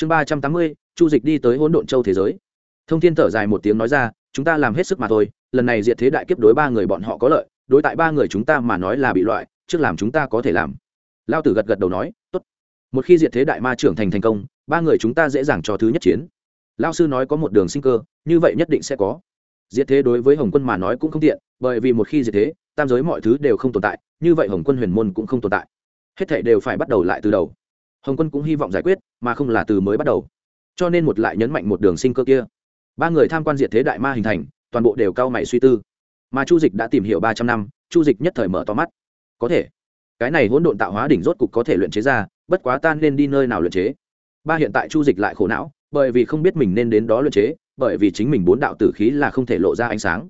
chương ba trăm tám mươi, chu dịch đi tới hỗn độn châu thế giới. Thông thiên thở dài một tiếng nói ra, chúng ta làm hết sức mà thôi, lần này diệt thế đại kiếp đối ba người bọn họ có lợi, đối tại ba người chúng ta mà nói là bị loại, trước làm chúng ta có thể làm. Lao tử gật gật đầu nói, tốt. Một khi diệt thế đại ma trưởng thành thành công, ba người chúng ta dễ dàng cho thứ nhất chiến. Lao sư nói có một đường sinh cơ, như vậy nhất định sẽ có. Diệt thế đối với hồng quân mà nói cũng không tiện, bởi vì một khi diệt thế, tam giới mọi thứ đều không tồn tại, như vậy hồng quân huyền môn cũng không tồn tại. Hết thể đều phải bắt đầu lại từ đầu. Hồng quân cũng hy vọng giải quyết mà không là từ mới bắt đầu. Cho nên một lại nhấn mạnh một đường sinh cơ kia. Ba người tham quan diệt thế đại ma hình thành, toàn bộ đều cao mày suy tư. Mà chu dịch đã tìm hiểu ba trăm năm, chu dịch nhất thời mở to mắt. Có thể, cái này hỗn độn tạo hóa đỉnh rốt cục có thể luyện chế ra, bất quá tan nên đi nơi nào luyện chế? Ba hiện tại chu dịch lại khổ não, bởi vì không biết mình nên đến đó luyện chế, bởi vì chính mình bốn đạo tử khí là không thể lộ ra ánh sáng.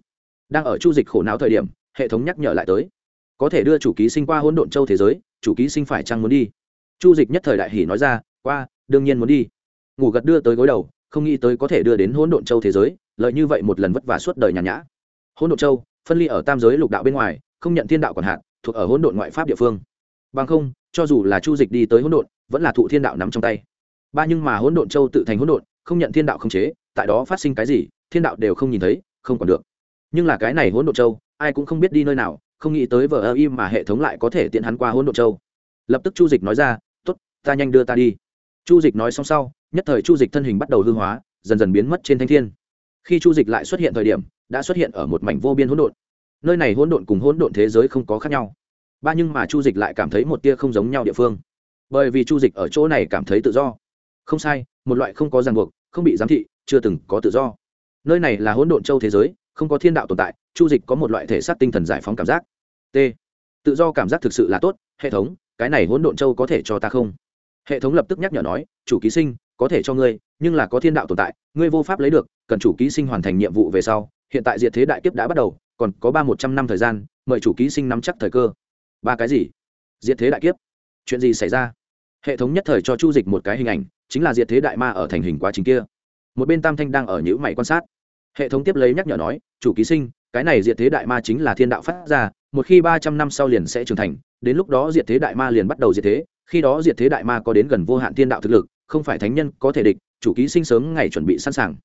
Đang ở chu dịch khổ não thời điểm, hệ thống nhắc nhở lại tới. Có thể đưa chủ ký sinh qua hỗn độn châu thế giới, chủ ký sinh phải chăng muốn đi? Chu dịch nhất thời đại hỉ nói ra, qua đương nhiên muốn đi. Ngủ gật đưa tới gối đầu, không nghĩ tới có thể đưa đến hỗn độn châu thế giới, lợi như vậy một lần vất vả suốt đời nhàn nhã. Hỗn độn châu, phân ly ở tam giới lục đạo bên ngoài, không nhận thiên đạo còn hạn, thuộc ở hỗn độn ngoại pháp địa phương. Bằng không, cho dù là chu dịch đi tới hỗn độn, vẫn là thụ thiên đạo nắm trong tay. Ba nhưng mà hỗn độn châu tự thành hỗn độn, không nhận thiên đạo khống chế, tại đó phát sinh cái gì, thiên đạo đều không nhìn thấy, không còn được. Nhưng là cái này hỗn độn châu, ai cũng không biết đi nơi nào, không nghĩ tới vờ ơ im mà hệ thống lại có thể tiện hắn qua hỗn độn châu. Lập tức chu dịch nói ra t ố t ta nhanh đưa ta đi chu dịch nói xong sau, nhất thời chu dịch thân hình bắt đầu hư hóa, dần dần biến mất trên thanh thiên. Khi chu dịch lại xuất hiện thời điểm, đã xuất hiện ở một mảnh vô biên hỗn độn. Nơi này hỗn độn cùng hỗn độn thế giới không có khác nhau. Ba nhưng mà chu dịch lại cảm thấy một tia không giống nhau địa phương. Bởi vì chu dịch ở chỗ này cảm thấy tự do. Không sai, một loại không có ràng buộc, không bị giám thị, chưa từng có tự do. Nơi này là hỗn độn châu thế giới, không có thiên đạo tồn tại, chu dịch có một loại thể xác tinh thần giải phóng cảm giác. T. Tự do cảm giác thực sự là tốt, hệ thống, cái này hỗn độn châu có thể cho ta không? Hệ thống lập tức nhắc nhở nói, chủ ký sinh, có thể cho ngươi, nhưng là có thiên đạo tồn tại, ngươi vô pháp lấy được, cần chủ ký sinh hoàn thành nhiệm vụ về sau, hiện tại diệt thế đại kiếp đã bắt đầu, còn có ba một trăm năm thời gian, mời chủ ký sinh nắm chắc thời cơ. Ba cái gì? Diệt thế đại kiếp. Chuyện gì xảy ra? Hệ thống nhất thời cho chu dịch một cái hình ảnh, chính là diệt thế đại ma ở thành hình quá trình kia. Một bên tam thanh đang ở nhữ mày quan sát. Hệ thống tiếp lấy nhắc nhở nói, chủ ký sinh, cái này diệt thế đại ma chính là thiên đạo phát ra, một khi ba trăm năm sau liền sẽ trưởng thành, đến lúc đó diệt thế đại ma liền bắt đầu diệt thế khi đó diệt thế đại ma có đến gần vô hạn thiên đạo thực lực, không phải thánh nhân có thể địch, chủ ký sinh sớm ngày chuẩn bị sẵn sàng.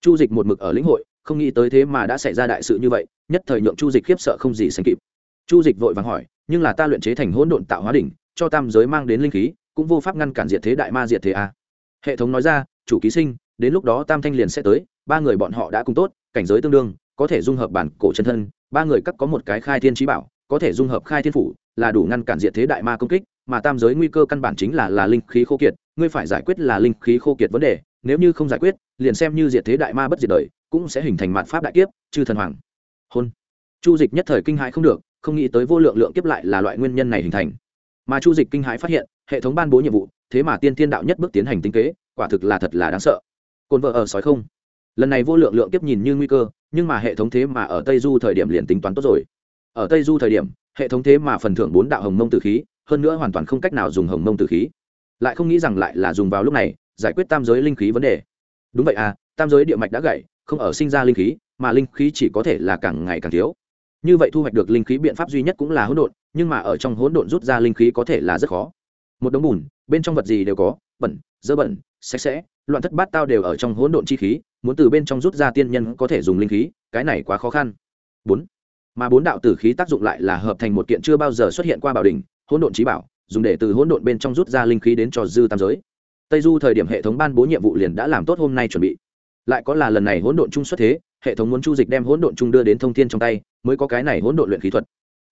Chu dịch một mực ở lĩnh hội, không nghĩ tới thế mà đã xảy ra đại sự như vậy, nhất thời nhượng chu dịch khiếp sợ không gì sánh kịp. Chu dịch vội vàng hỏi, nhưng là ta luyện chế thành hỗn độn tạo hóa đỉnh, cho tam giới mang đến linh khí, cũng vô pháp ngăn cản diệt thế đại ma diệt thế a hệ thống nói ra, chủ ký sinh, đến lúc đó tam thanh liền sẽ tới, ba người bọn họ đã cùng tốt, cảnh giới tương đương, có thể dung hợp bản cổ chân thân, ba người cắt có một cái khai thiên trí bảo, có thể dung hợp khai thiên phủ, là đủ ngăn cản diệt thế đại ma công kích mà tam giới nguy cơ căn bản chính là là linh khí khô kiệt, ngươi phải giải quyết là linh khí khô kiệt vấn đề, nếu như không giải quyết, liền xem như diệt thế đại ma bất diệt đời, cũng sẽ hình thành mạn pháp đại kiếp, chư thần hoàng. Hôn. Chu dịch nhất thời kinh hãi không được, không nghĩ tới vô lượng lượng kiếp lại là loại nguyên nhân này hình thành. Mà chu dịch kinh hãi phát hiện, hệ thống ban bố nhiệm vụ, thế mà tiên thiên đạo nhất bước tiến hành tính kế, quả thực là thật là đáng sợ. Cồn vợ ở sói không. Lần này vô lượng lượng kiếp nhìn như nguy cơ, nhưng mà hệ thống thế mà ở tây du thời điểm liền tính toán tốt rồi. Ở tây du thời điểm, hệ thống thế mà phần thưởng bốn đạo hồng mông tử khí hơn nữa hoàn toàn không cách nào dùng hồng mông tử khí. Lại không nghĩ rằng lại là dùng vào lúc này, giải quyết tam giới linh khí vấn đề. Đúng vậy à tam giới địa mạch đã gãy, không ở sinh ra linh khí, mà linh khí chỉ có thể là càng ngày càng thiếu. Như vậy thu hoạch được linh khí biện pháp duy nhất cũng là hỗn độn, nhưng mà ở trong hỗn độn rút ra linh khí có thể là rất khó. Một đống bùn, bên trong vật gì đều có, bẩn, dơ bẩn, sạch sẽ, loạn thất bát tao đều ở trong hỗn độn chi khí, muốn từ bên trong rút ra tiên nhân có thể dùng linh khí, cái này quá khó khăn. Bốn. Mà bốn đạo tử khí tác dụng lại là hợp thành một kiện chưa bao giờ xuất hiện qua bảo đình hỗn độn trí bảo, dùng để từ hỗn độn bên trong rút ra linh khí đến cho dư tam giới. Tây du thời điểm hệ thống ban bố nhiệm vụ liền đã làm tốt hôm nay chuẩn bị. Lại có là lần này hỗn độn chung xuất thế, hệ thống muốn chu dịch đem hỗn độn chung đưa đến thông thiên trong tay, mới có cái này hỗn độn luyện khí thuật.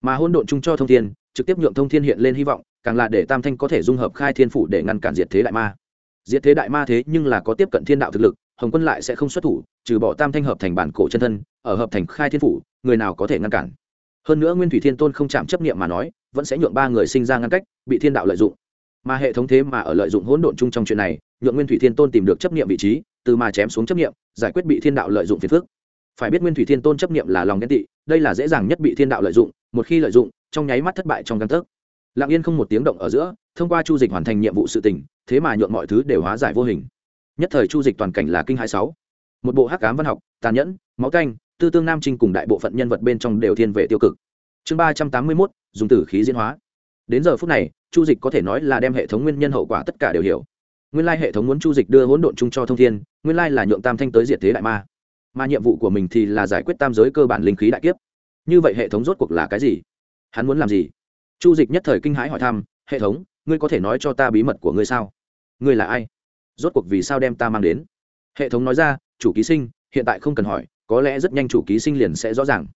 Mà hỗn độn chung cho thông thiên, trực tiếp nhượng thông thiên hiện lên hy vọng, càng là để tam thanh có thể dung hợp khai thiên phủ để ngăn cản diệt thế đại ma. Diệt thế đại ma thế nhưng là có tiếp cận thiên đạo thực lực, hồng quân lại sẽ không xuất thủ, trừ bỏ tam thanh hợp thành bản cổ chân thân, ở hợp thành khai thiên phủ, người nào có thể ngăn cản? Hơn nữa nguyên thủy thiên tôn không chạm chấp niệm mà nói vẫn sẽ nhượng ba người sinh ra ngăn cách, bị thiên đạo lợi dụng. Mà hệ thống thế mà ở lợi dụng hỗn độn chung trong chuyện này, nhượng nguyên thủy thiên tôn tìm được chấp niệm vị trí, từ mà chém xuống chấp niệm, giải quyết bị thiên đạo lợi dụng phiền phức. Phải biết nguyên thủy thiên tôn chấp niệm là lòng ghen tị, đây là dễ dàng nhất bị thiên đạo lợi dụng, một khi lợi dụng, trong nháy mắt thất bại trong căn thức lặng yên không một tiếng động ở giữa, thông qua chu dịch hoàn thành nhiệm vụ sự tình, thế mà nhượng mọi thứ đều hóa giải vô hình. Nhất thời chu dịch toàn cảnh là kinh hai sáu. Một bộ hắc cám văn học, tàn nhẫn, máu canh, tư tương nam trinh cùng đại bộ phận nhân vật bên trong đều thiên về tiêu cực chương ba trăm tám mươi mốt, dùng tử khí diễn hóa. Đến giờ phút này, chu dịch có thể nói là đem hệ thống nguyên nhân hậu quả tất cả đều hiểu. Nguyên lai hệ thống muốn chu dịch đưa hỗn độn chung cho thông thiên, nguyên lai là nhượng tam thanh tới diệt thế đại ma. Mà nhiệm vụ của mình thì là giải quyết tam giới cơ bản linh khí đại kiếp. Như vậy hệ thống rốt cuộc là cái gì? Hắn muốn làm gì? Chu dịch nhất thời kinh hãi hỏi thăm, hệ thống, ngươi có thể nói cho ta bí mật của ngươi sao? Ngươi là ai? Rốt cuộc vì sao đem ta mang đến? Hệ thống nói ra, chủ ký sinh, hiện tại không cần hỏi, có lẽ rất nhanh chủ ký sinh liền sẽ rõ ràng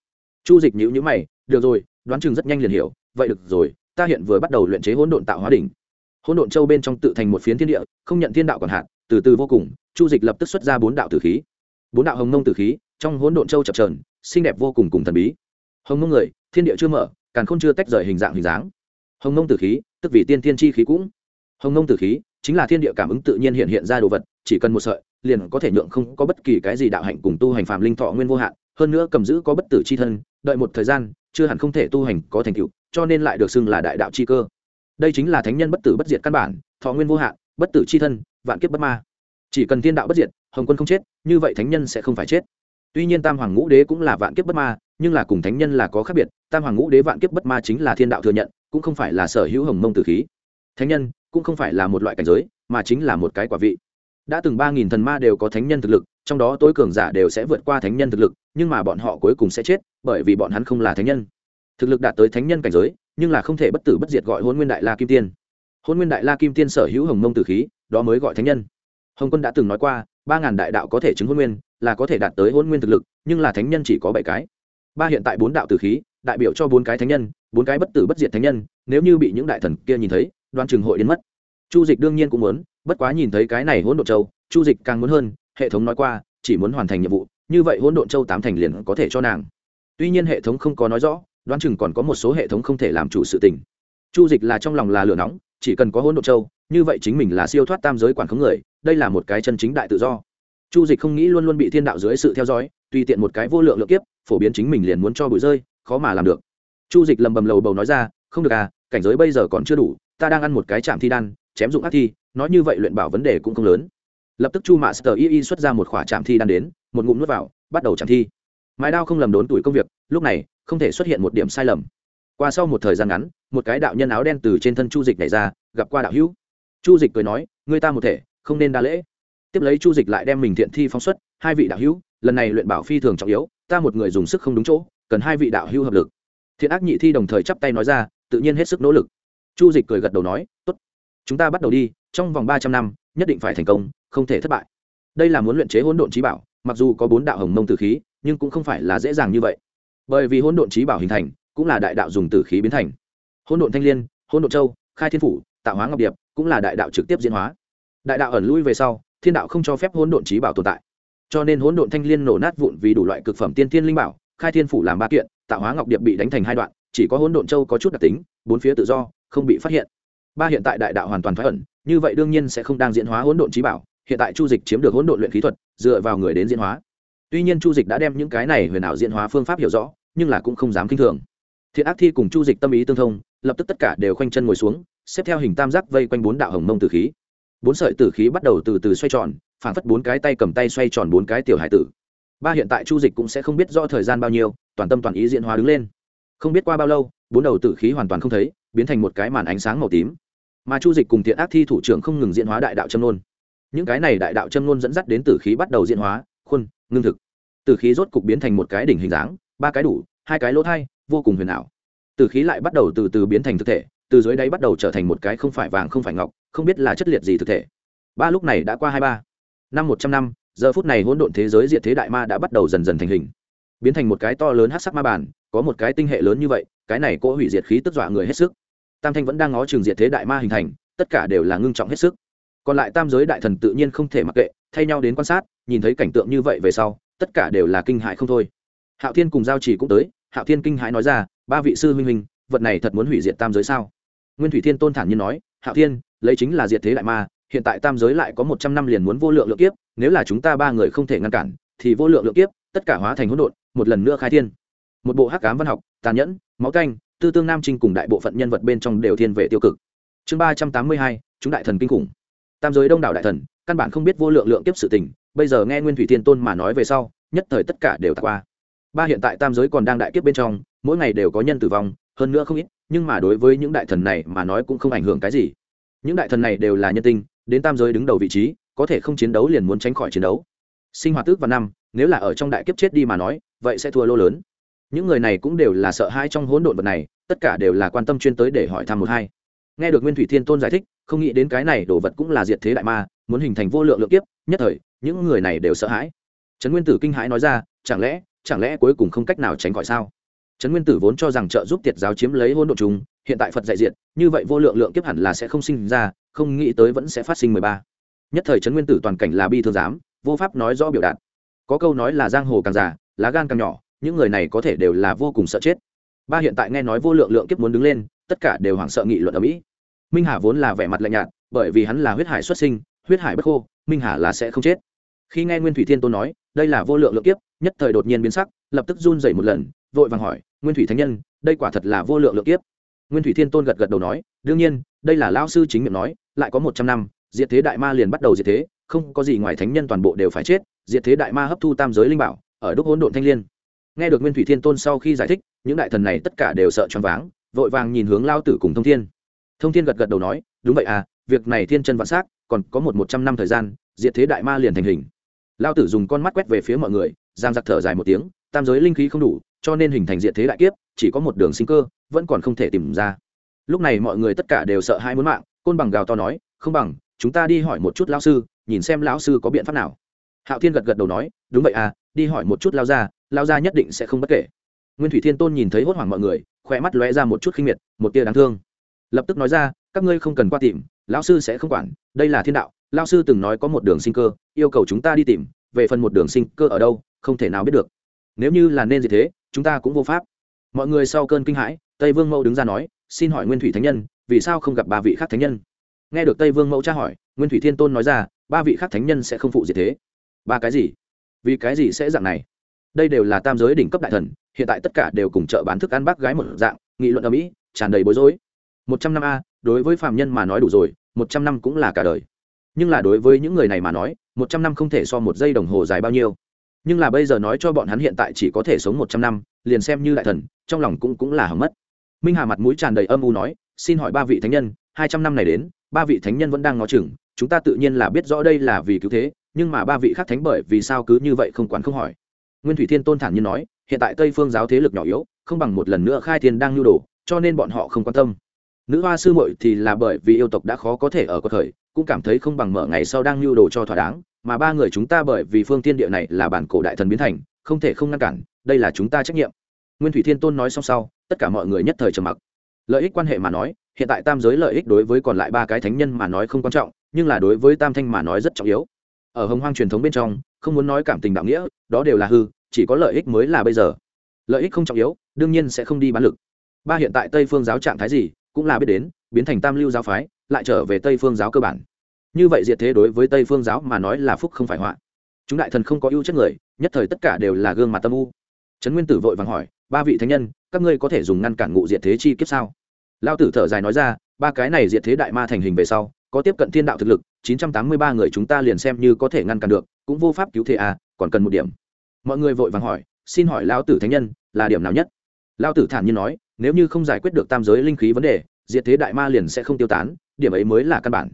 chu dịch nhữ nhữ mày, được rồi, đoán chừng rất nhanh liền hiểu, vậy được rồi, ta hiện vừa bắt đầu luyện chế hỗn độn tạo hóa đỉnh. Hỗn độn châu bên trong tự thành một phiến thiên địa, không nhận thiên đạo còn hạn, từ từ vô cùng, chu dịch lập tức xuất ra bốn đạo tử khí. Bốn đạo hồng ngông tử khí, trong hỗn độn châu chập trờn xinh đẹp vô cùng cùng thần bí. Hồng ngông người, thiên địa chưa mở càng không chưa tách rời hình dạng hình dáng. Hồng ngông tử khí, tức vì tiên thiên chi khí cũng. Hồng ngông tử khí, chính là thiên địa cảm ứng tự nhiên hiện hiện ra đồ vật, chỉ cần một sợi, liền có thể nhượng không có bất kỳ cái gì đạo hạnh cùng tu hành phàm linh thọ nguyên vô hạn hơn nữa cầm giữ có bất tử c h i thân, đợi một thời gian, chưa hẳn không thể tu hành có thành tựu, cho nên lại được xưng là đại đạo c h i cơ. Đây chính là thánh nhân bất tử bất diệt căn bản, thọ nguyên vô hạn, bất tử c h i thân, vạn kiếp bất ma. Chỉ cần thiên đạo bất diệt, hồng quân không chết, như vậy thánh nhân sẽ không phải chết. Tuy nhiên tam hoàng ngũ đế cũng là vạn kiếp bất ma, nhưng là cùng thánh nhân là có khác biệt, tam hoàng ngũ đế vạn kiếp bất ma chính là thiên đạo thừa nhận, cũng không phải là sở hữu hồng mông tử khí. Thánh nhân cũng không phải là một loại cảnh giới, mà chính là một cái quả vị đã từng ba nghìn thần ma đều có thánh nhân thực lực, trong đó tối cường giả đều sẽ vượt qua thánh nhân thực lực, nhưng mà bọn họ cuối cùng sẽ chết, bởi vì bọn hắn không là thánh nhân. Thực lực đạt tới thánh nhân cảnh giới, nhưng là không thể bất tử bất diệt gọi hôn nguyên đại la kim tiên. Hôn nguyên đại la kim tiên sở hữu hồng mông tử khí, đó mới gọi thánh nhân. Hồng quân đã từng nói qua, ba ngàn đại đạo có thể chứng hôn nguyên, là có thể đạt tới hôn nguyên thực lực, nhưng là thánh nhân chỉ có bảy cái. Ba hiện tại bốn đạo tử khí, đại biểu cho bốn cái thánh nhân, bốn cái bất tử bất diệt thánh nhân, nếu như bị những đại thần kia nhìn thấy đoan trường hội đến mất chu dịch đương nhiên cũng muốn, bất quá nhìn thấy cái này hỗn độn châu, chu dịch càng muốn hơn, hệ thống nói qua, chỉ muốn hoàn thành nhiệm vụ, như vậy hỗn độn châu tám thành liền có thể cho nàng. Tuy nhiên hệ thống không có nói rõ, đoán chừng còn có một số hệ thống không thể làm chủ sự tình. Chu dịch là trong lòng là lửa nóng, chỉ cần có hỗn độn châu, như vậy chính mình là siêu thoát tam giới quản khống người, đây là một cái chân chính đại tự do. Chu dịch không nghĩ luôn luôn bị thiên đạo dưới sự theo dõi, tùy tiện một cái vô lượng lượng kiếp, phổ biến chính mình liền muốn cho bụi rơi, khó mà làm được. Chu dịch lầm bầm lầu bầu nói ra, không được à cảnh giới bây giờ còn chưa đủ, ta đang ăn một cái chạm thi đan chém dụng ác thi, nói như vậy luyện bảo vấn đề cũng không lớn. Lập tức chu mạ sờ y y xuất ra một khỏa chạm thi đan đến, một ngụm nuốt vào, bắt đầu chạm thi. Mái đao không lầm đốn tuổi công việc, lúc này, không thể xuất hiện một điểm sai lầm. Qua sau một thời gian ngắn, một cái đạo nhân áo đen từ trên thân chu dịch này ra, gặp qua đạo hữu. Chu dịch cười nói người ta một thể, không nên đa lễ. Tiếp lấy chu dịch lại đem mình thiện thi phóng xuất, hai vị đạo hữu, lần này luyện bảo phi thường trọng yếu, ta một người dùng sức không đúng chỗ, cần hai vị đạo hữu hợp lực. Thiện ác nhị thi đồng thời chắp tay nói ra, tự nhiên hết sức nỗ lực. Chu dịch cười gật đầu nói, tốt chúng ta bắt đầu đi, trong vòng ba trăm năm, nhất định phải thành công, không thể thất bại. Đây là muốn luyện chế hỗn độn trí bảo, mặc dù có bốn đạo hồng mông tử khí, nhưng cũng không phải là dễ dàng như vậy. Bởi vì hỗn độn trí bảo hình thành, cũng là đại đạo dùng tử khí biến thành. Hỗn độn thanh l i ê n hỗn độn châu, khai thiên phủ, tạo hóa ngọc điệp, cũng là đại đạo trực tiếp diễn hóa. Đại đạo ẩn lui về sau, thiên đạo không cho phép hỗn độn trí bảo tồn tại. Cho nên hỗn độn thanh l i ê n nổ nát vụn vì đủ loại cực phẩm tiên thiên linh bảo, khai thiên phủ làm ba kiện, tạo hóa ngọc điệp bị đánh thành hai đoạn, chỉ có hỗn độn châu có chút đặc tính, bốn phía tự do, không bị phát hiện ba hiện tại đại đạo hoàn toàn thoái ẩn, như vậy đương nhiên sẽ không đang diễn hóa hỗn độn trí bảo, hiện tại chu dịch chiếm được hỗn độn luyện khí thuật, dựa vào người đến diễn hóa. Tuy nhiên chu dịch đã đem những cái này huyền ảo diễn hóa phương pháp hiểu rõ, nhưng là cũng không dám k i n h thường. Thiện ác thi cùng chu dịch tâm ý tương thông, lập tức tất cả đều khoanh chân ngồi xuống, xếp theo hình tam giác vây quanh bốn đạo hồng mông tử khí. Bốn sợi tử khí bắt đầu từ từ xoay tròn, phản phất bốn cái tay cầm tay xoay tròn bốn cái tiểu hải tử. Ba hiện tại chu dịch cũng sẽ không biết rõ thời gian bao nhiêu, toàn tâm toàn ý diễn hóa đứng lên. Không biết qua bao lâu, bốn đầu tử khí hoàn toàn không thấy biến thành một cái màn ánh sáng màu tím. Mà chu dịch cùng thiện ác thi thủ trưởng không ngừng diễn hóa đại đạo châm nôn những cái này đại đạo châm nôn dẫn dắt đến tử khí bắt đầu diễn hóa, khuôn, ngưng thực. Tử khí rốt cục biến thành một cái đỉnh hình dáng, ba cái đủ, hai cái lỗ thai, vô cùng huyền ảo. Tử khí lại bắt đầu từ từ biến thành thực thể, từ dưới đáy bắt đầu trở thành một cái không phải vàng không phải ngọc, không biết là chất liệt gì thực thể. Ba lúc này đã qua hai ba. Năm một trăm năm, giờ phút này hỗn độn thế giới diệt thế đại ma đã bắt đầu dần dần thành hình. Biến thành một cái to lớn hát sắc ma bản có một cái tinh hệ lớn như vậy, cái này cỗ hủy diệt khí tức dọa người hết sức. Tam thanh vẫn đang ngó trường diệt thế đại ma hình thành, tất cả đều là ngưng trọng hết sức. Còn lại tam giới đại thần tự nhiên không thể mặc kệ, thay nhau đến quan sát, nhìn thấy cảnh tượng như vậy về sau, tất cả đều là kinh hại không thôi. Hạo thiên cùng giao chỉ cũng tới, hạo thiên kinh hãi nói ra, ba vị sư huynh huynh, vật này thật muốn hủy diệt tam giới sao? Nguyên thủy thiên tôn thản nhiên nói, hạo thiên, lấy chính là diệt thế đại ma, hiện tại tam giới lại có một trăm năm liền muốn vô lượng lượng kiếp, nếu là chúng ta ba người không thể ngăn cản, thì vô lượng lượng kiếp, tất cả hóa thành hỗn độn, một lần nữa khai thiên một bộ hắc cám văn học, tàn nhẫn, máu canh, tư tương nam trinh cùng đại bộ phận nhân vật bên trong đều thiên về tiêu cực. Chương ba trăm tám mươi hai, chúng đại thần kinh khủng. Tam giới đông đảo đại thần, căn bản không biết vô lượng lượng kiếp sự tình, bây giờ nghe nguyên thủy thiên tôn mà nói về sau, nhất thời tất cả đều tạc qua. Ba hiện tại tam giới còn đang đại kiếp bên trong, mỗi ngày đều có nhân tử vong, hơn nữa không ít, nhưng mà đối với những đại thần này mà nói cũng không ảnh hưởng cái gì. Những đại thần này đều là nhân tinh, đến tam giới đứng đầu vị trí, có thể không chiến đấu liền muốn tránh khỏi chiến đấu. Sinh hoạt tước và năm, nếu là ở trong đại kiếp chết đi mà nói, vậy sẽ thua lô lớn những người này cũng đều là sợ hãi trong hỗn độn vật này, tất cả đều là quan tâm chuyên tới để hỏi thăm một hai. Nghe được nguyên thủy thiên tôn giải thích, không nghĩ đến cái này đồ vật cũng là diệt thế đại ma, muốn hình thành vô lượng lượng kiếp, nhất thời, những người này đều sợ hãi. Trấn nguyên tử kinh hãi nói ra, chẳng lẽ chẳng lẽ cuối cùng không cách nào tránh khỏi sao? Trấn nguyên tử vốn cho rằng trợ giúp tiệt giáo chiếm lấy hỗn độn chúng, hiện tại phật dạy diện như vậy vô lượng lượng kiếp hẳn là sẽ không sinh ra, không nghĩ tới vẫn sẽ phát sinh mười ba. Nhất thời trấn nguyên tử toàn cảnh là bi thương giám, vô pháp nói rõ biểu đạt. Có câu nói là giang hồ càng già, lá gan càng nhỏ những người này có thể đều là vô cùng sợ chết. Ba hiện tại nghe nói vô lượng lượng kiếp muốn đứng lên, tất cả đều hoảng sợ nghị luận ở mỹ. Minh hà vốn là vẻ mặt lạnh nhạt, bởi vì hắn là huyết hải xuất sinh, huyết hải bất khô, minh hà là sẽ không chết. Khi nghe nguyên thủy thiên tôn nói, đây là vô lượng lượng kiếp, nhất thời đột nhiên biến sắc, lập tức run dậy một lần, vội vàng hỏi, nguyên thủy thánh nhân, đây quả thật là vô lượng lượng kiếp? Nguyên thủy thiên tôn gật gật đầu nói, đương nhiên, đây là lao sư chính miệng nói, lại có một trăm năm, diệt thế đại ma liền bắt đầu diệt thế, không có gì ngoài thánh nhân toàn bộ đều phải chết, diệt thế đại ma hấp thu tam giới linh bảo, ở đúc hỗn độn thanh liên nghe được nguyên thủy thiên tôn sau khi giải thích, những đại thần này tất cả đều sợ choáng váng, vội vàng nhìn hướng lao tử cùng thông thiên. Thông thiên gật gật đầu nói, đúng vậy à việc này thiên chân vạn s á c còn có một một trăm năm thời gian, diệt thế đại ma liền thành hình. Lao tử dùng con mắt quét về phía mọi người, giang giặc thở dài một tiếng, tam giới linh khí không đủ, cho nên hình thành diệt thế đại kiếp, chỉ có một đường sinh cơ, vẫn còn không thể tìm ra. Lúc này mọi người tất cả đều sợ hai muốn mạng, côn bằng gào to nói, không bằng, chúng ta đi hỏi một chút lao sư, nhìn xem lão sư có biện pháp nào. Hạo thiên gật gật đầu nói, đúng vậy à đi hỏi một chút lao ra lao ra nhất định sẽ không bất kể. Nguyên thủy thiên tôn nhìn thấy hốt hoảng mọi người khoe mắt lóe ra một chút khinh miệt, một tia đáng thương. Lập tức nói ra, các ngươi không cần qua tìm, lão sư sẽ không quản, đây là thiên đạo lao sư từng nói có một đường sinh cơ, yêu cầu chúng ta đi tìm, về phần một đường sinh cơ ở đâu, không thể nào biết được. Nếu như là nên gì thế, chúng ta cũng vô pháp. Mọi người sau cơn kinh hãi, tây vương mẫu đứng ra nói, xin hỏi nguyên thủy thánh nhân, vì sao không gặp ba vị khác thánh nhân? Nghe được tây vương mẫu tra hỏi, nguyên thủy thiên tôn nói ra, ba vị khác thánh nhân sẽ không phụ gì thế. Ba cái gì? Vì cái gì sẽ dạng này? Đây đều là tam giới đỉnh cấp đại thần, hiện tại tất cả đều cùng chợ bán thức ăn bác gái một dạng, nghị luận ở mỹ, tràn đầy bối rối. Một trăm năm a, đối với phạm nhân mà nói đủ rồi, một trăm năm cũng là cả đời. Nhưng là đối với những người này mà nói, một trăm năm không thể so một giây đồng hồ dài bao nhiêu. Nhưng là bây giờ nói cho bọn hắn hiện tại chỉ có thể sống một trăm năm, liền xem như đại thần, trong lòng cũng cũng là hầm mất. Minh hà mặt mũi tràn đầy âm u nói, xin hỏi ba vị thánh nhân, hai trăm năm này đến, ba vị thánh nhân vẫn đang ngó chừng, chúng ta tự nhiên là biết rõ đây là vì cứu thế, nhưng mà ba vị khác thánh bởi vì sao cứ như vậy không quản không hỏi nguyên thủy thiên tôn thản nhiên nói, hiện tại tây phương giáo thế lực nhỏ yếu, không bằng một lần nữa khai thiên đang nhu đồ, cho nên bọn họ không quan tâm. Nữ hoa sư muội thì là bởi vì yêu tộc đã khó có thể ở cuộc thời cũng cảm thấy không bằng mở ngày sau đang nhu đồ cho thỏa đáng, mà ba người chúng ta bởi vì phương tiên địa này là bản cổ đại thần biến thành, không thể không ngăn cản, đây là chúng ta trách nhiệm. Nguyên thủy thiên tôn nói xong sau, tất cả mọi người nhất thời trầm mặc. Lợi ích quan hệ mà nói, hiện tại tam giới lợi ích đối với còn lại ba cái thánh nhân mà nói không quan trọng, nhưng là đối với tam thanh mà nói rất trọng yếu. Ở hồng hoang truyền thống bên trong không muốn nói cảm tình đạo nghĩa, đó đều là hư, chỉ có lợi ích mới là bây giờ. Lợi ích không trọng yếu, đương nhiên sẽ không đi bán lực. Ba hiện tại tây phương giáo trạng thái gì, cũng là biết đến, biến thành tam lưu giáo phái, lại trở về tây phương giáo cơ bản. Như vậy diệt thế đối với tây phương giáo mà nói là phúc không phải họa. Chúng đại thần không có ưu chất người, nhất thời tất cả đều là gương mặt tâm u. Trấn nguyên tử vội vàng hỏi, ba vị thánh nhân, các ngươi có thể dùng ngăn cản ngụ diệt thế chi kiếp sao? Lao tử thở dài nói ra, ba cái này diệt thế đại ma thành hình về sau, có tiếp cận thiên đạo thực lực, chín trăm tám mươi ba người chúng ta liền xem như có thể ngăn cản được cũng vô pháp cứu thế à còn cần một điểm. Mọi người vội vàng hỏi, xin hỏi lao tử thánh nhân, là điểm nào nhất? Lao tử thản nhiên nói, nếu như không giải quyết được tam giới linh khí vấn đề, diệt thế đại ma liền sẽ không tiêu tán, điểm ấy mới là căn bản.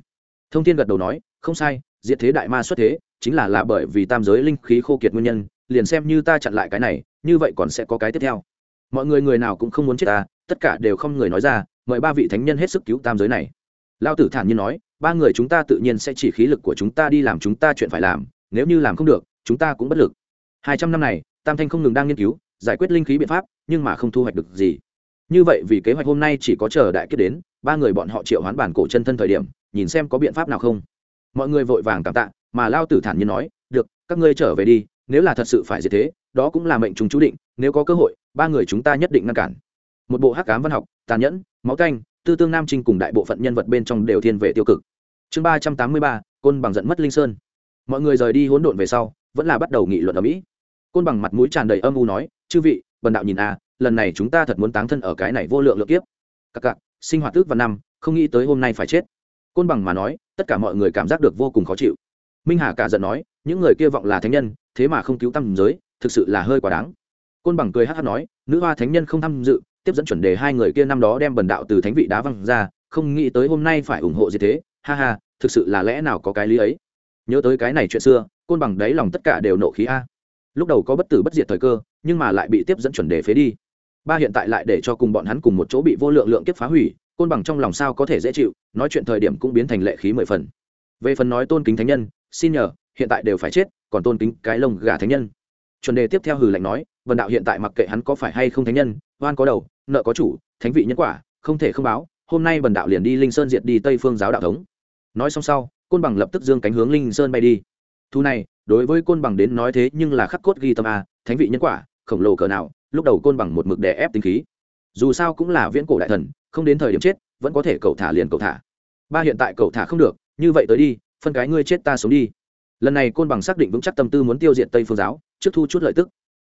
Thông thiên gật đầu nói, không sai, diệt thế đại ma xuất thế, chính là là bởi vì tam giới linh khí khô kiệt nguyên nhân, liền xem như ta chặn lại cái này, như vậy còn sẽ có cái tiếp theo. Mọi người người nào cũng không muốn chết ta tất cả đều không người nói ra, mời ba vị thánh nhân hết sức cứu tam giới này. Lao tử thản nhiên nói, ba người chúng ta tự nhiên sẽ chỉ khí lực của chúng ta đi làm chúng ta chuyện phải làm nếu như làm không được, chúng ta cũng bất lực. Hai trăm năm này, tam thanh không ngừng đang nghiên cứu, giải quyết linh khí biện pháp, nhưng mà không thu hoạch được gì. Như vậy vì kế hoạch hôm nay chỉ có chờ đại kết đến, ba người bọn họ triệu hoán bản cổ chân thân thời điểm, nhìn xem có biện pháp nào không. Mọi người vội vàng cảm tạ, mà lao tử thản nhiên nói, được, các ngươi trở về đi, nếu là thật sự phải gì thế, đó cũng là mệnh chúng chú định, nếu có cơ hội, ba người chúng ta nhất định ngăn cản. Một bộ hắc cám văn học, tàn nhẫn, máu canh tư tương nam trinh cùng đại bộ phận nhân vật bên trong đều thiên về tiêu cực. Chương ba trăm tám mươi ba, côn bằng giận mất linh sơn mọi người rời đi hỗn độn về sau, vẫn là bắt đầu nghị luận ở mỹ. Côn bằng mặt mũi tràn đầy âm u nói, chư vị, bần đạo nhìn à lần này chúng ta thật muốn táng thân ở cái này vô lượng lượng kiếp. Cặc cặc, sinh hoạt tước và năm, không nghĩ tới hôm nay phải chết. Côn bằng mà nói, tất cả mọi người cảm giác được vô cùng khó chịu. Minh hà cả giận nói, những người kia vọng là thánh nhân, thế mà không cứu tâm giới, thực sự là hơi quá đáng. Côn bằng cười hát hát nói, nữ hoa thánh nhân không tham dự, tiếp dẫn chuẩn đề hai người kia năm đó đem bần đạo từ thánh vị đá văng ra, không nghĩ tới hôm nay phải ủng hộ gì thế, ha ha, thực sự là lẽ nào có cái lý ấy? Nhớ tới cái này chuyện xưa, côn bằng đáy lòng tất cả đều nộ khí a. Lúc đầu có bất tử bất diệt thời cơ, nhưng mà lại bị tiếp dẫn chuẩn đề phế đi. Ba hiện tại lại để cho cùng bọn hắn cùng một chỗ bị vô lượng lượng kiếp phá hủy, côn bằng trong lòng sao có thể dễ chịu, nói chuyện thời điểm cũng biến thành lệ khí mười phần. Về phần nói tôn kính thánh nhân, xin nhờ, hiện tại đều phải chết, còn tôn kính cái lông gà thánh nhân. Chuẩn đề tiếp theo hừ lạnh nói vần đạo hiện tại mặc kệ hắn có phải hay không thánh nhân, oan có đầu, nợ có chủ, thánh vị nhân quả, không thể không báo, hôm nay vần đạo liền đi linh sơn diệt đi tây phương giáo đạo thống. Nói xong sau côn bằng lập tức dương cánh hướng linh sơn bay đi. Thu này, đối với côn bằng đến nói thế nhưng là khắc cốt ghi tâm a, thánh vị nhân quả, khổng lồ cỡ nào, lúc đầu côn bằng một mực đè ép tính khí. Dù sao cũng là viễn cổ đại thần, không đến thời điểm chết, vẫn có thể cậu thả liền cậu thả. Ba hiện tại cậu thả không được, như vậy tới đi, phân cái ngươi chết ta sống đi. Lần này côn bằng xác định vững chắc tâm tư muốn tiêu diệt tây phương giáo, trước thu chút lợi tức.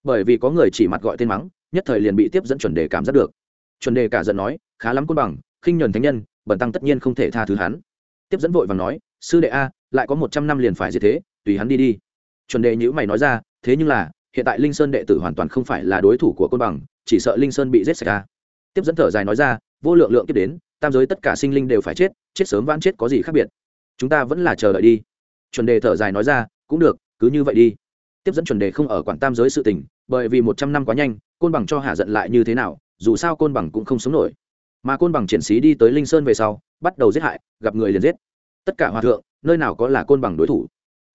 Bởi vì có người chỉ mặt gọi tên mắng, nhất thời liền bị tiếp dẫn chuẩn đề cảm giác được. Chuẩn đề cả giận nói, khá lắm côn bằng, khinh nhuần thánh nhân bẩn tăng tất nhiên không thể tha thứ hắn. Tiếp dẫn vội và nói sư đệ a, lại có một trăm năm liền phải gì thế, tùy hắn đi đi. Chuẩn đề nhữ mày nói ra, thế nhưng là, hiện tại linh sơn đệ tử hoàn toàn không phải là đối thủ của côn bằng, chỉ sợ linh sơn bị giết sạch a. Tiếp dẫn thở dài nói ra, vô lượng lượng tiếp đến, tam giới tất cả sinh linh đều phải chết chết sớm vãn chết có gì khác biệt. Chúng ta vẫn là chờ đợi đi. Chuẩn đề thở dài nói ra, cũng được, cứ như vậy đi. Tiếp dẫn chuẩn đề không ở quản tam giới sự tình, bởi vì một trăm năm quá nhanh, côn bằng cho hạ giận lại như thế nào, dù sao côn bằng cũng không sống nổi. Mà côn bằng triển sĩ đi tới linh sơn về sau, bắt đầu giết hại, gặp người liền giết tất cả hòa thượng, nơi nào có là côn bằng đối thủ?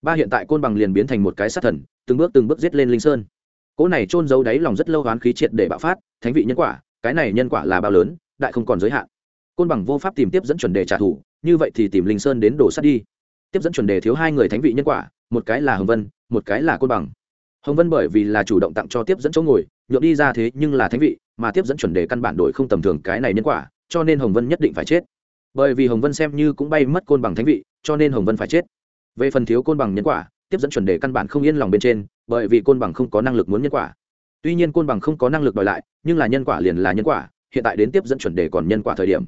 Ba hiện tại côn bằng liền biến thành một cái sát thần, từng bước từng bước giết lên linh sơn. Cỗ này trôn giấu đáy lòng rất lâu hoán khí triệt để bạo phát, thánh vị nhân quả, cái này nhân quả là bao lớn, đại không còn giới hạn. Côn bằng vô pháp tìm tiếp dẫn chuẩn đề trả thù, như vậy thì tìm linh sơn đến đổ sát đi. Tiếp dẫn chuẩn đề thiếu hai người thánh vị nhân quả, một cái là hồng vân, một cái là côn bằng. Hồng vân bởi vì là chủ động tặng cho tiếp dẫn chỗ ngồi, nhượng đi ra thế nhưng là thánh vị, mà tiếp dẫn chuẩn đề căn bản đổi không tầm thường cái này nhân quả, cho nên hồng vân nhất định phải chết bởi vì hồng vân xem như cũng bay mất côn bằng thánh vị, cho nên hồng vân phải chết. Về phần thiếu côn bằng nhân quả, tiếp dẫn chuẩn đề căn bản không yên lòng bên trên, bởi vì côn bằng không có năng lực muốn nhân quả. Tuy nhiên côn bằng không có năng lực đòi lại, nhưng là nhân quả liền là nhân quả, hiện tại đến tiếp dẫn chuẩn đề còn nhân quả thời điểm.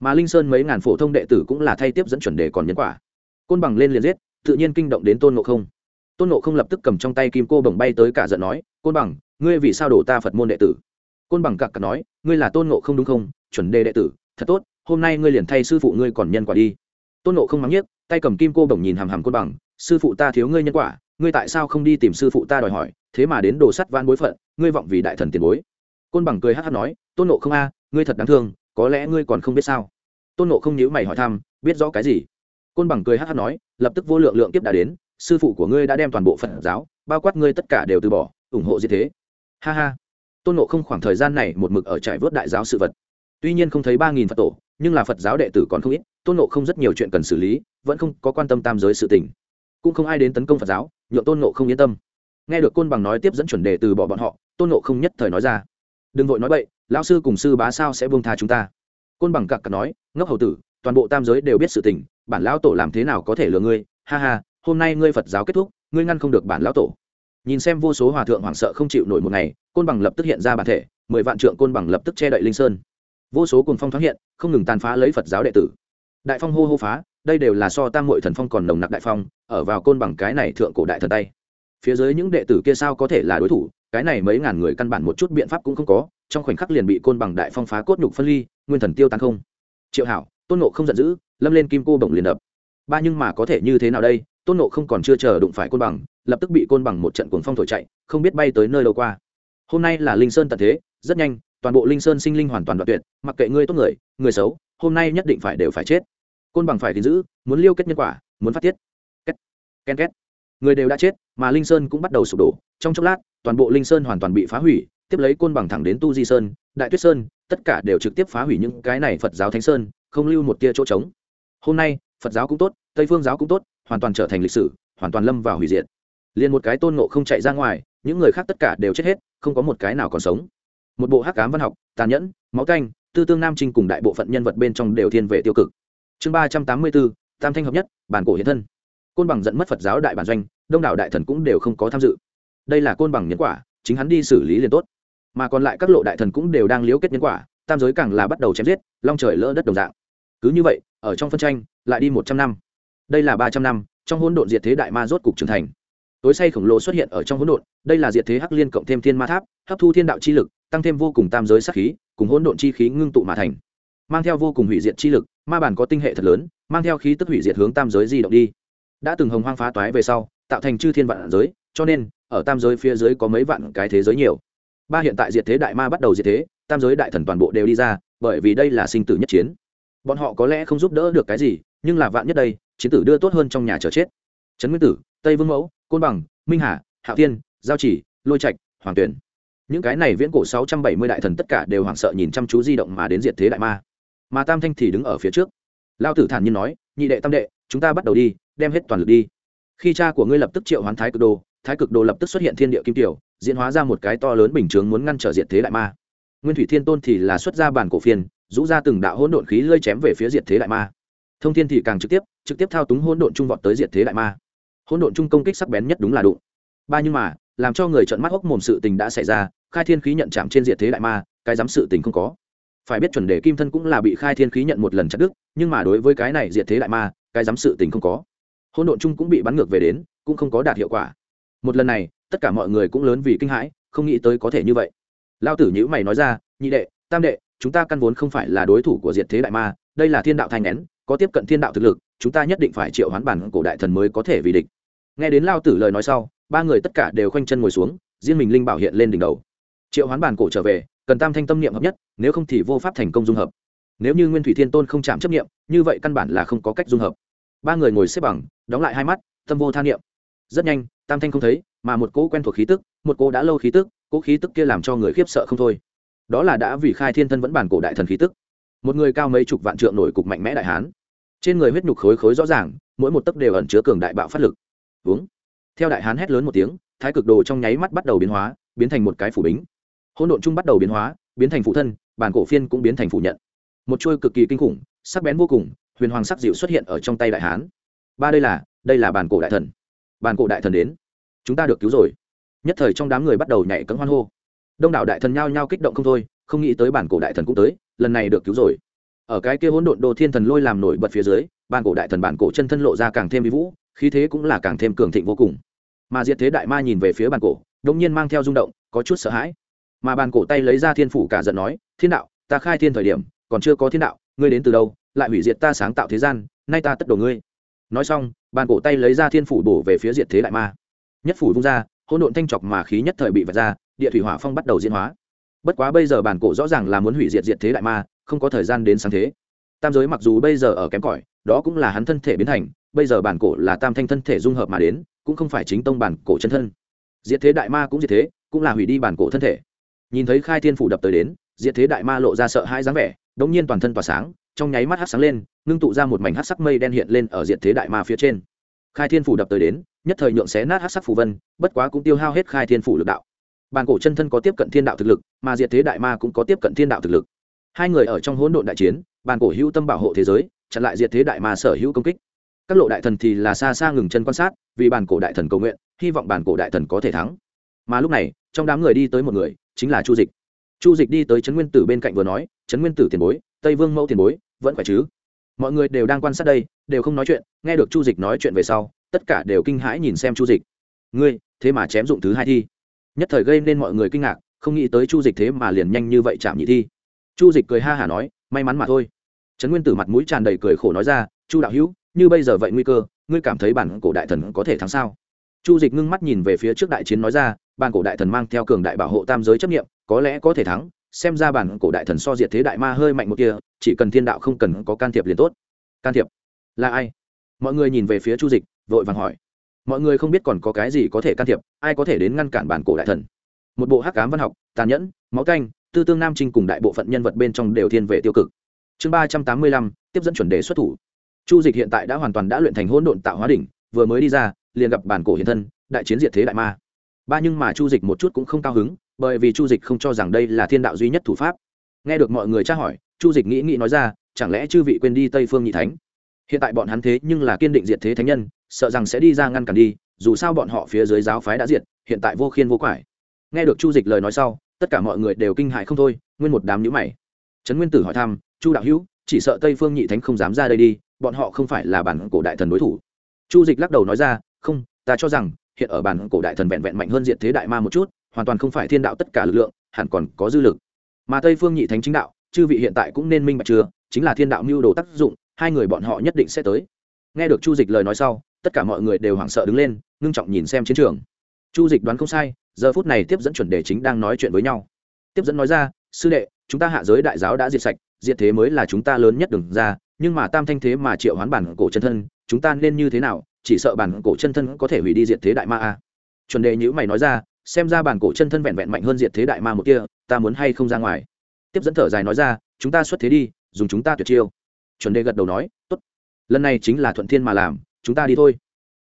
Mà linh sơn mấy ngàn phổ thông đệ tử cũng là thay tiếp dẫn chuẩn đề còn nhân quả. Côn bằng lên liền giết, tự nhiên kinh động đến tôn ngộ không. Tôn ngộ không lập tức cầm trong tay kim cô bồng bay tới cả giận nói, côn bằng, ngươi vì sao đổ ta phật môn đệ tử? Côn bằng cặc cặc nói, ngươi là tôn ngộ không đúng không? Chuẩn đề đệ tử, thật tốt hôm nay ngươi liền thay sư phụ ngươi còn nhân quả đi. Tôn ngộ không mắng nhiếc, tay cầm kim cô bổng nhìn hàm hàm côn bằng, sư phụ ta thiếu ngươi nhân quả, ngươi tại sao không đi tìm sư phụ ta đòi hỏi, thế mà đến đồ sắt van bối phận, ngươi vọng vì đại thần tiền bối. Côn bằng cười hát hát nói, tôn nộ không a, ngươi thật đáng thương, có lẽ ngươi còn không biết sao. Tôn nộ không nhíu mày hỏi thăm, biết rõ cái gì? Côn bằng cười hát hát nói, lập tức vô lượng lượng kiếp đã đến, sư phụ của ngươi đã đem toàn bộ phật giáo, bao quát ngươi tất cả đều từ bỏ, ủng hộ gì thế. Ha ha. Tôn nộ không khoảng thời gian này một mực ở trại vớt đại giáo sự vật tuy nhiên không thấy ba nghìn phật tổ, nhưng là phật giáo đệ tử còn không ít, tôn nộ không rất nhiều chuyện cần xử lý, vẫn không có quan tâm tam giới sự tình. Cũng không ai đến tấn công phật giáo, nhượng tôn nộ không yên tâm. Nghe được côn bằng nói tiếp dẫn chuẩn đề từ bỏ bọn họ, tôn nộ không nhất thời nói ra. Đừng vội nói bậy, lão sư cùng sư bá sao sẽ buông tha chúng ta? Côn bằng cặc cặc nói, ngốc hầu tử, toàn bộ tam giới đều biết sự tình, bản lão tổ làm thế nào có thể lừa ngươi? Ha ha, hôm nay ngươi phật giáo kết thúc, ngươi ngăn không được bản lão tổ. Nhìn xem vô số hòa thượng hoảng sợ không chịu nổi một ngày, côn bằng lập tức hiện ra bản thể, mười vạn trượng côn bằng lập tức che đậy linh sơn vô số cùng phong thoáng hiện, không ngừng tàn phá lấy phật giáo đệ tử. Đại phong hô hô phá, đây đều là so tam mội thần phong còn nồng nặc đại phong, ở vào côn bằng cái này thượng cổ đại thần tay. Phía dưới những đệ tử kia sao có thể là đối thủ, cái này mấy ngàn người căn bản một chút biện pháp cũng không có, trong khoảnh khắc liền bị côn bằng đại phong phá cốt nhục phân ly, nguyên thần tiêu tan không. Triệu hảo, tôn nộ không giận dữ, lâm lên kim cô bổng liền đập. Ba nhưng mà có thể như thế nào đây, tôn nộ không còn chưa chờ đụng phải côn bằng, lập tức bị côn bằng một trận cuồng phong thổi chạy, không biết bay tới nơi đâu qua. Hôm nay là linh sơn tận thế, rất nhanh toàn bộ linh sơn sinh linh hoàn toàn đoạn tuyệt mặc kệ ngươi tốt người người xấu hôm nay nhất định phải đều phải chết. Côn bằng phải gìn giữ muốn liêu kết nhân quả muốn phát tiết. Kết, ken két. Người đều đã chết mà linh sơn cũng bắt đầu sụp đổ. Trong chốc lát toàn bộ linh sơn hoàn toàn bị phá hủy tiếp lấy côn bằng thẳng đến tu di sơn đại tuyết sơn tất cả đều trực tiếp phá hủy những cái này phật giáo thánh sơn không lưu một tia chỗ trống. Hôm nay phật giáo cũng tốt tây phương giáo cũng tốt hoàn toàn trở thành lịch sử hoàn toàn lâm vào hủy diệt. Liền một cái tôn ngộ không chạy ra ngoài những người khác tất cả đều chết hết không có một cái nào còn sống một bộ hắc cám văn học, tàn nhẫn, máu canh tư tương nam trinh cùng đại bộ phận nhân vật bên trong đều thiên về tiêu cực. Chương ba trăm tám mươi bốn, tam thanh hợp nhất, bản cổ hiện thân. Côn bằng dẫn mất phật giáo đại bản doanh, đông đảo đại thần cũng đều không có tham dự. Đây là côn bằng nhân quả, chính hắn đi xử lý liền tốt. Mà còn lại các lộ đại thần cũng đều đang liếu kết nhân quả, tam giới càng là bắt đầu chém giết, long trời lỡ đất đồng dạng. Cứ như vậy, ở trong phân tranh, lại đi một trăm năm. Đây là ba trăm năm, trong hỗn độn diệt thế đại ma rốt cục trưởng thành. Tối say khổng lồ xuất hiện ở trong hỗn độn, đây là diệt thế hắc liên cộng thêm thiên ma tháp, hấp thu thiên đạo chi lực tăng thêm vô cùng tam giới sát khí, cùng hỗn độn chi khí ngưng tụ mà thành. Mang theo vô cùng hủy diệt chi lực, ma bản có tinh hệ thật lớn, mang theo khí tức hủy diệt hướng tam giới di động đi. Đã từng hồng hoang phá toái về sau, tạo thành chư thiên vạn giới, cho nên, ở tam giới phía dưới có mấy vạn cái thế giới nhiều. Ba hiện tại diệt thế đại ma bắt đầu diệt thế, tam giới đại thần toàn bộ đều đi ra, bởi vì đây là sinh tử nhất chiến. Bọn họ có lẽ không giúp đỡ được cái gì, nhưng là vạn nhất đây, chiến tử đưa tốt hơn trong nhà chờ chết. Trấn nguyên tử, tây vương mẫu, côn bằng, minh hà hạ tiên giao chỉ, lôi trạch, hoàng tuyển những cái này viễn cổ sáu trăm bảy mươi đại thần tất cả đều hoảng sợ nhìn chăm chú di động mà đến diệt thế đại ma. Mà tam thanh thì đứng ở phía trước. Lao tử thản nhiên nói, nhị đệ, tam đệ, chúng ta bắt đầu đi, đem hết toàn lực đi. Khi cha của ngươi lập tức triệu hoán thái cực đồ, thái cực đồ lập tức xuất hiện thiên địa kim tiểu, diễn hóa ra một cái to lớn bình chướng muốn ngăn trở diệt thế đại ma. Nguyên thủy thiên tôn thì là xuất ra bản cổ phiên rũ ra từng đạo hỗn độn khí lơi chém về phía diệt thế đại ma. Thông thiên thì càng trực tiếp trực tiếp thao túng hỗn độn trung vọt tới diệt thế đại ma. Hỗn độn trung công kích sắc bén nhất đúng là đụng. Ba nhưng mà, làm cho người trợn mắt hốc mồm sự tình đã xảy ra khai thiên khí nhận chạm trên diệt thế đại ma, cái dám sự tình không có. Phải biết chuẩn đề kim thân cũng là bị khai thiên khí nhận một lần chặt đứt, nhưng mà đối với cái này diệt thế đại ma, cái dám sự tình không có. Hỗn độn chung cũng bị bắn ngược về đến, cũng không có đạt hiệu quả. Một lần này, tất cả mọi người cũng lớn vì kinh hãi, không nghĩ tới có thể như vậy. Lao tử nhữ mày nói ra, nhị đệ, tam đệ, chúng ta căn vốn không phải là đối thủ của diệt thế đại ma, đây là thiên đạo thanh nén, có tiếp cận thiên đạo thực lực, chúng ta nhất định phải triệu hoán bản cổ đại thần mới có thể vì địch. Nghe đến lao tử lời nói sau, ba người tất cả đều khoanh chân ngồi xuống, riêng mình linh bảo hiện lên đỉnh đầu triệu hoán bản cổ trở về, cần tam thanh tâm niệm hợp nhất, nếu không thì vô pháp thành công dung hợp. Nếu như nguyên thủy thiên tôn không chạm chấp niệm, như vậy căn bản là không có cách dung hợp. Ba người ngồi xếp bằng, đóng lại hai mắt, tâm vô tha niệm. Rất nhanh, tam thanh không thấy, mà một cỗ quen thuộc khí tức, một cỗ đã lâu khí tức, cỗ khí tức kia làm cho người khiếp sợ không thôi. Đó là đã vì khai thiên thân vẫn bản cổ đại thần khí tức. Một người cao mấy chục vạn trượng nổi cục mạnh mẽ đại hán. Trên người huyết nhục khối khối rõ ràng, mỗi một tấc đều ẩn chứa cường đại bạo phát lực. Uống theo đại hán hét lớn một tiếng, thái cực đồ trong nháy mắt bắt đầu biến hóa, biến thành một cái phủ bính hỗn độn chung bắt đầu biến hóa, biến thành phụ thân, bản cổ phiên cũng biến thành phủ nhận. Một chuôi cực kỳ kinh khủng, sắc bén vô cùng, huyền hoàng sắc dịu xuất hiện ở trong tay đại hán. Ba đây là đây là bản cổ đại thần. Bản cổ đại thần đến. Chúng ta được cứu rồi. Nhất thời trong đám người bắt đầu nhảy cấm hoan hô. Đông đảo đại thần nhao nhao kích động không thôi, không nghĩ tới bản cổ đại thần cũng tới, lần này được cứu rồi. Ở cái kia hỗn độn đồ thiên thần lôi làm nổi bật phía dưới, bản cổ đại thần bản cổ chân thân lộ ra càng thêm vi vũ, khí thế cũng là càng thêm cường thịnh vô cùng. Mà diệt thế đại ma nhìn về phía bản cổ đông nhiên mang theo rung động, có chút sợ hãi mà bàn cổ tay lấy ra thiên phủ cả giận nói, thiên đạo, ta khai thiên thời điểm, còn chưa có thiên đạo, ngươi đến từ đâu, lại hủy diệt ta sáng tạo thế gian, nay ta tất đổ ngươi. Nói xong, bàn cổ tay lấy ra thiên phủ bổ về phía diệt thế đại ma. Nhất phủ vung ra, hỗn độn thanh chọc mà khí nhất thời bị vạch ra, địa thủy hỏa phong bắt đầu diễn hóa. Bất quá bây giờ bản cổ rõ ràng là muốn hủy diệt diệt thế đại ma, không có thời gian đến sáng thế. Tam giới mặc dù bây giờ ở kém cỏi, đó cũng là hắn thân thể biến thành, bây giờ bản cổ là tam thanh thân thể dung hợp mà đến, cũng không phải chính tông bản cổ chân thân. Diệt thế đại ma cũng diệt thế, cũng là hủy đi bản cổ thân thể nhìn thấy khai thiên phủ đập tới đến, diệt thế đại ma lộ ra sợ hai dáng vẻ, đống nhiên toàn thân tỏa sáng, trong nháy mắt hát sáng lên, ngưng tụ ra một mảnh hát sắc mây đen hiện lên ở diệt thế đại ma phía trên. Khai thiên phủ đập tới đến, nhất thời nhượng xé nát hát sắc phù vân, bất quá cũng tiêu hao hết khai thiên phủ lực đạo. Bàn cổ chân thân có tiếp cận thiên đạo thực lực, mà diệt thế đại ma cũng có tiếp cận thiên đạo thực lực. Hai người ở trong hỗn độn đại chiến bàn cổ hữu tâm bảo hộ thế giới, chặn lại diệt thế đại ma sở hữu công kích. Các lộ đại thần thì là xa xa ngừng chân quan sát, vì bàn cổ đại thần cầu nguyện, hy vọng bàn cổ đại thần có thể thắng. Mà lúc này, trong đám người đi tới một người chính là chu dịch. Chu dịch đi tới trấn nguyên tử bên cạnh vừa nói, trấn nguyên tử tiền bối, tây vương mẫu tiền bối, vẫn khỏe chứ? Mọi người đều đang quan sát đây, đều không nói chuyện, nghe được chu dịch nói chuyện về sau, tất cả đều kinh hãi nhìn xem chu dịch. Ngươi, thế mà chém dụng thứ hai thi. Nhất thời gây nên mọi người kinh ngạc, không nghĩ tới chu dịch thế mà liền nhanh như vậy chạm nhị thi. Chu dịch cười ha hả nói, may mắn mà thôi. Trấn nguyên tử mặt mũi tràn đầy cười khổ nói ra, chu đạo hữu, như bây giờ vậy nguy cơ, ngươi cảm thấy bản cổ đại thần có thể thắng sao? Chu dịch ngưng mắt nhìn về phía trước đại chiến nói ra, bản cổ đại thần mang theo cường đại bảo hộ tam giới chấp nghiệm có lẽ có thể thắng, xem ra bản cổ đại thần so diệt thế đại ma hơi mạnh một kia, chỉ cần thiên đạo không cần có can thiệp liền tốt. Can thiệp? Là ai? Mọi người nhìn về phía chu dịch, vội vàng hỏi. Mọi người không biết còn có cái gì có thể can thiệp, ai có thể đến ngăn cản bản cổ đại thần? Một bộ hắc cám văn học, tàn nhẫn, máu canh, tư tương nam trinh cùng đại bộ phận nhân vật bên trong đều thiên về tiêu cực. Chương ba trăm tám mươi lăm, tiếp dẫn chuẩn đề xuất thủ. Chu dịch hiện tại đã hoàn toàn đã luyện thành hỗn độn tạo hóa đỉnh, vừa mới đi ra liền gặp bản cổ hiện thân, đại chiến diệt thế đại ma. Ba nhưng mà chu dịch một chút cũng không cao hứng, bởi vì chu dịch không cho rằng đây là thiên đạo duy nhất thủ pháp. Nghe được mọi người tra hỏi, chu dịch nghĩ nghĩ nói ra, chẳng lẽ chư vị quên đi tây phương nhị thánh? Hiện tại bọn hắn thế nhưng là kiên định diệt thế thánh nhân, sợ rằng sẽ đi ra ngăn cản đi, dù sao bọn họ phía dưới giáo phái đã diệt, hiện tại vô khiên vô quải. Nghe được chu dịch lời nói sau, tất cả mọi người đều kinh hại không thôi, nguyên một đám nhữ mày. Trấn nguyên tử hỏi thăm, chu đạo hữu, chỉ sợ tây phương nhị thánh không dám ra đây đi, bọn họ không phải là bản cổ đại thần đối thủ. Chu dịch lắc đầu nói ra không, ta cho rằng, hiện ở bản cổ đại thần vẹn vẹn mạnh hơn diện thế đại ma một chút, hoàn toàn không phải thiên đạo tất cả lực lượng, hẳn còn có dư lực. Mà tây phương nhị thánh chính đạo, chư vị hiện tại cũng nên minh bạch chưa, chính là thiên đạo mưu đồ tác dụng, hai người bọn họ nhất định sẽ tới. Nghe được chu dịch lời nói sau, tất cả mọi người đều hoảng sợ đứng lên, ngưng trọng nhìn xem chiến trường. Chu dịch đoán không sai, giờ phút này tiếp dẫn chuẩn đề chính đang nói chuyện với nhau. Tiếp dẫn nói ra, sư đệ, chúng ta hạ giới đại giáo đã diệt sạch, diệt thế mới là chúng ta lớn nhất đừng ra, nhưng mà tam thanh thế mà triệu hoán bản cổ chân thân, chúng ta nên như thế nào chỉ sợ bản cổ chân thân có thể hủy đi diệt thế đại ma a. Chuẩn đề nhữ mày nói ra, xem ra bản cổ chân thân vẹn vẹn mạnh hơn diệt thế đại ma một kia, ta muốn hay không ra ngoài? Tiếp dẫn thở dài nói ra, chúng ta xuất thế đi, dùng chúng ta tuyệt chiêu. Chuẩn đề gật đầu nói, tốt. Lần này chính là thuận thiên mà làm, chúng ta đi thôi.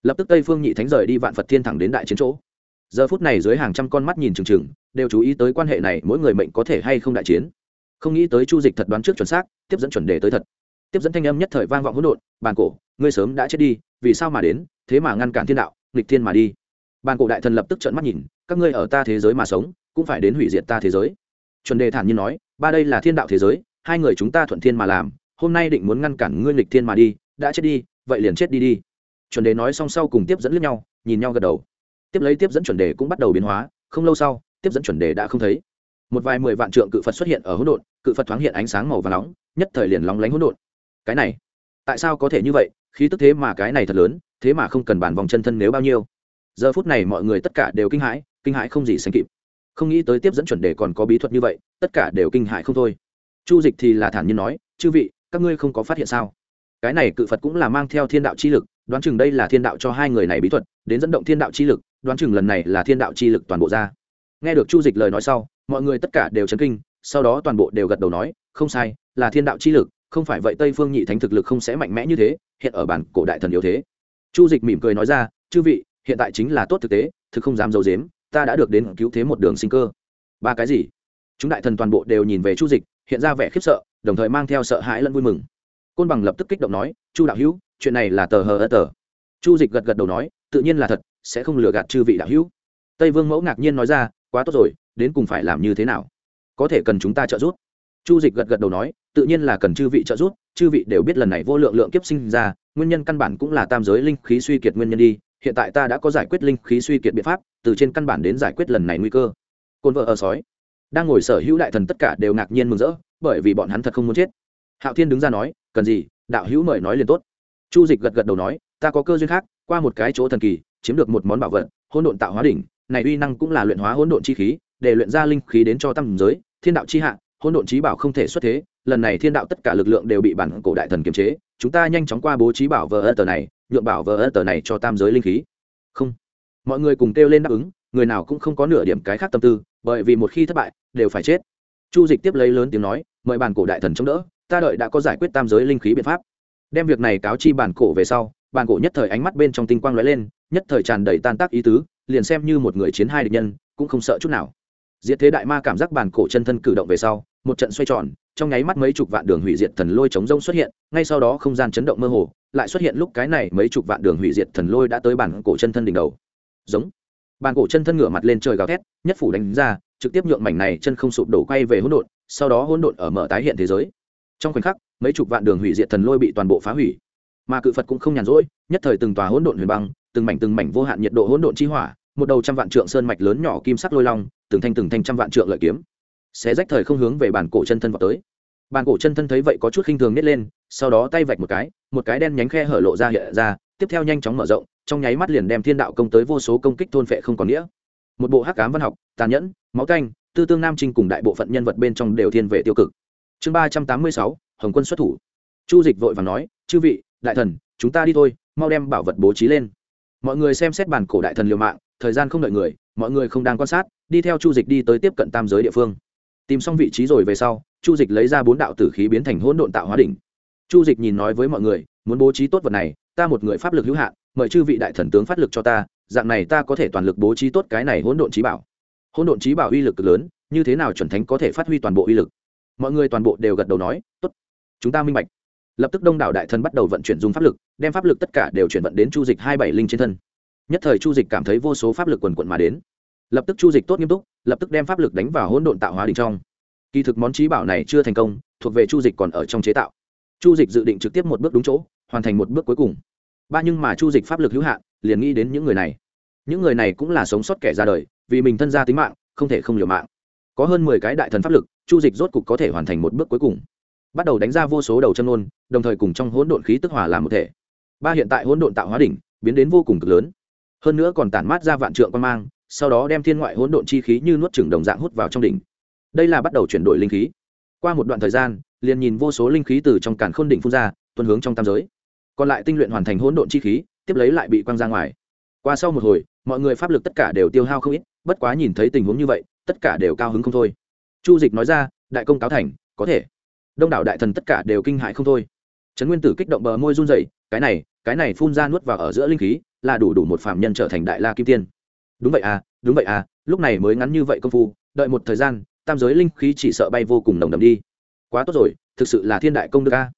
Lập tức tây phương nhị thánh rời đi vạn phật thiên thẳng đến đại chiến chỗ. Giờ phút này dưới hàng trăm con mắt nhìn trừng trừng đều chú ý tới quan hệ này, mỗi người mệnh có thể hay không đại chiến. Không nghĩ tới chu dịch thật đoán trước chuẩn xác, tiếp dẫn chuẩn đề tới thật tiếp dẫn thanh âm nhất thời vang vọng hỗn độn, bàn cổ, ngươi sớm đã chết đi, vì sao mà đến? Thế mà ngăn cản thiên đạo, nghịch thiên mà đi. Bàn cổ đại thần lập tức trợn mắt nhìn, các ngươi ở ta thế giới mà sống, cũng phải đến hủy diệt ta thế giới. Chuẩn đề thản nhiên nói, ba đây là thiên đạo thế giới, hai người chúng ta thuận thiên mà làm, hôm nay định muốn ngăn cản ngươi nghịch thiên mà đi, đã chết đi, vậy liền chết đi đi. Chuẩn đề nói xong sau cùng tiếp dẫn lướt nhau, nhìn nhau gật đầu. Tiếp lấy tiếp dẫn chuẩn đề cũng bắt đầu biến hóa, không lâu sau, tiếp dẫn chuẩn đề đã không thấy. Một vài mười vạn trượng cự phật xuất hiện ở hỗn độn, cự phật thoáng hiện ánh sáng màu và nóng, nhất thời liền lóng lánh hỗn độn cái này, tại sao có thể như vậy? Khi tức thế mà cái này thật lớn, thế mà không cần bản vòng chân thân nếu bao nhiêu. Giờ phút này mọi người tất cả đều kinh hãi kinh hãi không gì sánh kịp. Không nghĩ tới tiếp dẫn chuẩn đề còn có bí thuật như vậy, tất cả đều kinh hãi không thôi. Chu dịch thì là thản nhiên nói, chư vị, các ngươi không có phát hiện sao? Cái này cự phật cũng là mang theo thiên đạo chi lực, đoán chừng đây là thiên đạo cho hai người này bí thuật, đến dẫn động thiên đạo chi lực, đoán chừng lần này là thiên đạo chi lực toàn bộ ra. Nghe được chu dịch lời nói sau, mọi người tất cả đều chấn kinh, sau đó toàn bộ đều gật đầu nói, không sai, là thiên đạo chi lực không phải vậy tây phương nhị thánh thực lực không sẽ mạnh mẽ như thế, hiện ở bản cổ đại thần yếu thế. Chu dịch mỉm cười nói ra, chư vị, hiện tại chính là tốt thực tế, thực không dám d i ấ u dếm ta đã được đến cứu thế một đường sinh cơ. Ba cái gì? Chúng đại thần toàn bộ đều nhìn về chu dịch, hiện ra vẻ khiếp sợ, đồng thời mang theo sợ hãi lẫn vui mừng. Côn bằng lập tức kích động nói, chu đạo hữu, chuyện này là tờ hờ ơ tờ. Chu dịch gật gật đầu nói, tự nhiên là thật, sẽ không lừa gạt chư vị đạo hữu. Tây vương mẫu ngạc nhiên nói ra, quá tốt rồi, đến cùng phải làm như thế nào? Có thể cần chúng ta trợ giúp chu dịch gật gật đầu nói, tự nhiên là cần chư vị trợ giúp, chư vị đều biết lần này vô lượng lượng kiếp sinh ra, nguyên nhân căn bản cũng là tam giới linh khí suy kiệt nguyên nhân đi, hiện tại ta đã có giải quyết linh khí suy kiệt biện pháp, từ trên căn bản đến giải quyết lần này nguy cơ. Côn vợ ở sói, đang ngồi sở hữu đại thần tất cả đều ngạc nhiên mừng rỡ, bởi vì bọn hắn thật không muốn chết. Hạo thiên đứng ra nói, cần gì, đạo hữu mời nói liền tốt. Chu dịch gật gật đầu nói, ta có cơ duyên khác, qua một cái chỗ thần kỳ, chiếm được một món bảo vật, hỗn độn tạo hóa đỉnh, này uy năng cũng là luyện hóa hỗn độn chi khí, để luyện ra linh khí đến cho tam giới, thiên đạo chi hạ hỗn độn trí bảo không thể xuất thế, lần này thiên đạo tất cả lực lượng đều bị bản cổ đại thần kiềm chế, chúng ta nhanh chóng qua bố trí bảo vờ ơ tờ này nhuộm bảo vờ ơ tờ này cho tam giới linh khí. Không. Mọi người cùng kêu lên đáp ứng, người nào cũng không có nửa điểm cái khác tâm tư, bởi vì một khi thất bại, đều phải chết. Chu dịch tiếp lấy lớn tiếng nói, mời bản cổ đại thần chống đỡ, ta đợi đã có giải quyết tam giới linh khí biện pháp. Đem việc này cáo chi bản cổ về sau, bản cổ nhất thời ánh mắt bên trong tinh quang lóe lên, nhất thời tràn đầy tan tác ý tứ, liền xem như một người chiến hai địch nhân, cũng không sợ chút nào. Diệt thế đại ma cảm giác bản cổ chân thân cử động về sau một trận xoay tròn, trong nháy mắt mấy chục vạn đường hủy diệt thần lôi chống rông xuất hiện, ngay sau đó không gian chấn động mơ hồ, lại xuất hiện lúc cái này mấy chục vạn đường hủy diệt thần lôi đã tới bản cổ chân thân đỉnh đầu. Giống. Bản cổ chân thân ngửa mặt lên trời gào thét, nhất phủ đánh ra, trực tiếp nhượng mảnh này chân không sụp đổ quay về hỗn độn, sau đó hỗn độn ở mở tái hiện thế giới. Trong khoảnh khắc, mấy chục vạn đường hủy diệt thần lôi bị toàn bộ phá hủy. Mà cự phật cũng không nhàn rỗi, nhất thời từng tòa hỗn độn huyền băng, từng mảnh từng mảnh vô hạn nhiệt độ hỗn độn chi hỏa, một đầu trăm vạn trượng sơn mạch lớn nhỏ kim sắc lôi long, từng thanh từng thanh trăm vạn trượng lợi kiếm xé rách thời không hướng về bản cổ chân thân vào tới. Bản cổ chân thân thấy vậy có chút khinh thường nít lên, sau đó tay vạch một cái một cái đen nhánh khe hở lộ ra hiện ra, tiếp theo nhanh chóng mở rộng, trong nháy mắt liền đem thiên đạo công tới vô số công kích thôn phệ không còn nghĩa. Một bộ hắc cám văn học, tàn nhẫn, máu canh tư tương nam trinh cùng đại bộ phận nhân vật bên trong đều thiên về tiêu cực. Chương ba trăm tám mươi sáu, hồng quân xuất thủ. Chu dịch vội và nói, chư vị, đại thần, chúng ta đi thôi, mau đem bảo vật bố trí lên. Mọi người xem xét bản cổ đại thần liều mạng, thời gian không đợi người, mọi người không đang quan sát, đi theo chu dịch đi tới tiếp cận tam giới địa phương tìm xong vị trí rồi về sau, chu dịch lấy ra bốn đạo tử khí biến thành hỗn độn tạo hóa đỉnh. Chu dịch nhìn nói với mọi người, muốn bố trí tốt vật này, ta một người pháp lực hữu hạn, mời chư vị đại thần tướng phát lực cho ta, dạng này ta có thể toàn lực bố trí tốt cái này hỗn độn trí bảo. Hỗn độn trí bảo uy lực cực lớn, như thế nào chuẩn thánh có thể phát huy toàn bộ uy lực? Mọi người toàn bộ đều gật đầu nói, tốt, chúng ta minh bạch. Lập tức đông đảo đại thần bắt đầu vận chuyển dùng pháp lực, đem pháp lực tất cả đều chuyển vận đến chu dịch hai bảy linh trên thân. Nhất thời chu dịch cảm thấy vô số pháp lực quần quận mà đến lập tức chu dịch tốt nghiêm túc, lập tức đem pháp lực đánh vào hỗn độn tạo hóa đỉnh trong. Kỳ thực món trí bảo này chưa thành công, thuộc về chu dịch còn ở trong chế tạo. Chu dịch dự định trực tiếp một bước đúng chỗ, hoàn thành một bước cuối cùng. Ba nhưng mà chu dịch pháp lực hữu hạn, liền nghĩ đến những người này. Những người này cũng là sống sót kẻ ra đời, vì mình thân gia tính mạng, không thể không liều mạng. Có hơn mười cái đại thần pháp lực, chu dịch rốt cục có thể hoàn thành một bước cuối cùng. Bắt đầu đánh ra vô số đầu chân nôn đồng thời cùng trong hỗn độn khí tức hòa làm một thể. Ba hiện tại hỗn độn tạo hóa đỉnh, biến đến vô cùng cực lớn. Hơn nữa còn tản mát ra vạn trượng quan mang sau đó đem thiên ngoại hỗn độn chi khí như nuốt chửng đồng dạng hút vào trong đỉnh. Đây là bắt đầu chuyển đổi linh khí. Qua một đoạn thời gian, liền nhìn vô số linh khí từ trong càn khôn đỉnh phun ra tuần hướng trong tam giới. Còn lại tinh luyện hoàn thành hỗn độn chi khí, tiếp lấy lại bị quăng ra ngoài. Qua sau một hồi, mọi người pháp lực tất cả đều tiêu hao không ít, bất quá nhìn thấy tình huống như vậy, tất cả đều cao hứng không thôi. Chu dịch nói ra, đại công cáo thành, có thể. Đông đảo đại thần tất cả đều kinh hại không thôi. Trấn nguyên tử kích động bờ môi run dậy cái này cái này phun ra nuốt vào ở giữa linh khí, là đủ đủ một phạm nhân trở thành đại la kim tiên đúng vậy à đúng vậy à lúc này mới ngắn như vậy công phu, đợi một thời gian, tam giới linh khí chỉ sợ bay vô cùng nồng đậm đi. Quá tốt rồi, thực sự là thiên đại công đức a.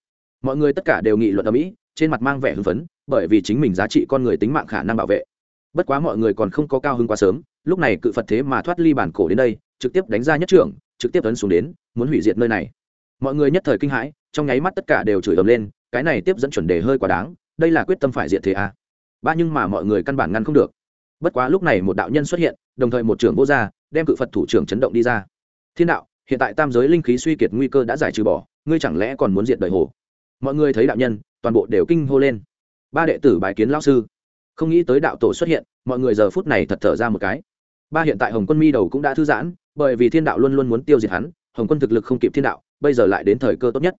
Mọi người tất cả đều nghị luận ở mỹ, trên mặt mang vẻ hưng phấn, bởi vì chính mình giá trị con người tính mạng khả năng bảo vệ. Bất quá mọi người còn không có cao hứng quá sớm, lúc này cự phật thế mà thoát ly bản cổ đến đây, trực tiếp đánh ra nhất trưởng, trực tiếp tấn xuống đến, muốn hủy diệt nơi này. Mọi người nhất thời kinh hãi, trong nháy mắt tất cả đều chửi ầm lên, cái này tiếp dẫn chuẩn đề hơi quá đáng, đây là quyết tâm phải diệt thế a. À. ba nhưng mà mọi người căn bản ngăn không được bất quá lúc này một đạo nhân xuất hiện, đồng thời một trưởng vô gia, đem cự phật thủ trưởng chấn động đi ra. Thiên đạo, hiện tại tam giới linh khí suy kiệt nguy cơ đã giải trừ bỏ, ngươi chẳng lẽ còn muốn diệt đời hồ? Mọi người thấy đạo nhân, toàn bộ đều kinh hô lên. Ba đệ tử bài kiến lao sư. Không nghĩ tới đạo tổ xuất hiện, mọi người giờ phút này thật thở ra một cái. Ba hiện tại hồng quân mi đầu cũng đã thư giãn, bởi vì thiên đạo luôn luôn muốn tiêu diệt hắn, hồng quân thực lực không kịp thiên đạo, bây giờ lại đến thời cơ tốt nhất.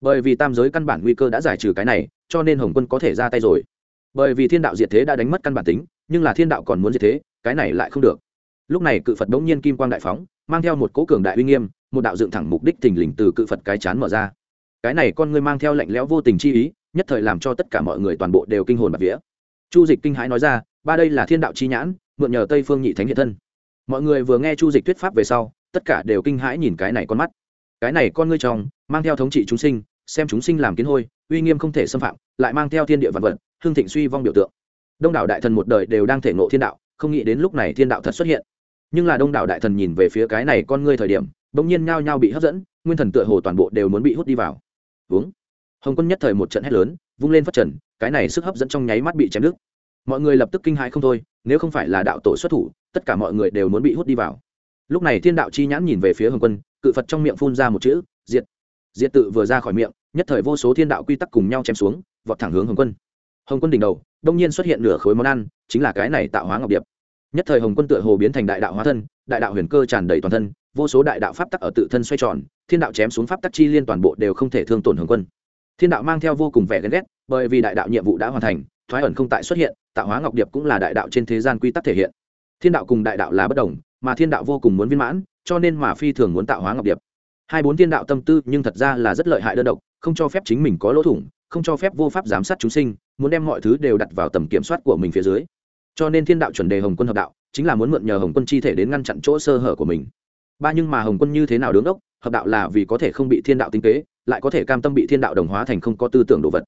Bởi vì tam giới căn bản nguy cơ đã giải trừ cái này, cho nên hồng quân có thể ra tay rồi. Bởi vì thiên đạo diệt thế đã đánh mất căn bản tính nhưng là thiên đạo còn muốn như thế, cái này lại không được. Lúc này cự phật bỗng nhiên kim quang đại phóng, mang theo một cố cường đại uy nghiêm, một đạo dựng thẳng mục đích thình lình từ cự phật cái chán mở ra. Cái này con ngươi mang theo lạnh lẽo vô tình chi ý, nhất thời làm cho tất cả mọi người toàn bộ đều kinh hồn bạc vía. Chu dịch kinh hãi nói ra, ba đây là thiên đạo chi nhãn, mượn nhờ tây phương nhị thánh hiện thân. Mọi người vừa nghe chu dịch thuyết pháp về sau, tất cả đều kinh hãi nhìn cái này con mắt. Cái này con ngươi trong, mang theo thống trị chúng sinh, xem chúng sinh làm kiến hôi, uy nghiêm không thể xâm phạm, lại mang theo thiên địa vật vật, hương thịnh suy vong biểu tượng đông đảo đại thần một đời đều đang thể ngộ thiên đạo, không nghĩ đến lúc này thiên đạo thật xuất hiện. Nhưng là đông đảo đại thần nhìn về phía cái này con ngươi thời điểm, bỗng nhiên nhao nhao bị hấp dẫn, nguyên thần tựa hồ toàn bộ đều muốn bị hút đi vào. Uống hồng quân nhất thời một trận hét lớn, vung lên phát trần, cái này sức hấp dẫn trong nháy mắt bị chém đứt. Mọi người lập tức kinh hãi không thôi, nếu không phải là đạo tổ xuất thủ, tất cả mọi người đều muốn bị hút đi vào. Lúc này thiên đạo chi nhãn nhìn về phía hồng quân, cự phật trong miệng phun ra một chữ, diệt. Diệt tự vừa ra khỏi miệng, nhất thời vô số thiên đạo quy tắc cùng nhau chém xuống, vọt thẳng hướng hồng quân hồng quân đỉnh đầu, đông nhiên xuất hiện nửa khối món ăn, chính là cái này tạo hóa ngọc điệp. Nhất thời hồng quân tựa hồ biến thành đại đạo hóa thân, đại đạo huyền cơ tràn đầy toàn thân, vô số đại đạo pháp tắc ở tự thân xoay tròn, thiên đạo chém xuống pháp tắc chi liên toàn bộ đều không thể thương tổn hồng quân. Thiên đạo mang theo vô cùng vẻ ghen ghét, bởi vì đại đạo nhiệm vụ đã hoàn thành, thoái ẩn không tại xuất hiện, tạo hóa ngọc điệp cũng là đại đạo trên thế gian quy tắc thể hiện. Thiên đạo cùng đại đạo là bất đồng, mà thiên đạo vô cùng muốn viên mãn, cho nên mà phi thường muốn tạo hóa ngọc điệp. Hai bốn thiên đạo tâm tư nhưng thật ra là rất lợi hại đơn độc, không cho phép chính mình có lỗ thủng không cho phép vô pháp giám sát chúng sinh, muốn đem mọi thứ đều đặt vào tầm kiểm soát của mình phía dưới. Cho nên thiên đạo chuẩn đề hồng quân hợp đạo, chính là muốn mượn nhờ hồng quân chi thể đến ngăn chặn chỗ sơ hở của mình. Ba nhưng mà hồng quân như thế nào đứng đốc, hợp đạo là vì có thể không bị thiên đạo tinh kế, lại có thể cam tâm bị thiên đạo đồng hóa thành không có tư tưởng đồ vật.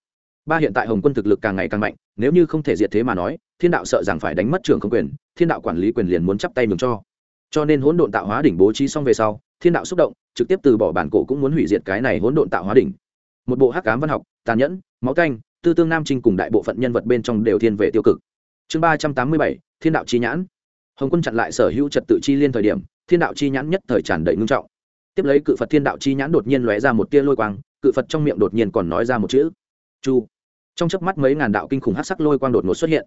Ba hiện tại hồng quân thực lực càng ngày càng mạnh, nếu như không thể diệt thế mà nói, thiên đạo sợ rằng phải đánh mất trường không quyền, thiên đạo quản lý quyền liền muốn chắp tay mừng cho. Cho nên hỗn độn tạo hóa đỉnh bố trí xong về sau, thiên đạo xúc động, trực tiếp từ bỏ bản cổ cũng muốn hủy diệt cái này hỗn độn tạo hóa đỉnh một bộ hắc cám văn học, tàn nhẫn, máu canh, tư tương nam trinh cùng đại bộ phận nhân vật bên trong đều thiên về tiêu cực. Chương ba trăm tám mươi bảy, thiên đạo chi nhãn. Hồng quân chặn lại sở hữu trật tự chi liên thời điểm, thiên đạo chi nhãn nhất thời tràn đầy ngưng trọng. Tiếp lấy cự phật thiên đạo chi nhãn đột nhiên lóe ra một tia lôi quang, cự phật trong miệng đột nhiên còn nói ra một chữ. Chu. Trong chớp mắt mấy ngàn đạo kinh khủng hát sắc lôi quang đột ngột xuất hiện.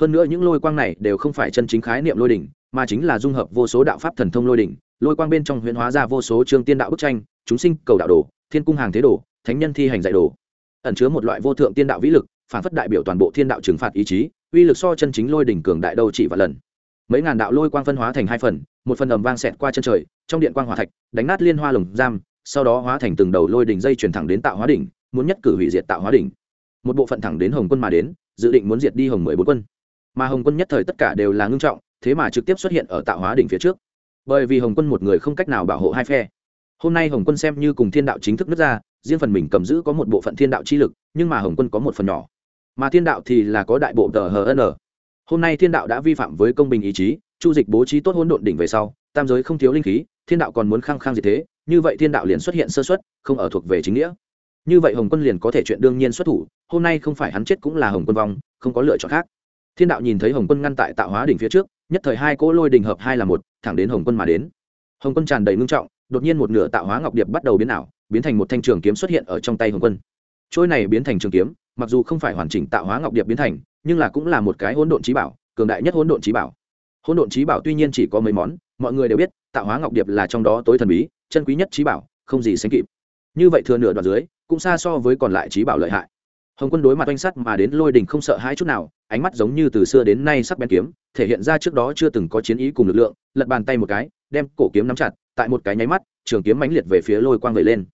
Hơn nữa những lôi quang này đều không phải chân chính khái niệm lôi đỉnh, mà chính là dung hợp vô số đạo pháp thần thông lôi đỉnh, lôi quang bên trong huyễn hóa ra vô số chương tiên đạo bức tranh, chúng sinh cầu đạo đồ, thiên cung hàng thế đồ thánh nhân thi hành dạy đồ. Ẩn chứa một loại vô thượng tiên đạo vĩ lực, phản phất đại biểu toàn bộ thiên đạo trừng phạt ý chí, uy lực so chân chính lôi đỉnh cường đại đâu chỉ và lần. Mấy ngàn đạo lôi quang phân hóa thành hai phần, một phần ầm vang xẹt qua chân trời, trong điện quang hỏa thạch, đánh nát liên hoa lồng giam, sau đó hóa thành từng đầu lôi đỉnh dây chuyển thẳng đến tạo hóa đỉnh, muốn nhất cử hủy diệt tạo hóa đỉnh. Một bộ phận thẳng đến hồng quân mà đến, dự định muốn diệt đi hồng mười bốn quân. Mà hồng quân nhất thời tất cả đều là ngưng trọng, thế mà trực tiếp xuất hiện ở tạo hóa đỉnh phía trước. Bởi vì hồng quân một người không cách nào bảo hộ hai phe hôm nay hồng quân xem như cùng thiên đạo chính thức nước ra, riêng phần mình cầm giữ có một bộ phận thiên đạo chi lực, nhưng mà hồng quân có một phần nhỏ. Mà thiên đạo thì là có đại bộ tờ hn hôm nay thiên đạo đã vi phạm với công bình ý chí, chu dịch bố trí tốt hỗn độn đỉnh về sau, tam giới không thiếu linh khí, thiên đạo còn muốn khăng khăng gì thế, như vậy thiên đạo liền xuất hiện sơ xuất không ở thuộc về chính nghĩa. Như vậy hồng quân liền có thể chuyện đương nhiên xuất thủ, hôm nay không phải hắn chết cũng là hồng quân vong, không có lựa chọn khác. Thiên đạo nhìn thấy hồng quân ngăn tại tạo hóa đỉnh phía trước, nhất thời hai cỗ lôi đình hợp hai là một, thẳng đến hồng quân mà đến. Hồng quân tràn đầy ngưng trọng đột nhiên một nửa tạo hóa ngọc điệp bắt đầu biến ảo, biến thành một thanh trường kiếm xuất hiện ở trong tay hồng quân. Trôi này biến thành trường kiếm, mặc dù không phải hoàn chỉnh tạo hóa ngọc điệp biến thành, nhưng là cũng là một cái hỗn độn trí bảo, cường đại nhất hỗn độn trí bảo. Hỗn độn trí bảo tuy nhiên chỉ có mấy món, mọi người đều biết, tạo hóa ngọc điệp là trong đó tối thần bí, chân quý nhất trí bảo, không gì sánh kịp. Như vậy thừa nửa đoạn dưới, cũng xa so với còn lại trí bảo lợi hại. Hồng quân đối mặt oanh sắt mà đến lôi đình không sợ hãi chút nào, ánh mắt giống như từ xưa đến nay sắc bén kiếm, thể hiện ra trước đó chưa từng có chiến ý cùng lực lượng, lật bàn tay một cái, đem cổ kiếm nắm chặt tại một cái nháy mắt, trường kiếm mãnh liệt về phía lôi quang vẩy lên.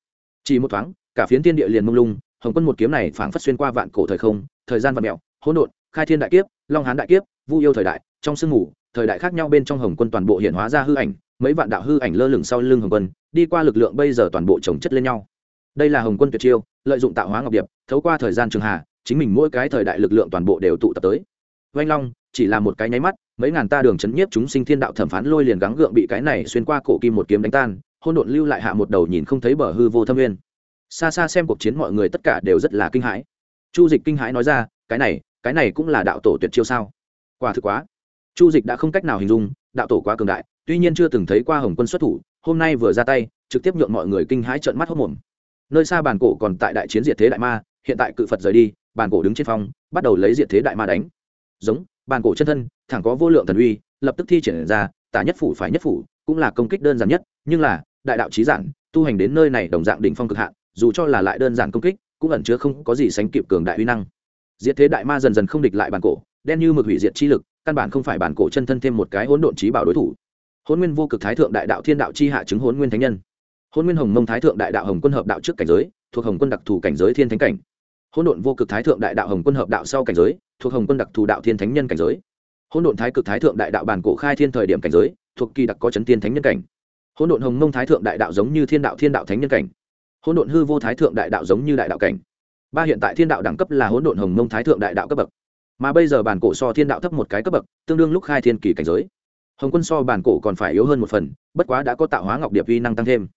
Chỉ một thoáng, cả phiến thiên địa liền mông lung, hồng quân một kiếm này phảng phất xuyên qua vạn cổ thời không, thời gian vạn mẹo hỗn độn, khai thiên đại kiếp, long hán đại kiếp, vu yêu thời đại, trong sương ngủ thời đại khác nhau bên trong hồng quân toàn bộ hiện hóa ra hư ảnh, mấy vạn đạo hư ảnh lơ lửng sau lưng hồng quân, đi qua lực lượng bây giờ toàn bộ chồng chất lên nhau. Đây là hồng quân tuyệt chiêu, lợi dụng tạo hóa ngọc điệp, thấu qua thời gian trường hà, chính mình mỗi cái thời đại lực lượng toàn bộ đều tụ tập tới. Vanh long, chỉ là một cái nháy mắt mấy ngàn ta đường chấn nhiếp chúng sinh thiên đạo thẩm phán lôi liền gắng gượng bị cái này xuyên qua cổ kim một kiếm đánh tan, hôn độn lưu lại hạ một đầu nhìn không thấy bờ hư vô thâm nguyên. Xa xa xem cuộc chiến mọi người tất cả đều rất là kinh hãi. Chu dịch kinh hãi nói ra, cái này cái này cũng là đạo tổ tuyệt chiêu sao? Quả thực quá. Chu dịch đã không cách nào hình dung, đạo tổ quá cường đại, tuy nhiên chưa từng thấy qua hồng quân xuất thủ, hôm nay vừa ra tay, trực tiếp nhượng mọi người kinh hãi trợn mắt hốc mồm. Nơi xa bàn cổ còn tại đại chiến diệt thế đại ma, hiện tại cự phật rời đi, bàn cổ đứng trên phong, bắt đầu lấy diệt thế đại ma đánh. Giống, bàn cổ chân thân thẳng có vô lượng thần uy, lập tức thi triển ra, tả nhất phủ phải nhất phủ, cũng là công kích đơn giản nhất, nhưng là, đại đạo trí giản, tu hành đến nơi này đồng dạng đỉnh phong cực hạn, dù cho là lại đơn giản công kích, cũng ẩn chứa không có gì sánh kịp cường đại uy năng. Diệt thế đại ma dần dần không địch lại bản cổ, đen như mực hủy diệt chi lực, căn bản không phải bản cổ chân thân thêm một cái hỗn độn trí bảo đối thủ. Hôn nguyên vô cực thái thượng đại đạo thiên đạo chi hạ chứng hôn nguyên thánh nhân. Hôn nguyên hồng mông thái thượng đại đạo hồng quân hợp đạo trước cảnh giới, thuộc hồng quân đặc thù cảnh giới thiên thánh cảnh. Hôn độn vô cực thái thượng đại đạo hồng quân hợp đạo sau cảnh giới, thuộc hồng quân đặc thù đạo thiên thánh nhân cảnh giới. Hỗn độn thái cực thái thượng đại đạo bản cổ khai thiên thời điểm cảnh giới, thuộc kỳ đặc có chấn thiên thánh nhân cảnh. Hỗn độn hồng mông thái thượng đại đạo giống như thiên đạo thiên đạo thánh nhân cảnh. Hỗn độn hư vô thái thượng đại đạo giống như đại đạo cảnh. Ba hiện tại thiên đạo đẳng cấp là hỗn độn hồng mông thái thượng đại đạo cấp bậc. Mà bây giờ bản cổ so thiên đạo thấp một cái cấp bậc, tương đương lúc khai thiên kỳ cảnh giới. Hồng quân so bản cổ còn phải yếu hơn một phần, bất quá đã có tạo hóa ngọc điệp vi năng tăng thêm.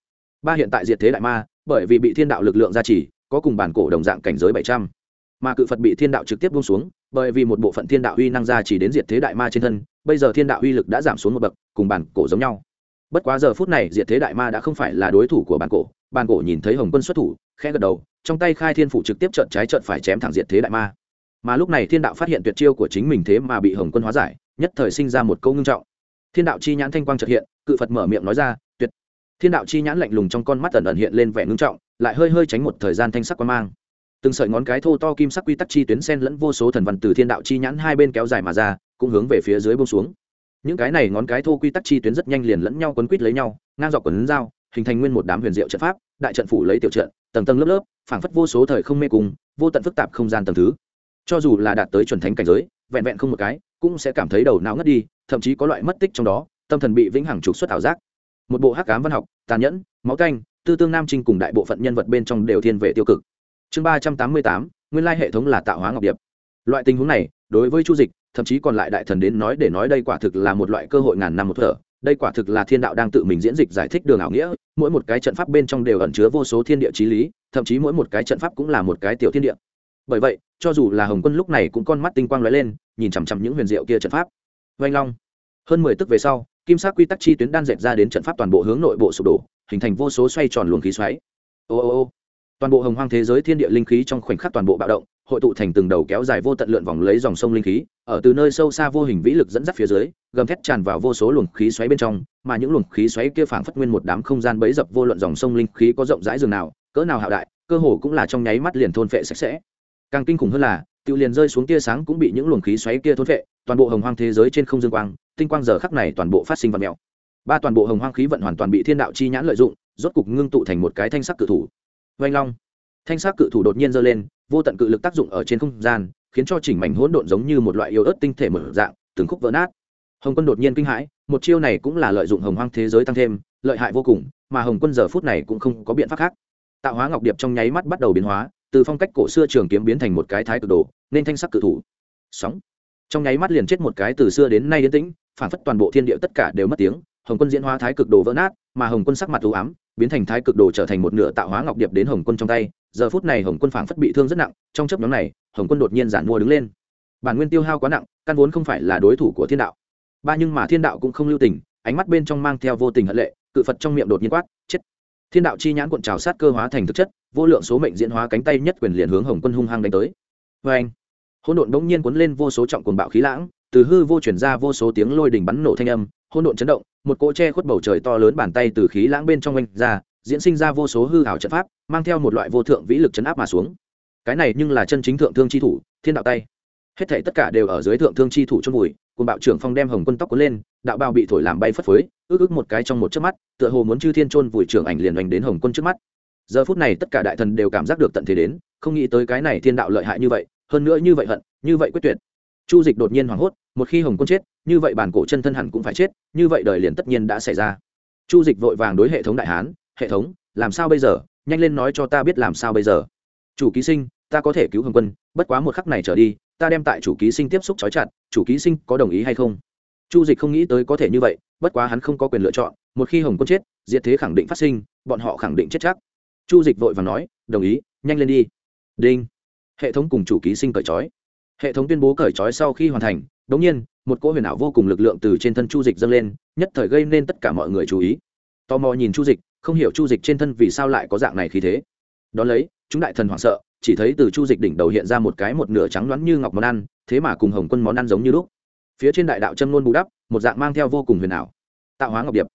Ba hiện tại diệt thế đại ma, bởi vì bị thiên đạo lực lượng gia trì, có cùng bản cổ đồng dạng cảnh giới bảy trăm. Mà cự phật bị thiên đạo trực tiếp buông xuống bởi vì một bộ phận thiên đạo uy năng ra chỉ đến diệt thế đại ma trên thân, bây giờ thiên đạo uy lực đã giảm xuống một bậc, cùng bản cổ giống nhau. Bất quá giờ phút này, diệt thế đại ma đã không phải là đối thủ của bản cổ bản cổ nhìn thấy hồng quân xuất thủ, khẽ gật đầu, trong tay khai thiên phủ trực tiếp trợn trái trợn phải chém thẳng diệt thế đại ma. Mà lúc này thiên đạo phát hiện tuyệt chiêu của chính mình thế mà bị hồng quân hóa giải, nhất thời sinh ra một câu ngưng trọng. Thiên đạo chi nhãn thanh quang trật hiện, cự phật mở miệng nói ra, tuyệt. Thiên đạo chi nhãn lạnh lùng trong con mắt ẩn ẩn hiện lên vẻ ngưng trọng, lại hơi hơi tránh một thời gian thanh sắc quan mang từng sợi ngón cái thô to kim sắc quy tắc chi tuyến sen lẫn vô số thần văn từ thiên đạo chi nhãn hai bên kéo dài mà ra, cũng hướng về phía dưới bông xuống. Những cái này ngón cái thô quy tắc chi tuyến rất nhanh liền lẫn nhau quấn quít lấy nhau, ngang dọc quấn dao, hình thành nguyên một đám huyền diệu trận pháp, đại trận phủ lấy tiểu trận, tầng tầng lớp lớp, phảng phất vô số thời không mê cùng vô tận phức tạp không gian tầng thứ. Cho dù là đạt tới chuẩn thánh cảnh giới, vẹn vẹn không một cái, cũng sẽ cảm thấy đầu não ngất đi, thậm chí có loại mất tích trong đó, tâm thần bị vĩnh hằng trục xuất ảo giác. Một bộ hắc cám văn học, tàn nhẫn, máu canh, tư tương nam trinh cùng đại bộ phận nhân vật bên trong đều thiên về tiêu cực chương ba trăm tám mươi tám, nguyên lai hệ thống là tạo hóa ngọc điệp. Loại tình huống này, đối với chu dịch, thậm chí còn lại đại thần đến nói để nói đây quả thực là một loại cơ hội ngàn năm một thở. Đây quả thực là thiên đạo đang tự mình diễn dịch giải thích đường ảo nghĩa, mỗi một cái trận pháp bên trong đều ẩn chứa vô số thiên địa trí lý, thậm chí mỗi một cái trận pháp cũng là một cái tiểu thiên địa. Bởi vậy, cho dù là hồng quân lúc này cũng con mắt tinh quang lóe lên, nhìn chằm chằm những huyền diệu kia trận pháp. Vanh long. Hơn mười tức về sau, kim sắc quy tắc chi tuyến đan dệt ra đến trận pháp toàn bộ hướng nội bộ sụp đổ, hình thành vô số xoay tròn luồng khí xoáy. Ô ô ô toàn bộ hồng hoang thế giới thiên địa linh khí trong khoảnh khắc toàn bộ bạo động, hội tụ thành từng đầu kéo dài vô tận lượn vòng lấy dòng sông linh khí, ở từ nơi sâu xa vô hình vĩ lực dẫn dắt phía dưới, gầm thét tràn vào vô số luồng khí xoáy bên trong, mà những luồng khí xoáy kia phảng phất nguyên một đám không gian bấy dập vô luận dòng sông linh khí có rộng rãi dường nào, cỡ nào hạo đại, cơ hồ cũng là trong nháy mắt liền thôn phệ sạch sẽ. Càng kinh khủng hơn là tiêu liền rơi xuống tia sáng cũng bị những luồng khí xoáy kia thôn phệ, toàn bộ hồng hoang thế giới trên không dương quang, tinh quang giờ khắc này toàn bộ phát sinh vật mèo. Ba toàn bộ hồng hoang khí vận hoàn toàn bị thiên đạo chi nhãn lợi dụng, rốt cục ngưng tụ thành một cái thanh sắc cự thủ vanh long. Thanh sắc cự thủ đột nhiên giơ lên, vô tận cự lực tác dụng ở trên không gian, khiến cho chỉnh mảnh hỗn độn giống như một loại yếu ớt tinh thể mở dạng, từng khúc vỡ nát. Hồng quân đột nhiên kinh hãi, một chiêu này cũng là lợi dụng hồng hoang thế giới tăng thêm, lợi hại vô cùng, mà hồng quân giờ phút này cũng không có biện pháp khác. Tạo hóa ngọc điệp trong nháy mắt bắt đầu biến hóa, từ phong cách cổ xưa trường kiếm biến thành một cái thái cực đồ, nên thanh sắc cự thủ. Sóng. Trong nháy mắt liền chết một cái từ xưa đến nay yên tĩnh, phản phất toàn bộ thiên địa tất cả đều mất tiếng, hồng quân diễn hóa thái cực đồ vỡ nát, mà hồng quân sắc mặt u ám biến thành thái cực đồ trở thành một nửa tạo hóa ngọc điệp đến hồng quân trong tay, giờ phút này hồng quân phảng phất bị thương rất nặng, trong chấp nhóm này, hồng quân đột nhiên giản mua đứng lên. Bản nguyên tiêu hao quá nặng, căn vốn không phải là đối thủ của thiên đạo. Ba nhưng mà thiên đạo cũng không lưu tình, ánh mắt bên trong mang theo vô tình hận lệ, cự phật trong miệng đột nhiên quát, chết! Thiên đạo chi nhãn cuộn trào sát cơ hóa thành thực chất, vô lượng số mệnh diễn hóa cánh tay nhất quyền liền hướng hồng quân hung hăng đánh tới. Vê anh, hỗn độn bỗng nhiên cuốn lên vô số trọng cuồng bạo khí lãng, từ hư vô chuyển ra vô số tiếng lôi đình bắn nổ thanh âm, hỗn độn chấn động một cỗ che khuất bầu trời to lớn bàn tay từ khí lãng bên trong oanh ra, diễn sinh ra vô số hư hảo trận pháp, mang theo một loại vô thượng vĩ lực chấn áp mà xuống. Cái này nhưng là chân chính thượng thương chi thủ, thiên đạo tay. Hết thảy tất cả đều ở dưới thượng thương chi thủ chôn bụi cùng bạo trưởng phong đem hồng quân tóc cuốn lên, đạo bao bị thổi làm bay phất phới, ước ước một cái trong một chớp mắt, tựa hồ muốn chư thiên chôn vùi trưởng ảnh liền hoành đến hồng quân trước mắt. Giờ phút này tất cả đại thần đều cảm giác được tận thế đến, không nghĩ tới cái này thiên đạo lợi hại như vậy, hơn nữa như vậy hận, như vậy quyết tuyệt chu dịch đột nhiên hoảng hốt, một khi hồng quân chết, như vậy bản cổ chân thân hẳn cũng phải chết, như vậy đời liền tất nhiên đã xảy ra. Chu dịch vội vàng đối hệ thống đại hán, hệ thống, làm sao bây giờ? Nhanh lên nói cho ta biết làm sao bây giờ. Chủ ký sinh, ta có thể cứu hồng quân, bất quá một khắc này trở đi, ta đem tại chủ ký sinh tiếp xúc trói chặt, chủ ký sinh có đồng ý hay không? Chu dịch không nghĩ tới có thể như vậy, bất quá hắn không có quyền lựa chọn, một khi hồng quân chết, diệt thế khẳng định phát sinh, bọn họ khẳng định chết chắc. Chu dịch vội và nói, đồng ý, nhanh lên đi. Đinh. Hệ thống cùng chủ ký sinh cởi trói hệ thống tuyên bố cởi trói sau khi hoàn thành đ ỗ n g nhiên, một cỗ huyền ảo vô cùng lực lượng từ trên thân chu dịch dâng lên, nhất thời gây nên tất cả mọi người chú ý. Tò mò nhìn chu dịch, không hiểu chu dịch trên thân vì sao lại có dạng này khí thế. Đón lấy, chúng đại thần hoảng sợ, chỉ thấy từ chu dịch đỉnh đầu hiện ra một cái một nửa trắng loáng như ngọc món ăn, thế mà cùng hồng quân món ăn giống như lúc. Phía trên đại đạo châm ngôn bù đắp, một dạng mang theo vô cùng huyền ảo. Tạo hóa ngọc điệp.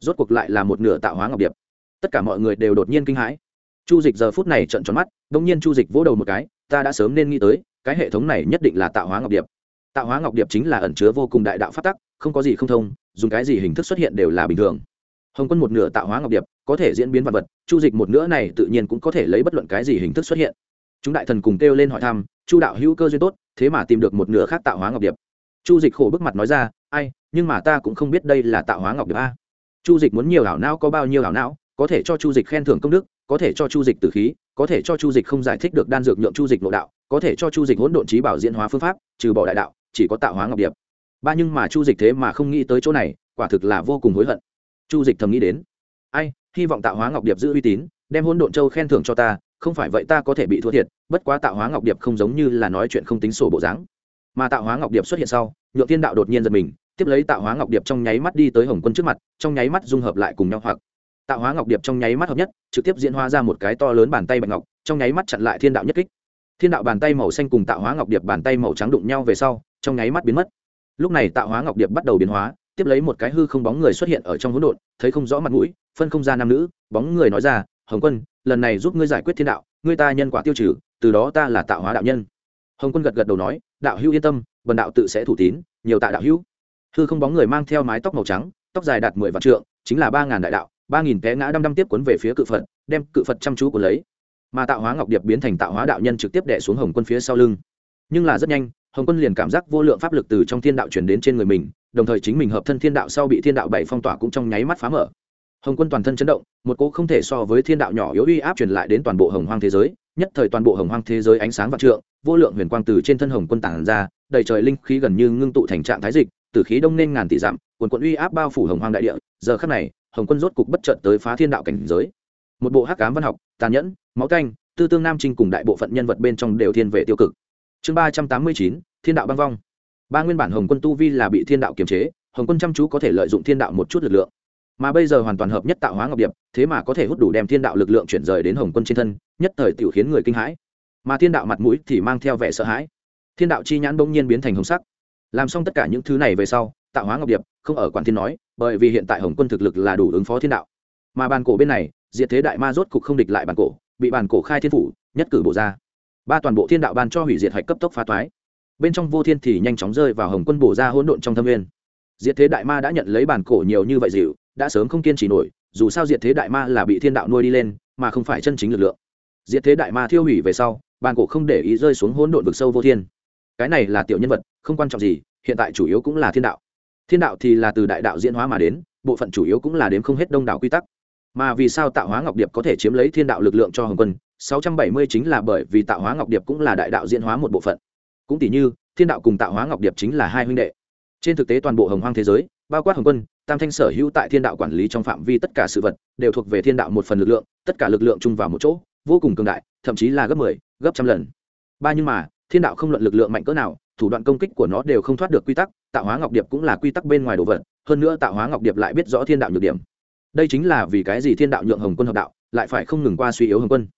Rốt cuộc lại là một nửa tạo hóa ngọc điệp. Tất cả mọi người đều đột nhiên kinh hãi. Chu dịch giờ phút này trận tròn mắt đ ỗ n g nhiên chu dịch vỗ đầu một cái, ta đã sớm nên nghĩ tới cái hệ thống này nhất định là tạo hóa ngọc điệp. Tạo hóa ngọc điệp chính là ẩn chứa vô cùng đại đạo phát tắc, không có gì không thông, dùng cái gì hình thức xuất hiện đều là bình thường. Hồng quân một nửa tạo hóa ngọc điệp, có thể diễn biến vật vật, chu dịch một nửa này tự nhiên cũng có thể lấy bất luận cái gì hình thức xuất hiện. Chúng đại thần cùng kêu lên hỏi thăm, chu đạo hữu cơ duyên tốt, thế mà tìm được một nửa khác tạo hóa ngọc điệp. Chu dịch khổ bức mặt nói ra, ai, nhưng mà ta cũng không biết đây là tạo hóa ngọc điệp a. Chu dịch muốn nhiều ảo não có bao nhiêu ảo não, có thể cho chu dịch khen thưởng công đức có thể cho chu dịch tử khí, có thể cho chu dịch không giải thích được đan dược nhượng chu dịch nội đạo, có thể cho chu dịch hỗn độn trí bảo diễn hóa phương pháp, trừ bỏ đại đạo, chỉ có tạo hóa ngọc điệp. Ba nhưng mà chu dịch thế mà không nghĩ tới chỗ này, quả thực là vô cùng hối hận. Chu dịch thầm nghĩ đến, ai, hy vọng tạo hóa ngọc điệp giữ uy tín, đem hỗn độn châu khen thưởng cho ta, không phải vậy ta có thể bị thua thiệt, bất quá tạo hóa ngọc điệp không giống như là nói chuyện không tính sổ bộ dáng. Mà tạo hóa ngọc điệp xuất hiện sau, nhượng tiên đạo đột nhiên giật mình, tiếp lấy tạo hóa ngọc điệp trong nháy mắt đi tới hồng quân trước mặt, trong nháy mắt dung hợp lại cùng nhau hoặc tạo hóa ngọc điệp trong nháy mắt hợp nhất, trực tiếp diễn hóa ra một cái to lớn bàn tay bạch ngọc, trong nháy mắt chặn lại thiên đạo nhất kích. Thiên đạo bàn tay màu xanh cùng tạo hóa ngọc điệp bàn tay màu trắng đụng nhau về sau, trong nháy mắt biến mất. Lúc này tạo hóa ngọc điệp bắt đầu biến hóa, tiếp lấy một cái hư không bóng người xuất hiện ở trong hỗn độn, thấy không rõ mặt mũi, phân không ra nam nữ, bóng người nói ra, hồng quân, lần này giúp ngươi giải quyết thiên đạo, ngươi ta nhân quả tiêu trừ, từ đó ta là tạo hóa đạo nhân. Hồng quân gật gật đầu nói, đạo hữu yên tâm vần đạo tự sẽ thủ tín, nhiều tạ đạo hữu. Hư không bóng người mang theo mái tóc màu trắng, tóc dài đạt mười vạn trượng, chính là ba ngàn đại đạo ba nghìn té ngã đăm đăm tiếp cuốn về phía cự phật, đem cự phật chăm chú của lấy. Mà tạo hóa ngọc điệp biến thành tạo hóa đạo nhân trực tiếp đẻ xuống hồng quân phía sau lưng. Nhưng là rất nhanh, hồng quân liền cảm giác vô lượng pháp lực từ trong thiên đạo chuyển đến trên người mình, đồng thời chính mình hợp thân thiên đạo sau bị thiên đạo bảy phong tỏa cũng trong nháy mắt phá mở. Hồng quân toàn thân chấn động, một cỗ không thể so với thiên đạo nhỏ yếu uy áp truyền lại đến toàn bộ hồng hoang thế giới, nhất thời toàn bộ hồng hoang thế giới ánh sáng vạn trượng, vô lượng huyền quang từ trên thân hồng quân tản ra, đầy trời linh khí gần như ngưng tụ thành trạng thái dịch, từ khí đông nên ngàn tỷ dặm, quần quận uy áp bao phủ hồng hoang đại địa. Giờ khắc này hồng quân rốt cục bất trợt tới phá thiên đạo cảnh giới. Một bộ hắc cám văn học, tàn nhẫn, máu canh, tư tương nam trinh cùng đại bộ phận nhân vật bên trong đều thiên về tiêu cực. Chương ba trăm tám mươi chín, thiên đạo băng vong. Ba nguyên bản hồng quân tu vi là bị thiên đạo kiềm chế, hồng quân chăm chú có thể lợi dụng thiên đạo một chút lực lượng. Mà bây giờ hoàn toàn hợp nhất tạo hóa ngọc điệp, thế mà có thể hút đủ đem thiên đạo lực lượng chuyển rời đến hồng quân trên thân, nhất thời tiểu khiến người kinh hãi. Mà thiên đạo mặt mũi thì mang theo vẻ sợ hãi. Thiên đạo chi nhãn bỗng nhiên biến thành hồng sắc. Làm xong tất cả những thứ này về sau, tạo hóa ngọc điệp, không ở quản thiên nói bởi vì hiện tại hồng quân thực lực là đủ ứng phó thiên đạo. Mà bàn cổ bên này, diệt thế đại ma rốt cục không địch lại bàn cổ, bị bàn cổ khai thiên phủ, nhất cử bộ ra. Ba toàn bộ thiên đạo ban cho hủy diệt hạch cấp tốc phá toái. Bên trong vô thiên thì nhanh chóng rơi vào hồng quân bổ ra hỗn độn trong thâm nguyên. Diệt thế đại ma đã nhận lấy bản cổ nhiều như vậy dịu, đã sớm không kiên trì nổi, dù sao diệt thế đại ma là bị thiên đạo nuôi đi lên, mà không phải chân chính lực lượng. Diệt thế đại ma thiêu hủy về sau bản cổ không để ý rơi xuống hỗn độn vực sâu vô thiên. Cái này là tiểu nhân vật, không quan trọng gì, hiện tại chủ yếu cũng là thiên đạo thiên đạo thì là từ đại đạo diễn hóa mà đến bộ phận chủ yếu cũng là đếm không hết đông đảo quy tắc. Mà vì sao tạo hóa ngọc điệp có thể chiếm lấy thiên đạo lực lượng cho hồng quân 670 chính là bởi vì tạo hóa ngọc điệp cũng là đại đạo diễn hóa một bộ phận. Cũng tỷ như thiên đạo cùng tạo hóa ngọc điệp chính là hai huynh đệ. Trên thực tế toàn bộ hồng hoang thế giới bao quát hồng quân tam thanh sở hữu tại thiên đạo quản lý trong phạm vi tất cả sự vật đều thuộc về thiên đạo một phần lực lượng tất cả lực lượng chung vào một chỗ vô cùng cường đại thậm chí là gấp mười 10, gấp trăm lần. Ba nhưng mà thiên đạo không luận lực lượng mạnh cỡ nào thủ đoạn công kích của nó đều không thoát được quy tắc tạo hóa ngọc điệp cũng là quy tắc bên ngoài đồ vật, hơn nữa tạo hóa ngọc điệp lại biết rõ thiên đạo nhược điểm. Đây chính là vì cái gì thiên đạo nhượng hồng quân hợp đạo, lại phải không ngừng qua suy yếu hồng quân.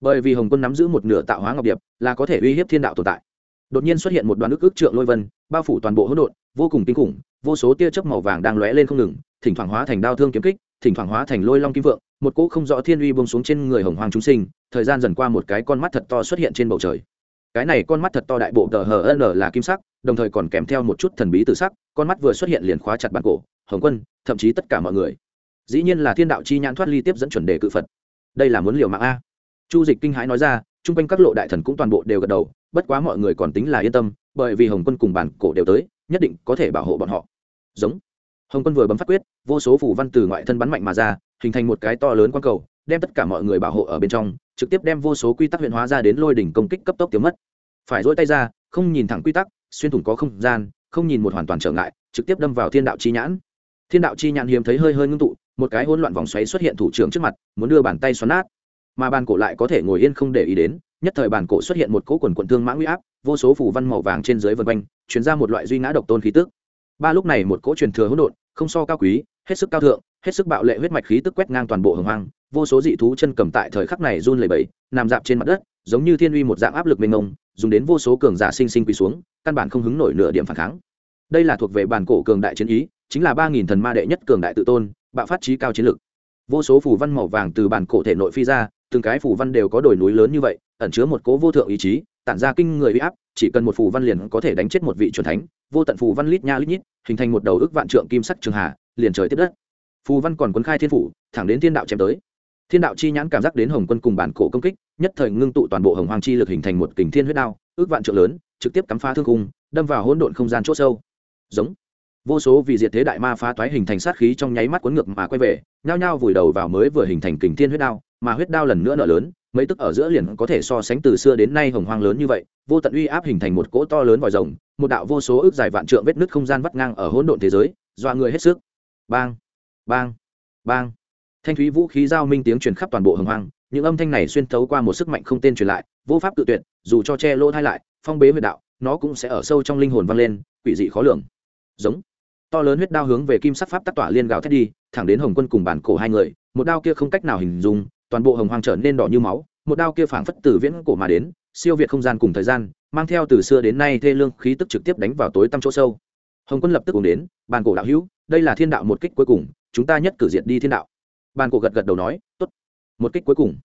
Bởi vì hồng quân nắm giữ một nửa tạo hóa ngọc điệp là có thể uy hiếp thiên đạo tồn tại. Đột nhiên xuất hiện một đoàn ức ức trượng lôi vân, bao phủ toàn bộ hỗn độn, vô cùng kinh khủng, vô số tia chớp màu vàng đang lóe lên không ngừng, thỉnh thoảng hóa thành đao thương kiếm kích, thỉnh thoảng hóa thành lôi long kim vượng, một cỗ không rõ thiên uy bông xuống trên người hồng hoàng chúng sinh, thời gian dần qua một cái con mắt thật to xuất hiện trên bầu trời cái này con mắt thật to đại bộ tờ hờ n là kim sắc, đồng thời còn kèm theo một chút thần bí tự sắc, con mắt vừa xuất hiện liền khóa chặt bàn cổ, hồng quân, thậm chí tất cả mọi người. Dĩ nhiên là thiên đạo chi nhãn thoát ly tiếp dẫn chuẩn đề cự phật. Đây là muốn liều mạng a. Chu dịch kinh hãi nói ra, chung quanh các lộ đại thần cũng toàn bộ đều gật đầu, bất quá mọi người còn tính là yên tâm, bởi vì hồng quân cùng bản cổ đều tới, nhất định có thể bảo hộ bọn họ. Giống. Hồng quân vừa bấm phát quyết, vô số phủ văn từ ngoại thân bắn mạnh mà ra, hình thành một cái to lớn quang cầu, đem tất cả mọi người bảo hộ ở bên trong, trực tiếp đem vô số quy tắc huyện hóa ra đến lôi đỉnh công kích cấp tốc tiêu mất phải dỗi tay ra, không nhìn thẳng quy tắc, xuyên thủng có không gian, không nhìn một hoàn toàn trở ngại, trực tiếp đâm vào thiên đạo chi nhãn. Thiên đạo chi nhãn hiếm thấy hơi hơi ngưng tụ, một cái hỗn loạn vòng xoáy xuất hiện thủ trưởng trước mặt, muốn đưa bàn tay xoắn nát. Mà bàn cổ lại có thể ngồi yên không để ý đến, nhất thời bàn cổ xuất hiện một cỗ quần quận thương mã nguy áp, vô số phủ văn màu vàng trên dưới vân quanh chuyển ra một loại duy ngã độc tôn khí tức. Ba lúc này một cỗ truyền thừa hỗn độn, không so cao quý, hết sức cao thượng hết sức bạo lệ huyết mạch khí tức quét ngang toàn bộ hồng hoang, vô số dị thú chân cầm tại thời khắc này run lẩy bẩy, nằm dạp trên mặt đất, giống như thiên uy một dạng áp lực mênh mông, dùng đến vô số cường giả sinh sinh quỳ xuống, căn bản không hứng nổi nửa điểm phản kháng. Đây là thuộc về bản cổ cường đại chiến ý, chính là ba nghìn thần ma đệ nhất cường đại tự tôn, bạo phát trí cao chiến lực. Vô số phủ văn màu vàng từ bản cổ thể nội phi ra, từng cái phủ văn đều có đồi núi lớn như vậy, ẩn chứa một cố vô thượng ý chí, tản ra kinh người uy áp, chỉ cần một phù văn liền có thể đánh chết một vị c thánh, vô tận phù văn lít nha lít nhít, hình thành một đầu ức vạn trượng kim sắc trường hà, liền trời tiếp đất phù văn còn quân khai thiên phủ, thẳng đến thiên đạo chém tới. Thiên đạo chi nhãn cảm giác đến hồng quân cùng bản cổ công kích, nhất thời ngưng tụ toàn bộ hồng hoàng chi lực hình thành một kình thiên huyết đao, ước vạn trượng lớn, trực tiếp cắm phá thương cung, đâm vào hỗn độn không gian chỗ sâu. Giống. Vô số vì diệt thế đại ma phá toái hình thành sát khí trong nháy mắt cuốn ngược mà quay về, nhao nhao vùi đầu vào mới vừa hình thành kình thiên huyết đao, mà huyết đao lần nữa nở lớn, mấy tức ở giữa liền có thể so sánh từ xưa đến nay hồng hoang lớn như vậy, vô tận uy áp hình thành một cỗ to lớn vòi rồng, một đạo vô số ước dài vạn trượng vết nứt không gian vắt ngang ở hỗn độn thế giới doa người hết sức. Bang bang bang. Thanh thúy vũ khí giao minh tiếng truyền khắp toàn bộ hồng hoang, những âm thanh này xuyên thấu qua một sức mạnh không tên truyền lại, vô pháp tự tuyệt, dù cho che lỗ thay lại, phong bế huyệt đạo, nó cũng sẽ ở sâu trong linh hồn vang lên, quỷ dị khó lường. Giống. To lớn huyết đao hướng về kim sắc pháp tắc tỏa liên gào thét đi, thẳng đến hồng quân cùng bản cổ hai người, một đao kia không cách nào hình dung, toàn bộ hồng hoang trở nên đỏ như máu, một đao kia phảng phất từ viễn cổ mà đến, siêu việt không gian cùng thời gian, mang theo từ xưa đến nay thê lương khí tức trực tiếp đánh vào tối tăm chỗ sâu. Hồng quân lập tức cùng đến bàn cổ đạo hữu, đây là thiên đạo một kích cuối cùng chúng ta nhất cử diệt đi thiên đạo. Bàn cổ gật gật đầu nói, tốt. Một kích cuối cùng.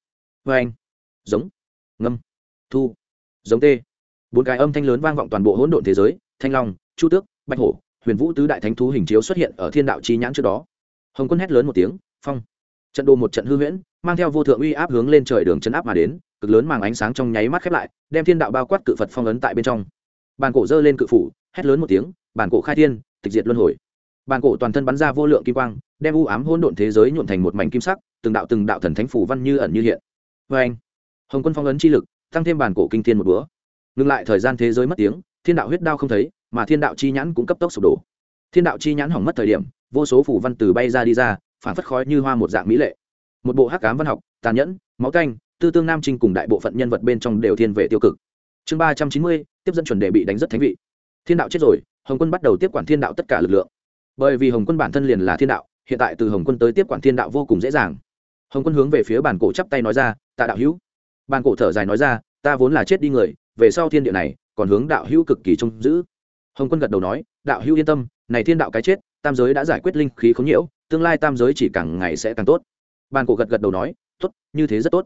Vê anh. Giống. Ngâm. Thu. Giống tê. Bốn cái âm thanh lớn vang vọng toàn bộ hỗn độn thế giới, thanh long, chu tước, bạch hổ, huyền vũ tứ đại thánh thú hình chiếu xuất hiện ở thiên đạo chi nhãn trước đó. Hồng quân hét lớn một tiếng, phong. Trận đồ một trận hư huyễn, mang theo vô thượng uy áp hướng lên trời đường chân áp mà đến, cực lớn màng ánh sáng trong nháy mắt khép lại, đem thiên đạo bao quát cự phật phong ấn tại bên trong. Bàn cổ giơ lên cự phủ, hét lớn một tiếng, bàn cổ khai thiên, tịch diệt luân hồi bàn cổ toàn thân bắn ra vô lượng kim quang, đem u ám hỗn độn thế giới nhuộn thành một mảnh kim sắc, từng đạo từng đạo thần thánh phủ văn như ẩn như hiện. Vê anh, hồng quân phong ấn chi lực, tăng thêm bàn cổ kinh thiên một búa ngừng lại thời gian thế giới mất tiếng, thiên đạo huyết đao không thấy, mà thiên đạo chi nhãn cũng cấp tốc sụp đổ. Thiên đạo chi nhãn hỏng mất thời điểm, vô số phủ văn từ bay ra đi ra, phản phất khói như hoa một dạng mỹ lệ. Một bộ hắc cám văn học, tàn nhẫn, máu canh, tư tương nam trinh cùng đại bộ phận nhân vật bên trong đều thiên về tiêu cực. Chương ba trăm chín mươi, tiếp dẫn chuẩn đề bị đánh rất thánh vị. Thiên đạo chết rồi, hồng quân bắt đầu tiếp quản thiên đạo tất cả lực lượng bởi vì hồng quân bản thân liền là thiên đạo, hiện tại từ hồng quân tới tiếp quản thiên đạo vô cùng dễ dàng. Hồng quân hướng về phía bản cổ chắp tay nói ra, tạ đạo hữu. Bản cổ thở dài nói ra, ta vốn là chết đi người, về sau thiên địa này, còn hướng đạo hữu cực kỳ trông giữ. Hồng quân gật đầu nói, đạo hữu yên tâm, này thiên đạo cái chết, tam giới đã giải quyết linh khí khống nhiễu, tương lai tam giới chỉ càng ngày sẽ càng tốt. Bàn cổ gật gật đầu nói, tốt, như thế rất tốt.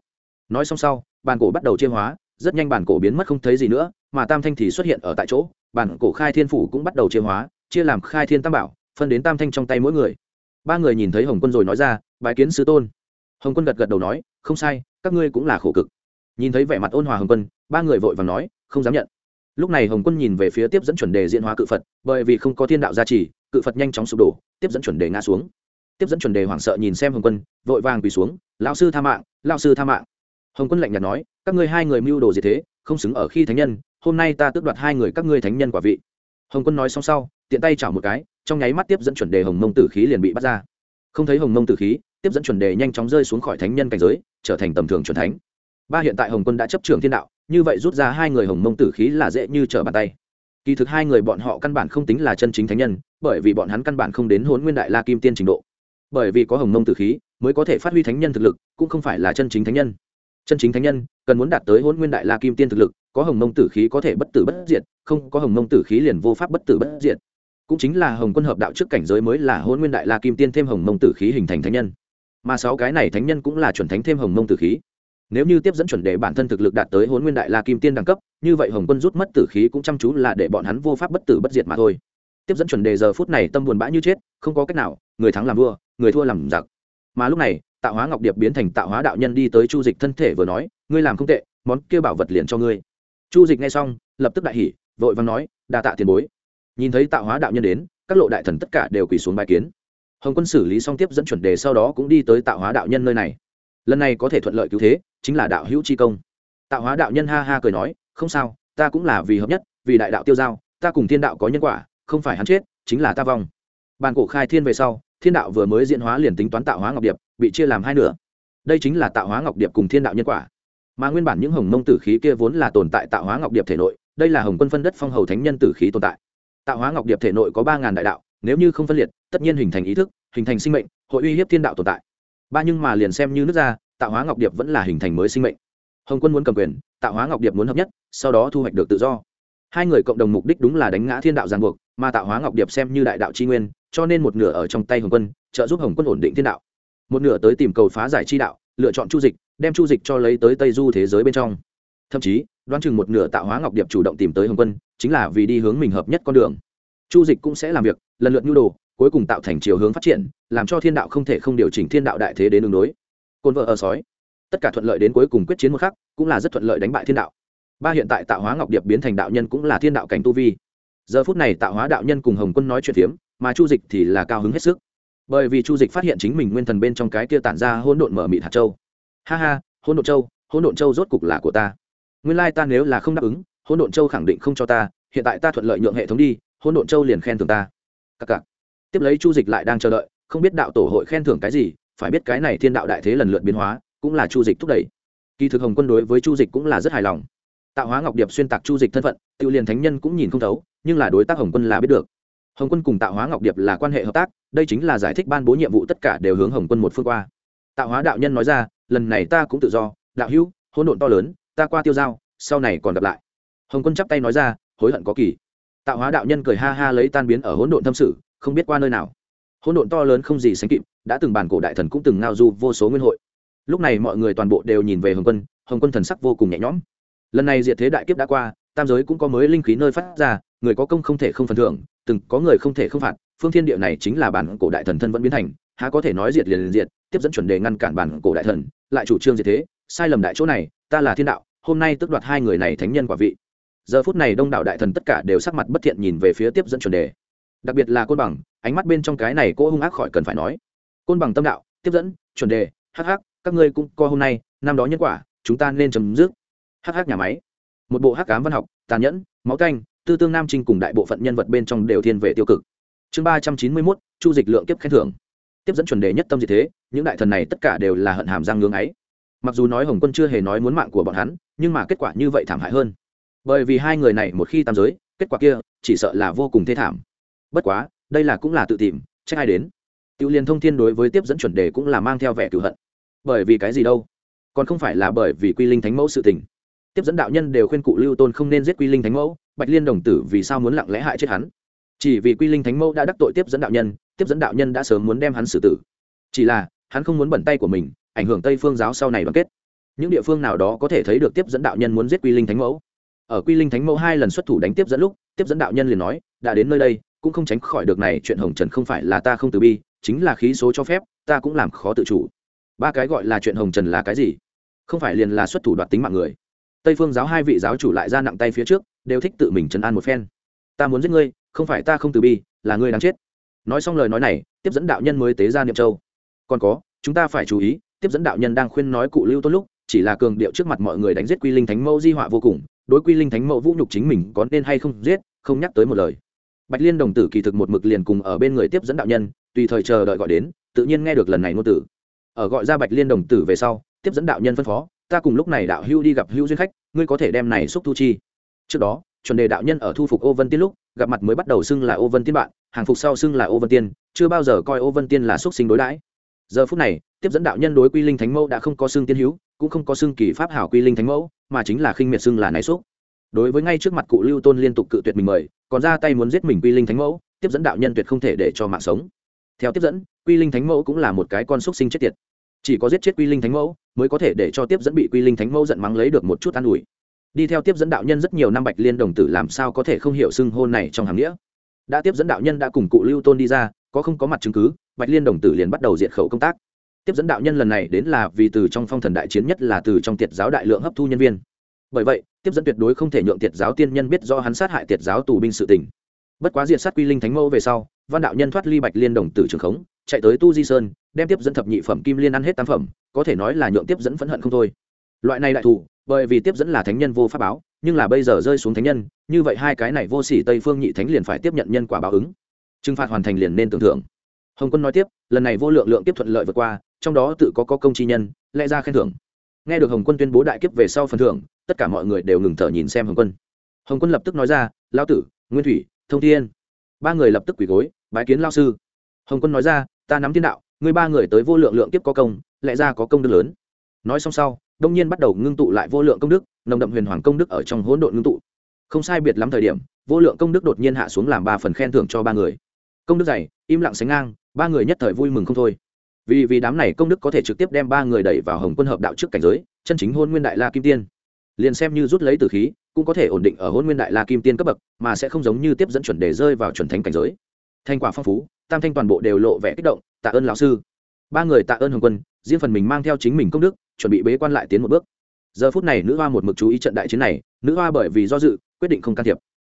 Nói xong sau bàn cổ bắt đầu chiêm hóa, rất nhanh bàn cổ biến mất không thấy gì nữa, mà tam thanh thì xuất hiện ở tại chỗ bàn cổ khai thiên phủ cũng bắt đầu chiêm hóa, chia làm khai thiên tam bảo phân đến tam thanh trong tay mỗi người. Ba người nhìn thấy hồng quân rồi nói ra bài kiến sứ tôn. Hồng quân gật gật đầu nói, không sai, các ngươi cũng là khổ cực. Nhìn thấy vẻ mặt ôn hòa hồng quân, ba người vội và nói, không dám nhận. Lúc này hồng quân nhìn về phía tiếp dẫn chuẩn đề diễn hóa cự phật, bởi vì không có thiên đạo gia trì, cự phật nhanh chóng sụp đổ, tiếp dẫn chuẩn đề ngã xuống. Tiếp dẫn chuẩn đề hoảng sợ nhìn xem hồng quân, vội vàng quỳ xuống lao sư tha mạng lao sư tha mạng. Hồng quân lạnh nhạt nói, các ngươi hai người mưu đồ gì thế, không xứng ở khi thánh nhân, hôm nay ta tước đoạt hai người các ngươi thánh nhân quả vị. Hồng quân nói xong sau, tiện tay chảo một cái trong nháy mắt tiếp dẫn chuẩn đề hồng mông tử khí liền bị bắt ra. Không thấy hồng mông tử khí, tiếp dẫn chuẩn đề nhanh chóng rơi xuống khỏi thánh nhân cảnh giới, trở thành tầm thường chuẩn thánh. Ba hiện tại hồng quân đã chấp trường thiên đạo, như vậy rút ra hai người hồng mông tử khí là dễ như trở bàn tay. Kỳ thực hai người bọn họ căn bản không tính là chân chính thánh nhân, bởi vì bọn hắn căn bản không đến hôn nguyên đại la kim tiên trình độ. Bởi vì có hồng mông tử khí, mới có thể phát huy thánh nhân thực lực, cũng không phải là chân chính thánh nhân. Chân chính thánh nhân, cần muốn đạt tới hôn nguyên đại la kim tiên thực lực, có hồng mông tử khí có thể bất tử bất diệt, không có hồng mông tử khí liền vô pháp bất tử bất diệt cũng chính là hồng quân hợp đạo trước cảnh giới mới là hôn nguyên đại la kim tiên thêm hồng mông tử khí hình thành thánh nhân. Mà sáu cái này thánh nhân cũng là chuẩn thánh thêm hồng mông tử khí. Nếu như tiếp dẫn chuẩn đề bản thân thực lực đạt tới hôn nguyên đại la kim tiên đẳng cấp, như vậy hồng quân rút mất tử khí cũng chăm chú là để bọn hắn vô pháp bất tử bất diệt mà thôi. Tiếp dẫn chuẩn đề giờ phút này tâm buồn bã như chết, không có cách nào, người thắng làm vua, người thua làm giặc. Mà lúc này, tạo hóa ngọc điệp biến thành tạo hóa đạo nhân đi tới chu dịch thân thể vừa nói, ngươi làm không tệ, món kia bảo vật liền cho ngươi. Chu dịch nghe xong, lập tức đại hỉ, vội vàng nói, đa tạ tiền bối nhìn thấy tạo hóa đạo nhân đến, các lộ đại thần tất cả đều quỳ xuống bài kiến. Hồng quân xử lý xong tiếp dẫn chuẩn đề sau đó cũng đi tới tạo hóa đạo nhân nơi này. Lần này có thể thuận lợi cứu thế, chính là đạo hữu chi công. Tạo hóa đạo nhân ha ha cười nói, không sao, ta cũng là vì hợp nhất, vì đại đạo tiêu giao, ta cùng thiên đạo có nhân quả, không phải hắn chết, chính là ta vong. Bàn cổ khai thiên về sau, thiên đạo vừa mới diễn hóa liền tính toán tạo hóa ngọc điệp, bị chia làm hai nửa. Đây chính là tạo hóa ngọc điệp cùng thiên đạo nhân quả. Mà nguyên bản những hồng mông tử khí kia vốn là tồn tại tạo hóa ngọc điệp thể nội, đây là hồng quân phân đất phong hầu thánh nhân tử khí tồn tại tạo hóa ngọc điệp thể nội có ba ngàn đại đạo, nếu như không phân liệt, tất nhiên hình thành ý thức, hình thành sinh mệnh, hội uy hiếp thiên đạo tồn tại. Ba nhưng mà liền xem như nước ra tạo hóa ngọc điệp vẫn là hình thành mới sinh mệnh. Hồng quân muốn cầm quyền, tạo hóa ngọc điệp muốn hợp nhất, sau đó thu hoạch được tự do. Hai người cộng đồng mục đích đúng là đánh ngã thiên đạo giang buộc, mà tạo hóa ngọc điệp xem như đại đạo tri nguyên, cho nên một nửa ở trong tay hồng quân, trợ giúp hồng quân ổn định thiên đạo. Một nửa tới tìm cầu phá giải chi đạo, lựa chọn chu dịch, đem chu dịch cho lấy tới tây du thế giới bên trong. Thậm chí đoán chừng một nửa tạo hóa ngọc điệp chủ động tìm tới hồng quân, chính là vì đi hướng mình hợp nhất con đường. Chu dịch cũng sẽ làm việc, lần lượt nhu đồ, cuối cùng tạo thành chiều hướng phát triển, làm cho thiên đạo không thể không điều chỉnh thiên đạo đại thế đến đường đối. Côn vợ ở sói. Tất cả thuận lợi đến cuối cùng quyết chiến một khắc, cũng là rất thuận lợi đánh bại thiên đạo. Ba hiện tại tạo hóa ngọc điệp biến thành đạo nhân cũng là thiên đạo cảnh tu vi. Giờ phút này tạo hóa đạo nhân cùng hồng quân nói chuyện phiếm, mà chu dịch thì là cao hứng hết sức. Bởi vì chu dịch phát hiện chính mình nguyên thần bên trong cái kia tản ra hỗn độn mở mịt hạt châu. Ha ha, hỗn độn châu, hỗn độn châu rốt cục là của ta nguyên lai ta nếu là không đáp ứng, hỗn độn châu khẳng định không cho ta, hiện tại ta thuận lợi nhượng hệ thống đi, hỗn độn châu liền khen thưởng ta. Cặc cặc tiếp lấy chu dịch lại đang chờ đợi, không biết đạo tổ hội khen thưởng cái gì, phải biết cái này thiên đạo đại thế lần lượt biến hóa, cũng là chu dịch thúc đẩy. Kỳ thực hồng quân đối với chu dịch cũng là rất hài lòng. Tạo hóa ngọc điệp xuyên tạc chu dịch thân phận tự liền thánh nhân cũng nhìn không thấu, nhưng là đối tác hồng quân là biết được. Hồng quân cùng tạo hóa ngọc điệp là quan hệ hợp tác, đây chính là giải thích ban bố nhiệm vụ tất cả đều hướng hồng quân một phương qua. Tạo hóa đạo nhân nói ra, lần này ta cũng tự do, đạo hữu, hỗn độn to lớn ta qua tiêu giao, sau này còn gặp lại. Hồng quân chắp tay nói ra, hối hận có kỳ. Tạo hóa đạo nhân cười ha ha lấy tan biến ở hỗn độn thâm sự, không biết qua nơi nào. Hỗn độn to lớn không gì sánh kịp, đã từng bản cổ đại thần cũng từng ngao du vô số nguyên hội. Lúc này mọi người toàn bộ đều nhìn về hồng quân hồng quân thần sắc vô cùng nhẹ nhõm. Lần này diệt thế đại kiếp đã qua, tam giới cũng có mới linh khí nơi phát ra, người có công không thể không phần thưởng, từng có người không thể không phạt, phương thiên địa này chính là bản cổ đại thần thân vẫn biến thành, há có thể nói diệt liền diệt, tiếp dẫn chuẩn đề ngăn cản bản cổ đại thần, lại chủ trương diệt thế, sai lầm đại chỗ này, ta là thiên đạo hôm nay tức đoạt hai người này thánh nhân quả vị. Giờ phút này đông đảo đại thần tất cả đều sắc mặt bất thiện nhìn về phía tiếp dẫn chuẩn đề. Đặc biệt là côn bằng, ánh mắt bên trong cái này cô hung ác khỏi cần phải nói. Côn bằng tâm đạo, tiếp dẫn, chuẩn đề, hắc hắc, các ngươi cũng co hôm nay, năm đó nhân quả, chúng ta nên chấm dứt. Hắc hắc nhà máy. Một bộ hắc cám văn học, tàn nhẫn, máu canh tư tương nam trinh cùng đại bộ phận nhân vật bên trong đều thiên về tiêu cực. Chương ba trăm chín mươi mốt, chu dịch lượng kiếp khen thưởng. Tiếp dẫn chuẩn đề nhất tâm gì thế, những đại thần này tất cả đều là hận hàm răng ngưng ấy. Mặc dù nói hồng quân chưa hề nói muốn mạng của bọn hắn nhưng mà kết quả như vậy thảm hại hơn. Bởi vì hai người này một khi tam giới, kết quả kia chỉ sợ là vô cùng thê thảm. Bất quá, đây là cũng là tự tìm, trách ai đến? Tiểu liên thông thiên đối với tiếp dẫn chuẩn đề cũng là mang theo vẻ cựu hận. Bởi vì cái gì đâu? Còn không phải là bởi vì quy linh thánh mẫu sự tình. Tiếp dẫn đạo nhân đều khuyên cụ lưu tôn không nên giết quy linh thánh mẫu, bạch liên đồng tử vì sao muốn lặng lẽ hại chết hắn? Chỉ vì quy linh thánh mẫu đã đắc tội tiếp dẫn đạo nhân, tiếp dẫn đạo nhân đã sớm muốn đem hắn xử tử. Chỉ là, hắn không muốn bẩn tay của mình, ảnh hưởng tây phương giáo sau này đoàn kết những địa phương nào đó có thể thấy được tiếp dẫn đạo nhân muốn giết quy linh thánh mẫu? Ở quy linh thánh mẫu hai lần xuất thủ đánh tiếp dẫn lúc, tiếp dẫn đạo nhân liền nói, đã đến nơi đây, cũng không tránh khỏi được này, chuyện hồng trần không phải là ta không từ bi, chính là khí số cho phép, ta cũng làm khó tự chủ. Ba cái gọi là chuyện hồng trần là cái gì? Không phải liền là xuất thủ đoạt tính mạng người. Tây phương giáo hai vị giáo chủ lại ra nặng tay phía trước, đều thích tự mình trấn an một phen. Ta muốn giết ngươi, không phải ta không từ bi, là ngươi đang chết. Nói xong lời nói này, tiếp dẫn đạo nhân mới tế ra niệm châu. Còn có, chúng ta phải chú ý, tiếp dẫn đạo nhân đang khuyên nói cụ lưu tôn lúc chỉ là cường điệu trước mặt mọi người đánh giết quy linh thánh mẫu di họa vô cùng, đối quy linh thánh mẫu vũ nhục chính mình có nên hay không giết, không nhắc tới một lời. Bạch liên đồng tử kỳ thực một mực liền cùng ở bên người tiếp dẫn đạo nhân, tùy thời chờ đợi gọi đến, tự nhiên nghe được lần này ngôn tử. Ở gọi ra bạch liên đồng tử về sau, tiếp dẫn đạo nhân phân phó, ta cùng lúc này đạo hưu đi gặp hưu duyên khách, ngươi có thể đem này xúc thu chi. Trước đó, chuẩn đề đạo nhân ở thu phục ô vân tiên lúc, gặp mặt mới bắt đầu xưng là ô vân tiên bạn, hàng phục sau xưng là ô vân tiên, chưa bao giờ coi ô vân tiên là xúc sinh đối đãi. Giờ phút này, tiếp dẫn đạo nhân đối quy linh thánh mẫu đã không có xưng tiên hữu cũng không có xưng kỳ pháp hảo quy linh thánh mẫu, mà chính là khinh miệt xưng là nái xúc. Đối với ngay trước mặt cụ lưu tôn liên tục cự tuyệt mình mời, còn ra tay muốn giết mình quy linh thánh mẫu, tiếp dẫn đạo nhân tuyệt không thể để cho mạng sống. Theo tiếp dẫn, quy linh thánh mẫu cũng là một cái con xúc sinh chết tiệt. Chỉ có giết chết quy linh thánh mẫu, mới có thể để cho tiếp dẫn bị quy linh thánh mẫu giận mắng lấy được một chút an ủi. Đi theo tiếp dẫn đạo nhân rất nhiều năm bạch liên đồng tử làm sao có thể không hiểu xưng hôn này trong hàm nghĩa. Đã tiếp dẫn đạo nhân đã cùng cụ lưu tôn đi ra, có không có mặt chứng cứ, bạch liên đồng tử liền bắt đầu diệt khẩu công tác tiếp dẫn đạo nhân lần này đến là vì từ trong phong thần đại chiến nhất là từ trong tiệt giáo đại lượng hấp thu nhân viên. Bởi vậy, tiếp dẫn tuyệt đối không thể nhượng tiệt giáo tiên nhân biết do hắn sát hại tiệt giáo tù binh sự tình. Bất quá diệt sát quy linh thánh mẫu về sau, văn đạo nhân thoát ly bạch liên đồng tử trường khống, chạy tới tu di sơn, đem tiếp dẫn thập nhị phẩm kim liên ăn hết tam phẩm, có thể nói là nhượng tiếp dẫn phẫn hận không thôi. Loại này đại thủ, bởi vì tiếp dẫn là thánh nhân vô pháp báo, nhưng là bây giờ rơi xuống thánh nhân, như vậy hai cái này vô sỉ tây phương nhị thánh liền phải tiếp nhận nhân quả báo ứng. Trừng phạt hoàn thành liền nên tưởng thưởng hồng quân nói tiếp, lần này vô lượng lượng tiếp thuận lợi vượt qua trong đó tự có có công chi nhân, lẽ ra khen thưởng. Nghe được hồng quân tuyên bố đại kiếp về sau phần thưởng, tất cả mọi người đều ngừng thở nhìn xem hồng quân. Hồng quân lập tức nói ra lao tử, nguyên thủy, thông thiên. Ba người lập tức quỳ gối, bái kiến lao sư. Hồng quân nói ra, ta nắm thiên đạo, ngươi ba người tới vô lượng lượng kiếp có công, lẽ ra có công đức lớn. Nói xong sau, đông nhiên bắt đầu ngưng tụ lại vô lượng công đức, nồng đậm huyền hoàng công đức ở trong hỗn độn ngưng tụ. Không sai biệt lắm thời điểm, vô lượng công đức đột nhiên hạ xuống làm ba phần khen thưởng cho ba người. Công đức dày, im lặng sánh ngang, ba người nhất thời vui mừng không thôi vì vì đám này công đức có thể trực tiếp đem ba người đẩy vào hồng quân hợp đạo trước cảnh giới, chân chính hôn nguyên đại la kim tiên. Liền xem như rút lấy từ khí, cũng có thể ổn định ở hôn nguyên đại la kim tiên cấp bậc, mà sẽ không giống như tiếp dẫn chuẩn đề rơi vào chuẩn thánh cảnh giới. Thành quả phong phú, tam thanh toàn bộ đều lộ vẻ kích động, tạ ơn lão sư. Ba người tạ ơn hồng quân, riêng phần mình mang theo chính mình công đức, chuẩn bị bế quan lại tiến một bước. Giờ phút này nữ hoa một mực chú ý trận đại chiến này, nữ hoa bởi vì do dự, quyết định không can thiệp.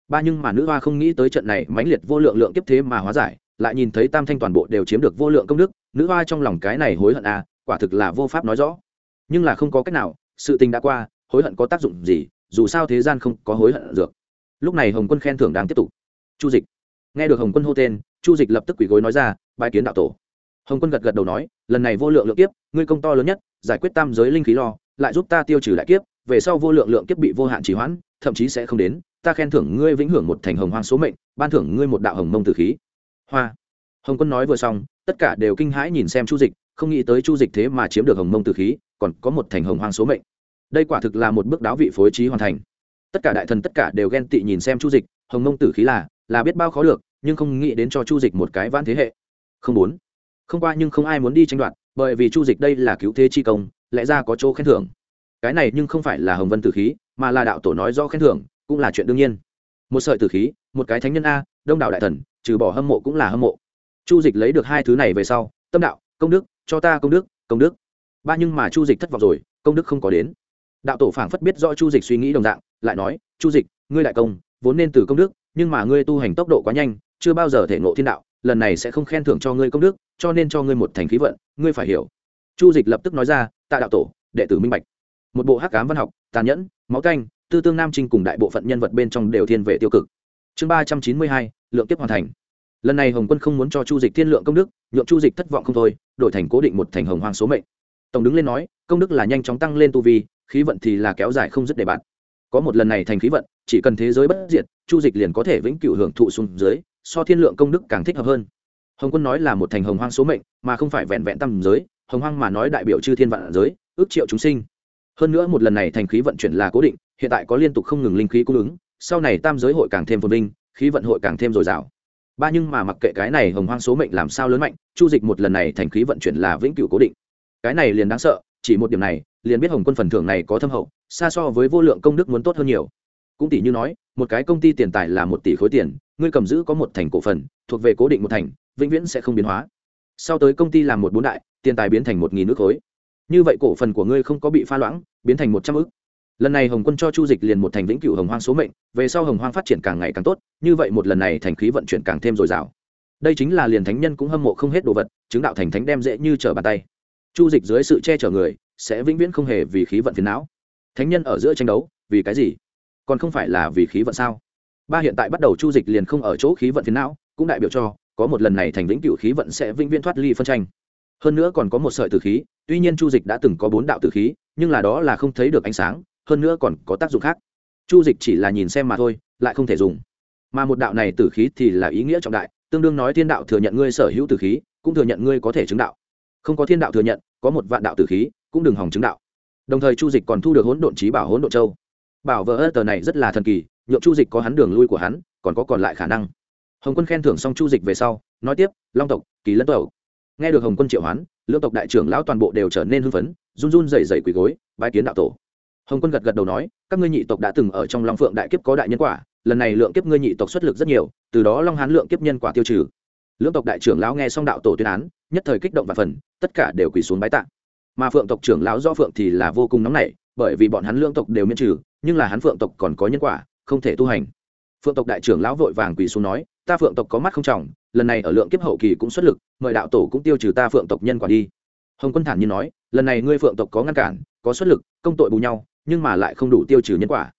Ba nhưng mà nữ hoa không nghĩ tới trận này mãnh liệt vô lượng lượng tiếp thế mà hóa giải lại nhìn thấy tam thanh toàn bộ đều chiếm được vô lượng công đức, nữ hoa trong lòng cái này hối hận à quả thực là vô pháp nói rõ. Nhưng là không có cách nào, sự tình đã qua, hối hận có tác dụng gì, dù sao thế gian không có hối hận được lúc này hồng quân khen thưởng đang tiếp tục. Chu dịch. Nghe được hồng quân hô tên, chu dịch lập tức quỳ gối nói ra bãi kiến đạo tổ. Hồng quân gật gật đầu nói, lần này vô lượng lượng kiếp, ngươi công to lớn nhất, giải quyết tam giới linh khí lo, lại giúp ta tiêu trừ đại kiếp, về sau vô lượng lượng kiếp bị vô hạn trì hoãn, thậm chí sẽ không đến, ta khen thưởng ngươi vĩnh hưởng một thành hồng hoang số mệnh, ban thưởng ngươi một đạo hồng mông tử khí hoa. Hồng quân nói vừa xong, tất cả đều kinh hãi nhìn xem chu dịch, không nghĩ tới chu dịch thế mà chiếm được hồng mông tử khí, còn có một thành hồng hoang số mệnh. Đây quả thực là một bước đáo vị phối trí hoàn thành. Tất cả đại thần tất cả đều ghen tị nhìn xem chu dịch, hồng mông tử khí là là biết bao khó được, nhưng không nghĩ đến cho chu dịch một cái vãn thế hệ. Không muốn. Không qua nhưng không ai muốn đi tranh đoạt, bởi vì chu dịch đây là cứu thế chi công, lẽ ra có chỗ khen thưởng. Cái này nhưng không phải là hồng vân tử khí, mà là đạo tổ nói do khen thưởng, cũng là chuyện đương nhiên. Một sợi tử khí, một cái thánh nhân a, đông đảo đại thần trừ bỏ hâm mộ cũng là hâm mộ. Chu dịch lấy được hai thứ này về sau, tâm đạo, công đức, cho ta công đức công đức. Ba nhưng mà chu dịch thất vọng rồi, công đức không có đến. Đạo tổ phảng phất biết rõ chu dịch suy nghĩ đồng dạng, lại nói, chu dịch, ngươi đại công, vốn nên từ công đức, nhưng mà ngươi tu hành tốc độ quá nhanh, chưa bao giờ thể ngộ thiên đạo, lần này sẽ không khen thưởng cho ngươi công đức, cho nên cho ngươi một thành khí vận, ngươi phải hiểu. Chu dịch lập tức nói ra, tạ đạo tổ, đệ tử minh bạch. Một bộ hắc cám văn học, tàn nhẫn, máu canh, tư tương nam trinh cùng đại bộ phận nhân vật bên trong đều thiên về tiêu cực chương ba trăm chín mươi hai, lượng tiếp hoàn thành. Lần này hồng quân không muốn cho chu dịch thiên lượng công đức nhuộm chu dịch thất vọng không thôi, đổi thành cố định một thành hồng hoàng số mệnh. Tổng đứng lên nói, công đức là nhanh chóng tăng lên tu vi, khí vận thì là kéo dài không dứt đề bạn. Có một lần này thành khí vận, chỉ cần thế giới bất diệt, chu dịch liền có thể vĩnh cửu hưởng thụ xuống dưới, so thiên lượng công đức càng thích hợp hơn. Hồng quân nói là một thành hồng hoang số mệnh, mà không phải vẹn vẹn tâm giới, hồng hoang mà nói đại biểu chư thiên vạn giới, ước triệu chúng sinh. Hơn nữa một lần này thành khí vận chuyển là cố định, hiện tại có liên tục không ngừng linh khí cung ứng sau này tam giới hội càng thêm phồn vinh, khí vận hội càng thêm dồi dào. Ba nhưng mà mặc kệ cái này hồng hoang số mệnh làm sao lớn mạnh, chu dịch một lần này thành khí vận chuyển là vĩnh cửu cố định. Cái này liền đáng sợ, chỉ một điểm này, liền biết hồng quân phần thưởng này có thâm hậu, xa so với vô lượng công đức muốn tốt hơn nhiều. Cũng tỷ như nói, một cái công ty tiền tài là một tỷ khối tiền, ngươi cầm giữ có một thành cổ phần, thuộc về cố định một thành, vĩnh viễn sẽ không biến hóa. Sau tới công ty làm một bốn đại, tiền tài biến thành một nghìn nước khối. Như vậy cổ phần của ngươi không có bị pha loãng, biến thành một trăm ước lần này hồng quân cho chu dịch liền một thành vĩnh cửu hồng hoang số mệnh, về sau hồng hoang phát triển càng ngày càng tốt, như vậy một lần này thành khí vận chuyển càng thêm dồi dào. Đây chính là liền thánh nhân cũng hâm mộ không hết đồ vật, chứng đạo thành thánh đem dễ như trở bàn tay. Chu dịch dưới sự che chở người, sẽ vĩnh viễn không hề vì khí vận phiền não. Thánh nhân ở giữa tranh đấu, vì cái gì? Còn không phải là vì khí vận sao? Ba hiện tại bắt đầu chu dịch liền không ở chỗ khí vận phiền não, cũng đại biểu cho, có một lần này thành vĩnh cửu khí vận sẽ vĩnh viễn thoát ly phân tranh. Hơn nữa còn có một sợi tử khí, tuy nhiên chu dịch đã từng có bốn đạo tử khí, nhưng là đó là không thấy được ánh sáng hơn nữa còn có tác dụng khác. Chu dịch chỉ là nhìn xem mà thôi, lại không thể dùng. Mà một đạo này tử khí thì là ý nghĩa trọng đại, tương đương nói thiên đạo thừa nhận ngươi sở hữu tử khí, cũng thừa nhận ngươi có thể chứng đạo. Không có thiên đạo thừa nhận, có một vạn đạo tử khí, cũng đừng hòng chứng đạo. Đồng thời chu dịch còn thu được hỗn độn trí bảo hỗn độn châu. Bảo vợ ơ tờ này rất là thần kỳ, nhượng chu dịch có hắn đường lui của hắn, còn có còn lại khả năng. Hồng quân khen thưởng xong chu dịch về sau, nói tiếp, long tộc, kỳ lân tộc. Nghe được hồng quân triệu hoán, lưỡng tộc đại trưởng lão toàn bộ đều trở nên hưng phấn, run run dày dày quỳ gối, bái kiến đạo tổ hồng quân gật gật đầu nói, các ngươi nhị tộc đã từng ở trong long phượng đại kiếp có đại nhân quả, lần này lượng kiếp ngươi nhị tộc xuất lực rất nhiều, từ đó long hán lượng kiếp nhân quả tiêu trừ. Lưỡng tộc đại trưởng lão nghe xong đạo tổ tuyên án, nhất thời kích động và phần, tất cả đều quỳ xuống bái tạ. Mà phượng tộc trưởng lão do phượng thì là vô cùng nóng nảy, bởi vì bọn hắn lưỡng tộc đều miễn trừ, nhưng là hắn phượng tộc còn có nhân quả, không thể tu hành. Phượng tộc đại trưởng lão vội vàng quỳ xuống nói, ta phượng tộc có mắt không trọng, lần này ở lượng kiếp hậu kỳ cũng xuất lực, mời đạo tổ cũng tiêu trừ ta phượng tộc nhân quả đi. Hồng quân thản nhiên nói, lần này ngươi phượng tộc có ngăn cản, có xuất lực, công tội bù nhau nhưng mà lại không đủ tiêu trừ nhân quả.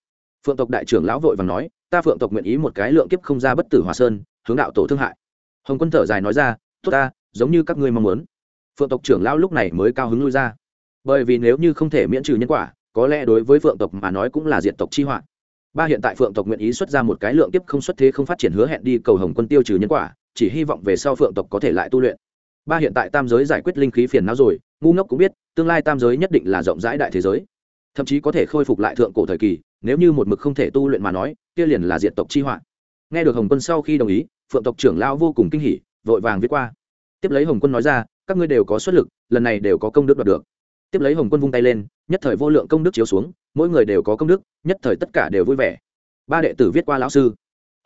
Phượng tộc đại trưởng lão vội vàng nói, ta phượng tộc nguyện ý một cái lượng kiếp không ra bất tử hòa sơn, hướng đạo tổ thương hại. Hồng quân thở dài nói ra, tốt ta, giống như các ngươi mong muốn. Phượng tộc trưởng lão lúc này mới cao hứng lui ra. Bởi vì nếu như không thể miễn trừ nhân quả, có lẽ đối với phượng tộc mà nói cũng là diện tộc chi hoạn ba hiện tại phượng tộc nguyện ý xuất ra một cái lượng kiếp không xuất thế không phát triển hứa hẹn đi cầu hồng quân tiêu trừ nhân quả, chỉ hy vọng về sau phượng tộc có thể lại tu luyện. Ba hiện tại tam giới giải quyết linh khí phiền não rồi, ngu ngốc cũng biết, tương lai tam giới nhất định là rộng rãi đại thế giới thậm chí có thể khôi phục lại thượng cổ thời kỳ, nếu như một mực không thể tu luyện mà nói, kia liền là diện tộc chi hoạn nghe được hồng quân sau khi đồng ý, phượng tộc trưởng lao vô cùng kinh hỉ, vội vàng viết qua. Tiếp lấy hồng quân nói ra, các ngươi đều có xuất lực, lần này đều có công đức đoạt được. Tiếp lấy hồng quân vung tay lên, nhất thời vô lượng công đức chiếu xuống, mỗi người đều có công đức, nhất thời tất cả đều vui vẻ. Ba đệ tử viết qua lão sư.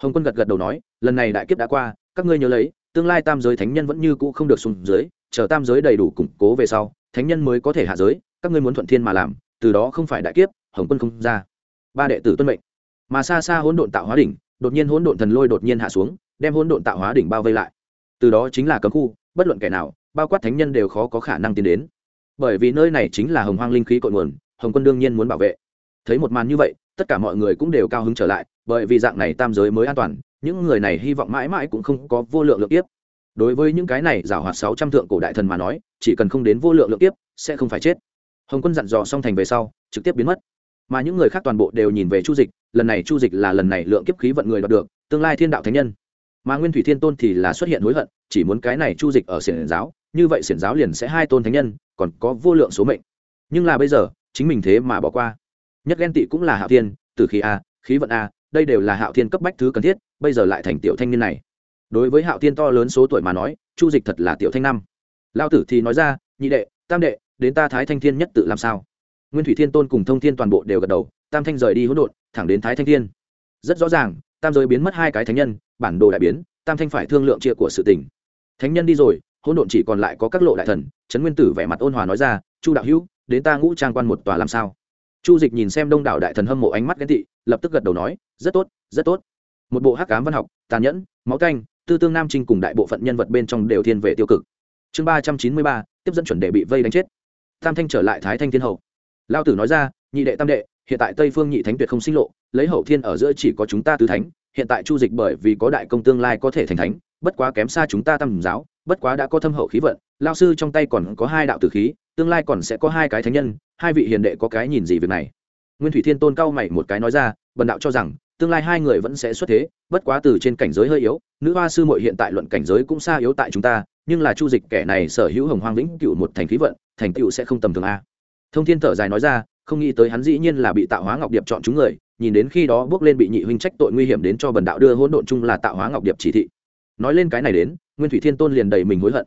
Hồng quân gật gật đầu nói, lần này đại kiếp đã qua, các ngươi nhớ lấy, tương lai tam giới thánh nhân vẫn như cũ không được xuống dưới, chờ tam giới đầy đủ củng cố về sau, thánh nhân mới có thể hạ giới, các ngươi muốn thuận thiên mà làm từ đó không phải đại kiếp, hồng quân không ra. Ba đệ tử tuân mệnh. Mà xa xa hỗn độn tạo hóa đỉnh, đột nhiên hỗn độn thần lôi đột nhiên hạ xuống, đem hỗn độn tạo hóa đỉnh bao vây lại. Từ đó chính là cấm khu, bất luận kẻ nào, bao quát thánh nhân đều khó có khả năng tiến đến. Bởi vì nơi này chính là hồng hoang linh khí cội nguồn, hồng quân đương nhiên muốn bảo vệ. Thấy một màn như vậy, tất cả mọi người cũng đều cao hứng trở lại, bởi vì dạng này tam giới mới an toàn, những người này hy vọng mãi mãi cũng không có vô lượng lượng tiếp đối với những cái này giảo hoạt sáu trăm thượng cổ đại thần mà nói, chỉ cần không đến vô lượng lượng tiếp sẽ không phải chết hồng quân dặn dò xong thành về sau, trực tiếp biến mất. Mà những người khác toàn bộ đều nhìn về chu dịch, lần này chu dịch là lần này lượng kiếp khí vận người đoạt được, tương lai thiên đạo thánh nhân. Mà nguyên thủy thiên tôn thì là xuất hiện hối hận, chỉ muốn cái này chu dịch ở xiển giáo, như vậy xiển giáo liền sẽ hai tôn thánh nhân, còn có vô lượng số mệnh. Nhưng là bây giờ, chính mình thế mà bỏ qua. Nhất ghen tị cũng là hạo thiên từ khí a, khí vận a, đây đều là hạo thiên cấp bách thứ cần thiết, bây giờ lại thành tiểu thanh niên này. Đối với hạo thiên to lớn số tuổi mà nói, chu dịch thật là tiểu thanh năm. Lao tử thì nói ra, nhị đệ, tam đệ đến ta thái thanh thiên nhất tự làm sao? Nguyên thủy thiên tôn cùng thông thiên toàn bộ đều gật đầu, tam thanh rời đi hỗn độn, thẳng đến thái thanh thiên. Rất rõ ràng, tam giới biến mất hai cái thánh nhân, bản đồ đại biến, tam thanh phải thương lượng chia của sự tình. Thánh nhân đi rồi, hỗn độn chỉ còn lại có các lộ đại thần, trấn nguyên tử vẻ mặt ôn hòa nói ra, chu đạo hữu, đến ta ngũ trang quan một tòa làm sao? Chu dịch nhìn xem đông đảo đại thần hâm mộ ánh mắt ghen tị, lập tức gật đầu nói, rất tốt rất tốt. Một bộ hắc cám văn học, tàn nhẫn, máu canh, tư tương nam trinh cùng đại bộ phận nhân vật bên trong đều thiên về tiêu cực. Chương ba trăm chín mươi ba, tiếp dẫn chuẩn đề bị vây đánh chết tam thanh trở lại thái thanh thiên hậu. Lao tử nói ra, nhị đệ tam đệ, hiện tại tây phương nhị thánh tuyệt không sinh lộ, lấy hậu thiên ở giữa chỉ có chúng ta tứ thánh, hiện tại chu dịch bởi vì có đại công tương lai có thể thành thánh, bất quá kém xa chúng ta tam giáo, bất quá đã có thâm hậu khí vận lao sư trong tay còn có hai đạo tử khí, tương lai còn sẽ có hai cái thánh nhân, hai vị hiền đệ có cái nhìn gì việc này? Nguyên thủy thiên tôn cao mày một cái nói ra, bần đạo cho rằng, tương lai hai người vẫn sẽ xuất thế, bất quá từ trên cảnh giới hơi yếu, nữ hoa sư mội hiện tại luận cảnh giới cũng xa yếu tại chúng ta, nhưng là chu dịch kẻ này sở hữu hồng hoang vĩnh cựu một thành khí vận thành tựu sẽ không tầm thường a. Thông thiên thở dài nói ra, không nghĩ tới hắn dĩ nhiên là bị tạo hóa ngọc điệp chọn chúng người, nhìn đến khi đó bước lên bị nhị huynh trách tội nguy hiểm đến cho bần đạo đưa hỗn độn chung là tạo hóa ngọc điệp chỉ thị. Nói lên cái này đến, nguyên thủy thiên tôn liền đầy mình hối hận.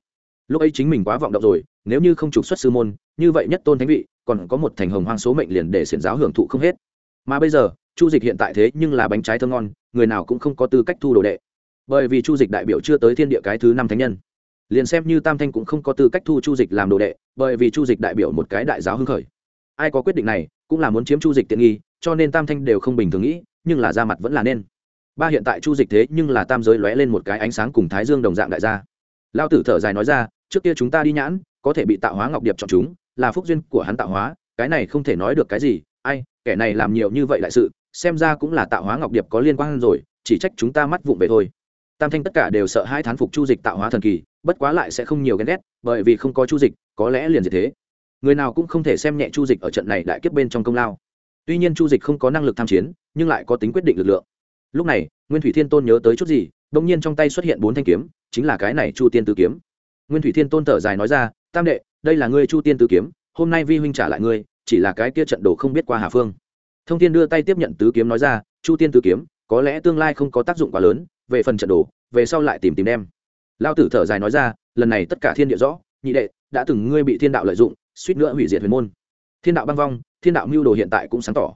Lúc ấy chính mình quá vọng động rồi, nếu như không trục xuất sư môn, như vậy nhất tôn thánh vị, còn có một thành hồng hoang số mệnh liền để xiển giáo hưởng thụ không hết. Mà bây giờ, chu dịch hiện tại thế nhưng là bánh trái thơ ngon, người nào cũng không có tư cách thu đồ đệ. Bởi vì chu dịch đại biểu chưa tới thiên địa cái thứ năm thánh nhân liền xem như tam thanh cũng không có tư cách thu chu dịch làm đồ đệ, bởi vì chu dịch đại biểu một cái đại giáo hưng khởi. Ai có quyết định này, cũng là muốn chiếm chu dịch tiện nghi, cho nên tam thanh đều không bình thường nghĩ, nhưng là ra mặt vẫn là nên. Ba hiện tại chu dịch thế nhưng là tam giới lóe lên một cái ánh sáng cùng thái dương đồng dạng đại gia. Lao tử thở dài nói ra, trước kia chúng ta đi nhãn, có thể bị tạo hóa ngọc điệp chọn chúng, là phúc duyên của hắn tạo hóa, cái này không thể nói được cái gì, ai, kẻ này làm nhiều như vậy đại sự, xem ra cũng là tạo hóa ngọc điệp có liên quan rồi, chỉ trách chúng ta mắt vụng về thôi. Tam thanh tất cả đều sợ hai thán phục chu dịch tạo hóa thần kỳ bất quá lại sẽ không nhiều ghen ghét, bởi vì không có chu dịch, có lẽ liền gì thế. Người nào cũng không thể xem nhẹ chu dịch ở trận này đại kiếp bên trong công lao. Tuy nhiên chu dịch không có năng lực tham chiến, nhưng lại có tính quyết định lực lượng. Lúc này, nguyên thủy thiên tôn nhớ tới chút gì đông nhiên trong tay xuất hiện bốn thanh kiếm, chính là cái này chu tiên tứ kiếm. Nguyên thủy thiên tôn thở dài nói ra, tam đệ, đây là ngươi chu tiên tứ kiếm, hôm nay vi huynh trả lại ngươi, chỉ là cái kia trận đồ không biết qua hà phương. Thông thiên đưa tay tiếp nhận tứ kiếm nói ra, chu tiên tứ kiếm, có lẽ tương lai không có tác dụng quá lớn, về phần trận đồ, về sau lại tìm tìm đem lao tử thở dài nói ra, lần này tất cả thiên địa rõ, nhị đệ, đã từng ngươi bị thiên đạo lợi dụng, suýt nữa hủy diệt huyền môn. Thiên đạo băng vong, thiên đạo mưu đồ hiện tại cũng sáng tỏ.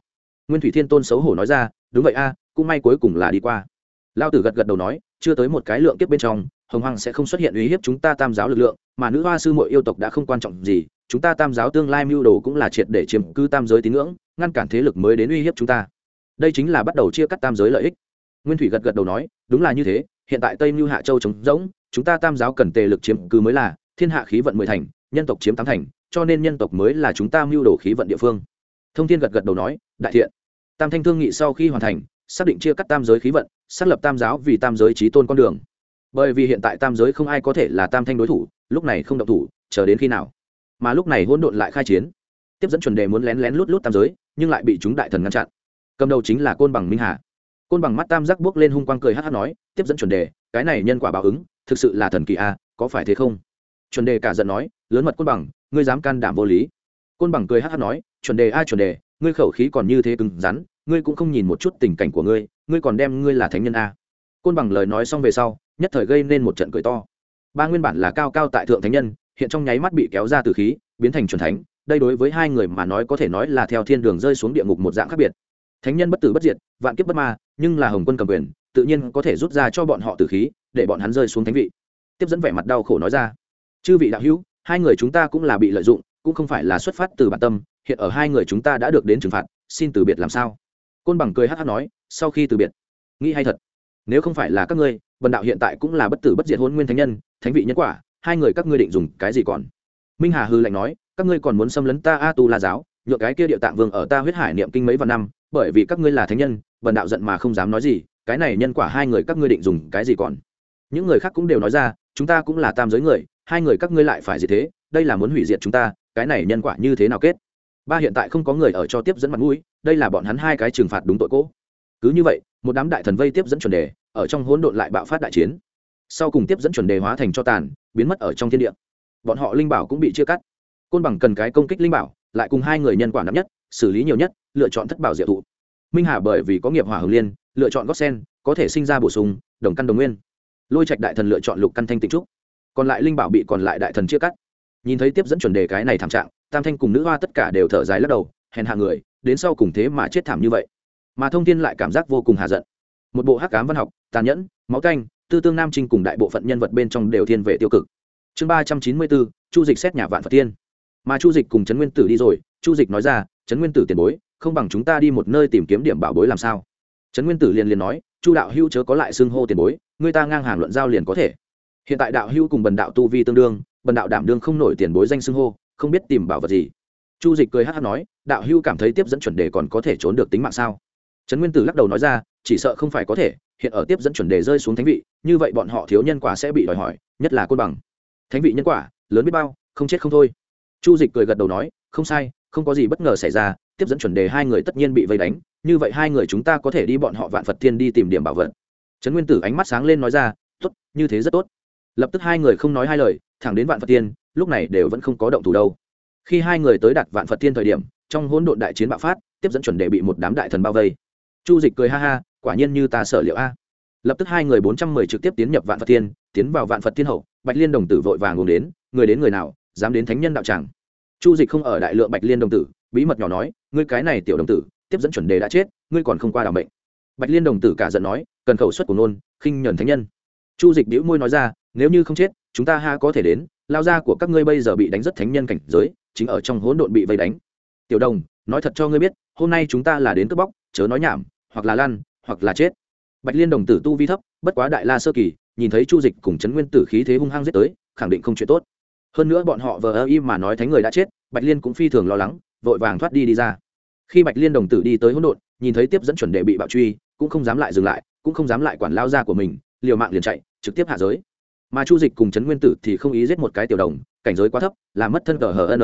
Nguyên thủy thiên tôn xấu hổ nói ra, đúng vậy a, cũng may cuối cùng là đi qua. Lao tử gật gật đầu nói, chưa tới một cái lượng kiếp bên trong, hồng hoàng sẽ không xuất hiện uy hiếp chúng ta tam giáo lực lượng, mà nữ hoa sư mội yêu tộc đã không quan trọng gì, chúng ta tam giáo tương lai mưu đồ cũng là triệt để chiếm cư tam giới tín ngưỡng, ngăn cản thế lực mới đến uy hiếp chúng ta. Đây chính là bắt đầu chia cắt tam giới lợi ích. Nguyên thủy gật gật đầu nói, đúng là như thế, hiện tại tây mưu hạ châu trống rỗng chúng ta tam giáo cần tề lực chiếm cư mới là, thiên hạ khí vận mười thành, nhân tộc chiếm tám thành, cho nên nhân tộc mới là chúng ta mưu đồ khí vận địa phương. Thông thiên gật gật đầu nói, đại thiện. Tam thanh thương nghị sau khi hoàn thành, xác định chia cắt tam giới khí vận, xác lập tam giáo vì tam giới trí tôn con đường. Bởi vì hiện tại tam giới không ai có thể là tam thanh đối thủ, lúc này không động thủ, chờ đến khi nào? Mà lúc này hỗn độn lại khai chiến. Tiếp dẫn chuẩn đề muốn lén lén lút lút tam giới, nhưng lại bị chúng đại thần ngăn chặn. Cầm đầu chính là côn bằng minh hà côn bằng mắt tam giác bước lên hung quang cười hát hát nói, tiếp dẫn chuẩn đề, cái này nhân quả báo ứng, thực sự là thần kỳ a có phải thế không? Chuẩn đề cả giận nói, lớn mật côn bằng, ngươi dám can đảm vô lý. Côn bằng cười hát hát nói, chuẩn đề a chuẩn đề, ngươi khẩu khí còn như thế cứng rắn, ngươi cũng không nhìn một chút tình cảnh của ngươi ngươi còn đem ngươi là thánh nhân a. Côn bằng lời nói xong về sau, nhất thời gây nên một trận cười to. Ba nguyên bản là cao cao tại thượng thánh nhân, hiện trong nháy mắt bị kéo ra từ khí, biến thành c thánh, đây đối với hai người mà nói có thể nói là theo thiên đường rơi xuống địa ngục một dạng khác biệt thánh nhân bất tử bất diệt, vạn kiếp bất ma, nhưng là hồng quân cầm quyền, tự nhiên có thể rút ra cho bọn họ từ khí, để bọn hắn rơi xuống thánh vị. Tiếp dẫn vẻ mặt đau khổ nói ra, chư vị đạo hữu, hai người chúng ta cũng là bị lợi dụng, cũng không phải là xuất phát từ bản tâm, hiện ở hai người chúng ta đã được đến trừng phạt, xin từ biệt làm sao? Côn bằng cười hát hát nói, sau khi từ biệt. Nghĩ hay thật, nếu không phải là các ngươi vần đạo hiện tại cũng là bất tử bất diệt hôn nguyên thánh nhân, thánh vị nhân quả, hai người các ngươi định dùng cái gì còn? Minh hà hư lạnh nói, các ngươi còn muốn xâm lấn ta a tu la giáo? Nhựa cái kia địa tạng vương ở ta huyết hải niệm kinh mấy vạn năm, bởi vì các ngươi là thánh nhân, vần đạo giận mà không dám nói gì, cái này nhân quả hai người các ngươi định dùng cái gì còn? Những người khác cũng đều nói ra, chúng ta cũng là tam giới người, hai người các ngươi lại phải gì thế? Đây là muốn hủy diệt chúng ta, cái này nhân quả như thế nào kết? Ba hiện tại không có người ở cho tiếp dẫn mặt mũi, đây là bọn hắn hai cái trừng phạt đúng tội cố. Cứ như vậy, một đám đại thần vây tiếp dẫn chuẩn đề, ở trong hỗn độn lại bạo phát đại chiến. Sau cùng tiếp dẫn chuẩn đề hóa thành cho tàn, biến mất ở trong thiên địa. Bọn họ linh bảo cũng bị chia cắt. Côn bằng cần cái công kích linh bảo lại cùng hai người nhân quả nắm nhất, xử lý nhiều nhất, lựa chọn thất bảo diệu thụ. Minh hà bởi vì có nghiệp hỏa hồng liên, lựa chọn gót sen, có thể sinh ra bổ sung, đồng căn đồng nguyên. Lôi trạch đại thần lựa chọn lục căn thanh tịnh trúc. Còn lại linh bảo bị còn lại đại thần chia cắt. Nhìn thấy tiếp dẫn chuẩn đề cái này thảm trạng, tam thanh cùng nữ hoa tất cả đều thở dài lắc đầu, hèn hạ người, đến sau cùng thế mà chết thảm như vậy. Mà thông tin lại cảm giác vô cùng hạ giận. Một bộ hắc cám văn học, tàn nhẫn, máu canh tư tương nam trinh cùng đại bộ phận nhân vật bên trong đều thiên về tiêu cực. Chương ba trăm chín mươi bốn, chu dịch xét nhà vạn phật tiên mà chu dịch cùng trấn nguyên tử đi rồi. Chu dịch nói ra, trấn nguyên tử tiền bối, không bằng chúng ta đi một nơi tìm kiếm điểm bảo bối làm sao? Trấn nguyên tử liền liền nói, chu đạo hữu chớ có lại xưng hô tiền bối, người ta ngang hàng luận giao liền có thể. Hiện tại đạo hữu cùng bần đạo tu vi tương đương, bần đạo đảm đương không nổi tiền bối danh xưng hô, không biết tìm bảo vật gì. Chu dịch cười hát hát nói, đạo hữu cảm thấy tiếp dẫn chuẩn đề còn có thể trốn được tính mạng sao? Trấn nguyên tử lắc đầu nói ra, chỉ sợ không phải có thể, hiện ở tiếp dẫn chuẩn đề rơi xuống thánh vị, như vậy bọn họ thiếu nhân quả sẽ bị đòi hỏi, nhất là côn bằng. Thánh vị nhân quả, lớn biết bao, không chết không thôi chu dịch cười gật đầu nói, không sai, không có gì bất ngờ xảy ra, tiếp dẫn chuẩn đề hai người tất nhiên bị vây đánh, như vậy hai người chúng ta có thể đi bọn họ vạn phật thiên đi tìm điểm bảo vật. Trấn nguyên tử ánh mắt sáng lên nói ra, tốt, như thế rất tốt. Lập tức hai người không nói hai lời, thẳng đến vạn phật tiên lúc này đều vẫn không có động thủ đâu. Khi hai người tới đặt vạn phật tiên thời điểm, trong hỗn độn đại chiến bạo phát, tiếp dẫn chuẩn đề bị một đám đại thần bao vây. Chu dịch cười ha ha, quả nhiên như ta sở liệu a. Lập tức hai người bốn trăm mười trực tiếp tiến nhập vạn phật tiên tiến vào vạn phật thiên hậu, bạch liên đồng tử vội vàng gồm đến, người đến người nào dám đến thánh nhân đạo tràng. Chu dịch không ở đại lượng bạch liên đồng tử, bí mật nhỏ nói, ngươi cái này tiểu đồng tử, tiếp dẫn chuẩn đề đã chết, ngươi còn không qua đảm bệnh bạch liên đồng tử cả giận nói, cần khẩu suất của nôn, khinh nhuần thánh nhân. Chu dịch đĩu môi nói ra, nếu như không chết, chúng ta ha có thể đến, lao ra của các ngươi bây giờ bị đánh rất thánh nhân cảnh giới, chính ở trong hỗn độn bị vây đánh. Tiểu đồng, nói thật cho ngươi biết, hôm nay chúng ta là đến cướp bóc, chớ nói nhảm, hoặc là lăn, hoặc là chết. Bạch liên đồng tử tu vi thấp, bất quá đại la sơ kỳ, nhìn thấy chu dịch cùng chấn nguyên tử khí thế hung hăng giết tới, khẳng định không chuyện tốt hơn nữa bọn họ vờ ơ im mà nói thánh người đã chết, bạch liên cũng phi thường lo lắng, vội vàng thoát đi đi ra. Khi bạch liên đồng tử đi tới hỗn độn, nhìn thấy tiếp dẫn chuẩn đệ bị bạo truy, cũng không dám lại dừng lại, cũng không dám lại quản lao ra của mình, liều mạng liền chạy, trực tiếp hạ giới. Mà chu dịch cùng trấn nguyên tử thì không ý giết một cái tiểu đồng, cảnh giới quá thấp làm mất thân cờ hờ n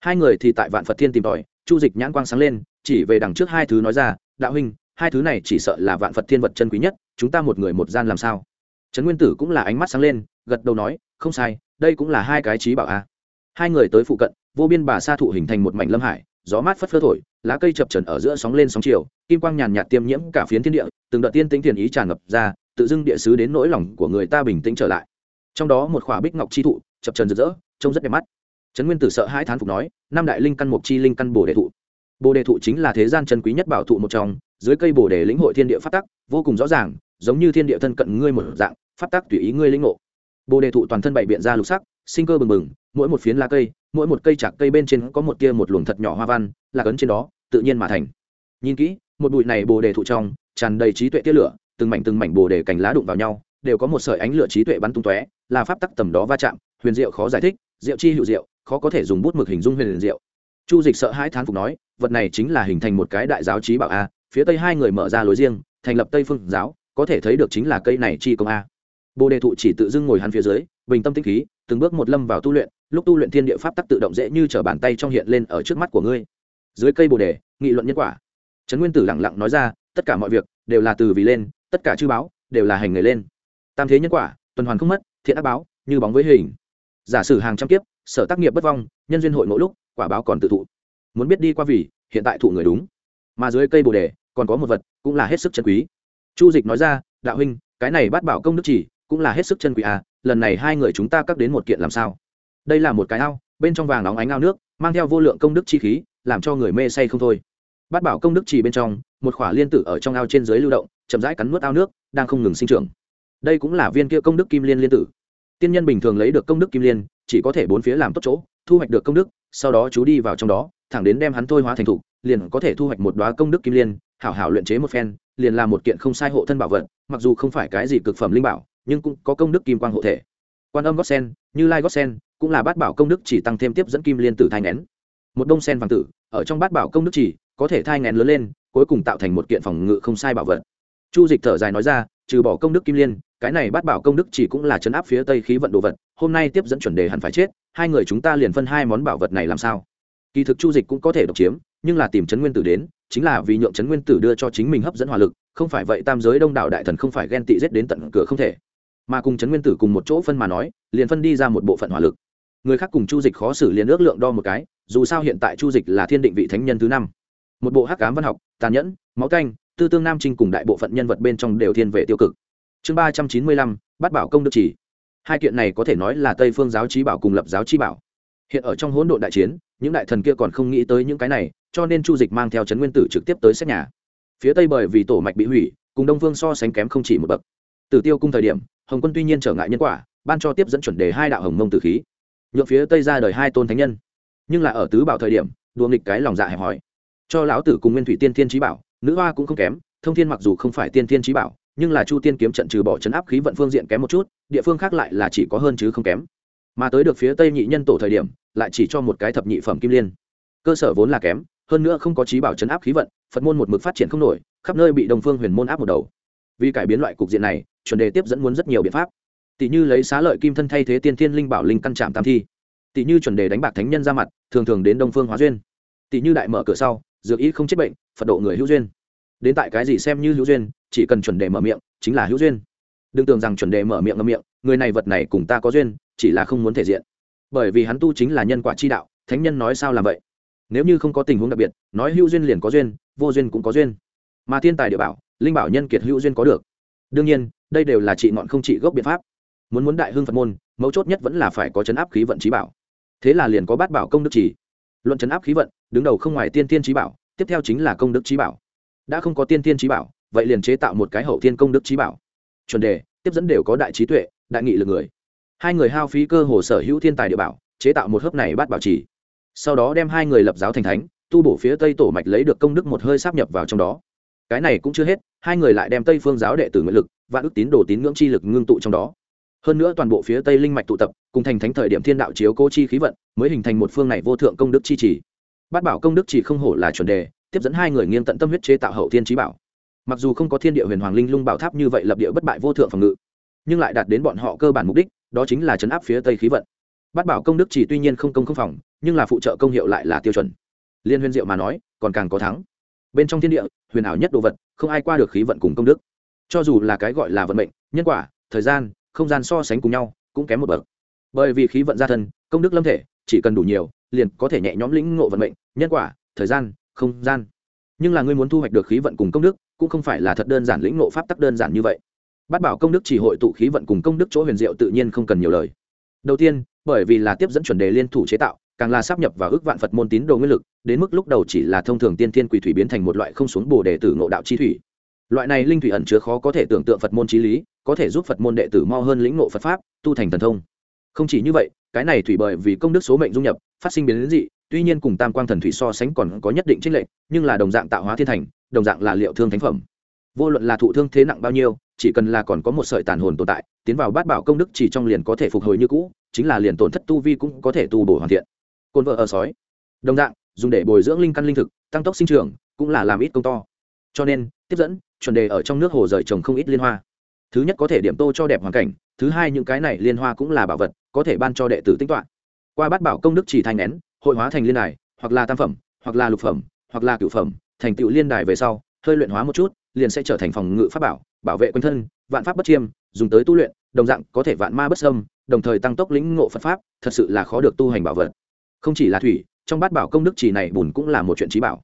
hai người thì tại vạn phật thiên tìm tòi, chu dịch nhãn quang sáng lên, chỉ về đằng trước hai thứ nói ra, đạo huynh, hai thứ này chỉ sợ là vạn phật thiên vật chân quý nhất, chúng ta một người một gian làm sao? Trấn nguyên tử cũng là ánh mắt sáng lên, gật đầu nói, không sai đây cũng là hai cái trí bảo a. Hai người tới phụ cận, vô biên bà sa thụ hình thành một mảnh lâm hải, gió mát phất phơ thổi, lá cây chập trần ở giữa sóng lên sóng chiều, kim quang nhàn nhạt tiêm nhiễm cả phiến thiên địa, từng đợt tiên tính thiền ý tràn ngập ra, tự dưng địa sứ đến nỗi lòng của người ta bình tĩnh trở lại. Trong đó một khỏa bích ngọc chi thụ, chập trần rực rỡ, trông rất đẹp mắt. Trấn nguyên tử sợ hai thán phục nói năm đại linh căn mục chi linh căn bồ đề thụ. Bồ đề thụ chính là thế gian chân quý nhất bảo thụ một trong, dưới cây bồ đề lĩnh hội thiên địa phát tắc, vô cùng rõ ràng, giống như thiên địa thân cận ngươi một dạng phát tắc tùy ý ngươi lĩnh ngộ bồ đề thụ toàn thân bảy biện ra lục sắc, sinh cơ bừng bừng, mỗi một phiến lá cây, mỗi một cây chạc cây bên trên có một tia một luồng thật nhỏ hoa văn là cấn trên đó, tự nhiên mà thành. Nhìn kỹ, một bụi này bồ đề thụ trong, tràn đầy trí tuệ tia lửa, từng mảnh từng mảnh bồ đề cành lá đụng vào nhau, đều có một sợi ánh lửa trí tuệ bắn tung tóe, là pháp tắc tầm đó va chạm, huyền diệu khó giải thích, diệu chi hữu diệu, khó có thể dùng bút mực hình dung huyền diệu. Chu dịch sợ hãi thán phục nói, vật này chính là hình thành một cái đại giáo trí bảo a, phía tây hai người mở ra lối riêng, thành lập tây phương giáo, có thể thấy được chính là cây này chi công a bồ đề thụ chỉ tự dưng ngồi hắn phía dưới, bình tâm tĩnh khí, từng bước một lâm vào tu luyện, lúc tu luyện thiên địa pháp tắc tự động dễ như t bàn tay trong hiện lên ở trước mắt của ngươi. Dưới cây bồ đề, nghị luận nhân quả. Trấn nguyên tử lẳng lặng nói ra, tất cả mọi việc đều là từ vì lên, tất cả chư báo đều là hành người lên. Tam thế nhân quả, tuần hoàn không mất, thiện ác báo, như bóng với hình. Giả sử hàng trăm kiếp, sở tác nghiệp bất vong, nhân duyên hội mỗi lúc, quả báo còn tự thụ. Muốn biết đi qua vì, hiện tại thụ người đúng. Mà dưới cây bồ đề, còn có một vật, cũng là hết sức chân quý. Chu dịch nói ra, đạo huynh, cái này bát bảo công đức chỉ cũng là hết sức chân quý à lần này hai người chúng ta cắt đến một kiện làm sao? Đây là một cái ao, bên trong vàng óng ánh ao nước, mang theo vô lượng công đức chi khí, làm cho người mê say không thôi. Bát bảo công đức chỉ bên trong, một khỏa liên tử ở trong ao trên dưới lưu động, chậm rãi cắn nuốt ao nước, đang không ngừng sinh trưởng. Đây cũng là viên kia công đức kim liên liên tử. Tiên nhân bình thường lấy được công đức kim liên, chỉ có thể bốn phía làm tốt chỗ, thu hoạch được công đức, sau đó chú đi vào trong đó, thẳng đến đem hắn thôi hóa thành thục liền có thể thu hoạch một đoá công đức kim liên, hảo hảo luyện chế một phen, liền là một kiện không sai hộ thân bảo vật, mặc dù không phải cái gì cực phẩm linh bảo nhưng cũng có công đức kim quang hộ thể. Quan âm gót sen, như lai gót sen, cũng là bát bảo công đức chỉ tăng thêm tiếp dẫn kim liên tử thai ngén. Một đông sen vàng tử, ở trong bát bảo công đức chỉ, có thể thai ngén lớn lên, cuối cùng tạo thành một kiện phòng ngự không sai bảo vật. Chu dịch thở dài nói ra, trừ bỏ công đức kim liên, cái này bát bảo công đức chỉ cũng là chấn áp phía tây khí vận đồ vật, hôm nay tiếp dẫn chuẩn đề hẳn phải chết, hai người chúng ta liền phân hai món bảo vật này làm sao? Kỳ thực chu dịch cũng có thể độc chiếm, nhưng là tìm trấn nguyên tử đến, chính là vì nhượng trấn nguyên tử đưa cho chính mình hấp dẫn hỏa lực, không phải vậy tam giới đông đảo đại thần không phải ghen tị giết đến tận cửa không thể mà cùng trấn nguyên tử cùng một chỗ phân mà nói, liền phân đi ra một bộ phận hỏa lực. Người khác cùng chu dịch khó xử liền ước lượng đo một cái, dù sao hiện tại chu dịch là thiên định vị thánh nhân thứ năm. Một bộ hắc cám văn học, tàn nhẫn, máu canh, tư tương nam trinh cùng đại bộ phận nhân vật bên trong đều thiên về tiêu cực. Chương ba trăm chín mươi lăm bắt bảo công đức chỉ. Hai kiện này có thể nói là tây phương giáo trí bảo cùng lập giáo trí bảo. Hiện ở trong hỗn độn đại chiến, những đại thần kia còn không nghĩ tới những cái này, cho nên chu dịch mang theo trấn nguyên tử trực tiếp tới xét nhà. Phía tây bởi vì tổ mạch bị hủy, cùng đông phương so sánh kém không chỉ một bậc. Tử tiêu cung thời điểm hồng quân tuy nhiên trở ngại nhân quả, ban cho tiếp dẫn chuẩn đề hai đạo hồng mông tử khí. Nhượng phía tây ra đời hai tôn thánh nhân. Nhưng là ở tứ bảo thời điểm, đùa nghịch cái lòng dạ hẹp hòi. Cho lão tử cùng nguyên thủy tiên thiên trí bảo, nữ hoa cũng không kém, thông thiên mặc dù không phải tiên thiên trí bảo, nhưng là chu tiên kiếm trận trừ bỏ chấn áp khí vận phương diện kém một chút, địa phương khác lại là chỉ có hơn chứ không kém. Mà tới được phía tây nhị nhân tổ thời điểm, lại chỉ cho một cái thập nhị phẩm kim liên. Cơ sở vốn là kém, hơn nữa không có trí bảo chấn áp khí vận, phật môn một mực phát triển không nổi, khắp nơi bị đồng phương huyền môn áp một đầu vì cải biến loại cục diện này, chuẩn đề tiếp dẫn muốn rất nhiều biện pháp. Tỷ như lấy xá lợi kim thân thay thế tiên thiên linh bảo linh căn trạm tam thi. Tỷ như chuẩn đề đánh bạc thánh nhân ra mặt, thường thường đến đông phương hóa duyên. Tỷ như đại mở cửa sau, dược ý không chết bệnh, phật độ người hữu duyên. Đến tại cái gì xem như hữu duyên, chỉ cần chuẩn đề mở miệng, chính là hữu duyên. Đừng tưởng rằng chuẩn đề mở miệng ngâm miệng, người này vật này cùng ta có duyên, chỉ là không muốn thể diện. Bởi vì hắn tu chính là nhân quả chi đạo, thánh nhân nói sao làm vậy? Nếu như không có tình huống đặc biệt, nói hữu duyên liền có duyên, vô duyên cũng có duyên. Mà thiên tài địa bảo linh bảo nhân kiệt hữu duyên có được. Đương nhiên, đây đều là trị ngọn không trị gốc biện pháp. Muốn muốn đại hưng phật môn, mấu chốt nhất vẫn là phải có chấn áp khí vận trí bảo. Thế là liền có bát bảo công đức chỉ luận chấn áp khí vận, đứng đầu không ngoài tiên tiên trí bảo, tiếp theo chính là công đức trí bảo. Đã không có tiên tiên trí bảo, vậy liền chế tạo một cái hậu thiên công đức trí bảo. Chuẩn đề, tiếp dẫn đều có đại trí tuệ, đại nghị lực người. Hai người hao phí cơ hồ sở hữu thiên tài địa bảo, chế tạo một hớp này bát bảo chỉ sau đó đem hai người lập giáo thành thánh, tu bổ phía tây tổ mạch lấy được công đức một hơi sáp nhập vào trong đó cái này cũng chưa hết, hai người lại đem tây phương giáo đệ tử nguyện lực và ước tín đồ tín ngưỡng chi lực ngưng tụ trong đó. Hơn nữa toàn bộ phía tây linh mạch tụ tập, cùng thành thánh thời điểm thiên đạo chiếu cố chi khí vận, mới hình thành một phương này vô thượng công đức chi trì bát bảo công đức chỉ không hổ là chuẩn đề, tiếp dẫn hai người nghiêng tận tâm huyết chế tạo hậu thiên trí bảo. Mặc dù không có thiên địa huyền hoàng linh lung bảo tháp như vậy lập địa bất bại vô thượng phòng ngự, nhưng lại đạt đến bọn họ cơ bản mục đích, đó chính là chấn áp phía tây khí vận. Bát bảo công đức chỉ tuy nhiên không công không phòng, nhưng là phụ trợ công hiệu lại là tiêu chuẩn. Liên huyền diệu mà nói, còn càng có thắng bên trong thiên địa, huyền ảo nhất đồ vật, không ai qua được khí vận cùng công đức. Cho dù là cái gọi là vận mệnh, nhân quả, thời gian, không gian so sánh cùng nhau, cũng kém một bậc. Bởi vì khí vận gia thân, công đức lâm thể, chỉ cần đủ nhiều, liền có thể nhẹ nhõm lĩnh ngộ vận mệnh, nhân quả, thời gian, không gian. Nhưng là ngươi muốn thu hoạch được khí vận cùng công đức, cũng không phải là thật đơn giản lĩnh ngộ pháp tắc đơn giản như vậy. Bát bảo công đức chỉ hội tụ khí vận cùng công đức chỗ huyền diệu tự nhiên không cần nhiều lời. Đầu tiên, bởi vì là tiếp dẫn chuẩn đề liên thủ chế tạo càng là sắp nhập vào ước vạn phật môn tín đồ nguyên lực, đến mức lúc đầu chỉ là thông thường tiên thiên quỷ thủy biến thành một loại không xuống bồ đệ tử ngộ đạo chi thủy. Loại này linh thủy ẩn chứa khó có thể tưởng tượng phật môn trí lý, có thể giúp phật môn đệ tử mau hơn lĩnh ngộ phật pháp, tu thành thần thông. Không chỉ như vậy, cái này thủy bởi vì công đức số mệnh dung nhập, phát sinh biến đến dị, tuy nhiên cùng tam quang thần thủy so sánh còn có nhất định trích lệnh nhưng là đồng dạng tạo hóa thiên thành, đồng dạng là liệu thương thánh phẩm. Vô luận là thụ thương thế nặng bao nhiêu, chỉ cần là còn có một sợi tàn hồn tồn tại, tiến vào bát bảo công đức chỉ trong liền có thể phục hồi như cũ, chính là liền tổn thất tu vi cũng có thể tu bổ hoàn thiện côn vợ ở sói. Đồng dạng, dùng để bồi dưỡng linh căn linh thực, tăng tốc sinh trưởng, cũng là làm ít công to. Cho nên, tiếp dẫn, chuẩn đề ở trong nước hồ rời trồng không ít liên hoa. Thứ nhất có thể điểm tô cho đẹp hoàn cảnh, thứ hai những cái này liên hoa cũng là bảo vật, có thể ban cho đệ tử tính toán qua bát bảo công đức chỉ thành nén, hội hóa thành liên đài, hoặc là tam phẩm, hoặc là lục phẩm, hoặc là cửu phẩm, thành tựu liên đài về sau, hơi luyện hóa một chút, liền sẽ trở thành phòng ngự pháp bảo bảo vệ quân thân, vạn pháp bất chiêm, dùng tới tu luyện, đồng dạng có thể vạn ma bất sâm đồng thời tăng tốc lĩnh ngộ phật pháp, thật sự là khó được tu hành bảo vật không chỉ là thủy, trong bát bảo công đức chỉ này bùn cũng là một chuyện trí bảo.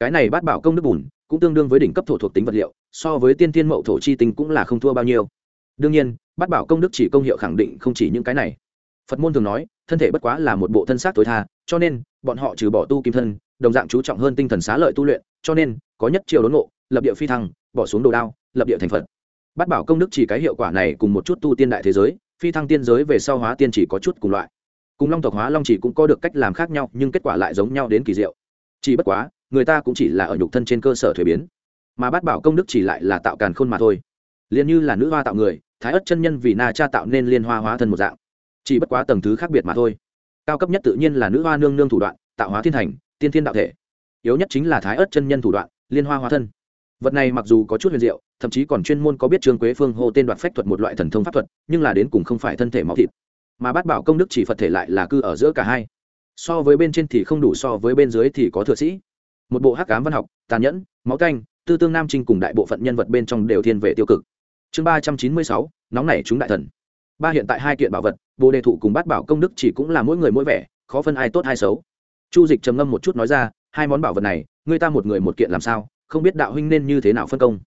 Cái này bát bảo công đức bùn cũng tương đương với đỉnh cấp thổ thuộc tính vật liệu, so với tiên tiên mậu thổ chi tinh cũng là không thua bao nhiêu. Đương nhiên, bát bảo công đức chỉ công hiệu khẳng định không chỉ những cái này. Phật môn thường nói, thân thể bất quá là một bộ thân xác tối tha, cho nên, bọn họ trừ bỏ tu kim thân, đồng dạng chú trọng hơn tinh thần xá lợi tu luyện, cho nên, có nhất chiều đốn ngộ, lập địa phi thăng, bỏ xuống đồ đao, lập địa thành phật. Bát bảo công đức chỉ cái hiệu quả này cùng một chút tu tiên đại thế giới, phi thăng tiên giới về sau hóa tiên chỉ có chút cùng loại cùng long tộc hóa long chỉ cũng có được cách làm khác nhau, nhưng kết quả lại giống nhau đến kỳ diệu. Chỉ bất quá, người ta cũng chỉ là ở nhục thân trên cơ sở thuế biến, mà bát bảo công đức chỉ lại là tạo càn khôn mà thôi. Liền như là nữ hoa tạo người, thái ất chân nhân vì na cha tạo nên liên hoa hóa thân một dạng. Chỉ bất quá tầng thứ khác biệt mà thôi. Cao cấp nhất tự nhiên là nữ hoa nương nương thủ đoạn, tạo hóa thiên thành tiên thiên đạo thể. Yếu nhất chính là thái ất chân nhân thủ đoạn, liên hoa hóa thân. Vật này mặc dù có chút huyền diệu, thậm chí còn chuyên môn có biết trương quế phương hô tên đoạt phách thuật một loại thần thông pháp thuật, nhưng là đến cùng không phải thân thể máu thịt mà bát bảo công đức chỉ phật thể lại là cư ở giữa cả hai. So với bên trên thì không đủ so với bên dưới thì có thừa sĩ. Một bộ hắc cám văn học, tàn nhẫn, máu canh, tư tương nam trinh cùng đại bộ phận nhân vật bên trong đều thiên về tiêu cực. Chương ba trăm chín mươi sáu, nóng nảy chúng đại thần. Ba hiện tại hai kiện bảo vật, bồ đề thụ cùng bát bảo công đức chỉ cũng là mỗi người mỗi vẻ, khó phân ai tốt ai xấu. Chu dịch trầm ngâm một chút nói ra, hai món bảo vật này người ta một người một kiện làm sao, không biết đạo huynh nên như thế nào phân công.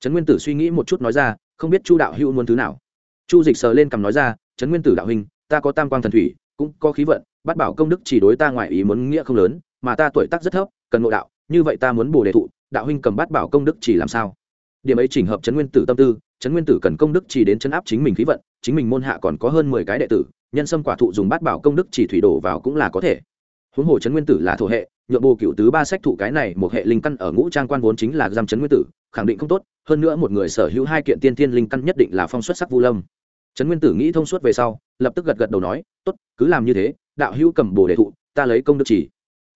Trấn nguyên tử suy nghĩ một chút nói ra, không biết chu đạo hữu muốn thứ nào. Chu dịch sờ lên cầm nói ra, trấn nguyên tử đạo huynh ta có tam quang thần thủy, cũng có khí vận bắt bảo công đức chỉ đối ta ngoài ý muốn nghĩa không lớn, mà ta tuổi tác rất thấp, cần ngộ đạo, như vậy ta muốn bổ đề thụ, đạo huynh cầm bắt bảo công đức chỉ làm sao? Điểm ấy chỉnh hợp chấn nguyên tử tâm tư, chấn nguyên tử cần công đức chỉ đến chấn áp chính mình khí vận, chính mình môn hạ còn có hơn mười cái đệ tử, nhân sâm quả thụ dùng bát bảo công đức chỉ thủy đổ vào cũng là có thể. Huống hồ chấn nguyên tử là thổ hệ nhuộm bồ cựu tứ ba sách thụ cái này một hệ linh căn ở ngũ trang quan vốn chính là giam chấn nguyên tử, khẳng định không tốt, hơn nữa một người sở hữu hai kiện tiên thiên linh căn nhất định là phong xuất sắc vu lâm trấn nguyên tử nghĩ thông suốt về sau, lập tức gật gật đầu nói, tốt, cứ làm như thế, đạo hữu cầm bồ đề thụ, ta lấy công đức chỉ.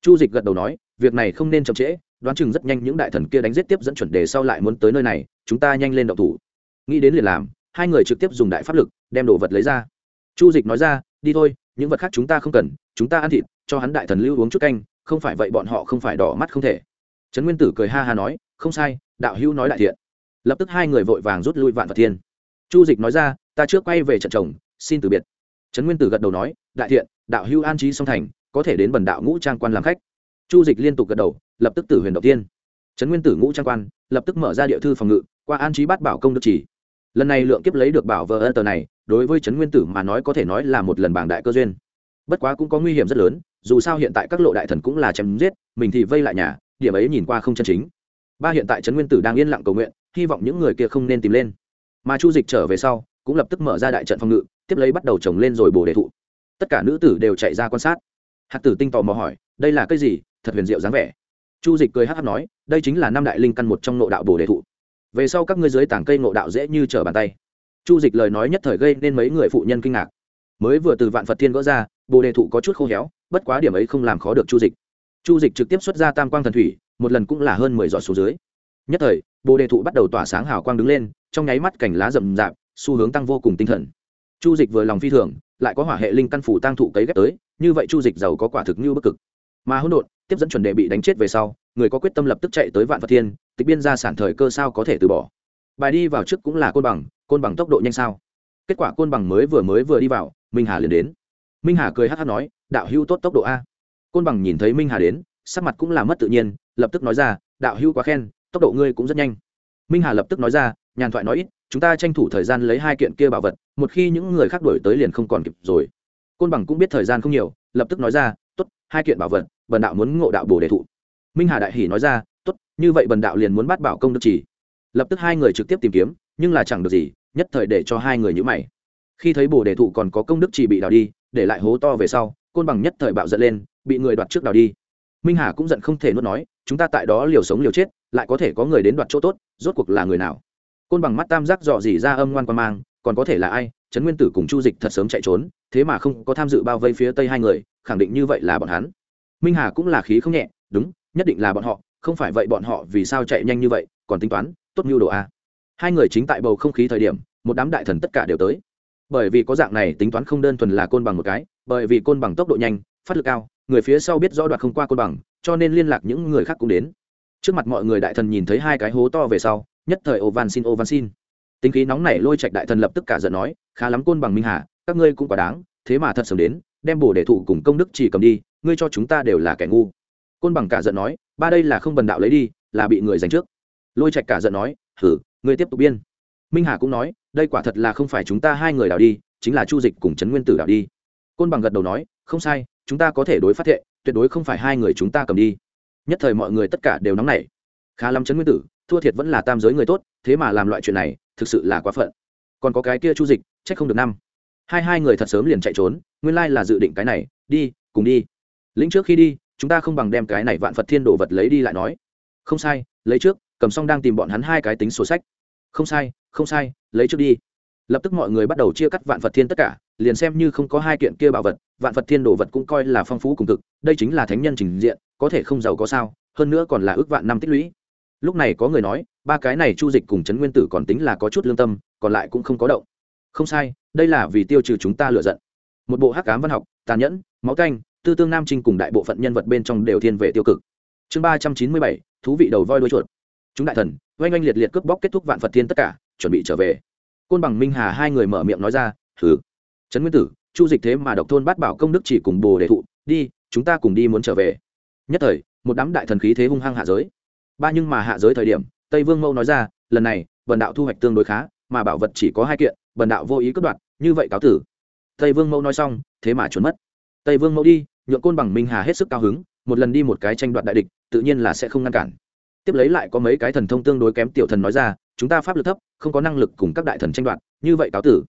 Chu dịch gật đầu nói, việc này không nên chậm trễ, đoán chừng rất nhanh những đại thần kia đánh giết tiếp dẫn chuẩn đề sau lại muốn tới nơi này, chúng ta nhanh lên động thủ. Nghĩ đến liền làm, hai người trực tiếp dùng đại pháp lực, đem đồ vật lấy ra. Chu dịch nói ra, đi thôi, những vật khác chúng ta không cần, chúng ta ăn thịt, cho hắn đại thần lưu uống chút canh, không phải vậy bọn họ không phải đỏ mắt không thể. Trấn nguyên tử cười ha ha nói, không sai, đạo hữu nói đại thiện. Lập tức hai người vội vàng rút lui vạn vật thiên chu dịch nói ra, ta trước quay về trận chồng xin từ biệt. Trấn nguyên tử gật đầu nói, đại thiện, đạo hưu an trí song thành, có thể đến bần đạo ngũ trang quan làm khách. Chu dịch liên tục gật đầu, lập tức tử huyền đầu tiên. Trấn nguyên tử ngũ trang quan, lập tức mở ra địa thư phòng ngự, qua an trí bát bảo công được chỉ. Lần này lượng kiếp lấy được bảo vờ ân tờ này, đối với trấn nguyên tử mà nói có thể nói là một lần bảng đại cơ duyên. Bất quá cũng có nguy hiểm rất lớn, dù sao hiện tại các lộ đại thần cũng là chém giết, mình thì vây lại nhà, điểm ấy nhìn qua không chân chính. Ba hiện tại trấn nguyên tử đang yên lặng cầu nguyện, hy vọng những người kia không nên tìm lên mà chu dịch trở về sau, cũng lập tức mở ra đại trận phòng ngự, tiếp lấy bắt đầu trồng lên rồi bồ đề thụ. Tất cả nữ tử đều chạy ra quan sát. Hạt tử tinh tò mò hỏi, đây là cái gì? Thật huyền diệu dáng vẻ. Chu dịch cười hát hát nói, đây chính là năm đại linh căn một trong nộ đạo bồ đề thụ. Về sau các ngươi dưới tảng cây nộ đạo dễ như trở bàn tay. Chu dịch lời nói nhất thời gây nên mấy người phụ nhân kinh ngạc. Mới vừa từ vạn phật thiên gỡ ra, bồ đề thụ có chút khô héo, bất quá điểm ấy không làm khó được chu dịch. Chu dịch trực tiếp xuất ra tam quang thần thủy, một lần cũng là hơn mười giọt số dưới nhất thời, bồ đề thụ bắt đầu tỏa sáng hào quang đứng lên, trong nháy mắt cảnh lá rậm rạp, xu hướng tăng vô cùng tinh thần. Chu dịch vừa lòng phi thường, lại có hỏa hệ linh căn phủ tăng thụ cấy ghép tới, như vậy chu dịch giàu có quả thực như bất cực. Mà hỗn độn, tiếp dẫn chuẩn đề bị đánh chết về sau, người có quyết tâm lập tức chạy tới vạn phật thiên, tịch biên ra sản thời cơ sao có thể từ bỏ. Bài đi vào trước cũng là côn bằng côn bằng tốc độ nhanh sao. Kết quả côn bằng mới vừa mới vừa đi vào, minh hà liền đến. Minh hà cười hát hát nói, đạo hưu tốt tốc độ a. Côn bằng nhìn thấy minh hà đến, sắc mặt cũng là mất tự nhiên, lập tức nói ra, đạo hưu quá khen tốc độ ngươi cũng rất nhanh. Minh hà lập tức nói ra, nhàn thoại nói ít, chúng ta tranh thủ thời gian lấy hai kiện kia bảo vật, một khi những người khác đổi tới liền không còn kịp rồi. Côn bằng cũng biết thời gian không nhiều, lập tức nói ra, tốt, hai kiện bảo vật, bần đạo muốn ngộ đạo bồ đề thụ. Minh hà đại hỷ nói ra, tốt, như vậy bần đạo liền muốn bắt bảo công đức chỉ lập tức hai người trực tiếp tìm kiếm, nhưng là chẳng được gì, nhất thời để cho hai người nhữ mày. Khi thấy bồ đề thụ còn có công đức chỉ bị đào đi, để lại hố to về sau, côn bằng nhất thời bạo giận lên, bị người đoạt trước đào đi. Minh hà cũng giận không thể nuốt nói chúng ta tại đó liều sống liều chết, lại có thể có người đến đoạt chỗ tốt, rốt cuộc là người nào? Côn bằng mắt tam giác dò dỉ ra âm ngoan quan mang, còn có thể là ai? Trấn nguyên tử cùng chu dịch thật sớm chạy trốn, thế mà không có tham dự bao vây phía tây hai người, khẳng định như vậy là bọn hắn. Minh hà cũng là khí không nhẹ, đúng, nhất định là bọn họ, không phải vậy bọn họ vì sao chạy nhanh như vậy, còn tính toán, tốt mưu đồ a. Hai người chính tại bầu không khí thời điểm, một đám đại thần tất cả đều tới. Bởi vì có dạng này, tính toán không đơn thuần là côn bằng một cái, bởi vì côn bằng tốc độ nhanh, phát lực cao, người phía sau biết rõ đoạt không qua côn bằng cho nên liên lạc những người khác cũng đến. Trước mặt mọi người đại thần nhìn thấy hai cái hố to về sau, nhất thời ô van xin ô van xin. Tính khí nóng này lôi trạch đại thần lập tức cả giận nói, khá lắm côn bằng minh hà, các ngươi cũng quá đáng, thế mà thật sớm đến, đem bổ để thủ cùng công đức chỉ cầm đi, ngươi cho chúng ta đều là kẻ ngu. Côn bằng cả giận nói, ba đây là không bần đạo lấy đi, là bị người giành trước. Lôi trạch cả giận nói, hử, ngươi tiếp tục biên. Minh hà cũng nói, đây quả thật là không phải chúng ta hai người đào đi, chính là chu dịch cùng trấn nguyên tử đào đi. Côn bằng gật đầu nói, không sai, chúng ta có thể đối phát thệ tuyệt đối không phải hai người chúng ta cầm đi. Nhất thời mọi người tất cả đều nóng nảy. Khá lắm chấn nguyên tử, thua thiệt vẫn là tam giới người tốt, thế mà làm loại chuyện này, thực sự là quá phận. Còn có cái kia chu dịch, trách không được năm. Hai hai người thật sớm liền chạy trốn, nguyên lai là dự định cái này, đi, cùng đi. Lĩnh trước khi đi, chúng ta không bằng đem cái này vạn phật thiên đồ vật lấy đi lại nói. Không sai, lấy trước, cầm xong đang tìm bọn hắn hai cái tính sổ sách. Không sai không sai, lấy trước đi lập tức mọi người bắt đầu chia cắt vạn phật thiên tất cả, liền xem như không có hai kiện kia bảo vật, vạn phật thiên đồ vật cũng coi là phong phú cùng cực, đây chính là thánh nhân trình diện, có thể không giàu có sao, hơn nữa còn là ước vạn năm tích lũy. Lúc này có người nói, ba cái này chu dịch cùng trấn nguyên tử còn tính là có chút lương tâm, còn lại cũng không có động. Không sai, đây là vì tiêu trừ chúng ta lựa giận. Một bộ hắc cám văn học, tàn nhẫn, máu canh, tư tương nam trinh cùng đại bộ phận nhân vật bên trong đều thiên về tiêu cực. Chương ba trăm chín mươi bảy, thú vị đầu voi đuôi chuột. Chúng đại thần, oanh oanh liệt liệt cướp bóc kết thúc vạn phật thiên tất cả, chuẩn bị trở về côn bằng minh hà hai người mở miệng nói ra thử trấn nguyên tử, chu dịch thế mà độc thôn bắt bảo công đức chỉ cùng bồ đề thụ, đi, chúng ta cùng đi muốn trở về. Nhất thời, một đám đại thần khí thế hung hăng hạ giới. Ba nhưng mà hạ giới thời điểm, tây vương mẫu nói ra, lần này, bần đạo thu hoạch tương đối khá, mà bảo vật chỉ có hai kiện, bần đạo vô ý cất đoạt, như vậy cáo tử. Tây vương mẫu nói xong, thế mà trốn mất. Tây vương mẫu đi, nhượng côn bằng minh hà hết sức cao hứng, một lần đi một cái tranh đoạt đại địch, tự nhiên là sẽ không ngăn cản. Tiếp lấy lại có mấy cái thần thông tương đối kém tiểu thần nói ra chúng ta pháp lực thấp, không có năng lực cùng các đại thần tranh đoạt, như vậy cáo tử.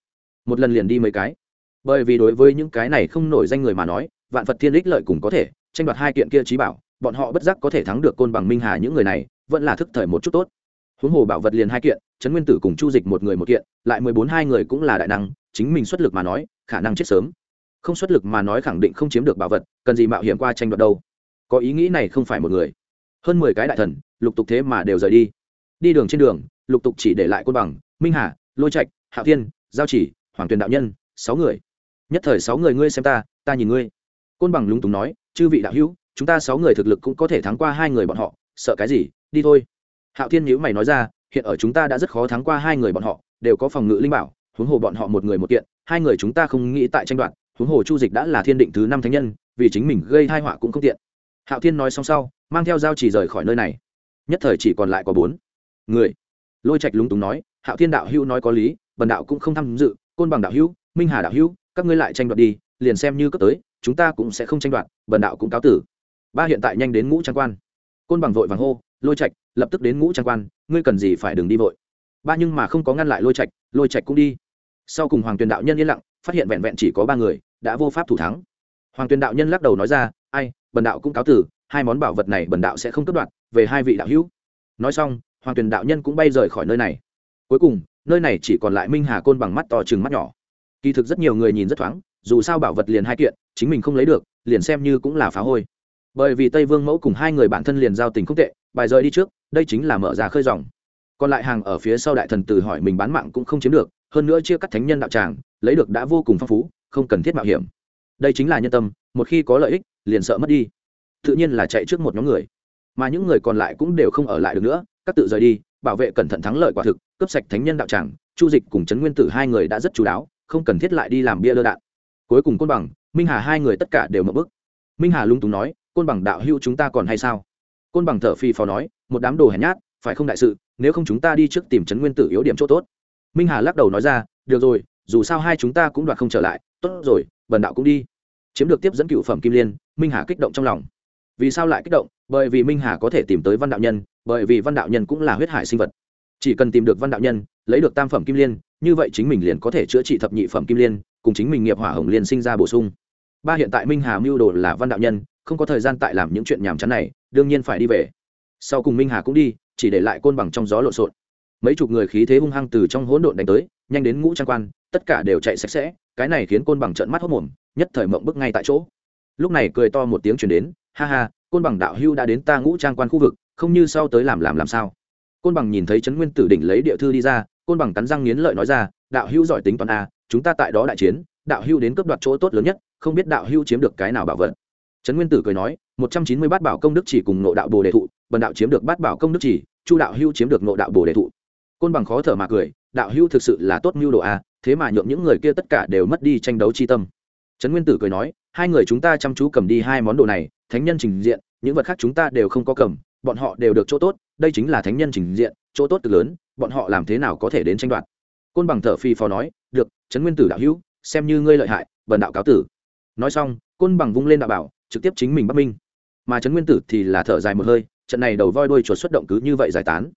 Một lần liền đi mấy cái. Bởi vì đối với những cái này không nổi danh người mà nói, vạn phật thiên ích lợi cùng có thể, tranh đoạt hai kiện kia trí bảo, bọn họ bất giác có thể thắng được côn bằng minh hà những người này, vẫn là thức thời một chút tốt. Huống hồ bảo vật liền hai kiện, trấn nguyên tử cùng chu dịch một người một kiện, lại mười bốn hai người cũng là đại năng, chính mình xuất lực mà nói, khả năng chết sớm. Không xuất lực mà nói khẳng định không chiếm được bảo vật, cần gì mạo hiểm qua tranh đoạt đâu. Có ý nghĩ này không phải một người. Hơn mười cái đại thần, lục tục thế mà đều rời đi. Đi đường trên đường lục tục chỉ để lại côn bằng, minh hà, lôi trạch, hạ thiên, giao chỉ, hoàng tuyền đạo nhân, sáu người. Nhất thời sáu người ngươi xem ta ta nhìn ngươi. Côn bằng lúng túng nói, chư vị đạo hữu, chúng ta sáu người thực lực cũng có thể thắng qua hai người bọn họ, sợ cái gì, đi thôi. Hạo thiên nhữ mày nói ra, hiện ở chúng ta đã rất khó thắng qua hai người bọn họ, đều có phòng ngự linh bảo, huống hồ bọn họ một người một kiện, hai người chúng ta không nghĩ tại tranh đoạt, huống hồ chu dịch đã là thiên định thứ năm thánh nhân, vì chính mình gây thai họa cũng không tiện. Hạo thiên nói xong sau, mang theo dao chỉ rời khỏi nơi này. Nhất thời chỉ còn lại có bốn người lôi trạch lúng túng nói, hạo thiên đạo hữu nói có lý, bần đạo cũng không tham dự, côn bằng đạo hữu, minh hà đạo hữu, các ngươi lại tranh đoạt đi, liền xem như cấp tới, chúng ta cũng sẽ không tranh đoạt, bần đạo cũng cáo tử. Ba hiện tại nhanh đến ngũ trang quan. Côn bằng vội vàng hô, lôi trạch, lập tức đến ngũ trang quan, ngươi cần gì phải đừng đi vội. Ba nhưng mà không có ngăn lại lôi trạch lôi trạch cũng đi. Sau cùng hoàng tuyền đạo nhân yên lặng, phát hiện vẹn vẹn chỉ có ba người, đã vô pháp thủ thắng. Hoàng tuyền đạo nhân lắc đầu nói ra, ai, bần đạo cũng cáo tử, hai món bảo vật này bần đạo sẽ không cất đoạt, về hai vị đạo hữu. Nói xong hoàng tuyền đạo nhân cũng bay rời khỏi nơi này cuối cùng nơi này chỉ còn lại minh hà côn bằng mắt to chừng mắt nhỏ kỳ thực rất nhiều người nhìn rất thoáng dù sao bảo vật liền hai kiện chính mình không lấy được liền xem như cũng là phá hôi bởi vì tây vương mẫu cùng hai người bản thân liền giao tình không tệ bài rời đi trước đây chính là mở ra khơi dòng còn lại hàng ở phía sau đại thần từ hỏi mình bán mạng cũng không chiếm được hơn nữa chia cắt thánh nhân đạo tràng lấy được đã vô cùng phong phú không cần thiết mạo hiểm đây chính là nhân tâm một khi có lợi ích liền sợ mất đi tự nhiên là chạy trước một nhóm người mà những người còn lại cũng đều không ở lại được nữa các tự rời đi, bảo vệ cẩn thận thắng lợi quả thực cấp sạch thánh nhân đạo tràng, chu dịch cùng trấn nguyên tử hai người đã rất chú đáo, không cần thiết lại đi làm bia lơ đạn. Cuối cùng côn bằng, minh hà hai người tất cả đều mập bức minh hà lung túng nói, côn bằng đạo hưu chúng ta còn hay sao? Côn bằng thở phi phò nói, một đám đồ hèn nhát, phải không đại sự, nếu không chúng ta đi trước tìm trấn nguyên tử yếu điểm chỗ tốt. Minh hà lắc đầu nói ra, được rồi, dù sao hai chúng ta cũng đoạt không trở lại, tốt rồi, bần đạo cũng đi. Chiếm được tiếp dẫn cựu phẩm kim liên, minh hà kích động trong lòng. Vì sao lại kích động? Bởi vì minh hà có thể tìm tới văn đạo nhân, bởi vì văn đạo nhân cũng là huyết hải sinh vật. Chỉ cần tìm được văn đạo nhân, lấy được tam phẩm kim liên, như vậy chính mình liền có thể chữa trị thập nhị phẩm kim liên, cùng chính mình nghiệp hỏa hồng liên sinh ra bổ sung. Ba hiện tại minh hà mưu đồ là văn đạo nhân, không có thời gian tại làm những chuyện nhàm chán này, đương nhiên phải đi về. Sau cùng minh hà cũng đi, chỉ để lại côn bằng trong gió lộn xộn. Mấy chục người khí thế hung hăng từ trong hỗn độn đánh tới, nhanh đến ngũ trang quan, tất cả đều chạy sạch sẽ, cái này khiến côn bằng trợn mắt hốc mồm, nhất thời mộng bức ngay tại chỗ. Lúc này cười to một tiếng chuyển đến ha ha, côn bằng đạo hưu đã đến ta ngũ trang quan khu vực, không như sau tới làm làm làm sao? Côn bằng nhìn thấy trấn nguyên tử đỉnh lấy địa thư đi ra, côn bằng cắn răng nghiến lợi nói ra, đạo hưu giỏi tính toán a chúng ta tại đó đại chiến, đạo hưu đến cấp đoạt chỗ tốt lớn nhất, không biết đạo hưu chiếm được cái nào bảo vật. Trấn nguyên tử cười nói, một trăm chín mươi bát bảo công đức chỉ cùng nộ đạo bồ đề thụ, bần đạo chiếm được bát bảo công đức chỉ, chu đạo hưu chiếm được nộ đạo bồ đề thụ. Côn bằng khó thở mà cười, đạo hưu thực sự là tốt mưu đồ a thế mà nhượng những người kia tất cả đều mất đi tranh đấu chi tâm. Trấn nguyên tử cười nói hai người chúng ta chăm chú cầm đi hai món đồ này, thánh nhân trình diện, những vật khác chúng ta đều không có cầm, bọn họ đều được chỗ tốt, đây chính là thánh nhân trình diện, chỗ tốt cực lớn, bọn họ làm thế nào có thể đến tranh đoạt? Côn bằng thở phi phò nói, được, trấn nguyên tử đạo hữu, xem như ngươi lợi hại, bần đạo cáo tử. Nói xong, côn bằng vung lên đạo bảo, trực tiếp chính mình bắc minh mà trấn nguyên tử thì là thở dài một hơi, trận này đầu voi đuôi chuột xuất động cứ như vậy giải tán.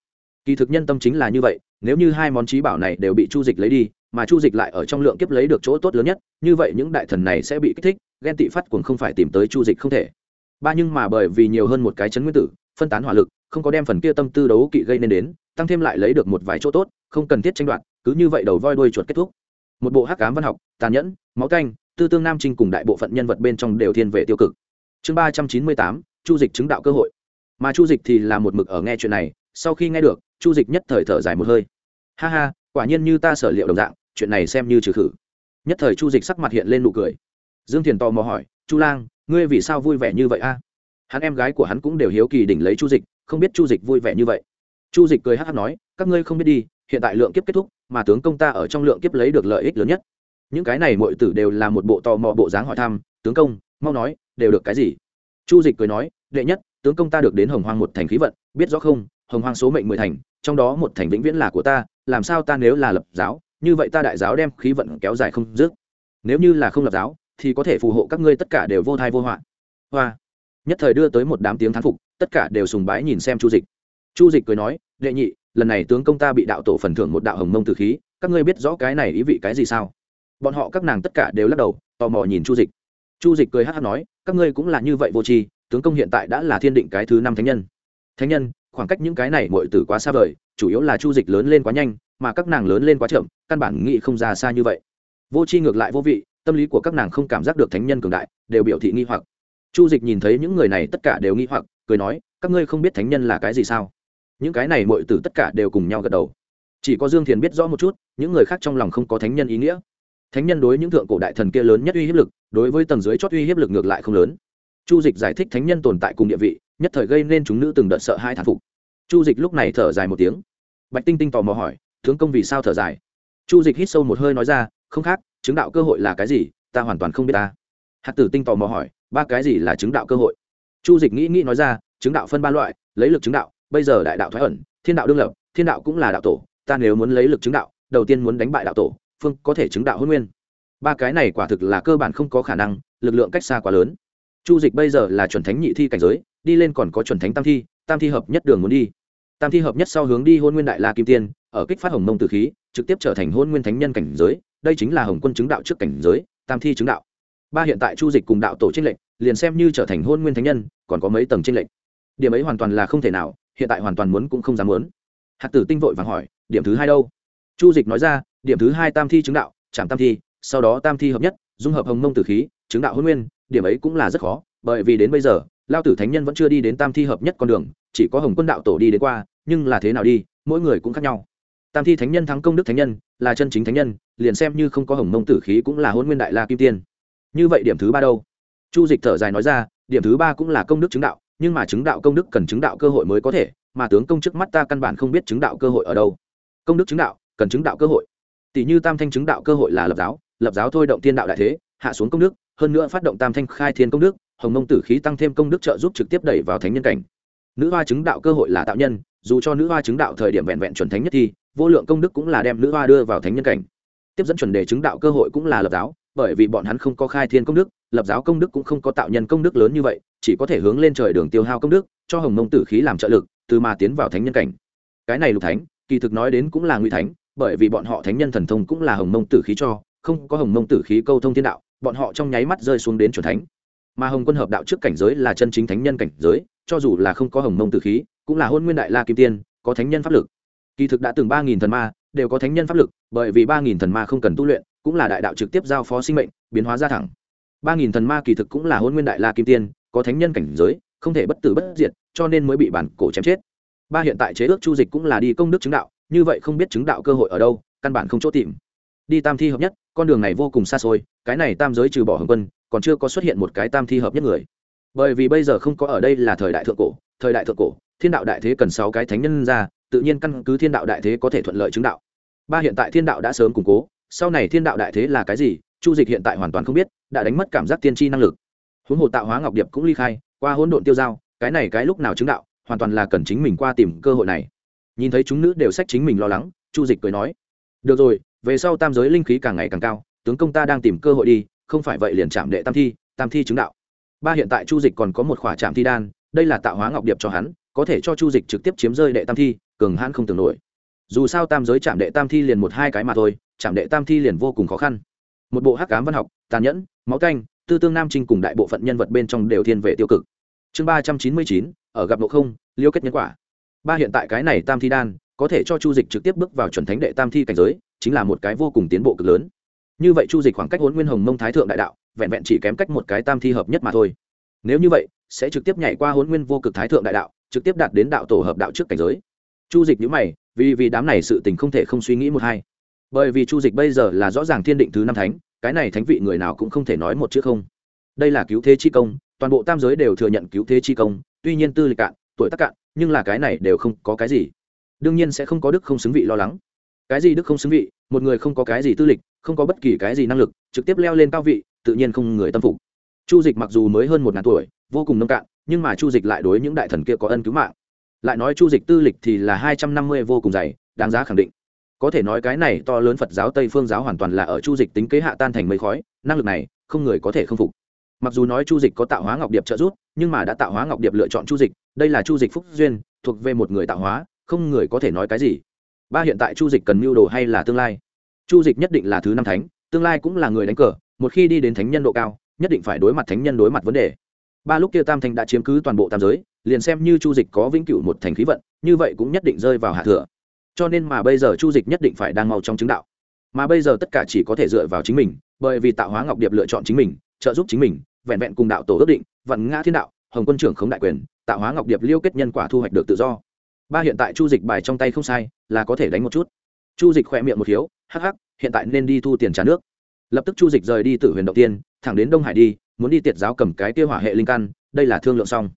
Kỳ thực nhân tâm chính là như vậy, nếu như hai món trí bảo này đều bị chu dịch lấy đi mà chu dịch lại ở trong lượng kiếp lấy được chỗ tốt lớn nhất, như vậy những đại thần này sẽ bị kích thích, ghen tị phát cuồng không phải tìm tới chu dịch không thể. Ba nhưng mà bởi vì nhiều hơn một cái chấn nguyên tử, phân tán hỏa lực, không có đem phần kia tâm tư đấu kỵ gây nên đến, tăng thêm lại lấy được một vài chỗ tốt, không cần thiết tranh đoạt, cứ như vậy đầu voi đuôi chuột kết thúc. Một bộ hắc cám văn học, tàn nhẫn, máu canh, tư tương nam trinh cùng đại bộ phận nhân vật bên trong đều thiên về tiêu cực. Chương ba trăm chín mươi tám, chu dịch chứng đạo cơ hội. Mà chu dịch thì là một mực ở nghe chuyện này, sau khi nghe được, chu dịch nhất thời thở dài một hơi. Ha ha, quả nhiên như ta sở liệu đồng dạng chuyện này xem như trừ khử. Nhất thời chu dịch sắc mặt hiện lên nụ cười. Dương thiền tò mò hỏi, chu lang, ngươi vì sao vui vẻ như vậy a? Hắn em gái của hắn cũng đều hiếu kỳ đỉnh lấy chu dịch, không biết chu dịch vui vẻ như vậy. Chu dịch cười hát hát nói, các ngươi không biết đi, hiện tại lượng kiếp kết thúc, mà tướng công ta ở trong lượng kiếp lấy được lợi ích lớn nhất. Những cái này mọi tử đều là một bộ tò mò bộ dáng hỏi thăm, tướng công, mau nói, đều được cái gì? Chu dịch cười nói, đệ nhất, tướng công ta được đến hồng hoang một thành khí vận, biết rõ không? Hồng hoang số mệnh mười thành, trong đó một thành vĩnh viễn là của ta, làm sao ta nếu là lập giáo như vậy ta đại giáo đem khí vận kéo dài không dứt. Nếu như là không lập giáo, thì có thể phù hộ các ngươi tất cả đều vô thai vô họa. Hoa. Nhất thời đưa tới một đám tiếng thán phục, tất cả đều sùng bái nhìn xem chu dịch. Chu dịch cười nói, đệ nhị, lần này tướng công ta bị đạo tổ phần thưởng một đạo hồng mông từ khí, các ngươi biết rõ cái này ý vị cái gì sao? Bọn họ các nàng tất cả đều lắc đầu, tò mò nhìn chu dịch. Chu dịch cười hát hát nói, các ngươi cũng là như vậy vô tri, tướng công hiện tại đã là thiên định cái thứ năm thánh nhân. Thánh nhân, khoảng cách những cái này mọi từ quá xa vời, chủ yếu là chu dịch lớn lên quá nhanh mà các nàng lớn lên quá chậm, căn bản nghĩ không ra xa như vậy. Vô chi ngược lại vô vị, tâm lý của các nàng không cảm giác được thánh nhân cường đại, đều biểu thị nghi hoặc. Chu dịch nhìn thấy những người này tất cả đều nghi hoặc, cười nói, các ngươi không biết thánh nhân là cái gì sao? Những cái này mọi từ tất cả đều cùng nhau gật đầu. Chỉ có dương thiền biết rõ một chút, những người khác trong lòng không có thánh nhân ý nghĩa. Thánh nhân đối những thượng cổ đại thần kia lớn nhất uy hiếp lực, đối với tầng dưới chót uy hiếp lực ngược lại không lớn. Chu dịch giải thích thánh nhân tồn tại cùng địa vị, nhất thời gây nên chúng nữ từng đợt sợ hai thản phục. Chu dịch lúc này thở dài một tiếng. Bạch tinh tinh tò mò hỏi tướng công vì sao thở dài? Chu dịch hít sâu một hơi nói ra, không khác, chứng đạo cơ hội là cái gì, ta hoàn toàn không biết ta. Hạt tử tinh tò mò hỏi, ba cái gì là chứng đạo cơ hội? Chu dịch nghĩ nghĩ nói ra, chứng đạo phân ba loại, lấy lực chứng đạo, bây giờ đại đạo thoái ẩn, thiên đạo đương lập, thiên đạo cũng là đạo tổ, ta nếu muốn lấy lực chứng đạo, đầu tiên muốn đánh bại đạo tổ, phương có thể chứng đạo hôn nguyên. Ba cái này quả thực là cơ bản không có khả năng, lực lượng cách xa quá lớn. Chu dịch bây giờ là chuẩn thánh nhị thi cảnh giới, đi lên còn có chuẩn thánh tam thi tam thi hợp nhất đường muốn đi. Tam thi hợp nhất sau hướng đi hôn nguyên đại la kim tiên ở kích phát hồng mông từ khí, trực tiếp trở thành hôn nguyên thánh nhân cảnh giới, đây chính là hồng quân chứng đạo trước cảnh giới, tam thi chứng đạo. Ba hiện tại chu dịch cùng đạo tổ tranh lệnh liền xem như trở thành hôn nguyên thánh nhân, còn có mấy tầng tranh lệnh điểm ấy hoàn toàn là không thể nào, hiện tại hoàn toàn muốn cũng không dám muốn. Hạt tử tinh vội vàng hỏi, điểm thứ hai đâu? Chu dịch nói ra, điểm thứ hai tam thi chứng đạo, chạm tam thi, sau đó tam thi hợp nhất, dung hợp hồng mông tử khí, chứng đạo hôn nguyên, điểm ấy cũng là rất khó, bởi vì đến bây giờ, lao tử thánh nhân vẫn chưa đi đến tam thi hợp nhất con đường, chỉ có hồng quân đạo tổ đi đến qua, nhưng là thế nào đi, mỗi người cũng khác nhau tam thi thánh nhân thắng công đức thánh nhân, là chân chính thánh nhân, liền xem như không có hồng mông tử khí cũng là hôn nguyên đại la kim tiên. Như vậy điểm thứ ba đâu? Chu dịch thở dài nói ra, điểm thứ ba cũng là công đức chứng đạo, nhưng mà chứng đạo công đức cần chứng đạo cơ hội mới có thể, mà tướng công trước mắt ta căn bản không biết chứng đạo cơ hội ở đâu. Công đức chứng đạo, cần chứng đạo cơ hội. Tỷ như tam thanh chứng đạo cơ hội là lập giáo lập giáo thôi động thiên đạo đại thế, hạ xuống công đức, hơn nữa phát động tam thanh khai thiên công đức, hồng mông tử khí tăng thêm công đức trợ giúp trực tiếp đẩy vào thánh nhân cảnh. Nữ hoa chứng đạo cơ hội là tạo nhân, dù cho nữ hoa chứng đạo thời điểm vẹn vẹn chuẩn thánh nhất thi vô lượng công đức cũng là đem nữ hoa đưa vào thánh nhân cảnh. Tiếp dẫn chuẩn đề chứng đạo cơ hội cũng là lập giáo, bởi vì bọn hắn không có khai thiên công đức, lập giáo công đức cũng không có tạo nhân công đức lớn như vậy, chỉ có thể hướng lên trời đường tiêu hao công đức, cho hồng mông tử khí làm trợ lực, từ mà tiến vào thánh nhân cảnh. Cái này lục thánh, kỳ thực nói đến cũng là nguy thánh, bởi vì bọn họ thánh nhân thần thông cũng là hồng mông tử khí cho, không có hồng mông tử khí câu thông thiên đạo, bọn họ trong nháy mắt rơi xuống đến chuẩn thánh. Mà hồng quân hợp đạo trước cảnh giới là chân chính thánh nhân cảnh giới, cho dù là không có hồng mông tử khí, cũng là hôn nguyên đại la kim tiên, có thánh nhân pháp lực kỳ thực đã từng ba nghìn thần ma đều có thánh nhân pháp lực, bởi vì ba nghìn thần ma không cần tu luyện, cũng là đại đạo trực tiếp giao phó sinh mệnh, biến hóa ra thẳng. ba nghìn thần ma kỳ thực cũng là hôn nguyên đại la kim tiên, có thánh nhân cảnh giới, không thể bất tử bất diệt, cho nên mới bị bản cổ chém chết. Ba hiện tại chế ước chu dịch cũng là đi công đức chứng đạo, như vậy không biết chứng đạo cơ hội ở đâu, căn bản không chỗ tìm. Đi tam thi hợp nhất, con đường này vô cùng xa xôi, cái này tam giới trừ bỏ hồng quân, còn chưa có xuất hiện một cái tam thi hợp nhất người. Bởi vì bây giờ không có ở đây là thời đại thượng cổ, thời đại thượng cổ thiên đạo đại thế cần sáu cái thánh nhân ra, tự nhiên căn cứ thiên đạo đại thế có thể thuận lợi chứng đạo. Ba hiện tại thiên đạo đã sớm củng cố, sau này thiên đạo đại thế là cái gì, chu dịch hiện tại hoàn toàn không biết, đã đánh mất cảm giác tiên tri năng lực. Huống hồ tạo hóa ngọc điệp cũng ly khai, qua hỗn độn tiêu giao, cái này cái lúc nào chứng đạo, hoàn toàn là cần chính mình qua tìm cơ hội này. Nhìn thấy chúng nữ đều sách chính mình lo lắng, chu dịch cười nói, được rồi, về sau tam giới linh khí càng ngày càng cao, tướng công ta đang tìm cơ hội đi, không phải vậy liền chạm đệ tam thi tam thi chứng đạo. Ba hiện tại chu dịch còn có một khỏa chạm thi đan, đây là tạo hóa ngọc điệp cho hắn có thể cho chu dịch trực tiếp chiếm rơi đệ tam thi, cường hãn không tưởng nổi. Dù sao tam giới chạm đệ tam thi liền một hai cái mà thôi, chạm đệ tam thi liền vô cùng khó khăn. Một bộ hắc cám văn học, tàn nhẫn, máu canh, tư tương nam trinh cùng đại bộ phận nhân vật bên trong đều thiên về tiêu cực. Chương ba trăm chín mươi chín, ở gặp độ không, liêu kết nhân quả. Ba hiện tại cái này tam thi đan, có thể cho chu dịch trực tiếp bước vào chuẩn thánh đệ tam thi cảnh giới, chính là một cái vô cùng tiến bộ cực lớn. Như vậy chu dịch khoảng cách huấn nguyên hồng mông thái thượng đại đạo, vẹn vẹn chỉ kém cách một cái tam thi hợp nhất mà thôi. Nếu như vậy, sẽ trực tiếp nhảy qua huấn nguyên vô cực thái thượng đại đạo trực tiếp đạt đến đạo tổ hợp đạo trước cảnh giới. Chu dịch nhữ mày, vì vì đám này sự tình không thể không suy nghĩ một hai. Bởi vì chu dịch bây giờ là rõ ràng thiên định thứ năm thánh, cái này thánh vị người nào cũng không thể nói một chữ không. Đây là cứu thế chi công, toàn bộ tam giới đều thừa nhận cứu thế chi công, tuy nhiên tư lịch cạn, tuổi tác cạn, nhưng là cái này đều không có cái gì. Đương nhiên sẽ không có đức không xứng vị lo lắng. Cái gì đức không xứng vị, một người không có cái gì tư lịch, không có bất kỳ cái gì năng lực, trực tiếp leo lên cao vị, tự nhiên không người tâm phục chu dịch mặc dù mới hơn một ngàn tuổi, vô cùng nông cạn, nhưng mà chu dịch lại đối những đại thần kia có ân cứu mạng. Lại nói chu dịch tư lịch thì là hai trăm năm mươi vô cùng dày, đáng giá khẳng định. Có thể nói cái này to lớn phật giáo tây phương giáo hoàn toàn là ở chu dịch tính kế hạ tan thành mây khói, năng lực này, không người có thể không phục. Mặc dù nói chu dịch có tạo hóa ngọc điệp trợ giúp, nhưng mà đã tạo hóa ngọc điệp lựa chọn chu dịch, đây là chu dịch phúc duyên, thuộc về một người tạo hóa, không người có thể nói cái gì. Ba hiện tại chu dịch cần mưu đồ hay là tương lai? Chu dịch nhất định là thứ năm thánh, tương lai cũng là người đánh cờ, một khi đi đến thánh nhân độ cao nhất định phải đối mặt thánh nhân đối mặt vấn đề. Ba lúc kia tam thành đã chiếm cứ toàn bộ tam giới, liền xem như chu dịch có vĩnh cửu một thành khí vận, như vậy cũng nhất định rơi vào hạ thừa. Cho nên mà bây giờ chu dịch nhất định phải đang mau trong chứng đạo. Mà bây giờ tất cả chỉ có thể dựa vào chính mình, bởi vì tạo hóa ngọc điệp lựa chọn chính mình, trợ giúp chính mình, vẹn vẹn cùng đạo tổ ước định vạn ngã thiên đạo, hồng quân trưởng khống đại quyền, tạo hóa ngọc điệp liêu kết nhân quả thu hoạch được tự do. Ba hiện tại chu dịch bài trong tay không sai, là có thể đánh một chút. Chu dịch khỏe miệng một hiếu, hắc hắc, hiện tại nên đi thu tiền trả nước lập tức chu dịch rời đi từ huyền động tiên, thẳng đến đông hải đi, muốn đi tiệt giáo cầm cái tiêu hỏa hệ linh căn, đây là thương lượng xong.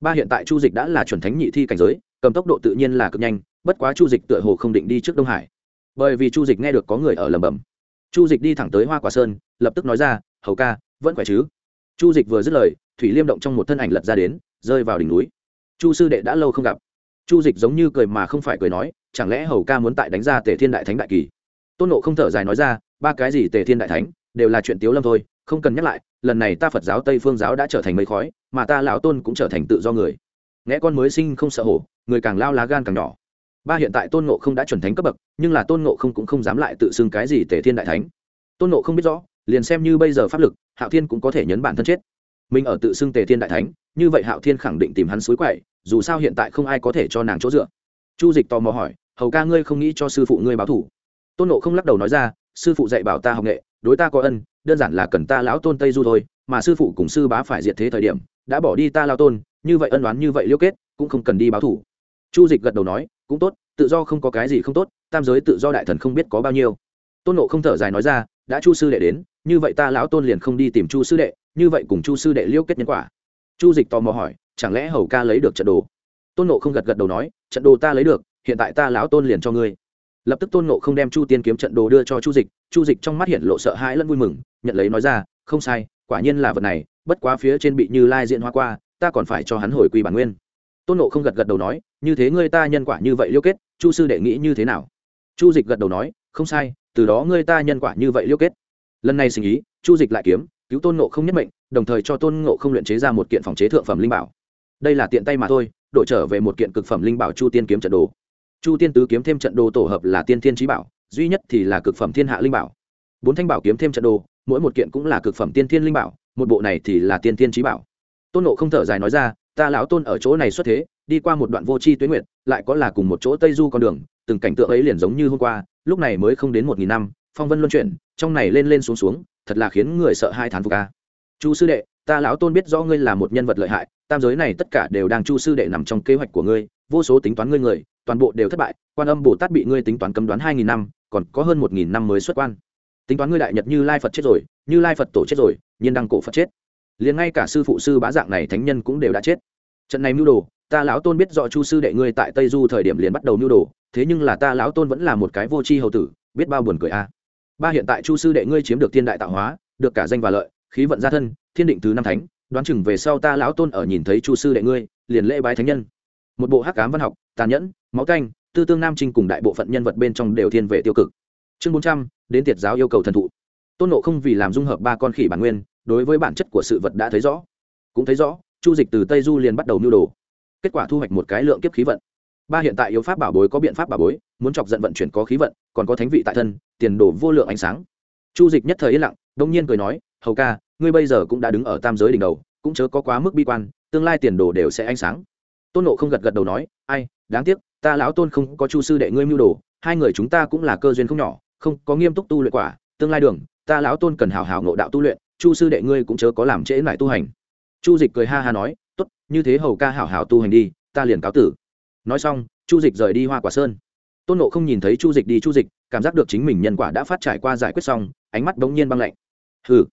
Ba hiện tại chu dịch đã là chuẩn thánh nhị thi cảnh giới, cầm tốc độ tự nhiên là cực nhanh, bất quá chu dịch tựa hồ không định đi trước đông hải. Bởi vì chu dịch nghe được có người ở lầm bầm chu dịch đi thẳng tới hoa quả sơn, lập tức nói ra, hầu ca, vẫn khỏe chứ? Chu dịch vừa dứt lời, thủy liêm động trong một thân ảnh lật ra đến, rơi vào đỉnh núi. Chu sư đệ đã lâu không gặp. Chu dịch giống như cười mà không phải cười nói, chẳng lẽ hầu ca muốn tại đánh ra tề thiên đại thánh đại kỳ? Tôn nộ không thở dài nói ra ba cái gì tề thiên đại thánh, đều là chuyện tiếu lâm thôi, không cần nhắc lại, lần này ta phật giáo tây phương giáo đã trở thành mây khói, mà ta lão tôn cũng trở thành tự do người. Nghe con mới sinh không sợ hổ, người càng lao lá gan càng nhỏ. Ba hiện tại tôn nộ không đã chuẩn thánh cấp bậc, nhưng là tôn nộ không cũng không dám lại tự xưng cái gì tề thiên đại thánh. Tôn nộ không biết rõ, liền xem như bây giờ pháp lực, hạo thiên cũng có thể nhấn bản thân chết. Mình ở tự xưng tề thiên đại thánh, như vậy hạo thiên khẳng định tìm hắn suối quậy, dù sao hiện tại không ai có thể cho nàng chỗ dựa. Chu dịch tò mò hỏi, hầu ca ngươi không nghĩ cho sư phụ ngươi báo thủ tôn nộ không lắc đầu nói ra sư phụ dạy bảo ta học nghệ, đối ta có ân, đơn giản là cần ta lão tôn tây du thôi, mà sư phụ cùng sư bá phải diệt thế thời điểm, đã bỏ đi ta lao tôn, như vậy ân đoán như vậy liêu kết, cũng không cần đi báo thủ. Chu dịch gật đầu nói, cũng tốt, tự do không có cái gì không tốt, tam giới tự do đại thần không biết có bao nhiêu. Tôn nộ không thở dài nói ra, đã chu sư đệ đến, như vậy ta lão tôn liền không đi tìm chu sư đệ, như vậy cùng chu sư đệ liêu kết nhân quả. Chu dịch tò mò hỏi, chẳng lẽ hầu ca lấy được trận đồ? Tôn nộ không gật gật đầu nói, trận đồ ta lấy được, hiện tại ta lão tôn liền cho ngươi lập tức tôn nộ không đem chu tiên kiếm trận đồ đưa cho chu dịch chu dịch trong mắt hiện lộ sợ hãi lẫn vui mừng nhận lấy nói ra không sai quả nhiên là vật này bất quá phía trên bị như lai diện hoa qua ta còn phải cho hắn hồi quy bản nguyên tôn nộ không gật gật đầu nói như thế ngươi ta nhân quả như vậy liêu kết chu sư đệ nghĩ như thế nào chu dịch gật đầu nói không sai từ đó ngươi ta nhân quả như vậy liêu kết lần này sinh ý chu dịch lại kiếm cứu tôn nộ không nhất mệnh đồng thời cho tôn nộ không luyện chế ra một kiện phòng chế thượng phẩm linh bảo đây là tiện tay mà thôi đổi trở về một kiện cực phẩm linh bảo chu tiên kiếm trận đồ chu tiên tứ kiếm thêm trận đồ tổ hợp là tiên thiên trí bảo, duy nhất thì là cực phẩm thiên hạ linh bảo. Bốn thanh bảo kiếm thêm trận đồ, mỗi một kiện cũng là cực phẩm tiên thiên linh bảo, một bộ này thì là tiên thiên trí bảo. Tôn nộ không thở dài nói ra, ta lão tôn ở chỗ này xuất thế, đi qua một đoạn vô c h i tuyến nguyệt, lại có là cùng một chỗ tây du con đường, từng cảnh tượng ấy liền giống như hôm qua, lúc này mới không đến một nghìn năm, phong vân luân chuyển, trong này lên lên xuống xuống, thật là khiến người sợ hai thán phục ca chu sư đệ, ta lão tôn biết rõ ngươi là một nhân vật lợi hại, tam giới này tất cả đều đang chu sư đệ nằm trong kế hoạch của ngươi, vô số tính toán ngươi người toàn bộ đều thất bại, quan âm bồ tát bị ngươi tính toán cấm đoán hai nghìn năm, còn có hơn một nghìn năm mới xuất quan. Tính toán ngươi đại nhật như lai phật chết rồi, như lai phật tổ chết rồi, nhiên đăng cổ phật chết. Liền ngay cả sư phụ sư bá dạng này thánh nhân cũng đều đã chết. Trận này mưu đồ, ta lão tôn biết rõ chu sư đệ ngươi tại tây du thời điểm liền bắt đầu mưu đồ, thế nhưng là ta lão tôn vẫn là một cái vô tri hầu tử, biết bao buồn cười a. Ba hiện tại chu sư đệ ngươi chiếm được thiên đại tạo hóa, được cả danh và lợi, khí vận gia thân, thiên định thứ năm thánh, đoán chừng về sau ta lão tôn ở nhìn thấy chu sư đệ ngươi, liền lễ bái thánh nhân một bộ hắc cám văn học, tàn nhẫn, máu canh tư tương nam trinh cùng đại bộ phận nhân vật bên trong đều thiên về tiêu cực. Chương bốn trăm, đến tiệt giáo yêu cầu thần thụ. Tôn nộ không vì làm dung hợp ba con khỉ bản nguyên, đối với bản chất của sự vật đã thấy rõ. Cũng thấy rõ, chu dịch từ tây du liền bắt đầu mưu đồ. Kết quả thu hoạch một cái lượng kiếp khí vận. Ba hiện tại yếu pháp bảo bối có biện pháp bảo bối, muốn chọc giận vận chuyển có khí vận, còn có thánh vị tại thân, tiền đổ vô lượng ánh sáng. Chu dịch nhất thời yên lặng, đông nhiên cười nói, hầu ca, ngươi bây giờ cũng đã đứng ở tam giới đỉnh đầu, cũng chớ có quá mức bi quan, tương lai tiền đồ đều sẽ ánh sáng tôn nộ không gật gật đầu nói, ai, đáng tiếc, ta lão tôn không có chu sư đệ ngươi mưu đồ, hai người chúng ta cũng là cơ duyên không nhỏ, không có nghiêm túc tu luyện quả, tương lai đường, ta lão tôn cần hào hào ngộ đạo tu luyện, chu sư đệ ngươi cũng chớ có làm trễ lại tu hành. Chu dịch cười ha ha nói, tốt, như thế hầu ca hảo hảo tu hành đi, ta liền cáo tử. Nói xong, chu dịch rời đi hoa quả sơn. Tôn nộ không nhìn thấy chu dịch đi chu dịch, cảm giác được chính mình nhân quả đã phát trải qua giải quyết xong, ánh mắt bỗng nhiên băng lạnh. Hừ,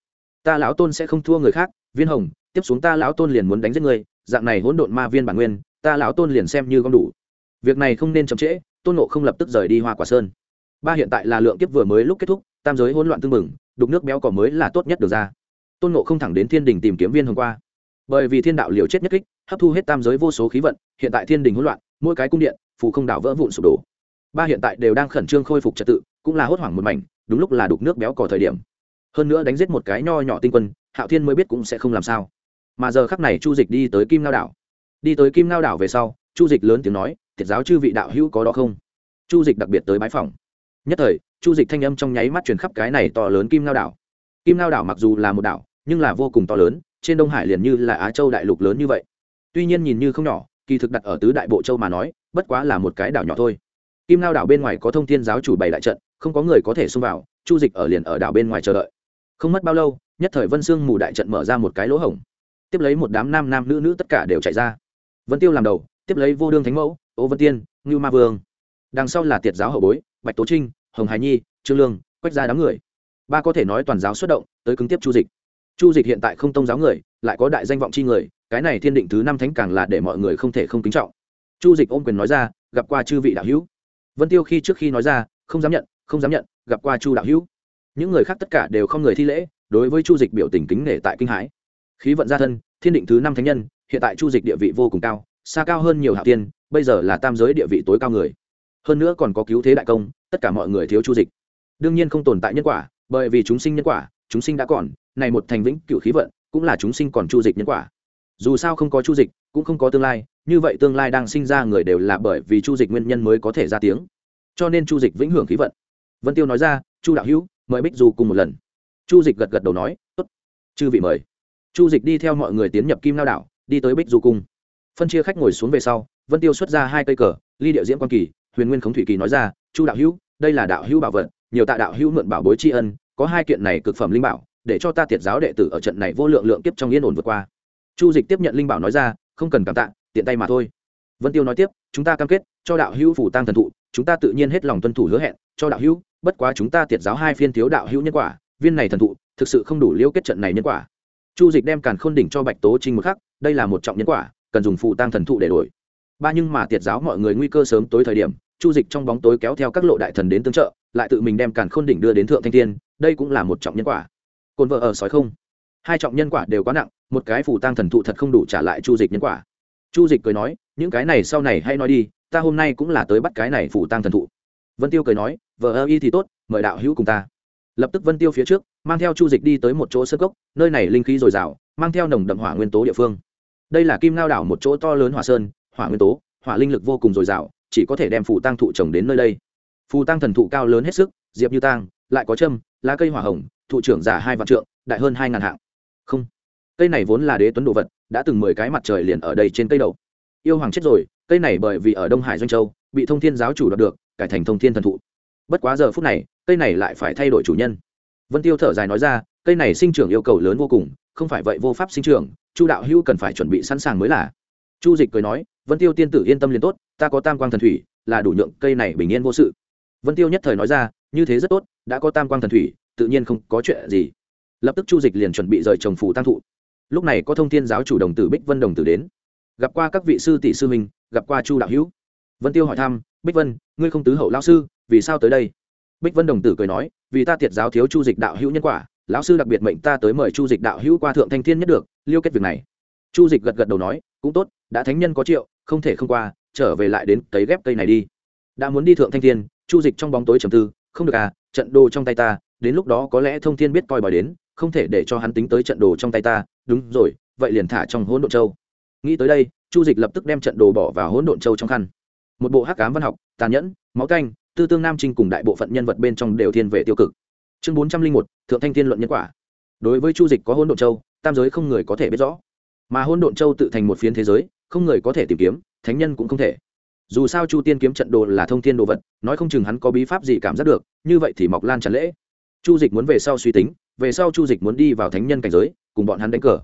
ta lão tôn sẽ không thua người khác, viên hồng, tiếp xuống ta lão tôn liền muốn đánh giết người dạng này hỗn độn ma viên bản nguyên ta lão tôn liền xem như gom đủ. Việc này không nên chậm trễ, tôn nộ không lập tức rời đi hoa quả sơn. Ba hiện tại là lượng kiếp vừa mới lúc kết thúc, tam giới hỗn loạn tương mừng, đục nước béo cỏ mới là tốt nhất được ra. Tôn nộ không thẳng đến thiên đình tìm kiếm viên hồng qua. Bởi vì thiên đạo liều chết nhất kích, hấp thu hết tam giới vô số khí vận, hiện tại thiên đình hỗn loạn, mỗi cái cung điện, phù không đảo vỡ vụn sụp đổ. Ba hiện tại đều đang khẩn trương khôi phục trật tự, cũng là hốt hoảng một mảnh, đúng lúc là đục nước béo cò thời điểm. Hơn nữa đánh giết một cái nho nhỏ tinh quân, hạo thiên mới biết cũng sẽ không làm sao. Mà giờ khắc này chu dịch đi tới kim lao đảo đi tới kim Ngao đảo về sau, chu dịch lớn tiếng nói thiệt giáo chư vị đạo hữu có đó không? Chu dịch đặc biệt tới bái phòng nhất thời, chu dịch thanh âm trong nháy mắt truyền khắp cái này to lớn kim Ngao đảo. Kim Ngao đảo mặc dù là một đảo, nhưng là vô cùng to lớn, trên đông hải liền như là á châu đại lục lớn như vậy. Tuy nhiên nhìn như không nhỏ, kỳ thực đặt ở tứ đại bộ châu mà nói, bất quá là một cái đảo nhỏ thôi. Kim Ngao đảo bên ngoài có thông thiên giáo chủ bày đại trận, không có người có thể xông vào, chu dịch ở liền ở đảo bên ngoài chờ đợi. Không mất bao lâu, nhất thời vân sương mù đại trận mở ra một cái lỗ hổng. Tiếp lấy một đám nam nam nữ nữ tất cả đều chạy ra vân tiêu làm đầu, tiếp lấy vô đương thánh mẫu, ô vân tiên, ngưu ma vương. Đằng sau là tiệt giáo hậu bối, bạch tố trinh, hồng hải nhi, trương lương, quách ra đám người. Ba có thể nói toàn giáo xuất động, tới cứng tiếp chu dịch. Chu dịch hiện tại không tông giáo người, lại có đại danh vọng chi người, cái này thiên định thứ năm thánh càng là để mọi người không thể không kính trọng. Chu dịch ôm quyền nói ra, gặp qua chư vị đạo hữu. Vân tiêu khi trước khi nói ra, không dám nhận, không dám nhận, gặp qua chu đạo hữu. Những người khác tất cả đều không người thi lễ, đối với chu dịch biểu tình kính nể tại kinh hãi. Khí vận gia thân, thiên định thứ năm thánh nhân hiện tại chu dịch địa vị vô cùng cao, xa cao hơn nhiều hạo tiên, bây giờ là tam giới địa vị tối cao người. Hơn nữa còn có cứu thế đại công, tất cả mọi người thiếu chu dịch. Đương nhiên không tồn tại nhân quả, bởi vì chúng sinh nhân quả, chúng sinh đã còn, này một thành vĩnh cựu khí vận, cũng là chúng sinh còn chu dịch nhân quả. Dù sao không có chu dịch, cũng không có tương lai, như vậy tương lai đang sinh ra người đều là bởi vì chu dịch nguyên nhân mới có thể ra tiếng. Cho nên chu dịch vĩnh hưởng khí vận. Vân tiêu nói ra, chu đạo hữu, mời bích du cùng một lần. Chu dịch gật gật đầu nói, tốt, chư vị mời. Chu dịch đi theo mọi người tiến nhập kim lao đảo đi tới bích du cung. Phân chia khách ngồi xuống về sau, vân tiêu xuất ra hai cây cờ, ly điệu diễm quan kỳ, huyền nguyên khống thủy kỳ nói ra, chu đạo hữu, đây là đạo hữu bảo vật, nhiều tạ đạo hữu mượn bảo bối tri ân, có hai kiện này cực phẩm linh bảo, để cho ta tiệt giáo đệ tử ở trận này vô lượng lượng kiếp trong yên ổn vượt qua. Chu dịch tiếp nhận linh bảo nói ra, không cần cảm tạ, tiện tay mà thôi. Vân tiêu nói tiếp, chúng ta cam kết, cho đạo hữu phủ tăng thần thụ, chúng ta tự nhiên hết lòng tuân thủ hứa hẹn, cho đạo hữu, bất quá chúng ta tiệt giáo hai phiên thiếu đạo hữu nhân quả, viên này thần thụ, thực sự không đủ liêu kết trận này nhân quả. Chu dịch đem càn khôn đỉnh cho bạch tố trinh một khắc đây là một trọng nhân quả, cần dùng phụ tăng thần thụ để đổi. Ba nhưng mà tiệt giáo mọi người nguy cơ sớm tối thời điểm, chu dịch trong bóng tối kéo theo các lộ đại thần đến tương trợ, lại tự mình đem càn khôn đỉnh đưa đến thượng thanh thiên, đây cũng là một trọng nhân quả. Cồn vợ ở sói không? Hai trọng nhân quả đều quá nặng, một cái phù tăng thần thụ thật không đủ trả lại chu dịch nhân quả. Chu dịch cười nói, những cái này sau này hay nói đi, ta hôm nay cũng là tới bắt cái này phù tăng thần thụ. Vân tiêu cười nói, vợ ơ, y thì tốt, mời đạo hữu cùng ta. Lập tức vân tiêu phía trước, mang theo chu dịch đi tới một chỗ sơ cốc, nơi này linh khí dồi dào, mang theo nồng đậm hỏa nguyên tố địa phương đây là kim lao đảo một chỗ to lớn hỏa sơn, hỏa nguyên tố, hỏa linh lực vô cùng dồi dào, chỉ có thể đem phù tăng thụ trồng đến nơi đây. Phù tăng thần thụ cao lớn hết sức, diệp như tang, lại có châm, lá cây hỏa hồng, thụ trưởng giả hai vạn trượng, đại hơn hai ngàn hạng. Không, cây này vốn là đế tuấn đồ vật, đã từng mười cái mặt trời liền ở đây trên cây đầu. Yêu hoàng chết rồi, cây này bởi vì ở đông hải doanh châu, bị thông thiên giáo chủ đoạt được, cải thành thông thiên thần thụ. Bất quá giờ phút này, cây này lại phải thay đổi chủ nhân. Vân tiêu thở dài nói ra, cây này sinh trưởng yêu cầu lớn vô cùng, không phải vậy vô pháp sinh trưởng chu đạo hữu cần phải chuẩn bị sẵn sàng mới là. Chu dịch cười nói, vân tiêu tiên tử yên tâm liền tốt, ta có tam quang thần thủy, là đủ nhượng cây này bình yên vô sự. Vân tiêu nhất thời nói ra, như thế rất tốt, đã có tam quang thần thủy, tự nhiên không có chuyện gì. Lập tức chu dịch liền chuẩn bị rời trồng phủ tăng thụ. Lúc này có thông thiên giáo chủ đồng tử bích vân đồng tử đến. Gặp qua các vị sư tỷ sư minh gặp qua chu đạo hữu. Vân tiêu hỏi thăm, bích vân, ngươi không tứ hậu lao sư, vì sao tới đây? Bích vân đồng tử cười nói, vì ta tiệt giáo thiếu chu dịch đạo hữu nhân quả, lão sư đặc biệt mệnh ta tới mời chu dịch đạo hữu qua thượng thanh thiên nhất được liêu kết việc này. Chu dịch gật gật đầu nói, cũng tốt, đã thánh nhân có triệu, không thể không qua, trở về lại đến cấy ghép cây này đi. Đã muốn đi thượng thanh thiên, chu dịch trong bóng tối trầm tư, không được à trận đồ trong tay ta, đến lúc đó có lẽ thông thiên biết coi bòi đến, không thể để cho hắn tính tới trận đồ trong tay ta. Đúng rồi, vậy liền thả trong hỗn độn châu. Nghĩ tới đây, chu dịch lập tức đem trận đồ bỏ vào hỗn độn châu trong khăn. Một bộ hắc cám văn học, tàn nhẫn, máu canh, tư tương nam trinh cùng đại bộ phận nhân vật bên trong đều thiên về tiêu cực. Chương bốn trăm linh một, thượng thanh thiên luận nhân quả. Đối với chu dịch có hỗn độn châu tam giới không người có thể biết rõ. Mà hôn độn châu tự thành một phiến thế giới, không người có thể tìm kiếm, thánh nhân cũng không thể. Dù sao chu tiên kiếm trận đồ là thông thiên đồ vật, nói không chừng hắn có bí pháp gì cảm giác được, như vậy thì mọc lan tràn lễ. Chu dịch muốn về sau suy tính, về sau chu dịch muốn đi vào thánh nhân cảnh giới, cùng bọn hắn đánh cờ.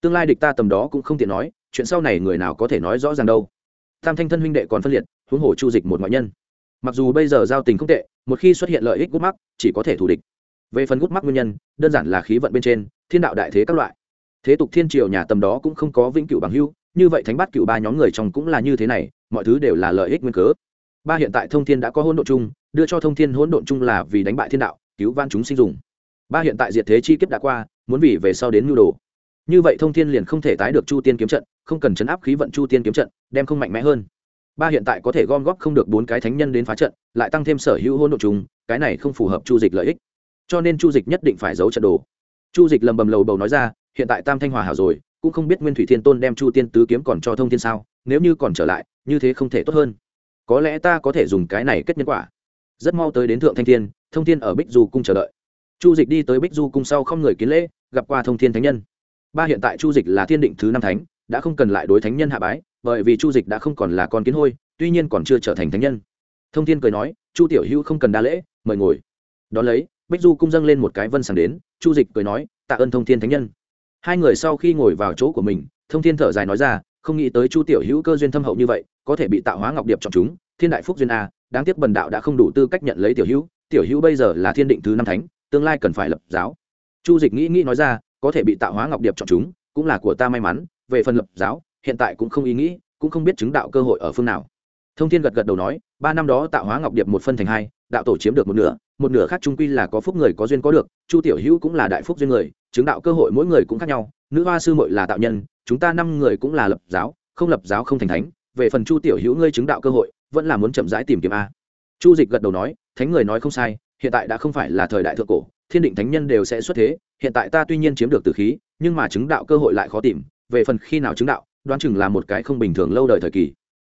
Tương lai địch ta tầm đó cũng không tiện nói, chuyện sau này người nào có thể nói rõ ràng đâu. Tam thanh thân huynh đệ còn phân liệt, huống hồ chu dịch một ngoại nhân. Mặc dù bây giờ giao tình không tệ, một khi xuất hiện lợi ích gút mắc, chỉ có thể thù địch. Về phần gút mắc nguyên nhân, đơn giản là khí vận bên trên, thiên đạo đại thế các loại thế tục thiên triều nhà tầm đó cũng không có vĩnh cửu bằng hưu như vậy thánh bát cửu ba nhóm người trong cũng là như thế này, mọi thứ đều là lợi ích nguyên cớ. Ba hiện tại thông thiên đã có hỗn độn chung, đưa cho thông thiên hỗn độn chung là vì đánh bại thiên đạo, cứu van chúng sinh dùng. Ba hiện tại diệt thế chi kiếp đã qua, muốn vì về sau đến nhu đồ. Như vậy thông thiên liền không thể tái được chu tiên kiếm trận, không cần chấn áp khí vận chu tiên kiếm trận, đem không mạnh mẽ hơn. Ba hiện tại có thể gom góp không được bốn cái thánh nhân đến phá trận, lại tăng thêm sở hữu hỗn độn chung, cái này không phù hợp chu dịch lợi ích. Cho nên chu dịch nhất định phải giấu trận đồ. Chu dịch lầm bầm lầu bầu nói ra hiện tại tam thanh hòa hảo rồi, cũng không biết nguyên thủy thiên tôn đem chu tiên tứ kiếm còn cho thông thiên sao, nếu như còn trở lại, như thế không thể tốt hơn. Có lẽ ta có thể dùng cái này kết nhân quả. Rất mau tới đến thượng thanh thiên, thông thiên ở bích du cung chờ đợi. Chu dịch đi tới bích du cung sau không người kiến lễ, gặp qua thông thiên thánh nhân. Ba hiện tại chu dịch là thiên định thứ năm thánh, đã không cần lại đối thánh nhân hạ bái, bởi vì chu dịch đã không còn là con kiến hôi, tuy nhiên còn chưa trở thành thánh nhân. Thông thiên cười nói, chu tiểu hữu không cần đa lễ, mời ngồi. Đón lấy, bích du cung dâng lên một cái vân sàng đến, chu dịch cười nói, tạ ơn thông thiên thánh nhân hai người sau khi ngồi vào chỗ của mình, thông thiên thở dài nói ra, không nghĩ tới chu tiểu hữu cơ duyên thâm hậu như vậy, có thể bị tạo hóa ngọc điệp chọn chúng, thiên đại phúc duyên a, đáng tiếc bần đạo đã không đủ tư cách nhận lấy tiểu hữu tiểu hữu bây giờ là thiên định thứ năm thánh, tương lai cần phải lập giáo. Chu dịch nghĩ nghĩ nói ra, có thể bị tạo hóa ngọc điệp chọn chúng, cũng là của ta may mắn, về phần lập giáo, hiện tại cũng không ý nghĩ, cũng không biết chứng đạo cơ hội ở phương nào. Thông thiên gật gật đầu nói, ba năm đó tạo hóa ngọc điệp một phân thành hai, đạo tổ chiếm được một nửa một nửa khác trung quy là có phúc người có duyên có được, chu tiểu hữu cũng là đại phúc duyên người chứng đạo cơ hội mỗi người cũng khác nhau, nữ hoa sư mội là tạo nhân, chúng ta năm người cũng là lập giáo, không lập giáo không thành thánh, về phần chu tiểu hữu ngươi chứng đạo cơ hội, vẫn là muốn chậm rãi tìm kiếm a. Chu dịch gật đầu nói, thánh người nói không sai, hiện tại đã không phải là thời đại thượng cổ, thiên định thánh nhân đều sẽ xuất thế, hiện tại ta tuy nhiên chiếm được từ khí, nhưng mà chứng đạo cơ hội lại khó tìm, về phần khi nào chứng đạo, đoán chừng là một cái không bình thường lâu đời thời kỳ.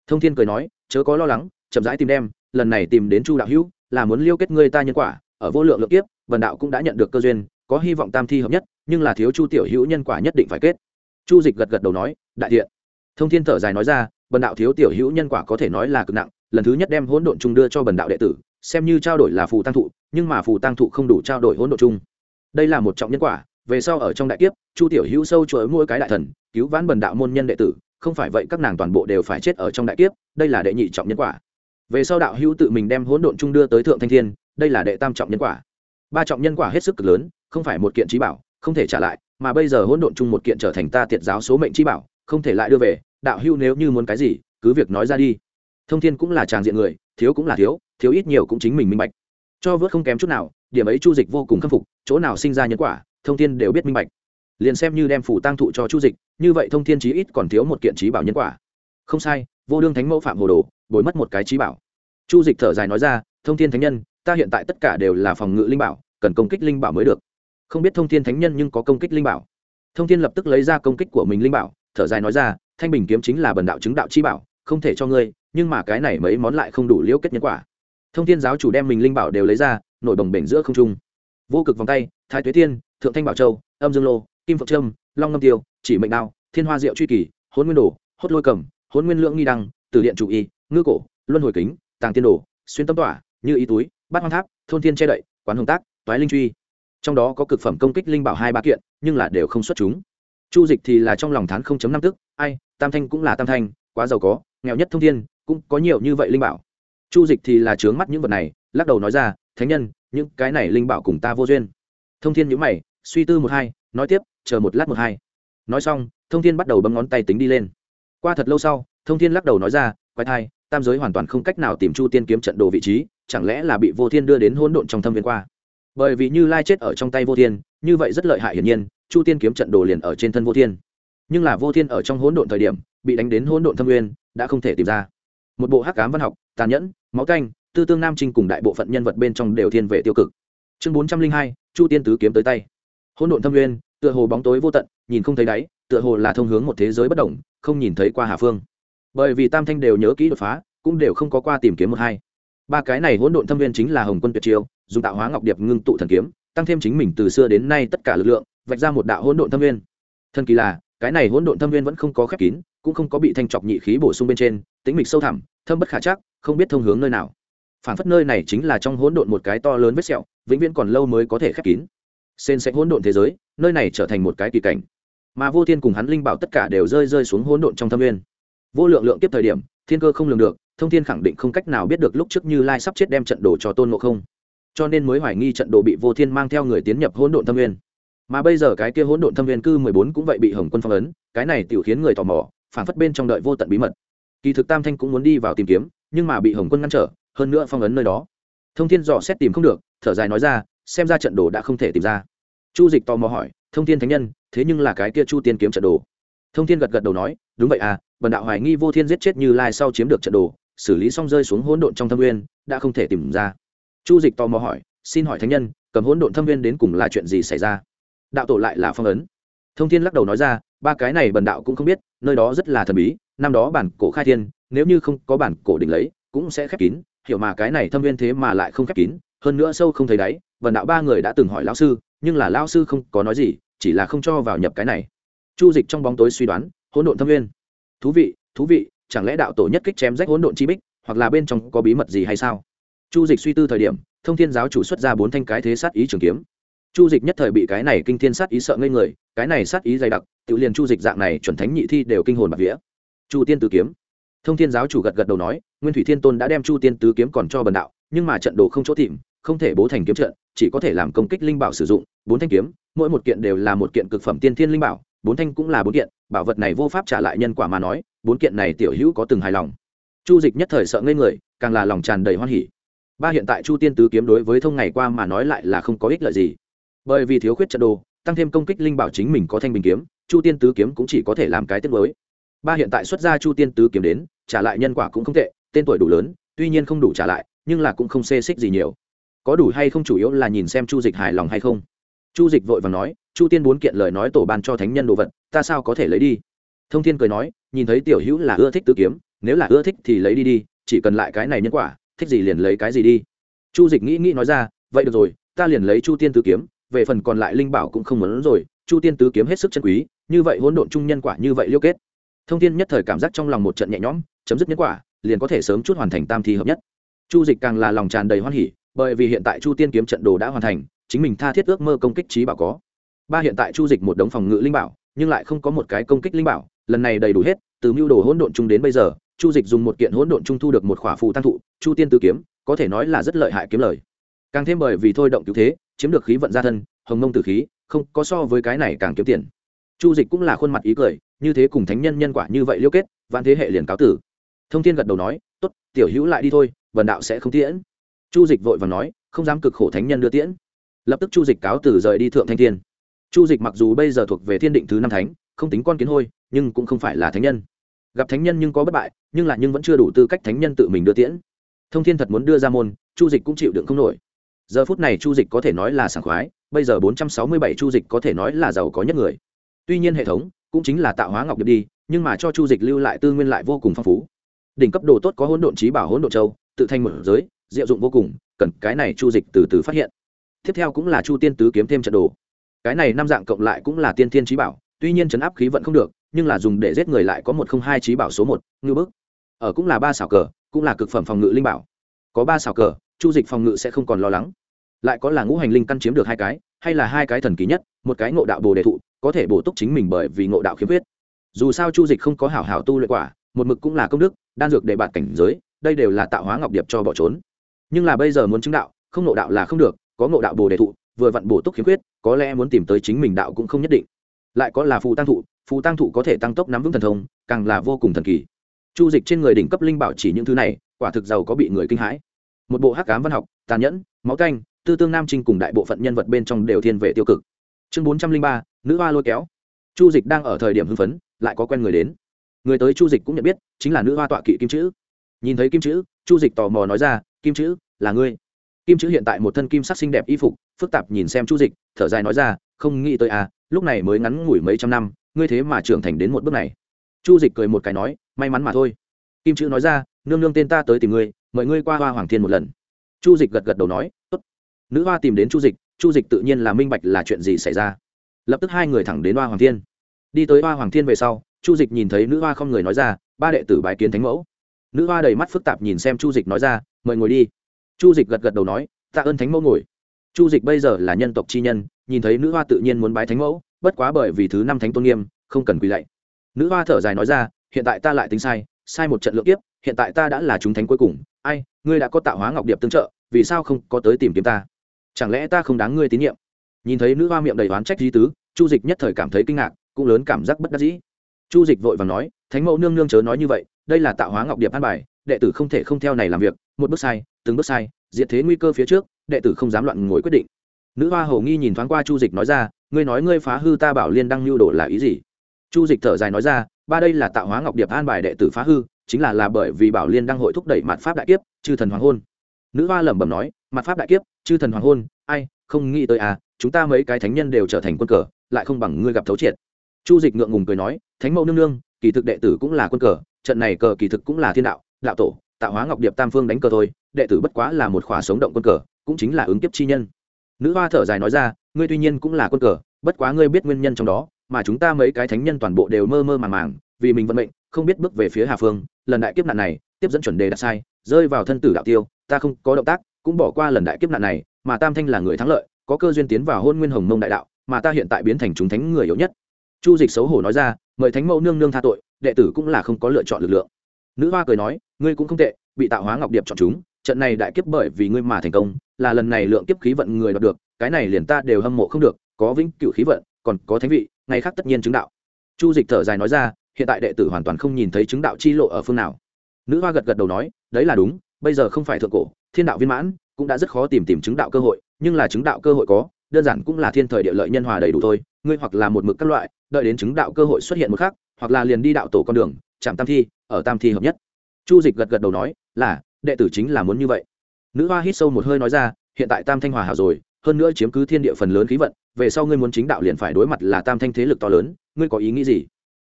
Thông thiên cười nói, chớ có lo lắng, chậm rãi tìm đem, lần này tìm đến chu đạo hữu, là muốn liêu kết ngươi ta nhân quả, ở vô lượng lượng kiếp, vần đạo cũng đã nhận được cơ duyên có hy vọng tam thi hợp nhất, nhưng là thiếu chu tiểu hữu nhân quả nhất định phải kết. Chu dịch gật gật đầu nói, đại thiện. Thông thiên thở dài nói ra, bần đạo thiếu tiểu hữu nhân quả có thể nói là cực nặng, lần thứ nhất đem hỗn độn chung đưa cho bần đạo đệ tử, xem như trao đổi là phù tăng thụ, nhưng mà phù tăng thụ không đủ trao đổi hỗn độn chung. Đây là một trọng nhân quả, về sau ở trong đại kiếp, chu tiểu hữu sâu chuỗi mỗi cái đại thần, cứu vãn bần đạo môn nhân đệ tử, không phải vậy các nàng toàn bộ đều phải chết ở trong đại kiếp, đây là đệ nhị trọng nhân quả. Về sau đạo hữu tự mình đem hỗn độn chung đưa tới thượng thanh thiên, đây là đệ tam trọng nhân quả. Ba trọng nhân quả hết sức cực lớn không phải một kiện trí bảo, không thể trả lại, mà bây giờ hỗn độn chung một kiện trở thành ta tiệt giáo số mệnh trí bảo, không thể lại đưa về, đạo Hưu nếu như muốn cái gì, cứ việc nói ra đi. Thông thiên cũng là tràng diện người, thiếu cũng là thiếu thiếu ít nhiều cũng chính mình minh bạch. Cho vớt không kém chút nào, điểm ấy chu dịch vô cùng khâm phục, chỗ nào sinh ra nhân quả, thông thiên đều biết minh bạch. Liền xem như đem phủ tăng thụ cho chu dịch, như vậy thông thiên chí ít còn thiếu một kiện trí bảo nhân quả. Không sai, vô đương thánh mẫu phạm hồ đồ, bồi mất một cái trí bảo. Chu dịch thở dài nói ra, thông thiên thánh nhân, ta hiện tại tất cả đều là phòng ngự linh bảo, cần công kích linh bảo mới được không biết thông thiên thánh nhân nhưng có công kích linh bảo. Thông thiên lập tức lấy ra công kích của mình linh bảo, thở dài nói ra, thanh bình kiếm chính là bần đạo chứng đạo chi bảo, không thể cho ngươi, nhưng mà cái này mấy món lại không đủ liễu kết nhân quả. Thông thiên giáo chủ đem mình linh bảo đều lấy ra, nổi bồng bềnh giữa không trung. Vô cực vòng tay, thái tuế tiên, thượng thanh bảo châu, âm dương lô, kim phượng trâm, long ngâm tiêu, chỉ mệnh đao, thiên hoa diệu truy kỳ hôn nguyên đồ, hốt lôi cầm hôn nguyên lượng nghi đăng từ điện chủ y, ngư cổ, luân hồi kính, tàng tiên đồ, xuyên tâm tỏa, như ý túi, bát hoang tháp, thôn thiên che đậy, quán hồng tác, toái linh truy trong đó có cực phẩm công kích linh bảo hai ba kiện, nhưng là đều không xuất chúng. Chu dịch thì là trong lòng thán không chấm năm tức, ai, tam thanh cũng là tam thanh, quá giàu có, nghèo nhất thông thiên, cũng có nhiều như vậy linh bảo. Chu dịch thì là trướng mắt những vật này, lắc đầu nói ra, thánh nhân, những cái này linh bảo cùng ta vô duyên. Thông thiên nhữ mày, suy tư một hai, nói tiếp, chờ một lát một hai. Nói xong, thông thiên bắt đầu bấm ngón tay tính đi lên. Qua thật lâu sau, thông thiên lắc đầu nói ra, quái thai, tam giới hoàn toàn không cách nào tìm chu tiên kiếm trận đồ vị trí, chẳng lẽ là bị vô thiên đưa đến hỗn độn trong thâm viên qua? Bởi vì như lai chết ở trong tay vô thiên, như vậy rất lợi hại hiển nhiên, chu tiên kiếm trận đồ liền ở trên thân vô thiên. Nhưng là vô thiên ở trong hỗn độn thời điểm, bị đánh đến hỗn độn thâm nguyên, đã không thể tìm ra. Một bộ hắc cám văn học, tàn nhẫn, máu canh, tư tương nam trinh cùng đại bộ phận nhân vật bên trong đều thiên về tiêu cực. Chương bốn trăm linh hai, chu tiên tứ kiếm tới tay. Hỗn độn thâm nguyên, tựa hồ bóng tối vô tận, nhìn không thấy đáy, tựa hồ là thông hướng một thế giới bất động, không nhìn thấy qua hà phương. Bởi vì tam thanh đều nhớ kỹ đột phá, cũng đều không có qua tìm kiếm một hai. Ba cái này hỗn độn thâm viên chính là hồng quân tuyệt chiêu dùng tạo hóa ngọc điệp ngưng tụ thần kiếm, tăng thêm chính mình từ xưa đến nay tất cả lực lượng, vạch ra một đạo hỗn độn thâm viên thần kỳ là, cái này hỗn độn thâm viên vẫn không có khép kín, cũng không có bị thanh trọc nhị khí bổ sung bên trên tính mịch sâu thẳm, thâm bất khả chắc, không biết thông hướng nơi nào. Phản phất nơi này chính là trong hỗn độn một cái to lớn vết sẹo, vĩnh viễn còn lâu mới có thể khép kín. Xen sẽ hỗn độn thế giới, nơi này trở thành một cái kỳ cảnh. Mà vô thiên cùng hắn linh bảo tất cả đều rơi rơi xuống hỗn độn trong thâm viên vô lượng lượng tiếp thời điểm, thiên cơ không lường được, thông thiên khẳng định không cách nào biết được lúc trước như lai sắp chết đem trận đồ cho tôn ngộ không cho nên mới hoài nghi trận đồ bị vô thiên mang theo người tiến nhập hỗn độn thâm viên mà bây giờ cái kia hỗn độn thâm viên cư mười bốn cũng vậy bị hồng quân phong ấn, cái này tiểu khiến người tò mò, phản phất bên trong đợi vô tận bí mật. Kỳ thực tam thanh cũng muốn đi vào tìm kiếm, nhưng mà bị hồng quân ngăn trở, hơn nữa phong ấn nơi đó. Thông thiên dò xét tìm không được, thở dài nói ra, xem ra trận đồ đã không thể tìm ra. Chu dịch tò mò hỏi, thông thiên thánh nhân, thế nhưng là cái kia chu tiên kiếm trận đồ? Thông thiên gật gật đầu nói, đúng vậy à bần đạo hoài nghi vô thiên giết chết như lai sau chiếm được trận đồ, xử lý xong rơi xuống hỗn độn trong thâm nguyên, đã không thể tìm ra chu dịch tò mò hỏi, xin hỏi thánh nhân, cầm hỗn độn thâm viên đến cùng là chuyện gì xảy ra? Đạo tổ lại là phong ấn. Thông thiên lắc đầu nói ra, ba cái này bần đạo cũng không biết, nơi đó rất là thần bí, năm đó bản cổ khai thiên, nếu như không có bản cổ định lấy, cũng sẽ khép kín, hiểu mà cái này thâm viên thế mà lại không khép kín, hơn nữa sâu không thấy đáy, bần đạo ba người đã từng hỏi lão sư, nhưng là lão sư không có nói gì, chỉ là không cho vào nhập cái này. Chu dịch trong bóng tối suy đoán, hỗn độn thâm viên? Thú vị thú vị, chẳng lẽ đạo tổ nhất kích chém rách hỗn độn chi bích, hoặc là bên trong có bí mật gì hay sao? Chu dịch suy tư thời điểm, thông thiên giáo chủ xuất ra bốn thanh cái thế sát ý trường kiếm. Chu dịch nhất thời bị cái này kinh thiên sát ý sợ ngây người, cái này sát ý dày đặc, tự liền chu dịch dạng này chuẩn thánh nhị thi đều kinh hồn bạc vía. Chu tiên tứ kiếm. Thông thiên giáo chủ gật gật đầu nói, nguyên thủy thiên tôn đã đem chu tiên tứ kiếm còn cho bần đạo, nhưng mà trận đồ không chỗ tìm, không thể bố thành kiếm trận, chỉ có thể làm công kích linh bảo sử dụng, bốn thanh kiếm, mỗi một kiện đều là một kiện cực phẩm tiên thiên linh bảo, bốn thanh cũng là bốn kiện, bảo vật này vô pháp trả lại nhân quả mà nói, bốn kiện này tiểu hữu có từng hài lòng. Chu dịch nhất thời sợ ngây người, càng là lòng tràn đầy hoan hỉ ba hiện tại chu tiên tứ kiếm đối với thông ngày qua mà nói lại là không có ích lợi gì. Bởi vì thiếu khuyết trận đồ, tăng thêm công kích linh bảo chính mình có thanh bình kiếm, chu tiên tứ kiếm cũng chỉ có thể làm cái tiết mới ba hiện tại xuất ra chu tiên tứ kiếm đến, trả lại nhân quả cũng không tệ, tên tuổi đủ lớn, tuy nhiên không đủ trả lại, nhưng là cũng không xê xích gì nhiều. Có đủ hay không chủ yếu là nhìn xem chu dịch hài lòng hay không. Chu dịch vội và nói, chu tiên bốn kiện lời nói tổ ban cho thánh nhân đồ vật, ta sao có thể lấy đi? Thông thiên cười nói, nhìn thấy tiểu hữu là ưa thích tứ kiếm, nếu là ưa thích thì lấy đi đi, chỉ cần lại cái này nhân quả thích gì liền lấy cái gì đi. Chu dịch nghĩ nghĩ nói ra, vậy được rồi, ta liền lấy chu tiên tứ kiếm, về phần còn lại linh bảo cũng không muốn rồi, chu tiên tứ kiếm hết sức chân quý, như vậy hỗn độn chung nhân quả như vậy liêu kết. Thông thiên nhất thời cảm giác trong lòng một trận nhẹ nhõm, chấm dứt nhân quả, liền có thể sớm chút hoàn thành tam thi hợp nhất. Chu dịch càng là lòng tràn đầy hoan hỉ, bởi vì hiện tại chu tiên kiếm trận đồ đã hoàn thành, chính mình tha thiết ước mơ công kích trí bảo có. Ba hiện tại chu dịch một đống phòng ngự linh bảo, nhưng lại không có một cái công kích linh bảo, lần này đầy đủ hết, từ mưu đồ hỗn độn chung đến bây giờ chu dịch dùng một kiện hỗn độn trung thu được một khỏa phù tăng thụ, chu tiên tứ kiếm, có thể nói là rất lợi hại kiếm lời. Càng thêm bởi vì thôi động cứu thế, chiếm được khí vận gia thân, hồng mông tử khí, không có so với cái này càng kiếm tiền. Chu dịch cũng là khuôn mặt ý cười, như thế cùng thánh nhân nhân quả như vậy liêu kết, vạn thế hệ liền cáo tử. Thông thiên gật đầu nói, tốt, tiểu hữu lại đi thôi, vần đạo sẽ không tiễn. Chu dịch vội và nói, không dám cực khổ thánh nhân đưa tiễn. Lập tức chu dịch cáo tử rời đi thượng thanh thiên. Chu dịch mặc dù bây giờ thuộc về thiên định thứ năm thánh, không tính con kiến hôi, nhưng cũng không phải là thánh nhân gặp thánh nhân nhưng có bất bại, nhưng lại nhưng vẫn chưa đủ tư cách thánh nhân tự mình đưa tiễn. Thông thiên thật muốn đưa ra môn, chu dịch cũng chịu đựng không nổi. Giờ phút này chu dịch có thể nói là sảng khoái, bây giờ bốn trăm sáu mươi bảy chu dịch có thể nói là giàu có nhất người. Tuy nhiên hệ thống cũng chính là tạo hóa ngọc điệp đi, nhưng mà cho chu dịch lưu lại tư nguyên lại vô cùng phong phú. Đỉnh cấp đồ tốt có hỗn độn trí bảo, hỗn độn châu, tự thành một giới, diệu dụng vô cùng, cần cái này chu dịch từ từ phát hiện. Tiếp theo cũng là chu tiên tứ kiếm thêm trận đồ. Cái này năm dạng cộng lại cũng là tiên thiên trí bảo, tuy nhiên chấn áp khí vận không được nhưng là dùng để giết người lại có một không hai trí bảo số một, ngư bức. Ở cũng là ba xảo cờ, cũng là cực phẩm phòng ngự linh bảo. Có ba xảo cờ, chu dịch phòng ngự sẽ không còn lo lắng. Lại có là ngũ hành linh căn chiếm được hai cái, hay là hai cái thần kỳ nhất, một cái ngộ đạo bồ đề thụ, có thể bổ túc chính mình bởi vì ngộ đạo khiếm khuyết. Dù sao chu dịch không có hảo hảo tu luyện quả, một mực cũng là công đức, đan dược để bạt cảnh giới, đây đều là tạo hóa ngọc điệp cho bỏ trốn. Nhưng là bây giờ muốn chứng đạo, không ngộ đạo là không được, có ngộ đạo bồ đề thụ, vừa vặn bổ túc khiếm khuyết, có lẽ muốn tìm tới chính mình đạo cũng không nhất định. Lại có là phù tăng thụ phù tăng thụ có thể tăng tốc nắm vững thần thông, càng là vô cùng thần kỳ. Chu dịch trên người đỉnh cấp linh bảo chỉ những thứ này, quả thực giàu có bị người kinh hãi. Một bộ hắc cám văn học, tàn nhẫn, máu canh, tư tương nam trinh cùng đại bộ phận nhân vật bên trong đều thiên về tiêu cực. Chương bốn trăm linh ba, nữ hoa lôi kéo. Chu dịch đang ở thời điểm hưng phấn, lại có quen người đến. Người tới chu dịch cũng nhận biết, chính là nữ hoa tọa kỵ kim chữ. Nhìn thấy kim chữ, chu dịch tò mò nói ra, kim chữ, là ngươi? Kim chữ hiện tại một thân kim sắc xinh đẹp y phục, phức tạp nhìn xem chu dịch, thở dài nói ra, không nghĩ tới à lúc này mới ngắn ngủi mấy trăm năm ngươi thế mà trưởng thành đến một bước này. Chu dịch cười một cái nói, may mắn mà thôi. Kim chữ nói ra, nương nương tên ta tới tìm ngươi, mời ngươi qua hoa hoàng thiên một lần. Chu dịch gật gật đầu nói, tốt. Nữ hoa tìm đến chu dịch chu dịch tự nhiên là minh bạch là chuyện gì xảy ra. Lập tức hai người thẳng đến hoa hoàng thiên. Đi tới hoa hoàng thiên về sau, chu dịch nhìn thấy nữ hoa không người nói ra, ba đệ tử bái kiến thánh mẫu. Nữ hoa đầy mắt phức tạp nhìn xem chu dịch nói ra, mời ngồi đi. Chu dịch gật gật đầu nói, tạ ơn thánh mẫu ngồi. Chu dịch bây giờ là nhân tộc chi nhân, nhìn thấy nữ hoa tự nhiên muốn bái thánh mẫu bất quá bởi vì thứ năm thánh tôn nghiêm, không cần quỳ lạy. Nữ hoa thở dài nói ra, hiện tại ta lại tính sai sai một trận lượng kiếp, hiện tại ta đã là chúng thánh cuối cùng. Ai, ngươi đã có tạo hóa ngọc điệp tương trợ, vì sao không có tới tìm kiếm ta? Chẳng lẽ ta không đáng ngươi tín nhiệm? Nhìn thấy nữ hoa miệng đầy oán trách di tứ, chu dịch nhất thời cảm thấy kinh ngạc, cũng lớn cảm giác bất đắc dĩ. Chu dịch vội và nói, thánh mẫu nương nương chớ nói như vậy, đây là tạo hóa ngọc điệp an bài, đệ tử không thể không theo này làm việc, một bước sai, từng bước sai, diệt thế nguy cơ phía trước, đệ tử không dám loạn ngồi quyết định nữ hoa hầu nghi nhìn thoáng qua chu dịch nói ra, ngươi nói ngươi phá hư ta bảo liên đăng lưu đồ là ý gì? Chu dịch thở dài nói ra, ba đây là tạo hóa ngọc điệp an bài đệ tử phá hư, chính là là bởi vì bảo liên đăng hội thúc đẩy mặt pháp đại kiếp, chư thần hoàng hôn. Nữ hoa lẩm bẩm nói, mặt pháp đại kiếp, chư thần hoàng hôn, ai, không nghĩ tới à chúng ta mấy cái thánh nhân đều trở thành quân cờ, lại không bằng ngươi gặp thấu triệt. Chu dịch ngượng ngùng cười nói, thánh mẫu nương nương, kỳ thực đệ tử cũng là quân cờ, trận này cờ kỳ thực cũng là thiên đạo đạo tổ, tạo hóa ngọc điệp tam phương đánh cờ thôi, đệ tử bất quá là một khỏa sống động quân cờ, cũng chính là ứng kiếp chi nhân nữ hoa thở dài nói ra, ngươi tuy nhiên cũng là quân cờ, bất quá ngươi biết nguyên nhân trong đó, mà chúng ta mấy cái thánh nhân toàn bộ đều mơ mơ màng màng, vì mình vận mệnh, không biết bước về phía hà phương, lần đại kiếp nạn này, tiếp dẫn chuẩn đề đặt sai, rơi vào thân tử đạo tiêu, ta không có động tác, cũng bỏ qua lần đại kiếp nạn này, mà tam thanh là người thắng lợi, có cơ duyên tiến vào hôn nguyên hồng mông đại đạo, mà ta hiện tại biến thành chúng thánh người yếu nhất. Chu dịch xấu hổ nói ra, mời thánh mẫu nương nương tha tội, đệ tử cũng là không có lựa chọn lực lượng. Nữ hoa cười nói, ngươi cũng không tệ, bị tạo hóa ngọc điệp chọn chúng, trận này đại kiếp bởi vì ngươi mà thành công là lần này lượng kiếp khí vận người đoạt được, cái này liền ta đều hâm mộ không được, có vĩnh cửu khí vận, còn có thánh vị, ngày khác tất nhiên chứng đạo. Chu dịch thở dài nói ra, hiện tại đệ tử hoàn toàn không nhìn thấy chứng đạo chi lộ ở phương nào. Nữ hoa gật gật đầu nói, đấy là đúng, bây giờ không phải thượng cổ, thiên đạo viên mãn, cũng đã rất khó tìm tìm chứng đạo cơ hội, nhưng là chứng đạo cơ hội có, đơn giản cũng là thiên thời địa lợi nhân hòa đầy đủ thôi, ngươi hoặc là một mực các loại, đợi đến chứng đạo cơ hội xuất hiện một khác hoặc là liền đi đạo tổ con đường, chạm tam thi, ở tam thi hợp nhất. Chu dịch gật gật đầu nói, là, đệ tử chính là muốn như vậy nữ hoa hít sâu một hơi nói ra, hiện tại tam thanh hòa hảo rồi, hơn nữa chiếm cứ thiên địa phần lớn khí vận, về sau ngươi muốn chính đạo liền phải đối mặt là tam thanh thế lực to lớn, ngươi có ý nghĩ gì?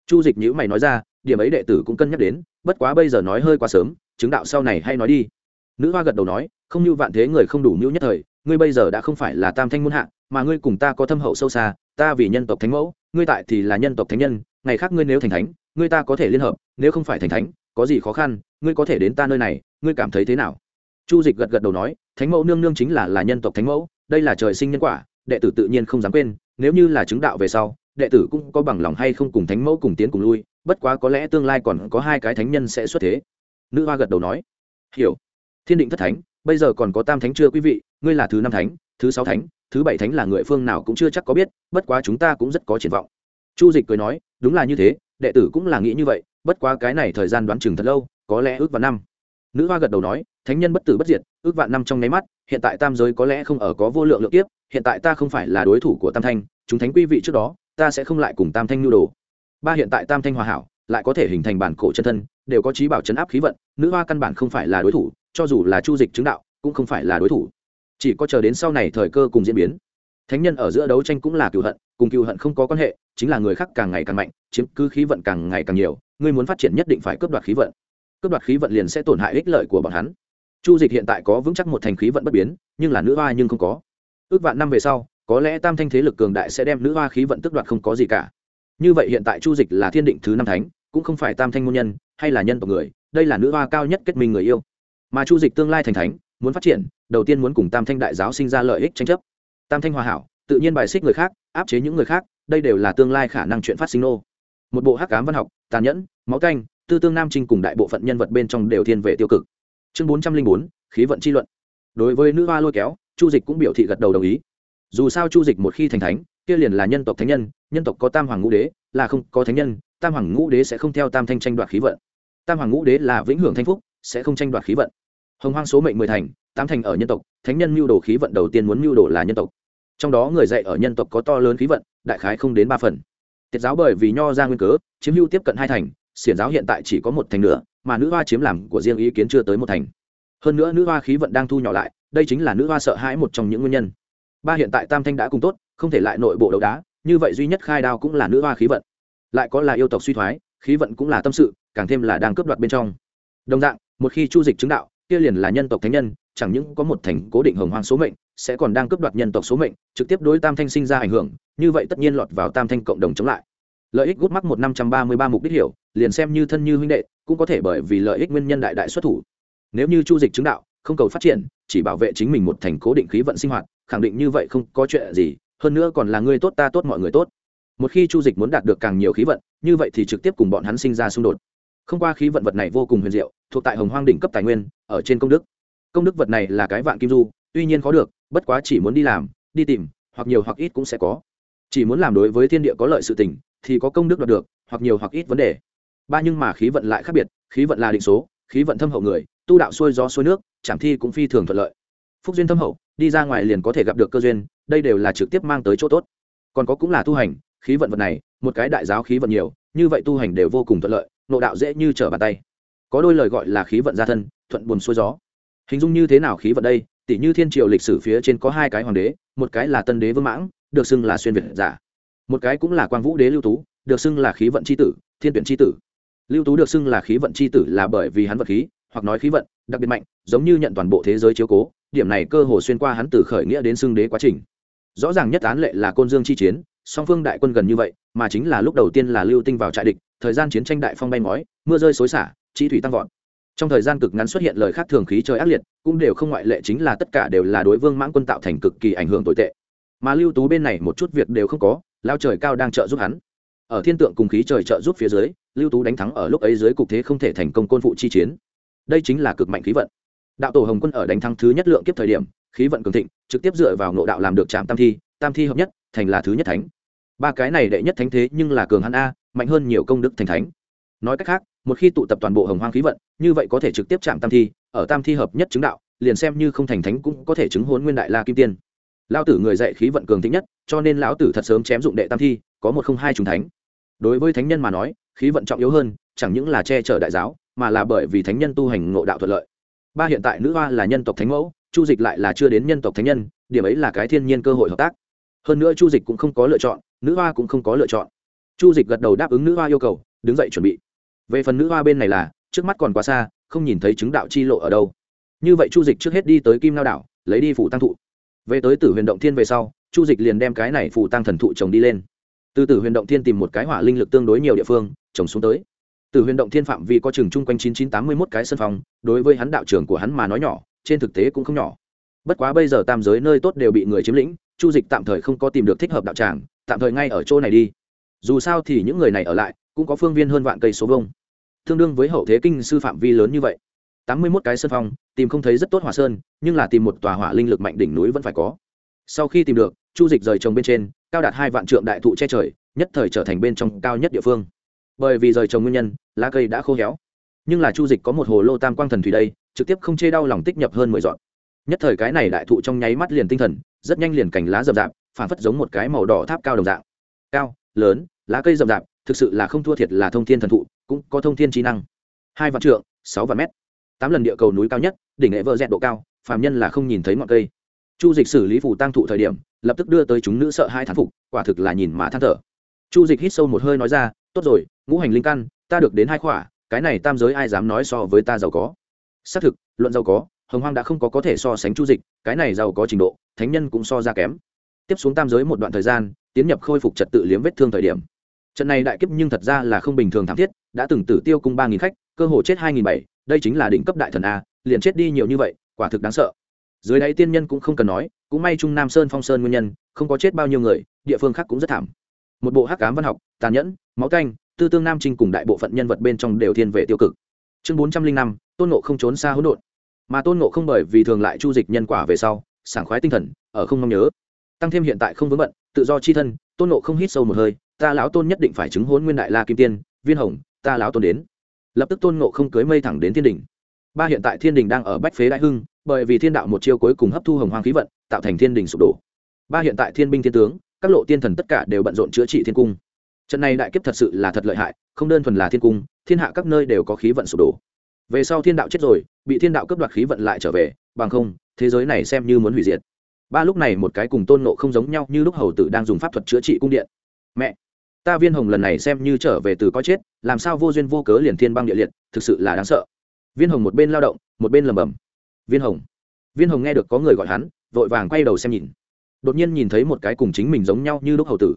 Chu dịch nhữ mày nói ra, điểm ấy đệ tử cũng cân nhắc đến, bất quá bây giờ nói hơi quá sớm, chứng đạo sau này hay nói đi. Nữ hoa gật đầu nói, không như vạn thế người không đủ mưu nhất thời, ngươi bây giờ đã không phải là tam thanh muôn hạ, mà ngươi cùng ta có thâm hậu sâu xa, ta vì nhân tộc thánh mẫu, ngươi tại thì là nhân tộc thánh nhân, ngày khác ngươi nếu thành thánh, ngươi ta có thể liên hợp, nếu không phải thành thánh, có gì khó khăn, ngươi có thể đến ta nơi này, ngươi cảm thấy thế nào? Chu dịch gật gật đầu nói, thánh mẫu nương nương chính là là nhân tộc thánh mẫu, đây là trời sinh nhân quả, đệ tử tự nhiên không dám quên, nếu như là chứng đạo về sau, đệ tử cũng có bằng lòng hay không cùng thánh mẫu cùng tiến cùng lui, bất quá có lẽ tương lai còn có hai cái thánh nhân sẽ xuất thế. Nữ hoa gật đầu nói, hiểu. Thiên định thất thánh, bây giờ còn có tam thánh chưa quý vị, ngươi là thứ năm thánh, thứ sáu thánh, thứ bảy thánh là người phương nào cũng chưa chắc có biết, bất quá chúng ta cũng rất có triển vọng. Chu dịch cười nói, đúng là như thế, đệ tử cũng là nghĩ như vậy, bất quá cái này thời gian đoán chừng thật lâu, có lẽ ước vào năm. Nữ hoa gật đầu nói thánh nhân bất tử bất diệt, ước vạn năm trong nháy mắt, hiện tại tam giới có lẽ không ở có vô lượng lượng kiếp, hiện tại ta không phải là đối thủ của tam thanh, chúng thánh quý vị trước đó, ta sẽ không lại cùng tam thanh nhu đồ. Ba hiện tại tam thanh hòa hảo, lại có thể hình thành bản cổ chân thân, đều có trí bảo chấn áp khí vận, nữ hoa căn bản không phải là đối thủ, cho dù là chu dịch chứng đạo, cũng không phải là đối thủ. Chỉ có chờ đến sau này thời cơ cùng diễn biến. Thánh nhân ở giữa đấu tranh cũng là cựu hận, cùng cựu hận không có quan hệ, chính là người khác càng ngày càng mạnh, chiếm cứ khí vận càng ngày càng nhiều, ngươi muốn phát triển nhất định phải cướp đoạt khí vận. Cướp đoạt khí vận liền sẽ tổn hại ích lợi của bọn hắn chu dịch hiện tại có vững chắc một thành khí vận bất biến, nhưng là nữ hoa nhưng không có. Ước vạn năm về sau, có lẽ tam thanh thế lực cường đại sẽ đem nữ hoa khí vận tức đoạt không có gì cả. Như vậy hiện tại chu dịch là thiên định thứ năm thánh, cũng không phải tam thanh môn nhân, hay là nhân tộc người, đây là nữ hoa cao nhất kết minh người yêu. Mà chu dịch tương lai thành thánh, muốn phát triển, đầu tiên muốn cùng tam thanh đại giáo sinh ra lợi ích tranh chấp. Tam thanh hòa hảo, tự nhiên bài xích người khác, áp chế những người khác, đây đều là tương lai khả năng chuyện phát sinh nô. Một bộ hắc cám văn học, tàn nhẫn, máu canh, tư tương nam trinh cùng đại bộ phận nhân vật bên trong đều thiên về tiêu cực chương bốn trăm linh bốn, khí vận chi luận. Đối với nữ hoa lôi kéo, chu dịch cũng biểu thị gật đầu đồng ý. Dù sao chu dịch một khi thành thánh, kia liền là nhân tộc thánh nhân nhân tộc có tam hoàng ngũ đế, là không có thánh nhân, tam hoàng ngũ đế sẽ không theo tam thanh tranh đoạt khí vận. Tam hoàng ngũ đế là vĩnh hưởng thanh phúc, sẽ không tranh đoạt khí vận. Hồng hoang số mệnh mười thành, tám thành ở nhân tộc, thánh nhân mưu đồ khí vận đầu tiên muốn mưu đồ là nhân tộc. Trong đó người dạy ở nhân tộc có to lớn khí vận, đại khái không đến ba phần. Tiết giáo bởi vì nho ra nguyên cớ, chiếm hưu tiếp cận hai thành, xiển giáo hiện tại chỉ có một thành nữa mà nữ hoa chiếm làm của riêng ý kiến chưa tới một thành. Hơn nữa nữ hoa khí vận đang thu nhỏ lại, đây chính là nữ hoa sợ hãi một trong những nguyên nhân. Ba hiện tại tam thanh đã cùng tốt, không thể lại nội bộ đấu đá, như vậy duy nhất khai đao cũng là nữ hoa khí vận. Lại có là yêu tộc suy thoái, khí vận cũng là tâm sự, càng thêm là đang cướp đoạt bên trong. Đồng dạng, một khi chu dịch chứng đạo, kia liền là nhân tộc thánh nhân, chẳng những có một thành cố định hồng hoang số mệnh, sẽ còn đang cướp đoạt nhân tộc số mệnh, trực tiếp đối tam thanh sinh ra ảnh hưởng, như vậy tất nhiên lọt vào tam thanh cộng đồng chống lại. Lợi ích gút mắc một năm trăm ba mươi ba mục đích hiểu liền xem như thân như huynh đệ, cũng có thể bởi vì lợi ích nguyên nhân đại đại xuất thủ. Nếu như chu dịch chứng đạo, không cầu phát triển, chỉ bảo vệ chính mình một thành cố định khí vận sinh hoạt, khẳng định như vậy không có chuyện gì, hơn nữa còn là người tốt ta tốt mọi người tốt. Một khi chu dịch muốn đạt được càng nhiều khí vận, như vậy thì trực tiếp cùng bọn hắn sinh ra xung đột. Không qua khí vận vật này vô cùng huyền diệu, thuộc tại hồng hoang đỉnh cấp tài nguyên, ở trên công đức. Công đức vật này là cái vạn kim du, tuy nhiên có được, bất quá chỉ muốn đi làm, đi tìm, hoặc nhiều hoặc ít cũng sẽ có. Chỉ muốn làm đối với thiên địa có lợi sự tình, thì có công đức đoạt được, hoặc nhiều hoặc ít vấn đề ba nhưng mà khí vận lại khác biệt, khí vận là định số, khí vận thâm hậu người, tu đạo xuôi gió xuôi nước chẳng thi cũng phi thường thuận lợi. Phúc duyên thâm hậu, đi ra ngoài liền có thể gặp được cơ duyên, đây đều là trực tiếp mang tới chỗ tốt. Còn có cũng là tu hành, khí vận vật này, một cái đại giáo khí vận nhiều, như vậy tu hành đều vô cùng thuận lợi nộ đạo dễ như trở bàn tay. Có đôi lời gọi là khí vận gia thân, thuận buồn xuôi gió. Hình dung như thế nào khí vận đây tỷ như thiên triều lịch sử phía trên có hai cái hoàng đế, một cái là tân đế vương mãng, được xưng là xuyên việt giả. Một cái cũng là quang vũ đế lưu tú, được xưng là khí vận c h i tử, thiên tuyển c h i tử lưu tú được xưng là khí vận c h i tử là bởi vì hắn vật khí hoặc nói khí vận đặc biệt mạnh giống như nhận toàn bộ thế giới chiếu cố điểm này cơ hồ xuyên qua hắn từ khởi nghĩa đến xưng đế quá trình. Rõ ràng nhất án lệ là côn dương chi chiến song phương đại quân gần như vậy mà chính là lúc đầu tiên là lưu tinh vào trại địch thời gian chiến tranh đại phong bay ngói, mưa rơi xối xả chi thủy tăng vọt. Trong thời gian cực ngắn xuất hiện lời khác thường khí trời ác liệt cũng đều không ngoại lệ chính là tất cả đều là đối vương mãng quân tạo thành cực kỳ ảnh hưởng tồi tệ. Mà lưu tú bên này một chút việc đều không có lao trời cao đang trợ giúp hắn. Ở thiên tượng cùng khí trời trợ giúp phía dưới lưu tú đánh thắng ở lúc ấy dưới cục thế không thể thành công côn phụ chi chiến. Đây chính là cực mạnh khí vận. Đạo tổ hồng quân ở đánh thắng thứ nhất lượng kiếp thời điểm, khí vận cường thịnh, trực tiếp dựa vào ngộ đạo làm được trạm tam thi tam thi hợp nhất, thành là thứ nhất thánh. Ba cái này đệ nhất thánh thế nhưng là cường hắn a, mạnh hơn nhiều công đức thành thánh. Nói cách khác, một khi tụ tập toàn bộ hồng hoang khí vận, như vậy có thể trực tiếp chạm tam thi, ở tam thi hợp nhất chứng đạo, liền xem như không thành thánh cũng có thể chứng hôn nguyên đại la kim tiên. Lao tử người dạy khí vận cường thịnh nhất, cho nên lão tử thật sớm chém dụng đệ tam thi, có một không hai trùng thánh. Đối với thánh nhân mà nói khí vận trọng yếu hơn, chẳng những là che chở đại giáo, mà là bởi vì thánh nhân tu hành ngộ đạo thuận lợi. Ba hiện tại nữ hoa là nhân tộc thánh mẫu, chu dịch lại là chưa đến nhân tộc thánh nhân, điểm ấy là cái thiên nhiên cơ hội hợp tác. Hơn nữa chu dịch cũng không có lựa chọn, nữ hoa cũng không có lựa chọn. Chu dịch gật đầu đáp ứng nữ hoa yêu cầu, đứng dậy chuẩn bị. Về phần nữ hoa bên này là, trước mắt còn quá xa, không nhìn thấy chứng đạo chi lộ ở đâu. Như vậy chu dịch trước hết đi tới kim lao đảo, lấy đi phủ tăng thụ. Về tới tử huyền động thiên về sau, chu dịch liền đem cái này phủ tăng thần thụ trồng đi lên từ từ huyền động thiên tìm một cái hỏa linh lực tương đối nhiều địa phương, trồng xuống tới. Từ huyền động thiên phạm vi có chừng chung quanh chín chín tám mươi mốt cái sân phòng, đối với hắn đạo trưởng của hắn mà nói nhỏ, trên thực tế cũng không nhỏ. Bất quá bây giờ tam giới nơi tốt đều bị người chiếm lĩnh, chu dịch tạm thời không có tìm được thích hợp đạo tràng, tạm thời ngay ở chỗ này đi. Dù sao thì những người này ở lại, cũng có phương viên hơn vạn cây số vông tương đương với hậu thế kinh sư phạm vi lớn như vậy. Tám mươi mốt cái sân phong tìm không thấy rất tốt hỏa sơn, nhưng là tìm một tòa hỏa linh lực mạnh đỉnh núi vẫn phải có. Sau khi tìm được, chu dịch rời trồng bên trên cao đạt hai vạn trượng đại thụ che trời, nhất thời trở thành bên trong cao nhất địa phương. Bởi vì rời trồng nguyên nhân, lá cây đã khô héo. Nhưng là chu dịch có một hồ lô tam quang thần thủy đây, trực tiếp không chê đau lòng tích nhập hơn mười dọn. Nhất thời cái này đại thụ trong nháy mắt liền tinh thần, rất nhanh liền cành lá rậm rạp phản phất giống một cái màu đỏ tháp cao đồng dạng. Cao, lớn, lá cây rậm rạp, thực sự là không thua thiệt là thông thiên thần thụ, cũng có thông thiên trí năng. Hai vạn trượng, sáu vạn mét. Tám lần địa cầu núi cao nhất, đỉnh nghệ vợ dẹt độ cao, phàm nhân là không nhìn thấy ngọn cây. Chu dịch xử lý phủ tăng thụ thời điểm lập tức đưa tới chúng nữ sợ hai thán phục, quả thực là nhìn mà than thở. Chu dịch hít sâu một hơi nói ra, tốt rồi, ngũ hành linh căn, ta được đến hai khỏa, cái này tam giới ai dám nói so với ta giàu có? Xác thực, luận giàu có, hồng hoang đã không có có thể so sánh chu dịch, cái này giàu có trình độ, thánh nhân cũng so ra kém. Tiếp xuống tam giới một đoạn thời gian, tiến nhập khôi phục trật tự liếm vết thương thời điểm. Trận này đại kiếp nhưng thật ra là không bình thường thảm thiết, đã từng tử tiêu cung ba nghìn khách, cơ hồ chết hai nghìn bảy, đây chính là đỉnh cấp đại thần a, liền chết đi nhiều như vậy, quả thực đáng sợ dưới đáy tiên nhân cũng không cần nói, cũng may trung nam sơn phong sơn nguyên nhân, không có chết bao nhiêu người, địa phương khác cũng rất thảm. Một bộ hắc cám văn học, tàn nhẫn, máu canh, tư tương nam trinh cùng đại bộ phận nhân vật bên trong đều thiên về tiêu cực. Chương bốn trăm linh năm, tôn nộ không trốn xa hỗn độn. Mà tôn nộ không bởi vì thường lại chu dịch nhân quả về sau, sảng khoái tinh thần, ở không mong nhớ. Tăng thêm hiện tại không vướng bận, tự do chi thân, tôn nộ không hít sâu một hơi, ta lão tôn nhất định phải chứng hôn nguyên đại la kim tiên, viên hồng, ta lão tôn đến. Lập tức tôn nộ không cưới mây thẳng đến thiên đình ba hiện tại thiên đình đang ở bách phế đại hưng, bởi vì thiên đạo một chiêu cuối cùng hấp thu hồng hoang khí vận, tạo thành thiên đình sụp đổ. Ba hiện tại thiên binh thiên tướng, các lộ tiên thần tất cả đều bận rộn chữa trị thiên cung. Trận này đại kiếp thật sự là thật lợi hại, không đơn thuần là thiên cung, thiên hạ các nơi đều có khí vận sụp đổ. Về sau thiên đạo chết rồi, bị thiên đạo cấp đoạt khí vận lại trở về, bằng không, thế giới này xem như muốn hủy diệt. Ba lúc này một cái cùng tôn nộ không giống nhau như lúc hầu tử đang dùng pháp thuật chữa trị cung điện. Mẹ, ta viên hồng lần này xem như trở về từ có chết, làm sao vô duyên vô cớ liền thiên băng địa liệt, thực sự là đáng sợ viên hồng một bên lao động, một bên lầm bầm viên hồng. Viên hồng nghe được có người gọi hắn, vội vàng quay đầu xem nhìn. Đột nhiên nhìn thấy một cái cùng chính mình giống nhau như lúc hầu tử.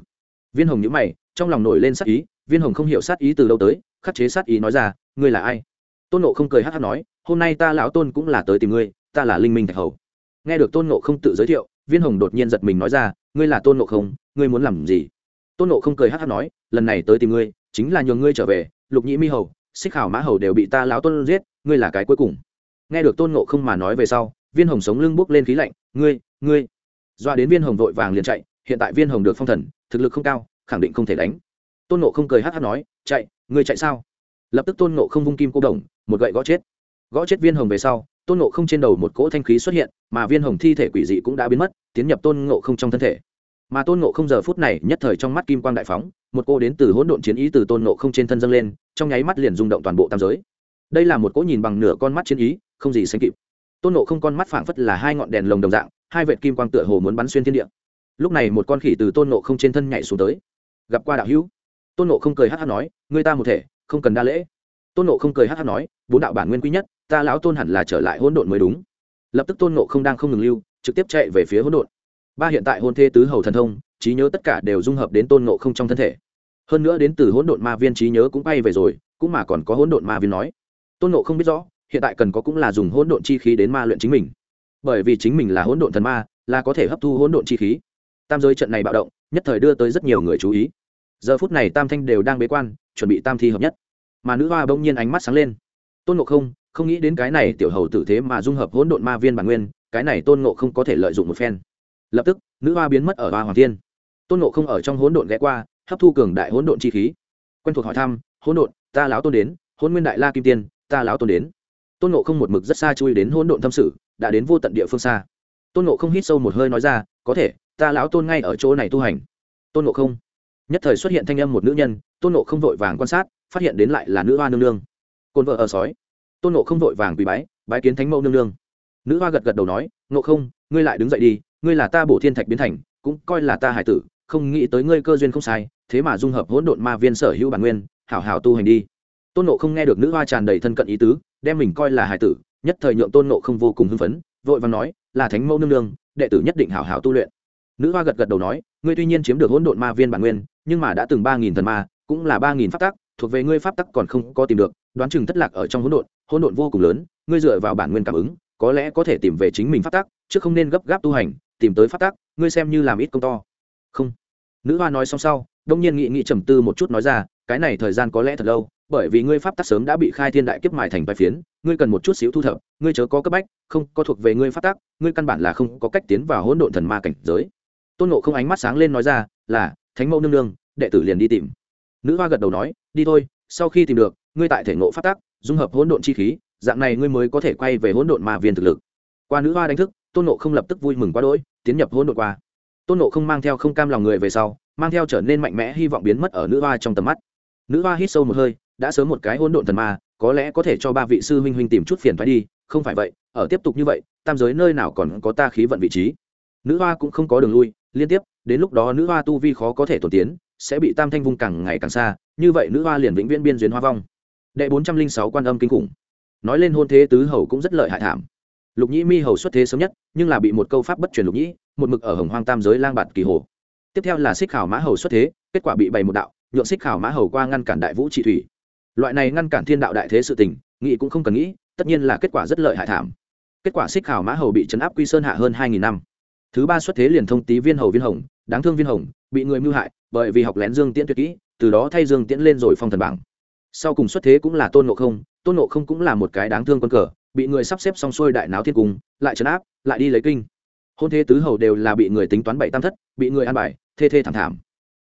Viên hồng nhữ mày, trong lòng nổi lên sát ý, viên hồng không hiểu sát ý từ đâu tới, khắc chế sát ý nói ra, ngươi là ai? Tôn nộ không cười hát hát nói, hôm nay ta lão tôn cũng là tới tìm ngươi, ta là linh minh thạch hầu. Nghe được tôn nộ không tự giới thiệu, viên hồng đột nhiên giật mình nói ra, ngươi là tôn nộ không, ngươi muốn làm gì? Tôn nộ không cười hát hát nói, lần này tới tìm ngươi, chính là nhường ngươi trở về, lục nhĩ mi hầu, xích hảo mã hầu đều bị ta lão tôn giết ngươi là cái cuối cùng. Nghe được tôn ngộ không mà nói về sau, viên hồng sống lưng bốc lên khí lạnh, ngươi ngươi. Doa đến viên hồng vội vàng liền chạy, hiện tại viên hồng được phong thần, thực lực không cao, khẳng định không thể đánh. Tôn nộ không cười hát hát nói, chạy, ngươi chạy sao? Lập tức tôn nộ không vung kim cô đồng, một gậy gõ chết. Gõ chết viên hồng về sau, tôn nộ không trên đầu một cỗ thanh khí xuất hiện, mà viên hồng thi thể quỷ dị cũng đã biến mất, tiến nhập tôn nộ không trong thân thể. Mà tôn nộ không giờ phút này nhất thời trong mắt kim quang đại phóng, một cô đến từ hỗn độn chiến ý từ tôn nộ không trên thân dâng lên, trong nháy mắt liền rung động toàn bộ tam giới đây là một cỗ nhìn bằng nửa con mắt chiến ý, không gì sánh kịp. Tôn nộ không con mắt phảng phất là hai ngọn đèn lồng đồng dạng, hai vệt kim quang tựa hồ muốn bắn xuyên thiên địa. Lúc này một con khỉ từ tôn nộ không trên thân nhảy xuống tới. Gặp qua đạo hữu. Tôn nộ không cười hát hát nói người ta một thể, không cần đa lễ. Tôn nộ không cười hát hát nói, bốn đạo bản nguyên quý nhất, ta lão tôn hẳn là trở lại hỗn độn mới đúng. Lập tức tôn nộ không đang không ngừng lưu, trực tiếp chạy về phía hỗn độn. Ba hiện tại hôn thê tứ hầu thần thông, trí nhớ tất cả đều dung hợp đến tôn nộ không trong thân thể. Hơn nữa đến từ hỗn độn ma viên trí nhớ cũng bay về rồi, cũng mà còn có hỗn độn ma viên nói tôn nộ không biết rõ, hiện tại cần có cũng là dùng hỗn độn chi khí đến ma luyện chính mình. Bởi vì chính mình là hỗn độn thần ma, là có thể hấp thu hỗn độn chi khí. Tam giới trận này bạo động, nhất thời đưa tới rất nhiều người chú ý. Giờ phút này tam thanh đều đang bế quan, chuẩn bị tam thi hợp nhất. Mà nữ hoa bỗng nhiên ánh mắt sáng lên. Tôn ngộ không không nghĩ đến cái này tiểu hầu tử thế mà dung hợp hỗn độn ma viên bản nguyên, cái này tôn ngộ không có thể lợi dụng một phen. Lập tức, nữ hoa biến mất ở hoa hoàng thiên. Tôn ngộ không ở trong hỗn độn ghé qua, hấp thu cường đại hỗn độn chi khí. Quen thuộc hỏi thăm, hỗn độn, ta láo tôn đến hôn nguyên đại la kim tiên ta lão tôn đến. Tôn ngộ không một mực rất xa chui đến hỗn độn thâm sự, đã đến vô tận địa phương xa. Tôn ngộ không hít sâu một hơi nói ra, có thể, ta lão tôn ngay ở chỗ này tu hành. Tôn ngộ không. Nhất thời xuất hiện thanh âm một nữ nhân, tôn ngộ không vội vàng quan sát, phát hiện đến lại là nữ hoa nương nương. Côn vợ ở sói. Tôn nộ không vội vàng quỳ bái bái kiến thánh mẫu nương nương. Nữ hoa gật gật đầu nói nộ không, ngươi lại đứng dậy đi, ngươi là ta bổ thiên thạch biến thành, cũng coi là ta hải tử, không nghĩ tới ngươi cơ duyên không sai, thế mà dung hợp hỗn độn ma viên sở hữu bản nguyên, hảo hảo tu hành đi tôn nộ không nghe được nữ hoa tràn đầy thân cận ý tứ, đem mình coi là hải tử, nhất thời nhượng tôn nộ không vô cùng hưng phấn, vội vàng nói, là thánh mẫu nương nương, đệ tử nhất định hảo hảo tu luyện. Nữ hoa gật gật đầu nói, ngươi tuy nhiên chiếm được hỗn độn ma viên bản nguyên, nhưng mà đã từng ba nghìn thần ma, cũng là ba nghìn pháp tắc, thuộc về ngươi pháp tắc còn không có tìm được, đoán chừng thất lạc ở trong hỗn độn hỗn độn vô cùng lớn, ngươi dựa vào bản nguyên cảm ứng, có lẽ có thể tìm về chính mình pháp tắc, chứ không nên gấp gáp tu hành, tìm tới pháp tắc, ngươi xem như làm ít công to. Không. Nữ hoa nói xong sau, đông nhiên nghị nghị trầm tư một chút nói ra, cái này thời gian có lẽ thật lâu bởi vì ngươi pháp tắc sớm đã bị khai thiên đại kiếp mài thành bài phiến, ngươi cần một chút xíu thu thập, ngươi chớ có cấp bách, không có thuộc về ngươi pháp tắc, ngươi căn bản là không có cách tiến vào hỗn độn thần ma cảnh giới. Tôn nộ không ánh mắt sáng lên nói ra, là, thánh mẫu nương nương, đệ tử liền đi tìm. Nữ hoa gật đầu nói, đi thôi, sau khi tìm được, ngươi tại thể ngộ pháp tác dung hợp hỗn độn chi khí, dạng này ngươi mới có thể quay về hỗn độn ma viên thực lực. Qua nữ hoa đánh thức, tôn nộ không lập tức vui mừng quá đỗi, tiến nhập hỗn độn qua. Tôn nộ không mang theo không cam lòng người về sau, mang theo trở nên mạnh mẽ hy vọng biến mất ở nữ hoa trong tầm mắt. Nữ hoa hít sâu một hơi đã sớm một cái hỗn độn thần ma, có lẽ có thể cho ba vị sư huynh huynh tìm chút phiền thoái đi, không phải vậy, ở tiếp tục như vậy, tam giới nơi nào còn có ta khí vận vị trí. Nữ hoa cũng không có đường lui, liên tiếp, đến lúc đó nữ hoa tu vi khó có thể tổn tiến, sẽ bị tam thanh vung càng ngày càng xa, như vậy nữ hoa liền vĩnh viễn biên duyên hoa vong. Đệ bốn trăm linh sáu quan âm kinh khủng. Nói lên hôn thế tứ hầu cũng rất lợi hại thảm. Lục nhĩ mi hầu xuất thế sớm nhất, nhưng là bị một câu pháp bất truyền lục nhĩ, một mực ở hồng hoang tam giới lang bạt kỳ hồ. Tiếp theo là xích khảo mã hầu xuất thế, kết quả bị bày một đạo, nhượng xích khảo mã hầu qua ngăn cản đại vũ trị thủy loại này ngăn cản thiên đạo đại thế sự tình nghị cũng không cần nghĩ, tất nhiên là kết quả rất lợi hại thảm. Kết quả xích khảo mã hầu bị chấn áp quy sơn hạ hơn hai nghìn năm. Thứ ba xuất thế liền thông tý viên hầu viên hồng, đáng thương viên hồng, bị người mưu hại, bởi vì học lén dương tiễn tuyệt kỹ, từ đó thay dương tiễn lên rồi phong thần bảng. Sau cùng xuất thế cũng là tôn ngộ không, tôn ngộ không cũng là một cái đáng thương quân cờ, bị người sắp xếp xong xuôi đại náo thiên cung, lại trấn áp, lại đi lấy kinh. Hôn thế tứ hầu đều là bị người tính toán bảy tam thất, bị người an bài, thê thê thảm thảm.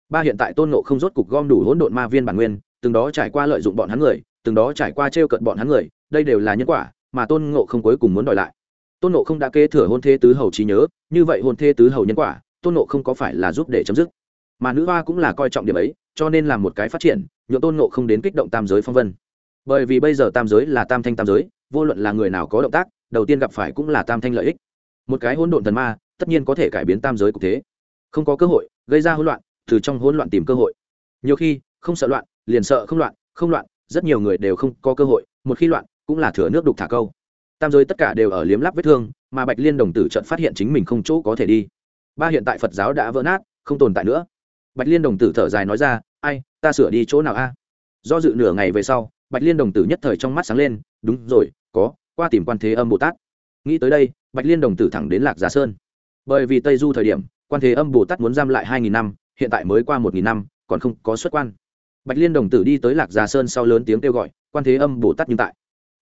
Ba hiện tại tôn ngộ không rốt cục gom đủ hỗn độn ma viên bản nguyên từng đó trải qua lợi dụng bọn hắn người, từng đó trải qua t r e o cận bọn hắn người, đây đều là nhân quả mà tôn ngộ không cuối cùng muốn đòi lại. Tôn ngộ không đã kế thừa hôn thế tứ hầu trí nhớ, như vậy hôn thế tứ hầu nhân quả, tôn ngộ không có phải là giúp để chấm dứt? Mà nữ hoa cũng là coi trọng điểm ấy, cho nên làm một cái phát triển, nhượng tôn ngộ không đến kích động tam giới phong vân. Bởi vì bây giờ tam giới là tam thanh tam giới, vô luận là người nào có động tác, đầu tiên gặp phải cũng là tam thanh lợi ích. Một cái hỗn độn thần ma, tất nhiên có thể cải biến tam giới cục thế. Không có cơ hội, gây ra hỗn loạn, từ trong hỗn loạn tìm cơ hội. Nhiều khi, không sợ loạn liền sợ không loạn không loạn, rất nhiều người đều không có cơ hội, một khi loạn, cũng là thừa nước đục thả câu. Tam giới tất cả đều ở liếm lắp vết thương, mà bạch liên đồng tử trận phát hiện chính mình không chỗ có thể đi. Ba hiện tại phật giáo đã vỡ nát, không tồn tại nữa. Bạch liên đồng tử thở dài nói ra, ai, ta sửa đi chỗ nào a? Do dự nửa ngày về sau, bạch liên đồng tử nhất thời trong mắt sáng lên, đúng rồi, có, qua tìm quan thế âm bồ tát. Nghĩ tới đây, bạch liên đồng tử thẳng đến lạc giá sơn. Bởi vì tây du thời điểm, quan thế âm bồ tát muốn giam lại hai nghìn năm, hiện tại mới qua một nghìn năm, còn không có xuất quan bạch liên đồng tử đi tới lạc già sơn sau lớn tiếng kêu gọi, quan thế âm bồ tát nhưng tại.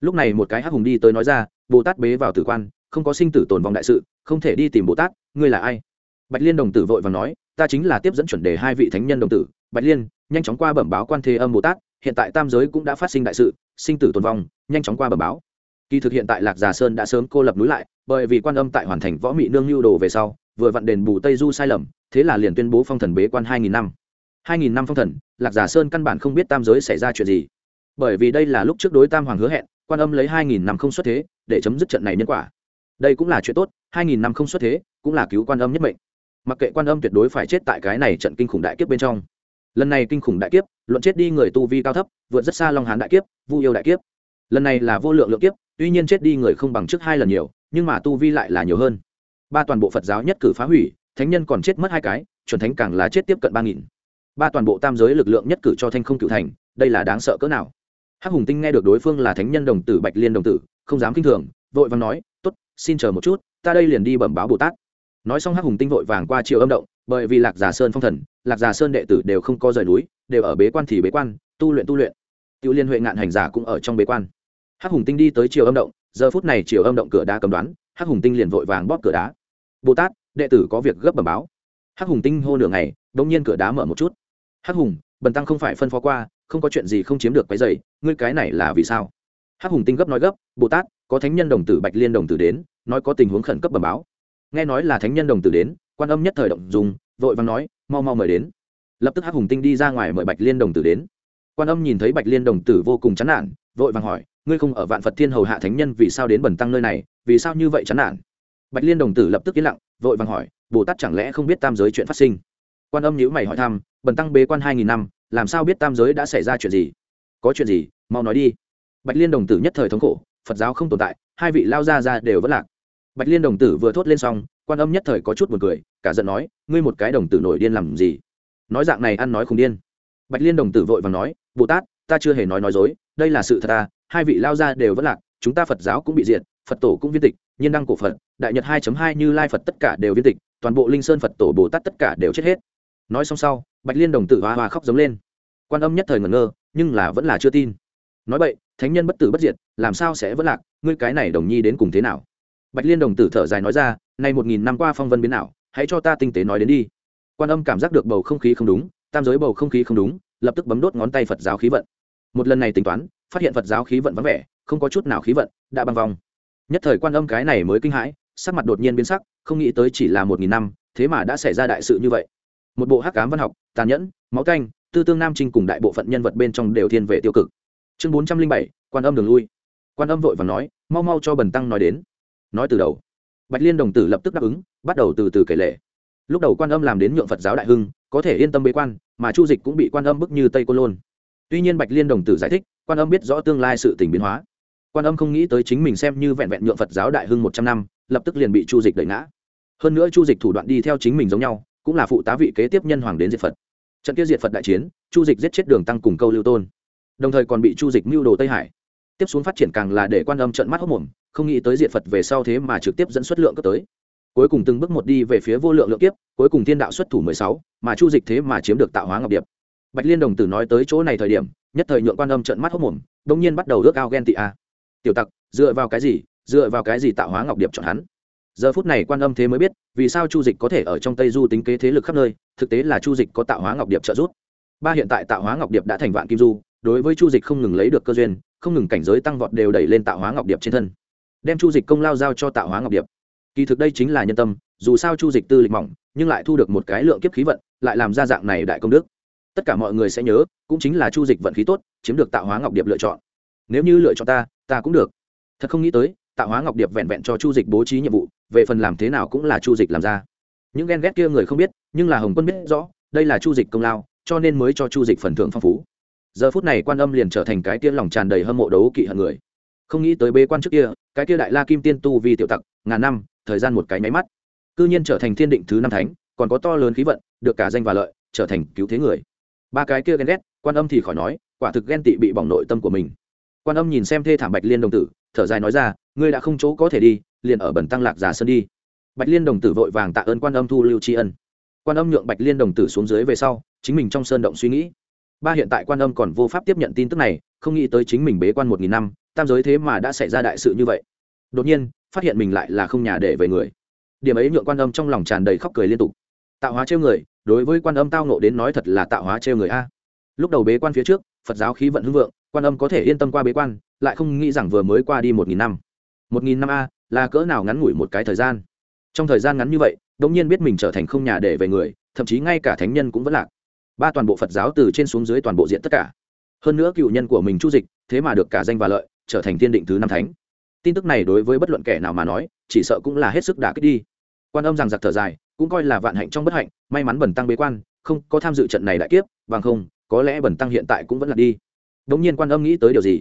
Lúc này một cái hắc hùng đi tới nói ra, bồ tát bế vào tử quan, không có sinh tử tồn vong đại sự, không thể đi tìm bồ tát, ngươi là ai? Bạch liên đồng tử vội và nói, ta chính là tiếp dẫn chuẩn đề hai vị thánh nhân đồng tử. Bạch liên, nhanh chóng qua bẩm báo quan thế âm bồ tát, hiện tại tam giới cũng đã phát sinh đại sự, sinh tử tồn vong, nhanh chóng qua bẩm báo. Kỳ thực hiện tại lạc già sơn đã sớm cô lập núi lại, bởi vì quan âm tại hoàn thành võ mị nương lưu đồ về sau, vừa vặn đền bù tây du sai lầm, thế là liền tuyên bố phong thần bế quan hai nghìn năm hai nghìn năm phong thần, lạc giả sơn căn bản không biết tam giới xảy ra chuyện gì. Bởi vì đây là lúc trước đối tam hoàng hứa hẹn, quan âm lấy hai nghìn năm không xuất thế, để chấm dứt trận này nhân quả. Đây cũng là chuyện tốt, hai nghìn năm không xuất thế, cũng là cứu quan âm nhất mệnh. Mặc kệ quan âm tuyệt đối phải chết tại cái này trận kinh khủng đại kiếp bên trong. Lần này kinh khủng đại kiếp, luận chết đi người tu vi cao thấp, vượt rất xa long hán đại kiếp, vu yêu đại kiếp. Lần này là vô lượng lượng kiếp, tuy nhiên chết đi người không bằng trước hai lần nhiều, nhưng mà tu vi lại là nhiều hơn. Ba toàn bộ phật giáo nhất cử phá hủy, thánh nhân còn chết mất hai cái, chuẩn thánh càng là chết tiếp cận ba nghìn ba toàn bộ tam giới lực lượng nhất cử cho thanh không cựu thành, đây là đáng sợ cỡ nào. Hắc hùng tinh nghe được đối phương là thánh nhân đồng tử, bạch liên đồng tử, không dám k i n h thường, vội vàng nói t ố t xin chờ một chút, ta đây liền đi bẩm báo bồ tát. Nói xong hắc hùng tinh vội vàng qua triệu âm động, bởi vì lạc giả sơn phong thần, lạc giả sơn đệ tử đều không có rời núi, đều ở bế quan thì bế quan, tu luyện tu luyện. Tiêu liên huệ ngạn hành giả cũng ở trong bế quan. Hắc hùng tinh đi tới triệu âm động, giờ phút này triệu âm động cửa đá cầm đoán, hắc hùng tinh liền vội vàng bóp cửa đá. Bồ tát, đệ tử có việc gấp bẩm báo. Hắc hùng tinh hô nửa ngày đông nhiên cửa đá mở một chút hắc hùng, bần tăng không phải phân phó qua, không có chuyện gì không chiếm được cái giày, ngươi cái này là vì sao? Hắc hùng tinh gấp nói gấp, bồ tát, có thánh nhân đồng tử bạch liên đồng tử đến, nói có tình huống khẩn cấp bẩm báo. Nghe nói là thánh nhân đồng tử đến, quan âm nhất thời động dùng, vội vàng nói, mau mau mời đến. Lập tức hắc hùng tinh đi ra ngoài mời bạch liên đồng tử đến. Quan âm nhìn thấy bạch liên đồng tử vô cùng chán nản, vội vàng hỏi, ngươi không ở vạn phật thiên hầu hạ thánh nhân vì sao đến bẩn tăng nơi này, vì sao như vậy chán nản? Bạch liên đồng tử lập tức yên lặng, vội vàng hỏi, bồ tát chẳng lẽ không biết tam giới chuyện phát sinh? Quan âm nhữ mày hỏi thăm, bần tăng bế quan hai nghìn năm, làm sao biết tam giới đã xảy ra chuyện gì? Có chuyện gì, mau nói đi. Bạch liên đồng tử nhất thời thống khổ, phật giáo không tồn tại, hai vị lao ra ra đều vất lạc. Bạch liên đồng tử vừa thốt lên xong, quan âm nhất thời có chút buồn cười, cả giận nói, ngươi một cái đồng tử nổi điên làm gì? Nói dạng này ăn nói không điên. Bạch liên đồng tử vội vàng nói, bồ tát, ta chưa hề nói nói dối, đây là sự thật ta, hai vị lao ra đều vẫn lạc, chúng ta phật giáo cũng bị diệt, phật tổ cũng viên tịch, nhiên đăng cổ phật, đại nhật hai hai như lai phật tất cả đều viên tịch, toàn bộ linh sơn phật tổ bồ tát tất cả đều chết hết nói xong sau, bạch liên đồng tử hoa hoa khóc giống lên. Quan âm nhất thời ngẩn ngơ, nhưng là vẫn là chưa tin. Nói vậy thánh nhân bất tử bất diệt, làm sao sẽ vẫn lạc, ngươi cái này đồng nhi đến cùng thế nào? Bạch liên đồng tử thở dài nói ra, nay một nghìn năm qua phong vân biến nào hãy cho ta tinh tế nói đến đi. Quan âm cảm giác được bầu không khí không đúng, tam giới bầu không khí không đúng, lập tức bấm đốt ngón tay phật giáo khí vận. Một lần này tính toán, phát hiện phật giáo khí vận vắng vẻ, không có chút nào khí vận, đã băng vòng. nhất thời quan âm cái này mới kinh hãi, sắc mặt đột nhiên biến sắc, không nghĩ tới chỉ là một nghìn năm, thế mà đã xảy ra đại sự như vậy một bộ hắc cám văn học, tàn nhẫn, máu canh tư tương nam trinh cùng đại bộ phận nhân vật bên trong đều thiên về tiêu cực. Chương bốn trăm linh bảy, quan âm đường lui. Quan âm vội và nói, mau mau cho bần tăng nói đến. Nói từ đầu, bạch liên đồng tử lập tức đáp ứng, bắt đầu từ từ kể lệ. Lúc đầu quan âm làm đến nhượng phật giáo đại hưng, có thể yên tâm bế quan, mà chu dịch cũng bị quan âm bức như tây côn lôn. Tuy nhiên bạch liên đồng tử giải thích, quan âm biết rõ tương lai sự tình biến hóa. Quan âm không nghĩ tới chính mình xem như vẹn vẹn nhượng phật giáo đại hưng một trăm năm, lập tức liền bị chu dịch đẩy ngã. Hơn nữa chu dịch thủ đoạn đi theo chính mình giống nhau cũng là phụ tá vị kế tiếp nhân hoàng đến diệt phật. Trận kia diệt phật đại chiến, chu dịch giết chết đường tăng cùng câu lưu tôn. Đồng thời còn bị chu dịch mưu đồ tây hải. Tiếp xuống phát triển càng là để quan âm trận mắt hốc mồm, không nghĩ tới diệt phật về sau thế mà trực tiếp dẫn xuất lượng cấp tới. Cuối cùng từng bước một đi về phía vô lượng lượng kiếp, cuối cùng thiên đạo xuất thủ mười sáu, mà chu dịch thế mà chiếm được tạo hóa ngọc điệp. Bạch liên đồng tử nói tới chỗ này thời điểm, nhất thời nhượng quan âm trận mắt hốc mồm đông nhiên bắt đầu ước ao ghen tị a. Tiểu tặc, dựa vào cái gì? Dựa vào cái gì tạo hóa ngọc điệp chọn hắn? Giờ phút này quan âm thế mới biết, vì sao chu dịch có thể ở trong tây du tính kế thế lực khắp nơi, thực tế là chu dịch có tạo hóa ngọc điệp trợ giúp. Ba hiện tại tạo hóa ngọc điệp đã thành vạn kim du, đối với chu dịch không ngừng lấy được cơ duyên, không ngừng cảnh giới tăng vọt đều đẩy lên tạo hóa ngọc điệp trên thân. Đem chu dịch công lao giao cho tạo hóa ngọc điệp. Kỳ thực đây chính là nhân tâm, dù sao chu dịch tư lịch mỏng, nhưng lại thu được một cái lượng kiếp khí vận, lại làm ra dạng này đại công đức. Tất cả mọi người sẽ nhớ, cũng chính là chu dịch vận khí tốt, chiếm được tạo hóa ngọc điệp lựa chọn. Nếu như lựa chọn ta ta cũng được. Thật không nghĩ tới, tạo hóa ngọc điệp vẹn vẹn cho chu dịch bố trí nhiệm vụ về phần làm thế nào cũng là chu dịch làm ra. Những ghen ghét kia người không biết, nhưng là hồng quân biết rõ, đây là chu dịch công lao, cho nên mới cho chu dịch phần thưởng phong phú. Giờ phút này quan âm liền trở thành cái kia lòng tràn đầy hâm mộ đấu kỵ hận người. Không nghĩ tới bế quan trước kia, cái kia đại la kim tiên tu vi tiểu tặc, ngàn năm, thời gian một cái máy mắt, cư nhiên trở thành thiên định thứ năm thánh, còn có to lớn khí vận, được cả danh và lợi, trở thành cứu thế người. Ba cái kia ghen ghét, quan âm thì khỏi nói, quả thực ghen tị bị bỏng nội tâm của mình. Quan âm nhìn xem thê thảm bạch liên đồng tử, thở dài nói ra ngươi đã không chỗ có thể đi, liền ở bẩn tăng lạc giả sơn đi. Bạch liên đồng tử vội vàng tạ ơn quan âm thu lưu tri ân. Quan âm nhượng bạch liên đồng tử xuống dưới về sau, chính mình trong sơn động suy nghĩ. Ba hiện tại quan âm còn vô pháp tiếp nhận tin tức này, không nghĩ tới chính mình bế quan một nghìn năm, tam giới thế mà đã xảy ra đại sự như vậy. Đột nhiên, phát hiện mình lại là không nhà để về người. Điểm ấy nhượng quan âm trong lòng tràn đầy khóc cười liên tục. Tạo hóa trêu người, đối với quan âm tao nộ đến nói thật là tạo hóa trêu người a. Lúc đầu bế quan phía trước, phật giáo khí vận hưng vượng, quan âm có thể yên tâm qua bế quan, lại không nghĩ rằng vừa mới qua đi một nghìn năm một nghìn năm a, là cỡ nào ngắn ngủi một cái thời gian? Trong thời gian ngắn như vậy đ ỗ n g nhiên biết mình trở thành không nhà để về người, thậm chí ngay cả thánh nhân cũng vẫn lạc. Ba toàn bộ phật giáo từ trên xuống dưới toàn bộ diện tất cả. Hơn nữa cựu nhân của mình chu dịch, thế mà được cả danh và lợi, trở thành thiên định thứ năm thánh. Tin tức này đối với bất luận kẻ nào mà nói, chỉ sợ cũng là hết sức đả kích đi. Quan âm rằng giặc thở dài, cũng coi là vạn hạnh trong bất hạnh, may mắn bẩn tăng bế quan, không có tham dự trận này đại kiếp, bằng không, có lẽ bẩn tăng hiện tại cũng vẫn là đi. Đ ỗ n g nhiên quan âm nghĩ tới điều gì?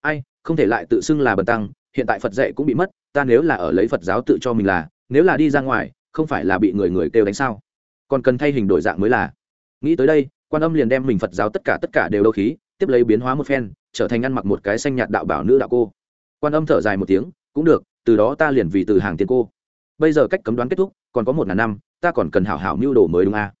Ai, không thể lại tự xưng là bẩn tăng hiện tại phật dạy cũng bị mất, ta nếu là ở lấy phật giáo tự cho mình là, nếu là đi ra ngoài, không phải là bị người người kêu đánh sao? Còn cần thay hình đổi dạng mới là. Nghĩ tới đây, quan âm liền đem mình phật giáo tất cả tất cả đều đâu khí, tiếp lấy biến hóa một phen, trở thành ăn mặc một cái xanh nhạt đạo bảo nữ đạo cô. Quan âm thở dài một tiếng, cũng được, từ đó ta liền vì từ hàng tiền cô. Bây giờ cách cấm đoán kết thúc, còn có một ngàn năm, ta còn cần hảo hảo mưu đồ mới đúng a à?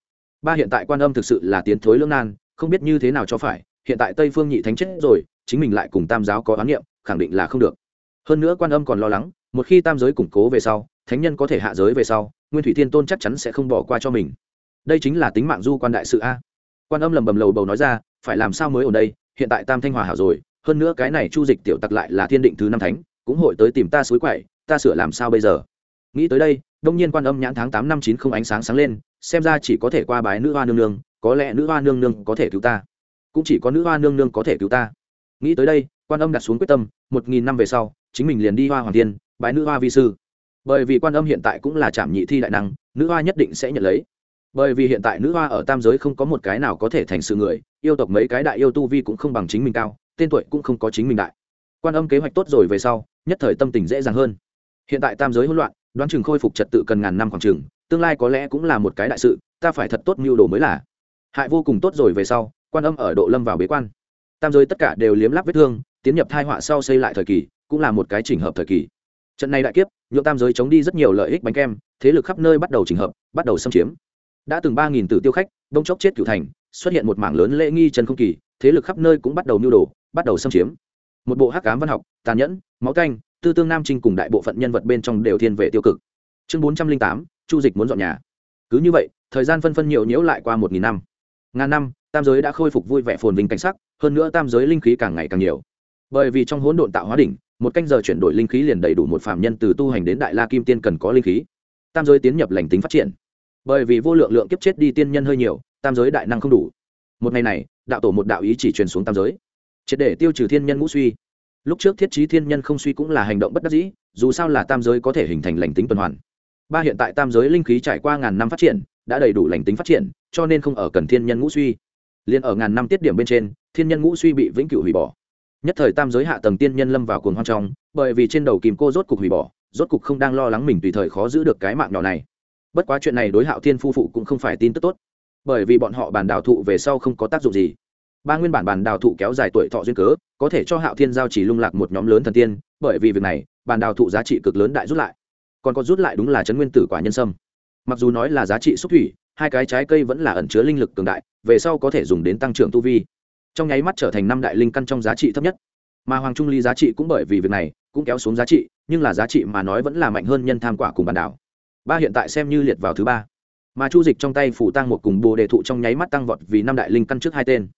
ba hiện tại quan âm thực sự là tiến thối lưỡng nan, không biết như thế nào cho phải, hiện tại tây phương nhị thánh chết rồi, chính mình lại cùng tam giáo có oán niệm, khẳng định là không được hơn nữa quan âm còn lo lắng, một khi tam giới củng cố về sau, thánh nhân có thể hạ giới về sau, nguyên thủy thiên tôn chắc chắn sẽ không bỏ qua cho mình. Đây chính là tính mạng du quan đại sự a. Quan âm lầm bầm lầu bầu nói ra, phải làm sao mới ở đây? Hiện tại tam thanh hòa hảo rồi, hơn nữa cái này chu dịch tiểu tặc lại là thiên định thứ năm thánh, cũng hội tới tìm ta suối quậy, ta sửa làm sao bây giờ? Nghĩ tới đây, đông nhiên quan âm nhãn tháng tám năm chín không ánh sáng sáng lên, xem ra chỉ có thể qua bái nữ hoa nương nương, có lẽ nữ hoa nương nương có thể cứu ta. Cũng chỉ có nữ hoa nương nương có thể cứu ta. Nghĩ tới đây, quan âm đặt xuống quyết tâm, một nghìn năm về sau chính mình liền đi hoa hoàng tiên bái nữ hoa vi sư. Bởi vì quan âm hiện tại cũng là trạm nhị thi đại năng, nữ hoa nhất định sẽ nhận lấy. Bởi vì hiện tại nữ hoa ở tam giới không có một cái nào có thể thành sự người, yêu tộc mấy cái đại yêu tu vi cũng không bằng chính mình cao, tên tuổi cũng không có chính mình đại. Quan âm kế hoạch tốt rồi về sau, nhất thời tâm tình dễ dàng hơn. Hiện tại tam giới hỗn loạn, đoán chừng khôi phục trật tự cần ngàn năm khoảng chừng, tương lai có lẽ cũng là một cái đại sự, ta phải thật tốt mưu đồ mới là. Hại vô cùng tốt rồi về sau, quan âm ở độ lâm vào bế quan. Tam giới tất cả đều liếm láp vết thương, tiến nhập thai họa sau xây lại thời kỳ cũng là một cái chỉnh hợp thời kỳ. Trận này đại kiếp nhuộm tam giới chống đi rất nhiều lợi ích bánh kem, thế lực khắp nơi bắt đầu chỉnh hợp, bắt đầu xâm chiếm. Đã từng ba nghìn tử tiêu khách bông chốc chết cửu thành, xuất hiện một mảng lớn lễ nghi trần không kỳ, thế lực khắp nơi cũng bắt đầu mưu đồ, bắt đầu xâm chiếm. Một bộ hắc cám văn học, tàn nhẫn, máu canh, tư tương nam trinh cùng đại bộ phận nhân vật bên trong đều thiên về tiêu cực. Chương bốn trăm linh tám, chu dịch muốn dọn nhà. Cứ như vậy, thời gian phân phân nhiều nhiễu lại qua một nghìn năm. Ngàn năm, tam giới đã khôi phục vui vẻ phồn vinh cảnh sắc, hơn nữa tam giới linh khí càng ngày càng nhiều. Bởi vì trong hỗn độn tạo hóa đỉnh một canh giờ chuyển đổi linh khí liền đầy đủ một phạm nhân từ tu hành đến đại la kim tiên cần có linh khí. Tam giới tiến nhập lành tính phát triển. Bởi vì vô lượng lượng kiếp chết đi tiên nhân hơi nhiều, tam giới đại năng không đủ. Một ngày này, đạo tổ một đạo ý chỉ truyền xuống tam giới. Triệt để tiêu trừ thiên nhân ngũ suy. Lúc trước thiết trí thiên nhân không suy cũng là hành động bất đắc dĩ, dù sao là tam giới có thể hình thành lành tính tuần hoàn. Ba hiện tại tam giới linh khí trải qua ngàn năm phát triển, đã đầy đủ lành tính phát triển, cho nên không ở cần thiên nhân ngũ suy. Liền ở ngàn năm tiết điểm bên trên, thiên nhân ngũ suy bị vĩnh cửu hủy bỏ nhất thời tam giới hạ tầng tiên nhân lâm vào cuồng hoang trong, bởi vì trên đầu kìm cô rốt cục hủy bỏ, rốt cục không đang lo lắng mình tùy thời khó giữ được cái mạng nhỏ này. Bất quá chuyện này đối hạo thiên phu phụ cũng không phải tin tức tốt, bởi vì bọn họ bàn đào thụ về sau không có tác dụng gì. Ba nguyên bản bàn đào thụ kéo dài tuổi thọ duyên cớ, có thể cho hạo thiên giao chỉ lung lạc một nhóm lớn thần tiên, bởi vì việc này bàn đào thụ giá trị cực lớn đại rút lại. Còn có rút lại đúng là chấn nguyên tử quả nhân sâm. Mặc dù nói là giá trị xúc thủy, hai cái trái cây vẫn là ẩn chứa linh lực cường đại, về sau có thể dùng đến tăng trưởng tu vi trong nháy mắt trở thành năm đại linh căn trong giá trị thấp nhất. Mà hoàng trung ly giá trị cũng bởi vì việc này, cũng kéo xuống giá trị, nhưng là giá trị mà nói vẫn là mạnh hơn nhân tham quả cùng bản đảo. Ba hiện tại xem như liệt vào thứ ba. Mà chu dịch trong tay phủ tăng một cùng bồ đề thụ trong nháy mắt tăng vọt vì năm đại linh căn trước hai tên.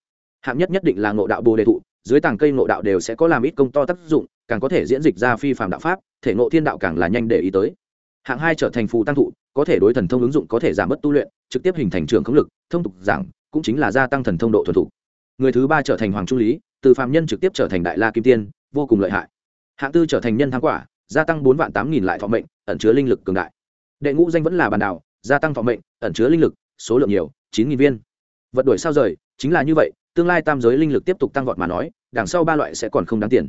Hạng nhất nhất định là ngộ đạo bồ đề thụ, dưới tàng cây ngộ đạo đều sẽ có làm ít công to tác dụng, càng có thể diễn dịch ra phi phạm đạo pháp, thể ngộ thiên đạo càng là nhanh để ý tới. Hạng hai trở thành phù tăng thụ, có thể đối thần thông ứng dụng, có thể giảm bớt tu luyện, trực tiếp hình thành trường khống lực, thông tục giảng, cũng chính là gia tăng thần thông độ thuần thục người thứ ba trở thành hoàng trung lý, từ phạm nhân trực tiếp trở thành đại la kim tiên, vô cùng lợi hại. Hạng tư trở thành nhân thắng quả, gia tăng bốn vạn tám nghìn lại thọ mệnh, ẩn chứa linh lực cường đại. Đệ ngũ danh vẫn là bàn đảo gia tăng thọ mệnh, ẩn chứa linh lực, số lượng nhiều, chín nghìn viên. Vật đổi sao rời, chính là như vậy, tương lai tam giới linh lực tiếp tục tăng vọt mà nói, đằng sau ba loại sẽ còn không đáng tiền.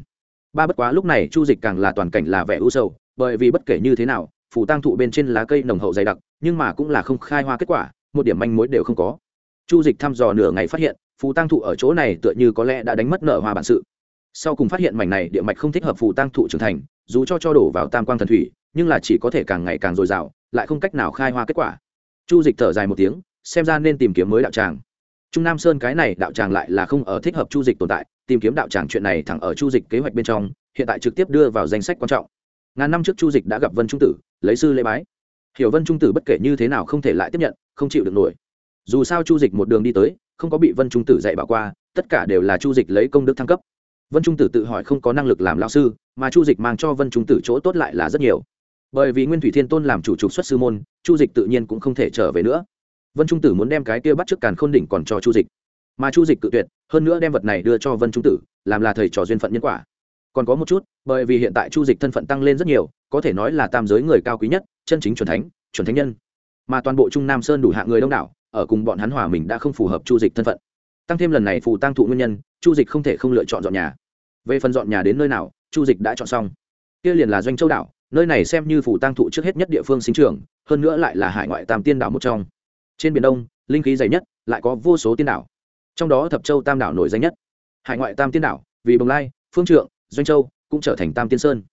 Ba bất quá lúc này chu dịch càng là toàn cảnh là vẻ u sầu, bởi vì bất kể như thế nào phủ tăng thụ bên trên lá cây nồng hậu dày đặc, nhưng mà cũng là không khai hoa kết quả, một điểm manh mối đều không có. Chu dịch thăm dò nửa ngày phát hiện phù tăng thụ ở chỗ này tựa như có lẽ đã đánh mất nợ hoa bản sự. Sau cùng phát hiện mảnh này địa mạch không thích hợp phù tăng thụ trưởng thành, dù cho cho đổ vào tam quang thần thủy, nhưng là chỉ có thể càng ngày càng dồi dào, lại không cách nào khai hoa kết quả. Chu dịch thở dài một tiếng, xem ra nên tìm kiếm mới đạo tràng. Trung nam sơn cái này đạo tràng lại là không ở thích hợp chu dịch tồn tại, tìm kiếm đạo tràng chuyện này thẳng ở chu dịch kế hoạch bên trong, hiện tại trực tiếp đưa vào danh sách quan trọng. Ngàn năm trước chu dịch đã gặp vân trung tử, lấy sư lễ bái. Hiểu vân trung tử bất kể như thế nào không thể lại tiếp nhận, không chịu được nổi. Dù sao chu dịch một đường đi tới không có bị vân trung tử dạy bảo qua, tất cả đều là chu dịch lấy công đức thăng cấp. Vân trung tử tự hỏi không có năng lực làm lao sư, mà chu dịch mang cho vân trung tử chỗ tốt lại là rất nhiều. Bởi vì nguyên thủy thiên tôn làm chủ trục xuất sư môn, chu dịch tự nhiên cũng không thể trở về nữa. Vân trung tử muốn đem cái kia bắt trước càn khôn đỉnh còn cho chu dịch. Mà chu dịch cự tuyệt, hơn nữa đem vật này đưa cho vân trung tử, làm là thầy trò duyên phận nhân quả. Còn có một chút, bởi vì hiện tại chu dịch thân phận tăng lên rất nhiều, có thể nói là tam giới người cao quý nhất, chân chính chuẩn thánh chuẩn thánh nhân. Mà toàn bộ trung nam sơn đủ hạng người đông đảo ở cùng bọn hắn hòa mình đã không phù hợp chu dịch thân phận. Tăng thêm lần này phù tăng thụ nguyên nhân, chu dịch không thể không lựa chọn dọn nhà. Về phần dọn nhà đến nơi nào, chu dịch đã chọn xong. Kia liền là doanh châu đảo, nơi này xem như phù tăng thụ trước hết nhất địa phương sinh trưởng, hơn nữa lại là hải ngoại tam tiên đảo một trong. Trên biển đông, linh khí dày nhất, lại có vô số tiên đảo. Trong đó thập châu tam đảo nổi danh nhất. Hải ngoại tam tiên đảo, vì bồng lai, phương trượng, doanh châu, cũng trở thành tam tiên sơn.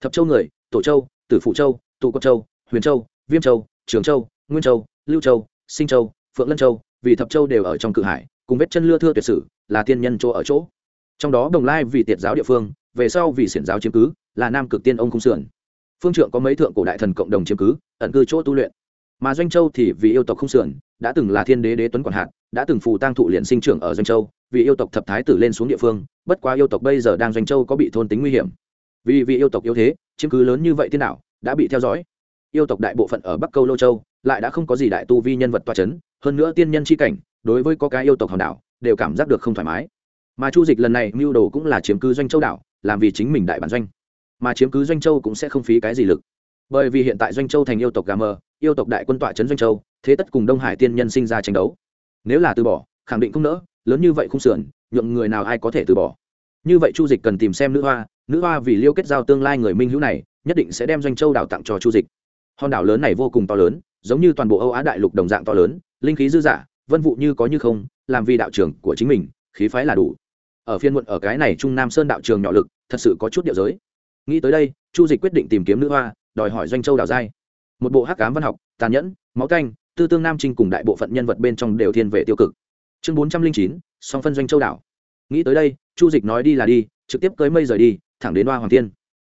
Thập châu người, tổ châu, tử phụ châu, tụ cốc châu, huyền châu, viêm châu, trường châu, nguyên châu, lưu châu, sinh châu phượng lân châu, vì thập châu đều ở trong cự hải, cùng vết chân lưa thưa tuyệt sử, là tiên nhân chỗ ở chỗ. Trong đó đồng lai vì tiệt giáo địa phương, về sau vì xiển giáo chiếm cứ, là nam cực tiên ông cung sườn. Phương trượng có mấy thượng cổ đại thần cộng đồng chiếm cứ, ẩn cư chỗ tu luyện. Mà doanh châu thì vì yêu tộc không sườn, đã từng là thiên đế đế tuấn quản hạt, đã từng phù tăng thụ liền sinh trưởng ở doanh châu, vì yêu tộc thập thái tử lên xuống địa phương, bất quá yêu tộc bây giờ đang doanh châu có bị thôn tính nguy hiểm. Vì vì yêu tộc yếu thế, chiếm cứ lớn như vậy tiên đảo đã bị theo dõi. Yêu tộc đại bộ phận ở bắc câu lô châu, lại đã không có gì đại tu vi nhân vật toa c h ấ n hơn nữa tiên nhân c h i cảnh, đối với có cái yêu tộc hòn đảo, đều cảm giác được không thoải mái. Mà chu dịch lần này mưu đồ cũng là chiếm cứ doanh châu đảo, làm vì chính mình đại bản doanh. Mà chiếm cứ doanh châu cũng sẽ không phí cái gì lực. Bởi vì hiện tại doanh châu thành yêu tộc gà mờ, yêu tộc đại quân tọa trấn doanh châu, thế tất cùng đông hải tiên nhân sinh ra tranh đấu. Nếu là từ bỏ, khẳng định không nỡ, lớn như vậy không sườn, nhượng người nào ai có thể từ bỏ. Như vậy chu dịch cần tìm xem nữ hoa nữ hoa vì liêu kết giao tương lai người minh hữu này, nhất định sẽ đem doanh châu đảo tặng cho chu dịch hòn đảo lớn này vô cùng to lớn, giống như toàn bộ âu á đại lục đồng dạng to lớn, linh khí dư dả, vân vụ như có như không, làm vì đạo trường của chính mình, khí phái là đủ. Ở phiên muộn ở cái này trung nam sơn đạo trường nhỏ lực, thật sự có chút điệu giới. Nghĩ tới đây, chu dịch quyết định tìm kiếm nữ hoa, đòi hỏi doanh châu đảo giai. Một bộ hắc cám văn học, tàn nhẫn, máu canh, tư tương nam trinh cùng đại bộ phận nhân vật bên trong đều thiên về tiêu cực. Chương bốn trăm linh chín, song phân doanh châu đảo. Nghĩ tới đây, chu dịch nói đi là đi, trực tiếp cưới mây rời đi, thẳng đến hoa hoàng thiên.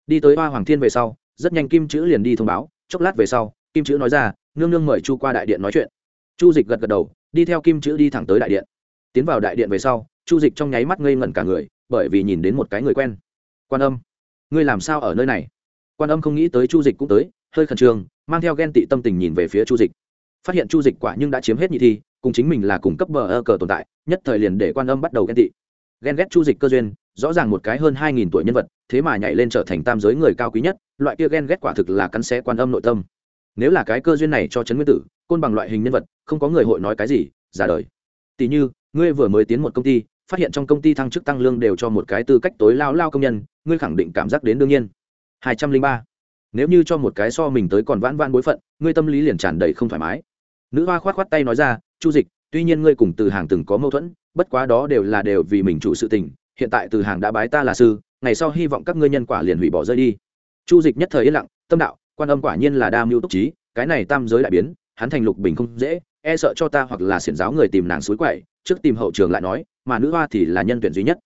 Đi tới hoa hoàng thiên về sau, rất nhanh kim chữ liền đi thông báo chốc lát về sau, kim chữ nói ra, nương nương mời chu qua đại điện nói chuyện. Chu dịch gật gật đầu, đi theo kim chữ đi thẳng tới đại điện. Tiến vào đại điện về sau, chu dịch trong nháy mắt ngây ngẩn cả người, bởi vì nhìn đến một cái người quen. Quan âm, ngươi làm sao ở nơi này? Quan âm không nghĩ tới chu dịch cũng tới, hơi khẩn trương, mang theo ghen tị tâm tình nhìn về phía chu dịch. Phát hiện chu dịch quả nhưng đã chiếm hết nhị thi, cùng chính mình là cùng cấp bờ ơ cờ tồn tại, nhất thời liền để quan âm bắt đầu ghen tị ghen ghét chu dịch cơ duyên, rõ ràng một cái hơn hai nghìn tuổi nhân vật, thế mà nhảy lên trở thành tam giới người cao quý nhất, loại kia ghen ghét quả thực là cắn xé quan âm nội tâm. Nếu là cái cơ duyên này cho trấn nguyên tử, côn bằng loại hình nhân vật, không có người hội nói cái gì, ra đời. Tỷ như, ngươi vừa mới tiến một công ty, phát hiện trong công ty thăng chức tăng lương đều cho một cái tư cách tối lao lao công nhân, ngươi khẳng định cảm giác đến đương nhiên. Hai trăm linh ba. Nếu như cho một cái so mình tới còn vãn vãn bối phận, ngươi tâm lý liền tràn đầy không thoải mái. Nữ hoa khoát khoát tay nói ra, chu dịch tuy nhiên ngươi cùng từ hàng từng có mâu thuẫn, bất quá đó đều là đều vì mình chủ sự tình, hiện tại từ hàng đã bái ta là sư, ngày sau hy vọng các ngươi nhân quả liền hủy bỏ rơi đi. Chu dịch nhất thời yên lặng, tâm đạo, quan âm quả nhiên là đa mưu túc trí, cái này tam giới đại biến, hắn thành lục bình không dễ e sợ cho ta hoặc là xiển giáo người tìm nàng suối quậy, trước tìm hậu trường lại nói, mà nữ hoa thì là nhân tuyển duy nhất.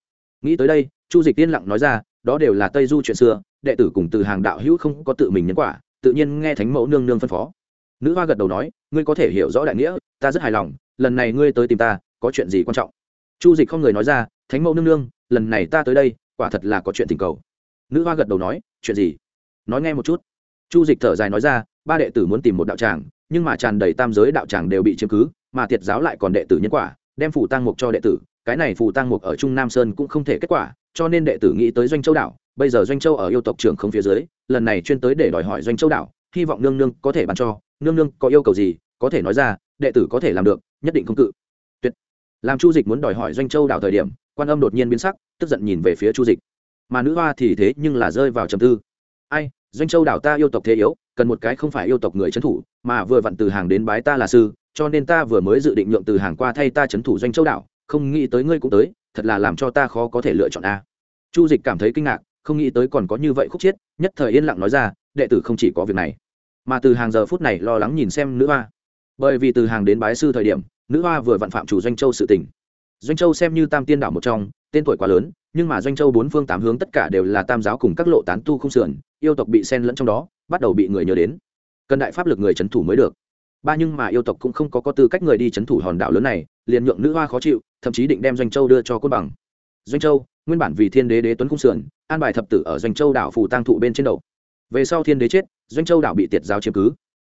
Nghĩ tới đây, chu dịch yên lặng nói ra, đó đều là tây du chuyện xưa, đệ tử cùng từ hàng đạo hữu không có tự mình nhân quả, tự nhiên nghe thánh mẫu nương nương phân phó. Nữ hoa gật đầu nói, ngươi có thể hiểu rõ đại nghĩa, ta rất hài lòng lần này ngươi tới tìm ta, có chuyện gì quan trọng? Chu dịch không người nói ra, thánh mẫu nương nương, lần này ta tới đây, quả thật là có chuyện tình cầu. Nữ hoa gật đầu nói, chuyện gì? Nói nghe một chút. Chu dịch thở dài nói ra, ba đệ tử muốn tìm một đạo tràng, nhưng mà tràn đầy tam giới đạo tràng đều bị chiếm cứ, mà thiệt giáo lại còn đệ tử nhân quả, đem phủ tăng mục cho đệ tử, cái này phủ tăng mục ở trung nam sơn cũng không thể kết quả, cho nên đệ tử nghĩ tới doanh châu đảo, bây giờ doanh châu ở yêu tộc trưởng không phía dưới, lần này chuyên tới để đòi hỏi doanh châu đảo, hy vọng nương nương có thể bàn cho, nương nương có yêu cầu gì, có thể nói ra, đệ tử có thể làm được nhất định không cự. Tuyệt. Làm chu dịch muốn đòi hỏi doanh châu đảo thời điểm, quan âm đột nhiên biến sắc, tức giận nhìn về phía chu dịch. Mà nữ hoa thì thế nhưng là rơi vào trầm tư. Ai, doanh châu đảo ta yêu tộc thế yếu, cần một cái không phải yêu tộc người trấn thủ, mà vừa vặn từ hàng đến bái ta là sư, cho nên ta vừa mới dự định nhượng từ hàng qua thay ta trấn thủ doanh châu đảo, không nghĩ tới ngươi cũng tới, thật là làm cho ta khó có thể lựa chọn a. Chu dịch cảm thấy kinh ngạc, không nghĩ tới còn có như vậy khúc chiết, nhất thời yên lặng nói ra, đệ tử không chỉ có việc này, mà từ hàng giờ phút này lo lắng nhìn xem nữ hoa bởi vì từ hàng đến bái sư thời điểm, nữ hoa vừa vạn phạm chủ doanh châu sự tỉnh doanh châu xem như tam tiên đảo một trong, tên tuổi quá lớn, nhưng mà doanh châu bốn phương tám hướng tất cả đều là tam giáo cùng các lộ tán tu không sườn, yêu tộc bị xen lẫn trong đó, bắt đầu bị người nhớ đến. Cần đại pháp lực người c h ấ n thủ mới được. Ba nhưng mà yêu tộc cũng không có có tư cách người đi c h ấ n thủ hòn đảo lớn này, liền nhượng nữ hoa khó chịu, thậm chí định đem doanh châu đưa cho côn bằng. Doanh châu, nguyên bản vì thiên đế đế tuấn cung sườn, an bài thập tử ở doanh châu đảo phù tăng thụ bên trên đầu. Về sau thiên đế chết, doanh châu đảo bị tiệt giáo chiếm cứ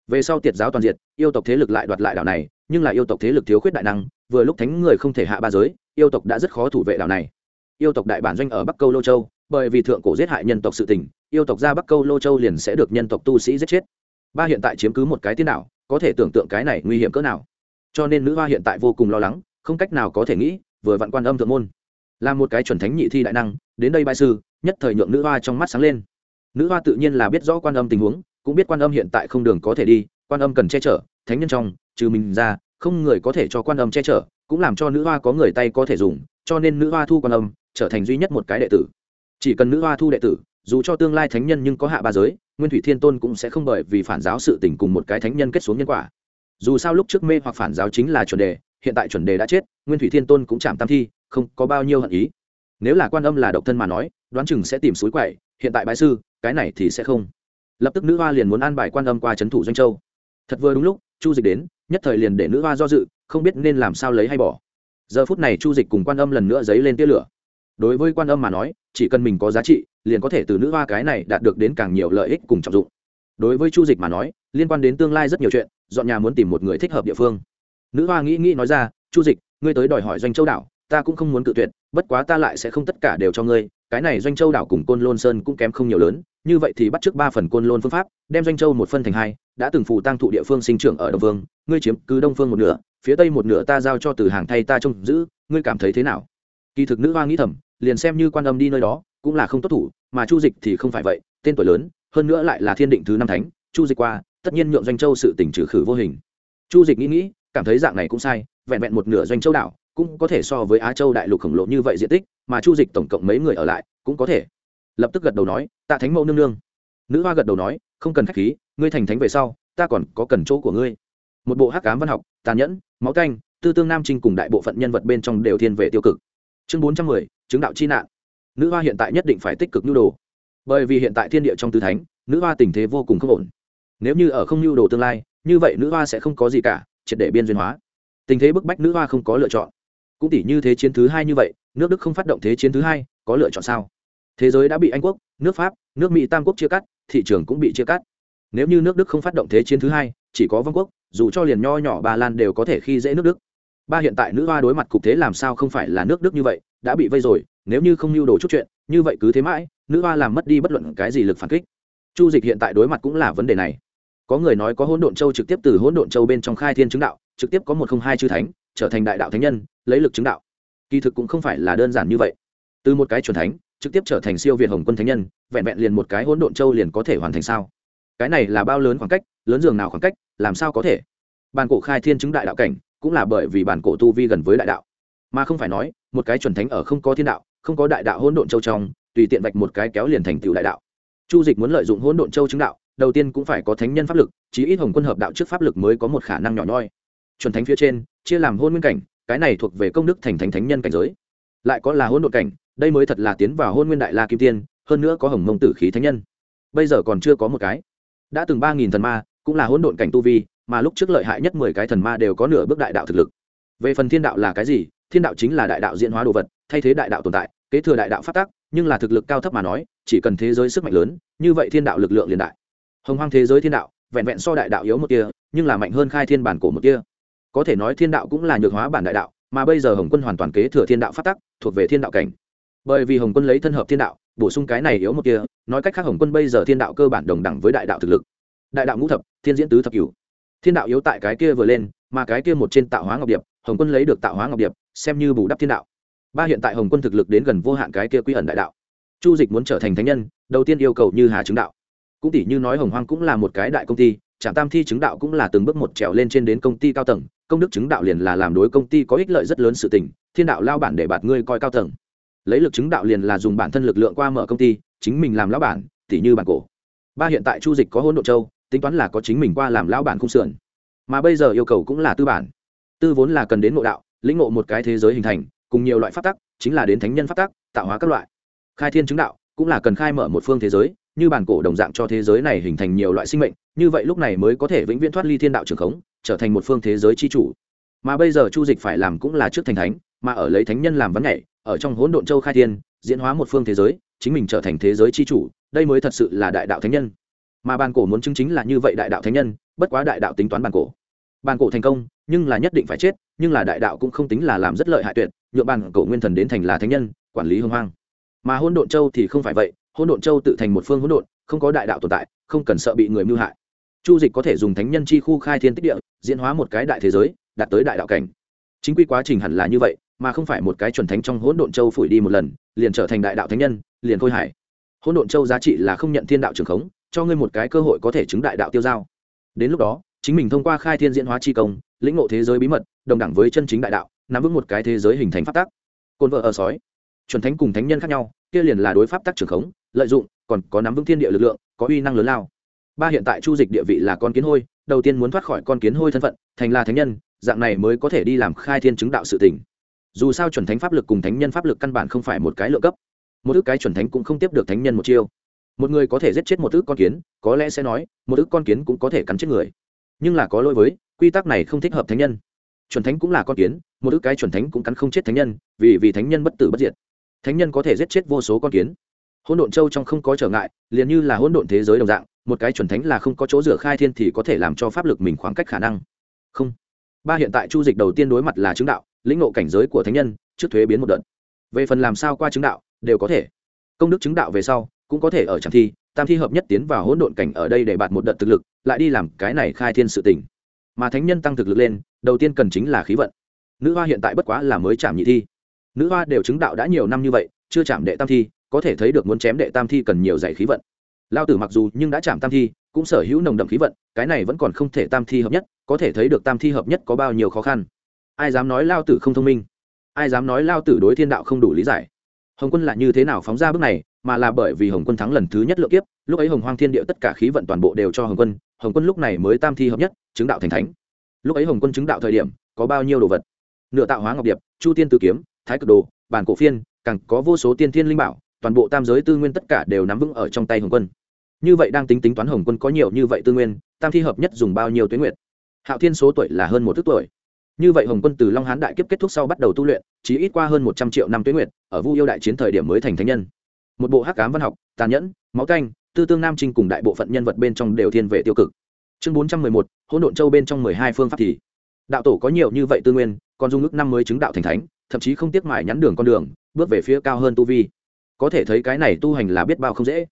về sau tiệt giáo toàn diệt, yêu tộc thế lực lại đoạt lại đảo này, nhưng là yêu tộc thế lực thiếu khuyết đại năng, vừa lúc thánh người không thể hạ ba giới, yêu tộc đã rất khó thủ vệ đảo này. Yêu tộc đại bản doanh ở bắc câu lô châu, bởi vì thượng cổ giết hại nhân tộc sự tình, yêu tộc ra bắc câu lô châu liền sẽ được nhân tộc tu sĩ giết chết. Ba hiện tại chiếm cứ một cái tiên đảo, có thể tưởng tượng cái này nguy hiểm cỡ nào. Cho nên nữ hoa hiện tại vô cùng lo lắng, không cách nào có thể nghĩ, vừa vặn quan âm thượng môn. Là một cái chuẩn thánh nhị thi đại năng, đến đây bại sư, nhất thời nhượng nữ hoa trong mắt sáng lên. Nữ hoa tự nhiên là biết rõ quan âm tình huống cũng biết quan âm hiện tại không đường có thể đi, quan âm cần che chở, thánh nhân trong, trừ mình ra, không người có thể cho quan âm che chở, cũng làm cho nữ hoa có người tay có thể dùng, cho nên nữ hoa thu quan âm, trở thành duy nhất một cái đệ tử. Chỉ cần nữ hoa thu đệ tử, dù cho tương lai thánh nhân nhưng có hạ ba giới, nguyên thủy thiên tôn cũng sẽ không bởi vì phản giáo sự tình cùng một cái thánh nhân kết xuống nhân quả. Dù sao lúc trước mê hoặc phản giáo chính là chuẩn đề, hiện tại chuẩn đề đã chết, nguyên thủy thiên tôn cũng chạm tam thi, không có bao nhiêu hận ý. Nếu là quan âm là độc thân mà nói, đoán chừng sẽ tìm suối quậy, hiện tại bái sư, cái này thì sẽ không lập tức nữ hoa liền muốn an bài quan âm qua trấn thủ doanh châu. Thật vừa đúng lúc, chu dịch đến, nhất thời liền để nữ hoa do dự, không biết nên làm sao lấy hay bỏ. Giờ phút này chu dịch cùng quan âm lần nữa dấy lên tia lửa. Đối với quan âm mà nói, chỉ cần mình có giá trị, liền có thể từ nữ hoa cái này đạt được đến càng nhiều lợi ích cùng trọng dụng. Đối với chu dịch mà nói, liên quan đến tương lai rất nhiều chuyện, dọn nhà muốn tìm một người thích hợp địa phương. Nữ hoa nghĩ nghĩ nói ra, chu dịch, ngươi tới đòi hỏi doanh châu đảo, ta cũng không muốn cự tuyệt, bất quá ta lại sẽ không tất cả đều cho ngươi, cái này doanh châu đảo cùng côn lôn sơn cũng kém không nhiều lớn như vậy thì bắt trước ba phần côn lôn phương pháp đem doanh châu một phân thành hai đã từng phụ tăng thụ địa phương sinh trưởng ở đông Vương, ngươi chiếm cứ đông phương một nửa phía tây một nửa ta giao cho từ hàng thay ta trông giữ ngươi cảm thấy thế nào? Kỳ thực nữ hoa nghĩ thầm liền xem như quan âm đi nơi đó cũng là không tốt thủ mà chu dịch thì không phải vậy tên tuổi lớn hơn nữa lại là thiên định thứ năm thánh chu dịch qua tất nhiên nhượng doanh châu sự tỉnh trừ khử vô hình. Chu dịch nghĩ nghĩ cảm thấy dạng này cũng sai vẹn vẹn một nửa doanh châu đảo cũng có thể so với á châu đại lục khổng lồ như vậy diện tích mà chu dịch tổng cộng mấy người ở lại cũng có thể lập tức gật đầu nói, tạ thánh mẫu nương nương. Nữ hoa gật đầu nói, không cần k h á c h khí, ngươi thành thánh về sau, ta còn có cần chỗ của ngươi. Một bộ hắc cám văn học, tàn nhẫn, máu canh tư tương nam trinh cùng đại bộ phận nhân vật bên trong đều thiên về tiêu cực. Chương bốn trăm mười, chứng đạo chi nạn. Nữ hoa hiện tại nhất định phải tích cực nhu đồ. Bởi vì hiện tại thiên địa trong tứ thánh, nữ hoa tình thế vô cùng không ổn. Nếu như ở không nhu đồ tương lai, như vậy nữ hoa sẽ không có gì cả, triệt để biên duyên hóa. Tình thế bức bách nữ hoa không có lựa chọn. Cũng tỷ như thế chiến thứ hai như vậy, nước đức không phát động thế chiến thứ hai, có lựa chọn sao? Thế giới đã bị anh quốc, nước pháp, nước mỹ tam quốc chia cắt, thị trường cũng bị chia cắt. Nếu như nước đức không phát động thế chiến thứ hai, chỉ có vương quốc, dù cho liền nho nhỏ ba lan đều có thể khi dễ nước đức. Ba hiện tại nữ hoa đối mặt cục thế làm sao không phải là nước đức như vậy, đã bị vây rồi, nếu như không lưu đồ chút chuyện, như vậy cứ thế mãi, nữ hoa làm mất đi bất luận cái gì lực phản kích. Chu dịch hiện tại đối mặt cũng là vấn đề này. Có người nói có hỗn độn châu trực tiếp từ hỗn độn châu bên trong khai thiên chứng đạo, trực tiếp có một không hai chư thánh, trở thành đại đạo thánh nhân, lấy lực chứng đạo. Kỳ thực cũng không phải là đơn giản như vậy. Từ một cái c thánh trực tiếp trở thành siêu việt hồng quân thánh nhân, vẹn vẹn liền một cái hỗn độn châu liền có thể hoàn thành sao? Cái này là bao lớn khoảng cách, lớn dường nào khoảng cách, làm sao có thể? Bàn cổ khai thiên chứng đại đạo cảnh, cũng là bởi vì bản cổ tu vi gần với đại đạo. Mà không phải nói, một cái chuẩn thánh ở không có thiên đạo, không có đại đạo hỗn độn châu trong, tùy tiện vạch một cái kéo liền thành tựu đại đạo. Chu dịch muốn lợi dụng hỗn độn châu chứng đạo, đầu tiên cũng phải có thánh nhân pháp lực, chí ít hồng quân hợp đạo trước pháp lực mới có một khả năng nhỏ nhoi. Chuẩn thánh phía trên, chia làm hôn nguyên cảnh, cái này thuộc về công đức thành thánh thánh nhân cảnh giới. Lại có là hỗn độn cảnh đây mới thật là tiến vào hôn nguyên đại la kim tiên, hơn nữa có hồng mông tử khí thánh nhân. Bây giờ còn chưa có một cái. Đã từng ba nghìn thần ma, cũng là hỗn độn cảnh tu vi, mà lúc trước lợi hại nhất mười cái thần ma đều có nửa bước đại đạo thực lực. Về phần thiên đạo là cái gì? Thiên đạo chính là đại đạo diễn hóa đồ vật, thay thế đại đạo tồn tại, kế thừa đại đạo phát tác nhưng là thực lực cao thấp mà nói, chỉ cần thế giới sức mạnh lớn, như vậy thiên đạo lực lượng liền đại. Hồng hoang thế giới thiên đạo, vẹn vẹn so đại đạo yếu một kia nhưng là mạnh hơn khai thiên bản cổ một kia có thể nói thiên đạo cũng là nhược hóa bản đại đạo, mà bây giờ hồng quân hoàn toàn kế thừa thiên đạo phát tắc, thuộc về thiên đạo cảnh bởi vì hồng quân lấy thân hợp thiên đạo, bổ sung cái này yếu một kia, nói cách khác hồng quân bây giờ thiên đạo cơ bản đồng đẳng với đại đạo thực lực. Đại đạo ngũ thập, thiên diễn tứ thập cửu. Thiên đạo yếu tại cái kia vừa lên, mà cái kia một trên tạo hóa ngọc điệp, hồng quân lấy được tạo hóa ngọc điệp, xem như bù đắp thiên đạo. Ba hiện tại hồng quân thực lực đến gần vô hạn cái kia quy ẩn đại đạo. Chu dịch muốn trở thành thánh nhân, đầu tiên yêu cầu như hà chứng đạo. Cũng tỷ như nói hồng hoang cũng là một cái đại công ty, trạm tam thi chứng đạo cũng là từng bước một trèo lên trên đến công ty cao tầng, công đức chứng đạo liền là làm đối công ty có ích lợi rất lớn sự tình, thiên đạo lao bản để bạt ngươi coi cao tầng lấy lực chứng đạo liền là dùng bản thân lực lượng qua mở công ty, chính mình làm lão bản tỷ như bản cổ. Ba hiện tại chu dịch có hôn độ châu, tính toán là có chính mình qua làm lão bản khung sườn. Mà bây giờ yêu cầu cũng là tư bản. Tư vốn là cần đến ngộ đạo, lĩnh ngộ một cái thế giới hình thành, cùng nhiều loại phát tắc, chính là đến thánh nhân phát tắc, tạo hóa các loại. Khai thiên chứng đạo, cũng là cần khai mở một phương thế giới, như bản cổ đồng dạng cho thế giới này hình thành nhiều loại sinh mệnh, như vậy lúc này mới có thể vĩnh viễn thoát ly thiên đạo trường khống, trở thành một phương thế giới chi chủ. Mà bây giờ chu dịch phải làm cũng là trước thành thánh, mà ở lấy thánh nhân làm vấn nhảy ở trong hỗn độn châu khai thiên, diễn hóa một phương thế giới, chính mình trở thành thế giới chi chủ, đây mới thật sự là đại đạo thánh nhân. Mà bàn cổ muốn chứng chính là như vậy đại đạo thánh nhân, bất quá đại đạo tính toán bàn cổ. Bàn cổ thành công, nhưng là nhất định phải chết, nhưng là đại đạo cũng không tính là làm rất lợi hại tuyệt nhựa bàn cổ nguyên thần đến thành là thánh nhân, quản lý hưng hoang mà hỗn độn châu thì không phải vậy, hỗn độn châu tự thành một phương hỗn độn, không có đại đạo tồn tại, không cần sợ bị người mưu hại. Chu dịch có thể dùng thánh nhân chi khu khai thiên tích địa, diễn hóa một cái đại thế giới, đạt tới đại đạo cảnh. Chính quy quá trình hẳn là như vậy mà không phải một cái chuẩn thánh trong hỗn độn châu phủi đi một lần, liền trở thành đại đạo thánh nhân, liền khôi hải hỗn độn châu giá trị là không nhận thiên đạo trường khống, cho ngươi một cái cơ hội có thể chứng đại đạo tiêu giao. Đến lúc đó, chính mình thông qua khai thiên diễn hóa chi công, lĩnh ngộ thế giới bí mật, đồng đẳng với chân chính đại đạo, nắm vững một cái thế giới hình thành pháp tắc. Côn vợ ở sói, chuẩn thánh cùng thánh nhân khác nhau, kia liền là đối pháp tắc trường khống, lợi dụng, còn có nắm vững thiên địa lực lượng, có uy năng lớn lao. Ba hiện tại chu dịch địa vị là con kiến hôi, đầu tiên muốn thoát khỏi con kiến hôi thân phận, thành là thánh nhân, dạng này mới có thể đi làm khai thiên chứng đạo sự tỉnh dù sao chuẩn thánh pháp lực cùng thánh nhân pháp lực căn bản không phải một cái lượng cấp. Một ước cái chuẩn thánh cũng không tiếp được thánh nhân một chiêu. Một người có thể giết chết một ước con kiến, có lẽ sẽ nói, một ước con kiến cũng có thể cắn chết người. Nhưng là có lỗi với, quy tắc này không thích hợp thánh nhân. Chuẩn thánh cũng là con kiến, một ước cái chuẩn thánh cũng cắn không chết thánh nhân, vì vì thánh nhân bất tử bất diệt. Thánh nhân có thể giết chết vô số con kiến. Hỗn độn châu trong không có trở ngại, liền như là hỗn độn thế giới đồng dạng, một cái chuẩn thánh là không có chỗ rửa khai thiên thì có thể làm cho pháp lực mình khoảng cách khả năng. Không. Ba hiện tại chu dịch đầu tiên đối mặt là chứng đạo lĩnh ngộ cảnh giới của thánh nhân, trước thuế biến một đợt. Về phần làm sao qua chứng đạo, đều có thể. Công đức chứng đạo về sau, cũng có thể ở tràng thi, tam thi hợp nhất tiến vào hỗn độn cảnh ở đây để bạt một đợt thực lực, lại đi làm cái này khai thiên sự tỉnh mà thánh nhân tăng thực lực lên, đầu tiên cần chính là khí vận. Nữ hoa hiện tại bất quá là mới chạm nhị thi. Nữ hoa đều chứng đạo đã nhiều năm như vậy, chưa chạm đệ tam thi, có thể thấy được muốn chém đệ tam thi cần nhiều giải khí vận. Lao tử mặc dù nhưng đã chạm tam thi, cũng sở hữu nồng đậm khí vận, cái này vẫn còn không thể tam thi hợp nhất, có thể thấy được tam thi hợp nhất có bao nhiêu khó khăn ai dám nói lao tử không thông minh? Ai dám nói lao tử đối thiên đạo không đủ lý giải? Hồng quân là như thế nào phóng ra bước này, mà là bởi vì hồng quân thắng lần thứ nhất lượng kiếp, lúc ấy hồng hoang thiên địa tất cả khí vận toàn bộ đều cho hồng quân hồng quân lúc này mới tam thi hợp nhất, chứng đạo thành thánh. Lúc ấy hồng quân chứng đạo thời điểm, có bao nhiêu đồ vật? Nửa tạo hóa ngọc điệp, chu tiên tử kiếm, thái cực đồ, bản cổ phiên, càng có vô số tiên thiên linh bảo, toàn bộ tam giới tư nguyên tất cả đều nắm vững ở trong tay hồng quân. Như vậy đang tính tính toán hồng quân có nhiều như vậy tư nguyên, tam thi hợp nhất dùng bao nhiêu tuyến nguyệt? Hạo thiên số tuổi là hơn một thước tuổi như vậy hồng quân từ long hán đại kiếp kết thúc sau bắt đầu tu luyện chỉ ít qua hơn một trăm triệu năm tuyến nguyệt, ở vu yêu đại chiến thời điểm mới thành thánh nhân. Một bộ hắc cám văn học, tàn nhẫn, máu canh, tư tương nam trinh cùng đại bộ phận nhân vật bên trong đều thiên về tiêu cực. Chương bốn trăm mười một, hỗn độn châu bên trong mười hai phương pháp thì. Đạo tổ có nhiều như vậy tư nguyên, còn dung ước năm mới chứng đạo thành thánh, thậm chí không tiếc mải nhắn đường con đường, bước về phía cao hơn tu vi. Có thể thấy cái này tu hành là biết bao không dễ.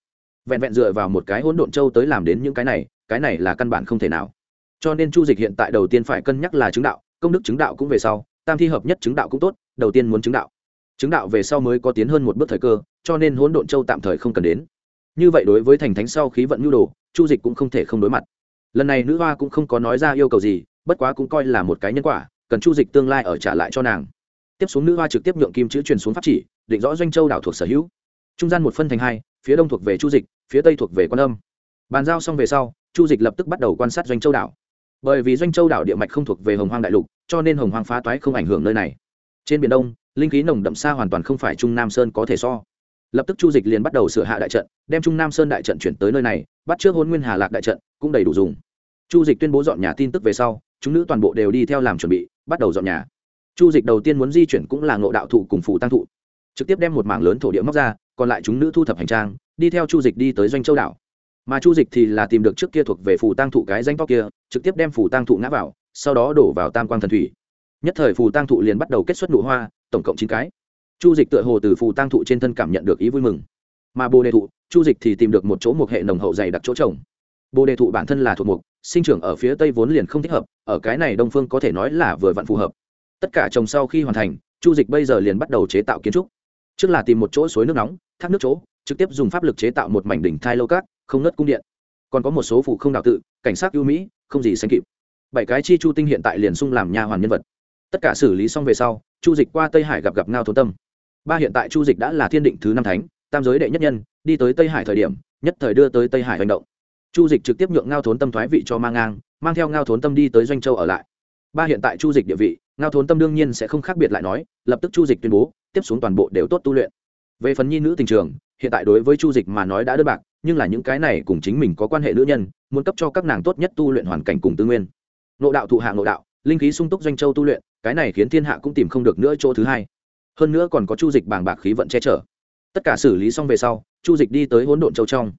Vẹn vẹn dựa vào một cái hỗn độn châu tới làm đến những cái này cái này là căn bản không thể nào. Cho nên chu dịch hiện tại đầu tiên phải cân nhắc là chứng đạo công đức chứng đạo cũng về sau, tam thi hợp nhất chứng đạo cũng tốt, đầu tiên muốn chứng đạo. Chứng đạo về sau mới có tiến hơn một bước thời cơ, cho nên hỗn độn châu tạm thời không cần đến. Như vậy đối với thành thánh sau khí vận nhu đồ, chu dịch cũng không thể không đối mặt. Lần này nữ hoa cũng không có nói ra yêu cầu gì, bất quá cũng coi là một cái nhân quả, cần chu dịch tương lai ở trả lại cho nàng. Tiếp xuống nữ hoa trực tiếp nhượng kim chữ truyền xuống pháp chỉ, định rõ doanh châu đảo thuộc sở hữu. Trung gian một phân thành hai, phía đông thuộc về chu dịch, phía tây thuộc về quan âm. Bàn giao xong về sau, chu dịch lập tức bắt đầu quan sát doanh châu đảo bởi vì doanh châu đảo địa mạch không thuộc về hồng hoang đại lục, cho nên hồng hoang phá toái không ảnh hưởng nơi này. Trên biển đông, linh khí nồng đậm xa hoàn toàn không phải trung nam sơn có thể so. Lập tức chu dịch liền bắt đầu sửa hạ đại trận, đem trung nam sơn đại trận chuyển tới nơi này, bắt trước hôn nguyên hà lạc đại trận, cũng đầy đủ dùng. Chu dịch tuyên bố dọn nhà tin tức về sau, chúng nữ toàn bộ đều đi theo làm chuẩn bị, bắt đầu dọn nhà. Chu dịch đầu tiên muốn di chuyển cũng là ngộ đạo thụ cùng phụ tăng thụ. Trực tiếp đem một mảng lớn thổ địa móc ra, còn lại chúng nữ thu thập hành trang, đi theo chu dịch đi tới doanh châu đảo. Mà chu dịch thì là tìm được trước kia thuộc về phù tăng thụ cái danh to kia trực tiếp đem phù tăng thụ ngã vào, sau đó đổ vào tam quang thần thủy. Nhất thời phù tăng thụ liền bắt đầu kết xuất nụ hoa, tổng cộng chín cái. Chu dịch tựa hồ từ phù tăng thụ trên thân cảm nhận được ý vui mừng. Mà bồ đề thụ, chu dịch thì tìm được một chỗ một hệ nồng hậu dày đặc chỗ trồng. Bồ đề thụ bản thân là thuộc mục, sinh trưởng ở phía tây vốn liền không thích hợp, ở cái này đông phương có thể nói là vừa vặn phù hợp. Tất cả trồng sau khi hoàn thành, chu dịch bây giờ liền bắt đầu chế tạo kiến trúc. Trước là tìm một chỗ suối nước nóng, thác nước chỗ, trực tiếp dùng pháp lực chế tạo một mảnh đỉnh thai lâu cát, không nớt cung điện. Còn có một số phụ không đạo tự, cảnh sát ưu mỹ không gì sánh kịp. Bảy cái chi chu tinh hiện tại liền sung làm nha hoàn nhân vật. Tất cả xử lý xong về sau, chu dịch qua tây hải gặp gặp ngao thốn tâm. Ba hiện tại chu dịch đã là thiên định thứ năm thánh, tam giới đệ nhất nhân, đi tới tây hải thời điểm, nhất thời đưa tới tây hải hành động. Chu dịch trực tiếp nhượng ngao thốn tâm thoái vị cho mang ngang, mang theo ngao thốn tâm đi tới doanh châu ở lại. Ba hiện tại chu dịch địa vị, ngao thốn tâm đương nhiên sẽ không khác biệt lại nói, lập tức chu dịch tuyên bố, tiếp xuống toàn bộ đều tốt tu luyện. Về phần nhi nữ tình trường, hiện tại đối với chu dịch mà nói đã đơn bạc nhưng là những cái này cùng chính mình có quan hệ nữ nhân, muốn cấp cho các nàng tốt nhất tu luyện hoàn cảnh cùng tư nguyên. Nộ đạo thụ hạ nộ đạo, linh khí sung túc doanh châu tu luyện, cái này khiến thiên hạ cũng tìm không được nữa chỗ thứ hai. Hơn nữa còn có chu dịch bàng bạc khí vận che chở. Tất cả xử lý xong về sau, chu dịch đi tới hỗn độn châu trong.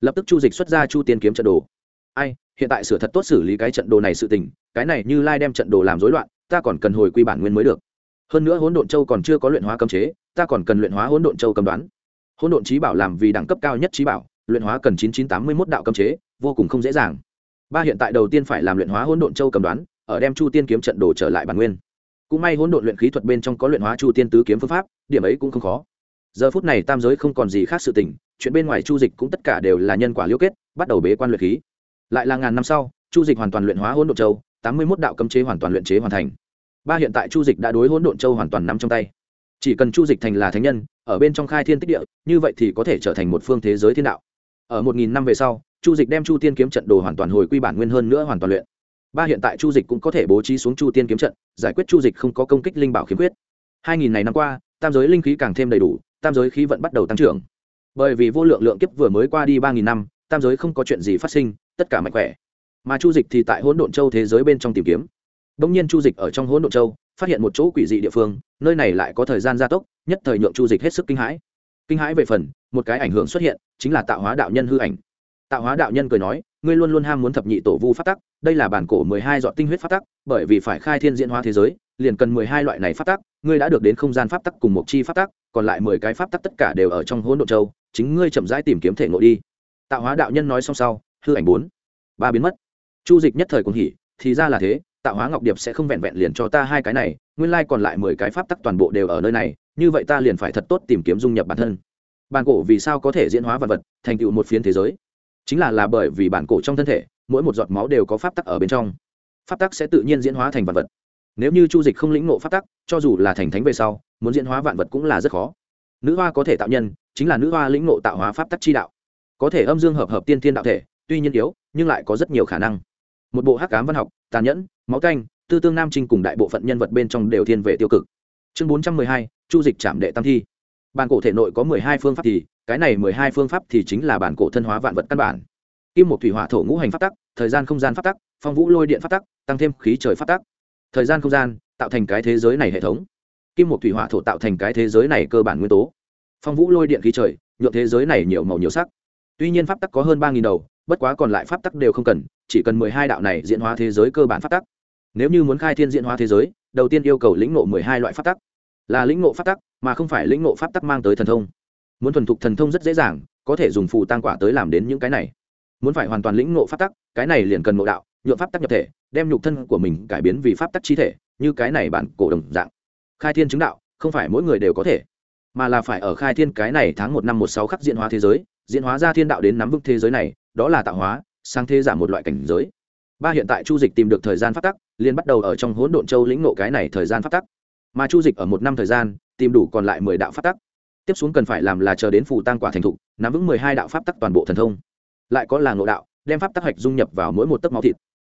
Lập tức chu dịch xuất ra chu tiên kiếm trận đồ. Ai, hiện tại sửa thật tốt xử lý cái trận đồ này sự tình, cái này như lai đem trận đồ làm rối loạn, ta còn cần hồi quy bản nguyên mới được. Hơn nữa hỗn độn châu còn chưa có luyện hóa cấm chế, ta còn cần luyện hóa hỗn độn châu cầm đoán. Hỗn độn trí bảo làm vì đẳng cấp cao nhất trí bảo luyện hóa cần chín chín tám mươi mốt đạo cấm chế, vô cùng không dễ dàng. Ba hiện tại đầu tiên phải làm luyện hóa hỗn độn châu cầm đoán, ở đem chu tiên kiếm trận đồ trở lại bản nguyên. Cũng may hỗn độn luyện khí thuật bên trong có luyện hóa chu tiên tứ kiếm phương pháp, điểm ấy cũng không khó. Giờ phút này tam giới không còn gì khác sự tình, chuyện bên ngoài chu dịch cũng tất cả đều là nhân quả liêu kết, bắt đầu bế quan luyện khí. Lại là ngàn năm sau, chu dịch hoàn toàn luyện hóa hỗn độn châu, tám mươi mốt đạo cấm chế hoàn toàn luyện chế hoàn thành. Ba hiện tại chu dịch đã đối hỗn độn châu hoàn toàn nắm trong tay. Chỉ cần chu dịch thành là thánh nhân, ở bên trong khai thiên tích địa, như vậy thì có thể trở thành một phương thế giới thiên đạo ở một nghìn năm về sau chu dịch đem chu tiên kiếm trận đồ hoàn toàn hồi quy bản nguyên hơn nữa hoàn toàn luyện. Ba hiện tại chu dịch cũng có thể bố trí xuống chu tiên kiếm trận giải quyết chu dịch không có công kích linh bảo khiếm khuyết. Hai nghìn này năm qua tam giới linh khí càng thêm đầy đủ tam giới khí vận bắt đầu tăng trưởng. Bởi vì vô lượng lượng kiếp vừa mới qua đi ba nghìn năm tam giới không có chuyện gì phát sinh tất cả mạnh khỏe. Mà chu dịch thì tại hỗn độn châu thế giới bên trong tìm kiếm. Đông nhiên Chu Dịch ở trong Hỗn Độn Châu, phát hiện một chỗ quỷ dị địa phương, nơi này lại có thời gian gia tốc, nhất thời nhượng Chu Dịch hết sức kinh hãi. Kinh hãi về phần, một cái ảnh hưởng xuất hiện, chính là Tạo Hóa đạo nhân hư ảnh. Tạo Hóa đạo nhân cười nói, ngươi luôn luôn ham muốn thập nhị tổ vu pháp tắc, đây là bản cổ mười hai dọn tinh huyết pháp tắc, bởi vì phải khai thiên diễn hóa thế giới, liền cần mười hai loại này pháp tắc, ngươi đã được đến không gian pháp tắc cùng một chi pháp tắc, còn lại mười cái pháp tắc tất cả đều ở trong Hỗn Độn Châu, chính ngươi chậm rãi tìm kiếm thể ngộ đi. Tạo Hóa đạo nhân nói xong sau, hư ảnh bốn, ba biến mất. Chu Dịch nhất thời cũng hỉ, thì ra là thế, tạo hóa ngọc điệp sẽ không vẹn vẹn liền cho ta hai cái này nguyên lai còn lại mười cái pháp tắc toàn bộ đều ở nơi này, như vậy ta liền phải thật tốt tìm kiếm dung nhập bản thân. Bản cổ vì sao có thể diễn hóa vật vật, thành tựu một phiến thế giới? Chính là là bởi vì bản cổ trong thân thể, mỗi một giọt máu đều có pháp tắc ở bên trong. Pháp tắc sẽ tự nhiên diễn hóa thành vật vật. Nếu như chu dịch không lĩnh ngộ pháp tắc, cho dù là thành thánh về sau, muốn diễn hóa vạn vật cũng là rất khó. Nữ hoa có thể tạo nhân, chính là nữ hoa lĩnh ngộ tạo hóa pháp tắc chi đạo. Có thể âm dương hợp hợp tiên thiên đạo thể, tuy nhiên yếu, nhưng lại có rất nhiều khả năng. Một bộ hắc cám văn học, tàn nhẫn, máu canh tư tương nam trinh cùng đại bộ phận nhân vật bên trong đều thiên về tiêu cực. Chương bốn trăm mười hai, chu dịch trạm đệ tam thi. Bản cổ thể nội có mười hai phương pháp thì, cái này mười hai phương pháp thì chính là bản cổ thân hóa vạn vật căn bản. Kim một thủy hỏa thổ ngũ hành pháp tắc, thời gian không gian pháp tắc, phong vũ lôi điện pháp tắc, tăng thêm khí trời pháp tắc. Thời gian không gian, tạo thành cái thế giới này hệ thống. Kim một thủy hỏa thổ tạo thành cái thế giới này cơ bản nguyên tố. Phong vũ lôi điện khí trời, nhuộm thế giới này nhiều màu nhiều sắc. Tuy nhiên pháp tắc có hơn ba nghìn đầu, bất quá còn lại pháp tắc đều không cần, chỉ cần mười hai đạo này diễn hóa thế giới cơ bản pháp tắc nếu như muốn khai thiên diễn hóa thế giới, đầu tiên yêu cầu lĩnh ngộ mười hai loại pháp tắc. Là lĩnh ngộ pháp tắc, mà không phải lĩnh ngộ pháp tắc mang tới thần thông. Muốn thuần thục thần thông rất dễ dàng, có thể dùng phù tăng quả tới làm đến những cái này. Muốn phải hoàn toàn lĩnh ngộ pháp tắc, cái này liền cần ngộ đạo nhuộm pháp tắc nhập thể, đem nhục thân của mình cải biến vì pháp tắc chi thể, như cái này bản cổ đồng dạng. Khai thiên chứng đạo, không phải mỗi người đều có thể, mà là phải ở khai thiên cái này tháng một năm một sáu khắc diễn hóa thế giới, diễn hóa ra thiên đạo đến nắm vững thế giới này, đó là tạo hóa, sang thế giả một loại cảnh giới ba hiện tại chu dịch tìm được thời gian phát tắc, liền bắt đầu ở trong hỗn độn châu lĩnh nộ cái này thời gian phát tắc. Mà chu dịch ở một năm thời gian, tìm đủ còn lại mười đạo phát tắc. Tiếp xuống cần phải làm là chờ đến phù tăng quả thành thục, nắm vững mười hai đạo pháp tắc toàn bộ thần thông. Lại có là ngộ đạo, đem pháp tắc hạch dung nhập vào mỗi một tấc máu thịt.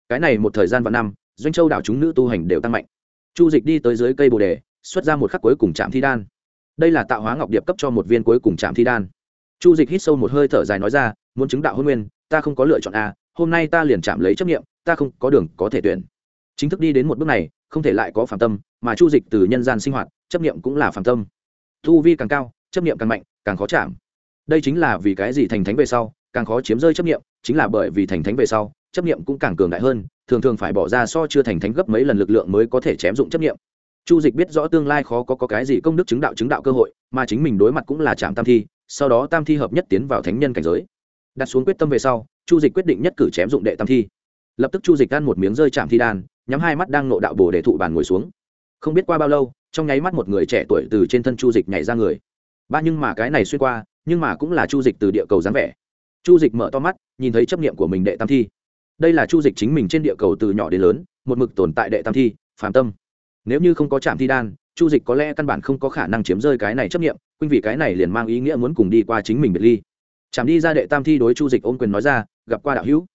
Cái này một thời gian và năm, doanh châu đạo chúng nữ tu hành đều tăng mạnh. Chu dịch đi tới dưới cây bồ đề, xuất ra một khắc cuối cùng chạm thi đan. Đây là tạo hóa ngọc điệp cấp cho một viên cuối cùng chạm thi đan. Chu dịch hít sâu một hơi thở dài nói ra, muốn chứng đạo hôn nguyên, ta không có lựa chọn a, hôm nay ta liền chạm lấy chấp nghiệm ta không có đường có thể tuyển. Chính thức đi đến một bước này không thể lại có phản tâm mà chu dịch từ nhân gian sinh hoạt chấp nghiệm cũng là phản tâm. Thu vi càng cao chấp nghiệm càng mạnh càng khó chạm. Đây chính là vì cái gì thành thánh về sau càng khó chiếm rơi chấp nghiệm chính là bởi vì thành thánh về sau chấp nghiệm cũng càng cường đại hơn thường thường phải bỏ ra so chưa thành thánh gấp mấy lần lực lượng mới có thể chém dụng chấp nghiệm chu dịch biết rõ tương lai khó có, có cái gì công đức chứng đạo chứng đạo cơ hội mà chính mình đối mặt cũng là trạm tam thi sau đó tam thi hợp nhất tiến vào thánh nhân cảnh giới. Đặt xuống quyết tâm về sau chu dịch quyết định nhất cử chém dụng đệ tam thi lập tức chu dịch ăn một miếng rơi chạm thi đan, nhắm hai mắt đang nộ đạo bồ để thụ bàn ngồi xuống. Không biết qua bao lâu, trong nháy mắt một người trẻ tuổi từ trên thân chu dịch nhảy ra người. Ba nhưng mà cái này xuyên qua, nhưng mà cũng là chu dịch từ địa cầu dáng vẻ. Chu dịch mở to mắt, nhìn thấy chấp nghiệm của mình đệ tam thi. Đây là chu dịch chính mình trên địa cầu từ nhỏ đến lớn, một mực tồn tại đệ tam thi, phàm tâm. Nếu như không có trạm thi đan, chu dịch có lẽ căn bản không có khả năng chiếm rơi cái này chấp nghiệm khuynh vì cái này liền mang ý nghĩa muốn cùng đi qua chính mình biệt ly. Chạm đi ra đệ tam thi đối chu dịch ôm quyền nói ra, gặp qua đạo hữu.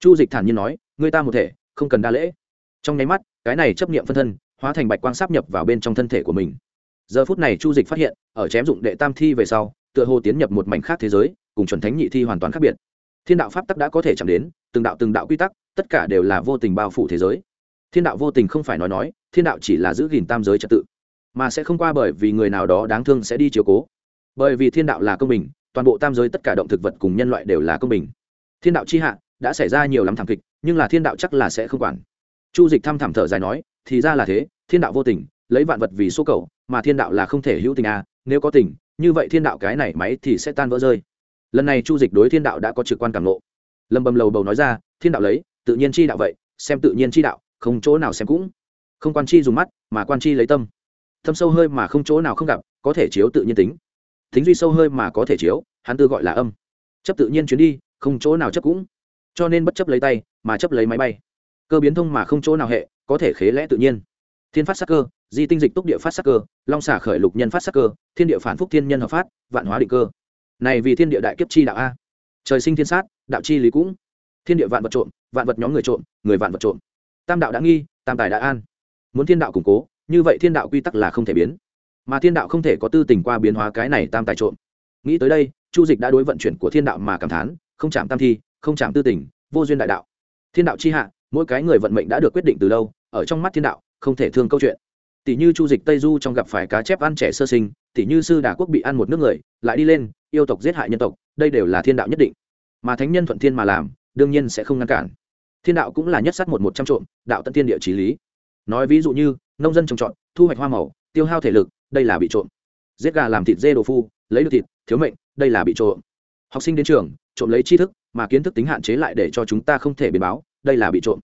Chu dịch thản nhiên nói người ta một thể, không cần đa lễ. Trong nháy mắt, cái này chấp nghiệm phân thân, hóa thành bạch quang sáp nhập vào bên trong thân thể của mình. Giờ phút này chu dịch phát hiện, ở chém dụng đệ tam thi về sau, tựa hồ tiến nhập một mảnh khác thế giới, cùng chuẩn thánh nhị thi hoàn toàn khác biệt. Thiên đạo pháp tắc đã có thể chạm đến, từng đạo từng đạo quy tắc, tất cả đều là vô tình bao phủ thế giới. Thiên đạo vô tình không phải nói nói, thiên đạo chỉ là giữ gìn tam giới trật tự, mà sẽ không qua bởi vì người nào đó đáng thương sẽ đi chiếu cố. Bởi vì thiên đạo là công bình, toàn bộ tam giới tất cả động thực vật cùng nhân loại đều là công bình. Thiên đạo chi hạ đã xảy ra nhiều lắm thảm kịch nhưng là thiên đạo chắc là sẽ không quản. Chu dịch thăm thảm thở dài nói thì ra là thế thiên đạo vô tình lấy vạn vật vì số cầu mà thiên đạo là không thể hữu tình à nếu có tình như vậy thiên đạo cái này máy thì sẽ tan vỡ rơi. Lần này chu dịch đối thiên đạo đã có trực quan cảm ngộ, lâm bầm lầu bầu nói ra thiên đạo lấy tự nhiên chi đạo vậy xem tự nhiên chi đạo không chỗ nào xem cũng. Không quan chi dùng mắt mà quan chi lấy tâm. Thâm sâu hơi mà không chỗ nào không gặp có thể chiếu tự nhiên tính. Tính duy sâu hơi mà có thể chiếu hắn tư gọi là âm. Chấp tự nhiên chuyến đi không chỗ nào chấp cũng cho nên bất chấp lấy tay, mà chấp lấy máy bay. Cơ biến thông mà không chỗ nào hệ, có thể khế lẽ tự nhiên. Thiên phát sắc cơ, di tinh dịch túc địa phát sắc cơ, long xả khởi lục nhân phát sắc cơ, thiên địa phản phúc thiên nhân hợp phát, vạn hóa định cơ. Này vì thiên địa đại kiếp chi đạo a. Trời sinh thiên sát, đạo chi lý cũng. Thiên địa vạn vật trộm, vạn vật nhóm người trộm, người vạn vật trộm. Tam đạo đã nghi, tam tài đã an. Muốn thiên đạo củng cố, như vậy thiên đạo quy tắc là không thể biến. Mà thiên đạo không thể có tư tình qua biến hóa cái này tam tài trộm. Nghĩ tới đây, chu dịch đã đối vận chuyển của thiên đạo mà cảm thán, không chạm tam thi không chạm tư tình, vô duyên đại đạo. Thiên đạo chi hạ, mỗi cái người vận mệnh đã được quyết định từ lâu, ở trong mắt thiên đạo, không thể thương câu chuyện. Tỷ như chu dịch tây du trong gặp phải cá chép ăn trẻ sơ sinh, tỷ như sư đà quốc bị ăn một nước người, lại đi lên, yêu tộc giết hại nhân tộc, đây đều là thiên đạo nhất định. Mà thánh nhân thuận thiên mà làm, đương nhiên sẽ không ngăn cản. Thiên đạo cũng là nhất sát một một trăm trộm, đạo tận thiên địa trí lý. Nói ví dụ như, nông dân trồng trọt, thu hoạch hoa màu, tiêu hao thể lực, đây là bị trộm. Giết gà làm thịt dê đồ phu, lấy được thịt, thiếu mệnh, đây là bị trộm. Học sinh đến trường, trộm lấy tri thức mà kiến thức tính hạn chế lại để cho chúng ta không thể biến báo đây là bị trộm.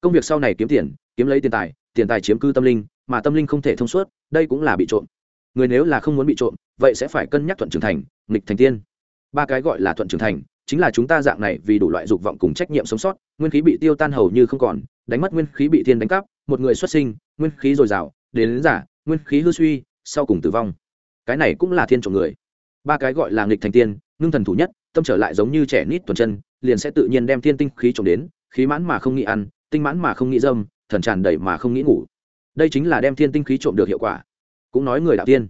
Công việc sau này kiếm tiền kiếm lấy tiền tài tiền tài chiếm cư tâm linh mà tâm linh không thể thông suốt đây cũng là bị trộm. Người nếu là không muốn bị trộm vậy sẽ phải cân nhắc thuận trưởng thành nghịch thành tiên. Ba cái gọi là thuận trưởng thành chính là chúng ta dạng này vì đủ loại dục vọng cùng trách nhiệm sống sót nguyên khí bị tiêu tan hầu như không còn đánh mất nguyên khí bị thiên đánh cắp một người xuất sinh nguyên khí dồi dào đến, đến giả nguyên khí hư suy sau cùng tử vong. Cái này cũng là thiên trộm người. Ba cái gọi là nghịch thành tiên ngưng thần thủ nhất tâm trở lại giống như trẻ nít tuần chân, liền sẽ tự nhiên đem thiên tinh khí trộm đến, khí mãn mà không nghĩ ăn, tinh mãn mà không nghĩ dâm, thần tràn đầy mà không nghĩ ngủ. Đây chính là đem thiên tinh khí trộm được hiệu quả. Cũng nói người đạo tiên.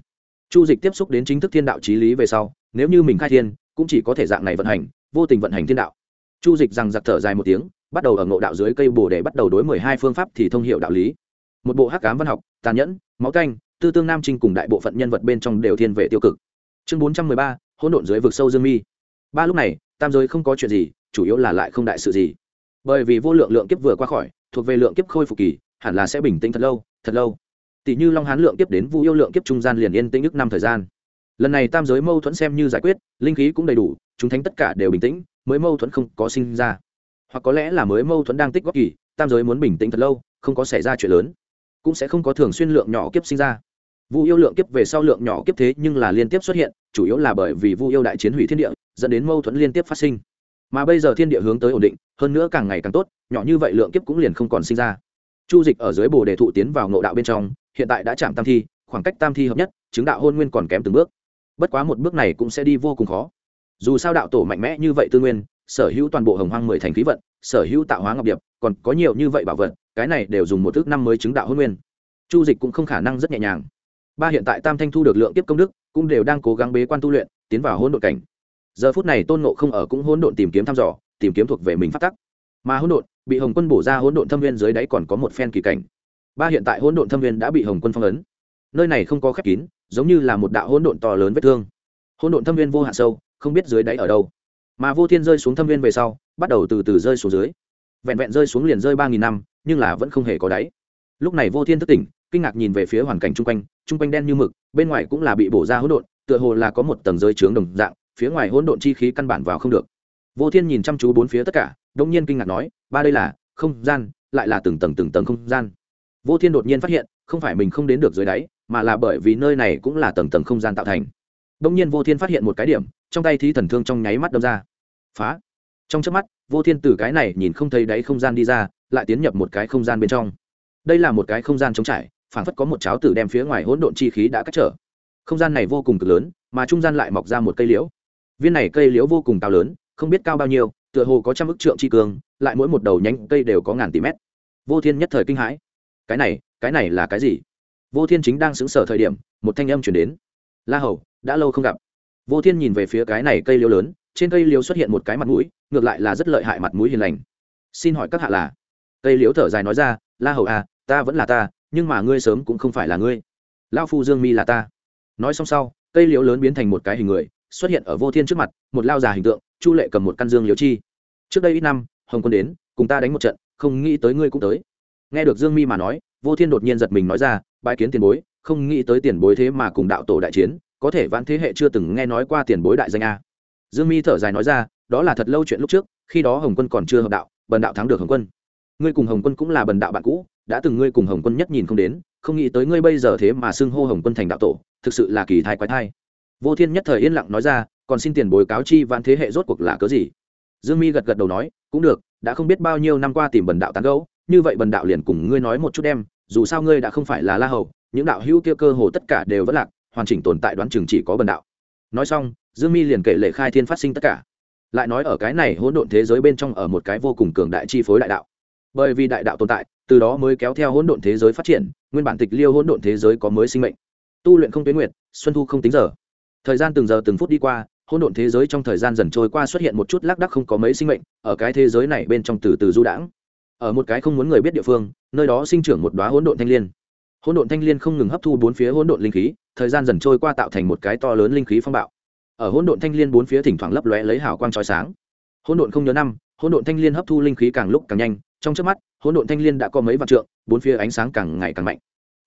Chu dịch tiếp xúc đến chính thức thiên đạo trí lý về sau, nếu như mình khai thiên, cũng chỉ có thể dạng này vận hành, vô tình vận hành thiên đạo. Chu dịch rằng giặc thở dài một tiếng, bắt đầu ở ngộ đạo dưới cây bồ để bắt đầu đối mười hai phương pháp thì thông hiệu đạo lý. Một bộ hắc cám văn học, tàn nhẫn, máu canh, tư tương nam trinh cùng đại bộ phận nhân vật bên trong đều thiên về tiêu cực. Chương bốn trăm mười ba, hỗn độn dưới vực sâu dương mi ba lúc này, tam giới không có chuyện gì, chủ yếu là lại không đại sự gì. Bởi vì vô lượng lượng kiếp vừa qua khỏi, thuộc về lượng kiếp khôi phục kỳ, hẳn là sẽ bình tĩnh thật lâu thật lâu. Tỷ như long hán lượng kiếp đến vu yêu lượng kiếp trung gian liền yên tĩnh ức năm thời gian. Lần này tam giới mâu thuẫn xem như giải quyết, linh khí cũng đầy đủ, chúng thánh tất cả đều bình tĩnh, mới mâu thuẫn không có sinh ra. Hoặc có lẽ là mới mâu thuẫn đang tích góp kỳ, tam giới muốn bình tĩnh thật lâu, không có xảy ra chuyện lớn. Cũng sẽ không có thường xuyên lượng nhỏ kiếp sinh ra. Vu yêu lượng kiếp về sau lượng nhỏ kiếp thế nhưng là liên tiếp xuất hiện, chủ yếu là bởi vì vu yêu đại chiến hủy thiên địa dẫn đến mâu thuẫn liên tiếp phát sinh. Mà bây giờ thiên địa hướng tới ổn định, hơn nữa càng ngày càng tốt, nhỏ như vậy lượng kiếp cũng liền không còn sinh ra. Chu dịch ở dưới bồ đề thụ tiến vào ngộ đạo bên trong, hiện tại đã chạm tam thi, khoảng cách tam thi hợp nhất, chứng đạo hôn nguyên còn kém từng bước. Bất quá một bước này cũng sẽ đi vô cùng khó. Dù sao đạo tổ mạnh mẽ như vậy tư nguyên, sở hữu toàn bộ hồng hoang mười thành khí vận, sở hữu tạo hóa ngọc điệp, còn có nhiều như vậy bảo vật, cái này đều dùng một thước năm mới chứng đạo hôn nguyên. Chu dịch cũng không khả năng rất nhẹ nhàng. Ba hiện tại tam thanh thu được lượng tiếp công đức, cũng đều đang cố gắng bế quan tu luyện, tiến vào hỗn độn cảnh giờ phút này tôn nộ không ở cũng hỗn độn tìm kiếm thăm dò, tìm kiếm thuộc về mình phát tắc. Mà hỗn độn, bị hồng quân bổ ra hỗn độn thâm viên dưới đáy còn có một phen kỳ cảnh. Ba hiện tại hỗn độn thâm viên đã bị hồng quân phong ấn. Nơi này không có khép kín, giống như là một đạo hỗn độn to lớn vết thương. Hỗn độn thâm viên vô hạn sâu, không biết dưới đáy ở đâu. Mà vô thiên rơi xuống thâm viên về sau, bắt đầu từ từ rơi xuống dưới. Vẹn vẹn rơi xuống liền rơi ba nghìn năm, nhưng là vẫn không hề có đáy. Lúc này vô thiên thức tỉnh, kinh ngạc nhìn về phía hoàn cảnh chung quanh chung quanh đen như mực, bên ngoài cũng là bị bổ ra hỗn độn, tựa hồ là có một tầng rơi trướng đồng dạng phía ngoài hỗn độn chi khí căn bản vào không được. Vô thiên nhìn chăm chú bốn phía tất cả đông nhiên kinh ngạc nói, ba đây là không gian, lại là từng tầng từng tầng không gian. Vô thiên đột nhiên phát hiện, không phải mình không đến được dưới đáy, mà là bởi vì nơi này cũng là tầng tầng không gian tạo thành. Đông nhiên vô thiên phát hiện một cái điểm, trong tay thí thần thương trong nháy mắt đâm ra. Phá! Trong trước mắt, vô thiên từ cái này nhìn không thấy đáy không gian đi ra, lại tiến nhập một cái không gian bên trong. Đây là một cái không gian trống trải phản phất có một cháo tử đem phía ngoài hỗn độn chi khí đã cách trở. Không gian này vô cùng cực lớn, mà trung gian lại mọc ra một cây liễu viên này cây liễu vô cùng cao lớn, không biết cao bao nhiêu, tựa hồ có trăm ức trượng chi cường lại mỗi một đầu nhánh cây đều có ngàn tỷ mét. Vô thiên nhất thời kinh hãi. Cái này cái này là cái gì? Vô thiên chính đang xứng sở thời điểm, một thanh âm chuyển đến. La hầu, đã lâu không gặp. Vô thiên nhìn về phía cái này cây liễu lớn, trên cây liễu xuất hiện một cái mặt mũi, ngược lại là rất lợi hại mặt mũi hiền lành. Xin hỏi các hạ là? Cây liễu thở dài nói ra, la hầu à ta vẫn là ta, nhưng mà ngươi sớm cũng không phải là ngươi. Lao phu dương mi là ta. Nói xong sau, cây liễu lớn biến thành một cái hình người xuất hiện ở vô thiên trước mặt, một lao già hình tượng, chu lệ cầm một căn dương liễu chi. Trước đây ít năm, hồng quân đến, cùng ta đánh một trận, không nghĩ tới ngươi cũng tới. Nghe được dương mi mà nói, vô thiên đột nhiên giật mình nói ra, bãi kiến tiền bối, không nghĩ tới tiền bối thế mà cùng đạo tổ đại chiến, có thể vãn thế hệ chưa từng nghe nói qua tiền bối đại danh a. Dương mi thở dài nói ra, đó là thật lâu chuyện lúc trước, khi đó hồng quân còn chưa hợp đạo, bần đạo thắng được hồng quân. Ngươi cùng hồng quân cũng là bần đạo bạn cũ, đã từng ngươi cùng hồng quân nhất nhìn không đến, không nghĩ tới ngươi bây giờ thế mà xưng hô hồng quân thành đạo tổ, thực sự là kỳ thai quái thai vô thiên nhất thời yên lặng nói ra còn xin tiền bối cáo chi vạn thế hệ rốt cuộc là cớ gì? Dương mi gật gật đầu nói cũng được đã không biết bao nhiêu năm qua tìm bần đạo tán gấu như vậy bần đạo liền cùng ngươi nói một chút em, dù sao ngươi đã không phải là la hầu những đạo hữu kia cơ hồ tất cả đều vẫn lạc hoàn chỉnh tồn tại đoán chừng chỉ có bần đạo. Nói xong dương mi liền kể lệ khai thiên phát sinh tất cả. Lại nói ở cái này hỗn độn thế giới bên trong ở một cái vô cùng cường đại chi phối đại đạo. Bởi vì đại đạo tồn tại từ đó mới kéo theo hỗn độn thế giới phát triển nguyên bản tịch liêu hỗn độn thế giới có mới sinh mệnh. Tu luyện không tuyến nguyệt xuân thu không tính giờ thời gian từng giờ từng phút đi qua, hỗn độn thế giới trong thời gian dần trôi qua xuất hiện một chút lác đắc không có mấy sinh mệnh, ở cái thế giới này bên trong từ từ du đãng. Ở một cái không muốn người biết địa phương, nơi đó sinh trưởng một đoá hỗn độn thanh liên. Hỗn độn thanh liên không ngừng hấp thu bốn phía hỗn độn linh khí, thời gian dần trôi qua tạo thành một cái to lớn linh khí phong bạo. Ở hỗn độn thanh liên bốn phía thỉnh thoảng lấp lóe lấy hào quang chói sáng. Hỗn độn không nhớ năm, hỗn độn thanh liên hấp thu linh khí càng lúc càng nhanh, trong trước mắt, hỗn độn thanh liên đã có mấy vạn trượng, bốn phía ánh sáng càng ngày càng mạnh.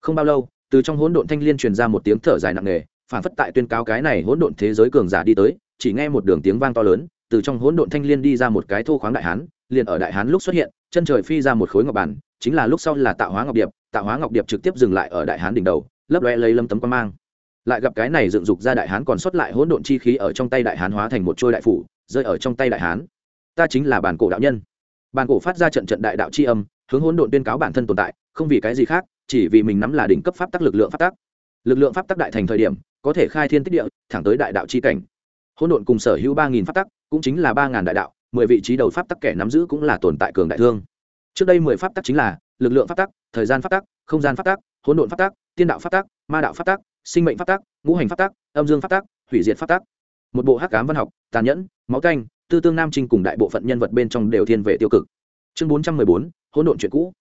Không bao lâu, từ trong hỗn độn thanh liên truyền ra một tiếng thở dài nặng nề phản phất tại tuyên cáo cái này hỗn độn thế giới cường giả đi tới, chỉ nghe một đường tiếng vang to lớn, từ trong hỗn độn thanh liên đi ra một cái thô khoáng đại hán, liền ở đại hán lúc xuất hiện, chân trời phi ra một khối ngọc bản, chính là lúc sau là tạo hóa ngọc điệp, tạo hóa ngọc điệp trực tiếp dừng lại ở đại hán đỉnh đầu, lấp loe lấy lâm tấm quan mang. Lại gặp cái này dựng dục ra đại hán còn xuất lại hỗn độn chi khí ở trong tay đại hán hóa thành một trôi đại phủ, rơi ở trong tay đại hán. Ta chính là bản cổ đạo nhân. Bản cổ phát ra trận trận đại đạo c h i âm, hướng hỗn độn tuyên cáo bản thân tồn tại, không vì cái gì khác, chỉ vì mình nắm là đỉnh cấp pháp tắc lực lượng pháp tắc. Lực lượng pháp tắc đại thành thời điểm có thể khai thiên tích địa thẳng tới đại đạo c h i cảnh hỗn độn cùng sở hữu ba nghìn pháp tắc cũng chính là ba ngàn đại đạo mười vị trí đầu pháp tắc kẻ nắm giữ cũng là tồn tại cường đại thương trước đây mười pháp tắc chính là lực lượng pháp tắc thời gian pháp tắc không gian pháp tắc hỗn độn pháp tắc tiên đạo pháp tắc ma đạo pháp tắc sinh mệnh pháp tắc ngũ hành pháp tắc âm dương pháp tắc hủy diệt pháp tắc một bộ hắc cám văn học tàn nhẫn máu canh tư tương nam trinh cùng đại bộ phận nhân vật bên trong đều thiên về tiêu cực chương bốn trăm mười bốn hỗn độn chuyện cũ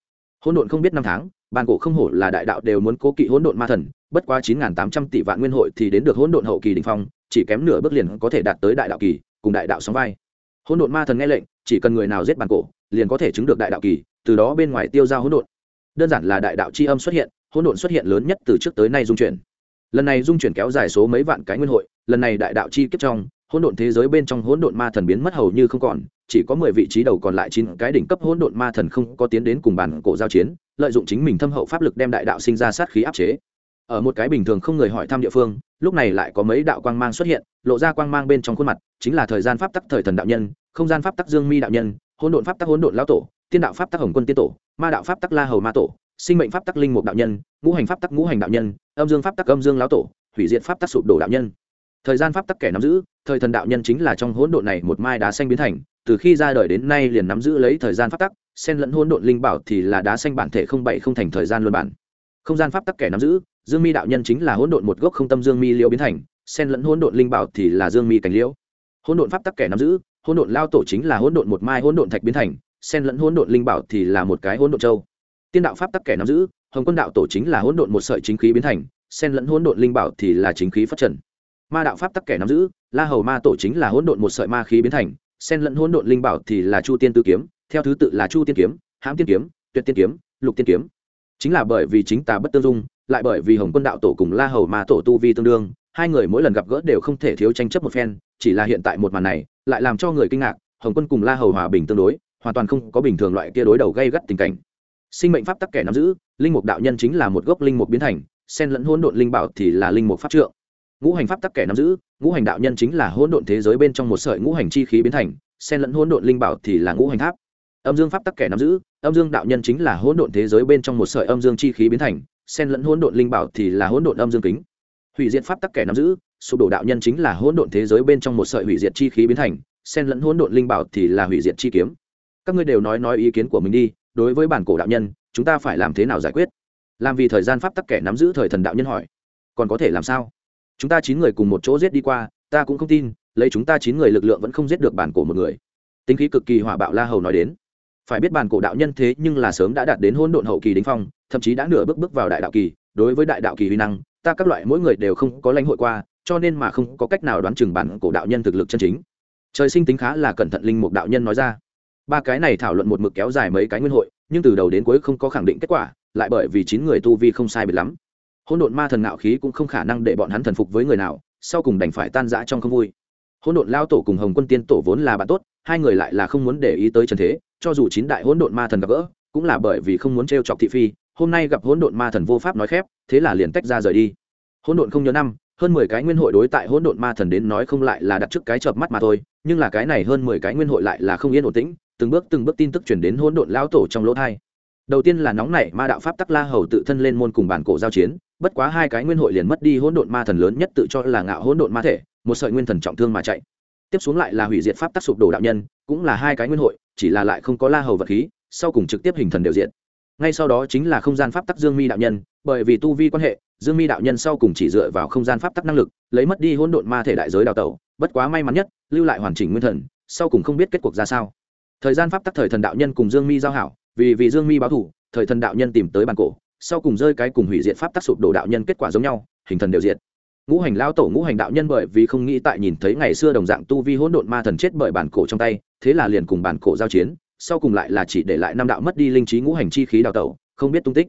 hỗn độn không biết năm tháng bàn cổ không hổ là đại đạo đều muốn cố kỵ hỗn độn ma thần, bất quá chín tám trăm tỷ vạn nguyên hội thì đến được hỗn độn hậu kỳ đình phong, chỉ kém nửa bước liền có thể đạt tới đại đạo kỳ, cùng đại đạo sóng vai. Hỗn độn ma thần nghe lệnh, chỉ cần người nào giết bàn cổ, liền có thể chứng được đại đạo kỳ, từ đó bên ngoài tiêu ra hỗn độn. Đơn giản là đại đạo c h i âm xuất hiện, hỗn độn xuất hiện lớn nhất từ trước tới nay dung chuyển. Lần này dung chuyển kéo dài số mấy vạn cái nguyên hội, lần này đại đạo chi kiếp trong hỗn độn thế giới bên trong hỗn độn ma thần biến mất hầu như không còn, chỉ có mười vị trí đầu còn lại chín cái đỉnh cấp hỗn độn ma thần không có tiến đến cùng bàn cổ giao chiến, lợi dụng chính mình thâm hậu pháp lực đem đại đạo sinh ra sát khí áp chế. Ở một cái bình thường không người hỏi thăm địa phương, lúc này lại có mấy đạo quang mang xuất hiện, lộ ra quang mang bên trong khuôn mặt, chính là thời gian pháp tắc thời thần đạo nhân, không gian pháp tắc dương mi đạo nhân, hỗn độn pháp tắc hỗn độn lão tổ, tiên đạo pháp tắc hồng quân tiên tổ, ma đạo pháp tắc la hầu ma tổ, sinh mệnh pháp tắc linh mục đạo nhân, ngũ hành pháp tắc ngũ hành đạo nhân, âm dương pháp tắc âm dương lão tổ, hủy diệt pháp tắc sụp đổ đạo nhân thời gian pháp tắc kẻ nắm giữ thời thần đạo nhân chính là trong hỗn độn này một mai đá xanh biến thành từ khi ra đời đến nay liền nắm giữ lấy thời gian pháp tắc xen lẫn hỗn độn linh bảo thì là đá xanh bản thể không bảy không thành thời gian luân bản không gian pháp tắc kẻ nắm giữ dương mi đạo nhân chính là hỗn độn một gốc không tâm dương mi liễu biến thành xen lẫn hỗn độn linh bảo thì là dương mi cảnh liễu hỗn độn pháp tắc kẻ nắm giữ hỗn độn lao tổ chính là hỗn độn một mai hỗn độn thạch biến thành xen lẫn hỗn độn linh bảo thì là một cái hỗn độn châu tiên đạo pháp tắc kẻ nắm giữ hồng quân đạo tổ chính là hỗn độn một sợi chính khí biến thành xen lẫn hỗn độn linh bảo thì là chính khí phát trần ma đạo pháp tắc kẻ nắm giữ, la hầu ma tổ chính là hỗn độn một sợi ma khí biến thành, xen lẫn hỗn độn linh bảo thì là chu tiên tư kiếm, theo thứ tự là chu tiên kiếm, hãm tiên kiếm, tuyệt tiên kiếm, lục tiên kiếm. Chính là bởi vì chính tà bất tương dung, lại bởi vì hồng quân đạo tổ cùng la hầu ma tổ tu vi tương đương, hai người mỗi lần gặp gỡ đều không thể thiếu tranh chấp một phen, chỉ là hiện tại một màn này, lại làm cho người kinh ngạc, hồng quân cùng la hầu hòa bình tương đối, hoàn toàn không có bình thường loại kia đối đầu gây gắt tình cảnh. Sinh mệnh pháp tắc kẻ nắm giữ, linh mục đạo nhân chính là một gốc linh mục biến thành, xen lẫn hỗn độn linh bảo thì là linh mục pháp trượng ngũ hành pháp tắc kẻ nắm giữ, ngũ hành đạo nhân chính là hỗn độn thế giới bên trong một sợi ngũ hành chi khí biến thành, xen lẫn hỗn độn linh bảo thì là ngũ hành tháp. Âm dương pháp tắc kẻ nắm giữ, âm dương đạo nhân chính là hỗn độn thế giới bên trong một sợi âm dương chi khí biến thành, xen lẫn hỗn độn linh bảo thì là hỗn độn âm dương kính. Hủy diệt pháp tắc kẻ nắm giữ, sụp đổ đạo nhân chính là hỗn độn thế giới bên trong một sợi hủy diệt chi khí biến thành, xen lẫn hỗn độn linh bảo thì là hủy diệt chi kiếm. Các ngươi đều nói nói ý kiến của mình đi, đối với bản cổ đạo nhân, chúng ta phải làm thế nào giải quyết? Làm vì thời gian pháp tắc kẻ nắm giữ thời thần đạo nhân hỏi. Còn có thể làm sao? Chúng ta chín người cùng một chỗ giết đi qua, ta cũng không tin, lấy chúng ta chín người lực lượng vẫn không giết được bản cổ một người. Tính khí cực kỳ hỏa bạo la hầu nói đến. Phải biết bản cổ đạo nhân thế nhưng là sớm đã đạt đến hôn độn hậu kỳ đính phong, thậm chí đã nửa bước bước vào đại đạo kỳ. Đối với đại đạo kỳ huy năng, ta các loại mỗi người đều không có lãnh hội qua, cho nên mà không có cách nào đoán chừng bản cổ đạo nhân thực lực chân chính. Trời sinh tính khá là cẩn thận linh mục đạo nhân nói ra. Ba cái này thảo luận một mực kéo dài mấy cái nguyên hội, nhưng từ đầu đến cuối không có khẳng định kết quả, lại bởi vì chín người tu vi không sai biệt lắm hỗn độn ma thần ngạo khí cũng không khả năng để bọn hắn thần phục với người nào, sau cùng đành phải tan rã trong không vui. Hỗn độn lao tổ cùng hồng quân tiên tổ vốn là bạn tốt, hai người lại là không muốn để ý tới trần thế, cho dù chín đại hỗn độn ma thần gặp gỡ, cũng là bởi vì không muốn t chọc thị phi, hôm nay gặp hỗn độn ma thần vô pháp nói khép, thế là liền tách ra rời đi. Hỗn độn không nhớ năm, hơn mười cái nguyên hội đối tại hỗn độn ma thần đến nói không lại là đặt trước cái chợp mắt mà thôi, nhưng là cái này hơn mười cái nguyên hội lại là không yên ổn tĩnh, từng bước từng bước tin tức chuyển đến hỗn độn lão tổ trong lỗ thai đầu tiên là nóng nảy ma đạo pháp tắc la hầu tự thân lên môn cùng bản cổ giao chiến, bất quá hai cái nguyên hội liền mất đi hỗn độn ma thần lớn nhất tự cho là ngạo hỗn độn ma thể, một sợi nguyên thần trọng thương mà chạy. Tiếp xuống lại là hủy diệt pháp tắc sụp đổ đạo nhân, cũng là hai cái nguyên hội, chỉ là lại không có la hầu vật khí, sau cùng trực tiếp hình thần đều diện ngay sau đó chính là không gian pháp tắc dương mi đạo nhân, bởi vì tu vi quan hệ, dương mi đạo nhân sau cùng chỉ dựa vào không gian pháp tắc năng lực, lấy mất đi hỗn độn ma thể đại giới đào tẩu, bất quá may mắn nhất, lưu lại hoàn chỉnh nguyên thần, sau cùng không biết kết cuộc ra sao. Thời gian pháp tắc thời thần đạo nhân cùng dương mi giao hảo vì vì dương mi báo thủ, thời thần đạo nhân tìm tới bàn cổ, sau cùng rơi cái cùng hủy diệt pháp tác sụp đổ đạo nhân kết quả giống nhau, hình thần đều diệt. Ngũ hành lao tổ, ngũ hành đạo nhân bởi vì không nghĩ tại nhìn thấy ngày xưa đồng dạng tu vi hỗn độn ma thần chết bởi bản cổ trong tay, thế là liền cùng bản cổ giao chiến, sau cùng lại là chỉ để lại năm đạo mất đi linh trí ngũ hành chi khí đào tẩu, không biết tung tích.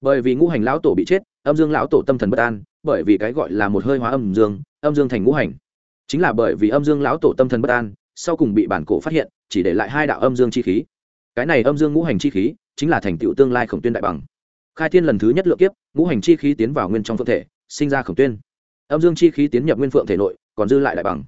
Bởi vì ngũ hành lão tổ bị chết, âm dương lão tổ tâm thần bất an, bởi vì cái gọi là một hơi hóa âm dương âm dương thành ngũ hành. Chính là bởi vì âm dương lão tổ tâm thần bất an, sau cùng bị bản cổ phát hiện, chỉ để lại hai đạo âm dương chi khí cái này âm dương ngũ hành chi khí chính là thành tựu tương lai khổng tuyên đại bằng. Khai thiên lần thứ nhất lượng kiếp, ngũ hành chi khí tiến vào nguyên trong phượng thể, sinh ra khổng tuyên. Âm dương chi khí tiến nhập nguyên phượng thể nội, còn dư lại đại bằng.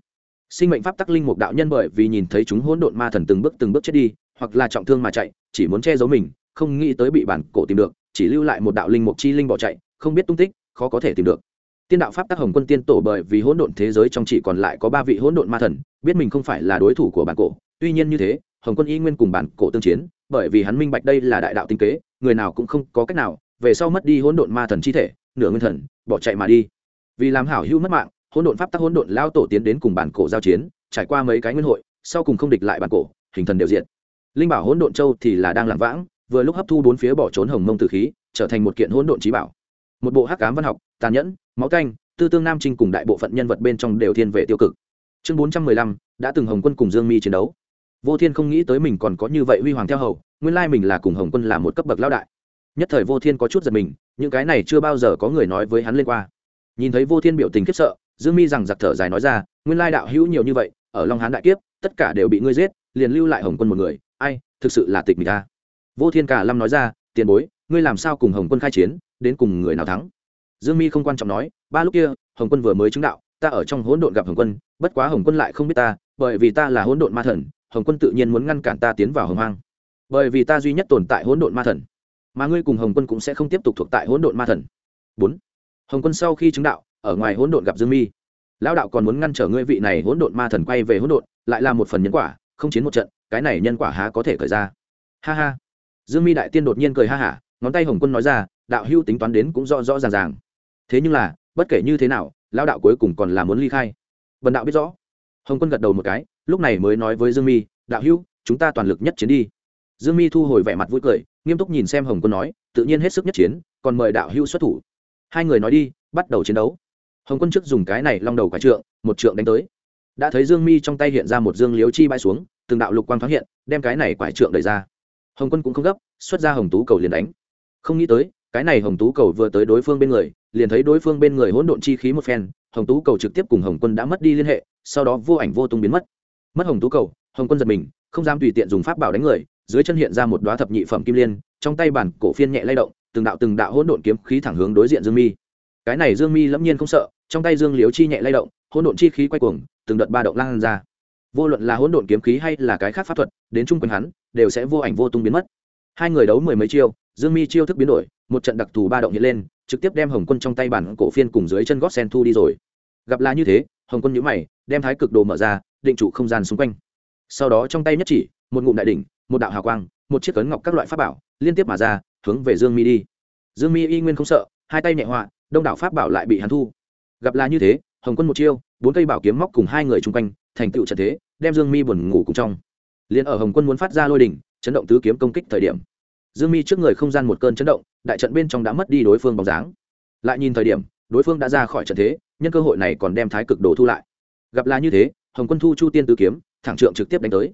Sinh mệnh pháp tắc linh mục đạo nhân bởi vì nhìn thấy chúng hỗn độn ma thần từng bước từng bước chết đi, hoặc là trọng thương mà chạy, chỉ muốn che giấu mình, không nghĩ tới bị bản cổ tìm được, chỉ lưu lại một đạo linh mục chi linh bỏ chạy, không biết tung tích, khó có thể tìm được. Tiên đạo pháp tắc hồng quân tiên tổ bởi vì hỗn độn thế giới trong chỉ còn lại có ba vị hỗn độn ma thần, biết mình không phải là đối thủ của bản cổ, tuy nhiên như thế hồng quân y nguyên cùng bản cổ tương chiến, bởi vì hắn minh bạch đây là đại đạo tinh kế, người nào cũng không có cách nào, về sau mất đi hỗn độn ma thần chi thể, nửa nguyên thần, bỏ chạy mà đi. Vì làm hảo hữu mất mạng, hỗn độn pháp tắc hỗn độn lao tổ tiến đến cùng bản cổ giao chiến, trải qua mấy cái nguyên hội, sau cùng không địch lại bản cổ, hình thần đều diện linh bảo hỗn độn châu thì là đang làm vãng, vừa lúc hấp thu bốn phía bỏ trốn hồng mông tử khí, trở thành một kiện hỗn độn trí bảo. Một bộ hắc cám văn học, tàn nhẫn, máu canh, tư tương nam trinh cùng đại bộ phận nhân vật bên trong đều thiên về tiêu cực. Chương bốn trăm mười lăm, đã từng hồng quân cùng dương mi chiến đấu vô thiên không nghĩ tới mình còn có như vậy huy hoàng theo hầu, nguyên lai mình là cùng hồng quân là một cấp bậc lão đại. Nhất thời vô thiên có chút giật mình, những cái này chưa bao giờ có người nói với hắn lên qua. Nhìn thấy vô thiên biểu tình khiếp sợ, dương mi rằng giặc thở dài nói ra, nguyên lai đạo hữu nhiều như vậy, ở long hán đại kiếp, tất cả đều bị ngươi giết, liền lưu lại hồng quân một người, ai, thực sự là tịch mình ta. Vô thiên cả lâm nói ra, tiền bối, ngươi làm sao cùng hồng quân khai chiến, đến cùng người nào thắng? Dương mi không quan trọng nói, ba lúc kia, hồng quân vừa mới chứng đạo, ta ở trong hỗn độn gặp hồng quân, bất quá hồng quân lại không biết ta, bởi vì ta là hỗn độn ma thần hồng quân tự nhiên muốn ngăn cản ta tiến vào hồng hoang. Bởi vì ta duy nhất tồn tại hỗn độn ma thần. Mà ngươi cùng hồng quân cũng sẽ không tiếp tục thuộc tại hỗn độn ma thần. Bốn. Hồng quân sau khi chứng đạo, ở ngoài hỗn độn gặp dương mi. Lão đạo còn muốn ngăn trở ngươi vị này hỗn độn ma thần quay về hỗn độn, lại là một phần nhân quả, không chiến một trận, cái này nhân quả há có thể khởi ra. Ha ha. Dương mi đại tiên đột nhiên cười ha hả, ngón tay hồng quân nói ra, đạo hưu tính toán đến cũng rõ rõ ràng ràng. Thế nhưng là, bất kể như thế nào, lão đạo cuối cùng còn là muốn ly khai. Vần đạo biết rõ. Hồng quân gật đầu một cái lúc này mới nói với dương mi, đạo hưu chúng ta toàn lực nhất chiến đi. Dương mi thu hồi vẻ mặt vui cười, nghiêm túc nhìn xem hồng quân nói, tự nhiên hết sức nhất chiến, còn mời đạo hưu xuất thủ. Hai người nói đi, bắt đầu chiến đấu. Hồng quân trước dùng cái này long đầu quả trượng, một trượng đánh tới. Đã thấy dương mi trong tay hiện ra một dương liếu chi bay xuống, từng đạo lục quang thoáng hiện, đem cái này quải trượng đẩy ra. Hồng quân cũng không gấp, xuất ra hồng tú cầu liền đánh. Không nghĩ tới, cái này hồng tú cầu vừa tới đối phương bên người, liền thấy đối phương bên người hỗn độn chi khí một phen, hồng tú cầu trực tiếp cùng hồng quân đã mất đi liên hệ, sau đó vô ảnh vô tung biến mất mất hồng tú cầu, hồng quân giật mình, không dám tùy tiện dùng pháp bảo đánh người, dưới chân hiện ra một đoá thập nhị phẩm kim liên, trong tay bản cổ phiên nhẹ lay động, từng đạo từng đạo hỗn độn kiếm khí thẳng hướng đối diện dương mi. Cái này dương mi lẫm nhiên không sợ, trong tay dương liếu chi nhẹ lay động, hỗn độn chi khí quay cuồng, từng đợt ba động lan ra. Vô luận là hỗn độn kiếm khí hay là cái khác pháp thuật, đến chung quanh hắn, đều sẽ vô ảnh vô tung biến mất. Hai người đấu mười mấy chiêu, dương mi chiêu thức biến đổi, một trận đặc thù ba động hiện lên, trực tiếp đem hồng quân trong tay bản cổ phiên cùng dưới chân gót sen thu đi rồi. Gặp là như thế, hồng quân nhữ mày, đem thái cực đồ mở ra định trụ không gian xung quanh. Sau đó trong tay nhất chỉ, một ngụm đại đỉnh, một đạo hào quang, một chiếc cấn ngọc các loại pháp bảo, liên tiếp mà ra, hướng về dương mi đi. Dương mi y nguyên không sợ, hai tay nhẹ họa, đông đảo pháp bảo lại bị hắn thu. Gặp là như thế, hồng quân một chiêu, bốn cây bảo kiếm móc cùng hai người chung quanh, thành tựu trận thế, đem dương mi buồn ngủ cùng trong. Liền ở hồng quân muốn phát ra lôi đỉnh, chấn động tứ kiếm công kích thời điểm, dương mi trước người không gian một cơn chấn động, đại trận bên trong đã mất đi đối phương bóng dáng. Lại nhìn thời điểm, đối phương đã ra khỏi trận thế, nhân cơ hội này còn đem thái cực đồ thu lại. Gặp là như thế hồng quân thu chu tiên tứ kiếm, thẳng trượng trực tiếp đánh tới.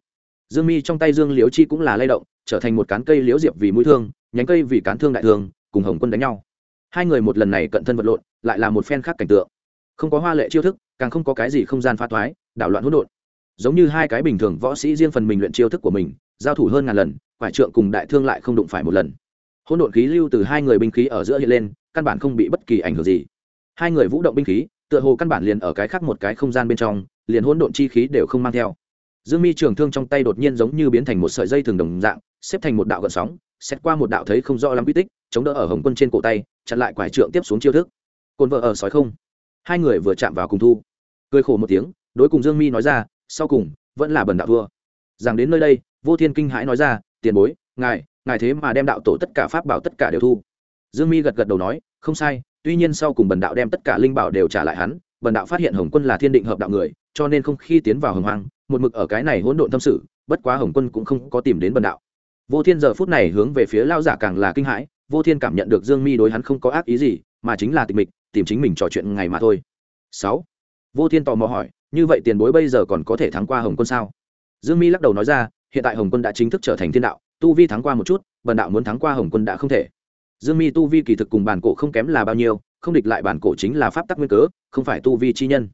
Dương mi trong tay dương liếu chi cũng là lay động, trở thành một cán cây liếu diệp vì mũi thương, nhánh cây vì cán thương đại thương, cùng hồng quân đánh nhau. Hai người một lần này cận thân vật lộn, lại là một phen khác cảnh tượng. Không có hoa lệ chiêu thức, càng không có cái gì không gian pha thoái, đảo loạn hỗn độn. Giống như hai cái bình thường võ sĩ riêng phần mình luyện chiêu thức của mình, giao thủ hơn ngàn lần, quải trượng cùng đại thương lại không đụng phải một lần. Hỗn độn khí lưu từ hai người binh khí ở giữa hiện lên, căn bản không bị bất kỳ ảnh hưởng gì. Hai người vũ động binh khí, tựa hồ căn bản liền ở cái khác một cái không gian bên trong liền hỗn độn chi khí đều không mang theo. Dương mi trường thương trong tay đột nhiên giống như biến thành một sợi dây thường đồng dạng, xếp thành một đạo gợn sóng, xét qua một đạo thấy không rõ lắm quy tích, chống đỡ ở hồng quân trên cổ tay, chặn lại quải trượng tiếp xuống chiêu thức. Cồn vợ ở sói không. Hai người vừa chạm vào cùng thu. Cười khổ một tiếng, đối cùng dương mi nói ra, sau cùng, vẫn là bần đạo thua. Rằng đến nơi đây, vô thiên kinh hãi nói ra, tiền bối, ngài ngài thế mà đem đạo tổ tất cả pháp bảo tất cả đều thu. Dương mi gật gật đầu nói, không sai, tuy nhiên sau cùng bần đạo đem tất cả linh bảo đều trả lại hắn, bần đạo phát hiện hồng quân là thiên định hợp đạo người cho nên không khi tiến vào hồng hoang, một mực ở cái này hỗn độn tâm sự, bất quá hồng quân cũng không có tìm đến bần đạo. Vô thiên giờ phút này hướng về phía lao giả càng là kinh hãi, vô thiên cảm nhận được dương mi đối hắn không có ác ý gì, mà chính là tịch mịch, tìm chính mình trò chuyện ngày mà thôi. Sáu. Vô thiên tò mò hỏi, như vậy tiền bối bây giờ còn có thể thắng qua hồng quân sao? Dương mi lắc đầu nói ra, hiện tại hồng quân đã chính thức trở thành thiên đạo, tu vi thắng qua một chút, bần đạo muốn thắng qua hồng quân đã không thể. Dương mi tu vi kỳ thực cùng bản cổ không kém là bao nhiêu, không địch lại bản cổ chính là pháp tắc nguyên cớ, không phải tu vi chi nhân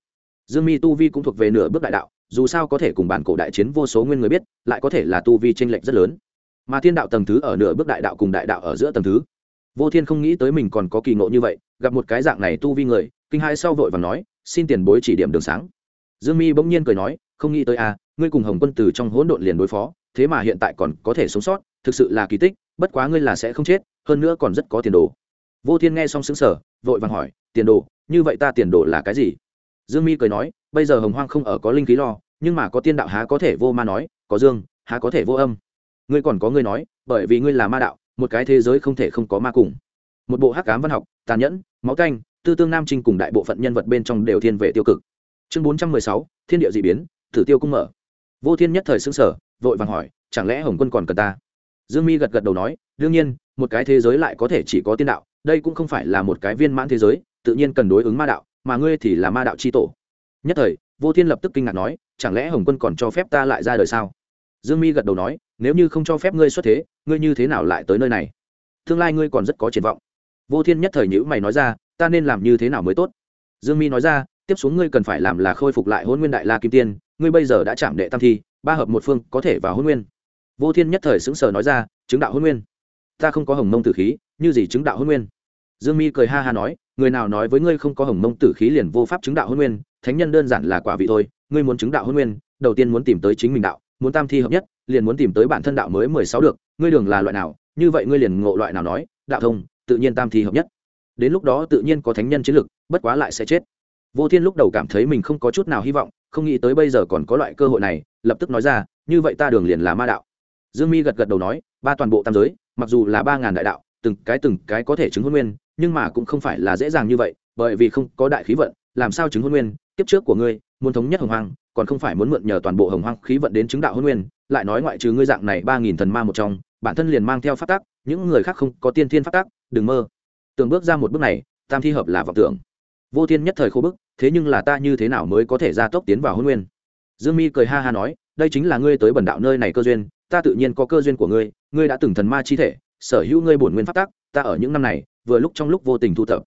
dương mi tu vi cũng thuộc về nửa bước đại đạo, dù sao có thể cùng bản cổ đại chiến vô số nguyên người biết, lại có thể là tu vi tranh lệch rất lớn. Mà thiên đạo tầng thứ ở nửa bước đại đạo cùng đại đạo ở giữa tầng thứ. Vô thiên không nghĩ tới mình còn có kỳ ngộ như vậy, gặp một cái dạng này tu vi người, kinh hai sau vội và nói, xin tiền bối chỉ điểm đường sáng. Dương mi bỗng nhiên cười nói, không nghĩ tới à ngươi cùng hồng quân từ trong hỗn độn liền đối phó, thế mà hiện tại còn có thể sống sót, thực sự là kỳ tích, bất quá ngươi là sẽ không chết, hơn nữa còn rất có tiền đồ. Vô thiên nghe xong xứng sở vội vàng hỏi, tiền đồ, như vậy ta tiền đồ là cái gì? Dương mi cười nói, bây giờ hồng hoang không ở có linh khí lo, nhưng mà có tiên đạo há có thể vô ma nói, có dương, há có thể vô âm. Ngươi còn có ngươi nói, bởi vì ngươi là ma đạo, một cái thế giới không thể không có ma cùng. Một bộ hắc cám văn học, tàn nhẫn, máu canh, tư tương nam trinh cùng đại bộ phận nhân vật bên trong đều thiên về tiêu cực. Chương bốn trăm mười sáu, thiên địa d ị biến thử tiêu cung mở. Vô thiên nhất thời xứng sở vội vàng hỏi, chẳng lẽ hồng quân còn cần ta? Dương mi gật gật đầu nói, đương nhiên, một cái thế giới lại có thể chỉ có tiên đạo, đây cũng không phải là một cái viên mãn thế giới, tự nhiên cần đối ứng ma đạo mà ngươi thì là ma đạo c h i tổ. Nhất thời, vô thiên lập tức kinh ngạc nói, chẳng lẽ hồng quân còn cho phép ta lại ra đời sao? Dương mi gật đầu nói, nếu như không cho phép ngươi xuất thế, ngươi như thế nào lại tới nơi này? Tương lai ngươi còn rất có triển vọng. Vô thiên nhất thời nhữ mày nói ra, ta nên làm như thế nào mới tốt? Dương mi nói ra, tiếp xuống ngươi cần phải làm là khôi phục lại hôn nguyên đại la kim tiên, ngươi bây giờ đã chạm đệ tam thi, ba hợp một phương có thể vào hôn nguyên. Vô thiên nhất thời xứng sờ nói ra, chứng đạo hôn nguyên. Ta không có hồng mông tử khí, như gì chứng đạo hôn nguyên? Dương mi cười ha ha nói người nào nói với ngươi không có hồng mông tử khí liền vô pháp chứng đạo hôn nguyên, thánh nhân đơn giản là quả vị thôi, ngươi muốn chứng đạo hôn nguyên, đầu tiên muốn tìm tới chính mình đạo, muốn tam thi hợp nhất, liền muốn tìm tới bản thân đạo mới mười sáu được, ngươi đường là loại nào, như vậy ngươi liền ngộ loại nào nói, đạo thông, tự nhiên tam thi hợp nhất. Đến lúc đó tự nhiên có thánh nhân chiến lực, bất quá lại sẽ chết. Vô thiên lúc đầu cảm thấy mình không có chút nào hy vọng, không nghĩ tới bây giờ còn có loại cơ hội này, lập tức nói ra, như vậy ta đường liền là ma đạo. Dương mi gật gật đầu nói, ba toàn bộ tam giới, mặc dù là ba ngàn đại đạo, từng cái từng cái có thể chứng hôn nguyên nhưng mà cũng không phải là dễ dàng như vậy, bởi vì không có đại khí vận, làm sao chứng hôn nguyên? Tiếp trước của ngươi, muốn thống nhất hồng hoang, còn không phải muốn mượn nhờ toàn bộ hồng hoang khí vận đến chứng đạo hôn nguyên, lại nói ngoại trừ ngươi dạng này ba nghìn thần ma một trong, bản thân liền mang theo phát tác những người khác không có tiên thiên phát tác đừng mơ. Tưởng bước ra một bước này, tam thi hợp là vọng tưởng. Vô thiên nhất thời khô bức, thế nhưng là ta như thế nào mới có thể ra tốc tiến vào hôn nguyên? Dương mi cười ha ha nói, đây chính là ngươi tới bần đạo nơi này cơ duyên, ta tự nhiên có cơ duyên của ngươi ngươi đã từng thần ma chi thể, sở hữu ngươi bổn nguyên phát tác ta ở những năm này vừa lúc trong lúc vô tình thu thập.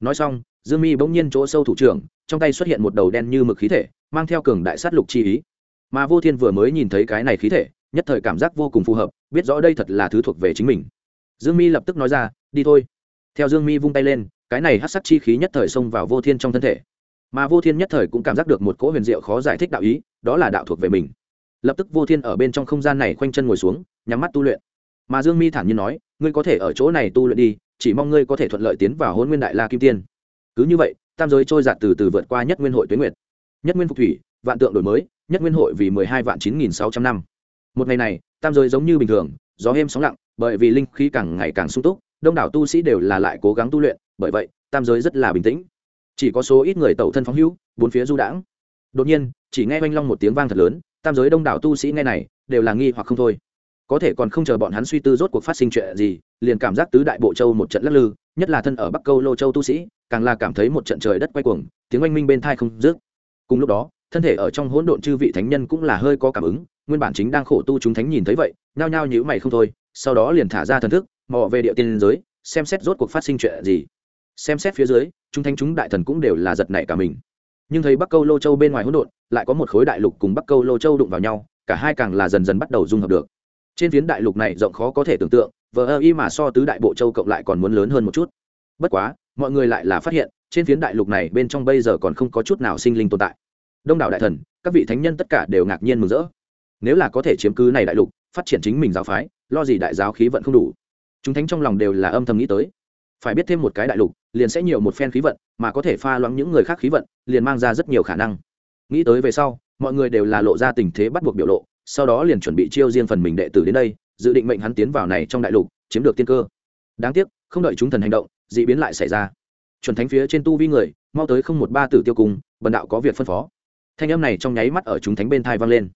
Nói xong, dương mi bỗng nhiên chỗ sâu thủ trưởng, trong tay xuất hiện một đầu đen như mực khí thể, mang theo cường đại sát lục chi ý. Mà vô thiên vừa mới nhìn thấy cái này khí thể, nhất thời cảm giác vô cùng phù hợp, biết rõ đây thật là thứ thuộc về chính mình. Dương mi lập tức nói ra, đi thôi. Theo dương mi vung tay lên, cái này hát sắc chi khí nhất thời xông vào vô thiên trong thân thể. Mà vô thiên nhất thời cũng cảm giác được một cỗ huyền diệu khó giải thích đạo ý, đó là đạo thuộc về mình. Lập tức vô thiên ở bên trong không gian này khoanh chân ngồi xuống, nhắm mắt tu luyện. Mà dương mi thản nhiên nói, ngươi có thể ở chỗ này tu luyện đi chỉ mong ngươi có thể thuận lợi tiến vào hôn nguyên đại la kim tiên. Cứ như vậy, tam giới trôi giạt từ từ vượt qua nhất nguyên hội tuyến nguyệt. Nhất nguyên phục thủy, vạn tượng đổi mới, nhất nguyên hội vì mười hai vạn chín nghìn sáu trăm năm. Một ngày này, tam giới giống như bình thường, gió êm sóng lặng, bởi vì linh khí càng ngày càng sung túc, đông đảo tu sĩ đều là lại cố gắng tu luyện, bởi vậy, tam giới rất là bình tĩnh. Chỉ có số ít người tẩu thân phóng hữu, bốn phía du đãng. Đột nhiên, chỉ nghe oanh long một tiếng vang thật lớn, tam giới đông đảo tu sĩ nghe này, đều là nghi hoặc không thôi có thể còn không chờ bọn hắn suy tư rốt cuộc phát sinh chuyện gì, liền cảm giác tứ đại bộ châu một trận lắc lư, nhất là thân ở bắc câu lô châu tu sĩ, càng là cảm thấy một trận trời đất quay cuồng, tiếng oanh minh bên thai không dứt. Cùng lúc đó, thân thể ở trong hỗn độn chư vị thánh nhân cũng là hơi có cảm ứng, nguyên bản chính đang khổ tu chúng thánh nhìn thấy vậy, nhao nhao nhữ mày không thôi, sau đó liền thả ra thần thức, mò về địa tiên giới, xem xét rốt cuộc phát sinh chuyện gì. Xem xét phía dưới, chúng thánh chúng đại thần cũng đều là giật nảy cả mình. Nhưng thấy bắc câu lô châu bên ngoài hỗn độn, lại có một khối đại lục cùng bắc câu lô châu đụng vào nhau, cả hai càng là dần dần bắt đầu dung hợp được trên phiến đại lục này rộng khó có thể tưởng tượng, vờ ơ y mà so tứ đại bộ châu cộng lại còn muốn lớn hơn một chút. Bất quá, mọi người lại là phát hiện, trên phiến đại lục này bên trong bây giờ còn không có chút nào sinh linh tồn tại. Đông đảo đại thần, các vị thánh nhân tất cả đều ngạc nhiên mừng rỡ. Nếu là có thể chiếm cứ này đại lục, phát triển chính mình giáo phái, lo gì đại giáo khí vận không đủ. Chúng thánh trong lòng đều là âm thầm nghĩ tới. Phải biết thêm một cái đại lục, liền sẽ nhiều một phen khí vận, mà có thể pha loãng những người khác khí vận, liền mang ra rất nhiều khả năng. Nghĩ tới về sau, mọi người đều là lộ ra tình thế bắt buộc biểu lộ sau đó liền chuẩn bị chiêu riêng phần mình đệ tử đến đây, dự định mệnh hắn tiến vào này trong đại lục, chiếm được tiên cơ. Đáng tiếc, không đợi chúng thần hành động, d ị biến lại xảy ra. Chuẩn thánh phía trên tu vi người, mau tới không một ba tử tiêu cùng, bần đạo có việc phân phó. Thanh âm này trong nháy mắt ở chúng thánh bên thai vang lên.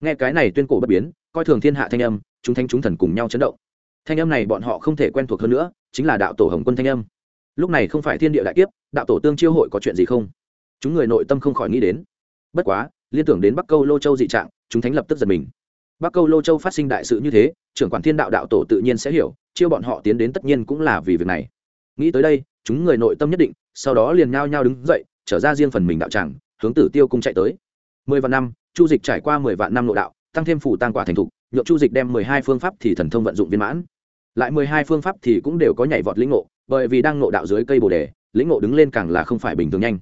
Nghe cái này tuyên cổ bất biến, coi thường thiên hạ thanh âm, chúng thánh chúng thần cùng nhau chấn động. Thanh âm này bọn họ không thể quen thuộc hơn nữa, chính là đạo tổ hồng quân thanh âm. Lúc này không phải thiên địa đại kiếp, đạo tổ tương chiêu hội có chuyện gì không? Chúng người nội tâm không khỏi nghĩ đến. Bất quá, liên tưởng đến bắc câu lô châu dị trạng chúng thánh lập tức giật mình. Bắc câu lô châu phát sinh đại sự như thế, trưởng quản thiên đạo đạo tổ tự nhiên sẽ hiểu, chiêu bọn họ tiến đến tất nhiên cũng là vì việc này. Nghĩ tới đây, chúng người nội tâm nhất định, sau đó liền nhao nhao đứng dậy, trở ra riêng phần mình đạo tràng, hướng tử tiêu cung chạy tới. Mười vạn năm, chu dịch trải qua mười vạn năm nội đạo, tăng thêm phủ tăng quả thành thục nhộn chu dịch đem mười hai phương pháp thì thần thông vận dụng viên mãn. Lại mười hai phương pháp thì cũng đều có nhảy vọt lĩnh ngộ, bởi vì đang ngộ đạo dưới cây bồ đề, lĩnh ngộ đứng lên càng là không phải bình thường nhanh.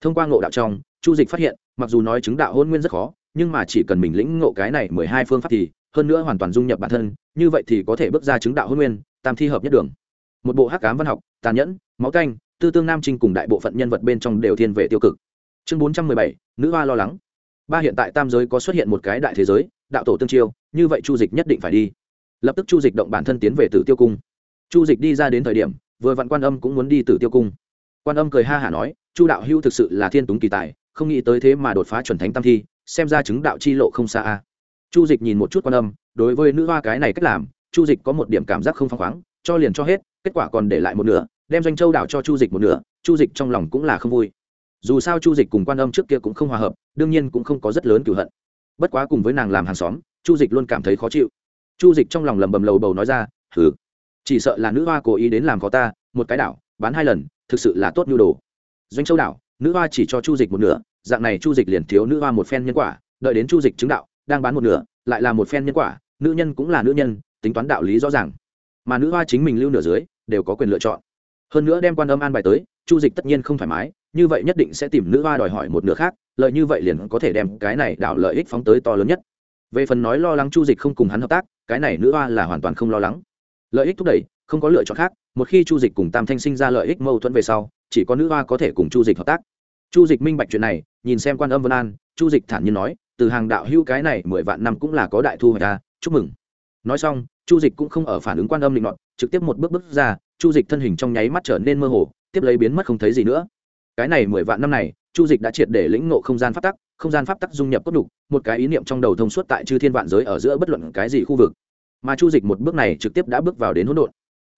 Thông qua ngộ đạo trong, chu dịch phát hiện, mặc dù nói chứng đạo hôn nguyên rất khó nhưng mà chỉ cần mình lĩnh ngộ cái này mười hai phương pháp thì hơn nữa hoàn toàn dung nhập bản thân, như vậy thì có thể bước ra chứng đạo hôn nguyên, tam thi hợp nhất đường. Một bộ hắc cám văn học, tàn nhẫn, máu canh, tư tương nam trinh cùng đại bộ phận nhân vật bên trong đều thiên về tiêu cực. Chương bốn trăm mười bảy, nữ hoa lo lắng. Ba hiện tại tam giới có xuất hiện một cái đại thế giới, đạo tổ tương chiêu, như vậy chu dịch nhất định phải đi. Lập tức chu dịch động bản thân tiến về tử tiêu cung. Chu dịch đi ra đến thời điểm, vừa vặn quan âm cũng muốn đi tử tiêu cung. Quan âm cười ha hả nói, chu đạo hưu thực sự là thiên túng kỳ tài, không nghĩ tới thế mà đột phá chuẩn thánh tam thi xem ra chứng đạo chi lộ không xa a. Chu dịch nhìn một chút quan âm, đối với nữ hoa cái này cách làm, chu dịch có một điểm cảm giác không phăng khoáng, cho liền cho hết, kết quả còn để lại một nửa, đem doanh châu đảo cho chu dịch một nửa, chu dịch trong lòng cũng là không vui. Dù sao chu dịch cùng quan âm trước kia cũng không hòa hợp, đương nhiên cũng không có rất lớn cửu hận. Bất quá cùng với nàng làm hàng xóm, chu dịch luôn cảm thấy khó chịu. Chu dịch trong lòng lầm bầm lầu bầu nói ra, hừ, chỉ sợ là nữ hoa cố ý đến làm có ta, một cái đảo, bán hai lần, thực sự là tốt nhu đồ. Doanh châu đảo, nữ hoa chỉ cho chu dịch một nửa dạng này chu dịch liền thiếu nữ hoa một phen nhân quả, đợi đến chu dịch chứng đạo, đang bán một nửa, lại là một phen nhân quả, nữ nhân cũng là nữ nhân, tính toán đạo lý rõ ràng. Mà nữ hoa chính mình lưu nửa dưới, đều có quyền lựa chọn. Hơn nữa đem quan âm an bài tới, chu dịch tất nhiên không thoải mái, như vậy nhất định sẽ tìm nữ hoa đòi hỏi một nửa khác lợi như vậy liền có thể đem cái này đảo lợi ích phóng tới to lớn nhất. Về phần nói lo lắng chu dịch không cùng hắn hợp tác, cái này nữ hoa là hoàn toàn không lo lắng. Lợi ích thúc đẩy, không có lựa chọn khác, một khi chu dịch cùng tam thanh sinh ra lợi ích mâu thuẫn về sau, chỉ có nữ hoa có thể cùng chu dịch hợp tác chu dịch minh bạch chuyện này, nhìn xem quan âm vân an, chu dịch thản nhiên nói, từ hàng đạo hữu cái này mười vạn năm cũng là có đại thu hoạch ta chúc mừng. Nói xong, chu dịch cũng không ở phản ứng quan âm định luận trực tiếp một bước bước ra, chu dịch thân hình trong nháy mắt trở nên mơ hồ, tiếp lấy biến mất không thấy gì nữa. Cái này mười vạn năm này, chu dịch đã triệt để lĩnh ngộ không gian pháp tắc, không gian pháp tắc dung nhập cốt đục một cái ý niệm trong đầu thông suốt tại chư thiên vạn giới ở giữa bất luận cái gì khu vực. Mà chu dịch một bước này trực tiếp đã bước vào đến hỗn độn.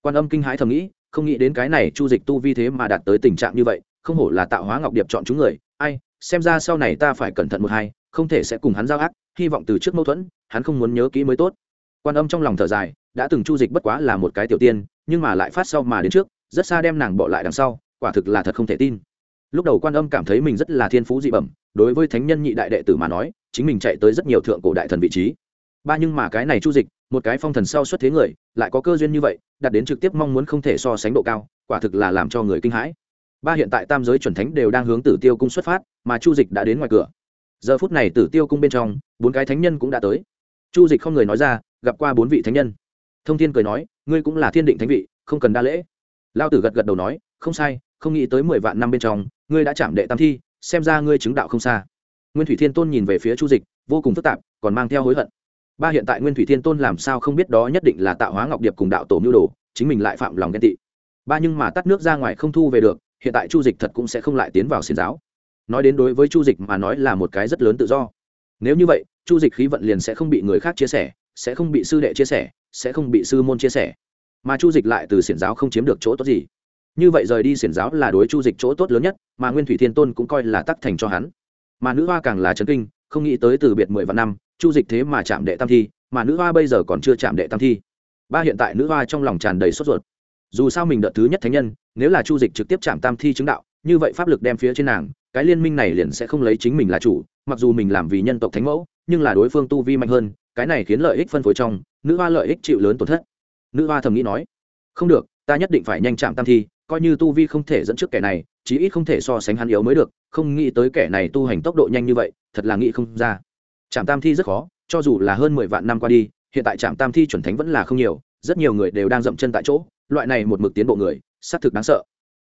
Quan âm kinh hãi thầm nghĩ, không nghĩ đến cái này chu dịch tu vi thế mà đạt tới tình trạng như vậy không hổ là tạo hóa ngọc điệp chọn chúng người, ai, xem ra sau này ta phải cẩn thận một hai, không thể sẽ cùng hắn giao ác, hy vọng từ trước mâu thuẫn, hắn không muốn nhớ kỹ mới tốt. Quan âm trong lòng thở dài, đã từng chu dịch bất quá là một cái tiểu tiên, nhưng mà lại phát sau mà đến trước, rất xa đem nàng bỏ lại đằng sau, quả thực là thật không thể tin. Lúc đầu quan âm cảm thấy mình rất là thiên phú dị bẩm, đối với thánh nhân nhị đại đệ tử mà nói, chính mình chạy tới rất nhiều thượng cổ đại thần vị trí. Ba nhưng mà cái này chu dịch, một cái phong thần sau xuất thế người, lại có cơ duyên như vậy, đạt đến trực tiếp mong muốn không thể so sánh độ cao, quả thực là làm cho người kinh hãi ba hiện tại tam giới chuẩn thánh đều đang hướng tử tiêu cung xuất phát, mà chu dịch đã đến ngoài cửa. Giờ phút này tử tiêu cung bên trong, bốn cái thánh nhân cũng đã tới. Chu dịch không người nói ra, gặp qua bốn vị thánh nhân. Thông thiên cười nói, ngươi cũng là thiên định thánh vị, không cần đa lễ. Lao tử gật gật đầu nói, không sai, không nghĩ tới mười vạn năm bên trong, ngươi đã chạm đệ tam thi, xem ra ngươi chứng đạo không xa. Nguyên thủy thiên tôn nhìn về phía chu dịch, vô cùng phức tạp, còn mang theo hối hận. Ba hiện tại nguyên thủy thiên tôn làm sao không biết đó nhất định là tạo hóa ngọc điệp cùng đạo tổ mưu đồ, chính mình lại phạm lòng ghen tị. Ba nhưng mà tắt nước ra ngoài không thu về được hiện tại chu dịch thật cũng sẽ không lại tiến vào xiển giáo. Nói đến đối với chu dịch mà nói là một cái rất lớn tự do. Nếu như vậy, chu dịch khí vận liền sẽ không bị người khác chia sẻ, sẽ không bị sư đệ chia sẻ, sẽ không bị sư môn chia sẻ. Mà chu dịch lại từ xiển giáo không chiếm được chỗ tốt gì. Như vậy rời đi xiển giáo là đối chu dịch chỗ tốt lớn nhất, mà nguyên thủy thiên tôn cũng coi là tắc thành cho hắn. Mà nữ hoa càng là trấn kinh, không nghĩ tới từ biệt mười vạn năm, chu dịch thế mà chạm đệ tam thi, mà nữ hoa bây giờ còn chưa chạm đệ tam thi. Ba hiện tại nữ hoa trong lòng tràn đầy sốt ruột dù sao mình đợt thứ nhất thánh nhân, nếu là chu dịch trực tiếp chạm tam thi chứng đạo, như vậy pháp lực đem phía trên nàng, cái liên minh này liền sẽ không lấy chính mình là chủ, mặc dù mình làm vì nhân tộc thánh mẫu, nhưng là đối phương tu vi mạnh hơn, cái này khiến lợi ích phân phối trong, nữ hoa lợi ích chịu lớn tổn thất. Nữ hoa thầm nghĩ nói, không được, ta nhất định phải nhanh chạm tam thi, coi như tu vi không thể dẫn trước kẻ này, chí ít không thể so sánh hắn yếu mới được, không nghĩ tới kẻ này tu hành tốc độ nhanh như vậy, thật là nghĩ không ra. Trạm tam thi rất khó, cho dù là hơn mười vạn năm qua đi, hiện tại trạm tam thi chuẩn thánh vẫn là không nhiều, rất nhiều người đều đang dậm chân tại chỗ loại này một mực tiến bộ người, xác thực đáng sợ.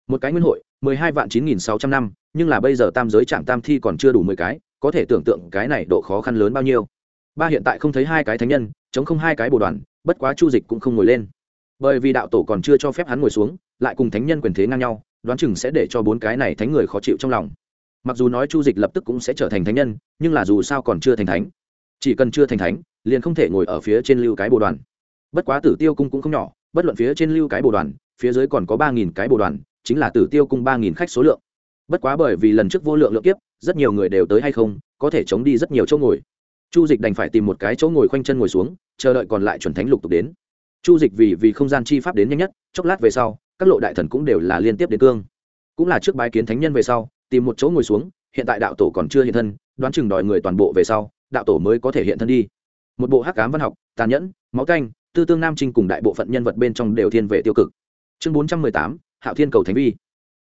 Một cái nguyên hội, mười hai vạn chín nghìn sáu trăm năm, nhưng là bây giờ tam giới trạm tam thi còn chưa đủ mười cái, có thể tưởng tượng cái này độ khó khăn lớn bao nhiêu. Ba hiện tại không thấy hai cái thánh nhân, chống không hai cái bồ đoàn, bất quá chu dịch cũng không ngồi lên. Bởi vì đạo tổ còn chưa cho phép hắn ngồi xuống, lại cùng thánh nhân quyền thế ngang nhau, đoán chừng sẽ để cho bốn cái này thánh người khó chịu trong lòng. Mặc dù nói chu dịch lập tức cũng sẽ trở thành thánh nhân, nhưng là dù sao còn chưa thành thánh. Chỉ cần chưa thành thánh, liền không thể ngồi ở phía trên lưu cái bồ đoàn. Bất quá tử tiêu cung cũng không nhỏ bất luận phía trên lưu cái bồ đoàn, phía dưới còn có ba nghìn cái bồ đoàn, chính là tử tiêu cung ba nghìn khách số lượng. Bất quá bởi vì lần trước vô lượng lượng kiếp, rất nhiều người đều tới hay không, có thể chống đi rất nhiều chỗ ngồi. Chu dịch đành phải tìm một cái chỗ ngồi khoanh chân ngồi xuống, chờ đợi còn lại chuẩn thánh lục tục đến. Chu dịch vì vì không gian chi pháp đến nhanh nhất, chốc lát về sau, các lộ đại thần cũng đều là liên tiếp đến cương. Cũng là trước bái kiến thánh nhân về sau, tìm một chỗ ngồi xuống, hiện tại đạo tổ còn chưa hiện thân, đoán chừng đòi người toàn bộ về sau, đạo tổ mới có thể hiện thân đi. Một bộ hắc cám văn học, tàn nhẫn, máu canh tư tương nam trinh cùng đại bộ phận nhân vật bên trong đều thiên về tiêu cực. Chương bốn trăm mười tám, hạo thiên cầu thánh vi.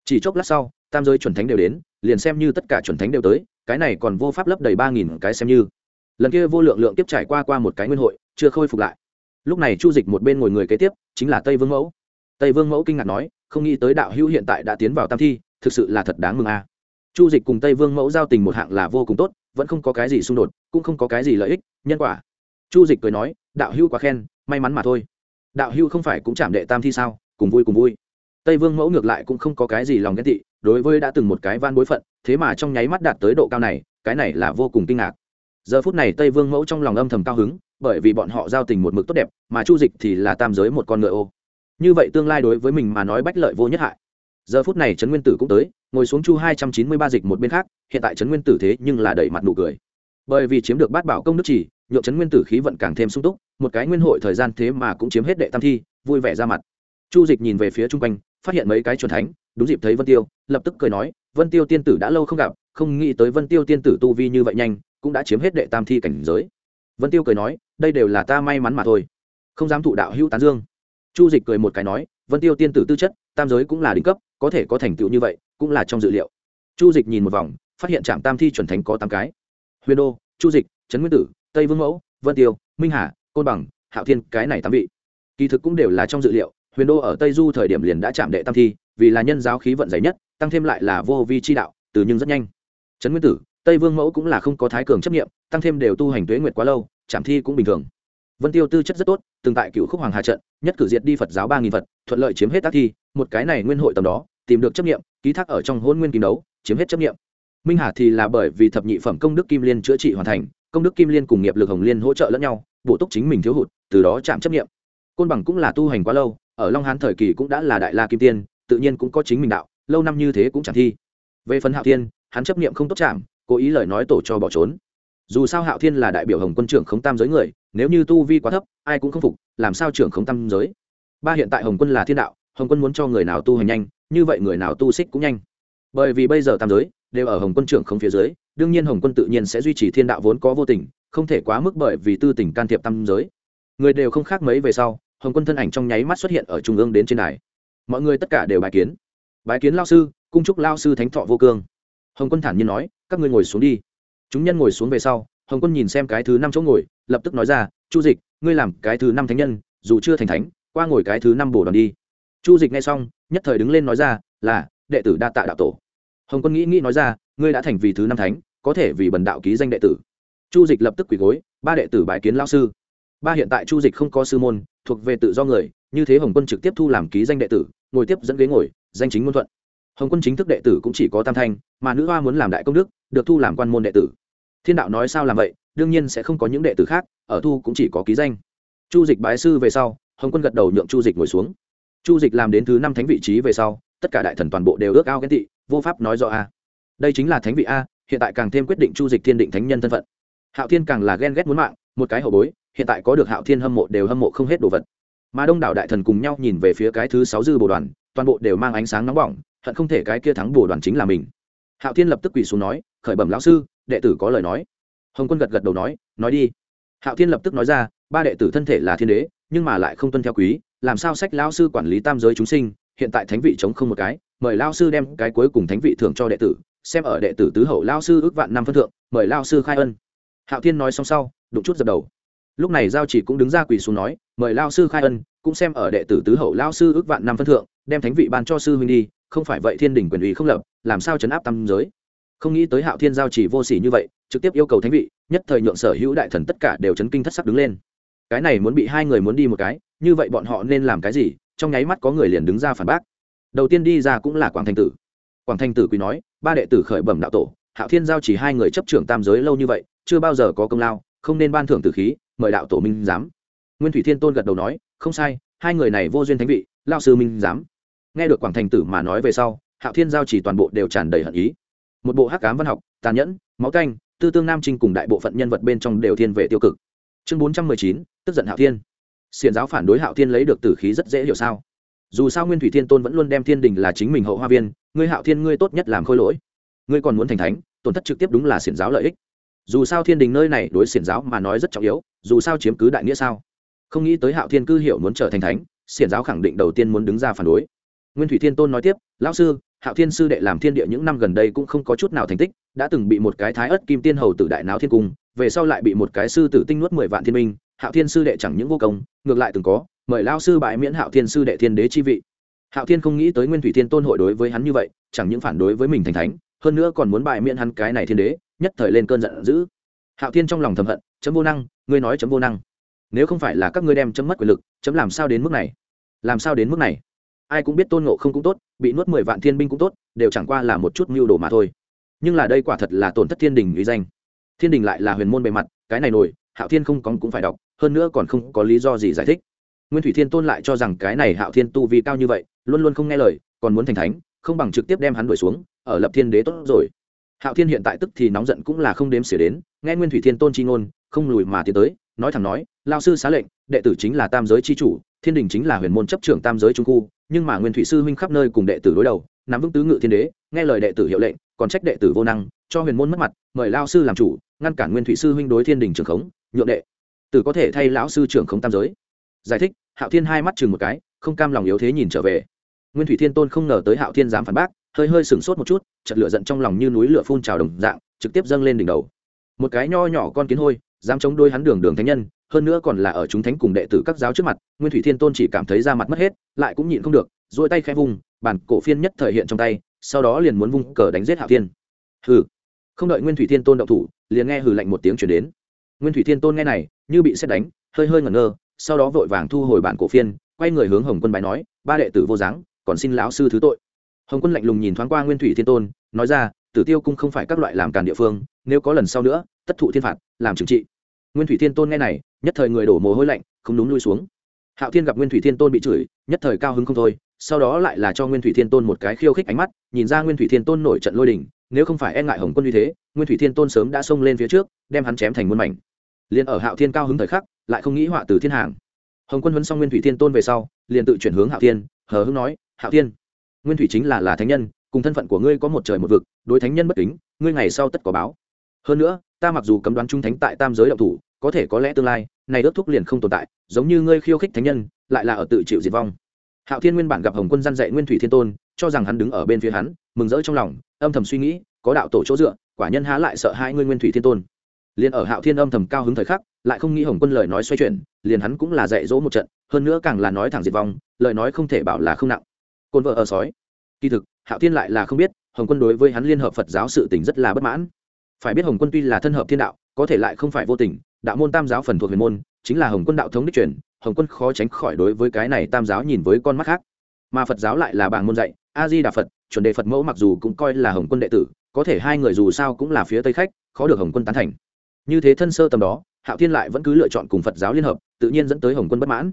Chỉ chốc lát sau, tam giới chuẩn thánh đều đến, liền xem như tất cả chuẩn thánh đều tới, cái này còn vô pháp lấp đầy ba nghìn cái xem như. Lần kia vô lượng lượng tiếp trải qua qua một cái nguyên hội, chưa khôi phục lại. Lúc này chu dịch một bên ngồi người kế tiếp, chính là tây vương mẫu. Tây vương mẫu kinh ngạc nói, không nghĩ tới đạo hữu hiện tại đã tiến vào tam thi, thực sự là thật đáng mừng a. À. chu dịch cùng tây vương mẫu giao tình một hạng là vô cùng tốt, vẫn không có cái gì xung đột, cũng không có cái gì lợi ích, nhân quả. Chu dịch cười nói, đạo hữu quá khen may mắn mà thôi. Đạo hữu không phải cũng chạm đệ tam thi sao? Cùng vui cùng vui. Tây vương mẫu ngược lại cũng không có cái gì lòng ghen tị, đối với đã từng một cái van bối phận, thế mà trong nháy mắt đạt tới độ cao này, cái này là vô cùng kinh ngạc. Giờ phút này tây vương mẫu trong lòng âm thầm cao hứng, bởi vì bọn họ giao tình một mực tốt đẹp, mà chu dịch thì là tam giới một con ngựa ô. Như vậy tương lai đối với mình mà nói bách lợi vô nhất hại. Giờ phút này trấn nguyên tử cũng tới, ngồi xuống chu hai trăm chín mươi ba dịch một bên khác, hiện tại trấn nguyên tử thế nhưng là đẩy mặt nụ cười. Bởi vì chiếm được bát bảo công đức chỉ nhộn trấn nguyên tử khí vận càng thêm sung túc một cái nguyên hội thời gian thế mà cũng chiếm hết đệ tam thi, vui vẻ ra mặt. Chu dịch nhìn về phía chung quanh, phát hiện mấy cái c thánh, đúng dịp thấy vân tiêu, lập tức cười nói, vân tiêu tiên tử đã lâu không gặp, không nghĩ tới vân tiêu tiên tử tu vi như vậy nhanh, cũng đã chiếm hết đệ tam thi cảnh giới. Vân tiêu cười nói, đây đều là ta may mắn mà thôi, không dám thụ đạo hữu tán dương. Chu dịch cười một cái nói, vân tiêu tiên tử tư chất, tam giới cũng là đỉnh cấp, có thể có thành tựu như vậy, cũng là trong dự liệu. Chu dịch nhìn một vòng, phát hiện trạm tam thi chuẩn thánh có tám cái. Huyền đô, chu dịch, trấn nguyên tử, tây vương mẫu, vân tiêu, minh hà côn bằng, hạo thiên, cái này tám vị. Kỳ thực cũng đều là trong dự liệu, huyền đô ở tây du thời điểm liền đã chạm đệ tam thi, vì là nhân giáo khí vận dày nhất, tăng thêm lại là vô vi chi đạo, từ nhưng rất nhanh. Trấn nguyên tử, tây vương mẫu cũng là không có thái cường chấp nghiệm tăng thêm đều tu hành tuế nguyệt quá lâu, chạm thi cũng bình thường. Vân tiêu tư chất rất tốt, từng tại cựu khúc hoàng hà trận, nhất cử diệt đi phật giáo ba nghìn phật thuận lợi chiếm hết tác thi, một cái này nguyên hội tầm đó, tìm được chấp nghiệm ký thác ở trong hôn nguyên kim đấu, chiếm hết chấp nghiệm minh hà thì là bởi vì thập nhị phẩm công đức kim liên chữa trị hoàn thành, công đức kim liên cùng nghiệp lực hồng liên hỗ trợ lẫn nhau bổ túc chính mình thiếu hụt, từ đó chạm chấp nghiệm côn bằng cũng là tu hành quá lâu, ở long hán thời kỳ cũng đã là đại la kim tiên, tự nhiên cũng có chính mình đạo, lâu năm như thế cũng chẳng thi. Về phần hạo thiên, hắn chấp nghiệm không tốt chạm, cố ý lời nói tổ cho bỏ trốn. Dù sao hạo thiên là đại biểu hồng quân trưởng khống tam giới người, nếu như tu vi quá thấp, ai cũng không phục, làm sao trưởng khống tam giới? Ba hiện tại hồng quân là thiên đạo, hồng quân muốn cho người nào tu hành nhanh, như vậy người nào tu xích cũng nhanh. Bởi vì bây giờ tam giới đều ở hồng quân trưởng không phía dưới, đương nhiên hồng quân tự nhiên sẽ duy trì thiên đạo vốn có vô tình không thể quá mức bởi vì tư tình can thiệp tam giới. Người đều không khác mấy về sau, hồng quân thân ảnh trong nháy mắt xuất hiện ở trung ương đến trên đài. Mọi người tất cả đều bài kiến. Bài kiến lao sư, cung trúc lao sư thánh thọ vô cương. Hồng quân thản nhiên nói, các ngươi ngồi xuống đi. Chúng nhân ngồi xuống về sau, hồng quân nhìn xem cái thứ năm chỗ ngồi, lập tức nói ra, chu dịch, ngươi làm cái thứ năm thánh nhân, dù chưa thành thánh, qua ngồi cái thứ năm bổ đoàn đi. Chu dịch nghe xong, nhất thời đứng lên nói ra, là, đệ tử đa tạ đạo tổ. Hồng quân nghĩ nghĩ nói ra, ngươi đã thành vì thứ năm thánh, có thể vì bần đạo ký danh đệ tử chu dịch lập tức quỳ gối, ba đệ tử bái kiến lao sư. Ba hiện tại chu dịch không có sư môn, thuộc về tự do người, như thế hồng quân trực tiếp thu làm ký danh đệ tử, ngồi tiếp dẫn ghế ngồi, danh chính ngôn thuận. Hồng quân chính thức đệ tử cũng chỉ có tam thanh, mà nữ hoa muốn làm đại công đức, được thu làm quan môn đệ tử. Thiên đạo nói sao làm vậy, đương nhiên sẽ không có những đệ tử khác, ở thu cũng chỉ có ký danh. Chu dịch bái sư về sau, hồng quân gật đầu nhượng chu dịch ngồi xuống. Chu dịch làm đến thứ năm thánh vị trí về sau, tất cả đại thần toàn bộ đều ước ao ghen tị, vô pháp nói rõ a. Đây chính là thánh vị a, hiện tại càng thêm quyết định chu dịch thiên định thánh nhân thân phận hạo thiên càng là ghen ghét muốn mạng, một cái hậu bối, hiện tại có được hạo thiên hâm mộ đều hâm mộ không hết đồ vật. Mà đông đảo đại thần cùng nhau nhìn về phía cái thứ sáu dư bồ đoàn, toàn bộ đều mang ánh sáng nóng bỏng, hận không thể cái kia thắng bồ đoàn chính là mình. Hạo thiên lập tức quỳ xuống nói, khởi bẩm lão sư, đệ tử có lời nói. Hồng quân gật gật đầu nói nói đi. Hạo thiên lập tức nói ra, ba đệ tử thân thể là thiên đế, nhưng mà lại không tuân theo quý, làm sao sách lão sư quản lý tam giới chúng sinh, hiện tại thánh vị chống không một cái, mời lao sư đem cái cuối cùng thánh vị thưởng cho đệ tử, xem ở đệ tử tứ hậu lao sư ước vạn năm phân thượng, mời lao sư khai ân hạo thiên nói xong sau, đụng chút dập đầu. Lúc này giao chỉ cũng đứng ra quỳ xuống nói, mời lao sư khai ân, cũng xem ở đệ tử tứ hậu lao sư ước vạn năm phân thượng, đem thánh vị ban cho sư huynh đi, không phải vậy thiên đình quyền ủy không lập, làm sao chấn áp tam giới? Không nghĩ tới hạo thiên giao chỉ vô sỉ như vậy, trực tiếp yêu cầu thánh vị, nhất thời nhượng sở hữu đại thần tất cả đều chấn kinh thất sắc đứng lên. Cái này muốn bị hai người muốn đi một cái, như vậy bọn họ nên làm cái gì? Trong nháy mắt có người liền đứng ra phản bác. Đầu tiên đi ra cũng là quảng thành tử. Quảng thành tử quý nói, ba đệ tử khởi bẩm đạo tổ hạo thiên giao chỉ hai người chấp trưởng tam giới lâu như vậy, chưa bao giờ có công lao, không nên ban thưởng tử khí, mời đạo tổ minh giám. Nguyên thủy thiên tôn gật đầu nói, không sai, hai người này vô duyên thánh vị lao sư minh giám. Nghe được quảng thành tử mà nói về sau, hạo thiên giao chỉ toàn bộ đều tràn đầy hận ý. Một bộ hắc cám văn học, tàn nhẫn, máu canh, tư tương nam trinh cùng đại bộ phận nhân vật bên trong đều thiên về tiêu cực. Chương bốn trăm mười chín, tức giận hạo thiên. Xiền giáo phản đối hạo thiên lấy được tử khí rất dễ hiểu sao? Dù sao nguyên thủy thiên tôn vẫn luôn đem thiên đình là chính mình hậu hoa viên, ngươi hạo thiên ngươi tốt nhất làm khôi lỗi. Ngươi còn muốn thành thánh? Tổn thất trực tiếp đúng là xiển giáo lợi ích. Dù sao thiên đình nơi này đối xiển giáo mà nói rất trọng yếu, dù sao chiếm cứ đại nghĩa sao? Không nghĩ tới hạo thiên cư hiểu muốn trở thành thánh, xiển giáo khẳng định đầu tiên muốn đứng ra phản đối. Nguyên thủy thiên tôn nói tiếp, lão sư, hạo thiên sư đệ làm thiên địa những năm gần đây cũng không có chút nào thành tích, đã từng bị một cái thái ất kim tiên hầu tử đại náo thiên cung, về sau lại bị một cái sư tử tinh nuốt mười vạn thiên minh, hạo thiên sư đệ chẳng những vô công, ngược lại từng có, mời lao sư bãi miễn hạo thiên sư đệ thiên đế chi vị. Hạo thiên không nghĩ tới nguyên thủy thiên tôn hội đối với hắn như vậy, chẳng những phản đối với mình thành thánh hơn nữa còn muốn bại miễn hắn cái này thiên đế, nhất thời lên cơn giận dữ. Hạo thiên trong lòng thầm hận, chấm vô năng, ngươi nói chấm vô năng. Nếu không phải là các ngươi đem chấm mất quyền lực, chấm làm sao đến mức này? Làm sao đến mức này? Ai cũng biết tôn ngộ không cũng tốt, bị nuốt mười vạn thiên binh cũng tốt, đều chẳng qua là một chút mưu đồ mà thôi. Nhưng là đây quả thật là tổn thất thiên đình uy danh. Thiên đình lại là huyền môn bề mặt, cái này nổi, hạo thiên không có cũng phải đọc, hơn nữa còn không có lý do gì giải thích. Nguyên thủy thiên tôn lại cho rằng cái này hạo thiên tu vi cao như vậy, luôn luôn không nghe lời, còn muốn thành thánh không bằng trực tiếp đem hắn đuổi xuống, ở lập thiên đế tốt rồi. Hạo thiên hiện tại tức thì nóng giận cũng là không đếm xỉa đến, nghe nguyên thủy thiên tôn chi ngôn, không lùi mà tiến tới, nói thẳng nói lao sư xá lệnh, đệ tử chính là tam giới chi chủ, thiên đình chính là huyền môn chấp trưởng tam giới trung khu, nhưng mà nguyên thủy sư huynh khắp nơi cùng đệ tử đối đầu, nắm vững tứ ngự thiên đế, nghe lời đệ tử hiệu lệnh, còn trách đệ tử vô năng, cho huyền môn mất mặt, mời lao sư làm chủ, ngăn cản nguyên thủy sư huynh đối thiên đình trưởng khống, nhượng đệ tử có thể thay lão sư trưởng khống tam giới. Giải thích, hạo thiên hai mắt chừng một cái, không cam lòng yếu thế nhìn trở về nguyên thủy thiên tôn không ngờ tới hạo thiên dám phản bác, hơi hơi sửng sốt một chút chật lửa giận trong lòng như núi lửa phun trào đồng dạng, trực tiếp dâng lên đỉnh đầu. Một cái nho nhỏ con kiến hôi, dám chống đôi hắn đường đường thánh nhân, hơn nữa còn là ở chúng thánh cùng đệ tử các giáo trước mặt, nguyên thủy thiên tôn chỉ cảm thấy da mặt mất hết, lại cũng nhịn không được, duỗi tay khẽ vung, bản cổ phiên nhất thời hiện trong tay, sau đó liền muốn vung cờ đánh giết hạo thiên. Hừ. Không đợi nguyên thủy thiên tôn động thủ, liền nghe hừ lạnh một tiếng chuyển đến. Nguyên thủy thiên tôn nghe này, như bị xét đánh, hơi hơi ngẩn ngơ, sau đó vội vàng thu hồi bản cổ phiên, quay người hướng hồng quân bài nói, ba đệ tử vô dáng còn xin lão sư thứ tội. Hồng quân lạnh lùng nhìn thoáng qua nguyên thủy thiên tôn, nói ra, tử tiêu cung không phải các loại làm càn địa phương, nếu có lần sau nữa, tất thụ thiên phạt, làm trừng trị. Nguyên thủy thiên tôn nghe này, nhất thời người đổ mồ hôi lạnh, không đúng lui xuống. Hạo thiên gặp nguyên thủy thiên tôn bị chửi, nhất thời cao hứng không thôi, sau đó lại là cho nguyên thủy thiên tôn một cái khiêu khích ánh mắt, nhìn ra nguyên thủy thiên tôn nổi trận lôi đình, nếu không phải e ngại hồng quân như thế, nguyên thủy thiên tôn sớm đã xông lên phía trước, đem hắn chém thành muôn mảnh. Liền ở hạo thiên cao hứng thời khắc, lại không nghĩ họa từ thiên hàng. Hồng quân huấn xong nguyên thủy thiên tôn về sau, liền tự chuyển hướng hạo thiên, hờ hưng nói hạo thiên, nguyên thủy chính là là thánh nhân, cùng thân phận của ngươi có một trời một vực, đối thánh nhân bất kính, ngươi ngày sau tất có báo. Hơn nữa, ta mặc dù cấm đoán trung thánh tại tam giới động thủ, có thể có lẽ tương lai, này ước thúc liền không tồn tại, giống như ngươi khiêu khích thánh nhân, lại là ở tự chịu diệt vong. Hạo thiên nguyên bản gặp hồng quân gian dạy nguyên thủy thiên tôn, cho rằng hắn đứng ở bên phía hắn, mừng rỡ trong lòng, âm thầm suy nghĩ, có đạo tổ chỗ dựa, quả nhân há lại sợ hai ngươi nguyên thủy thiên tôn. Liền ở hạo thiên âm thầm cao hứng thời khắc, lại không nghĩ hồng quân lời nói xoay chuyển, liền hắn cũng là dạy dỗ một trận, hơn nữa càng là nói thẳng diệt vong, lời nói không thể bảo là không nặng côn vợ ở sói. Kỳ thực, hạo thiên lại là không biết, hồng quân đối với hắn liên hợp phật giáo sự tình rất là bất mãn. Phải biết hồng quân tuy là thân hợp thiên đạo, có thể lại không phải vô tình, đạo môn tam giáo phần thuộc huyền môn, chính là hồng quân đạo thống đích truyền, hồng quân khó tránh khỏi đối với cái này tam giáo nhìn với con mắt khác. Mà phật giáo lại là bảng môn dạy a di đà phật, chuẩn đề phật mẫu mặc dù cũng coi là hồng quân đệ tử, có thể hai người dù sao cũng là phía tây khách, khó được hồng quân tán thành. Như thế thân sơ tầm đó, hạo thiên lại vẫn cứ lựa chọn cùng phật giáo liên hợp, tự nhiên dẫn tới hồng quân bất mãn.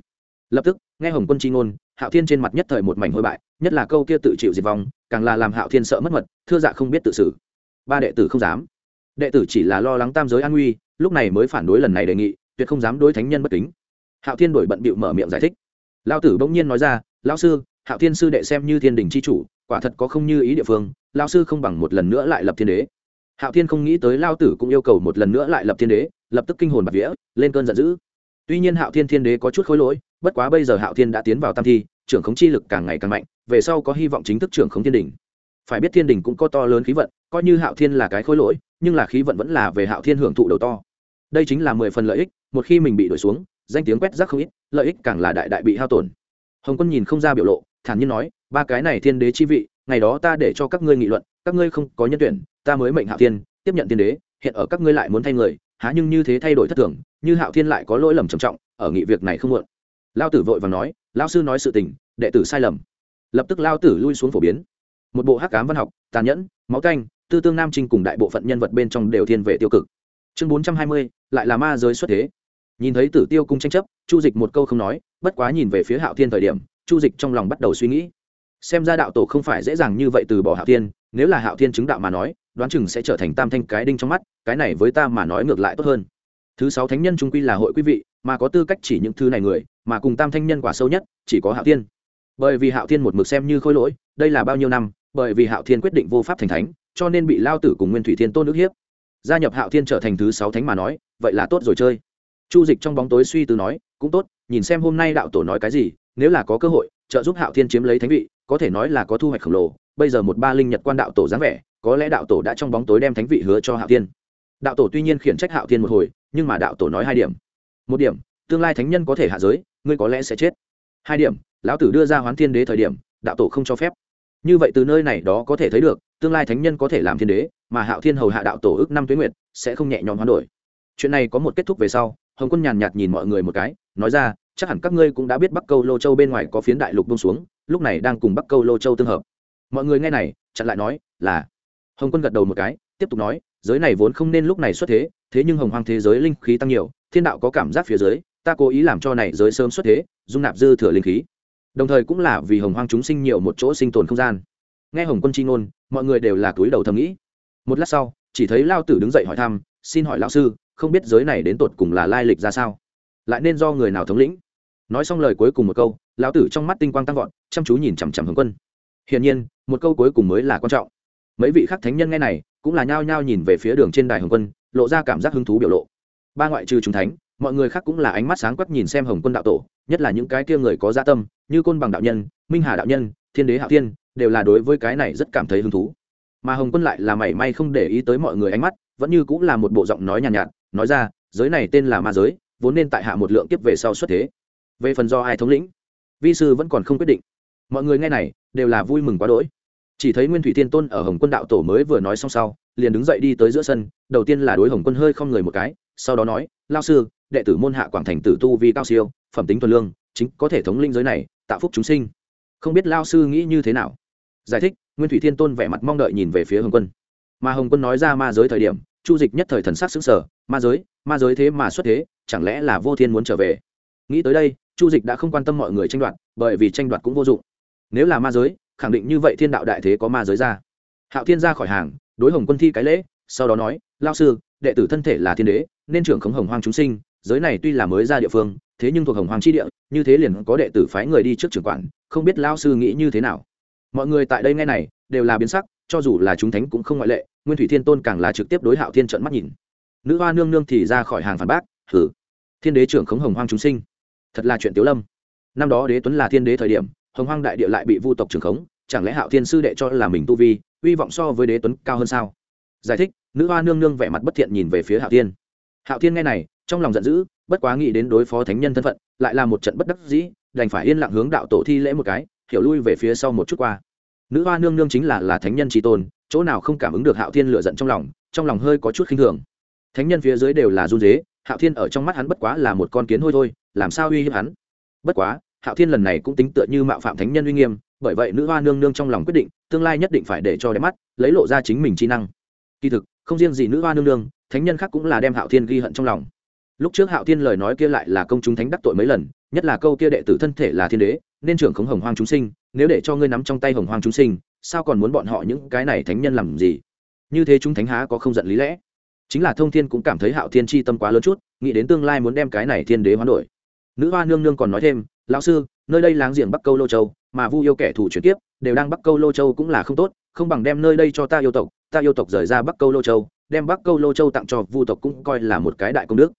Lập tức, nghe hồng quân c h i ngôn hạo thiên trên mặt nhất thời một mảnh hôi bại, nhất là câu kia tự chịu diệt vong, càng là làm hạo thiên sợ mất mật, thưa dạ không biết tự xử. Ba đệ tử không dám. Đệ tử chỉ là lo lắng tam giới an nguy, lúc này mới phản đối lần này đề nghị, tuyệt không dám đối thánh nhân bất kính. Hạo thiên đổi bận bịu mở miệng giải thích. Lao tử bỗng nhiên nói ra lao sư, hạo thiên sư đệ xem như thiên đình c h i chủ, quả thật có không như ý địa phương lao sư không bằng một lần nữa lại lập thiên đế. Hạo thiên không nghĩ tới lao tử cũng yêu cầu một lần nữa lại lập thiên đế, lập tức kinh hồn bạc vía, lên cơn giận dữ tuy nhiên hạo thiên thiên đế có chút khối lỗi, bất quá bây giờ hạo thiên đã tiến vào tam thi, trưởng khống chi lực càng ngày càng mạnh, về sau có hy vọng chính thức trưởng khống thiên đình phải biết thiên đình cũng có to lớn khí vận, coi như hạo thiên là cái khối lỗi, nhưng là khí vận vẫn là về hạo thiên hưởng thụ đầu to. Đây chính là mười phần lợi ích, một khi mình bị đổi xuống, danh tiếng quét rác không ít, lợi ích càng là đại đại bị hao tổn. Hồng quân nhìn không ra biểu lộ, thản nhiên nói, ba cái này thiên đế chi vị, ngày đó ta để cho các ngươi nghị luận, các ngươi không có nhân tuyển, ta mới mệnh hạo thiên, tiếp nhận thiên đế, hiện ở các ngươi lại muốn thay người há nhưng như thế thay đổi thất thường, như hạo thiên lại có lỗi lầm trầm trọng, ở nghị việc này không muộn. Lao tử vội và nói lao sư nói sự tình, đệ tử sai lầm. Lập tức lao tử lui xuống phổ biến. Một bộ hắc cám văn học, tàn nhẫn, máu canh, tư tương nam trinh cùng đại bộ phận nhân vật bên trong đều thiên về tiêu cực. Chương bốn trăm hai mươi, lại là ma giới xuất thế. Nhìn thấy tử tiêu cung tranh chấp, chu dịch một câu không nói, bất quá nhìn về phía hạo thiên thời điểm, chu dịch trong lòng bắt đầu suy nghĩ. Xem ra đạo tổ không phải dễ dàng như vậy từ bỏ hạo thiên, nếu là hạo thiên chứng đạo mà nói đoán chừng sẽ trở thành tam thanh cái đinh trong mắt, cái này với ta mà nói ngược lại tốt hơn. Thứ sáu thánh nhân trung quy là hội quý vị, mà có tư cách chỉ những thứ này người, mà cùng tam thanh nhân quả sâu nhất, chỉ có hạo thiên. Bởi vì hạo thiên một mực xem như khôi lỗi, đây là bao nhiêu năm, bởi vì hạo thiên quyết định vô pháp thành thánh, cho nên bị lao tử cùng nguyên thủy thiên tôn ức hiếp. Gia nhập hạo thiên trở thành thứ sáu thánh mà nói, vậy là tốt rồi chơi. Chu dịch trong bóng tối suy tư nói, cũng tốt, nhìn xem hôm nay đạo tổ nói cái gì, nếu là có cơ hội, trợ giúp hạo thiên chiếm lấy thánh vị, có thể nói là có thu hoạch khổng lồ. Bây giờ một ba linh nhật quan đạo tổ dáng vẻ có lẽ đạo tổ đã trong bóng tối đem thánh vị hứa cho hạo thiên. Đạo tổ tuy nhiên khiển trách hạo thiên một hồi, nhưng mà đạo tổ nói hai điểm. Một điểm, tương lai thánh nhân có thể hạ giới, ngươi có lẽ sẽ chết. Hai điểm, lão tử đưa ra hoán thiên đế thời điểm, đạo tổ không cho phép. Như vậy từ nơi này đó có thể thấy được, tương lai thánh nhân có thể làm thiên đế, mà hạo thiên hầu hạ đạo tổ ước năm tuế nguyệt, sẽ không nhẹ nhõm hoán đổi. Chuyện này có một kết thúc về sau, hồng quân nhàn nhạt nhìn mọi người một cái, nói ra, chắc hẳn các ngươi cũng đã biết bắc câu lô châu bên ngoài có phiến đại lục bông xuống, lúc này đang cùng bắc câu lô châu tương hợp. Mọi người nghe này, chặn lại nói, là hồng quân gật đầu một cái, tiếp tục nói, giới này vốn không nên lúc này xuất thế thế nhưng hồng hoang thế giới linh khí tăng nhiều, thiên đạo có cảm giác phía dưới, ta cố ý làm cho này giới sớm xuất thế, dung nạp dư thừa linh khí. Đồng thời cũng là vì hồng hoang chúng sinh nhiều một chỗ sinh tồn không gian. Nghe hồng quân chi ngôn, mọi người đều là túi đầu thầm nghĩ. Một lát sau, chỉ thấy lao tử đứng dậy hỏi thăm, xin hỏi lão sư, không biết giới này đến tột cùng là lai lịch ra sao? Lại nên do người nào thống lĩnh? Nói xong lời cuối cùng một câu lão tử trong mắt tinh quang tăng vọt, chăm chú nhìn chằm chằm hồng quân. Hiển nhiên, một câu cuối cùng mới là quan trọng mấy vị khắc thánh nhân nghe này cũng là nhao nhao nhìn về phía đường trên đài hồng quân lộ ra cảm giác hứng thú biểu lộ. Ba ngoại trừ chúng thánh mọi người khác cũng là ánh mắt sáng quắc nhìn xem hồng quân đạo tổ nhất là những cái kia người có gia tâm như côn bằng đạo nhân minh hà đạo nhân thiên đế hạo thiên đều là đối với cái này rất cảm thấy hứng thú. Mà hồng quân lại là mảy may không để ý tới mọi người ánh mắt vẫn như cũng là một bộ giọng nói nhàn nhạt, nhạt nói ra giới này tên là ma giới vốn nên tại hạ một lượng tiếp về sau xuất thế. Về phần do ai thống lĩnh vi sư vẫn còn không quyết định. Mọi người nghe này đều là vui mừng quá đỗi chỉ thấy nguyên thủy thiên tôn ở hồng quân đạo tổ mới vừa nói xong sau, liền đứng dậy đi tới giữa sân, đầu tiên là đối hồng quân hơi không người một cái, sau đó nói lao sư, đệ tử môn hạ quảng thành tử tu vi cao siêu, phẩm tính thuần lương, chính có thể thống linh giới này tạo phúc chúng sinh. Không biết lao sư nghĩ như thế nào. Giải thích, nguyên thủy thiên tôn vẻ mặt mong đợi nhìn về phía hồng quân. Mà hồng quân nói ra ma giới thời điểm, chu dịch nhất thời thần sắc xứng sở ma giới ma giới thế mà xuất thế, chẳng lẽ là vô thiên muốn trở về? Nghĩ tới đây, chu dịch đã không quan tâm mọi người tranh đoạt, bởi vì tranh đoạt cũng vô dụng. Nếu là ma giới khẳng định như vậy thiên đạo đại thế có ma giới ra. Hạo thiên ra khỏi hàng, đối hồng quân thi cái lễ, sau đó nói lao sư, đệ tử thân thể là thiên đế, nên trưởng khống hồng hoang chúng sinh, giới này tuy là mới ra địa phương, thế nhưng thuộc hồng hoàng chi địa, như thế liền có đệ tử phái người đi trước trưởng quản, không biết lao sư nghĩ như thế nào? Mọi người tại đây nghe này, đều là biến sắc, cho dù là chúng thánh cũng không ngoại lệ, nguyên thủy thiên tôn càng là trực tiếp đối hạo thiên trận mắt nhìn. Nữ hoa nương nương thì ra khỏi hàng phản bác thử thiên đế trưởng khống hồng hoang chúng sinh, thật là chuyện tiếu lâm. Năm đó đế tuấn là thiên đế thời điểm hồng hoang đại địa lại bị vu tộc trưởng khống, chẳng lẽ hạo thiên sư đệ cho là mình tu vi, uy vọng so với đế tuấn cao hơn sao? Giải thích, nữ hoa nương nương vẻ mặt bất thiện nhìn về phía hạo thiên. Hạo thiên nghe này, trong lòng giận dữ, bất quá nghĩ đến đối phó thánh nhân thân phận, lại là một trận bất đắc dĩ, đành phải yên lặng hướng đạo tổ thi lễ một cái, hiểu lui về phía sau một chút qua. Nữ hoa nương nương chính là là thánh nhân tri tôn, chỗ nào không cảm ứng được hạo thiên lựa giận trong lòng trong lòng hơi có chút khinh thường. Thánh nhân phía dưới đều là run dế hạo thiên ở trong mắt hắn bất quá là một con kiến hôi thôi, làm sao uy hiếp hắn? Bất quá hạo thiên lần này cũng tính tựa như mạo phạm thánh nhân uy nghiêm, bởi vậy nữ hoa nương nương trong lòng quyết định, tương lai nhất định phải để cho đẹp mắt, lấy lộ ra chính mình chi năng. Kỳ thực, không riêng gì nữ hoa nương nương, thánh nhân khác cũng là đem hạo thiên ghi hận trong lòng. Lúc trước hạo thiên lời nói kia lại là công chúng thánh đắc tội mấy lần, nhất là câu kia đệ tử thân thể là thiên đế, nên trưởng khống hồng hoang chúng sinh, nếu để cho ngươi nắm trong tay hồng hoang chúng sinh, sao còn muốn bọn họ những cái này thánh nhân làm gì? Như thế chúng thánh há có không giận lý lẽ? Chính là thông thiên cũng cảm thấy hạo thiên chi tâm quá lớn chút, nghĩ đến tương lai muốn đem cái này thiên đế hoán đổi nữ hoa nương nương còn nói thêm, lão sư, nơi đây láng giềng bắc câu lô châu, mà vu yêu kẻ thù chuyển tiếp đều đang bắc câu lô châu cũng là không tốt, không bằng đem nơi đây cho ta yêu tộc, ta yêu tộc rời ra bắc câu lô châu, đem bắc câu lô châu tặng cho vu tộc cũng coi là một cái đại công đức.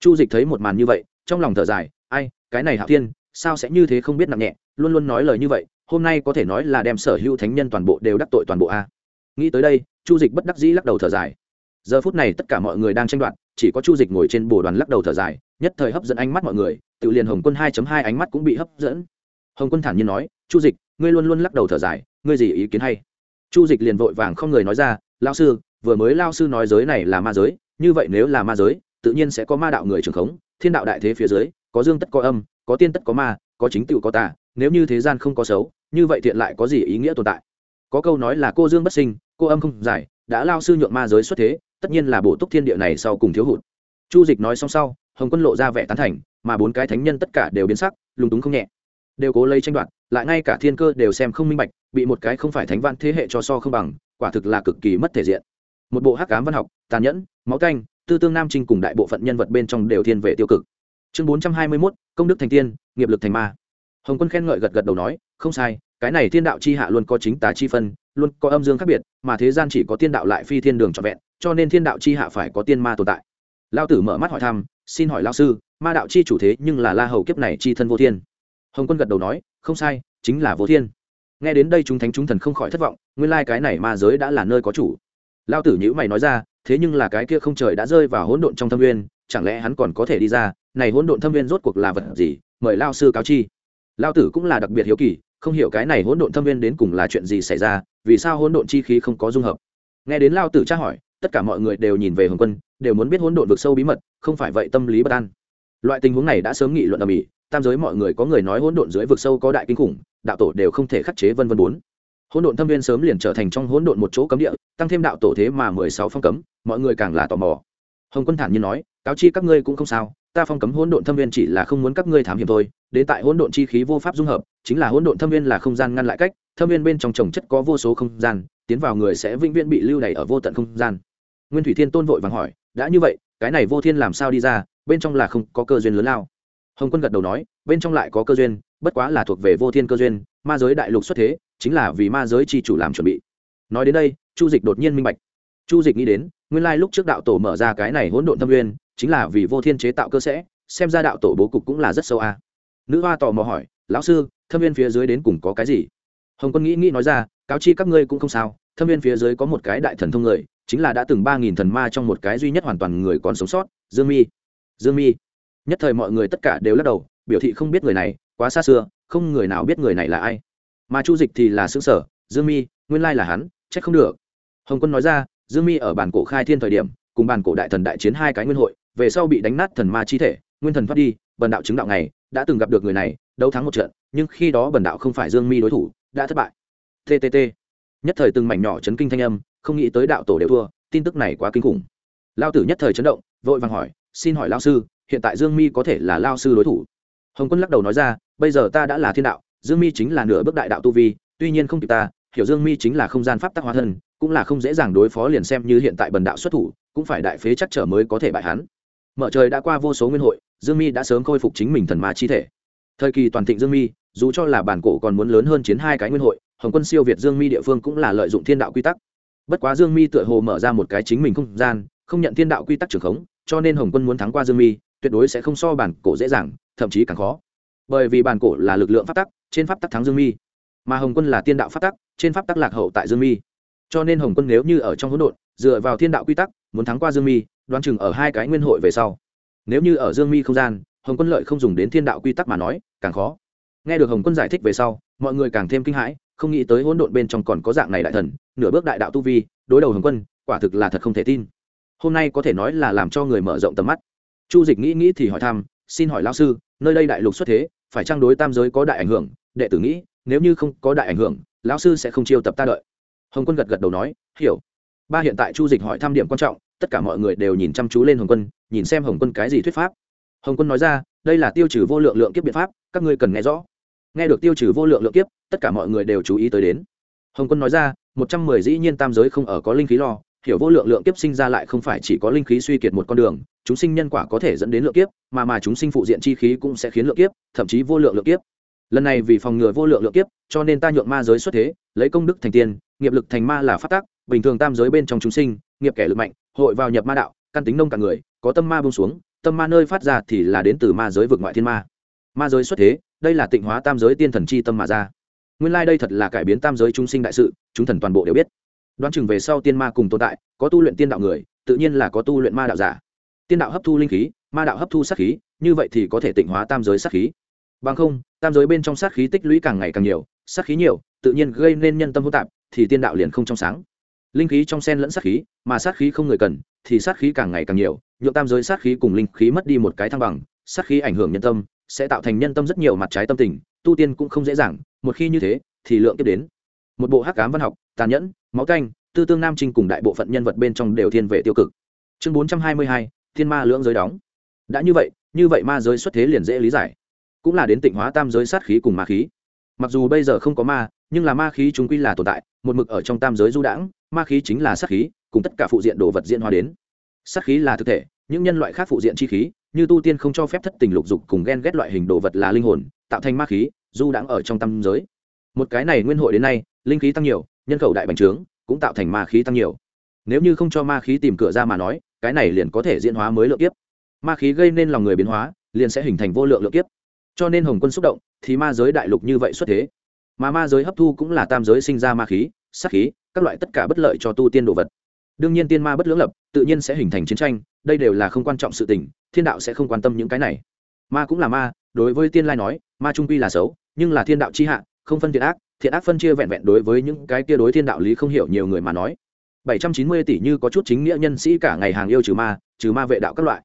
Chu dịch thấy một màn như vậy, trong lòng thở dài, ai, cái này hạo thiên, sao sẽ như thế không biết nặng nhẹ, luôn luôn nói lời như vậy, hôm nay có thể nói là đem sở hữu thánh nhân toàn bộ đều đắc tội toàn bộ a. Nghĩ tới đây, chu dịch bất đắc dĩ lắc đầu thở dài. Giờ phút này tất cả mọi người đang tranh đoạt chỉ có chu dịch ngồi trên bồ đoàn lắc đầu thở dài, nhất thời hấp dẫn ánh mắt mọi người, tự liền hồng quân 2.2 ánh mắt cũng bị hấp dẫn. Hồng quân thản nhiên nói, chu dịch, ngươi luôn luôn lắc đầu thở dài, ngươi gì ý kiến hay? Chu dịch liền vội vàng không người nói ra lao sư, vừa mới lao sư nói giới này là ma giới, như vậy nếu là ma giới, tự nhiên sẽ có ma đạo người trường khống, thiên đạo đại thế phía dưới, có dương tất có âm, có tiên tất có ma, có chính tựu có tà, nếu như thế gian không có xấu, như vậy thiện lại có gì ý nghĩa tồn tại? Có câu nói là cô dương bất sinh, cô âm không giải, đã lao sư nhượng ma giới xuất thế tất nhiên là bổ túc thiên địa này sau cùng thiếu hụt. Chu dịch nói xong sau, hồng quân lộ ra vẻ tán thành, mà bốn cái thánh nhân tất cả đều biến sắc, lúng túng không nhẹ. Đều cố lấy tranh đoạt, lại ngay cả thiên cơ đều xem không minh bạch, bị một cái không phải thánh văn thế hệ cho so không bằng, quả thực là cực kỳ mất thể diện. Một bộ hắc cám văn học, tàn nhẫn, máu canh, tư tương nam trinh cùng đại bộ phận nhân vật bên trong đều thiên về tiêu cực. Chương bốn trăm hai mươi mốt, công đức thành tiên, nghiệp lực thành ma. Hồng quân khen ngợi gật gật đầu nói, không sai, cái này thiên đạo chi hạ luôn có chính tà chi phân luôn có âm dương khác biệt, mà thế gian chỉ có tiên đạo lại phi thiên đường trọn vẹn, cho nên thiên đạo chi hạ phải có tiên ma tồn tại. Lao tử mở mắt hỏi thăm, xin hỏi lao sư, ma đạo chi chủ thế nhưng là la hầu kiếp này chi thân vô thiên. Hồng quân gật đầu nói, không sai, chính là vô thiên. Nghe đến đây chúng thánh chúng thần không khỏi thất vọng, nguyên lai cái này ma giới đã là nơi có chủ. Lao tử nhữ mày nói ra, thế nhưng là cái kia không trời đã rơi vào hỗn độn trong thâm nguyên, chẳng lẽ hắn còn có thể đi ra? Này hỗn độn thâm nguyên rốt cuộc là vật gì? Mời lao sư cáo chi. Lao tử cũng là đặc biệt hiếu kỳ không hiểu cái này hỗn độn thâm viên đến cùng là chuyện gì xảy ra, vì sao hỗn độn chi khí không có dung hợp? Nghe đến lao tử tra hỏi, tất cả mọi người đều nhìn về hồng quân, đều muốn biết hỗn độn vực sâu bí mật, không phải vậy tâm lý bất an. Loại tình huống này đã sớm nghị luận ở mỹ, tam giới mọi người có người nói hỗn độn dưới vực sâu có đại kinh khủng, đạo tổ đều không thể khắc chế vân vân bốn. Hỗn độn thâm viên sớm liền trở thành trong hỗn độn một chỗ cấm địa, tăng thêm đạo tổ thế mà mười sáu phong cấm, mọi người càng là tò mò. Hồng quân thản nhiên nói, cáo chi các ngươi cũng không sao ta phong cấm hỗn độn thâm viên chỉ là không muốn các ngươi thám hiểm thôi, đến tại hỗn độn chi khí vô pháp dung hợp, chính là hỗn độn thâm viên là không gian ngăn lại cách, thâm viên bên trong trồng chất có vô số không gian, tiến vào người sẽ vĩnh viễn bị lưu đày ở vô tận không gian. Nguyên thủy thiên tôn vội vàng hỏi, đã như vậy, cái này vô thiên làm sao đi ra, bên trong là không có cơ duyên lớn lao? Hồng quân gật đầu nói, bên trong lại có cơ duyên, bất quá là thuộc về vô thiên cơ duyên, ma giới đại lục xuất thế, chính là vì ma giới chi chủ làm chuẩn bị. Nói đến đây, chu dịch đột nhiên minh bạch. Chu dịch nghĩ đến, nguyên lai lúc trước đạo tổ mở ra cái này hỗn độn thâm nguyên chính là vì vô thiên chế tạo cơ sẽ, xem ra đạo tổ bố cục cũng là rất sâu a. Nữ hoa tò mò hỏi, lão sư, thâm viên phía dưới đến cùng có cái gì? Hồng quân nghĩ nghĩ nói ra, cáo chi các ngươi cũng không sao, thâm viên phía dưới có một cái đại thần thông người, chính là đã từng ba nghìn thần ma trong một cái duy nhất hoàn toàn người còn sống sót, dương mi. Dương mi. Nhất thời mọi người tất cả đều lắc đầu, biểu thị không biết người này, quá xa xưa, không người nào biết người này là ai. Mà chu dịch thì là xứ sở, dương mi, nguyên lai là hắn c h ắ c không được. Hồng quân nói ra, dương mi ở bản cổ khai thiên thời điểm, cùng bản cổ đại thần đại chiến hai cái nguyên hội về sau bị đánh nát thần ma chi thể, nguyên thần thoát đi, bần đạo chứng đạo này đã từng gặp được người này, đấu thắng một trận, nhưng khi đó bần đạo không phải dương mi đối thủ, đã thất bại. Ttt nhất thời từng mảnh nhỏ chấn kinh thanh âm, không nghĩ tới đạo tổ đều thua, tin tức này quá kinh khủng. Lao tử nhất thời chấn động, vội vàng hỏi, xin hỏi lao sư, hiện tại dương mi có thể là lao sư đối thủ? Hồng quân lắc đầu nói ra, bây giờ ta đã là thiên đạo, dương mi chính là nửa bước đại đạo tu vi, tuy nhiên không kịp ta, hiểu dương mi chính là không gian pháp tắc hóa thân, cũng là không dễ dàng đối phó liền xem như hiện tại bần đạo xuất thủ, cũng phải đại phế chắc trở mới có thể bại hắn mở trời đã qua vô số nguyên hội, dương mi đã sớm khôi phục chính mình thần ma chi thể. Thời kỳ toàn thịnh dương mi, dù cho là bản cổ còn muốn lớn hơn chiến hai cái nguyên hội, hồng quân siêu việt dương mi địa phương cũng là lợi dụng thiên đạo quy tắc. Bất quá dương mi tựa hồ mở ra một cái chính mình không gian, không nhận thiên đạo quy tắc trường khống, cho nên hồng quân muốn thắng qua dương mi, tuyệt đối sẽ không so bản cổ dễ dàng, thậm chí càng khó. Bởi vì bản cổ là lực lượng pháp tắc, trên pháp tắc thắng dương mi. Mà hồng quân là tiên đạo pháp tắc, trên pháp tắc lạc hậu tại dương mi. Cho nên hồng quân nếu như ở trong hỗn độn, dựa vào thiên đạo quy tắc muốn thắng qua dương mi, đoán chừng ở hai cái nguyên hội về sau. Nếu như ở dương mi không gian, hồng quân lợi không dùng đến thiên đạo quy tắc mà nói, càng khó. Nghe được hồng quân giải thích về sau, mọi người càng thêm kinh hãi, không nghĩ tới hỗn độn bên trong còn có dạng này đại thần, nửa bước đại đạo tu vi, đối đầu hồng quân, quả thực là thật không thể tin. Hôm nay có thể nói là làm cho người mở rộng tầm mắt. Chu dịch nghĩ nghĩ thì hỏi thăm, xin hỏi lao sư, nơi đây đại lục xuất thế, phải trang đối tam giới có đại ảnh hưởng? Đệ tử nghĩ, nếu như không có đại ảnh hưởng, lão sư sẽ không chiêu tập ta đợi. Hồng quân gật gật đầu nói, hiểu ba hiện tại chu dịch hỏi thăm điểm quan trọng, tất cả mọi người đều nhìn chăm chú lên hồng quân, nhìn xem hồng quân cái gì thuyết pháp. Hồng quân nói ra, đây là tiêu trừ vô lượng lượng kiếp biện pháp, các ngươi cần nghe rõ. Nghe được tiêu trừ vô lượng lượng kiếp, tất cả mọi người đều chú ý tới đến. Hồng quân nói ra, một trăm mười dĩ nhiên tam giới không ở có linh khí lo, hiểu vô lượng lượng kiếp sinh ra lại không phải chỉ có linh khí suy kiệt một con đường, chúng sinh nhân quả có thể dẫn đến lượng kiếp, mà mà chúng sinh phụ diện chi khí cũng sẽ khiến lượng kiếp, thậm chí vô lượng lượng kiếp. Lần này vì phòng ngừa vô lượng lượng kiếp, cho nên ta nhượng ma giới xuất thế, lấy công đức thành tiên, nghiệp lực thành ma là phát tác bình thường tam giới bên trong chúng sinh, nghiệp kẻ lực mạnh, hội vào nhập ma đạo, căn tính nông cả người, có tâm ma bông xuống, tâm ma nơi phát ra thì là đến từ ma giới vực ngoại thiên ma. Ma giới xuất thế, đây là tịnh hóa tam giới tiên thần chi tâm mà ra. Nguyên lai、like、đây thật là cải biến tam giới chúng sinh đại sự, chúng thần toàn bộ đều biết. Đoán chừng về sau tiên ma cùng tồn tại, có tu luyện tiên đạo người, tự nhiên là có tu luyện ma đạo giả. Tiên đạo hấp thu linh khí, ma đạo hấp thu sát khí, như vậy thì có thể tịnh hóa tam giới sát khí. Bằng không, tam giới bên trong sát khí tích lũy càng ngày càng nhiều, sát khí nhiều, tự nhiên gây nên nhân tâm hỗn tạp, thì tiên đạo liền không trong sáng linh khí trong sen lẫn sát khí, mà sát khí không người cần, thì sát khí càng ngày càng nhiều nhuộm tam giới sát khí cùng linh khí mất đi một cái thăng bằng, sát khí ảnh hưởng nhân tâm, sẽ tạo thành nhân tâm rất nhiều mặt trái tâm tình, tu tiên cũng không dễ dàng, một khi như thế, thì lượng tiếp đến. Một bộ hắc cám văn học, tàn nhẫn, máu canh, tư tương nam trinh cùng đại bộ phận nhân vật bên trong đều thiên về tiêu cực. Chương bốn trăm hai mươi hai, thiên ma lưỡng giới đóng. Đã như vậy như vậy ma giới xuất thế liền dễ lý giải. Cũng là đến tịnh hóa tam giới sát khí cùng ma khí. Mặc dù bây giờ không có ma nhưng là ma khí chúng quy là tồn tại, một mực ở trong tam giới du đãng, ma khí chính là sát khí, cùng tất cả phụ diện đồ vật diễn hóa đến. Sát khí là thực thể, những nhân loại khác phụ diện chi khí, như tu tiên không cho phép thất tình lục dục cùng ghen ghét loại hình đồ vật là linh hồn, tạo thành ma khí, du đãng ở trong tam giới. Một cái này nguyên hội đến nay, linh khí tăng nhiều, nhân khẩu đại bành trướng, cũng tạo thành ma khí tăng nhiều. Nếu như không cho ma khí tìm cửa ra mà nói, cái này liền có thể diễn hóa mới lượng kiếp. Ma khí gây nên lòng người biến hóa, liền sẽ hình thành vô lượng lượng kiếp. Cho nên hồng quân xúc động, thì ma giới đại lục như vậy xuất thế mà ma giới hấp thu cũng là tam giới sinh ra ma khí sắc khí, các loại tất cả bất lợi cho tu tiên đồ vật. Đương nhiên tiên ma bất lưỡng lập, tự nhiên sẽ hình thành chiến tranh, đây đều là không quan trọng sự tình, thiên đạo sẽ không quan tâm những cái này. Ma cũng là ma, đối với tiên lai nói, ma trung quy là xấu, nhưng là thiên đạo chi hạ, không phân thiện ác thiện ác phân chia vẹn vẹn đối với những cái kia đối thiên đạo lý không hiểu nhiều người mà nói. Bảy trăm chín mươi tỷ như có chút chính nghĩa nhân sĩ cả ngày hàng yêu trừ ma trừ ma vệ đạo các loại.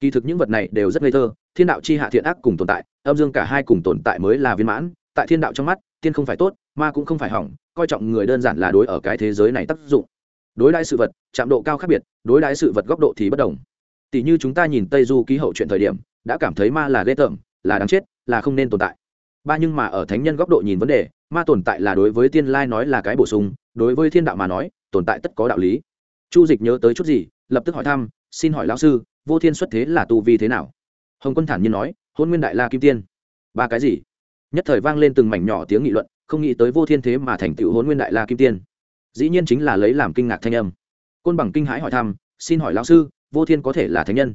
Kỳ thực những vật này đều rất ngây thơ, thiên đạo chi hạ thiện ác cùng tồn tại, âm dương cả hai cùng tồn tại mới là viên mãn, tại thiên đạo trong mắt tiên không phải tốt, ma cũng không phải hỏng, coi trọng người đơn giản là đối ở cái thế giới này tác dụng. Đối đãi sự vật, chạm độ cao khác biệt, đối đãi sự vật góc độ thì bất đồng. Tỷ như chúng ta nhìn tây du ký hậu chuyện thời điểm, đã cảm thấy ma là ghê tởm, là đáng chết, là không nên tồn tại. Ba nhưng mà ở thánh nhân góc độ nhìn vấn đề, ma tồn tại là đối với tiên lai nói là cái bổ sung, đối với thiên đạo mà nói, tồn tại tất có đạo lý. Chu dịch nhớ tới chút gì, lập tức hỏi thăm, xin hỏi lão sư, vô thiên xuất thế là tu vi thế nào? Hồng quân thản nhiên nói, hôn nguyên đại la kim tiên. Ba cái gì? Nhất thời vang lên từng mảnh nhỏ tiếng nghị luận, không nghĩ tới vô thiên thế mà thành tựu hôn nguyên đại la kim tiên. Dĩ nhiên chính là lấy làm kinh ngạc thanh âm. Côn bằng kinh hãi hỏi thăm, xin hỏi lão sư, vô thiên có thể là thánh nhân?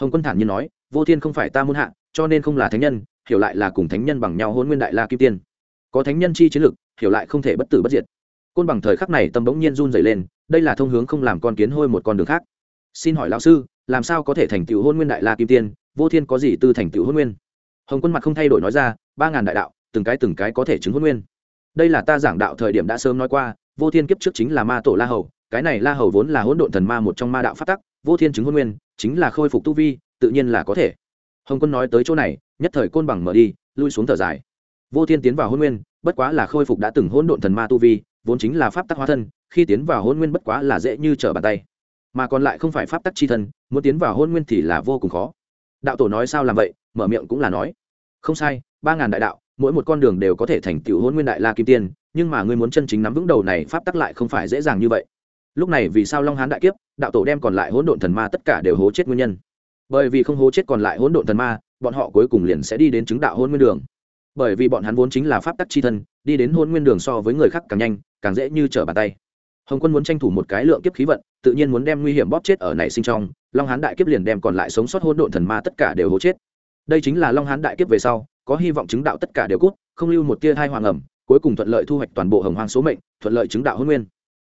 Hồng quân thản nhiên nói, vô thiên không phải ta muốn hạ, cho nên không là thánh nhân, hiểu lại là cùng thánh nhân bằng nhau hôn nguyên đại la kim tiên. Có thánh nhân chi chiến lực hiểu lại không thể bất tử bất diệt. Côn bằng thời khắc này tâm bỗng nhiên run dày lên, đây là thông hướng không làm con kiến hôi một con đường khác. Xin hỏi lão sư, làm sao có thể thành tựu hôn nguyên đại la kim tiên? Vô thiên có gì tư thành tựu hôn nguyên? Hồng quân mặt không thay đổi nói ra, ba ngàn đại đạo, từng cái từng cái có thể chứng hôn nguyên. Đây là ta giảng đạo thời điểm đã sớm nói qua, vô thiên kiếp trước chính là ma tổ la hầu, cái này la hầu vốn là hỗn độn thần ma một trong ma đạo phát tắc, vô thiên chứng hôn nguyên, chính là khôi phục tu vi, tự nhiên là có thể. Hồng quân nói tới chỗ này, nhất thời côn bằng mở đi, lui xuống thở dài. Vô thiên tiến vào hôn nguyên, bất quá là khôi phục đã từng hỗn độn thần ma tu vi, vốn chính là pháp tắc hóa thân, khi tiến vào hôn nguyên bất quá là dễ như trở bàn tay. Mà còn lại không phải pháp tắc chi thân, muốn tiến vào hôn nguyên thì là vô cùng khó. Đạo tổ nói sao làm vậy, mở miệng cũng là nói không sai, ba ngàn đại đạo, mỗi một con đường đều có thể thành tựu hôn nguyên đại la kim tiên, nhưng mà ngươi muốn chân chính nắm vững đầu này pháp tắc lại không phải dễ dàng như vậy. Lúc này vì sao long hán đại kiếp, đạo tổ đem còn lại hỗn độn thần ma tất cả đều hố chết nguyên nhân? Bởi vì không hố chết còn lại hỗn độn thần ma, bọn họ cuối cùng liền sẽ đi đến chứng đạo hôn nguyên đường. Bởi vì bọn hắn vốn chính là pháp tắc chi thân, đi đến hôn nguyên đường so với người khác càng nhanh, càng dễ như trở bàn tay. Hồng quân muốn tranh thủ một cái lượng kiếp khí vận, tự nhiên muốn đem nguy hiểm bóp chết ở nảy sinh trong, long hán đại kiếp liền đem còn lại sống sót hôn độn thần ma tất cả đều hố chết đây chính là long hán đại kiếp về sau, có hy vọng chứng đạo tất cả đều cút, không lưu một tia hai hoàng ẩm, cuối cùng thuận lợi thu hoạch toàn bộ hồng hoang số mệnh, thuận lợi chứng đạo hôn nguyên.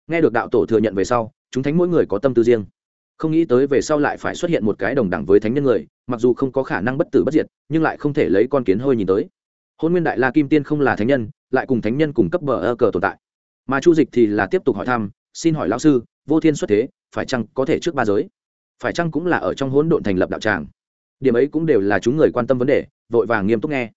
Nghe được đạo tổ thừa nhận về sau, chúng thánh mỗi người có tâm tư riêng. Không nghĩ tới về sau lại phải xuất hiện một cái đồng đẳng với thánh nhân người, mặc dù không có khả năng bất tử bất diệt, nhưng lại không thể lấy con kiến hơi nhìn tới. Hôn nguyên đại la kim tiên không là thánh nhân, lại cùng thánh nhân cùng cấp bờ ơ cờ tồn tại. Mà chu dịch thì là tiếp tục hỏi thăm, xin hỏi lão sư, vô thiên xuất thế, phải chăng có thể trước ba giới? Phải chăng cũng là ở trong hỗn độn thành lập đạo tràng? Điểm ấy cũng đều là chúng người quan tâm vấn đề, vội vàng nghiêm túc nghe.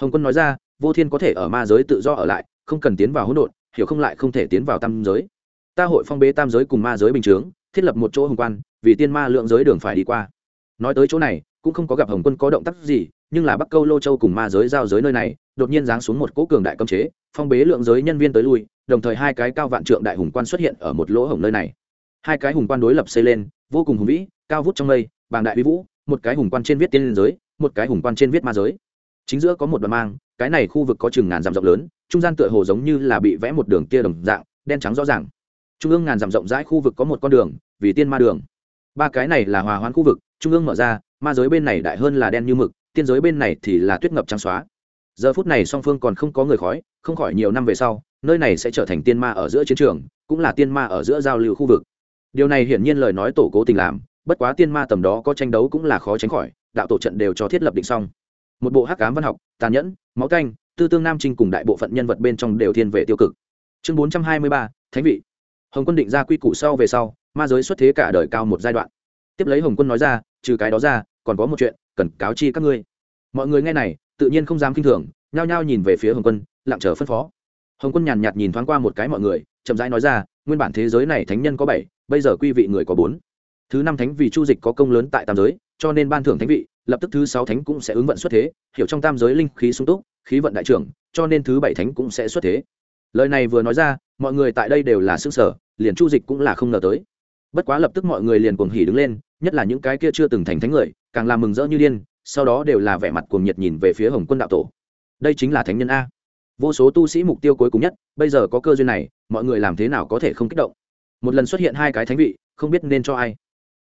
Hồng quân nói ra, vô thiên có thể ở ma giới tự do ở lại, không cần tiến vào hỗn độn, hiểu không lại không thể tiến vào tam giới. Ta hội phong bế tam giới cùng ma giới bình chướng, thiết lập một chỗ hồng quan, vì tiên ma lượng giới đường phải đi qua. Nói tới chỗ này, cũng không có gặp hồng quân có động tác gì, nhưng là bắc câu lô châu cùng ma giới giao giới nơi này, đột nhiên giáng xuống một cỗ cường đại cấm chế, phong bế lượng giới nhân viên tới lui, đồng thời hai cái cao vạn trượng đại hùng quan xuất hiện ở một lỗ hổng nơi này. Hai cái hùng quan đối lập xây lên, vô cùng hùng vĩ, cao vút trong mây, bàng đại vĩ vũ một cái hùng quan trên viết tiên giới, một cái hùng quan trên viết ma giới. Chính giữa có một đoạn mang, cái này khu vực có chừng ngàn dặm rộng lớn, trung gian tựa hồ giống như là bị vẽ một đường tia đồng dạng, đen trắng rõ ràng. Trung ương ngàn dặm rộng rãi khu vực có một con đường, vì tiên ma đường. Ba cái này là hòa hoãn khu vực, trung ương mở ra, ma giới bên này đại hơn là đen như mực, tiên giới bên này thì là tuyết ngập trắng xóa. Giờ phút này song phương còn không có người khói, không khỏi nhiều năm về sau, nơi này sẽ trở thành tiên ma ở giữa chiến trường, cũng là tiên ma ở giữa giao lưu khu vực. Điều này hiển nhiên lời nói tổ cố tình làm bất quá tiên ma tầm đó có tranh đấu cũng là khó tránh khỏi, đạo tổ trận đều cho thiết lập định xong. Một bộ hắc cám văn học, tàn nhẫn, máu canh, tư tương nam trinh cùng đại bộ phận nhân vật bên trong đều thiên về tiêu cực. Chương bốn trăm hai mươi ba, thánh vị. Hồng quân định ra quy củ sau về sau, ma giới xuất thế cả đời cao một giai đoạn. Tiếp lấy hồng quân nói ra, trừ cái đó ra, còn có một chuyện, cần cáo chi các ngươi. Mọi người nghe này, tự nhiên không dám k i n h thường, nhao nhao nhìn về phía hồng quân, lặng chờ phân phó. Hồng quân nhàn nhạt nhìn thoáng qua một cái mọi người, chậm rãi nói ra, nguyên bản thế giới này thánh nhân có bảy, bây giờ quy vị người có bốn thứ năm thánh vì chu dịch có công lớn tại tam giới, cho nên ban thưởng thánh vị, lập tức thứ sáu thánh cũng sẽ ứng vận xuất thế, hiểu trong tam giới linh khí sung túc, khí vận đại trưởng, cho nên thứ bảy thánh cũng sẽ xuất thế. Lời này vừa nói ra, mọi người tại đây đều là s ư ơ n g sở liền chu dịch cũng là không ngờ tới. Bất quá lập tức mọi người liền cuồng hỉ đứng lên, nhất là những cái kia chưa từng thành thánh người, càng làm mừng rỡ như điên, sau đó đều là vẻ mặt cuồng nhiệt nhìn về phía hồng quân đạo tổ. Đây chính là thánh nhân a. Vô số tu sĩ mục tiêu cuối cùng nhất, bây giờ có cơ duyên này, mọi người làm thế nào có thể không kích động? Một lần xuất hiện hai cái thánh vị, không biết nên cho ai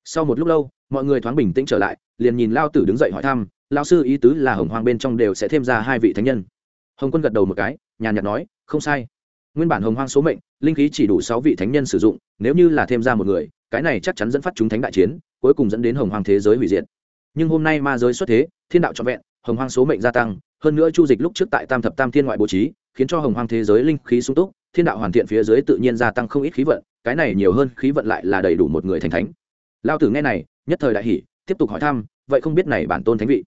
sau một lúc lâu, mọi người thoáng bình tĩnh trở lại, liền nhìn lao tử đứng dậy hỏi thăm lao sư, ý tứ là hồng hoang bên trong đều sẽ thêm ra hai vị thánh nhân. Hồng quân gật đầu một cái, nhàn nhạt nói, không sai. Nguyên bản hồng hoang số mệnh, linh khí chỉ đủ sáu vị thánh nhân sử dụng, nếu như là thêm ra một người, cái này chắc chắn dẫn phát chúng thánh đại chiến, cuối cùng dẫn đến hồng hoang thế giới hủy diệt. Nhưng hôm nay ma giới xuất thế, thiên đạo trọn vẹn, hồng hoang số mệnh gia tăng, hơn nữa chu dịch lúc trước tại tam thập tam thiên ngoại bố trí, khiến cho hồng hoang thế giới linh khí sung túc, thiên đạo hoàn thiện phía dưới tự nhiên gia tăng không ít khí vận, cái này nhiều hơn khí vận lại là đầy đủ một người thành thánh lao tử nghe này, nhất thời đại hỷ tiếp tục hỏi thăm, vậy không biết này bản tôn thánh vị.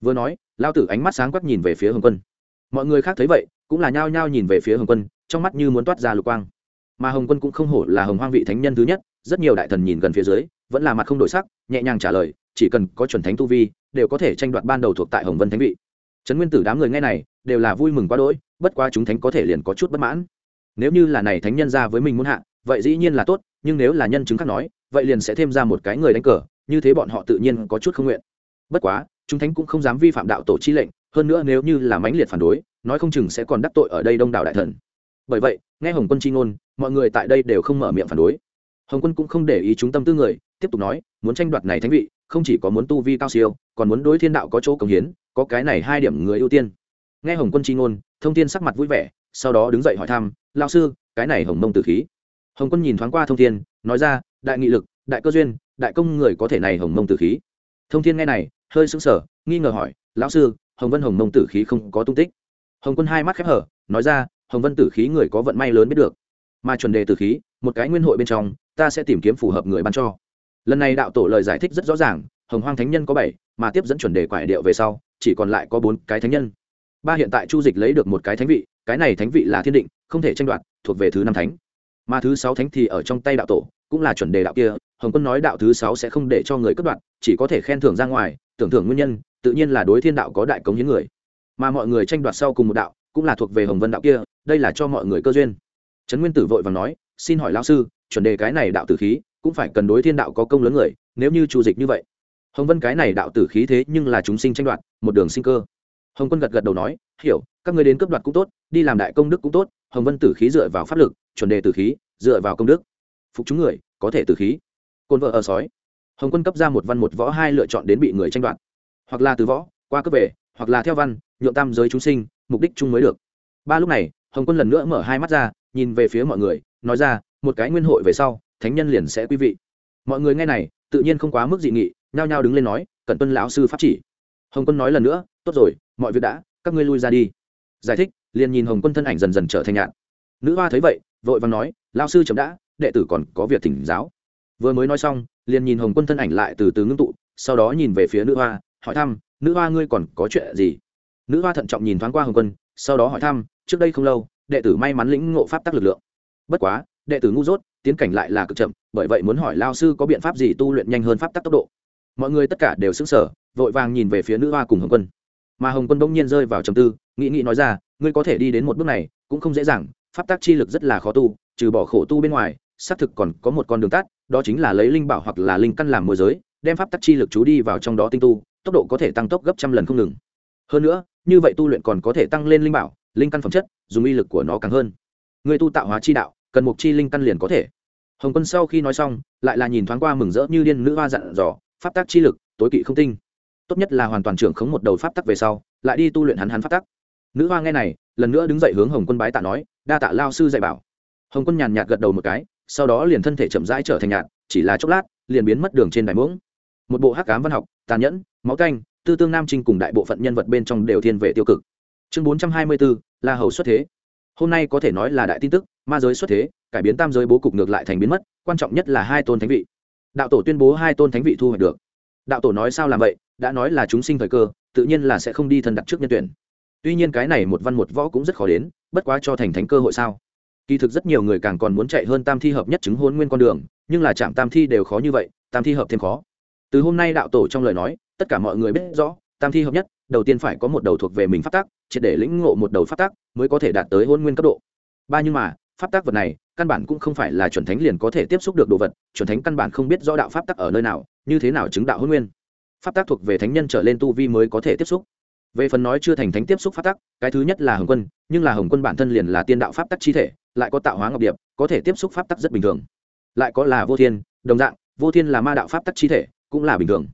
Vừa nói, lao tử ánh mắt sáng quắc nhìn về phía hồng quân. Mọi người khác thấy vậy, cũng là nhao nhao nhìn về phía hồng quân, trong mắt như muốn toát ra lục quang. Mà hồng quân cũng không hổ là hồng hoang vị thánh nhân thứ nhất, rất nhiều đại thần nhìn gần phía dưới, vẫn là mặt không đổi sắc, nhẹ nhàng trả lời, chỉ cần có chuẩn thánh tu vi, đều có thể tranh đoạt ban đầu thuộc tại hồng vân thánh vị. Trấn nguyên tử đám người nghe này, đều là vui mừng quá đỗi, bất quá chúng thánh có thể liền có chút bất mãn. Nếu như là này thánh nhân ra với mình muốn hạ, vậy dĩ nhiên là tốt, nhưng nếu là nhân chứng khác nói vậy liền sẽ thêm ra một cái người đánh cờ, như thế bọn họ tự nhiên có chút không nguyện. Bất quá, chúng thánh cũng không dám vi phạm đạo tổ chi lệnh, hơn nữa nếu như là mãnh liệt phản đối, nói không chừng sẽ còn đắc tội ở đây đông đảo đại thần. Bởi vậy, nghe hồng quân chi ngôn, mọi người tại đây đều không mở miệng phản đối. Hồng quân cũng không để ý chúng tâm tư người, tiếp tục nói, muốn tranh đoạt này thánh vị, không chỉ có muốn tu vi cao siêu, còn muốn đối thiên đạo có chỗ cống hiến, có cái này hai điểm người ưu tiên. Nghe hồng quân chi ngôn, thông thiên sắc mặt vui vẻ, sau đó đứng dậy hỏi thăm lao sư, cái này hồng mông tử khí? Hồng quân nhìn thoáng qua thông thiên, nói ra đại nghị lực, đại cơ duyên, đại công người có thể này hồng mông tử khí. Thông thiên nghe này, hơi sững sờ, nghi ngờ hỏi, lão sư, hồng vân hồng mông tử khí không có tung tích? Hồng quân hai mắt khép hở, nói ra, hồng vân tử khí người có vận may lớn biết được, mà chuẩn đề tử khí, một cái nguyên hội bên trong, ta sẽ tìm kiếm phù hợp người ban cho. Lần này đạo tổ lời giải thích rất rõ ràng, hồng hoang thánh nhân có bảy, mà tiếp dẫn chuẩn đề quải điệu về sau, chỉ còn lại có bốn cái thánh nhân. Ba hiện tại chu dịch lấy được một cái thánh vị, cái này thánh vị là thiên định, không thể tranh đoạt, thuộc về thứ năm thánh. Mà thứ sáu thánh thì ở trong tay đạo tổ cũng là chuẩn đề đạo kia, hồng quân nói đạo thứ sáu sẽ không để cho người cất đoạt, chỉ có thể khen thưởng ra ngoài, tưởng thưởng nguyên nhân, tự nhiên là đối thiên đạo có đại cống hiến người. Mà mọi người tranh đoạt sau cùng một đạo, cũng là thuộc về hồng vân đạo kia, đây là cho mọi người cơ duyên. Trấn nguyên tử vội và nói, xin hỏi lao sư, chuẩn đề cái này đạo tử khí, cũng phải cần đối thiên đạo có công lớn người, nếu như chu dịch như vậy. Hồng vân cái này đạo tử khí thế nhưng là chúng sinh tranh đoạt, một đường sinh cơ. Hồng quân gật gật đầu nói, hiểu, các người đến cấp đoạt cũng tốt, đi làm đại công đức cũng tốt, hồng vân tử khí dựa vào pháp lực, chuẩn đề tử khí dựa vào công đức phục chúng người, có thể từ khí. Côn vợ ở sói. Hồng quân cấp ra một văn một võ hai lựa chọn đến bị người tranh đoạt. Hoặc là từ võ, qua cấp về, hoặc là theo văn, nhượng tam giới chúng sinh, mục đích chung mới được. Ba lúc này, hồng quân lần nữa mở hai mắt ra, nhìn về phía mọi người, nói ra, một cái nguyên hội về sau, thánh nhân liền sẽ quý vị. Mọi người nghe này, tự nhiên không quá mức dị nghị, nhao nhao đứng lên nói, cẩn tuân lão sư pháp chỉ. Hồng quân nói lần nữa, tốt rồi, mọi việc đã, các ngươi lui ra đi. Giải thích, liền nhìn hồng quân thân ảnh dần dần trở thành nhạn nữ hoa thấy vậy, vội vàng nói lao sư chấm đã đệ tử còn có việc thỉnh giáo. Vừa mới nói xong, liền nhìn hồng quân thân ảnh lại từ từ ngưng tụ, sau đó nhìn về phía nữ hoa, hỏi thăm, nữ hoa ngươi còn có chuyện gì? Nữ hoa thận trọng nhìn thoáng qua hồng quân, sau đó hỏi thăm, trước đây không lâu, đệ tử may mắn lĩnh ngộ pháp tắc lực lượng. Bất quá, đệ tử ngu dốt, tiến cảnh lại là cực chậm, bởi vậy muốn hỏi lao sư có biện pháp gì tu luyện nhanh hơn pháp tắc tốc độ. Mọi người tất cả đều sững sờ, vội vàng nhìn về phía nữ hoa cùng hồng quân. Mà hồng quân bỗng nhiên rơi vào trầm tư, nghĩ nghĩ nói ra, ngươi có thể đi đến một bước này, cũng không dễ dàng, pháp tắc chi lực rất là khó tu trừ bỏ khổ tu bên ngoài, xác thực còn có một con đường tắt, đó chính là lấy linh bảo hoặc là linh căn làm môi giới, đem pháp tắc chi lực chú đi vào trong đó tinh tu, tốc độ có thể tăng tốc gấp trăm lần không ngừng. Hơn nữa, như vậy tu luyện còn có thể tăng lên linh bảo, linh căn phẩm chất, dùng uy lực của nó càng hơn. Người tu tạo hóa chi đạo, cần mục chi linh căn liền có thể. Hồng quân sau khi nói xong, lại là nhìn thoáng qua mừng rỡ như điên nữ hoa dặn dò, pháp tắc chi lực, tối kỵ không tinh. Tốt nhất là hoàn toàn trưởng khống một đầu pháp tắc về sau, lại đi tu luyện hắn hắn pháp tắc. Nữ hoa nghe này, lần nữa đứng dậy hướng hồng quân bái tạ nói, đa tạ lao sư dạy bảo hồng quân nhàn nhạt gật đầu một cái, sau đó liền thân thể chậm rãi trở thành nhạt, chỉ là chốc lát, liền biến mất đường trên đài muỗng. Một bộ hắc cám văn học, tàn nhẫn, máu canh, tư tương nam trinh cùng đại bộ phận nhân vật bên trong đều thiên về tiêu cực. Chương bốn trăm hai mươi bốn la hầu xuất thế. Hôm nay có thể nói là đại tin tức, ma giới xuất thế, cải biến tam giới bố cục ngược lại thành biến mất, quan trọng nhất là hai tôn thánh vị. Đạo tổ tuyên bố hai tôn thánh vị thu hoạch được. Đạo tổ nói sao làm vậy, đã nói là chúng sinh thời cơ, tự nhiên là sẽ không đi thân đặt trước nhân tuyển. Tuy nhiên cái này một văn một võ cũng rất khó đến, bất quá cho thành thánh cơ hội sao? Kỳ thực rất nhiều người càng còn muốn chạy hơn tam thi hợp nhất chứng hôn nguyên con đường, nhưng là chạm tam thi đều khó như vậy, tam thi hợp thêm khó. Từ hôm nay đạo tổ trong lời nói, tất cả mọi người biết rõ, tam thi hợp nhất, đầu tiên phải có một đầu thuộc về mình phát tác triệt để lĩnh ngộ một đầu phát tác mới có thể đạt tới hôn nguyên cấp độ. Ba nhưng mà, pháp tác vật này, căn bản cũng không phải là chuẩn thánh liền có thể tiếp xúc được đồ vật, chuẩn thánh căn bản không biết rõ đạo pháp tác ở nơi nào, như thế nào chứng đạo hôn nguyên. Pháp tác thuộc về thánh nhân trở lên tu vi mới có thể tiếp xúc về phần nói chưa thành thánh tiếp xúc pháp tắc, cái thứ nhất là hồng quân, nhưng là hồng quân bản thân liền là tiên đạo pháp tắc chi thể, lại có tạo hóa ngọc điệp, có thể tiếp xúc pháp tắc rất bình thường. Lại có là vô thiên, đồng dạng, vô thiên là ma đạo pháp tắc chi thể, cũng là bình thường.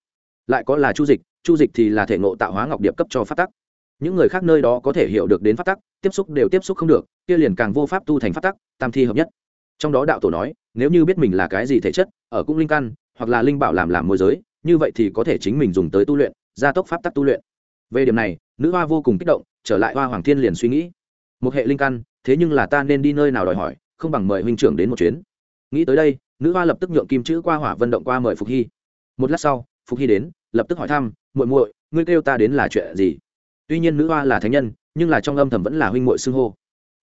Lại có là chu dịch chu dịch thì là thể ngộ tạo hóa ngọc điệp cấp cho pháp tắc. Những người khác nơi đó có thể hiểu được đến pháp tắc, tiếp xúc đều tiếp xúc không được, kia liền càng vô pháp tu thành pháp tắc, tam thi hợp nhất. Trong đó đạo tổ nói, nếu như biết mình là cái gì thể chất, ở cung linh căn, hoặc là linh bảo làm làm môi giới, như vậy thì có thể chính mình dùng tới tu luyện, gia tốc pháp tắc tu luyện về điểm này, nữ hoa vô cùng kích động, trở lại hoa hoàng thiên liền suy nghĩ. Một hệ linh căn, thế nhưng là ta nên đi nơi nào đòi hỏi, không bằng mời huynh trưởng đến một chuyến. Nghĩ tới đây, nữ hoa lập tức nhượng kim chữ qua hỏa vận động qua mời phục hy. Một lát sau, phục hy đến, lập tức hỏi thăm, muội muội, ngươi kêu ta đến là chuyện gì? Tuy nhiên nữ hoa là thánh nhân, nhưng là trong âm thầm vẫn là huynh muội xưng hô.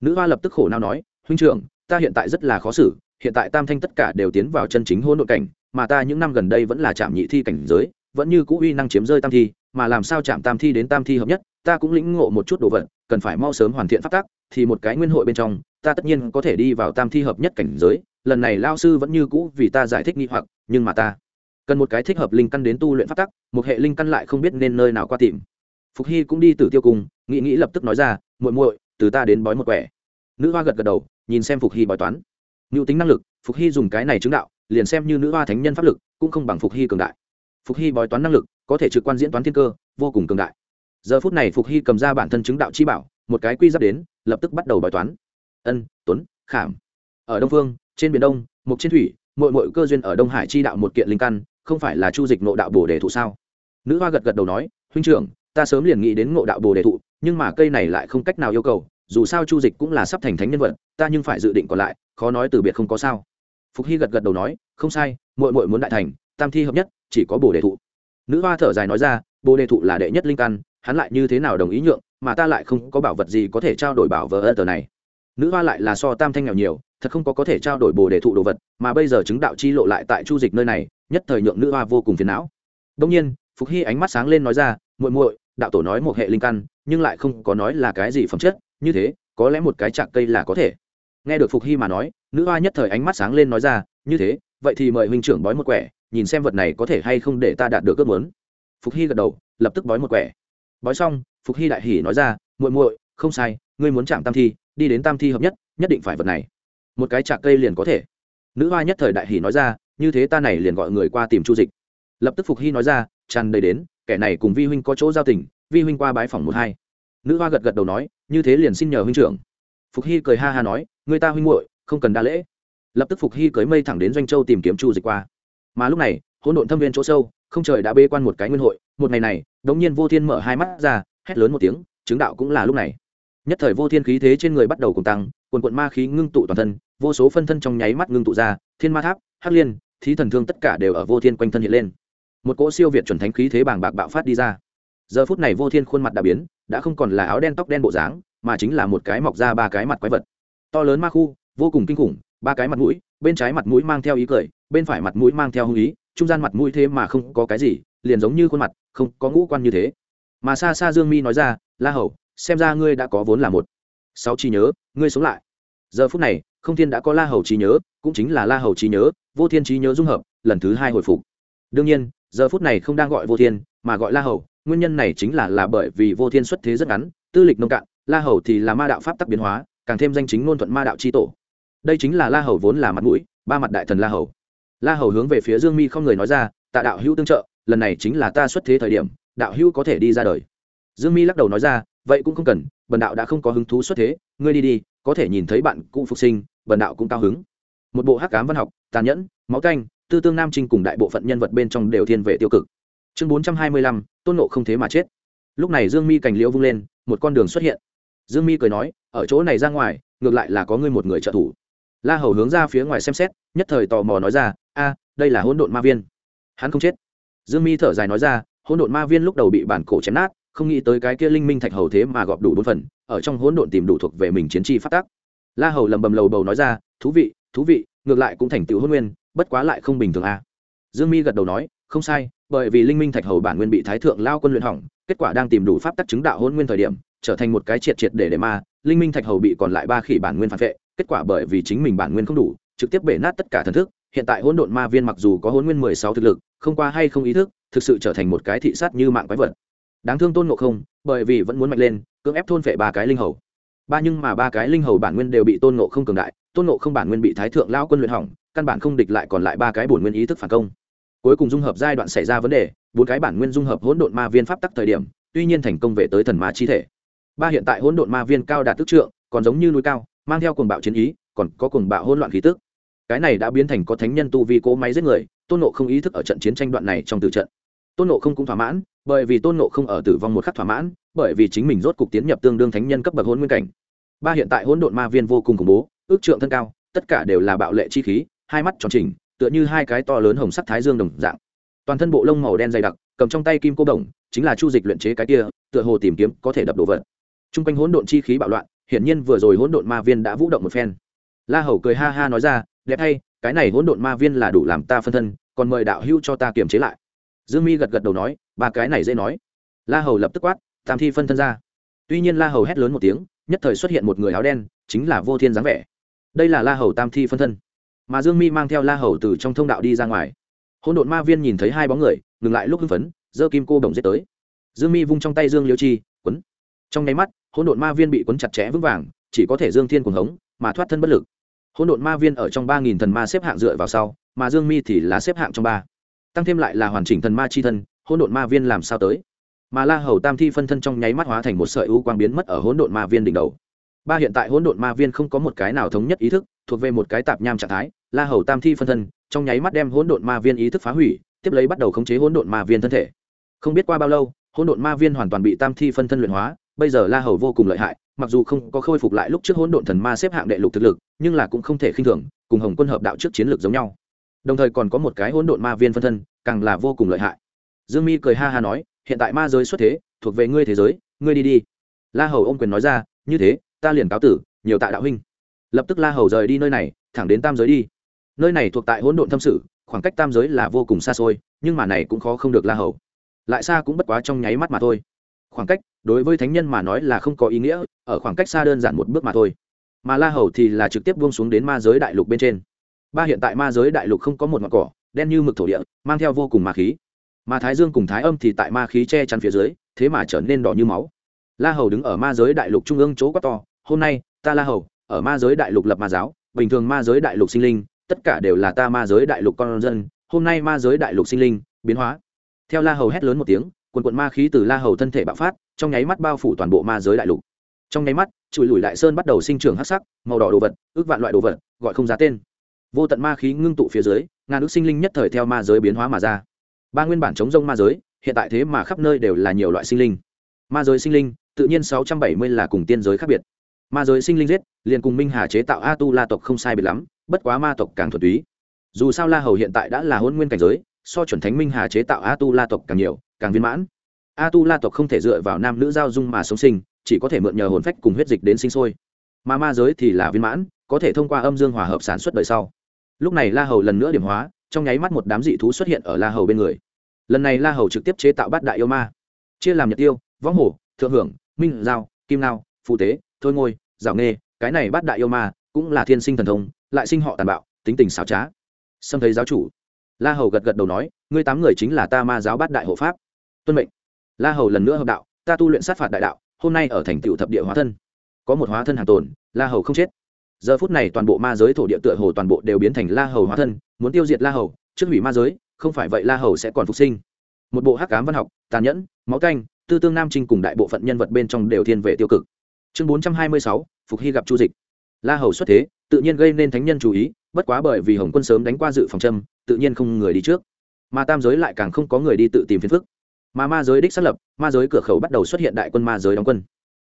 Nữ hoa lập tức khổ não nói, huynh trưởng, ta hiện tại rất là khó xử, hiện tại tam thanh tất cả đều tiến vào chân chính hôn nội cảnh, mà ta những năm gần đây vẫn là chạm nhị thi cảnh giới, vẫn như cũ uy năng chiếm rơi tam thi mà làm sao chạm tam thi đến tam thi hợp nhất ta cũng lĩnh ngộ một chút đồ vật cần phải mau sớm hoàn thiện pháp tắc thì một cái nguyên hội bên trong ta tất nhiên có thể đi vào tam thi hợp nhất cảnh giới lần này lao sư vẫn như cũ vì ta giải thích nghi hoặc nhưng mà ta cần một cái thích hợp linh căn đến tu luyện pháp tắc một hệ linh căn lại không biết nên nơi nào qua tìm. Phục hy cũng đi từ tiêu cùng, nghĩ nghĩ lập tức nói ra muội muội từ ta đến bói một quẻ. Nữ hoa gật gật đầu nhìn xem phục hy bói toán. Ngưu tính năng lực phục hy dùng cái này chứng đạo liền xem như nữ hoa thánh nhân pháp lực cũng không bằng phục hy cường đại. Phục hy bói toán năng lực có thể trực quan diễn toán thiên cơ, vô cùng cường đại. Giờ phút này phục hy cầm ra bản thân chứng đạo chi bảo, một cái quy giáp đến, lập tức bắt đầu bài toán. Ân, tuấn, khảm. Ở đông phương, trên biển đông mục trên thủy mội mội cơ duyên ở đông hải chi đạo một kiện linh căn, không phải là chu dịch nộ đạo bồ đề thụ sao? Nữ hoa gật gật đầu nói, huynh trưởng, ta sớm liền nghĩ đến ngộ đạo bồ đề thụ, nhưng mà cây này lại không cách nào yêu cầu, dù sao chu dịch cũng là sắp thành thánh nhân vật, ta nhưng phải dự định còn lại, khó nói từ biệt không có sao. Phục hy gật gật đầu nói, không sai mội mội muốn đại thành, tam thi hợp nhất, chỉ có bồ đề thụ nữ hoa thở dài nói ra, bồ đề thụ là đệ nhất linh căn, hắn lại như thế nào đồng ý nhượng, mà ta lại không có bảo vật gì có thể trao đổi bảo vờ ơ tờ này. Nữ hoa lại là so tam thanh nghèo nhiều, thật không có có thể trao đổi bồ đề thụ đồ vật, mà bây giờ chứng đạo chi lộ lại tại chu dịch nơi này, nhất thời nhượng nữ hoa vô cùng phiền não. Đông nhiên, phục hy ánh mắt sáng lên nói ra, muội muội, đạo tổ nói một hệ linh căn, nhưng lại không có nói là cái gì phẩm chất, như thế, có lẽ một cái chạc cây là có thể. Nghe được phục hy mà nói, nữ hoa nhất thời ánh mắt sáng lên nói ra, như thế, vậy thì mời huynh trưởng bói một quẻ nhìn xem vật này có thể hay không để ta đạt được ước muốn. Phục hy gật đầu, lập tức bói một quẻ. Bói xong, phục hy đại hỉ nói ra, muội muội, không sai, ngươi muốn chạm tam thi, đi đến tam thi hợp nhất nhất định phải vật này. Một cái chạc cây liền có thể. Nữ hoa nhất thời đại hỉ nói ra, như thế ta này liền gọi người qua tìm chu dịch. Lập tức phục hy nói ra, tràn đầy đến, kẻ này cùng vi huynh có chỗ giao tình, vi huynh qua bái phòng một hai. Nữ hoa gật gật đầu nói, như thế liền xin nhờ huynh trưởng. Phục hy cười ha ha nói người ta huynh muội, không cần đa lễ. Lập tức phục hy cưới mây thẳng đến doanh châu tìm kiếm chu dịch qua mà lúc này, hỗn độn thâm viên chỗ sâu, không trời đã bê quan một cái nguyên hội. Một ngày này, đống nhiên vô thiên mở hai mắt ra, hét lớn một tiếng, chứng đạo cũng là lúc này. Nhất thời vô thiên khí thế trên người bắt đầu cùng tăng, quần quận ma khí ngưng tụ toàn thân, vô số phân thân trong nháy mắt ngưng tụ ra, thiên ma tháp, hắc liên, thí thần thương tất cả đều ở vô thiên quanh thân hiện lên. Một cỗ siêu việt chuẩn thánh khí thế bàng bạc bạo phát đi ra. Giờ phút này vô thiên khuôn mặt đã biến, đã không còn là áo đen tóc đen bộ dáng, mà chính là một cái mọc ra ba cái mặt quái vật. To lớn ma khu, vô cùng kinh khủng, ba cái mặt mũi, bên trái mặt mũi mang theo ý cười bên phải mặt mũi mang theo hung ý, trung gian mặt mũi thế mà không có cái gì, liền giống như khuôn mặt, không có ngũ quan như thế. Mà xa xa dương mi nói ra, la hầu, xem ra ngươi đã có vốn là một sáu trí nhớ, ngươi sống lại. Giờ phút này, không thiên đã có la hầu trí nhớ, cũng chính là la hầu trí nhớ, vô thiên trí nhớ dung hợp, lần thứ hai hồi phục. Đương nhiên, giờ phút này không đang gọi vô thiên, mà gọi la hầu, nguyên nhân này chính là là bởi vì vô thiên xuất thế rất ngắn, tư lịch nông cạn, la hầu thì là ma đạo pháp tắc biến hóa, càng thêm danh chính ngôn thuận ma đạo c tổ. Đây chính là la hầu vốn là mặt mũi, ba mặt đại thần la hầu la hầu hướng về phía dương mi không người nói ra, tạ đạo hữu tương trợ, lần này chính là ta xuất thế thời điểm, đạo hữu có thể đi ra đời. Dương mi lắc đầu nói ra, vậy cũng không cần, bần đạo đã không có hứng thú xuất thế, ngươi đi đi, có thể nhìn thấy bạn cụ phục sinh, bần đạo cũng cao hứng. Một bộ hắc cám văn học, tàn nhẫn, máu canh, tư tương nam trinh cùng đại bộ phận nhân vật bên trong đều thiên về tiêu cực. Chương bốn trăm hai mươi lăm, tôn nộ không thế mà chết. Lúc này dương mi cành liễu vung lên, một con đường xuất hiện. Dương mi cười nói, ở chỗ này ra ngoài, ngược lại là có ngươi một người trợ thủ. La hầu hướng ra phía ngoài xem xét, nhất thời tò mò nói ra a, đây là hỗn độn ma viên. Hắn không chết. Dương mi thở dài nói ra, hỗn độn ma viên lúc đầu bị bản cổ chém nát, không nghĩ tới cái kia linh minh thạch hầu thế mà gọp đủ bốn phần, ở trong hỗn độn tìm đủ thuộc về mình chiến tri phát tác la hầu lầm bầm lầu bầu nói ra, thú vị thú vị, ngược lại cũng thành tựu hôn nguyên, bất quá lại không bình thường a. Dương mi gật đầu nói, không sai, bởi vì linh minh thạch hầu bản nguyên bị thái thượng lao quân luyện hỏng, kết quả đang tìm đủ pháp tắc chứng đạo hôn nguyên thời điểm, trở thành một cái triệt triệt để để ma, linh minh thạch hầu bị còn lại ba khỉ bản nguyên phản vệ, kết quả bởi vì chính mình bản nguyên không đủ, trực tiếp bể nát tất cả thần thức hiện tại hỗn độn ma viên mặc dù có hỗn nguyên mười sáu thực lực, không qua hay không ý thức, thực sự trở thành một cái thị sát như mạng quái vật. Đáng thương tôn ngộ không, bởi vì vẫn muốn mạnh lên, cưỡng ép thôn phệ ba cái linh hầu. Ba nhưng mà ba cái linh hầu bản nguyên đều bị tôn ngộ không cường đại, tôn ngộ không bản nguyên bị thái thượng lao quân luyện hỏng, căn bản không địch lại còn lại ba cái bổn nguyên ý thức phản công. Cuối cùng dung hợp giai đoạn xảy ra vấn đề, bốn cái bản nguyên dung hợp hỗn độn ma viên pháp tắc thời điểm, tuy nhiên thành công về tới thần ma chi thể. Ba hiện tại hỗn độn ma viên cao đạt tức trượng, còn giống như núi cao, mang theo cuồng bạo chiến ý, còn có cuồng bạo hỗn loạn khí tức cái này đã biến thành có thánh nhân tu vi cố máy giết người, tôn nộ không ý thức ở trận chiến tranh đoạn này trong từ trận. Tôn nộ không cũng thỏa mãn, bởi vì tôn nộ không ở tử vong một khắc thỏa mãn, bởi vì chính mình rốt cục tiến nhập tương đương thánh nhân cấp bậc hôn nguyên cảnh. Ba hiện tại hỗn độn ma viên vô cùng khủng bố, ước trượng thân cao, tất cả đều là bạo lệ chi khí, hai mắt tròn trình tựa như hai cái to lớn hồng sắc thái dương đồng dạng. Toàn thân bộ lông màu đen dày đặc, cầm trong tay kim cô đồng, chính là chu dịch luyện chế cái kia, tựa hồ tìm kiếm có thể đập đồ vật. T r u n g quanh hỗn độn chi khí bạo loạn, hiển nhiên vừa rồi hỗn độn ma viên đã vũ động một phen. La hầu cười ha ha nói ra đẹp hay, cái này hỗn độn ma viên là đủ làm ta phân thân, còn mời đạo hưu cho ta kiềm chế lại. Dương mi gật gật đầu nói, ba cái này dễ nói. La hầu lập tức quát, tam thi phân thân ra. Tuy nhiên la hầu hét lớn một tiếng, nhất thời xuất hiện một người áo đen, chính là vô thiên dáng vẻ. Đây là la hầu tam thi phân thân. Mà dương mi mang theo la hầu từ trong thông đạo đi ra ngoài. Hỗn độn ma viên nhìn thấy hai bóng người, ngừng lại lúc hưng phấn, giơ kim cô đồng giết tới. Dương mi vung trong tay dương liêu chi, quấn. Trong nháy mắt, hỗn độn ma viên bị quấn chặt chẽ vững vàng, chỉ có thể dương thiên cuồng hống, mà thoát thân bất lực hỗn độn ma viên ở trong ba nghìn thần ma xếp hạng dựa vào sau, mà dương mi thì là xếp hạng trong ba. Tăng thêm lại là hoàn chỉnh thần ma chi thân, hỗn độn ma viên làm sao tới? Mà la hầu tam thi phân thân trong nháy mắt hóa thành một sợi u quang biến mất ở hỗn độn ma viên đỉnh đầu. Ba hiện tại hỗn độn ma viên không có một cái nào thống nhất ý thức, thuộc về một cái tạp nham trạng thái, la hầu tam thi phân thân trong nháy mắt đem hỗn độn ma viên ý thức phá hủy, tiếp lấy bắt đầu khống chế hỗn độn ma viên thân thể. Không biết qua bao lâu, hỗn độn ma viên hoàn toàn bị tam thi phân thân luyện hóa, bây giờ la hầu vô cùng lợi hại mặc dù không có khôi phục lại lúc trước hỗn độn thần ma xếp hạng đệ lục thực lực, nhưng là cũng không thể khinh thường, cùng hồng quân hợp đạo trước chiến lược giống nhau. Đồng thời còn có một cái hỗn độn ma viên phân thân, càng là vô cùng lợi hại. Dương mi cười ha ha nói, hiện tại ma giới xuất thế, thuộc về ngươi thế giới, ngươi đi đi. La hầu ôm quyền nói ra, như thế, ta liền cáo tử, nhiều tạ đạo huynh. Lập tức la hầu rời đi nơi này, thẳng đến tam giới đi. Nơi này thuộc tại hỗn độn thâm sự, khoảng cách tam giới là vô cùng xa xôi, nhưng mà này cũng khó không được la hầu. Lại xa cũng bất quá trong nháy mắt mà thôi. Khoảng cách, đối với thánh nhân mà nói là không có ý nghĩa ở khoảng cách xa đơn giản một bước mà thôi. Mà la hầu thì là trực tiếp buông xuống đến ma giới đại lục bên trên. Ba hiện tại ma giới đại lục không có một ngọn cỏ, đen như mực thổ địa, mang theo vô cùng ma khí. Mà thái dương cùng thái âm thì tại ma khí che chắn phía dưới, thế mà trở nên đỏ như máu. La hầu đứng ở ma giới đại lục trung ương chỗ quá to, hôm nay, ta la hầu, ở ma giới đại lục lập ma giáo, bình thường ma giới đại lục sinh linh, tất cả đều là ta ma giới đại lục con dân, hôm nay ma giới đại lục sinh linh, biến hóa. Theo la hầu hét lớn một tiếng, quần quận ma khí từ la hầu thân thể bạo phát, trong nháy mắt bao phủ toàn bộ ma giới đại lục trong nháy mắt, chùi lùi đại sơn bắt đầu sinh trưởng hắc sắc, màu đỏ đồ vật, ước vạn loại đồ vật, gọi không giá tên. Vô tận ma khí ngưng tụ phía dưới, ngàn ước sinh linh nhất thời theo ma giới biến hóa mà ra. Ba nguyên bản chống rông ma giới, hiện tại thế mà khắp nơi đều là nhiều loại sinh linh. Ma giới sinh linh, tự nhiên sáu trăm bảy mươi là cùng tiên giới khác biệt. Ma giới sinh linh giết, liền cùng minh hà chế tạo a tu la tộc không sai biệt lắm, bất quá ma tộc càng thuật túy. Dù sao la hầu hiện tại đã là hôn nguyên cảnh giới, so chuẩn thánh minh hà chế tạo a tu la tộc càng nhiều, càng viên mãn. A tu la tộc không thể dựa vào nam nữ giao dung mà sống sinh chỉ có thể mượn nhờ hồn phách cùng huyết dịch đến sinh sôi. Mà ma giới thì là viên mãn, có thể thông qua âm dương hòa hợp sản xuất đời sau. Lúc này la hầu lần nữa điểm hóa, trong nháy mắt một đám dị thú xuất hiện ở la hầu bên người. Lần này la hầu trực tiếp chế tạo bát đại yêu ma. Chia làm nhật tiêu võng hổ, thượng hưởng, minh, giao, kim lao phụ tế, thôi ngôi, giảo nghê, cái này bát đại yêu ma cũng là thiên sinh thần thông, lại sinh họ tàn bạo, tính tình xảo trá. Xâm thấy giáo chủ, la hầu gật gật đầu nói, ngươi tám người chính là ta ma giáo bát đại hộ pháp. Tuân mệnh. La hầu lần nữa hợp đạo, ta tu luyện sát phạt đại đạo hôm nay ở thành tựu thập địa hóa thân. Có một hóa thân hàng tồn, la hầu không chết. Giờ phút này toàn bộ ma giới thổ địa tựa hồ toàn bộ đều biến thành la hầu hóa thân, muốn tiêu diệt la hầu, trước hủy ma giới, không phải vậy la hầu sẽ còn phục sinh. Một bộ hắc cám văn học, tàn nhẫn, máu canh, tư tương nam trinh cùng đại bộ phận nhân vật bên trong đều thiên về tiêu cực. Chương bốn trăm hai mươi sáu, phục hy gặp chu dịch. La hầu xuất thế, tự nhiên gây nên thánh nhân chú ý, bất quá bởi vì hồng quân sớm đánh qua dự phòng châm, tự nhiên không người đi trước. Mà tam giới lại càng không có người đi tự tìm phiền phức mà ma giới đích xác lập, ma giới cửa khẩu bắt đầu xuất hiện đại quân ma giới đóng quân.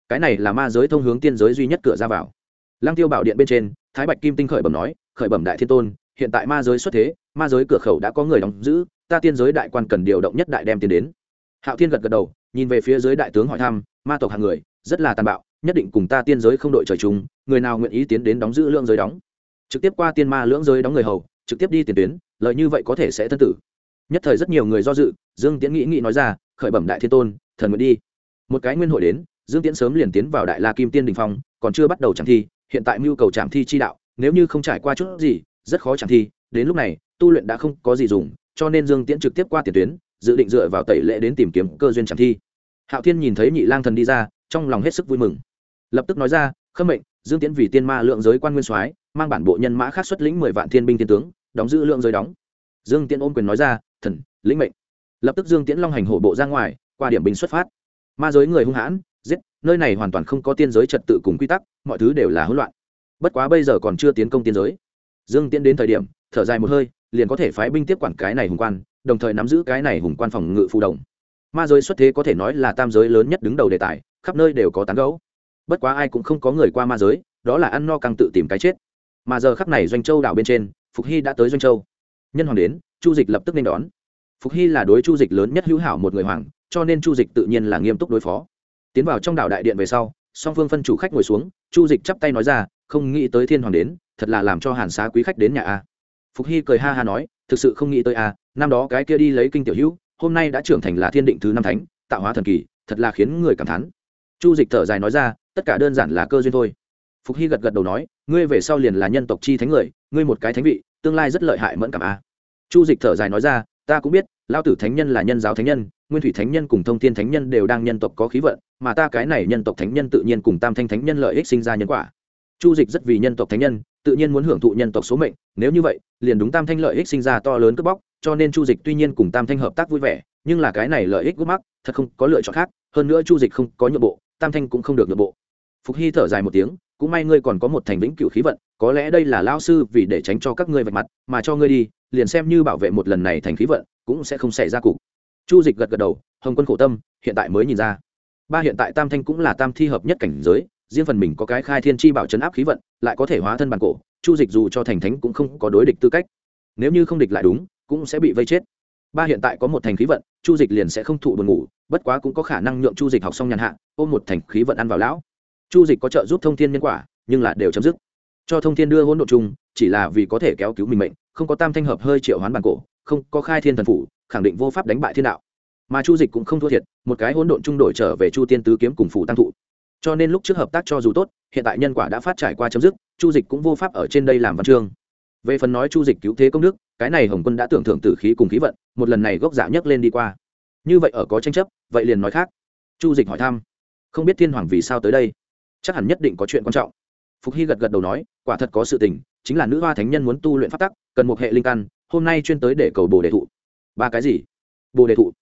Cái này là ma giới thông hướng tiên giới duy nhất cửa ra vào. Lăng tiêu bảo điện bên trên, thái bạch kim tinh khởi bẩm nói, khởi bẩm đại thiên tôn, hiện tại ma giới xuất thế, ma giới cửa khẩu đã có người đóng giữ, ta tiên giới đại quan cần điều động nhất đại đem tiến đến. Hạo thiên gật gật đầu, nhìn về phía dưới đại tướng hỏi thăm, ma tộc hàng người, rất là tàn bạo, nhất định cùng ta tiên giới không đội trời chung, người nào nguyện ý tiến đến đóng giữ lương giới đóng? Trực tiếp qua tiên ma lưỡng giới đóng người hầu, trực tiếp đi tiền tuyến lợi như vậy có thể sẽ thân tử nhất thời rất nhiều người do dự, dương tiễn nghĩ nghĩ nói ra, khởi bẩm đại thiên tôn, thần nguyện đi. Một cái nguyên hội đến, dương tiễn sớm liền tiến vào đại la kim tiên đình phong, còn chưa bắt đầu chẳng thi, hiện tại mưu cầu trảm thi chi đạo, nếu như không trải qua chút gì, rất khó chẳng thi. Đến lúc này, tu luyện đã không có gì dùng, cho nên dương tiễn trực tiếp qua tiền tuyến, dự định dựa vào tẩy lệ đến tìm kiếm cơ duyên chẳng thi. Hạo thiên nhìn thấy nhị lang thần đi ra, trong lòng hết sức vui mừng. Lập tức nói ra, khâm mệnh, dương tiễn vì tiên ma lượng giới quan nguyên soái, mang bản bộ nhân mã khác xuất lĩnh mười vạn thiên binh thiên tướng, đóng giữ lượng giới đóng. Dương tiễn ôm quyền nói ra thần, lĩnh mệnh. Lập tức dương tiễn long hành hổ bộ ra ngoài, qua điểm binh xuất phát. Ma giới người hung hãn, giết, nơi này hoàn toàn không có tiên giới trật tự cùng quy tắc, mọi thứ đều là hỗn loạn. Bất quá bây giờ còn chưa tiến công tiên giới. Dương tiễn đến thời điểm, thở dài một hơi, liền có thể phái binh tiếp quản cái này hùng quan, đồng thời nắm giữ cái này hùng quan phòng ngự phù đồng. Ma giới xuất thế có thể nói là tam giới lớn nhất đứng đầu đề tài, khắp nơi đều có tán gấu bất quá ai cũng không có người qua ma giới, đó là ăn no căng tự tìm cái chết. Mà giờ khắp này doanh châu đảo bên trên, phục hy đã tới doanh châu. Nhân hoàng đến chu dịch lập tức nên đón. Phục hy là đối chu dịch lớn nhất hữu hảo một người hoàng, cho nên chu dịch tự nhiên là nghiêm túc đối phó. Tiến vào trong đảo đại điện về sau, song phương phân chủ khách ngồi xuống, chu dịch chắp tay nói ra, không nghĩ tới thiên hoàng đến, thật là làm cho hàn xá quý khách đến nhà a. Phục hy cười ha ha nói, thực sự không nghĩ tới a, năm đó cái kia đi lấy kinh tiểu hữu, hôm nay đã trưởng thành là thiên định thứ năm thánh, tạo hóa thần kỳ, thật là khiến người cảm thán. Chu dịch thở dài nói ra, tất cả đơn giản là cơ duyên thôi. Phục hy gật gật đầu nói, ngươi về sau liền là nhân tộc chi thánh người, ngươi một cái thánh vị, tương lai rất lợi hại mẫn cảm a chu dịch thở dài nói ra, ta cũng biết lao tử thánh nhân là nhân giáo thánh nhân, nguyên thủy thánh nhân cùng thông thiên thánh nhân đều đang nhân tộc có khí vận, mà ta cái này nhân tộc thánh nhân tự nhiên cùng tam thanh thánh nhân lợi ích sinh ra nhân quả. Chu dịch rất vì nhân tộc thánh nhân, tự nhiên muốn hưởng thụ nhân tộc số mệnh, nếu như vậy, liền đúng tam thanh lợi ích sinh ra to lớn cướp bóc, cho nên chu dịch tuy nhiên cùng tam thanh hợp tác vui vẻ, nhưng là cái này lợi ích gút mắc, thật không có lựa chọn khác, hơn nữa chu dịch không có nhượng bộ, tam thanh cũng không được nhượng bộ. Phục hy thở dài một tiếng, cũng may ngươi còn có một thành vĩnh cửu khí vận có lẽ đây là lao sư vì để tránh cho các ngươi vạch mặt, mà cho ngươi đi, liền xem như bảo vệ một lần này thành khí vận, cũng sẽ không xảy ra cục. Chu dịch gật gật đầu, hồng quân khổ tâm, hiện tại mới nhìn ra. Ba hiện tại tam thanh cũng là tam thi hợp nhất cảnh giới, riêng phần mình có cái khai thiên chi bảo chấn áp khí vận, lại có thể hóa thân bản cổ, chu dịch dù cho thành thánh cũng không có đối địch tư cách. Nếu như không địch lại đúng, cũng sẽ bị vây chết. Ba hiện tại có một thành khí vận, chu dịch liền sẽ không thụ buồn ngủ, bất quá cũng có khả năng nhượng chu dịch học xong nhàn hạ, ôm một thành khí vận ăn vào lão. Chu dịch có trợ giúp thông thiên nhân quả, nhưng là đều chấm dứt cho thông thiên đưa hỗn độ chung, chỉ là vì có thể kéo cứu mình mệnh, không có tam thanh hợp hơi triệu hoán bản cổ, không có khai thiên thần phủ, khẳng định vô pháp đánh bại thiên đạo. Mà chu dịch cũng không thua thiệt, một cái hỗn độn chung đổi trở về chu tiên tứ kiếm cùng phủ tăng thụ. Cho nên lúc trước hợp tác cho dù tốt, hiện tại nhân quả đã phát trải qua chấm dứt, chu dịch cũng vô pháp ở trên đây làm văn chương. Về phần nói chu dịch cứu thế công đức, cái này hồng quân đã tưởng thưởng tử khí cùng khí vận, một lần này gốc giả nhấc lên đi qua. Như vậy ở có tranh chấp, vậy liền nói khác. Chu dịch hỏi thăm, không biết thiên hoàng vì sao tới đây? Chắc hẳn nhất định có chuyện quan trọng phục hy gật gật đầu nói, quả thật có sự tình, chính là nữ hoa thánh nhân muốn tu luyện pháp tắc, cần một hệ linh căn, hôm nay chuyên tới để cầu bồ đề thụ. Ba cái gì? Bồ đề thụ.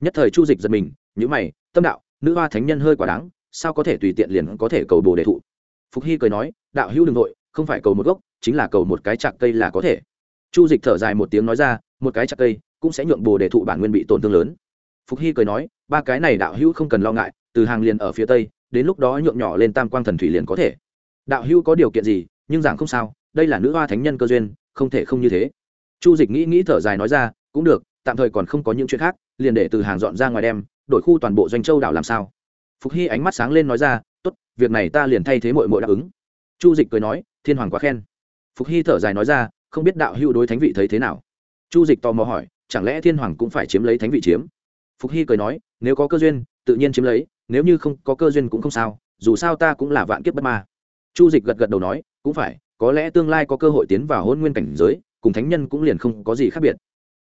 Nhất thời chu dịch giật mình nhữ mày, tâm đạo, nữ hoa thánh nhân hơi quả đáng, sao có thể tùy tiện liền có thể cầu bồ đề thụ? Phục hy cười nói, đạo hữu đ ư n g nội không phải cầu một gốc, chính là cầu một cái chạc cây là có thể. Chu dịch thở dài một tiếng nói ra, một cái chạc cây cũng sẽ nhượng bồ đề thụ bản nguyên bị tổn thương lớn. Phục hy cười nói, ba cái này đạo hữu không cần lo ngại, từ hàng liền ở phía tây, đến lúc đó nhuộm nhỏ lên tam quang thần thủy liền có thể đạo hữu có điều kiện gì, nhưng giảng không sao, đây là nữ hoa thánh nhân cơ duyên, không thể không như thế. Chu dịch nghĩ nghĩ thở dài nói ra, cũng được, tạm thời còn không có những chuyện khác, liền để từ hàng dọn ra ngoài đem, đổi khu toàn bộ doanh châu đảo làm sao. Phục hy ánh mắt sáng lên nói ra, tốt, việc này ta liền thay thế mội mội đáp ứng. Chu dịch cười nói, thiên hoàng quá khen. Phục hy thở dài nói ra, không biết đạo hữu đối thánh vị thấy thế nào? Chu dịch tò mò hỏi, chẳng lẽ thiên hoàng cũng phải chiếm lấy thánh vị chiếm? Phục hy cười nói, nếu có cơ duyên, tự nhiên chiếm lấy, nếu như không có cơ duyên cũng không sao, dù sao ta cũng là vạn kiếp bất ma chu dịch gật gật đầu nói, cũng phải, có lẽ tương lai có cơ hội tiến vào hôn nguyên cảnh giới, cùng thánh nhân cũng liền không có gì khác biệt.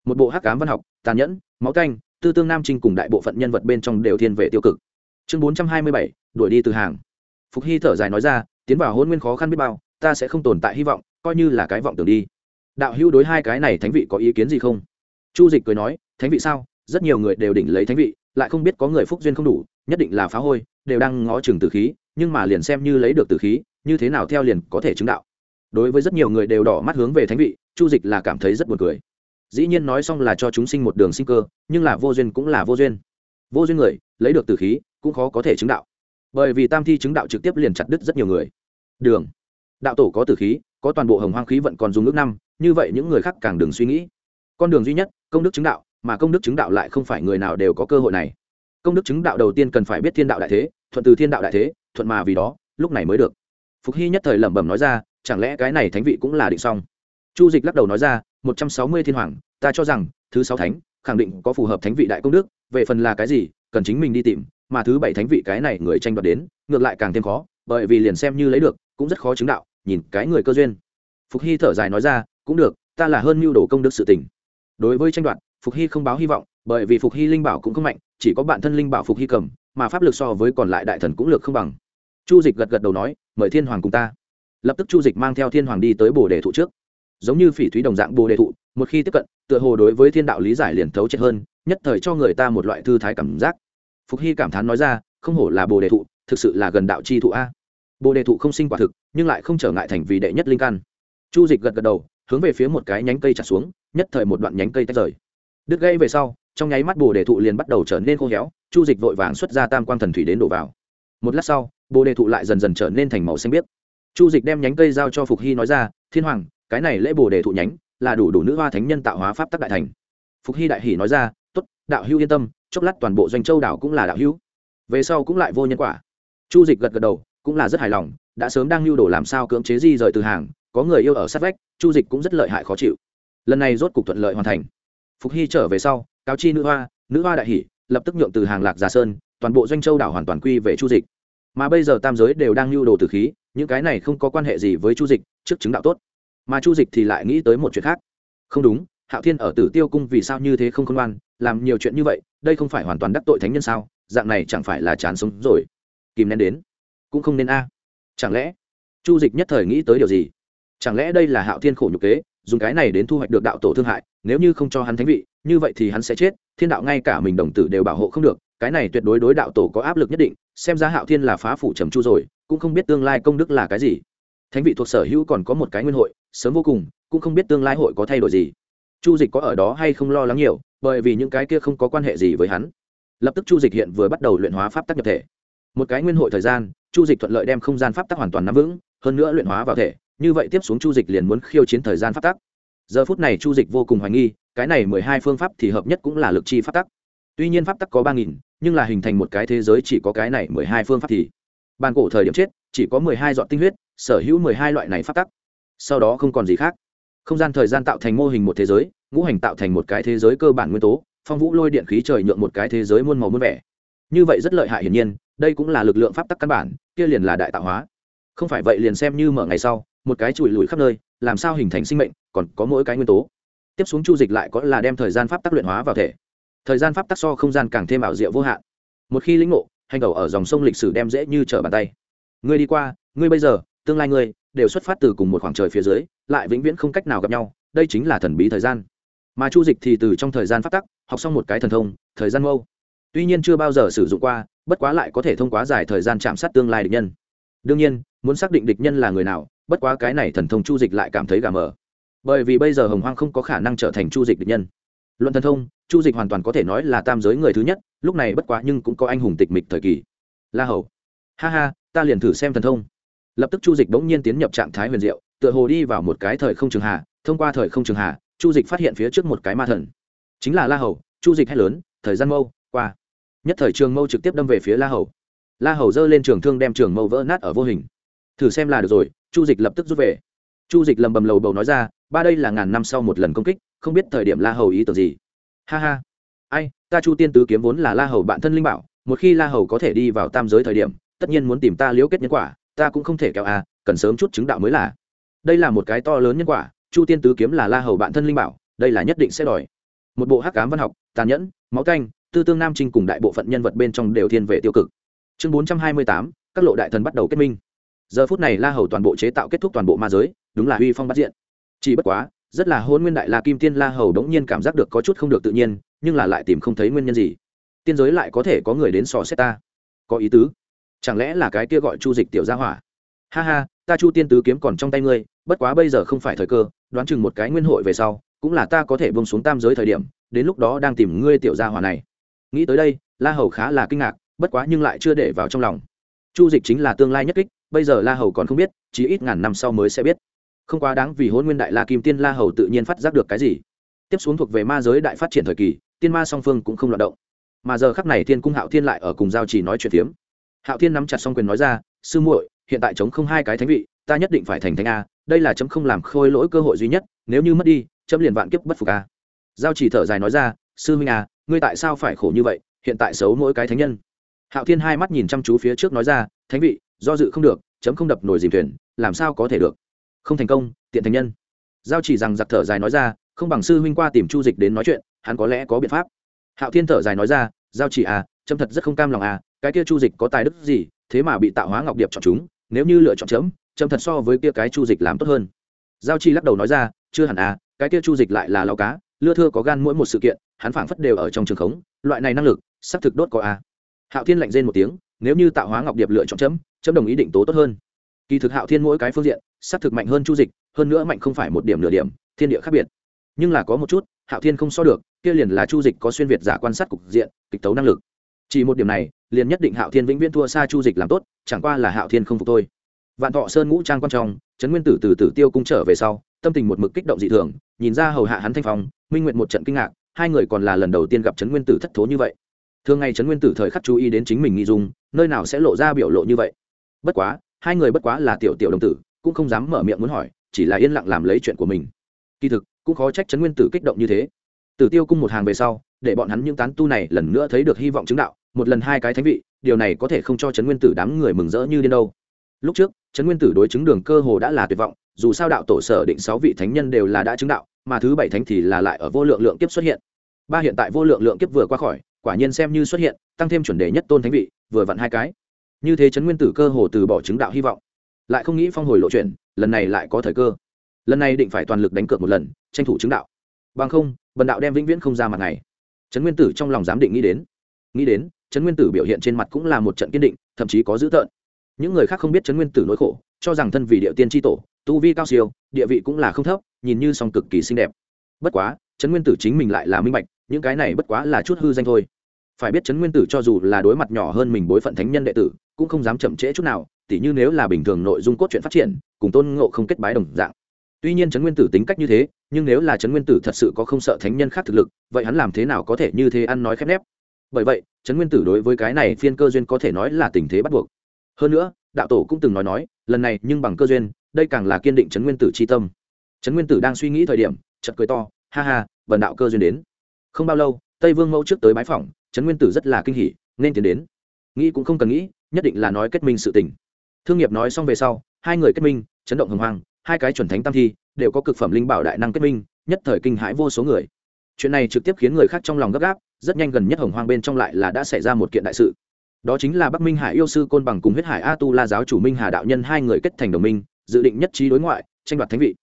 Một bộ hắc cám văn học, tàn nhẫn, máu canh, tư tương nam trinh cùng đại bộ phận nhân vật bên trong đều thiên về tiêu cực. Chương bốn trăm hai mươi bảy, đuổi đi từ hàng. Phục hy thở dài nói ra, tiến vào hôn nguyên khó khăn biết bao, ta sẽ không tồn tại hy vọng, coi như là cái vọng tưởng đi. Đạo hữu đối hai cái này thánh vị có ý kiến gì không? Chu dịch cười nói, thánh vị sao? Rất nhiều người đều đỉnh lấy thánh vị, lại không biết có người phúc duyên không đủ, nhất định là phá hôi, đều đang ngó chừng từ khí nhưng mà liền xem như lấy được từ khí, như thế nào theo liền có thể chứng đạo. Đối với rất nhiều người đều đỏ mắt hướng về thánh vị, chu dịch là cảm thấy rất buồn cười. Dĩ nhiên nói xong là cho chúng sinh một đường sinh cơ, nhưng là vô duyên cũng là vô duyên. Vô duyên người, lấy được từ khí, cũng khó có thể chứng đạo. Bởi vì tam thi chứng đạo trực tiếp liền chặt đứt rất nhiều người. Đường. Đạo tổ có từ khí, có toàn bộ hồng hoang khí vận còn dùng nước năm, như vậy những người khác càng đừng suy nghĩ. Con đường duy nhất, công đức chứng đạo, mà công đức chứng đạo lại không phải người nào đều có cơ hội này. Công đức chứng đạo đầu tiên cần phải biết thiên đạo đại thế, thuận từ thiên đạo đại thế thuận mà vì đó, lúc này mới được. Phục hy nhất thời lẩm bẩm nói ra, chẳng lẽ cái này thánh vị cũng là định xong chu dịch lắc đầu nói ra, một trăm sáu mươi thiên hoàng, ta cho rằng, thứ sáu thánh, khẳng định có phù hợp thánh vị đại công đức, về phần là cái gì, cần chính mình đi tìm, mà thứ bảy thánh vị cái này người tranh đoạt đến, ngược lại càng thêm khó, bởi vì liền xem như lấy được, cũng rất khó chứng đạo, nhìn cái người cơ duyên. Phục hy thở dài nói ra, cũng được, ta là hơn mưu đồ công đức sự tình. Đối với tranh đoạt, phục hy không báo hy vọng, bởi vì phục hy linh bảo cũng không mạnh, chỉ có bản thân linh bảo phục hy cầm, mà pháp lực so với còn lại đại thần cũng lược không bằng chu dịch gật gật đầu nói, mời thiên hoàng cùng ta. Lập tức chu dịch mang theo thiên hoàng đi tới bồ đề thụ trước. Giống như phỉ thúy đồng dạng, bồ đề thụ, một khi tiếp cận, tựa hồ đối với thiên đạo lý giải liền thấu triệt hơn, nhất thời cho người ta một loại thư thái cảm giác. Phục hy cảm thán nói ra, không hổ là bồ đề thụ, thực sự là gần đạo chi thụ a. Bồ đề thụ không sinh quả thực, nhưng lại không trở ngại thành vì đệ nhất linh căn. Chu dịch gật gật đầu, hướng về phía một cái nhánh cây chặt xuống, nhất thời một đoạn nhánh cây tách rời. Đứt gây về sau, trong nháy mắt bồ đề thụ liền bắt đầu trở nên khô héo, chu dịch vội vàng xuất ra tam quang thần thủy đến đổ vào. Một lát sau bồ đề thụ lại dần dần trở nên thành màu xanh biếc. Chu dịch đem nhánh cây giao cho phục hy nói ra, thiên hoàng, cái này lễ bồ đề thụ nhánh là đủ đủ nữ hoa thánh nhân tạo hóa pháp tắc đại thành. Phục hy đại hỷ nói ra t ố t đạo hữu yên tâm, chốc lát toàn bộ doanh châu đảo cũng là đạo hữu. Về sau cũng lại vô nhân quả. Chu dịch gật gật đầu, cũng là rất hài lòng, đã sớm đang lưu đồ làm sao cưỡng chế di rời từ hàng, có người yêu ở sát vách, chu dịch cũng rất lợi hại khó chịu. Lần này rốt cục thuận lợi hoàn thành. Phục hy trở về sau, cáo chi nữ hoa nữ hoa đại hỷ lập tức nhượng từ hàng lạc giả sơn, toàn bộ doanh châu đảo hoàn toàn quy về chu dịch mà bây giờ tam giới đều đang lưu đồ tử khí, những cái này không có quan hệ gì với chu dịch, trước chứng đạo tốt. Mà chu dịch thì lại nghĩ tới một chuyện khác. Không đúng, hạo thiên ở tử tiêu cung vì sao như thế không khôn ngoan, làm nhiều chuyện như vậy, đây không phải hoàn toàn đắc tội thánh nhân sao? Dạng này chẳng phải là chán sống rồi. Kìm nén đến. Cũng không nên a. Chẳng lẽ chu dịch nhất thời nghĩ tới điều gì? Chẳng lẽ đây là hạo thiên khổ nhục kế, dùng cái này đến thu hoạch được đạo tổ thương hại, nếu như không cho hắn thánh vị, như vậy thì hắn sẽ chết, thiên đạo ngay cả mình đồng tử đều bảo hộ không được cái này tuyệt đối đối đạo tổ có áp lực nhất định, xem ra hạo thiên là phá phủ trầm chu rồi, cũng không biết tương lai công đức là cái gì. Thánh vị thuộc sở hữu còn có một cái nguyên hội, sớm vô cùng, cũng không biết tương lai hội có thay đổi gì. Chu dịch có ở đó hay không lo lắng nhiều, bởi vì những cái kia không có quan hệ gì với hắn. Lập tức chu dịch hiện vừa bắt đầu luyện hóa pháp tắc nhập thể. Một cái nguyên hội thời gian, chu dịch thuận lợi đem không gian pháp tắc hoàn toàn nắm vững, hơn nữa luyện hóa vào thể, như vậy tiếp xuống chu dịch liền muốn khiêu chiến thời gian pháp tắc. Giờ phút này chu dịch vô cùng hoài nghi, cái này mười hai phương pháp thì hợp nhất cũng là lực chi pháp tắc. Tuy nhiên pháp tắc có ba nghìn nhưng là hình thành một cái thế giới chỉ có cái này mười hai phương pháp thì ban cổ thời điểm chết chỉ có mười hai dọn tinh huyết, sở hữu mười hai loại này pháp tắc. Sau đó không còn gì khác. Không gian thời gian tạo thành mô hình một thế giới, ngũ hành tạo thành một cái thế giới cơ bản nguyên tố, phong vũ lôi điện khí trời nhượng một cái thế giới muôn màu muôn vẻ. Như vậy rất lợi hại hiển nhiên, đây cũng là lực lượng pháp tắc căn bản, kia liền là đại tạo hóa. Không phải vậy liền xem như mở ngày sau, một cái chùi lùi khắp nơi, làm sao hình thành sinh mệnh, còn có mỗi cái nguyên tố. Tiếp xuống chu dịch lại có là đem thời gian pháp tắc luyện hóa vào thể thời gian pháp tắc so không gian càng thêm ảo diệu vô hạn. Một khi lĩnh ngộ, hành đầu ở dòng sông lịch sử đem dễ như trở bàn tay. Ngươi đi qua, ngươi bây giờ, tương lai ngươi, đều xuất phát từ cùng một khoảng trời phía dưới, lại vĩnh viễn không cách nào gặp nhau, đây chính là thần bí thời gian. Mà chu dịch thì từ trong thời gian phát tắc, học xong một cái thần thông, thời gian mâu. Tuy nhiên chưa bao giờ sử dụng qua, bất quá lại có thể thông qua dài thời gian chạm sát tương lai địch nhân. Đương nhiên, muốn xác định địch nhân là người nào, bất quá cái này thần thông chu dịch lại cảm thấy gà mờ. Bởi vì bây giờ hồng hoang không có khả năng trở thành chu dịch địch nhân. Luận thần thông chu dịch hoàn toàn có thể nói là tam giới người thứ nhất, lúc này bất quá nhưng cũng có anh hùng tịch mịch thời kỳ. La hầu. Ha ha, ta liền thử xem thần thông. Lập tức chu dịch bỗng nhiên tiến nhập trạng thái huyền diệu, tựa hồ đi vào một cái thời không trường hà thông qua thời không trường hà chu dịch phát hiện phía trước một cái ma thần. Chính là la hầu, chu dịch hét lớn, thời gian mâu, qua. Nhất thời trường mâu trực tiếp đâm về phía la hầu. La hầu giơ lên trường thương đem trường mâu vỡ nát ở vô hình. Thử xem là được rồi, chu dịch lập tức rút về. Chu dịch lầm bầm lầu bầu nói ra, ba đây là ngàn năm sau một lần công kích, không biết thời điểm la hầu ý tưởng gì ha ha. Ai, ta chu tiên tứ kiếm vốn là la hầu bạn thân linh bảo, một khi la hầu có thể đi vào tam giới thời điểm, tất nhiên muốn tìm ta liễu kết nhân quả, ta cũng không thể kéo à cần sớm chút chứng đạo mới là. Đây là một cái to lớn nhân quả, chu tiên tứ kiếm là la hầu bạn thân linh bảo, đây là nhất định sẽ đòi. Một bộ hắc cám văn học, tàn nhẫn, máu canh, tư tương nam trinh cùng đại bộ phận nhân vật bên trong đều thiên về tiêu cực. Chương bốn trăm hai mươi tám, các lộ đại thần bắt đầu kết minh. Giờ phút này la hầu toàn bộ chế tạo kết thúc toàn bộ ma giới, đúng là uy phong bắt diện. Chỉ bất quá rất là hôn nguyên đại la kim tiên la hầu đống nhiên cảm giác được có chút không được tự nhiên, nhưng là lại tìm không thấy nguyên nhân gì. Tiên giới lại có thể có người đến sò xét ta. Có ý tứ. Chẳng lẽ là cái kia gọi chu dịch tiểu gia hỏa? Ha ha, ta chu tiên tứ kiếm còn trong tay ngươi, bất quá bây giờ không phải thời cơ, đoán chừng một cái nguyên hội về sau, cũng là ta có thể bông xuống tam giới thời điểm, đến lúc đó đang tìm ngươi tiểu gia hỏa này. Nghĩ tới đây, la hầu khá là kinh ngạc, bất quá nhưng lại chưa để vào trong lòng. Chu dịch chính là tương lai nhất kích, bây giờ la hầu còn không biết chỉ ít ngàn năm sau mới sẽ biết không quá đáng vì hôn nguyên đại la kim tiên la hầu tự nhiên phát giác được cái gì. Tiếp xuống thuộc về ma giới đại phát triển thời kỳ, tiên ma song phương cũng không loạt động. Mà giờ khắc này thiên cung hạo thiên lại ở cùng giao chỉ nói chuyện phiếm. Hạo thiên nắm chặt song quyền nói ra, sư muội, hiện tại chống không hai cái thánh vị, ta nhất định phải thành thánh a, đây là chấm không làm khôi lỗi cơ hội duy nhất, nếu như mất đi, chấm liền vạn kiếp bất phục a. Giao chỉ thở dài nói ra, sư minh a à, ngươi tại sao phải khổ như vậy, hiện tại xấu mỗi cái thánh nhân. Hạo thiên hai mắt nhìn chăm chú phía trước nói ra, thánh vị, do dự không được, chấm không đập nổi dìm thuyền, làm sao có thể được? Không thành công, tiện thành nhân. Giao chỉ rằng giặc thở dài nói ra, không bằng sư huynh qua tìm chu dịch đến nói chuyện, hắn có lẽ có biện pháp. Hạo thiên thở dài nói ra, giao chỉ à trâm thật rất không cam lòng à cái kia chu dịch có tài đức gì, thế mà bị tạo hóa ngọc điệp chọn chúng, nếu như lựa chọn chấm trâm thật so với kia cái chu dịch làm tốt hơn. Giao chi lắc đầu nói ra, chưa hẳn à cái kia chu dịch lại là lao cá, lưa thưa có gan mỗi một sự kiện, hắn phảng phất đều ở trong trường khống, loại này năng lực, sắp thực đốt có à. hạo thiên lạnh rên một tiếng, nếu như tạo hóa ngọc điệp lựa chọn chấm chấm đồng ý định tố tốt hơn kỳ thực hạo thiên mỗi cái phương diện xác thực mạnh hơn chu dịch, hơn nữa mạnh không phải một điểm nửa điểm, thiên địa khác biệt. Nhưng là có một chút, hạo thiên không so được, kia liền là chu dịch có xuyên việt giả quan sát cục diện, kịch tấu năng lực. Chỉ một điểm này, liền nhất định hạo thiên vĩnh viễn thua xa chu dịch làm tốt, chẳng qua là hạo thiên không phục thôi. Vạn thọ sơn ngũ trang quan trọng, trấn nguyên tử từ tử tiêu cung trở về sau, tâm tình một mực kích động dị thường, nhìn ra hầu hạ hắn thanh phong, minh nguyện một trận kinh ngạc, hai người còn là lần đầu tiên gặp trấn nguyên tử thất thố như vậy. Thường ngày trấn nguyên tử thời khắc chú ý đến chính mình nghi dung, nơi nào sẽ lộ ra biểu lộ như vậy? Bất quá hai người bất quá là tiểu tiểu đồng tử, cũng không dám mở miệng muốn hỏi, chỉ là yên lặng làm lấy chuyện của mình. Kỳ thực, cũng khó trách trấn nguyên tử kích động như thế. Tử tiêu cung một hàng về sau, để bọn hắn những tán tu này lần nữa thấy được hy vọng chứng đạo, một lần hai cái thánh vị, điều này có thể không cho trấn nguyên tử đám người mừng rỡ như điên đâu. Lúc trước, trấn nguyên tử đối chứng đường cơ hồ đã là tuyệt vọng, dù sao đạo tổ sở định sáu vị thánh nhân đều là đã chứng đạo, mà thứ bảy thánh thì là lại ở vô lượng lượng kiếp xuất hiện. Ba hiện tại vô lượng lượng kiếp vừa qua khỏi, quả nhiên xem như xuất hiện, tăng thêm chuẩn đề nhất tôn thánh vị, vừa vặn hai cái như thế trấn nguyên tử cơ hồ từ bỏ chứng đạo hy vọng, lại không nghĩ phong hồi lộ chuyển, lần này lại có thời cơ. Lần này định phải toàn lực đánh cược một lần, tranh thủ chứng đạo. Bằng không, bần đạo đem vĩnh viễn không ra mặt này. Trấn nguyên tử trong lòng giám định nghĩ đến. Nghĩ đến trấn nguyên tử biểu hiện trên mặt cũng là một trận kiên định, thậm chí có dữ tợn. Những người khác không biết trấn nguyên tử nỗi khổ, cho rằng thân vì địa tiên tri tổ, tu vi cao siêu, địa vị cũng là không thấp, nhìn như song cực kỳ xinh đẹp. Bất quá trấn nguyên tử chính mình lại là minh bạch, những cái này bất quá là chút hư danh thôi. Phải biết trấn nguyên tử cho dù là đối mặt nhỏ hơn mình bối phận thánh nhân đệ tử cũng không dám chậm trễ chút nào, tỉ như nếu là bình thường nội dung cốt truyện phát triển, cùng tôn ngộ không kết bái đồng dạng. Tuy nhiên trấn nguyên tử tính cách như thế, nhưng nếu là trấn nguyên tử thật sự có không sợ thánh nhân khác thực lực, vậy hắn làm thế nào có thể như thế ăn nói khép nép? Bởi vậy, trấn nguyên tử đối với cái này phiên cơ duyên có thể nói là tình thế bắt buộc. Hơn nữa, đạo tổ cũng từng nói nói, lần này nhưng bằng cơ duyên, đây càng là kiên định trấn nguyên tử c h i tâm. Trấn nguyên tử đang suy nghĩ thời điểm chật cười to, ha ha vần đạo cơ duyên đến. Không bao lâu, tây vương mẫu trước tới bái phỏng, trấn nguyên tử rất là kinh hỉ, nên tiến đến. Nghĩ cũng không cần nghĩ nhất định là nói kết minh sự tình. Thương nghiệp nói xong về sau, hai người kết minh, chấn động hồng hoang, hai cái chuẩn thánh tam thi đều có cực phẩm linh bảo đại năng kết minh, nhất thời kinh hãi vô số người. Chuyện này trực tiếp khiến người khác trong lòng gấp gáp, rất nhanh gần nhất hồng hoang bên trong lại là đã xảy ra một kiện đại sự. Đó chính là bắc minh hải yêu sư côn bằng cùng huyết hải a tu la giáo chủ minh hà đạo nhân hai người kết thành đồng minh, dự định nhất trí đối ngoại, tranh đoạt thánh vị.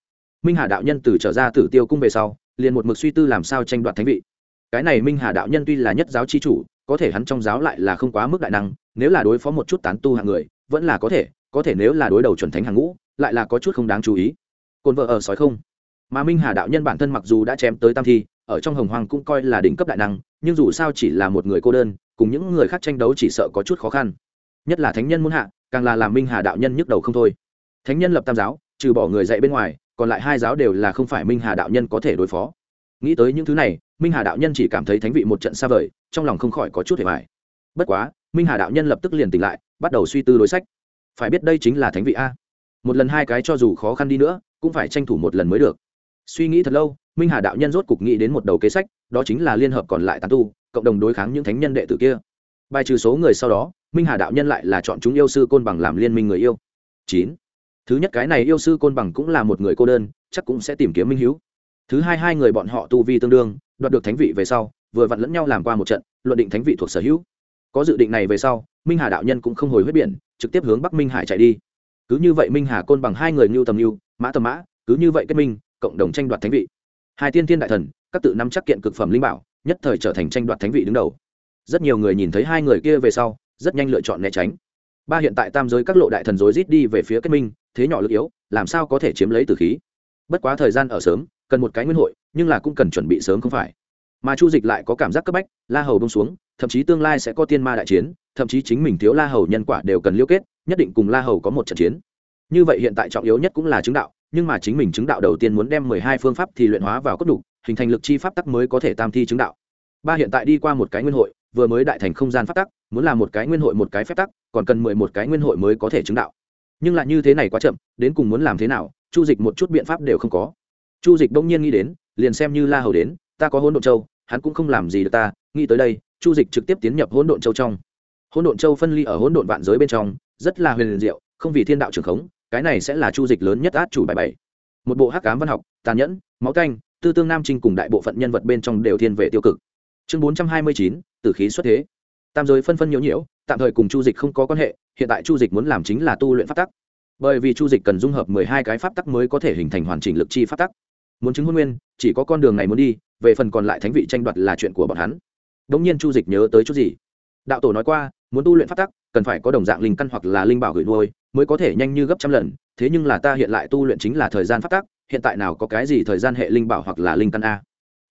Minh hà đạo nhân từ trở ra tử tiêu cung về sau, liền một mực suy tư làm sao tranh đoạt thánh vị cái này minh hà đạo nhân tuy là nhất giáo chi chủ, có thể hắn trong giáo lại là không quá mức đại năng, nếu là đối phó một chút tán tu hạng người, vẫn là có thể có thể nếu là đối đầu chuẩn thánh hàng ngũ, lại là có chút không đáng chú ý. Cồn vợ ở sói không. Mà minh hà đạo nhân bản thân mặc dù đã chém tới tam thi, ở trong hồng hoàng cũng coi là đỉnh cấp đại năng, nhưng dù sao chỉ là một người cô đơn, cùng những người khác tranh đấu chỉ sợ có chút khó khăn. Nhất là thánh nhân muốn hạ, càng là làm minh hà đạo nhân nhức đầu không thôi. Thánh nhân lập tam giáo, trừ bỏ người dạy bên ngoài, còn lại hai giáo đều là không phải minh hà đạo nhân có thể đối phó. Nghĩ tới những thứ này minh hà đạo nhân chỉ cảm thấy thánh vị một trận xa vời, trong lòng không khỏi có chút hề hoài. Bất quá, minh hà đạo nhân lập tức liền tỉnh lại, bắt đầu suy tư đối sách. Phải biết đây chính là thánh vị a. Một lần hai cái cho dù khó khăn đi nữa, cũng phải tranh thủ một lần mới được. Suy nghĩ thật lâu, minh hà đạo nhân rốt cục nghĩ đến một đầu kế sách, đó chính là liên hợp còn lại tán tu, cộng đồng đối kháng những thánh nhân đệ tử kia. Bài trừ số người sau đó, minh hà đạo nhân lại là chọn chúng yêu sư côn bằng làm liên minh người yêu. Chín. Thứ nhất cái này yêu sư côn bằng cũng là một người cô đơn, chắc cũng sẽ tìm kiếm minh h thứ hai hai người bọn họ tu vi tương đương đoạt được thánh vị về sau, vừa vặn lẫn nhau làm qua một trận, luận định thánh vị thuộc sở hữu. Có dự định này về sau, minh hà đạo nhân cũng không hồi huyết biển, trực tiếp hướng bắc minh hải chạy đi. Cứ như vậy minh hà côn bằng hai người ngưu tầm ngưu, mã tầm mã, cứ như vậy kết minh, cộng đồng tranh đoạt thánh vị. Hai tiên thiên đại thần, các tự nắm chắc kiện cực phẩm linh bảo, nhất thời trở thành tranh đoạt thánh vị đứng đầu. Rất nhiều người nhìn thấy hai người kia về sau, rất nhanh lựa chọn né tránh. Ba hiện tại tam giới các lộ đại thần rối rít đi về phía kết minh, thế nhỏ lực yếu, làm sao có thể chiếm lấy từ khí? Bất quá thời gian ở sớm cần một cái nguyên hội, nhưng là cũng cần chuẩn bị sớm không phải. Mà chu dịch lại có cảm giác cấp bách, la hầu bông xuống, thậm chí tương lai sẽ có tiên ma đại chiến, thậm chí chính mình thiếu la hầu nhân quả đều cần liêu kết, nhất định cùng la hầu có một trận chiến. Như vậy hiện tại trọng yếu nhất cũng là chứng đạo, nhưng mà chính mình chứng đạo đầu tiên muốn đem mười hai phương pháp thì luyện hóa vào cốt đủ hình thành lực chi pháp tắc mới có thể tam thi chứng đạo. Ba hiện tại đi qua một cái nguyên hội, vừa mới đại thành không gian pháp tắc, muốn làm một cái nguyên hội một cái phép tắc, còn cần mười một cái nguyên hội mới có thể chứng đạo. Nhưng lại như thế này quá chậm, đến cùng muốn làm thế nào, chu dịch một chút biện pháp đều không có chu dịch bỗng nhiên nghĩ đến, liền xem như la hầu đến, ta có hỗn độn châu, hắn cũng không làm gì được ta, nghĩ tới đây, chu dịch trực tiếp tiến nhập hỗn độn châu trong. Hỗn độn châu phân ly ở hỗn độn vạn giới bên trong, rất là huyền diệu, không vì thiên đạo trường khống, cái này sẽ là chu dịch lớn nhất át chủ bài bảy. Một bộ hắc cám văn học, tàn nhẫn, máu canh, tư tương nam trinh cùng đại bộ phận nhân vật bên trong đều thiên về tiêu cực. Chương bốn trăm hai mươi chín, tử khí xuất thế. Tam giới phân phân nhiễu nhiễu, tạm thời cùng chu dịch không có quan hệ, hiện tại chu dịch muốn làm chính là tu luyện pháp tắc. Bởi vì chu dịch cần dung hợp mười hai cái pháp tắc mới có thể hình thành hoàn chỉnh lực chi pháp tắc muốn chứng hôn nguyên, chỉ có con đường này muốn đi, về phần còn lại thánh vị tranh đoạt là chuyện của bọn hắn. Đ ỗ n g nhiên chu dịch nhớ tới chút gì? Đạo tổ nói qua, muốn tu luyện pháp tắc, cần phải có đồng dạng linh căn hoặc là linh bảo gửi nuôi, mới có thể nhanh như gấp trăm lần. Thế nhưng là ta hiện lại tu luyện chính là thời gian pháp tắc, hiện tại nào có cái gì thời gian hệ linh bảo hoặc là linh căn a?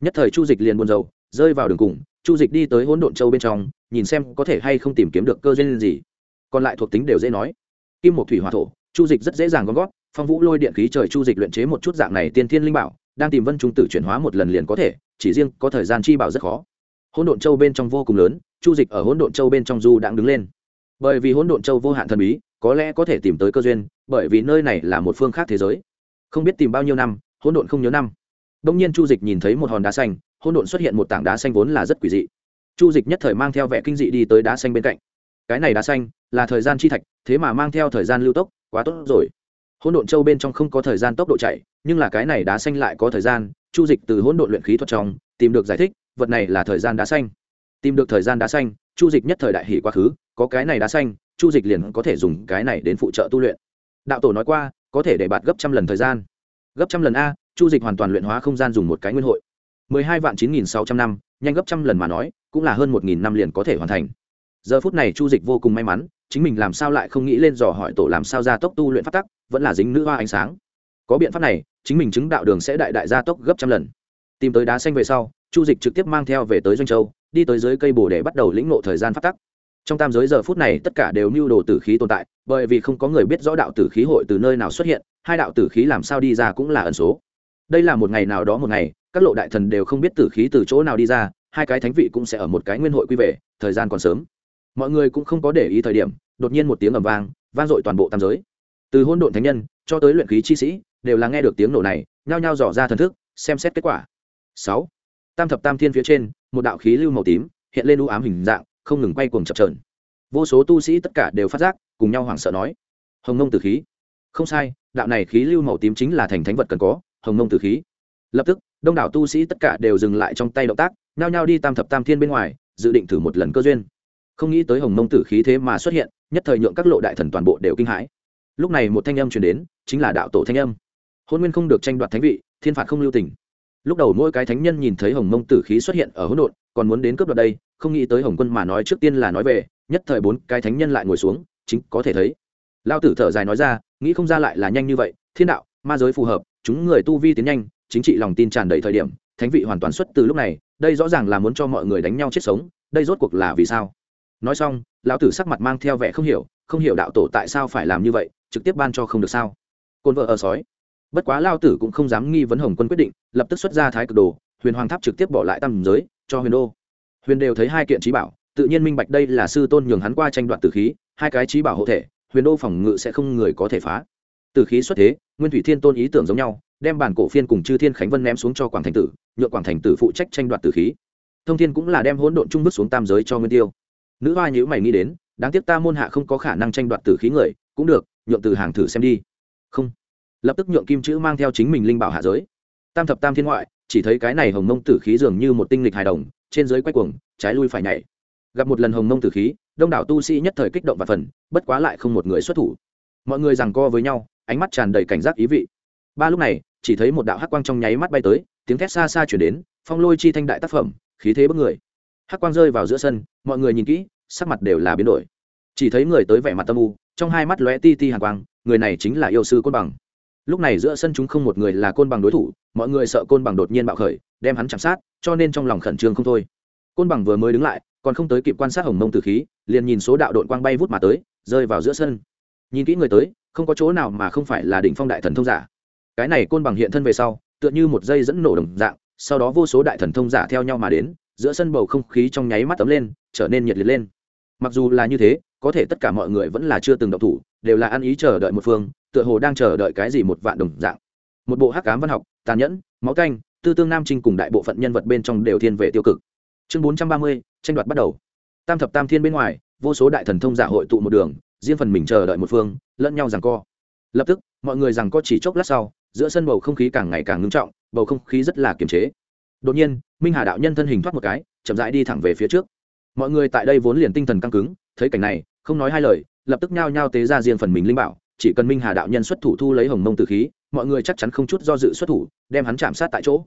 Nhất thời chu dịch liền buồn rầu, rơi vào đường cùng, chu dịch đi tới hỗn độn châu bên trong, nhìn xem có thể hay không tìm kiếm được cơ duyên gì. Còn lại thuộc tính đều dễ nói. Kim một thủy hòa thổ, chu dịch rất dễ dàng gom gót phong vũ lôi điện khí trời chu dịch luyện chế một chút dạng này tiên thiên linh bảo đang tìm vân trung tử chuyển hóa một lần liền có thể, chỉ riêng có thời gian chi bảo rất khó. Hỗn độn châu bên trong vô cùng lớn, chu dịch ở hỗn độn châu bên trong du đang đứng lên. Bởi vì hỗn độn châu vô hạn thần bí, có lẽ có thể tìm tới cơ duyên, bởi vì nơi này là một phương khác thế giới. Không biết tìm bao nhiêu năm, hỗn độn không nhớ năm. Đông nhiên chu dịch nhìn thấy một hòn đá xanh, hỗn độn xuất hiện một tảng đá xanh vốn là rất quỷ dị. Chu dịch nhất thời mang theo vẻ kinh dị đi tới đá xanh bên cạnh. Cái này đá xanh là thời gian chi thạch, thế mà mang theo thời gian lưu tốc, quá tốt rồi hỗn độn châu bên trong không có thời gian tốc độ chạy, nhưng là cái này đá xanh lại có thời gian, chu dịch từ hỗn độn luyện khí thuật trong, tìm được giải thích, vật này là thời gian đá xanh. Tìm được thời gian đá xanh, chu dịch nhất thời đại hỷ quá khứ, có cái này đá xanh, chu dịch liền có thể dùng cái này đến phụ trợ tu luyện. Đạo tổ nói qua, có thể để bạt gấp trăm lần thời gian. Gấp trăm lần a, chu dịch hoàn toàn luyện hóa không gian dùng một cái nguyên hội. Mười hai vạn chín nghìn sáu trăm năm, nhanh gấp trăm lần mà nói, cũng là hơn một nghìn năm liền có thể hoàn thành. Giờ phút này chu dịch vô cùng may mắn, chính mình làm sao lại không nghĩ lên dò hỏi tổ làm sao gia tốc tu luyện phát tắc vẫn là dính nữ hoa ánh sáng. Có biện pháp này, chính mình chứng đạo đường sẽ đại đại gia tốc gấp trăm lần. Tìm tới đá xanh về sau, chu dịch trực tiếp mang theo về tới doanh châu, đi tới dưới cây bồ để bắt đầu lĩnh nộ thời gian phát tắc. Trong tam giới giờ phút này, tất cả đều mưu đồ tử khí tồn tại, bởi vì không có người biết rõ đạo tử khí hội từ nơi nào xuất hiện, hai đạo tử khí làm sao đi ra cũng là ẩn số. Đây là một ngày nào đó một ngày, các lộ đại thần đều không biết tử khí từ chỗ nào đi ra, hai cái thánh vị cũng sẽ ở một cái nguyên hội quy về, thời gian còn sớm. Mọi người cũng không có để ý thời điểm, đột nhiên một tiếng ầm vang vang dội toàn bộ tam giới từ hôn độn thánh nhân cho tới luyện khí chi sĩ đều là nghe được tiếng nổ này, nhao nhao dò ra thần thức, xem xét kết quả. Sáu, tam thập tam thiên phía trên, một đạo khí lưu màu tím hiện lên u ám hình dạng, không ngừng quay cuồng chập trờn vô số tu sĩ tất cả đều phát giác, cùng nhau hoảng sợ nói, hồng nông tử khí. Không sai, đạo này khí lưu màu tím chính là thành thánh vật cần có, hồng nông tử khí. Lập tức, đông đảo tu sĩ tất cả đều dừng lại trong tay động tác, nhao nhao đi tam thập tam thiên bên ngoài, dự định thử một lần cơ duyên. Không nghĩ tới hồng mông tử khí thế mà xuất hiện, nhất thời nhượng các lộ đại thần toàn bộ đều kinh hãi lúc này một thanh âm truyền đến, chính là đạo tổ thanh âm. Hôn nguyên không được tranh đoạt thánh vị, thiên phạt không lưu tình. Lúc đầu mỗi cái thánh nhân nhìn thấy hồng mông tử khí xuất hiện ở hỗn độn, còn muốn đến cướp đoạt đây, không nghĩ tới hồng quân mà nói trước tiên là nói về, nhất thời bốn cái thánh nhân lại ngồi xuống, chính có thể thấy. Lao tử thở dài nói ra, nghĩ không ra lại là nhanh như vậy, thiên đạo, ma giới phù hợp, chúng người tu vi tiến nhanh, chính trị lòng tin tràn đầy thời điểm, thánh vị hoàn toàn xuất từ lúc này, đây rõ ràng là muốn cho mọi người đánh nhau chết sống, đây rốt cuộc là vì sao? Nói xong, lão tử sắc mặt mang theo vẻ không hiểu không hiểu đạo tổ tại sao phải làm như vậy trực tiếp ban cho không được sao? Côn vợ ở sói. Bất quá lao tử cũng không dám nghi vấn hồng quân quyết định, lập tức xuất ra thái cực đồ, huyền hoàng tháp trực tiếp bỏ lại tam giới, cho huyền đô. Huyền đều thấy hai kiện trí bảo, tự nhiên minh bạch đây là sư tôn nhường hắn qua tranh đoạt tử khí, hai cái trí bảo hộ thể, huyền đô phòng ngự sẽ không người có thể phá. Tử khí xuất thế, nguyên thủy thiên tôn ý tưởng giống nhau, đem bản cổ phiên cùng chư thiên khánh vân ném xuống cho quảng thành tử nhựa quảng thành tử phụ trách tranh đoạt tử khí. Thông thiên cũng là đem hỗn độn trung bước xuống tam giới cho nguyên tiêu. Nữ hoa nhữ mày nghĩ đến, đáng tiếc ta môn hạ không có khả năng tranh đoạt tử khí người, cũng được nhượng từ hàng thử xem đi. Không. Lập tức nhượng kim chữ mang theo chính mình linh bảo hạ giới. Tam thập tam thiên ngoại, chỉ thấy cái này hồng mông tử khí dường như một tinh lịch hài đồng, trên giới quay cuồng, trái lui phải nhảy. Gặp một lần hồng mông tử khí, đông đảo tu sĩ nhất thời kích động và phần, bất quá lại không một người xuất thủ. Mọi người rằng co với nhau, ánh mắt tràn đầy cảnh giác ý vị. Ba lúc này, chỉ thấy một đạo hắc quang trong nháy mắt bay tới, tiếng thét xa xa chuyển đến, phong lôi chi thanh đại tác phẩm, khí thế bất người. Hắc quang rơi vào giữa sân, mọi người nhìn kỹ, sắc mặt đều là biến đổi. Chỉ thấy người tới vẻ mặt tâm u trong hai mắt lóe ti ti hàn quang, người này chính là yêu sư côn bằng. Lúc này giữa sân chúng không một người là côn bằng đối thủ, mọi người sợ côn bằng đột nhiên bạo khởi, đem hắn chạm sát, cho nên trong lòng khẩn trương không thôi. Côn bằng vừa mới đứng lại, còn không tới kịp quan sát hồng mông từ khí, liền nhìn số đạo đội quang bay vút mà tới, rơi vào giữa sân. Nhìn kỹ người tới, không có chỗ nào mà không phải là đỉnh phong đại thần thông giả. Cái này côn bằng hiện thân về sau, tựa như một dây dẫn nổ đồng dạng, sau đó vô số đại thần thông giả theo nhau mà đến, giữa sân bầu không khí trong nháy mắt tấm lên, trở nên nhiệt liệt lên. Mặc dù là như thế có thể tất cả mọi người vẫn là chưa từng động thủ, đều là ăn ý chờ đợi một phương, tựa hồ đang chờ đợi cái gì một vạn đồng dạng. Một bộ hắc cám văn học, tàn nhẫn, máu canh, tư tương nam trinh cùng đại bộ phận nhân vật bên trong đều thiên về tiêu cực. Chương bốn trăm ba mươi, tranh đoạt bắt đầu. Tam thập tam thiên bên ngoài, vô số đại thần thông giả hội tụ một đường, riêng phần mình chờ đợi một phương, lẫn nhau rằng co. Lập tức, mọi người rằng co chỉ chốc lát sau, giữa sân bầu không khí càng ngày càng ngưng trọng, bầu không khí rất là kiềm chế. Đột nhiên, minh hà đạo nhân thân hình thoát một cái, chậm rãi đi thẳng về phía trước. Mọi người tại đây vốn liền tinh thần căng cứng, thấy cảnh này không nói hai lời, lập tức nhao nhao tế ra riêng phần mình linh bảo, chỉ cần minh hà đạo nhân xuất thủ thu lấy hồng mông từ khí, mọi người chắc chắn không chút do dự xuất thủ, đem hắn chạm sát tại chỗ.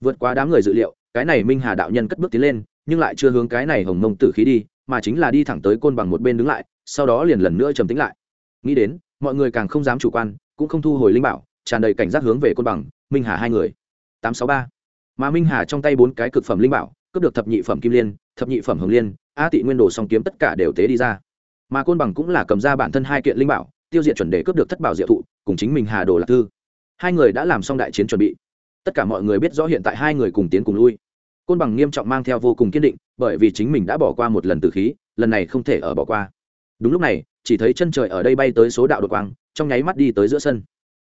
Vượt qua đám người dự liệu, cái này minh hà đạo nhân cất bước tiến lên, nhưng lại chưa hướng cái này hồng mông tử khí đi, mà chính là đi thẳng tới côn bằng một bên đứng lại, sau đó liền lần nữa trầm tính lại. Nghĩ đến, mọi người càng không dám chủ quan, cũng không thu hồi linh bảo, tràn đầy cảnh giác hướng về côn bằng, minh hà hai người. Tám sáu ba. Mà minh hà trong tay bốn cái cực phẩm linh bảo, cướp được thập nhị phẩm kim liên, thập nhị phẩm hồng liên, a tị nguyên đồ song kiếm tất cả đều tế đi ra mà côn bằng cũng là cầm ra bản thân hai kiện linh bảo, tiêu diệt chuẩn đề cướp được thất bảo diệu thụ, cùng chính mình hà đồ lạc thư. Hai người đã làm xong đại chiến chuẩn bị. Tất cả mọi người biết rõ hiện tại hai người cùng tiến cùng lui. Côn bằng nghiêm trọng mang theo vô cùng kiên định, bởi vì chính mình đã bỏ qua một lần từ khí, lần này không thể ở bỏ qua. Đúng lúc này, chỉ thấy chân trời ở đây bay tới số đạo đột quang, trong nháy mắt đi tới giữa sân.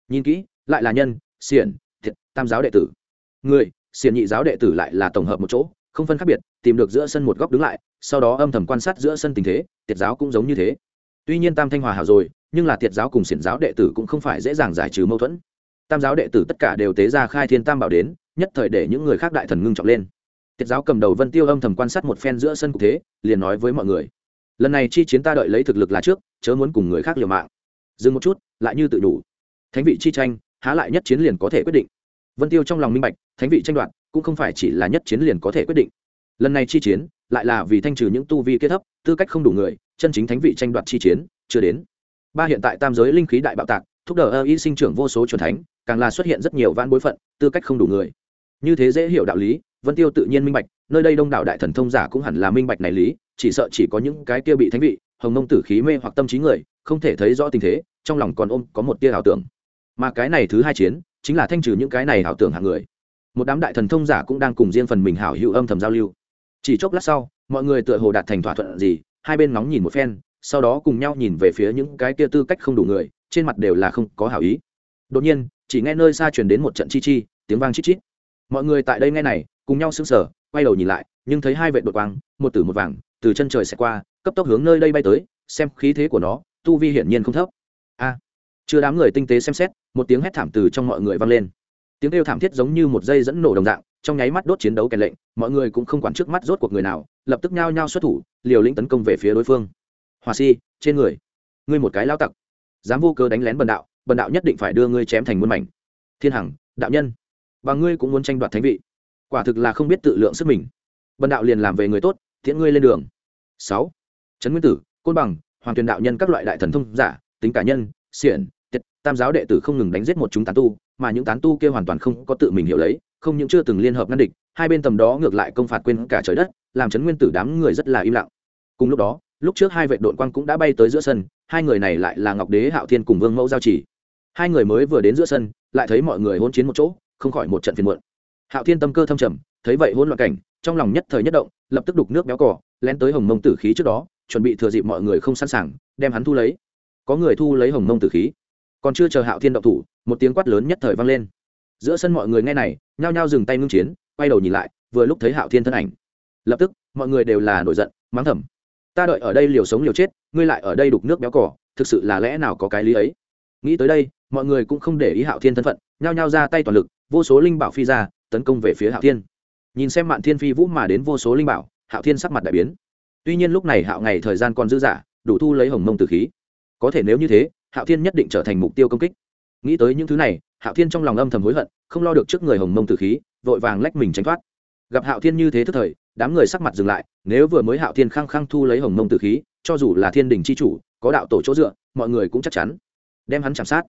Nhìn kỹ, lại là nhân, xiển, thiệt, tam giáo đệ tử. Người, xiển nhị giáo đệ tử lại là tổng hợp một chỗ không phân khác biệt, tìm được giữa sân một góc đứng lại, sau đó âm thầm quan sát giữa sân tình thế tiệt giáo cũng giống như thế. Tuy nhiên tam thanh hòa hảo rồi, nhưng là tiệt giáo cùng xiển giáo đệ tử cũng không phải dễ dàng giải trừ mâu thuẫn. Tam giáo đệ tử tất cả đều tế ra khai thiên tam bảo đến, nhất thời để những người khác đại thần ngưng trọng lên. Tiệt giáo cầm đầu vân tiêu âm thầm quan sát một phen giữa sân cục thế, liền nói với mọi người, lần này chi chiến ta đợi lấy thực lực là trước, chớ muốn cùng người khác liều mạng. Dừng một chút, lại như tự đủ. Thánh vị chi tranh, há lại nhất chiến liền có thể quyết định. Vân tiêu trong lòng minh bạch, thánh vị tranh đoạt cũng không phải chỉ là nhất chiến liền có thể quyết định. Lần này chi chiến, lại là vì thanh trừ những tu vi kia thấp, tư cách không đủ người, chân chính thánh vị tranh đoạt chi chiến, chưa đến. Ba hiện tại tam giới linh khí đại bạo tạc, thúc đẩy ơ y sinh trưởng vô số c thánh, càng là xuất hiện rất nhiều van bối phận, tư cách không đủ người. Như thế dễ hiểu đạo lý, vân tiêu tự nhiên minh bạch, nơi đây đông đảo đại thần thông giả cũng hẳn là minh bạch này lý, chỉ sợ chỉ có những cái kia bị thánh vị, hồng nông tử khí mê hoặc tâm trí người, không thể thấy rõ tình thế, trong lòng còn ôm có một tia ảo tưởng. Mà cái này thứ hai chiến, chính là thanh trừ những cái này ảo tưởng hạng người một đám đại thần thông giả cũng đang cùng riêng phần mình hảo hữu âm thầm giao lưu. Chỉ chốc lát sau, mọi người tựa hồ đạt thành thỏa thuận gì, hai bên nóng nhìn một phen, sau đó cùng nhau nhìn về phía những cái kia tư cách không đủ người, trên mặt đều là không có hảo ý. Đột nhiên, chỉ nghe nơi xa truyền đến một trận chi chi, tiếng vang chít chít. Mọi người tại đây nghe này, cùng nhau sững sờ, quay đầu nhìn lại, nhưng thấy hai vệ đột quang, một tử một vàng, từ chân trời sẽ qua, cấp tốc hướng nơi đây bay tới, xem khí thế của nó, tu vi hiển nhiên không thấp. A. Chưa đám người tinh tế xem xét, một tiếng hét thảm từ trong mọi người vang lên tiếng kêu thảm thiết giống như một dây dẫn nổ đồng dạng, trong nháy mắt đốt chiến đấu kèn lệnh, mọi người cũng không quản trước mắt rốt cuộc người nào, lập tức nhao nhao xuất thủ, liều lĩnh tấn công về phía đối phương. Hòa si, trên người, ngươi một cái lao tặc. Dám vô cơ đánh lén bần đạo bần đạo nhất định phải đưa ngươi chém thành muôn mảnh. Thiên hằng, đạo nhân, và ngươi cũng muốn tranh đoạt thánh vị. Quả thực là không biết tự lượng sức mình. Bần đạo liền làm về người tốt thiện ngươi lên đường. Sáu, trấn nguyên tử, côn bằng, hoàng tuyền đạo nhân các loại đại thần thông giả, tính cá nhân, xiển tam giáo đệ tử không ngừng đánh giết một chúng tán tu, mà những tán tu kia hoàn toàn không có tự mình hiểu lấy, không những chưa từng liên hợp ngăn địch, hai bên tầm đó ngược lại công phạt quên cả trời đất, làm trấn nguyên tử đám người rất là im lặng. Cùng lúc đó, lúc trước hai vệ đội quang cũng đã bay tới giữa sân, hai người này lại là ngọc đế, hạo thiên cùng vương mẫu giao chỉ. Hai người mới vừa đến giữa sân, lại thấy mọi người hôn chiến một chỗ, không khỏi một trận phiền muộn. Hạo thiên tâm cơ thâm trầm, thấy vậy hôn loạn cảnh, trong lòng nhất thời nhất động, lập tức đục nước béo cỏ lén tới hồng mông tử khí trước đó, chuẩn bị thừa dịp mọi người không sẵn sàng, đem hắn thu lấy. Có người thu lấy hồng mông tử khí còn chưa chờ hạo thiên động thủ, một tiếng quát lớn nhất thời vang lên. Giữa sân mọi người nghe này, nhao nhao dừng tay ngưng chiến, quay đầu nhìn lại, vừa lúc thấy hạo thiên thân ảnh. Lập tức, mọi người đều là nổi giận, mắng thầm. Ta đợi ở đây liều sống liều chết, ngươi lại ở đây đục nước béo cỏ thực sự là lẽ nào có cái lý ấy? Nghĩ tới đây, mọi người cũng không để ý hạo thiên thân phận, nhao nhao ra tay toàn lực, vô số linh bảo phi ra, tấn công về phía hạo thiên. Nhìn xem mạn thiên phi vũ mà đến vô số linh bảo, hạo thiên sắc mặt đại biến. Tuy nhiên lúc này hạo ngày thời gian còn dư dả, đủ thu lấy hồng mông từ khí. Có thể nếu như thế hạo thiên nhất định trở thành mục tiêu công kích. Nghĩ tới những thứ này, hạo thiên trong lòng âm thầm hối hận, không lo được trước người hồng mông Tử khí, vội vàng lách mình tránh thoát. Gặp hạo thiên như thế thức thời, đám người sắc mặt dừng lại, nếu vừa mới hạo thiên khăng khăng thu lấy hồng mông Tử khí, cho dù là thiên đình c h i chủ, có đạo tổ chỗ dựa, mọi người cũng chắc chắn đem hắn chạm sát.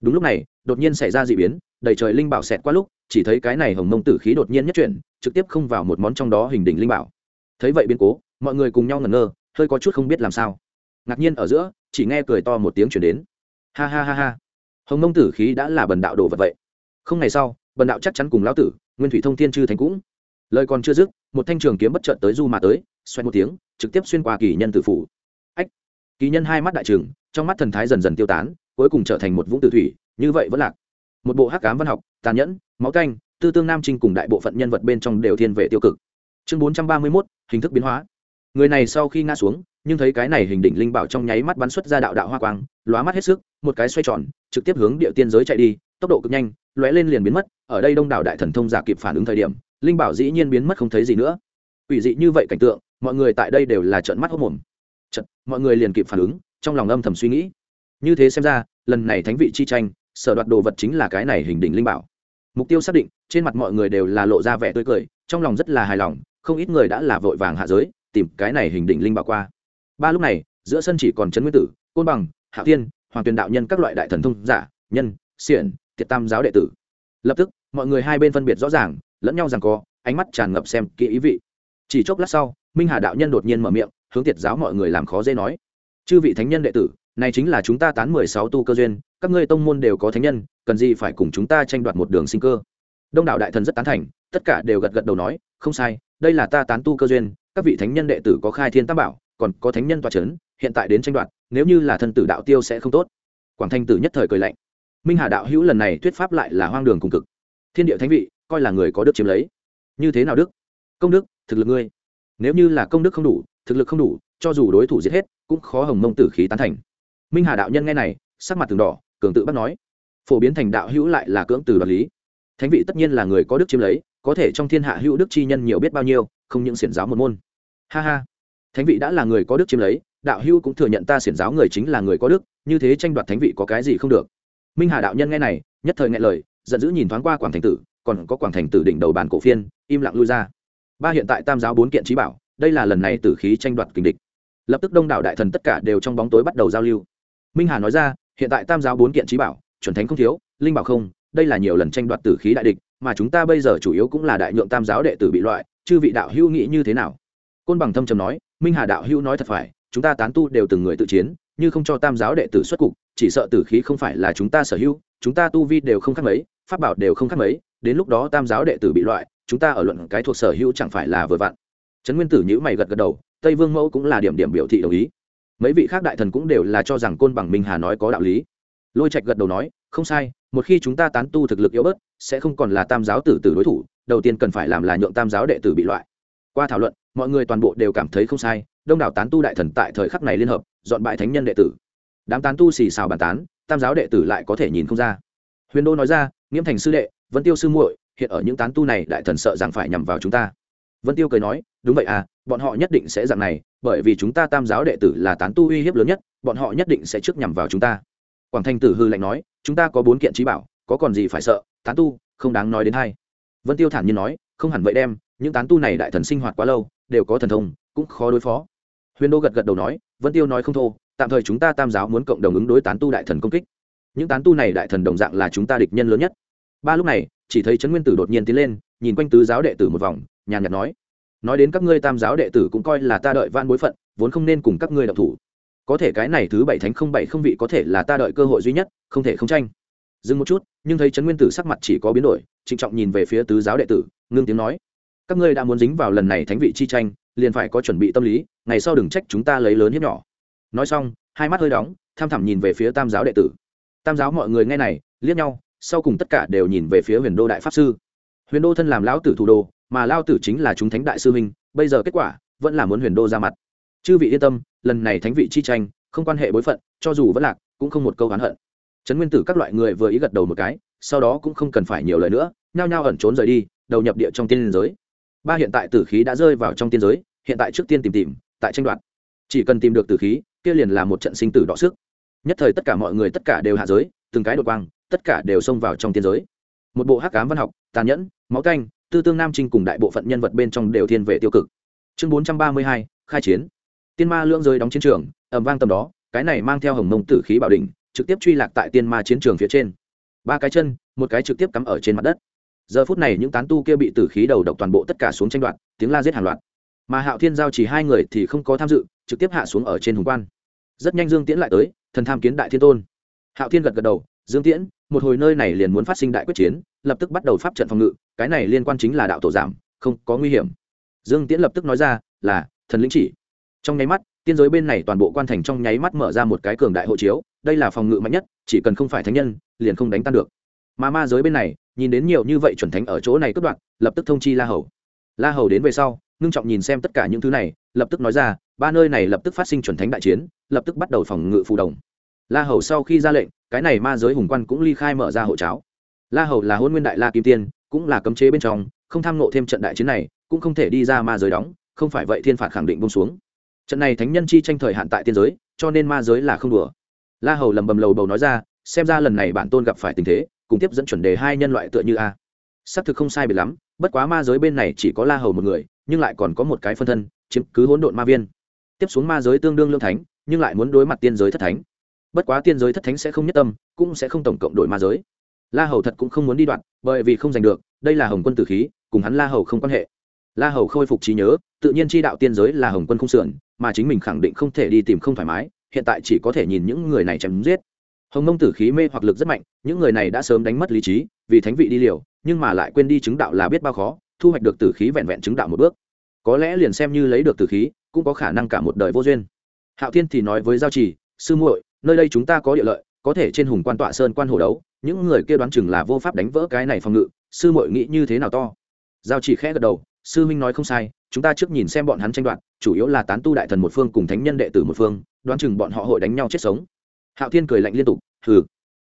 Đúng lúc này, đột nhiên xảy ra d ị biến, đầy trời linh bảo xẹt qua lúc, chỉ thấy cái này hồng mông tử khí đột nhiên nhất chuyển, trực tiếp không vào một món trong đó hình đỉnh linh bảo. Thấy vậy biến cố, mọi người cùng nhau ngẩn ngơ, hơi có chút không biết làm sao. Ngạc nhiên ở giữa chỉ nghe cười to một tiếng chuyển đến. Ha ha ha ha. Hồng mông tử khí đã là bần đạo đồ vật vậy. Không ngày sau, bần đạo chắc chắn cùng lão tử, nguyên thủy thông thiên chư thành cũng. Lời còn chưa dứt, một thanh trường kiếm bất chợt tới du mà tới xoay một tiếng, trực tiếp xuyên qua kỳ nhân tử phủ. Ách! Kỳ nhân hai mắt đại trường trong mắt thần thái dần dần tiêu tán, cuối cùng trở thành một vũng tử thủy, như vậy vẫn lạc. Một bộ hắc cám văn học, tàn nhẫn, máu canh, tư tương nam trinh cùng đại bộ phận nhân vật bên trong đều thiên về tiêu cực. Chương bốn trăm ba mươi mốt, hình thức biến hóa người này sau khi ngã xuống nhưng thấy cái này hình đỉnh linh bảo trong nháy mắt bắn xuất ra đạo đạo hoa quang lóa mắt hết sức một cái xoay tròn trực tiếp hướng địa tiên giới chạy đi tốc độ cực nhanh lóe lên liền biến mất ở đây đông đảo đại thần thông giả kịp phản ứng thời điểm linh bảo dĩ nhiên biến mất không thấy gì nữa. Ủy dị như vậy cảnh tượng mọi người tại đây đều là trợn mắt hốc mồm Chật, mọi người liền kịp phản ứng trong lòng âm thầm suy nghĩ. Như thế xem ra lần này thánh vị chi tranh sở đoạt đồ vật chính là cái này hình đỉnh linh bảo. Mục tiêu xác định trên mặt mọi người đều là lộ ra vẻ tươi cười trong lòng rất là hài lòng không ít người đã là vội vàng hạ giới tìm cái này hình đỉnh linh bảo qua. Ba lúc này, giữa sân chỉ còn trấn nguyên tử, côn bằng, hạ tiên hoàng tuyền đạo nhân các loại đại thần thông giả, nhân, xiển tiệt tam giáo đệ tử. Lập tức, mọi người hai bên phân biệt rõ ràng, lẫn nhau rằng có ánh mắt tràn ngập xem kỹ ý vị. Chỉ chốc lát sau, minh hà đạo nhân đột nhiên mở miệng, hướng tiệt giáo mọi người làm khó dễ nói. Chư vị thánh nhân đệ tử, này chính là chúng ta tán mười sáu tu cơ duyên, các ngươi tông môn đều có thánh nhân, cần gì phải cùng chúng ta tranh đoạt một đường sinh cơ? Đông đảo đại thần rất tán thành, tất cả đều gật gật đầu nói, không sai, đây là ta tán tu cơ duyên các vị thánh nhân đệ tử có khai thiên tam bảo, còn có thánh nhân tòa c h ấ n hiện tại đến tranh đoạt, nếu như là thân tử đạo tiêu sẽ không tốt. Quảng thanh tử nhất thời cười lạnh. Minh hà đạo hữu lần này thuyết pháp lại là hoang đường cùng cực. Thiên địa thánh vị, coi là người có đức chiếm lấy. Như thế nào đức? Công đức, thực lực ngươi. Nếu như là công đức không đủ, thực lực không đủ, cho dù đối thủ giết hết, cũng khó hồng mông tử khí tán thành. Minh hà đạo nhân nghe này, sắc mặt từng đỏ, cường tự bắt nói. Phổ biến thành đạo hữu lại là cưỡng từ đoạt lý thánh vị tất nhiên là người có đức chiếm lấy, có thể trong thiên hạ hữu đức chi nhân nhiều biết bao nhiêu, không những xiển giáo một môn. Ha ha. Thánh vị đã là người có đức chiếm lấy, đạo hữu cũng thừa nhận ta xiển giáo người chính là người có đức, như thế tranh đoạt thánh vị có cái gì không được. Minh hà đạo nhân nghe này, nhất thời nghe lời, giận dữ nhìn thoáng qua quảng thành tử, còn có quảng thành tử đỉnh đầu bàn cổ phiên, im lặng lui ra. Ba hiện tại tam giáo bốn kiện trí bảo, đây là lần này tử khí tranh đoạt kình địch. Lập tức đông đảo đại thần tất cả đều trong bóng tối bắt đầu giao lưu. Minh hà nói ra, hiện tại tam giáo bốn kiện trí bảo, chuẩn thánh không thiếu, linh bảo không đây là nhiều lần tranh đoạt tử khí đại địch, mà chúng ta bây giờ chủ yếu cũng là đại nhượng tam giáo đệ tử bị loại, chư vị đạo hữu nghĩ như thế nào? Côn bằng thâm trầm nói, minh hà đạo hữu nói thật phải, chúng ta tán tu đều từng người tự chiến, như không cho tam giáo đệ tử xuất cục, chỉ sợ tử khí không phải là chúng ta sở hữu, chúng ta tu vi đều không khác mấy, pháp bảo đều không khác mấy, đến lúc đó tam giáo đệ tử bị loại, chúng ta ở luận cái thuộc sở hữu chẳng phải là vừa vặn. Trấn nguyên tử nhữ mày gật gật đầu, tây vương mẫu cũng là điểm điểm biểu thị đồng ý. Mấy vị khác đại thần cũng đều là cho rằng côn bằng minh hà nói có đạo lý. Lôi trạch gật đầu nói không sai, một khi chúng ta tán tu thực lực yếu bớt, sẽ không còn là tam giáo tử tử đối thủ, đầu tiên cần phải làm là nhượng tam giáo đệ tử bị loại. Qua thảo luận, mọi người toàn bộ đều cảm thấy không sai, đông đảo tán tu đại thần tại thời khắc này liên hợp, dọn bại thánh nhân đệ tử. Đám tán tu xì xào bàn tán, tam giáo đệ tử lại có thể nhìn không ra. Huyền đô nói ra nghiễm thành sư đệ, vân tiêu sư muội, hiện ở những tán tu này đại thần sợ rằng phải nhằm vào chúng ta. Vân tiêu cười nói, đúng vậy à bọn họ nhất định sẽ dạng này, bởi vì chúng ta tam giáo đệ tử là tán tu uy hiếp lớn nhất, bọn họ nhất định sẽ trước nhằm vào chúng ta quảng thanh tử hư lạnh nói, chúng ta có bốn kiện trí bảo, có còn gì phải sợ? Tán tu, không đáng nói đến hay vân tiêu thản nhiên nói, không hẳn vậy đem, những tán tu này đại thần sinh hoạt quá lâu, đều có thần thông, cũng khó đối phó. Huyền đô gật gật đầu nói, vân tiêu nói không thô, tạm thời chúng ta tam giáo muốn cộng đồng ứng đối tán tu đại thần công kích. Những tán tu này đại thần đồng dạng là chúng ta địch nhân lớn nhất. Ba lúc này, chỉ thấy trấn nguyên tử đột nhiên tiến lên, nhìn quanh tứ giáo đệ tử một vòng, nhàn nhạt nói nói đến các ngươi tam giáo đệ tử cũng coi là ta đợi van bối phận, vốn không nên cùng các ngươi đọc thủ có thể cái này thứ bảy thánh không bảy không vị có thể là ta đợi cơ hội duy nhất, không thể không tranh. Dừng một chút, nhưng thấy trấn nguyên tử sắc mặt chỉ có biến đổi, trịnh trọng nhìn về phía tứ giáo đệ tử, ngưng tiếng nói. Các ngươi đã muốn dính vào lần này thánh vị chi tranh, liền phải có chuẩn bị tâm lý, ngày sau đừng trách chúng ta lấy lớn hiếp nhỏ. Nói xong, hai mắt hơi đóng, tham thẳm nhìn về phía tam giáo đệ tử. Tam giáo mọi người nghe này, liếc nhau, sau cùng tất cả đều nhìn về phía huyền đô đại pháp sư. Huyền đô thân làm lão tử thủ đô mà lao tử chính là chúng thánh đại sư huynh, bây giờ kết quả, vẫn là muốn huyền đô ra mặt chư vị yên tâm, lần này thánh vị chi tranh, không quan hệ bối phận, cho dù vẫn lạc, cũng không một câu oán hận. Trấn nguyên tử các loại người vừa ý gật đầu một cái, sau đó cũng không cần phải nhiều lời nữa, nhao nhao ẩn trốn rời đi, đầu nhập địa trong tiên giới. Ba hiện tại tử khí đã rơi vào trong tiên giới, hiện tại trước tiên tìm tìm, tại tranh đoạt. Chỉ cần tìm được tử khí, kia liền là một trận sinh tử đọ sức. Nhất thời tất cả mọi người tất cả đều hạ giới, từng cái đột quang, tất cả đều xông vào trong tiên giới. Một bộ hắc cám văn học, tàn nhẫn, máu canh, tư tương nam trinh cùng đại bộ phận nhân vật bên trong đều thiên về tiêu cực. Chương bốn trăm ba mươi hai, khai chiến tiên ma lưỡng rơi đóng chiến trường ẩm vang tầm đó, cái này mang theo hồng mông tử khí bảo đình trực tiếp truy lạc tại tiên ma chiến trường phía trên. Ba cái chân, một cái trực tiếp cắm ở trên mặt đất. Giờ phút này những tán tu kia bị tử khí đầu độc toàn bộ tất cả xuống tranh đoạt, tiếng la giết hàng loạt. Mà hạo thiên giao chỉ hai người thì không có tham dự, trực tiếp hạ xuống ở trên hùng quan. Rất nhanh dương tiễn lại tới, thần tham kiến đại thiên tôn. Hạo thiên gật gật đầu, dương tiễn, một hồi nơi này liền muốn phát sinh đại quyết chiến, lập tức bắt đầu pháp trận phòng ngự, cái này liên quan chính là đạo tổ giảm, không có nguy hiểm. Dương tiễn lập tức nói ra, là, thần lĩnh chỉ trong nháy mắt, tiên giới bên này toàn bộ quan thành trong nháy mắt mở ra một cái cường đại hộ chiếu, đây là phòng ngự mạnh nhất, chỉ cần không phải thánh nhân, liền không đánh tan được. Mà ma giới bên này, nhìn đến nhiều như vậy chuẩn thánh ở chỗ này cướp đoạn lập tức thông chi la hầu. La hầu đến về sau, ngưng trọng nhìn xem tất cả những thứ này, lập tức nói ra, ba nơi này lập tức phát sinh chuẩn thánh đại chiến, lập tức bắt đầu phòng ngự phù đồng. La hầu sau khi ra lệnh, cái này ma giới hùng quan cũng ly khai mở ra hộ cháo. La hầu là hôn nguyên đại la kim tiên, cũng là cấm chế bên trong, không tham nộ thêm trận đại chiến này, cũng không thể đi ra ma giới đóng, không phải vậy thiên phạt khẳng định bông xuống trận này thánh nhân chi tranh thời hạn tại tiên giới, cho nên ma giới là không đùa. La hầu lầm bầm lầu bầu nói ra, xem ra lần này bản tôn gặp phải tình thế, cùng tiếp dẫn chuẩn đề hai nhân loại tựa như a. Xác thực không sai biệt lắm, bất quá ma giới bên này chỉ có la hầu một người, nhưng lại còn có một cái phân thân, chiếm cứ hỗn độn ma viên. Tiếp xuống ma giới tương đương lương thánh, nhưng lại muốn đối mặt tiên giới thất thánh. Bất quá tiên giới thất thánh sẽ không nhất tâm, cũng sẽ không tổng cộng đổi ma giới. La hầu thật cũng không muốn đi đoạn, bởi vì không giành được, đây là hồng quân tử khí, cùng hắn la hầu không quan hệ la hầu khôi phục trí nhớ, tự nhiên chi đạo tiên giới là hồng quân không sườn, mà chính mình khẳng định không thể đi tìm không thoải mái, hiện tại chỉ có thể nhìn những người này chém giết. Hồng mông tử khí mê hoặc lực rất mạnh, những người này đã sớm đánh mất lý trí, vì thánh vị đi liều, nhưng mà lại quên đi chứng đạo là biết bao khó, thu hoạch được tử khí vẹn vẹn chứng đạo một bước. Có lẽ liền xem như lấy được tử khí, cũng có khả năng cả một đời vô duyên. Hạo thiên thì nói với giao trì, sư muội, nơi đây chúng ta có địa lợi, có thể trên hùng quan tọa sơn quan hồ đấu, những người kia đoán chừng là vô pháp đánh vỡ cái này phòng ngự, sư muội nghĩ như thế nào to? Giao chỉ khẽ gật đầu sư huynh nói không sai, chúng ta trước nhìn xem bọn hắn tranh đoạt, chủ yếu là tán tu đại thần một phương cùng thánh nhân đệ tử một phương, đoán chừng bọn họ hội đánh nhau chết sống. Hạo thiên cười lạnh liên tục, hừ,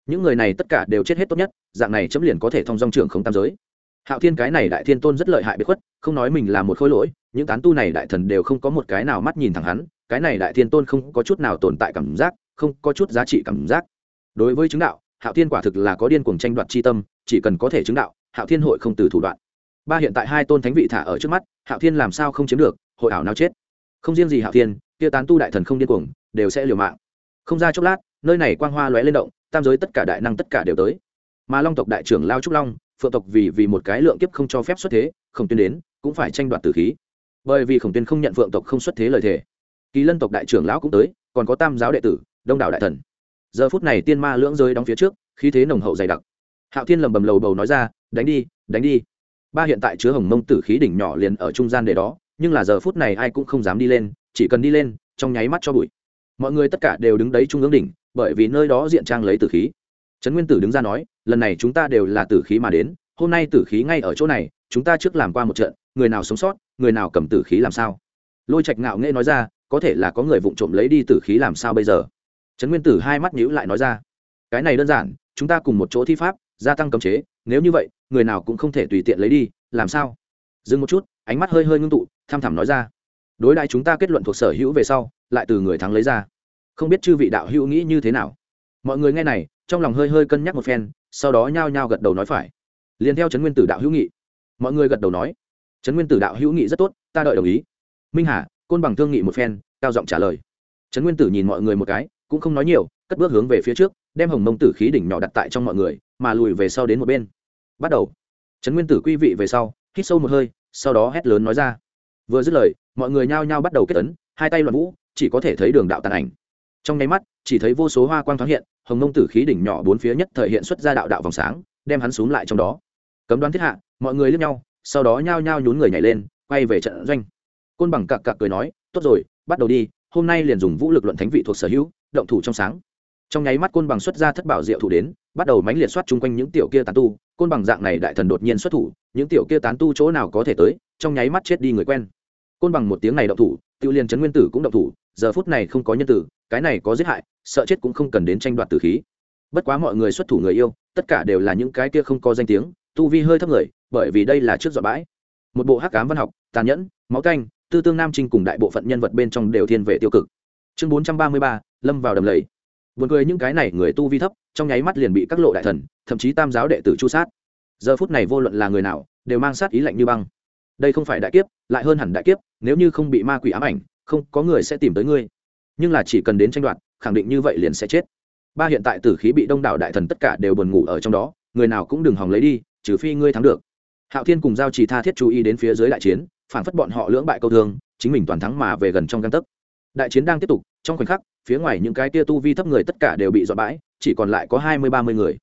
những người này tất cả đều chết hết tốt nhất, dạng này chấm liền có thể thông dong trưởng không tam giới. Hạo thiên cái này đại thiên tôn rất lợi hại biệt khuất, không nói mình là một khối lỗi, những tán tu này đại thần đều không có một cái nào mắt nhìn thẳng hắn, cái này đại thiên tôn không có chút nào tồn tại cảm giác, không có chút giá trị cảm giác. Đối với chứng đạo, hạo thiên quả thực là có điên cuồng tranh đoạt c tâm, chỉ cần có thể chứng đạo, hạo thiên hội không từ thủ đoạn ba hiện tại hai tôn thánh vị thả ở trước mắt, hạo thiên làm sao không chiếm được, hội ảo nào chết. Không riêng gì hạo thiên, kia tán tu đại thần không điên cuồng, đều sẽ liều mạng. Không ra chốc lát, nơi này quang hoa lóe lên động, tam giới tất cả đại năng tất cả đều tới. Mà long tộc đại trưởng lao trúc long, phượng tộc vì vì một cái lượng kiếp không cho phép xuất thế không tuyên đến, cũng phải tranh đoạt tử khí. Bởi vì khổng tuyên không nhận phượng tộc không xuất thế lời thề. Kỳ lân tộc đại trưởng lão cũng tới, còn có tam giáo đệ tử, đông đảo đại thần. Giờ phút này tiên ma lưỡng giới đóng phía trước, khí thế nồng hậu dày đặc. Hạo thiên lầm bầm lầu bầu nói ra, đánh đi đánh đi ba hiện tại chứa hồng mông tử khí đỉnh nhỏ liền ở trung gian để đó, nhưng là giờ phút này ai cũng không dám đi lên, chỉ cần đi lên, trong nháy mắt cho bụi. Mọi người tất cả đều đứng đấy trung ương đỉnh, bởi vì nơi đó diện trang lấy tử khí. Trấn nguyên tử đứng ra nói, lần này chúng ta đều là tử khí mà đến, hôm nay tử khí ngay ở chỗ này, chúng ta trước làm qua một trận, người nào sống sót, người nào cầm tử khí làm sao? Lôi trạch ngạo nghễ nói ra, có thể là có người vụng trộm lấy đi tử khí làm sao bây giờ? Trấn nguyên tử hai mắt nhíu lại nói ra, cái này đơn giản, chúng ta cùng một chỗ thi pháp, gia tăng cấm chế nếu như vậy, người nào cũng không thể tùy tiện lấy đi, làm sao? Dừng một chút, ánh mắt hơi hơi ngưng tụ tham thẳm nói ra. Đối đại chúng ta kết luận thuộc sở hữu về sau, lại từ người thắng lấy ra. Không biết chư vị đạo hữu nghĩ như thế nào? Mọi người nghe này, trong lòng hơi hơi cân nhắc một phen, sau đó nhao nhao gật đầu nói phải. Liền theo trấn nguyên tử đạo hữu nghị. Mọi người gật đầu nói. Trấn nguyên tử đạo hữu nghị rất tốt, ta đợi đồng ý. Minh hà, côn bằng thương nghị một phen, cao giọng trả lời. Trấn nguyên tử nhìn mọi người một cái, cũng không nói nhiều, cất bước hướng về phía trước, đem hồng mông tử khí đỉnh nhỏ đặt tại trong mọi người, mà lùi về sau đến một bên bắt đầu. Trấn nguyên tử quy vị về sau, hít sâu một hơi, sau đó hét lớn nói ra. Vừa dứt lời, mọi người nhao nhao bắt đầu kết tấn hai tay loạn vũ, chỉ có thể thấy đường đạo tàn ảnh. Trong nháy mắt, chỉ thấy vô số hoa quang thoáng hiện, hồng mông tử khí đỉnh nhỏ bốn phía nhất thời hiện xuất ra đạo đạo vòng sáng, đem hắn xuống lại trong đó. Cấm đoán thiết hạ, mọi người lướt nhau, sau đó nhao nhao nhún người nhảy lên, quay về trận doanh. Côn bằng cặc cặc cười nói, tốt rồi, bắt đầu đi, hôm nay liền dùng vũ lực luận thánh vị thuộc sở hữu, động thủ trong sáng trong nháy mắt côn bằng xuất ra thất bảo diệu thủ đến, bắt đầu mánh liệt soát chung quanh những tiểu kia tán tu. Côn bằng dạng này đại thần đột nhiên xuất thủ, những tiểu kia tán tu chỗ nào có thể tới, trong nháy mắt chết đi người quen. Côn bằng một tiếng này động thủ tự liền trấn nguyên tử cũng động thủ, giờ phút này không có nhân tử, cái này có giết hại, sợ chết cũng không cần đến tranh đoạt tử khí. Bất quá mọi người xuất thủ người yêu, tất cả đều là những cái kia không có danh tiếng, tu vi hơi thấp người, bởi vì đây là trước dọa bãi. Một bộ hắc cám văn học, tàn nhẫn, máu canh, tư tương nam trinh cùng đại bộ phận nhân vật bên trong đều thiên về tiêu cực. Chương bốn trăm ba mươi ba, lâm vào đầm lầy buồn cười những cái này người tu vi thấp, trong nháy mắt liền bị các lộ đại thần, thậm chí tam giáo đệ tử chu sát. Giờ phút này vô luận là người nào, đều mang sát ý lạnh như băng. Đây không phải đại kiếp, lại hơn hẳn đại kiếp, nếu như không bị ma quỷ ám ảnh, không, có người sẽ tìm tới ngươi. Nhưng là chỉ cần đến tranh đoạt, khẳng định như vậy liền sẽ chết. Ba hiện tại tử khí bị đông đảo đại thần tất cả đều buồn ngủ ở trong đó, người nào cũng đừng hòng lấy đi, trừ phi ngươi thắng được. Hạo thiên cùng giao trì tha thiết chú ý đến phía dưới đại chiến, phản phất bọn họ lưỡng bại câu thương, chính mình toàn thắng mà về gần trong găng tấc. Đại chiến đang tiếp tục, trong khoảnh khắc phía ngoài những cái tia tu vi thấp người tất cả đều bị dọa bãi, chỉ còn lại có hai mươi, ba mươi người.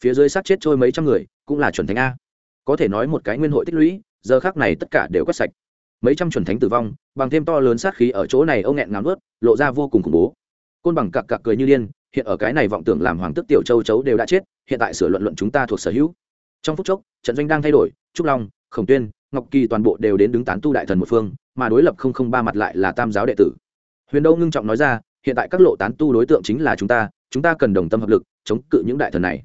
Phía dưới sát chết trôi mấy trăm người, cũng là chuẩn thánh a. Có thể nói một cái nguyên hội tích lũy, giờ khác này tất cả đều quét sạch. Mấy trăm chuẩn thánh tử vong, bằng thêm to lớn sát khí ở chỗ này ông nghẹn ngám ướt lộ ra vô cùng khủng bố. Côn bằng cặc cặc cười như điên, hiện ở cái này vọng tưởng làm hoàng tức tiểu châu chấu đều đã chết, hiện tại sửa luận luận chúng ta thuộc sở hữu. Trong phút chốc, trận doanh đang thay đổi, trúc long, khổng tuyên, ngọc kỳ toàn bộ đều đến đứng tán tu đại thần một phương, mà đối lập không không ba mặt lại là tam giáo đệ tử. Huyền đâu ngưng trọng nói ra hiện tại các lộ tán tu đối tượng chính là chúng ta chúng ta cần đồng tâm hợp lực, chống cự những đại thần này.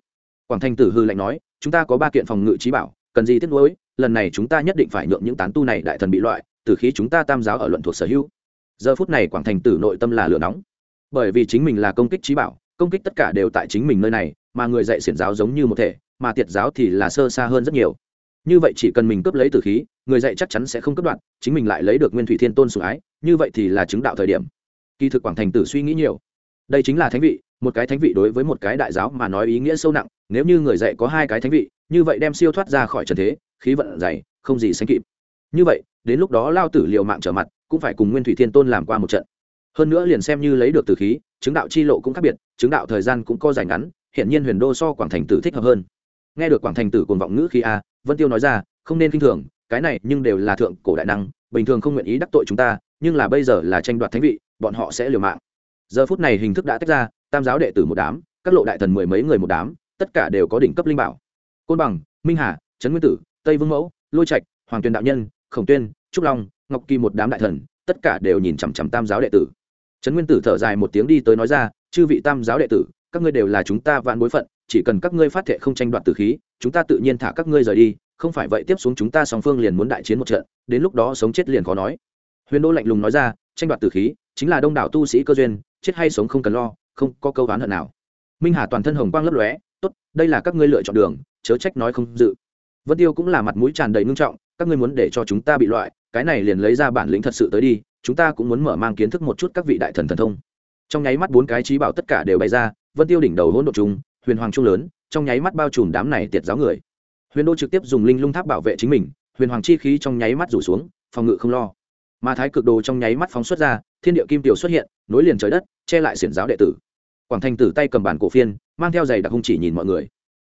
Quảng thanh tử hư lạnh nói, chúng ta có ba kiện phòng ngự trí bảo, cần gì tiếc nuối, lần này chúng ta nhất định phải nhượng những tán tu này đại thần bị loại, từ khi chúng ta tam giáo ở luận thuộc sở hữu. Giờ phút này quảng thành tử nội tâm là lửa nóng. Bởi vì chính mình là công kích trí bảo, công kích tất cả đều tại chính mình nơi này, mà người dạy xiển giáo giống như một thể, mà tiệt giáo thì là sơ xa hơn rất nhiều. Như vậy chỉ cần mình cướp lấy tử khí, người dạy chắc chắn sẽ không cướp đoạt, chính mình lại lấy được nguyên thủy thiên tôn sủng ái, như vậy thì là chứng đạo thời điểm kỳ thực quảng thành tử suy nghĩ nhiều. Đây chính là thánh vị, một cái thánh vị đối với một cái đại giáo mà nói ý nghĩa sâu nặng, nếu như người dạy có hai cái thánh vị, như vậy đem siêu thoát ra khỏi trần thế, khí vận dày, không gì sánh kịp. Như vậy, đến lúc đó lao tử liều mạng trở mặt, cũng phải cùng nguyên thủy thiên tôn làm qua một trận. Hơn nữa liền xem như lấy được từ khí, chứng đạo chi lộ cũng khác biệt, chứng đạo thời gian cũng có dài ngắn hiện nhiên huyền đô so quảng thành tử thích hợp hơn. Nghe được quảng thành tử cuồng vọng ngữ khi a, vân tiêu nói ra, không nên k i n h thường, cái này nhưng đều là thượng cổ đại năng, bình thường không nguyện ý đắc tội chúng ta, nhưng là bây giờ là tranh đoạt thánh vị bọn họ sẽ liều mạng. Giờ phút này hình thức đã tách ra, tam giáo đệ tử một đám, các lộ đại thần mười mấy người một đám, tất cả đều có đỉnh cấp linh bảo. Côn bằng, minh hà, trấn nguyên tử, tây vương mẫu, lôi trạch, hoàng tuyền đạo nhân, khổng tuyên, trúc long, ngọc kỳ một đám đại thần, tất cả đều nhìn chằm chằm tam giáo đệ tử. Trấn nguyên tử thở dài một tiếng đi tới nói ra, chư vị tam giáo đệ tử, các ngươi đều là chúng ta vạn bối phận, chỉ cần các ngươi phát thệ không tranh đoạt tử khí, chúng ta tự nhiên thả các ngươi rời đi, không phải vậy tiếp xuống chúng ta song phương liền muốn đại chiến một trận, đến lúc đó sống chết liền khó nói. Huyền đô lạnh lùng nói ra, tranh đoạt tử khí chính là đông đảo tu sĩ cơ duyên, chết hay sống không cần lo, không có câu oán hận nào. Minh hà toàn thân hồng quang lấp lóe, tốt, đây là các ngươi lựa chọn đường, chớ trách nói không dự. Vân tiêu cũng là mặt mũi tràn đầy ngưng trọng, các ngươi muốn để cho chúng ta bị loại, cái này liền lấy ra bản lĩnh thật sự tới đi, chúng ta cũng muốn mở mang kiến thức một chút các vị đại thần thần thông. Trong nháy mắt bốn cái trí bảo tất cả đều bày ra, vân tiêu đỉnh đầu hỗn độn chúng huyền hoàng trung lớn, trong nháy mắt bao trùm đám này tiệt giáo người. Huyền đô trực tiếp dùng linh lung tháp bảo vệ chính mình, huyền hoàng chi khí trong nháy mắt rủ xuống, phòng ngự không lo. Mà thái cực đồ trong nháy mắt phóng xuất ra thiên địa kim tiểu xuất hiện, nối liền trời đất, che lại xiển giáo đệ tử. Quảng thành tử tay cầm bản cổ phiên, mang theo giày đặc hung chỉ nhìn mọi người.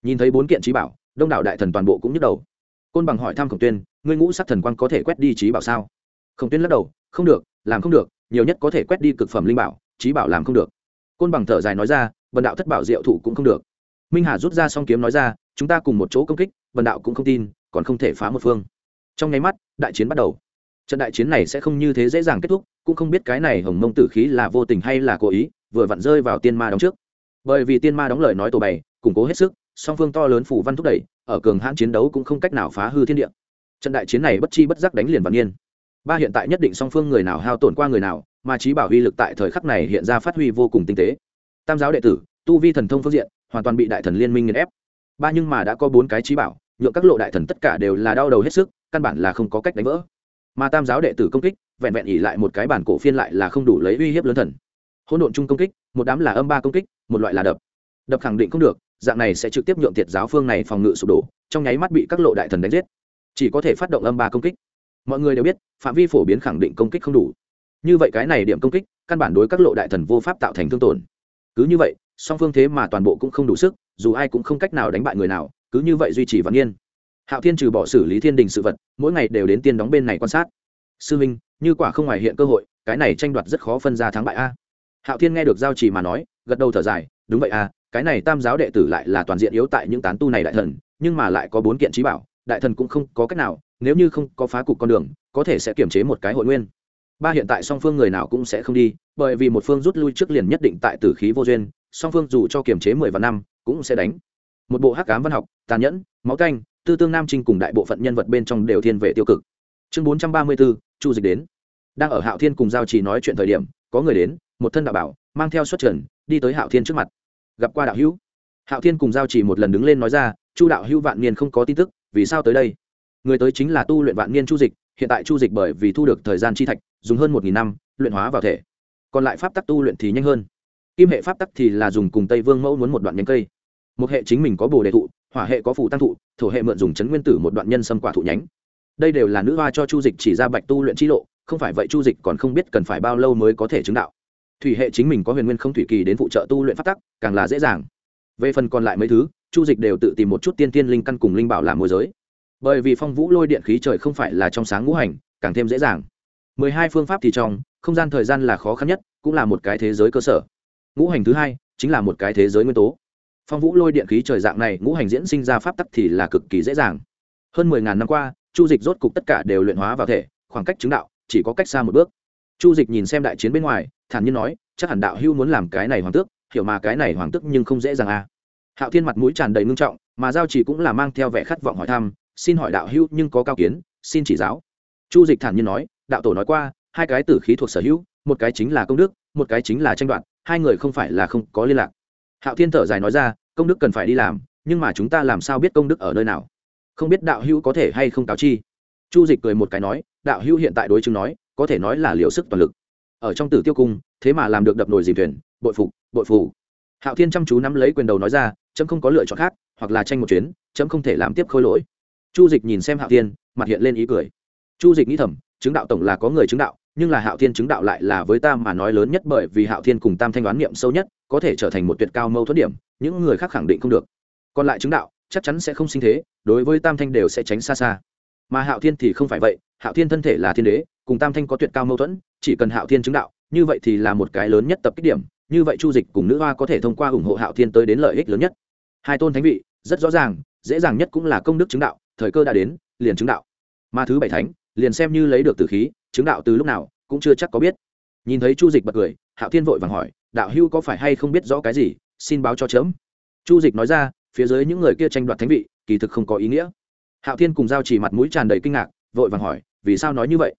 Nhìn thấy bốn kiện trí bảo, đông đảo đại thần toàn bộ cũng nhức đầu. Côn bằng hỏi thăm khổng tuyên, ngươi ngũ sắc thần quang có thể quét đi trí bảo sao? Khổng tuyên lắc đầu, không được, làm không được, nhiều nhất có thể quét đi cực phẩm linh bảo, trí bảo làm không được. Côn bằng thở dài nói ra vần đạo thất bảo diệu thủ cũng không được. Minh hà rút ra s o n g kiếm nói ra, chúng ta cùng một chỗ công kích vần đạo cũng không tin, còn không thể phá một phương. Trong nháy mắt, đại chiến bắt đầu trận đại chiến này sẽ không như thế dễ dàng kết thúc, cũng không biết cái này hồng mông tử khí là vô tình hay là cố ý, vừa vặn rơi vào tiên ma đóng trước. Bởi vì tiên ma đóng lời nói tổ bày, củng cố hết sức, song phương to lớn phủ văn thúc đẩy, ở cường hãn chiến đấu cũng không cách nào phá hư thiên địa. Trận đại chiến này bất chi bất giác đánh liền vạn niên. Ba hiện tại nhất định song phương người nào hao tổn qua người nào, mà trí bảo huy lực tại thời khắc này hiện ra phát huy vô cùng tinh tế. Tam giáo đệ tử, tu vi thần thông phương diện, hoàn toàn bị đại thần liên minh nghiền ép. Ba nhưng mà đã có bốn cái trí bảo, nhượng các lộ đại thần tất cả đều là đau đầu hết sức, căn bản là không có cách đánh vỡ mà tam giáo đệ tử công kích, vẹn vẹn ỉ lại một cái bản cổ phiên lại là không đủ lấy uy hiếp lớn thần. Hỗn độn chung công kích, một đám là âm ba công kích, một loại là đập. Đập khẳng định không được, dạng này sẽ trực tiếp nhượng thiệt giáo phương này phòng ngự sụp đổ, trong nháy mắt bị các lộ đại thần đánh giết. Chỉ có thể phát động âm ba công kích. Mọi người đều biết, phạm vi phổ biến khẳng định công kích không đủ. Như vậy cái này điểm công kích, căn bản đối các lộ đại thần vô pháp tạo thành thương tổn. Cứ như vậy, song phương thế mà toàn bộ cũng không đủ sức, dù ai cũng không cách nào đánh bại người nào, cứ như vậy duy trì vạn yên hạo thiên trừ bỏ xử lý thiên đình sự vật mỗi ngày đều đến tiên đóng bên này quan sát. Sư minh như quả không ngoài hiện cơ hội cái này tranh đoạt rất khó phân ra thắng bại a. Hạo thiên nghe được giao trì mà nói gật đầu thở dài đúng vậy a, cái này tam giáo đệ tử lại là toàn diện yếu tại những tán tu này đại thần nhưng mà lại có bốn kiện trí bảo đại thần cũng không có cách nào nếu như không có phá cục con đường có thể sẽ kiểm chế một cái hội nguyên. Ba hiện tại song phương người nào cũng sẽ không đi bởi vì một phương rút lui trước liền nhất định tại tử khí vô duyên song phương dù cho kiểm chế mười vạn năm cũng sẽ đánh. Một bộ hắc cám văn học tàn nhẫn máu canh tư tương nam trinh cùng đại bộ phận nhân vật bên trong đều thiên về tiêu cực. Chương bốn trăm ba mươi bốn chu dịch đến. Đang ở hạo thiên cùng giao trì nói chuyện thời điểm, có người đến, một thân đạo bảo, mang theo xuất trần, đi tới hạo thiên trước mặt. Gặp qua đạo hữu. Hạo thiên cùng giao chỉ một lần đứng lên nói ra, chu đạo hữu vạn niên không có tin tức, vì sao tới đây? Người tới chính là tu luyện vạn niên chu dịch, hiện tại chu dịch bởi vì thu được thời gian chi thạch, dùng hơn một nghìn năm, luyện hóa vào thể. Còn lại pháp tắc tu luyện thì nhanh hơn. Kim hệ pháp tắc thì là dùng cùng tây vương mẫu muốn một đoạn nhánh cây. Một hệ chính mình có bồ đề thụ hỏa hệ có phù tăng thụ, thổ hệ mượn dùng chấn nguyên tử một đoạn nhân xâm quả thụ nhánh. Đây đều là nữ hoa cho chu dịch chỉ ra bạch tu luyện chi lộ, không phải vậy chu dịch còn không biết cần phải bao lâu mới có thể chứng đạo. Thủy hệ chính mình có huyền nguyên không thủy kỳ đến phụ trợ tu luyện phát tắc, càng là dễ dàng. Về phần còn lại mấy thứ, chu dịch đều tự tìm một chút tiên tiên linh căn cùng linh bảo làm môi giới. Bởi vì phong vũ lôi điện khí trời không phải là trong sáng ngũ hành, càng thêm dễ dàng. Mười hai phương pháp thì trong, không gian thời gian là khó khăn nhất, cũng là một cái thế giới cơ sở. Ngũ hành thứ hai, chính là một cái thế giới nguyên tố phong vũ lôi điện khí trời dạng này ngũ hành diễn sinh ra pháp tắc thì là cực kỳ dễ dàng. Hơn mười ngàn năm qua, chu dịch rốt cục tất cả đều luyện hóa vào thể, khoảng cách chứng đạo chỉ có cách xa một bước. Chu dịch nhìn xem đại chiến bên ngoài, thản nhiên nói, chắc hẳn đạo hưu muốn làm cái này hoàng tước, hiểu mà cái này hoàng tước nhưng không dễ dàng à. Hạo thiên mặt mũi tràn đầy ngưng trọng, mà giao chỉ cũng là mang theo vẻ khát vọng hỏi thăm, xin hỏi đạo hưu nhưng có cao kiến, xin chỉ giáo. Chu dịch thản nhiên nói, đạo tổ nói qua, hai cái tử khí thuộc sở hữu, một cái chính là công đức, một cái chính là tranh đoạt, hai người không phải là không có liên lạc hạo thiên thở dài nói ra, công đức cần phải đi làm, nhưng mà chúng ta làm sao biết công đức ở nơi nào? Không biết đạo hữu có thể hay không cáo chi? Chu dịch cười một cái nói, đạo hữu hiện tại đối chứng nói, có thể nói là liều sức toàn lực. Ở trong tử tiêu cung, thế mà làm được đập nồi dìm thuyền, bội phục, bội phủ hạo thiên chăm chú nắm lấy quyền đầu nói ra, chấm không có lựa chọn khác, hoặc là tranh một chuyến, chấm không thể làm tiếp khôi lỗi. Chu dịch nhìn xem hạo thiên, mặt hiện lên ý cười. Chu dịch nghĩ thầm, chứng đạo tổng là có người chứng đạo nhưng là hạo thiên chứng đạo lại là với ta mà nói lớn nhất bởi vì hạo thiên cùng tam thanh đoán niệm sâu nhất, có thể trở thành một tuyệt cao mâu thuẫn điểm, những người khác khẳng định không được. Còn lại chứng đạo, chắc chắn sẽ không sinh thế, đối với tam thanh đều sẽ tránh xa xa. Mà hạo thiên thì không phải vậy, hạo thiên thân thể là thiên đế, cùng tam thanh có tuyệt cao mâu thuẫn, chỉ cần hạo thiên chứng đạo, như vậy thì là một cái lớn nhất tập kích điểm, như vậy chu dịch cùng nữ hoa có thể thông qua ủng hộ hạo thiên tới đến lợi ích lớn nhất. Hai tôn thánh vị, rất rõ ràng, dễ dàng nhất cũng là công đức chứng đạo, thời cơ đã đến, liền chứng đạo. Mà thứ bảy thánh liền xem như lấy được tử khí, chứng đạo từ lúc nào cũng chưa chắc có biết. Nhìn thấy chu dịch bật cười, hạo thiên vội vàng hỏi, đạo hưu có phải hay không biết rõ cái gì? Xin báo cho chớm chu dịch nói ra, phía dưới những người kia tranh đoạt thánh vị, kỳ thực không có ý nghĩa. Hạo thiên cùng giao chỉ mặt mũi tràn đầy kinh ngạc, vội vàng hỏi, vì sao nói như vậy?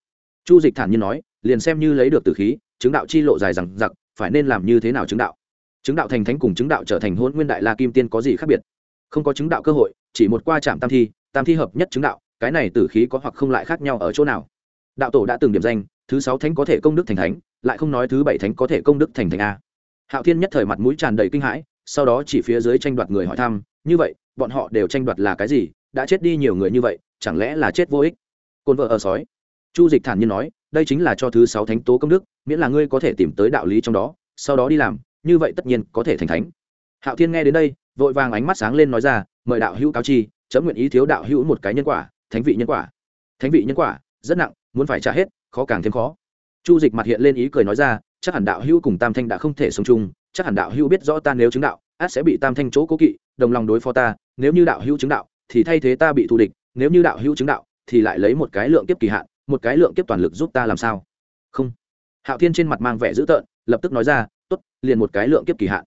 Chu dịch thản nhiên nói, liền xem như lấy được tử khí, chứng đạo chi lộ dài rằng giặc phải nên làm như thế nào chứng đạo? Chứng đạo thành thánh cùng chứng đạo trở thành hôn nguyên đại la kim tiên có gì khác biệt? Không có chứng đạo cơ hội, chỉ một qua trạm tam thi tam thi hợp nhất chứng đạo cái này tử khí có hoặc không lại khác nhau ở chỗ nào? Đạo tổ đã từng điểm danh, thứ sáu thánh có thể công đức thành thánh, lại không nói thứ bảy thánh có thể công đức thành thánh a. Hạo thiên nhất thời mặt mũi tràn đầy kinh hãi, sau đó chỉ phía dưới tranh đoạt người hỏi thăm, như vậy, bọn họ đều tranh đoạt là cái gì? Đã chết đi nhiều người như vậy, chẳng lẽ là chết vô ích? Côn vợ ở sói. Chu dịch thản nhiên nói, đây chính là cho thứ sáu thánh tố công đức, miễn là ngươi có thể tìm tới đạo lý trong đó, sau đó đi làm, như vậy tất nhiên có thể thành thánh. Hạo thiên nghe đến đây, vội vàng ánh mắt sáng lên nói ra, mời đạo hữu cáo chi, chấm nguyện ý thiếu đạo hữu một cái nhân quả thánh vị nhân quả. Thánh vị nhân quả, rất nặng, muốn phải trả hết, khó càng thêm khó. Chu dịch mặt hiện lên ý cười nói ra, chắc hẳn đạo hữu cùng tam thanh đã không thể sống chung, chắc hẳn đạo hữu biết rõ ta nếu chứng đạo, át sẽ bị tam thanh chỗ cố kỵ, đồng lòng đối phó ta, nếu như đạo hữu chứng đạo, thì thay thế ta bị thù địch, nếu như đạo hữu chứng đạo, thì lại lấy một cái lượng kiếp kỳ hạn, một cái lượng kiếp toàn lực giúp ta làm sao? Không. Hạo thiên trên mặt mang vẻ dữ tợn, lập tức nói ra t ố t liền một cái lượng kiếp kỳ hạn.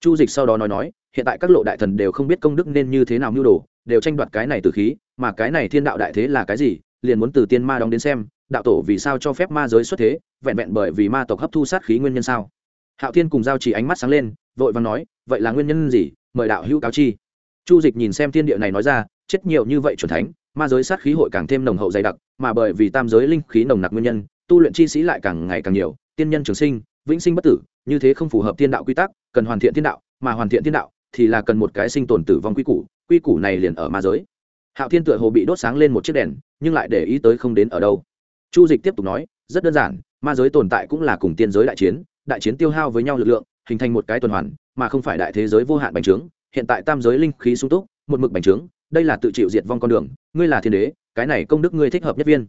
Chu dịch sau đó nói nói, hiện tại các lộ đại thần đều không biết công đức nên như thế nào mưu đồ, đều tranh đoạt cái này từ khí mà cái này thiên đạo đại thế là cái gì, liền muốn từ tiên ma đóng đến xem, đạo tổ vì sao cho phép ma giới xuất thế, vẹn vẹn bởi vì ma tộc hấp thu sát khí nguyên nhân sao? Hạo thiên cùng giao chỉ ánh mắt sáng lên, vội vàng nói, vậy là nguyên nhân gì, mời đạo hữu cáo chi. Chu dịch nhìn xem thiên địa này nói ra, chết nhiều như vậy chuẩn thánh, ma giới sát khí hội càng thêm nồng hậu dày đặc, mà bởi vì tam giới linh khí nồng nặc nguyên nhân, tu luyện chi sĩ lại càng ngày càng nhiều, tiên nhân trường sinh, vĩnh sinh bất tử, như thế không phù hợp thiên đạo quy tắc, cần hoàn thiện thiên đạo, mà hoàn thiện thiên đạo thì là cần một cái sinh tồn tử vong quy củ quy củ này liền ở ma giới hạo thiên tựa hồ bị đốt sáng lên một chiếc đèn, nhưng lại để ý tới không đến ở đâu. Chu dịch tiếp tục nói, rất đơn giản, ma giới tồn tại cũng là cùng tiên giới đại chiến đại chiến tiêu hao với nhau lực lượng, hình thành một cái tuần hoàn, mà không phải đại thế giới vô hạn bành trướng. Hiện tại tam giới linh khí sung túc, một mực bành trướng, đây là tự chịu diệt vong con đường, ngươi là thiên đế, cái này công đức ngươi thích hợp nhất viên.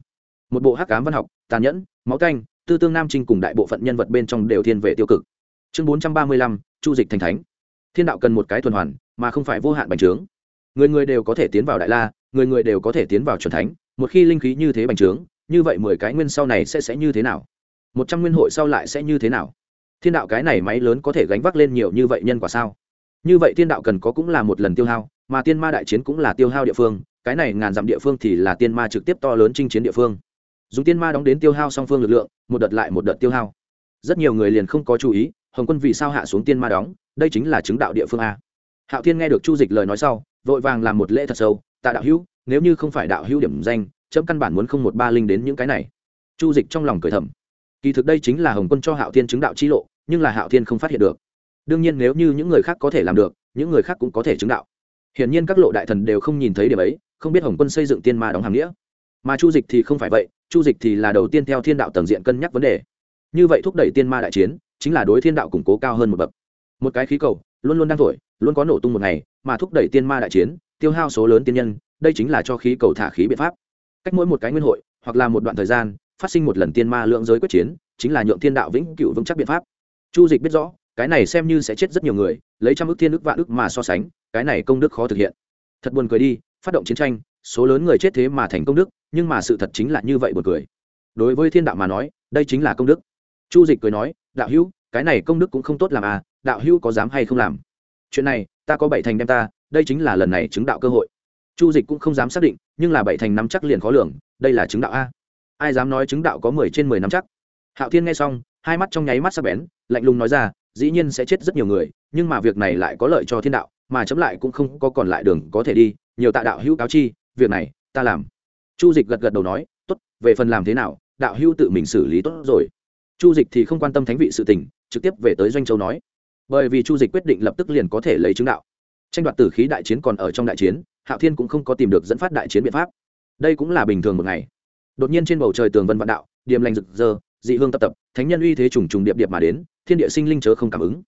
Một bộ hắc cám văn học, tàn nhẫn, máu canh, tư tương nam trinh cùng đại bộ phận nhân vật bên trong đều thiên về tiêu cực. Chương bốn trăm ba mươi lăm, chu dịch thành thánh. Thiên đạo cần một cái tuần hoàn, mà không phải vô hạn bành trướng người người đều có thể tiến vào đại la, người người đều có thể tiến vào c thánh, một khi linh khí như thế bành trướng, như vậy mười cái nguyên sau này sẽ sẽ như thế nào? Một trăm nguyên hội sau lại sẽ như thế nào? Thiên đạo cái này máy lớn có thể gánh vác lên nhiều như vậy nhân quả sao? Như vậy thiên đạo cần có cũng là một lần tiêu hao, mà tiên ma đại chiến cũng là tiêu hao địa phương, cái này ngàn dặm địa phương thì là tiên ma trực tiếp to lớn chinh chiến địa phương. Dùng tiên ma đóng đến tiêu hao song phương lực lượng, một đợt lại một đợt tiêu hao. Rất nhiều người liền không có chú ý, hồng quân vì sao hạ xuống tiên ma đóng, đây chính là chứng đạo địa phương a. Hạo thiên nghe được chu dịch lời nói sau vội vàng làm một lễ thật sâu, tạ đạo hữu, nếu như không phải đạo hữu điểm danh, chấm căn bản muốn không một ba linh đến những cái này. Chu dịch trong lòng cười thầm. Kỳ thực đây chính là hồng quân cho hạo thiên chứng đạo chi lộ, nhưng là hạo thiên không phát hiện được. Đương nhiên nếu như những người khác có thể làm được, những người khác cũng có thể chứng đạo. Hiển nhiên các lộ đại thần đều không nhìn thấy điểm ấy, không biết hồng quân xây dựng tiên ma đóng hàng nghĩa. Mà chu dịch thì không phải vậy, chu dịch thì là đầu tiên theo thiên đạo tầng diện cân nhắc vấn đề. Như vậy thúc đẩy tiên ma đại chiến, chính là đối thiên đạo củng cố cao hơn một bậc. Một cái khí cầu, luôn luôn đang thổi luôn có nổ tung một ngày, mà thúc đẩy tiên ma đại chiến, tiêu hao số lớn tiên nhân, đây chính là cho khí cầu thả khí biện pháp. Cách mỗi một cái nguyên hội, hoặc là một đoạn thời gian, phát sinh một lần tiên ma lượng giới quyết chiến, chính là nhượng thiên đạo vĩnh cựu vững chắc biện pháp. Chu dịch biết rõ, cái này xem như sẽ chết rất nhiều người, lấy trăm ước thiên ước vạn ước mà so sánh, cái này công đức khó thực hiện. Thật buồn cười đi, phát động chiến tranh, số lớn người chết thế mà thành công đức, nhưng mà sự thật chính là như vậy buồn cười. Đối với thiên đạo mà nói, đây chính là công đức. Chu dịch cười nói, đạo hữu, cái này công đức cũng không tốt làm à đạo hữu có dám hay không làm? Chuyện này, ta có bảy thành đem ta, đây chính là lần này chứng đạo cơ hội. Chu dịch cũng không dám xác định, nhưng là bảy thành năm chắc liền khó lường, đây là chứng đạo a. Ai dám nói chứng đạo có mười trên mười năm chắc? Hạo thiên nghe xong, hai mắt trong nháy mắt sắp bén, lạnh lùng nói ra, dĩ nhiên sẽ chết rất nhiều người, nhưng mà việc này lại có lợi cho thiên đạo, mà chấm lại cũng không có còn lại đường có thể đi, nhiều tạ đạo hữu cáo chi, việc này, ta làm. Chu dịch gật gật đầu nói, tốt, về phần làm thế nào, đạo hữu tự mình xử lý tốt rồi. Chu dịch thì không quan tâm thánh vị sự tình, trực tiếp về tới doanh châu nói bởi vì chu dịch quyết định lập tức liền có thể lấy chứng đạo. Tranh đoạt tử khí đại chiến còn ở trong đại chiến, hạo thiên cũng không có tìm được dẫn phát đại chiến biện pháp. Đây cũng là bình thường một ngày. Đột nhiên trên bầu trời tường vân vạn đạo, điềm lành rực rỡ, dị hương tập tập, thánh nhân uy thế trùng trùng điệp điệp mà đến, thiên địa sinh linh chớ không cảm ứng.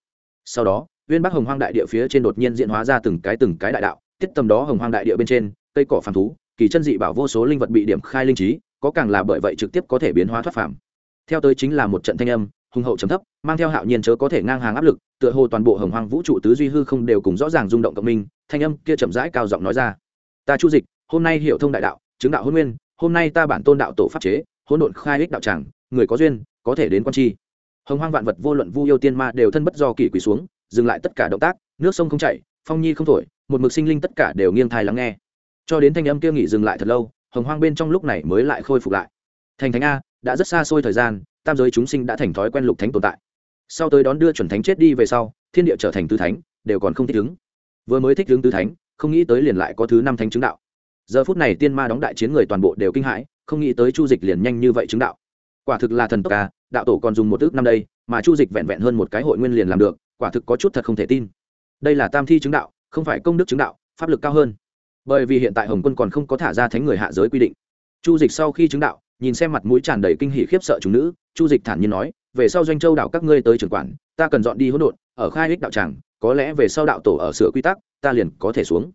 Sau đó, uyên bắc hồng hoang đại địa phía trên đột nhiên diễn hóa ra từng cái từng cái đại đạo tiết tầm đó hồng hoang đại địa bên trên, cây cỏ phàm thú, kỳ chân dị bảo vô số linh vật bị điểm khai linh trí, có càng là bởi vậy trực tiếp có thể biến hóa thoát phàm. Theo tới chính là một trận thanh âm hùng hậu trầm thấp, mang theo hạo nhiên chớ có thể ngang hàng áp lực, tựa hồ toàn bộ hồng hoang vũ trụ tứ duy hư không đều cùng rõ ràng rung động cộng minh, thanh âm kia chậm rãi cao giọng nói ra. Ta chu dịch, hôm nay hiểu thông đại đạo, chứng đạo hôn nguyên, hôm nay ta bản tôn đạo tổ pháp chế, hỗn độn khai ích đạo tràng, người có duyên, có thể đến quan chi hồng hoang vạn vật vô luận vu yêu tiên ma đều thân bất do kỷ quỳ xuống, dừng lại tất cả động tác, nước sông không chảy, phong nhi không thổi, một mực sinh linh tất cả đều nghiêng thai lắng nghe. Cho đến thanh âm kia nghỉ dừng lại thật lâu, hồng hoang bên trong lúc này mới lại khôi phục lại. Thành thánh a, đã rất xa xôi thời gian tam giới chúng sinh đã thành thói quen lục thánh tồn tại. Sau tới đón đưa chuẩn thánh chết đi về sau, thiên địa trở thành tứ thánh, đều còn không thích ứng. Vừa mới thích ứng tứ thánh, không nghĩ tới liền lại có thứ năm thánh chứng đạo. Giờ phút này tiên ma đóng đại chiến người toàn bộ đều kinh hãi, không nghĩ tới chu dịch liền nhanh như vậy chứng đạo. Quả thực là thần tốc ca à, đạo tổ còn dùng một ước năm đây, mà chu dịch vẹn vẹn hơn một cái hội nguyên liền làm được, quả thực có chút thật không thể tin. Đây là tam thi chứng đạo, không phải công đức chứng đạo, pháp lực cao hơn. Bởi vì hiện tại hồng quân còn không có thả ra thánh người hạ giới quy định. Chu dịch sau khi chứng đạo, nhìn xem mặt mũi tràn đầy kinh hỉ khiếp sợ chúng nữ chu dịch thản nhiên nói, về sau doanh châu đạo các ngươi tới trưởng quản, ta cần dọn đi hỗn độn, ở khai ích đạo tràng, có lẽ về sau đạo tổ ở sửa quy tắc, ta liền có thể xuống.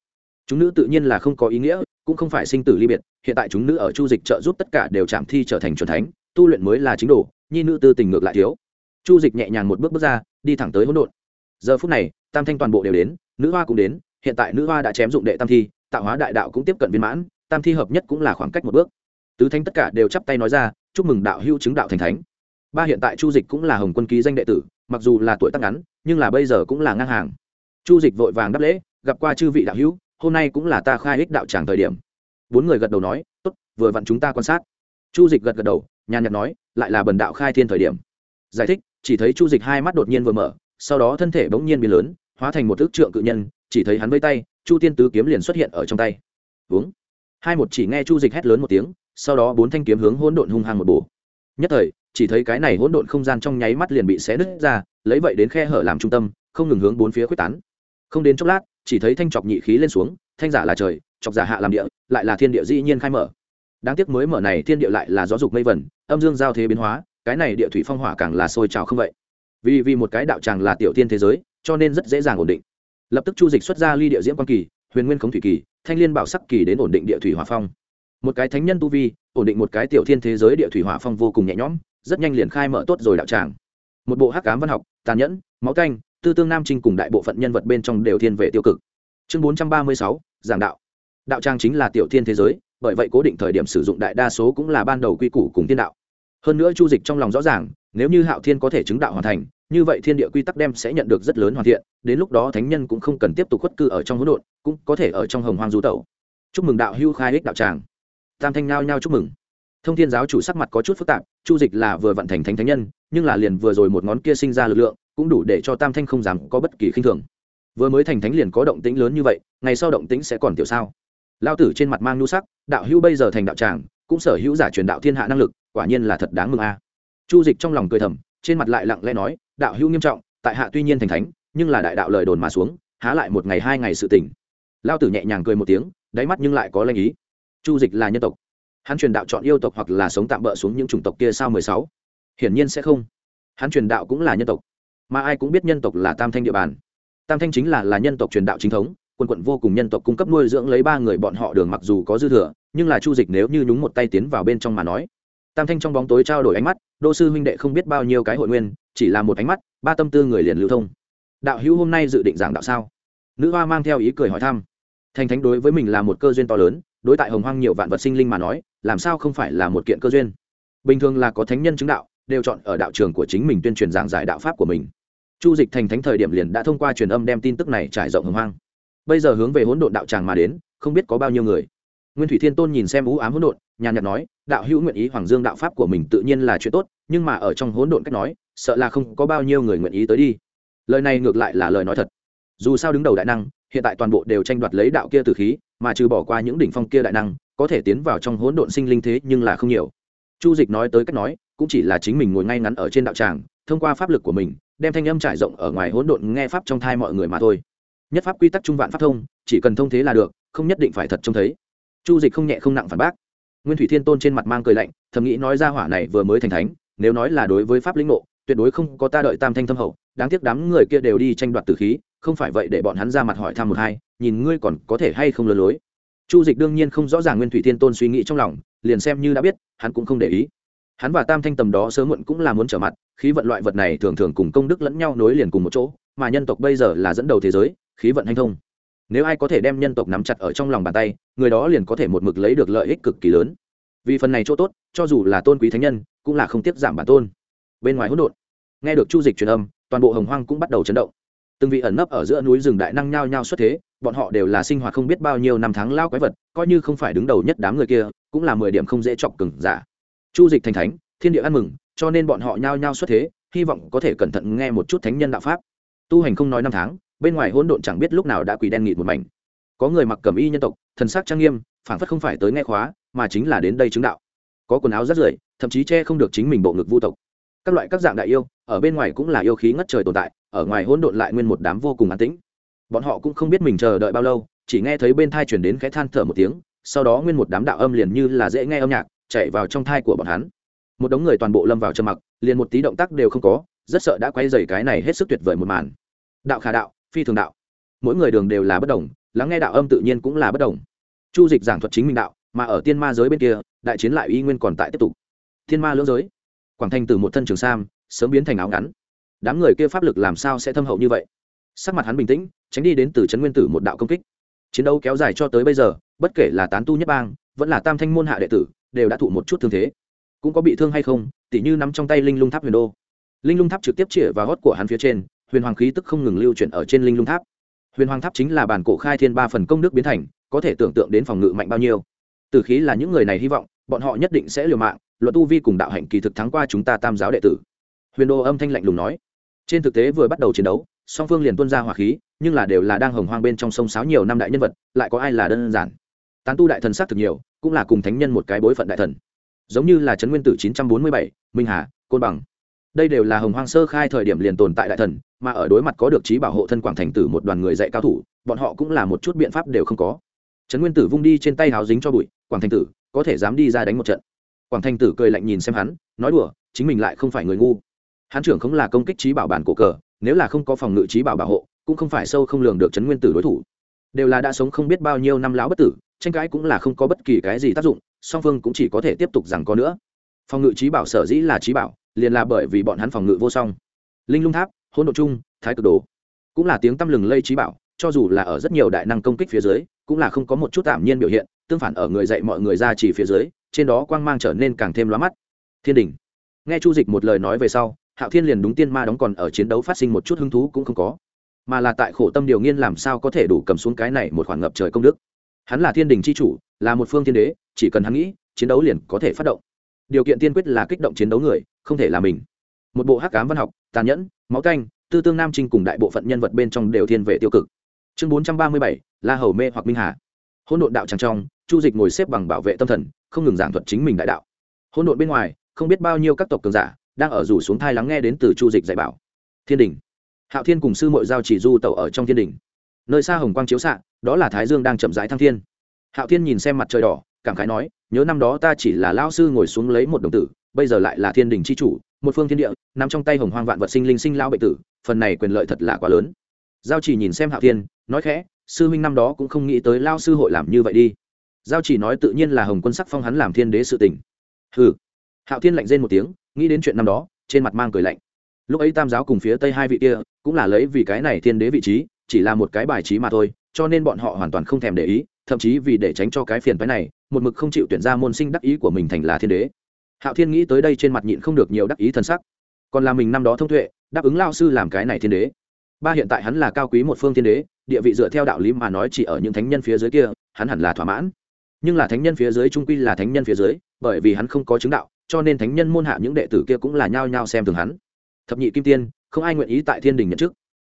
Chúng nữ tự nhiên là không có ý nghĩa, cũng không phải sinh tử ly biệt, hiện tại chúng nữ ở chu dịch trợ giúp tất cả đều chạm thi trở thành c thánh, tu luyện mới là chính đồ, nhi nữ tư tình ngược lại thiếu. Chu dịch nhẹ nhàng một bước bước ra, đi thẳng tới hỗn độn. Giờ phút này, tam thanh toàn bộ đều đến, nữ hoa cũng đến, hiện tại nữ hoa đã chém dụng đệ tam thi, tạo hóa đại đạo cũng tiếp cận viên mãn, tam thi hợp nhất cũng là khoảng cách một bước. Tứ thánh tất cả đều chắp tay nói ra, chúc mừng đạo hữu chứng đạo thành thánh ba hiện tại chu dịch cũng là hồng quân ký danh đệ tử, mặc dù là tuổi tác ngắn, nhưng là bây giờ cũng là ngang hàng. Chu dịch vội vàng đáp lễ, gặp qua chư vị đạo hữu, hôm nay cũng là ta khai ích đạo tràng thời điểm. Bốn người gật đầu nói, tốt, vừa vặn chúng ta quan sát. Chu dịch gật gật đầu, nhàn nhạt nói, lại là bần đạo khai thiên thời điểm. Giải thích, chỉ thấy chu dịch hai mắt đột nhiên vừa mở, sau đó thân thể bỗng nhiên biến lớn, hóa thành một ước trượng cự nhân, chỉ thấy hắn vây tay, chu tiên tứ kiếm liền xuất hiện ở trong tay. Uống hai một chỉ nghe chu dịch hét lớn một tiếng, sau đó bốn thanh kiếm hướng hỗn độn hung hăng một bổ. Nhất thời chỉ thấy cái này hỗn độn không gian trong nháy mắt liền bị xé nứt ra, lấy vậy đến khe hở làm trung tâm, không ngừng hướng bốn phía quyết tán. Không đến chốc lát, chỉ thấy thanh chọc nhị khí lên xuống, thanh giả là trời, chọc giả hạ làm địa, lại là thiên địa dĩ nhiên khai mở. Đáng tiếc mới mở này thiên địa lại là gió dục mây vẩn, âm dương giao thế biến hóa, cái này địa thủy phong hỏa càng là sôi trào không vậy. Vì vì một cái đạo tràng là tiểu tiên thế giới, cho nên rất dễ dàng ổn định. Lập tức chu dịch xuất ra ly địa diễm quan kỳ, huyền nguyên khống thủy kỳ, thanh liên bảo sắc kỳ đến ổn định địa thủy hỏa phong. Một cái thánh nhân tu vi, ổn định một cái tiểu thiên thế giới địa thủy hỏa phong vô cùng nhẹ nhõm rất nhanh liền khai mở tốt rồi đạo tràng. Một bộ hắc cám văn học, tàn nhẫn, máu canh tư tương nam trinh cùng đại bộ phận nhân vật bên trong đều thiên về tiêu cực. Chương bốn trăm ba mươi sáu, giảng đạo. Đạo trang chính là tiểu thiên thế giới, bởi vậy cố định thời điểm sử dụng đại đa số cũng là ban đầu quy củ cùng tiên đạo. Hơn nữa chu dịch trong lòng rõ ràng, nếu như hạo thiên có thể chứng đạo hoàn thành, như vậy thiên địa quy tắc đem sẽ nhận được rất lớn hoàn thiện, đến lúc đó thánh nhân cũng không cần tiếp tục khuất cư ở trong hỗn độn, cũng có thể ở trong hồng hoang du tẩu. Chúc mừng đạo hưu khai ích đạo tràng. Tam thanh nao nhau chúc mừng thông thiên giáo chủ sắc mặt có chút phức tạp, chu dịch là vừa vận thành thánh thánh nhân, nhưng là liền vừa rồi một ngón kia sinh ra lực lượng, cũng đủ để cho tam thanh không dám có bất kỳ khinh thường. Vừa mới thành thánh liền có động tĩnh lớn như vậy, ngày sau động tĩnh sẽ còn tiểu sao? Lao tử trên mặt mang nhu sắc, đạo hữu bây giờ thành đạo tràng, cũng sở hữu giả truyền đạo thiên hạ năng lực, quả nhiên là thật đáng mừng a. Chu dịch trong lòng cười thầm, trên mặt lại lặng lẽ nói, đạo hữu nghiêm trọng, tại hạ tuy nhiên thành thánh, nhưng là đại đạo lời đồn mà xuống, há lại một ngày hai ngày sự tỉnh. Lao tử nhẹ nhàng cười một tiếng, đáy mắt nhưng lại có lanh ý. Chu dịch là nhân tộc hắn truyền đạo chọn yêu tộc hoặc là sống tạm bỡ xuống những chủng tộc kia sao mười sáu? Hiển nhiên sẽ không. Hắn truyền đạo cũng là nhân tộc, mà ai cũng biết nhân tộc là tam thanh địa bàn. Tam thanh chính là là nhân tộc truyền đạo chính thống, quân quận vô cùng nhân tộc cung cấp nuôi dưỡng lấy ba người bọn họ đường mặc dù có dư thừa, nhưng là chu dịch nếu như nhúng một tay tiến vào bên trong mà nói. Tam thanh trong bóng tối trao đổi ánh mắt, đô sư huynh đệ không biết bao nhiêu cái hội nguyên, chỉ là một ánh mắt, ba tâm tư người liền lưu thông. Đạo hữu hôm nay dự định giảng đạo sao? Nữ hoa mang theo ý cười hỏi thăm. Thành thánh đối với mình là một cơ duyên to lớn, đối tại hồng hoang nhiều vạn vật sinh linh mà nói làm sao không phải là một kiện cơ duyên? Bình thường là có thánh nhân chứng đạo, đều chọn ở đạo trường của chính mình tuyên truyền giảng giải đạo pháp của mình. Chu dịch thành thánh thời điểm liền đã thông qua truyền âm đem tin tức này trải rộng hồng hoang. Bây giờ hướng về hỗn độn đạo tràng mà đến, không biết có bao nhiêu người. Nguyên thủy thiên tôn nhìn xem ú ám hỗn độn, nhàn nhạt nói, đạo hữu nguyện ý hoàng dương đạo pháp của mình tự nhiên là chuyện tốt, nhưng mà ở trong hỗn độn cách nói, sợ là không có bao nhiêu người nguyện ý tới đi. Lời này ngược lại là lời nói thật. Dù sao đứng đầu đại năng, hiện tại toàn bộ đều tranh đoạt lấy đạo kia từ khí, mà trừ bỏ qua những đỉnh phong kia đại năng có thể tiến vào trong hỗn độn sinh linh thế nhưng là không nhiều. Chu dịch nói tới cách nói, cũng chỉ là chính mình ngồi ngay ngắn ở trên đạo tràng, thông qua pháp lực của mình, đem thanh âm trải rộng ở ngoài hỗn độn nghe pháp trong thai mọi người mà thôi. Nhất pháp quy tắc trung vạn pháp thông, chỉ cần thông thế là được, không nhất định phải thật trông thấy. Chu dịch không nhẹ không nặng phản bác. Nguyên thủy thiên tôn trên mặt mang cười lạnh, thầm nghĩ nói ra hỏa này vừa mới thành thánh, nếu nói là đối với pháp lĩnh ngộ, tuyệt đối không có ta đợi tam thanh thâm hậu, đáng tiếc đám người kia đều đi tranh đoạt tử khí, không phải vậy để bọn hắn ra mặt hỏi thăm một hai, nhìn ngươi còn có thể hay không lừa lối chu dịch đương nhiên không rõ ràng nguyên thủy thiên tôn suy nghĩ trong lòng, liền xem như đã biết, hắn cũng không để ý. Hắn và tam thanh tầm đó sớm muộn cũng là muốn trở mặt, khí vận loại vật này thường thường cùng công đức lẫn nhau nối liền cùng một chỗ, mà nhân tộc bây giờ là dẫn đầu thế giới, khí vận hanh thông. Nếu ai có thể đem nhân tộc nắm chặt ở trong lòng bàn tay, người đó liền có thể một mực lấy được lợi ích cực kỳ lớn. Vì phần này chỗ tốt, cho dù là tôn quý thánh nhân, cũng là không tiếp giảm bản tôn. Bên ngoài hỗn độn, nghe được chu dịch truyền âm, toàn bộ hồng hoang cũng bắt đầu chấn động. Từng vị ẩn nấp ở giữa núi rừng đại năng nhao nhao xuất thế bọn họ đều là sinh hoạt không biết bao nhiêu năm tháng lao quái vật, coi như không phải đứng đầu nhất đám người kia, cũng là mười điểm không dễ chọc cừng giả. Chu dịch thành thánh, thiên địa ăn mừng, cho nên bọn họ nhao nhao xuất thế, hy vọng có thể cẩn thận nghe một chút thánh nhân đạo pháp. Tu hành không nói năm tháng, bên ngoài hỗn độn chẳng biết lúc nào đã quỳ đen nghịt một mảnh. Có người mặc cẩm y nhân tộc, thần sắc trang nghiêm phản phất không phải tới nghe khóa, mà chính là đến đây chứng đạo. Có quần áo rất rưởi, thậm chí che không được chính mình bộ ngực vu tộc. Các loại các dạng đại yêu, ở bên ngoài cũng là yêu khí ngất trời tồn tại, ở ngoài hỗn độn lại nguyên một đám vô cùng an tĩnh bọn họ cũng không biết mình chờ đợi bao lâu, chỉ nghe thấy bên thai chuyển đến cái than thở một tiếng, sau đó nguyên một đám đạo âm liền như là dễ nghe âm nhạc, chạy vào trong thai của bọn hắn. Một đống người toàn bộ lâm vào trầm mặc, liền một tí động tác đều không có, rất sợ đã quay dày cái này hết sức tuyệt vời một màn. Đạo khả đạo, phi thường đạo. Mỗi người đường đều là bất đồng, lắng nghe đạo âm tự nhiên cũng là bất đồng. Chu dịch giảng thuật chính minh đạo, mà ở tiên ma giới bên kia, đại chiến lại y nguyên còn tại tiếp tục. Thiên ma lưỡng giới, quảng thanh từ một thân trường sam, sớm biến thành áo ngắn. Đám người kia pháp lực làm sao sẽ thâm hậu như vậy? Sắc mặt hắn bình tĩnh, tránh đi đến từ trấn nguyên tử một đạo công kích. Chiến đấu kéo dài cho tới bây giờ, bất kể là tán tu nhất bang, vẫn là tam thanh môn hạ đệ tử, đều đã thụ một chút thương thế. Cũng có bị thương hay không, tỉ như nắm trong tay linh lung tháp huyền đô. Linh lung tháp trực tiếp chĩa vào gót của hắn phía trên, huyền hoàng khí tức không ngừng lưu chuyển ở trên linh lung tháp. Huyền hoàng tháp chính là bản cổ khai thiên ba phần công đức biến thành, có thể tưởng tượng đến phòng ngự mạnh bao nhiêu. Từ khí là những người này hy vọng, bọn họ nhất định sẽ liều mạng luật tu vi cùng đạo hạnh kỳ thực thắng qua chúng ta tam giáo đệ tử. Huyền đô âm thanh lạnh lùng nói. Trên thực tế vừa bắt đầu chiến đấu song phương liền tuân ra hỏa khí, nhưng là đều là đang hồng hoang bên trong sông sáo nhiều năm đại nhân vật, lại có ai là đơn giản? Tán tu đại thần sắc thực nhiều, cũng là cùng thánh nhân một cái bối phận đại thần. Giống như là trấn nguyên tử chín trăm bốn mươi bảy, minh hà, côn bằng. Đây đều là hồng hoang sơ khai thời điểm liền tồn tại đại thần, mà ở đối mặt có được trí bảo hộ thân quảng thành tử một đoàn người dạy cao thủ, bọn họ cũng là một chút biện pháp đều không có. Trấn nguyên tử vung đi trên tay háo dính cho bụi, quảng thành tử, có thể dám đi ra đánh một trận. Quảng thành tử cười lạnh nhìn xem hắn, nói đùa, chính mình lại không phải người ngu. Hắn trưởng không là công kích trí bảo bản cổ cờ nếu là không có phòng ngự trí bảo bảo hộ, cũng không phải sâu không lường được chấn nguyên tử đối thủ. Đều là đã sống không biết bao nhiêu năm lão bất tử, tranh cãi cũng là không có bất kỳ cái gì tác dụng, song phương cũng chỉ có thể tiếp tục rằng có nữa. Phòng ngự trí bảo sở dĩ là trí bảo, liền là bởi vì bọn hắn phòng ngự vô song. Linh lung tháp hôn đ ộ chung thái cực đồ. Cũng là tiếng tăm lừng lây trí bảo, cho dù là ở rất nhiều đại năng công kích phía dưới, cũng là không có một chút tạm nhiên biểu hiện, tương phản ở người dạy mọi người ra chỉ phía dưới, trên đó quang mang trở nên càng thêm lóa mắt. Thiên đình. Nghe chu dịch một lời nói về sau hạo thiên liền đúng tiên ma đóng còn ở chiến đấu phát sinh một chút hứng thú cũng không có. Mà là tại khổ tâm điều nghiên làm sao có thể đủ cầm xuống cái này một khoản ngập trời công đức. Hắn là thiên đình c h i chủ, là một phương thiên đế, chỉ cần hắn nghĩ, chiến đấu liền có thể phát động. Điều kiện tiên quyết là kích động chiến đấu người, không thể là mình. Một bộ hắc cám văn học, tàn nhẫn, máu canh, tư tương nam trinh cùng đại bộ phận nhân vật bên trong đều thiên về tiêu cực. Chương bốn trăm ba mươi bảy, la hầu mê hoặc minh hà. Hôn độn đạo tràng trong, chu dịch ngồi xếp bằng bảo vệ tâm thần, không ngừng giảng thuật chính mình đại đạo. Hôn độn bên ngoài, không biết bao nhiêu các tộc cường giả đang ở rủ xuống thai lắng nghe đến từ chu dịch dạy bảo. Thiên đình. Hạo thiên cùng sư mội giao chỉ du tẩu ở trong thiên đình. Nơi xa hồng quang chiếu xạ, đó là thái dương đang chậm rãi thăng thiên. Hạo thiên nhìn xem mặt trời đỏ, cảm khái nói, nhớ năm đó ta chỉ là lao sư ngồi xuống lấy một đồng tử, bây giờ lại là thiên đình c h i chủ, một phương thiên địa n ắ m trong tay hồng hoang vạn vật sinh linh sinh lao bệnh tử, phần này quyền lợi thật là quá lớn. Giao chỉ nhìn xem hạo thiên, nói khẽ, sư huynh năm đó cũng không nghĩ tới lao sư hội làm như vậy đi. Giao chỉ nói tự nhiên là hồng quân sắc phong hắn làm thiên đế sự tình. Ừ hạo thiên lạnh rên một tiếng, nghĩ đến chuyện năm đó, trên mặt mang cười lạnh. Lúc ấy tam giáo cùng phía tây hai vị kia, cũng là lấy vì cái này thiên đế vị trí, chỉ là một cái bài trí mà thôi, cho nên bọn họ hoàn toàn không thèm để ý, thậm chí vì để tránh cho cái phiền phái này, một mực không chịu tuyển ra môn sinh đắc ý của mình thành là thiên đế. Hạo thiên nghĩ tới đây trên mặt nhịn không được nhiều đắc ý thân sắc. Còn là mình năm đó thông tuệ, đáp ứng lao sư làm cái này thiên đế. Ba hiện tại hắn là cao quý một phương thiên đế, địa vị dựa theo đạo lý mà nói chỉ ở những thánh nhân phía dưới kia, hắn hẳn là thỏa mãn. Nhưng là thánh nhân phía dưới trung quy là thánh nhân phía dưới, bởi vì hắn không có chứng đạo cho nên thánh nhân môn hạ những đệ tử kia cũng là nhao nhao xem thường hắn. Thập nhị kim tiên, không ai nguyện ý tại thiên đình nhận chức.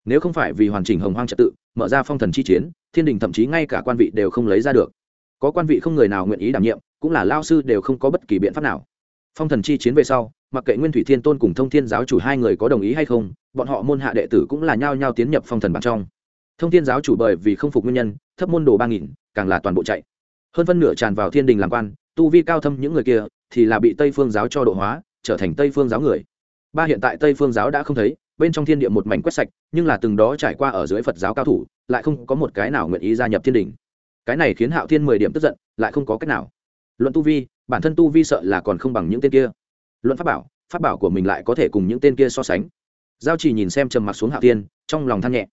Nếu không phải vì hoàn chỉnh hồng hoang trật tự, mở ra phong thần chi chiến, thiên đình thậm chí ngay cả quan vị đều không lấy ra được. Có quan vị không người nào nguyện ý đảm nhiệm, cũng là lao sư đều không có bất kỳ biện pháp nào. Phong thần chi chiến về sau, mặc kệ nguyên thủy thiên tôn cùng thông thiên giáo chủ hai người có đồng ý hay không, bọn họ môn hạ đệ tử cũng là nhao nhao tiến nhập phong thần bản trong. Thông thiên giáo chủ bởi vì không phục nguyên nhân, thấp môn đồ ba nghìn, càng là toàn bộ chạy. Hơn phân nửa tràn vào thiên đình làm quan, tu vi cao thâm những người kia thì là bị tây phương giáo cho độ hóa, trở thành tây phương giáo người. Ba hiện tại tây phương giáo đã không thấy, bên trong thiên địa một mảnh quét sạch, nhưng là từng đó trải qua ở dưới phật giáo cao thủ, lại không có một cái nào nguyện ý gia nhập thiên đình. Cái này khiến hạo thiên mười điểm tức giận, lại không có cách nào. Luận tu vi, bản thân tu vi sợ là còn không bằng những tên kia. Luận pháp bảo pháp bảo của mình lại có thể cùng những tên kia so sánh. Giao chỉ nhìn xem trầm mặc xuống hạo thiên, trong lòng than nhẹ.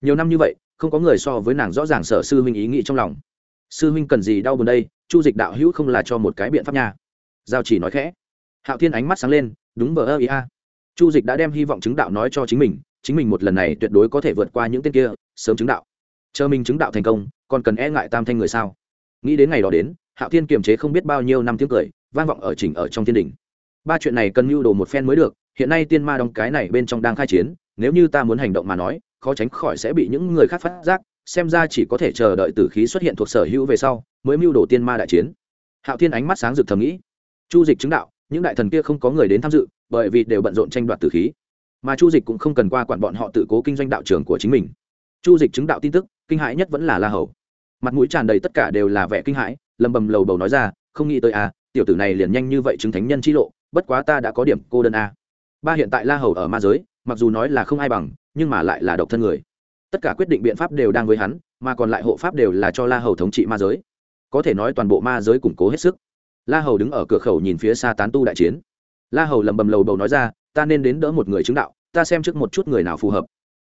Nhiều năm như vậy, không có người so với nàng rõ ràng sở sư huynh ý nghĩ trong lòng. Sư huynh cần gì đau buồn đây, chu dịch đạo hữu không là cho một cái biện pháp nha giao chỉ nói khẽ. Hạo thiên ánh mắt sáng lên, đúng bờ ơ ý a. Chu dịch đã đem hy vọng chứng đạo nói cho chính mình chính mình một lần này tuyệt đối có thể vượt qua những tên kia, sớm chứng đạo. Chờ mình chứng đạo thành công, còn cần e ngại tam thanh người sao? Nghĩ đến ngày đó đến, hạo thiên kiềm chế không biết bao nhiêu năm tiếng cười, vang vọng ở chỉnh ở trong thiên đình. Ba chuyện này cần mưu đồ một phen mới được, hiện nay tiên ma đóng cái này bên trong đang khai chiến, nếu như ta muốn hành động mà nói, khó tránh khỏi sẽ bị những người khác phát giác, xem ra chỉ có thể chờ đợi tử khí xuất hiện thuộc sở hữu về sau, mới mưu đồ tiên ma đại chiến. Hạo thiên ánh mắt sáng rực thầm nghĩ chu dịch chứng đạo, những đại thần kia không có người đến tham dự, bởi vì đều bận rộn tranh đoạt tử khí. Mà chu dịch cũng không cần qua quản bọn họ tự cố kinh doanh đạo trường của chính mình. Chu dịch chứng đạo tin tức, kinh hãi nhất vẫn là la hầu. Mặt mũi tràn đầy tất cả đều là vẻ kinh hãi, lầm bầm lầu bầu nói ra, không nghĩ tới à tiểu tử này liền nhanh như vậy chứng thánh nhân chi lộ, bất quá ta đã có điểm cô đơn a ba hiện tại la hầu ở ma giới, mặc dù nói là không ai bằng, nhưng mà lại là độc thân người. Tất cả quyết định biện pháp đều đang với hắn, mà còn lại hộ pháp đều là cho la hầu thống trị ma giới. Có thể nói toàn bộ ma giới củng cố hết sức la hầu đứng ở cửa khẩu nhìn phía xa tán tu đại chiến. La hầu lầm bầm lầu bầu nói ra, ta nên đến đỡ một người chứng đạo, ta xem trước một chút người nào phù hợp.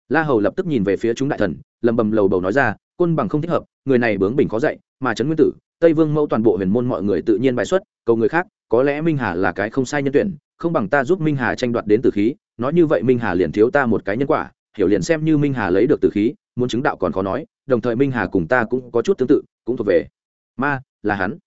La hầu lập tức nhìn về phía chúng đại thần, lầm bầm lầu bầu nói ra, côn bằng không thích hợp, người này bướng bình khó dạy, mà trấn nguyên tử, tây vương mẫu toàn bộ huyền môn mọi người tự nhiên bài xuất, cầu người khác, có lẽ minh hà là cái không sai nhân tuyển, không bằng ta giúp minh hà tranh đoạt đến từ khí, nói như vậy minh hà liền thiếu ta một cái nhân quả, hiểu liền xem như minh hà lấy được từ khí, muốn chứng đạo còn khó nói, đồng thời minh hà cùng ta cũng có chút tương tự, cũng thuộc về ma, là hắn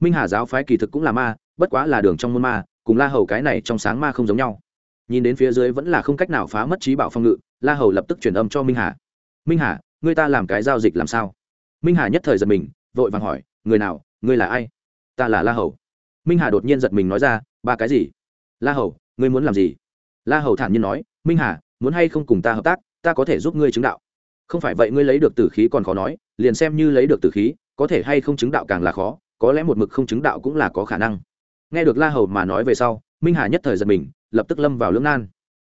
minh hà giáo phái kỳ thực cũng là ma, bất quá là đường trong môn ma, cùng la hầu cái này trong sáng ma không giống nhau. Nhìn đến phía dưới vẫn là không cách nào phá mất trí bảo phong ngự, la hầu lập tức chuyển âm cho minh hà. Minh hà người ta làm cái giao dịch làm sao? Minh hà nhất thời giật mình, vội vàng hỏi, người nào, ngươi là ai? Ta là la hầu. Minh hà đột nhiên giật mình nói ra, ba cái gì? La hầu, ngươi muốn làm gì? La hầu thản nhiên nói, minh hà, muốn hay không cùng ta hợp tác, ta có thể giúp ngươi chứng đạo. Không phải vậy ngươi lấy được tử khí còn khó nói, liền xem như lấy được tử khí, có thể hay không chứng đạo càng là khó có lẽ một mực không chứng đạo cũng là có khả năng. Nghe được la hầu mà nói về sau, minh hà nhất thời giật mình, lập tức lâm vào lưỡng nan.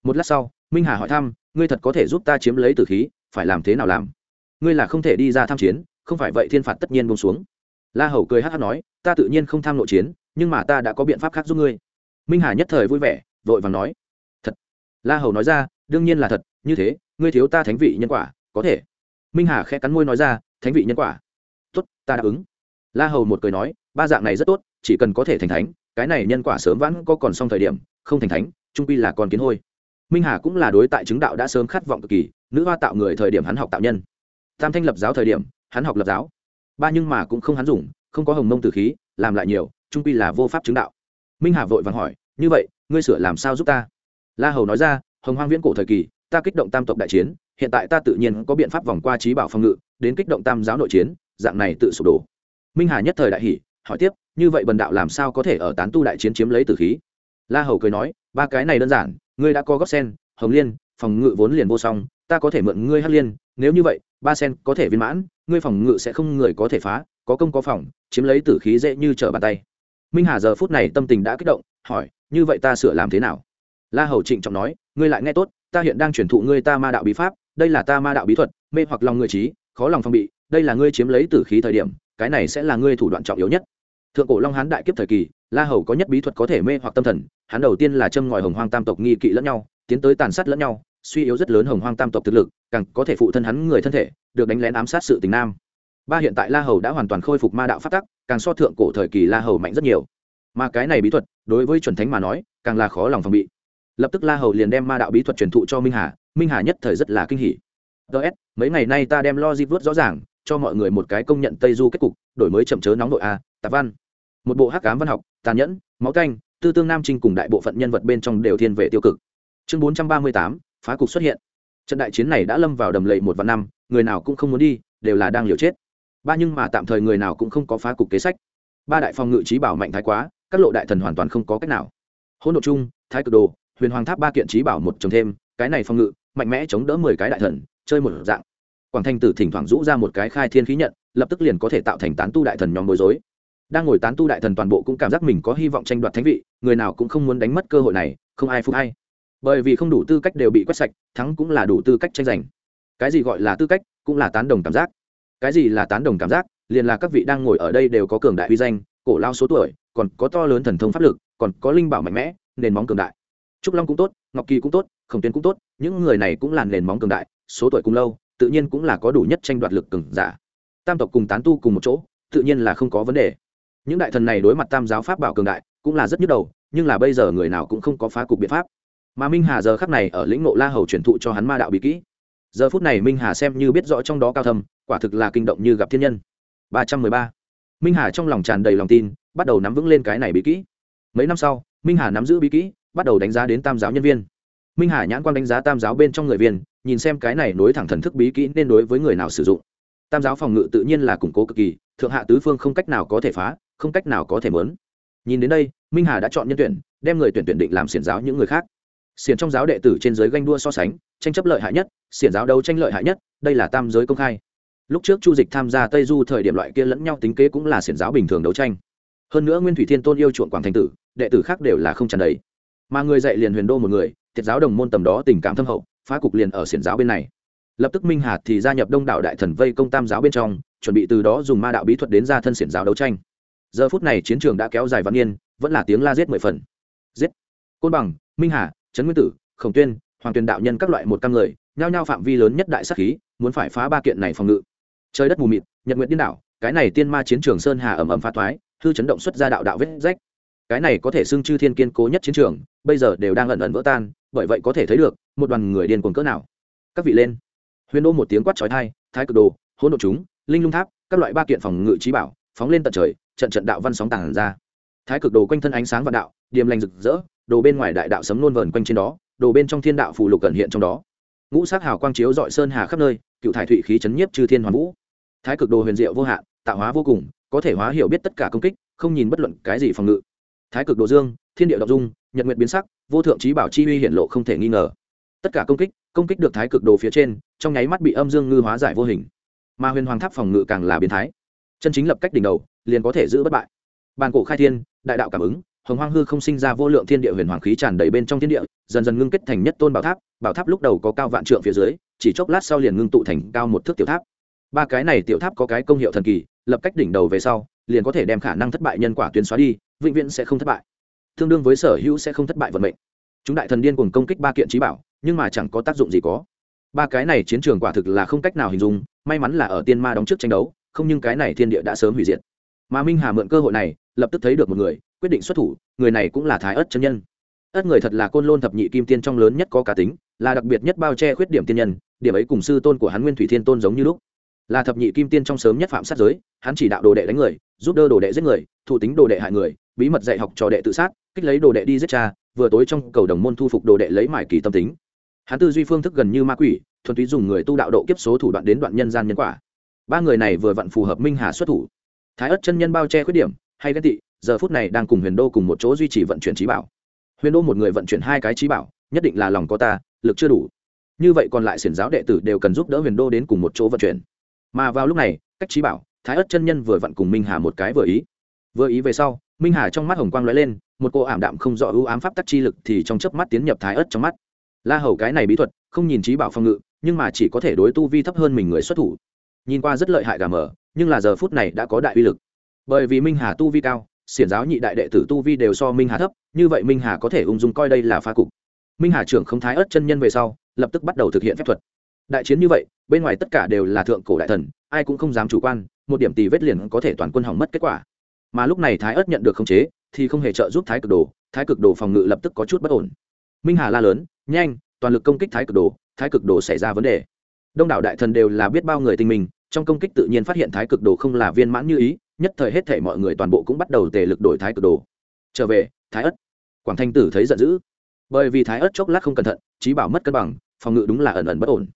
Một lát sau, minh hà hỏi thăm, ngươi thật có thể giúp ta chiếm lấy tử khí, phải làm thế nào làm? Ngươi là không thể đi ra tham chiến, không phải vậy thiên phạt tất nhiên bông xuống. La hầu cười hát hát nói, ta tự nhiên không tham nội chiến, nhưng mà ta đã có biện pháp khác giúp ngươi. Minh hà nhất thời vui vẻ, vội vàng nói, thật. La hầu nói ra, đương nhiên là thật, như thế, ngươi thiếu ta thánh vị nhân quả, có thể. Minh hà khẽ cắn môi nói ra, thánh vị nhân quả. Tốt, ta đáp ứng la hầu một cười nói, ba dạng này rất tốt, chỉ cần có thể thành thánh, cái này nhân quả sớm vãn có còn xong thời điểm, không thành thánh, trung pi là con kiến hôi. Minh hà cũng là đối tại chứng đạo đã sớm khát vọng cực kỳ, nữ hoa tạo người thời điểm hắn học tạo nhân. Tam thanh lập giáo thời điểm, hắn học lập giáo. Ba nhưng mà cũng không hắn dùng, không có hồng mông từ khí, làm lại nhiều, trung pi là vô pháp chứng đạo. Minh hà vội vàng hỏi, như vậy, ngươi sửa làm sao giúp ta? La hầu nói ra, hồng hoang viễn cổ thời kỳ, ta kích động tam tộc đại chiến, hiện tại ta tự nhiên có biện pháp vòng qua trí bảo phòng ngự, đến kích động tam giáo nội chiến, dạng này tự sụp đổ minh hà nhất thời đại hỷ hỏi tiếp, như vậy bần đạo làm sao có thể ở tán tu đại chiến chiếm lấy tử khí? La hầu cười nói, ba cái này đơn giản, ngươi đã có góc sen, hồng liên, phòng ngự vốn liền vô song, ta có thể mượn ngươi hắc liên, nếu như vậy, ba sen có thể viên mãn, ngươi phòng ngự sẽ không người có thể phá, có công có phòng, chiếm lấy tử khí dễ như trở bàn tay. Minh hà giờ phút này tâm tình đã kích động, hỏi, như vậy ta sửa làm thế nào? La hầu trịnh trọng nói, ngươi lại nghe tốt, ta hiện đang chuyển thụ ngươi ta ma đạo bí pháp, đây là ta ma đạo bí thuật, mê hoặc lòng người trí, khó lòng phong bị, đây là ngươi chiếm lấy tử khí thời điểm cái này sẽ là ngươi thủ đoạn trọng yếu nhất. Thượng cổ long hán đại kiếp thời kỳ, la hầu có nhất bí thuật có thể mê hoặc tâm thần, hắn đầu tiên là châm ngòi hồng hoang tam tộc nghi kỵ lẫn nhau, tiến tới tàn sát lẫn nhau, suy yếu rất lớn hồng hoang tam tộc thực lực, càng có thể phụ thân hắn người thân thể, được đánh lén ám sát sự tình nam. Ba hiện tại la hầu đã hoàn toàn khôi phục ma đạo phát tắc, càng so thượng cổ thời kỳ la hầu mạnh rất nhiều. Mà cái này bí thuật, đối với chuẩn thánh mà nói, càng là khó lòng phòng bị. Lập tức la hầu liền đem ma đạo bí thuật truyền thụ cho minh hà minh hà nhất thời rất là kinh hỉ. Ts mấy ngày nay ta đem lo di vớt rõ ràng cho mọi người một cái công nhận tây du kết cục, đổi mới chậm chớ nóng nội a à, tạp văn. Một bộ hắc cám văn học, tàn nhẫn, máu canh, tư tương nam trinh cùng đại bộ phận nhân vật bên trong đều thiên về tiêu cực. Chương bốn trăm ba mươi tám, phá cục xuất hiện. Trận đại chiến này đã lâm vào đầm lầy một vạn năm, người nào cũng không muốn đi, đều là đang liều chết. Ba nhưng mà tạm thời người nào cũng không có phá cục kế sách. Ba đại phòng ngự trí bảo mạnh thái quá, các lộ đại thần hoàn toàn không có cách nào. Hỗn độ chung, thái cực đồ, huyền hoàng tháp ba kiện trí bảo một trồng thêm, cái này phòng ngự, mạnh mẽ chống đỡ mười cái đại thần, chơi một dạng quảng thanh tử thỉnh thoảng rũ ra một cái khai thiên khí nhận, lập tức liền có thể tạo thành tán tu đại thần nhóm bối rối. Đang ngồi tán tu đại thần toàn bộ cũng cảm giác mình có hy vọng tranh đoạt thánh vị, người nào cũng không muốn đánh mất cơ hội này, không ai phục hay bởi vì không đủ tư cách đều bị quét sạch, thắng cũng là đủ tư cách tranh giành. Cái gì gọi là tư cách, cũng là tán đồng cảm giác. Cái gì là tán đồng cảm giác, liền là các vị đang ngồi ở đây đều có cường đại uy danh, cổ lao số tuổi, còn có to lớn thần thông pháp lực, còn có linh bảo mạnh mẽ, nền móng cường đại. Trúc long cũng tốt, ngọc kỳ cũng tốt, khổng tuyến cũng tốt, những người này cũng là nền móng cường đại, số tuổi cũng lâu tự nhiên cũng là có đủ nhất tranh đoạt lực cường giả. Tam tộc cùng tán tu cùng một chỗ, tự nhiên là không có vấn đề. Những đại thần này đối mặt tam giáo pháp bảo cường đại, cũng là rất nhức đầu, nhưng là bây giờ người nào cũng không có phá cục biện pháp. Mà minh hà giờ khắc này ở lĩnh ngộ la hầu truyền thụ cho hắn ma đạo bí kỹ. Giờ phút này minh hà xem như biết rõ trong đó cao thâm, quả thực là kinh động như gặp thiên nhân. Ba trăm mười ba. Minh hà trong lòng tràn đầy lòng tin, bắt đầu nắm vững lên cái này bí kỹ. Mấy năm sau, minh hà nắm giữ bí kỹ, bắt đầu đánh giá đến tam giáo nhân viên. Minh hà nhãn quan đánh giá tam giáo bên trong người viên nhìn xem cái này nối thẳng thần thức bí kỹ nên đối với người nào sử dụng. Tam giáo phòng ngự tự nhiên là củng cố cực kỳ, thượng hạ tứ phương không cách nào có thể phá, không cách nào có thể mớn. Nhìn đến đây, minh hà đã chọn nhân tuyển, đem người tuyển tuyển định làm xiển giáo những người khác. Xiển trong giáo đệ tử trên giới ganh đua so sánh, tranh chấp lợi hại nhất, xiển giáo đấu tranh lợi hại nhất, đây là tam giới công khai. Lúc trước chu dịch tham gia tây du thời điểm loại kia lẫn nhau tính kế cũng là xiển giáo bình thường đấu tranh. Hơn nữa nguyên thủy thiên tôn yêu chuộng quảng thành tử, đệ tử khác đều là không tràn đầy. Mà người dạy liền huyền đô một người thiệt giáo đồng môn tầm đó tình cảm thâm hậu phá cục liền ở xiển giáo bên này. Lập tức minh hà thì gia nhập đông đảo đại thần vây công tam giáo bên trong, chuẩn bị từ đó dùng ma đạo bí thuật đến ra thân xiển giáo đấu tranh. Giờ phút này chiến trường đã kéo dài văn niên, vẫn là tiếng la giết mười phần. Giết. Côn bằng, minh hà, trấn nguyên tử, khổng tuyên, hoàng tuyền đạo nhân các loại một trăm người, nhao nhao phạm vi lớn nhất đại sắc khí, muốn phải phá ba kiện này phòng ngự. Trời đất mù mịt, nhật nguyện điên đảo, cái này tiên ma chiến trường sơn hà ẩm ẩm phá thoái, hư chấn động xuất ra đạo đạo vết rách. Cái này có thể xưng chư thiên kiên cố nhất chiến trường, bây giờ đều đang ẩn ẩn vỡ tan, bởi vậy có thể thấy được một đoàn người điên cuồng cỡ nào. Các vị lên. Huyền đô một tiếng quát trói thai thái cực đồ, hỗn độ chúng, linh lung tháp, các loại ba kiện phòng ngự trí bảo, phóng lên tận trời, trận trận đạo văn sóng tàng ra. Thái cực đồ quanh thân ánh sáng vạn đạo, điềm lành rực rỡ, đồ bên ngoài đại đạo sấm nôn vờn quanh trên đó, đồ bên trong thiên đạo phù lục cẩn hiện trong đó. Ngũ sắc hào quang chiếu dọi sơn hà khắp nơi, cựu thải thụy khí chấn nhiếp chư thiên hoàn vũ. Thái cực đồ huyền diệu vô hạn, tạo hóa vô cùng, có thể hóa hiểu biết tất cả công kích, không nhìn bất luận cái gì phòng ngự. Thái cực đồ dương, thiên địa đ dung, nhật nguyện biến sắc, vô thượng trí bảo chi uy hiển lộ không thể nghi ngờ tất cả công kích công kích được thái cực đồ phía trên, trong nháy mắt bị âm dương ngư hóa giải vô hình. Mà huyền hoàng tháp phòng ngự càng là biến thái. Chân chính lập cách đỉnh đầu, liền có thể giữ bất bại. Bàn cổ khai thiên, đại đạo cảm ứng, hồng hoang hư không sinh ra vô lượng thiên địa huyền hoàng khí tràn đầy bên trong thiên địa, dần dần ngưng kết thành nhất tôn bảo tháp bảo tháp lúc đầu có cao vạn trượng phía dưới, chỉ chốc lát sau liền ngưng tụ thành cao một thước tiểu tháp. Ba cái này tiểu tháp có cái công hiệu thần kỳ, lập cách đỉnh đầu về sau, liền có thể đem khả năng thất bại nhân quả tuyến xóa đi, vĩnh viễn sẽ không thất bại. Tương đương với sở hữu sẽ không thất bại vận mệnh. Chúng đại thần điên cùng công kích ba kiện trí bảo nhưng mà chẳng có tác dụng gì có. Ba cái này chiến trường quả thực là không cách nào hình dung, may mắn là ở tiên ma đóng trước tranh đấu, không nhưng cái này thiên địa đã sớm hủy diệt. Mà minh hà mượn cơ hội này, lập tức thấy được một người, quyết định xuất thủ, người này cũng là thái ất chân nhân. Ất người thật là côn lôn thập nhị kim tiên trong lớn nhất có cá tính, là đặc biệt nhất bao che khuyết điểm tiên nhân, điểm ấy cùng sư tôn của hắn nguyên thủy thiên tôn giống như lúc. Là thập nhị kim tiên trong sớm nhất phạm sát giới, hắn chỉ đạo đồ đệ đánh người, giúp đỡ đồ đệ giết người thủ tính đồ đệ hại người, bí mật dạy học cho đệ tự sát, kích lấy đồ đệ đi giết cha, vừa tối trong cầu đồng môn thu phục đồ đệ lấy mải kỳ tâm tính hắn tư duy phương thức gần như ma quỷ, thuần túy dùng người tu đạo độ kiếp số thủ đoạn đến đoạn nhân gian nhân quả. Ba người này vừa vặn phù hợp minh hà xuất thủ. Thái ất chân nhân bao che khuyết điểm, hay ghét tị, giờ phút này đang cùng huyền đô cùng một chỗ duy trì vận chuyển trí bảo. Huyền đô một người vận chuyển hai cái trí bảo, nhất định là lòng có ta, lực chưa đủ. Như vậy còn lại xiển giáo đệ tử đều cần giúp đỡ huyền đô đến cùng một chỗ vận chuyển. Mà vào lúc này, cách trí bảo, thái ất chân nhân vừa vặn cùng minh hà một cái vừa ý. Vừa ý về sau, minh hà trong mắt hồng quang lóe lên, một cô ảm đạm không rõ ưu ám pháp tắc chi lực thì trong chớp mắt tiến nhập thái ất trong mắt la hầu cái này bí thuật, không nhìn trí bảo phòng ngự, nhưng mà chỉ có thể đối tu vi thấp hơn mình người xuất thủ. Nhìn qua rất lợi hại gà mờ, nhưng là giờ phút này đã có đại uy lực. Bởi vì minh hà tu vi cao, xiển giáo nhị đại đệ tử tu vi đều so minh hà thấp, như vậy minh hà có thể ung dung coi đây là phá cục. Minh hà trưởng không thái ớt chân nhân về sau, lập tức bắt đầu thực hiện phép thuật. Đại chiến như vậy, bên ngoài tất cả đều là thượng cổ đại thần, ai cũng không dám chủ quan, một điểm tì vết liền có thể toàn quân hỏng mất kết quả. Mà lúc này thái ớt nhận được khống chế, thì không hề trợ giúp thái cực đồ, thái cực đồ phòng ngự lập tức có chút bất ổn minh hà la lớn, nhanh, toàn lực công kích thái cực đồ, thái cực đồ xảy ra vấn đề. Đông đảo đại thần đều là biết bao người tinh minh trong công kích tự nhiên phát hiện thái cực đồ không là viên mãn như ý, nhất thời hết thể mọi người toàn bộ cũng bắt đầu tề lực đổi thái cực đồ. Trở về, thái ất. Quảng thanh tử thấy giận dữ. Bởi vì thái ất chốc lát không cẩn thận trí bảo mất cân bằng, phòng ngự đúng là ẩn ẩn bất ổn.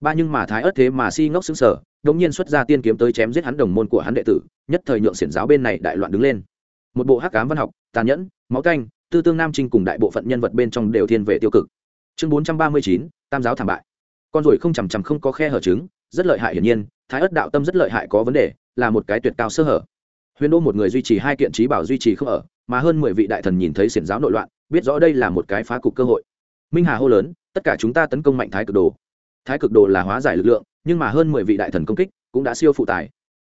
Ba nhưng mà thái ất thế mà si ngốc xứng sở đống nhiên xuất ra tiên kiếm tới chém giết hắn đồng môn của hắn đệ tử, nhất thời nhượng xiển giáo bên này đại loạn đứng lên. Một bộ hắc cám văn học, tàn nhẫn, máu canh tư tương nam trinh cùng đại bộ phận nhân vật bên trong đều thiên về tiêu cực. Chương bốn trăm ba mươi chín, tam giáo thảm bại. Con ruồi không chằm chằm không có khe hở trứng rất lợi hại hiển nhiên, thái ất đạo tâm rất lợi hại có vấn đề, là một cái tuyệt cao sơ hở. Huyền đô một người duy trì hai kiện trí bảo duy trì không ở, mà hơn mười vị đại thần nhìn thấy xiển giáo nội loạn, biết rõ đây là một cái phá cục cơ hội. Minh hà hô lớn, tất cả chúng ta tấn công mạnh thái cực đồ. Thái cực đồ là hóa giải lực lượng, nhưng mà hơn mười vị đại thần công kích cũng đã siêu phụ tài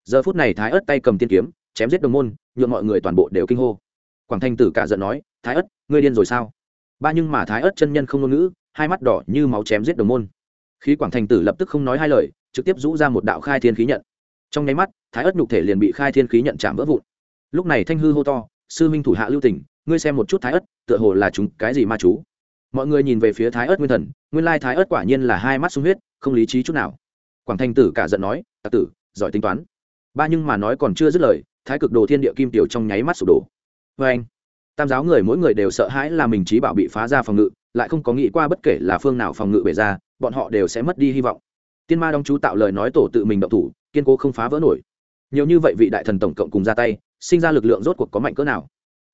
giờ phút này thái ất tay cầm tiên kiếm, chém giết đồng môn, nhuộm mọi người toàn bộ đều kinh hô quảng thanh tử cả giận nói, thái ất, ngươi điên rồi sao? Ba nhưng mà thái ất chân nhân không ngôn ngữ, hai mắt đỏ như máu chém giết đồng môn. Khí quảng thành tử lập tức không nói hai lời, trực tiếp rũ ra một đạo khai thiên khí nhận. Trong nháy mắt, thái ất nhục thể liền bị khai thiên khí nhận chạm vỡ vụn. Lúc này thanh hư hô to, sư minh thủ hạ lưu tỉnh ngươi xem một chút thái ất, tựa hồ là chúng cái gì ma chú? Mọi người nhìn về phía thái ất nguyên thần, nguyên lai thái ất quả nhiên là hai mắt sung huyết, không lý trí chút nào. Quảng thanh tử cả giận nói tạc tử, giỏi tính toán. Ba nhưng mà nói còn chưa dứt lời, thái cực đồ thiên địa kim tiểu trong nháy mắt sụp đổ vê anh. Tam giáo người mỗi người đều sợ hãi là mình trí bảo bị phá ra phòng ngự, lại không có nghĩ qua bất kể là phương nào phòng ngự bể ra, bọn họ đều sẽ mất đi hy vọng. Tiên ma đong chú tạo lời nói tổ tự mình động thủ, kiên cố không phá vỡ nổi. Nhiều như vậy vị đại thần tổng cộng cùng ra tay, sinh ra lực lượng rốt cuộc có mạnh cỡ nào?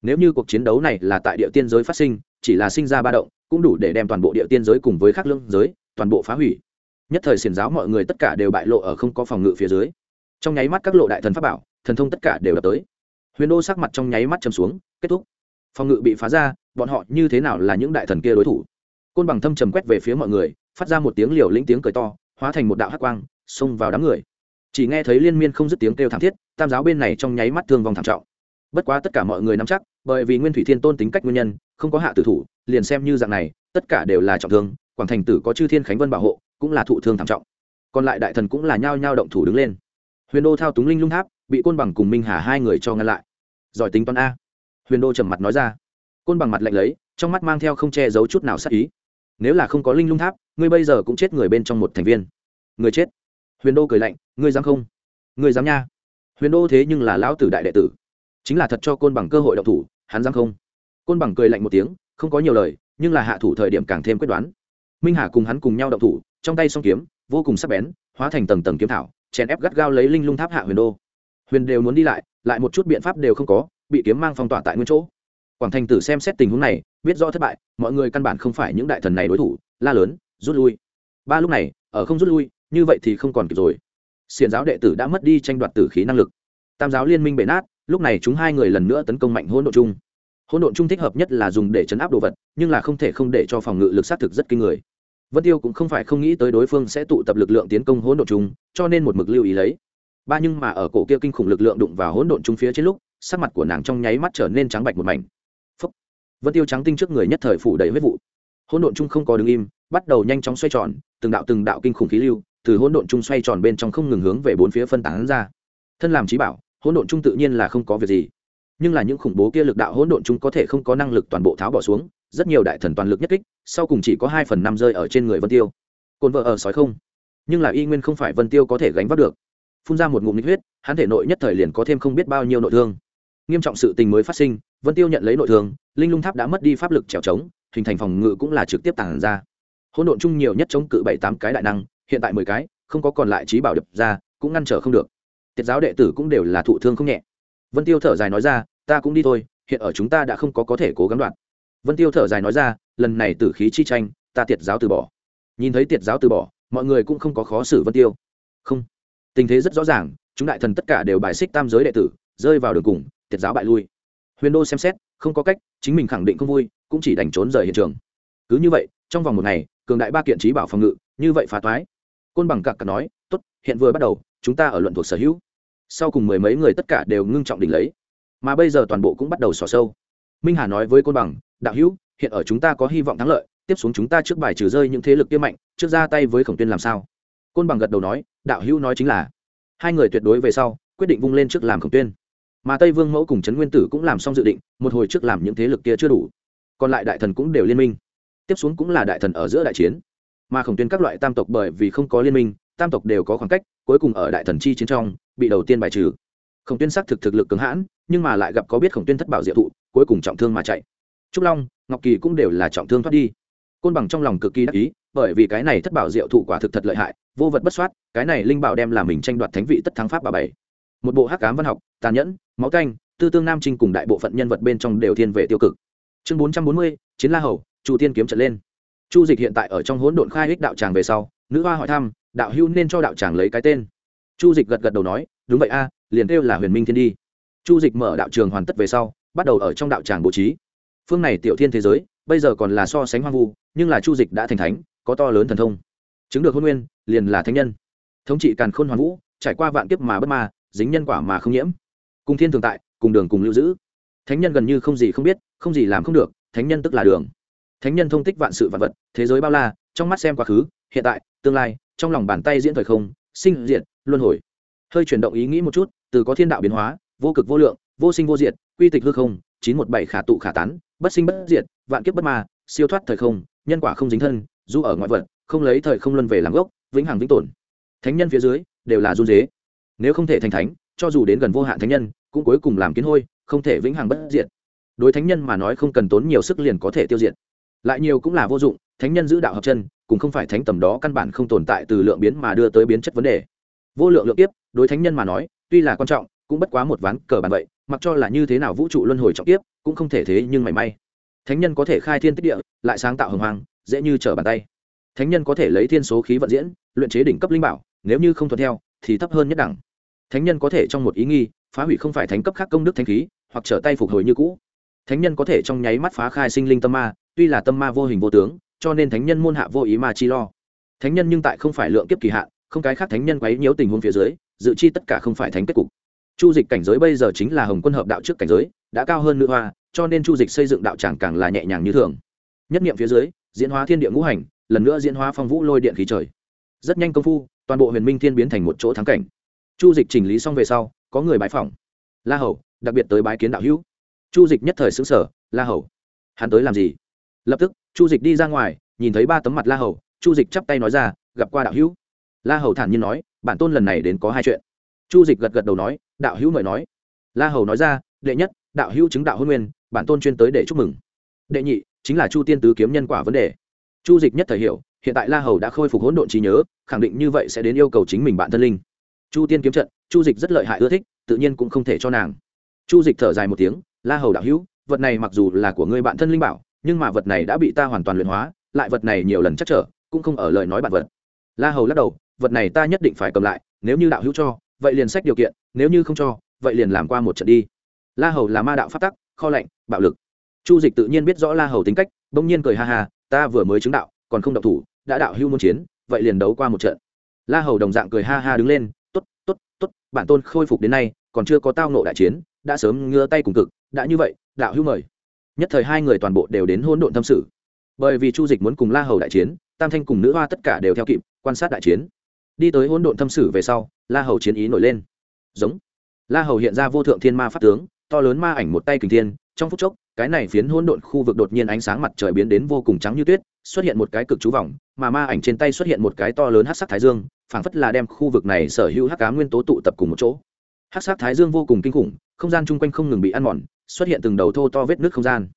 Nếu như cuộc chiến đấu này là tại địa tiên giới phát sinh, chỉ là sinh ra ba động, cũng đủ để đem toàn bộ địa tiên giới cùng với khắc lương giới, toàn bộ phá hủy. Nhất thời xiền giáo mọi người tất cả đều bại lộ ở không có phòng ngự phía dưới. Trong nháy mắt các lộ đại thần pháp bảo, thần thông tất cả đều đập tới huyền đô sắc mặt trong nháy mắt chầm xuống, kết thúc. Phòng ngự bị phá ra, bọn họ như thế nào là những đại thần kia đối thủ? Côn bằng thâm trầm quét về phía mọi người, phát ra một tiếng liều lĩnh tiếng cười to, hóa thành một đạo hắc quang, xông vào đám người. Chỉ nghe thấy liên miên không dứt tiếng kêu thảm thiết, tam giáo bên này trong nháy mắt thương vong thảm trọng. Bất quá tất cả mọi người nắm chắc, bởi vì nguyên thủy thiên tôn tính cách nguyên nhân, không có hạ tử thủ, liền xem như dạng này, tất cả đều là trọng thương, quảng thành tử có chư thiên khánh vân bảo hộ, cũng là thụ thương thảm trọng. Còn lại đại thần cũng là nhao nhao động thủ đứng lên. Huyền đô thao túng linh lung tháp bị côn bằng cùng minh hà hai người cho ngăn lại giỏi tính toán a huyền đô trầm mặt nói ra côn bằng mặt lạnh lấy trong mắt mang theo không che giấu chút nào sắc ý nếu là không có linh lung tháp ngươi bây giờ cũng chết người bên trong một thành viên người chết huyền đô cười lạnh ngươi dám không ngươi dám nha huyền đô thế nhưng là lão tử đại đệ tử chính là thật cho côn bằng cơ hội độc thủ hắn dám không côn bằng cười lạnh một tiếng không có nhiều lời nhưng là hạ thủ thời điểm càng thêm quyết đoán minh hà cùng hắn cùng nhau độc thủ trong tay song kiếm vô cùng sắc bén hóa thành tầng tầng kiếm thảo chèn ép gắt gao lấy linh lung tháp hạ huyền đô huyền đều muốn đi lại lại một chút biện pháp đều không có, bị kiếm mang phong tỏa tại nguyên chỗ. Quảng thành tử xem xét tình huống này, biết rõ thất bại, mọi người căn bản không phải những đại thần này đối thủ, la lớn, rút lui. Ba lúc này, ở không rút lui, như vậy thì không còn kịp rồi. Xiền giáo đệ tử đã mất đi tranh đoạt tử khí năng lực. Tam giáo liên minh bể nát, lúc này chúng hai người lần nữa tấn công mạnh hỗn độn chung hỗn độn chung thích hợp nhất là dùng để chấn áp đồ vật, nhưng là không thể không để cho phòng ngự lực sát thực rất kinh người. Vân tiêu cũng không phải không nghĩ tới đối phương sẽ tụ tập lực lượng tiến công hỗn độn chung cho nên một mực lưu ý lấy ba nhưng mà ở cổ kia kinh khủng lực lượng đụng vào hỗn độn trung phía trên lúc, sắc mặt của nàng trong nháy mắt trở nên trắng bạch một mảnh. Phấp vân tiêu trắng tinh trước người nhất thời phủ đầy huyết vụ. Hỗn độn trung không có đứng im, bắt đầu nhanh chóng xoay tròn, từng đạo từng đạo kinh khủng khí lưu từ hỗn độn trung xoay tròn bên trong không ngừng hướng về bốn phía phân tán ra. Thân làm trí bảo, hỗn độn trung tự nhiên là không có việc gì. Nhưng là những khủng bố kia lực đạo hỗn độn trung có thể không có năng lực toàn bộ tháo bỏ xuống, rất nhiều đại thần toàn lực nhất kích, sau cùng chỉ có hai phần năm rơi ở trên người vân tiêu. Cồn vợ ở sói không. Nhưng là y nguyên không phải vân tiêu có thể gánh vác được phun ra một ngụm nhiệt huyết, hắn thể nội nhất thời liền có thêm không biết bao nhiêu nội thương. Nghiêm trọng sự tình mới phát sinh, vân tiêu nhận lấy nội thương, linh lung tháp đã mất đi pháp lực trèo trống, hình thành phòng ngự cũng là trực tiếp tàng ra. Hỗn độn chung nhiều nhất chống cự bảy tám cái đại năng, hiện tại mười cái, không có còn lại trí bảo đập ra, cũng ngăn trở không được. Tiết giáo đệ tử cũng đều là thụ thương không nhẹ. Vân tiêu thở dài nói ra, ta cũng đi thôi, hiện ở chúng ta đã không có có thể cố gắng đoạn. Vân tiêu thở dài nói ra, lần này tử khí chi tranh, ta tiệt giáo từ bỏ. Nhìn thấy tiệt giáo từ bỏ, mọi người cũng không có khó xử vân tiêu. Không tình thế rất rõ ràng, chúng đại thần tất cả đều bài xích tam giới đệ tử, rơi vào đường cùng, tiệt giáo bại lui. Huyền đô xem xét, không có cách, chính mình khẳng định không vui, cũng chỉ đành trốn rời hiện trường. Cứ như vậy, trong vòng một ngày, cường đại ba kiện trí bảo phòng ngự, như vậy phá toái. Côn bằng cặc cặc nói, tốt, hiện vừa bắt đầu, chúng ta ở luận thuộc sở hữu. Sau cùng mười mấy người tất cả đều ngưng trọng đỉnh lấy. Mà bây giờ toàn bộ cũng bắt đầu xỏ sâu. Minh hà nói với côn bằng, đạo hữu, hiện ở chúng ta có hy vọng thắng lợi, tiếp xuống chúng ta trước bài trừ rơi những thế lực kia mạnh, trước ra tay với khổng tuyên làm sao? Côn bằng gật đầu nói, đạo hữu nói chính là. Hai người tuyệt đối về sau, quyết định vung lên trước làm khổng tuyên. Mà tây vương mẫu cùng trấn nguyên tử cũng làm xong dự định, một hồi trước làm những thế lực kia chưa đủ. Còn lại đại thần cũng đều liên minh. Tiếp xuống cũng là đại thần ở giữa đại chiến. Mà khổng tuyên các loại tam tộc bởi vì không có liên minh, tam tộc đều có khoảng cách, cuối cùng ở đại thần chi chiến trong, bị đầu tiên bài trừ. Khổng tuyên xác thực thực lực cứng hãn, nhưng mà lại gặp có biết khổng tuyên thất bảo diệu thụ, cuối cùng trọng thương mà chạy. Trúc long, ngọc kỳ cũng đều là trọng thương thoát đi. Côn bằng trong lòng cực kỳ đắc ý, bởi vì cái này thất bảo diệu thụ quả thực thật lợi hại vô vật bất soát, cái này linh bảo đem làm mình tranh đoạt thánh vị tất thắng pháp bà bảy. Một bộ hắc cám văn học, tàn nhẫn, máu canh, tư tương nam trinh cùng đại bộ phận nhân vật bên trong đều thiên về tiêu cực. Chương bốn trăm bốn mươi, chiến la hầu, chu tiên kiếm trận lên. Chu dịch hiện tại ở trong hỗn độn khai ích đạo tràng về sau, nữ hoa hỏi thăm, đạo hưu nên cho đạo tràng lấy cái tên? Chu dịch gật gật đầu nói, đúng vậy a, liền kêu là huyền minh thiên đi. Chu dịch mở đạo trường hoàn tất về sau, bắt đầu ở trong đạo tràng bố trí. Phương này tiểu thiên thế giới, bây giờ còn là so sánh hoang vu, nhưng là chu dịch đã thành thánh, có to lớn thần thông chứng được hôn nguyên, liền là thánh nhân. Thống trị càn khôn hoàn vũ, trải qua vạn kiếp mà bất ma, dính nhân quả mà không nhiễm. Cùng thiên thường tại, cùng đường cùng lưu giữ. Thánh nhân gần như không gì không biết, không gì làm không được, thánh nhân tức là đường. Thánh nhân thông tích vạn sự vạn vật, thế giới bao la, trong mắt xem quá khứ, hiện tại, tương lai, trong lòng bàn tay diễn thời không, sinh diệt, luân hồi. Hơi chuyển động ý nghĩ một chút, từ có thiên đạo biến hóa, vô cực vô lượng, vô sinh vô diệt, quy tịch hư không, chín một bảy khả tụ khả tán, bất sinh bất diệt, vạn kiếp bất ma, siêu thoát thời không, nhân quả không dính thân, dù ở ngoại vật không lấy thời không luân về làm gốc, vĩnh hằng vĩnh tồn. Thánh nhân phía dưới, đều là run dế nếu không thể thành thánh, cho dù đến gần vô hạn thánh nhân, cũng cuối cùng làm kiến hôi, không thể vĩnh hằng bất diệt. Đối thánh nhân mà nói không cần tốn nhiều sức liền có thể tiêu diệt. Lại nhiều cũng là vô dụng, thánh nhân giữ đạo hợp chân, cũng không phải thánh tầm đó căn bản không tồn tại từ lượng biến mà đưa tới biến chất vấn đề. Vô lượng lượng tiếp đối thánh nhân mà nói, tuy là quan trọng, cũng bất quá một ván cờ bàn vậy, mặc cho là như thế nào vũ trụ luân hồi trọng tiếp cũng không thể thế nhưng mảy may. Thánh nhân có thể khai thiên tích địa, lại sáng tạo hồng hoàng dễ như trở bàn tay thánh nhân có thể lấy thiên số khí vận diễn, luyện chế đỉnh cấp linh bảo, nếu như không thuận theo, thì thấp hơn nhất đẳng. Thánh nhân có thể trong một ý nghi, phá hủy không phải thánh cấp khác công đức thanh khí, hoặc trở tay phục hồi như cũ. Thánh nhân có thể trong nháy mắt phá khai sinh linh tâm ma, tuy là tâm ma vô hình vô tướng, cho nên thánh nhân môn hạ vô ý ma chi lo. Thánh nhân nhưng tại không phải lượng kiếp kỳ hạn, không cái khác thánh nhân quấy nhiễu tình huống phía dưới, dự chi tất cả không phải thánh kết cục. Chu dịch cảnh giới bây giờ chính là hồng quân hợp đạo trước cảnh giới, đã cao hơn nữ hoa, cho nên chu dịch xây dựng đạo tràng càng là nhẹ nhàng như thường. Nhất niệm phía dưới, diễn hóa thiên địa ngũ hành lần nữa diễn hóa phong vũ lôi điện khí trời. Rất nhanh công phu, toàn bộ huyền minh thiên biến thành một chỗ thắng cảnh. Chu dịch chỉnh lý xong về sau, có người bái phỏng. La hầu, đặc biệt tới bái kiến đạo hữu. Chu dịch nhất thời xứng sở la hầu, hắn tới làm gì? Lập tức, chu dịch đi ra ngoài, nhìn thấy ba tấm mặt la hầu, chu dịch chắp tay nói ra, gặp qua đạo hữu. La hầu thản nhiên nói, bản tôn lần này đến có hai chuyện. Chu dịch gật gật đầu nói, đạo hữu mời nói. La hầu nói ra, đệ nhất, đạo hữu chứng đạo hôn nguyên, bản tôn chuyên tới để chúc mừng. Đệ nhị, chính là chu tiên tứ kiếm nhân quả vấn đề chu dịch nhất thời hiểu, hiện tại la hầu đã khôi phục hỗn độn trí nhớ, khẳng định như vậy sẽ đến yêu cầu chính mình bạn thân linh. Chu tiên kiếm trận, chu dịch rất lợi hại ưa thích, tự nhiên cũng không thể cho nàng. Chu dịch thở dài một tiếng, la hầu đạo hữu, vật này mặc dù là của ngươi bạn thân linh bảo, nhưng mà vật này đã bị ta hoàn toàn luyện hóa, lại vật này nhiều lần chắc trở, cũng không ở lời nói bạn vật. La hầu lắc đầu, vật này ta nhất định phải cầm lại, nếu như đạo hữu cho, vậy liền sách điều kiện, nếu như không cho, vậy liền làm qua một trận đi. La hầu là ma đạo phát tắc, kho lạnh, bạo lực. Chu dịch tự nhiên biết rõ la hầu tính cách, bỗng nhiên cười ha ha ta vừa mới chứng đạo, còn không độc thủ, đã đạo hưu môn chiến, vậy liền đấu qua một trận. La hầu đồng dạng cười ha ha đứng lên t ố t t ố t t ố t bản tôn khôi phục đến nay, còn chưa có tao nộ đại chiến, đã sớm ngứa tay cùng cực, đã như vậy, đạo hưu mời. Nhất thời hai người toàn bộ đều đến hôn độn tâm sự. Bởi vì chu dịch muốn cùng la hầu đại chiến, tam thanh cùng nữ hoa tất cả đều theo kịp, quan sát đại chiến. Đi tới hôn độn thâm sử về sau, la hầu chiến ý nổi lên. Giống. La hầu hiện ra vô thượng thiên ma pháp tướng, to lớn ma ảnh một tay kình thiên trong phút chốc, cái này phiến hỗn độn khu vực đột nhiên ánh sáng mặt trời biến đến vô cùng trắng như tuyết, xuất hiện một cái cực chú vòng, mà ma ảnh trên tay xuất hiện một cái to lớn hát sắc thái dương, phảng phất là đem khu vực này sở hữu hắc cá nguyên tố tụ tập cùng một chỗ. Hát sắc thái dương vô cùng kinh khủng, không gian chung quanh không ngừng bị ăn mòn, xuất hiện từng đầu thô to vết nước không gian.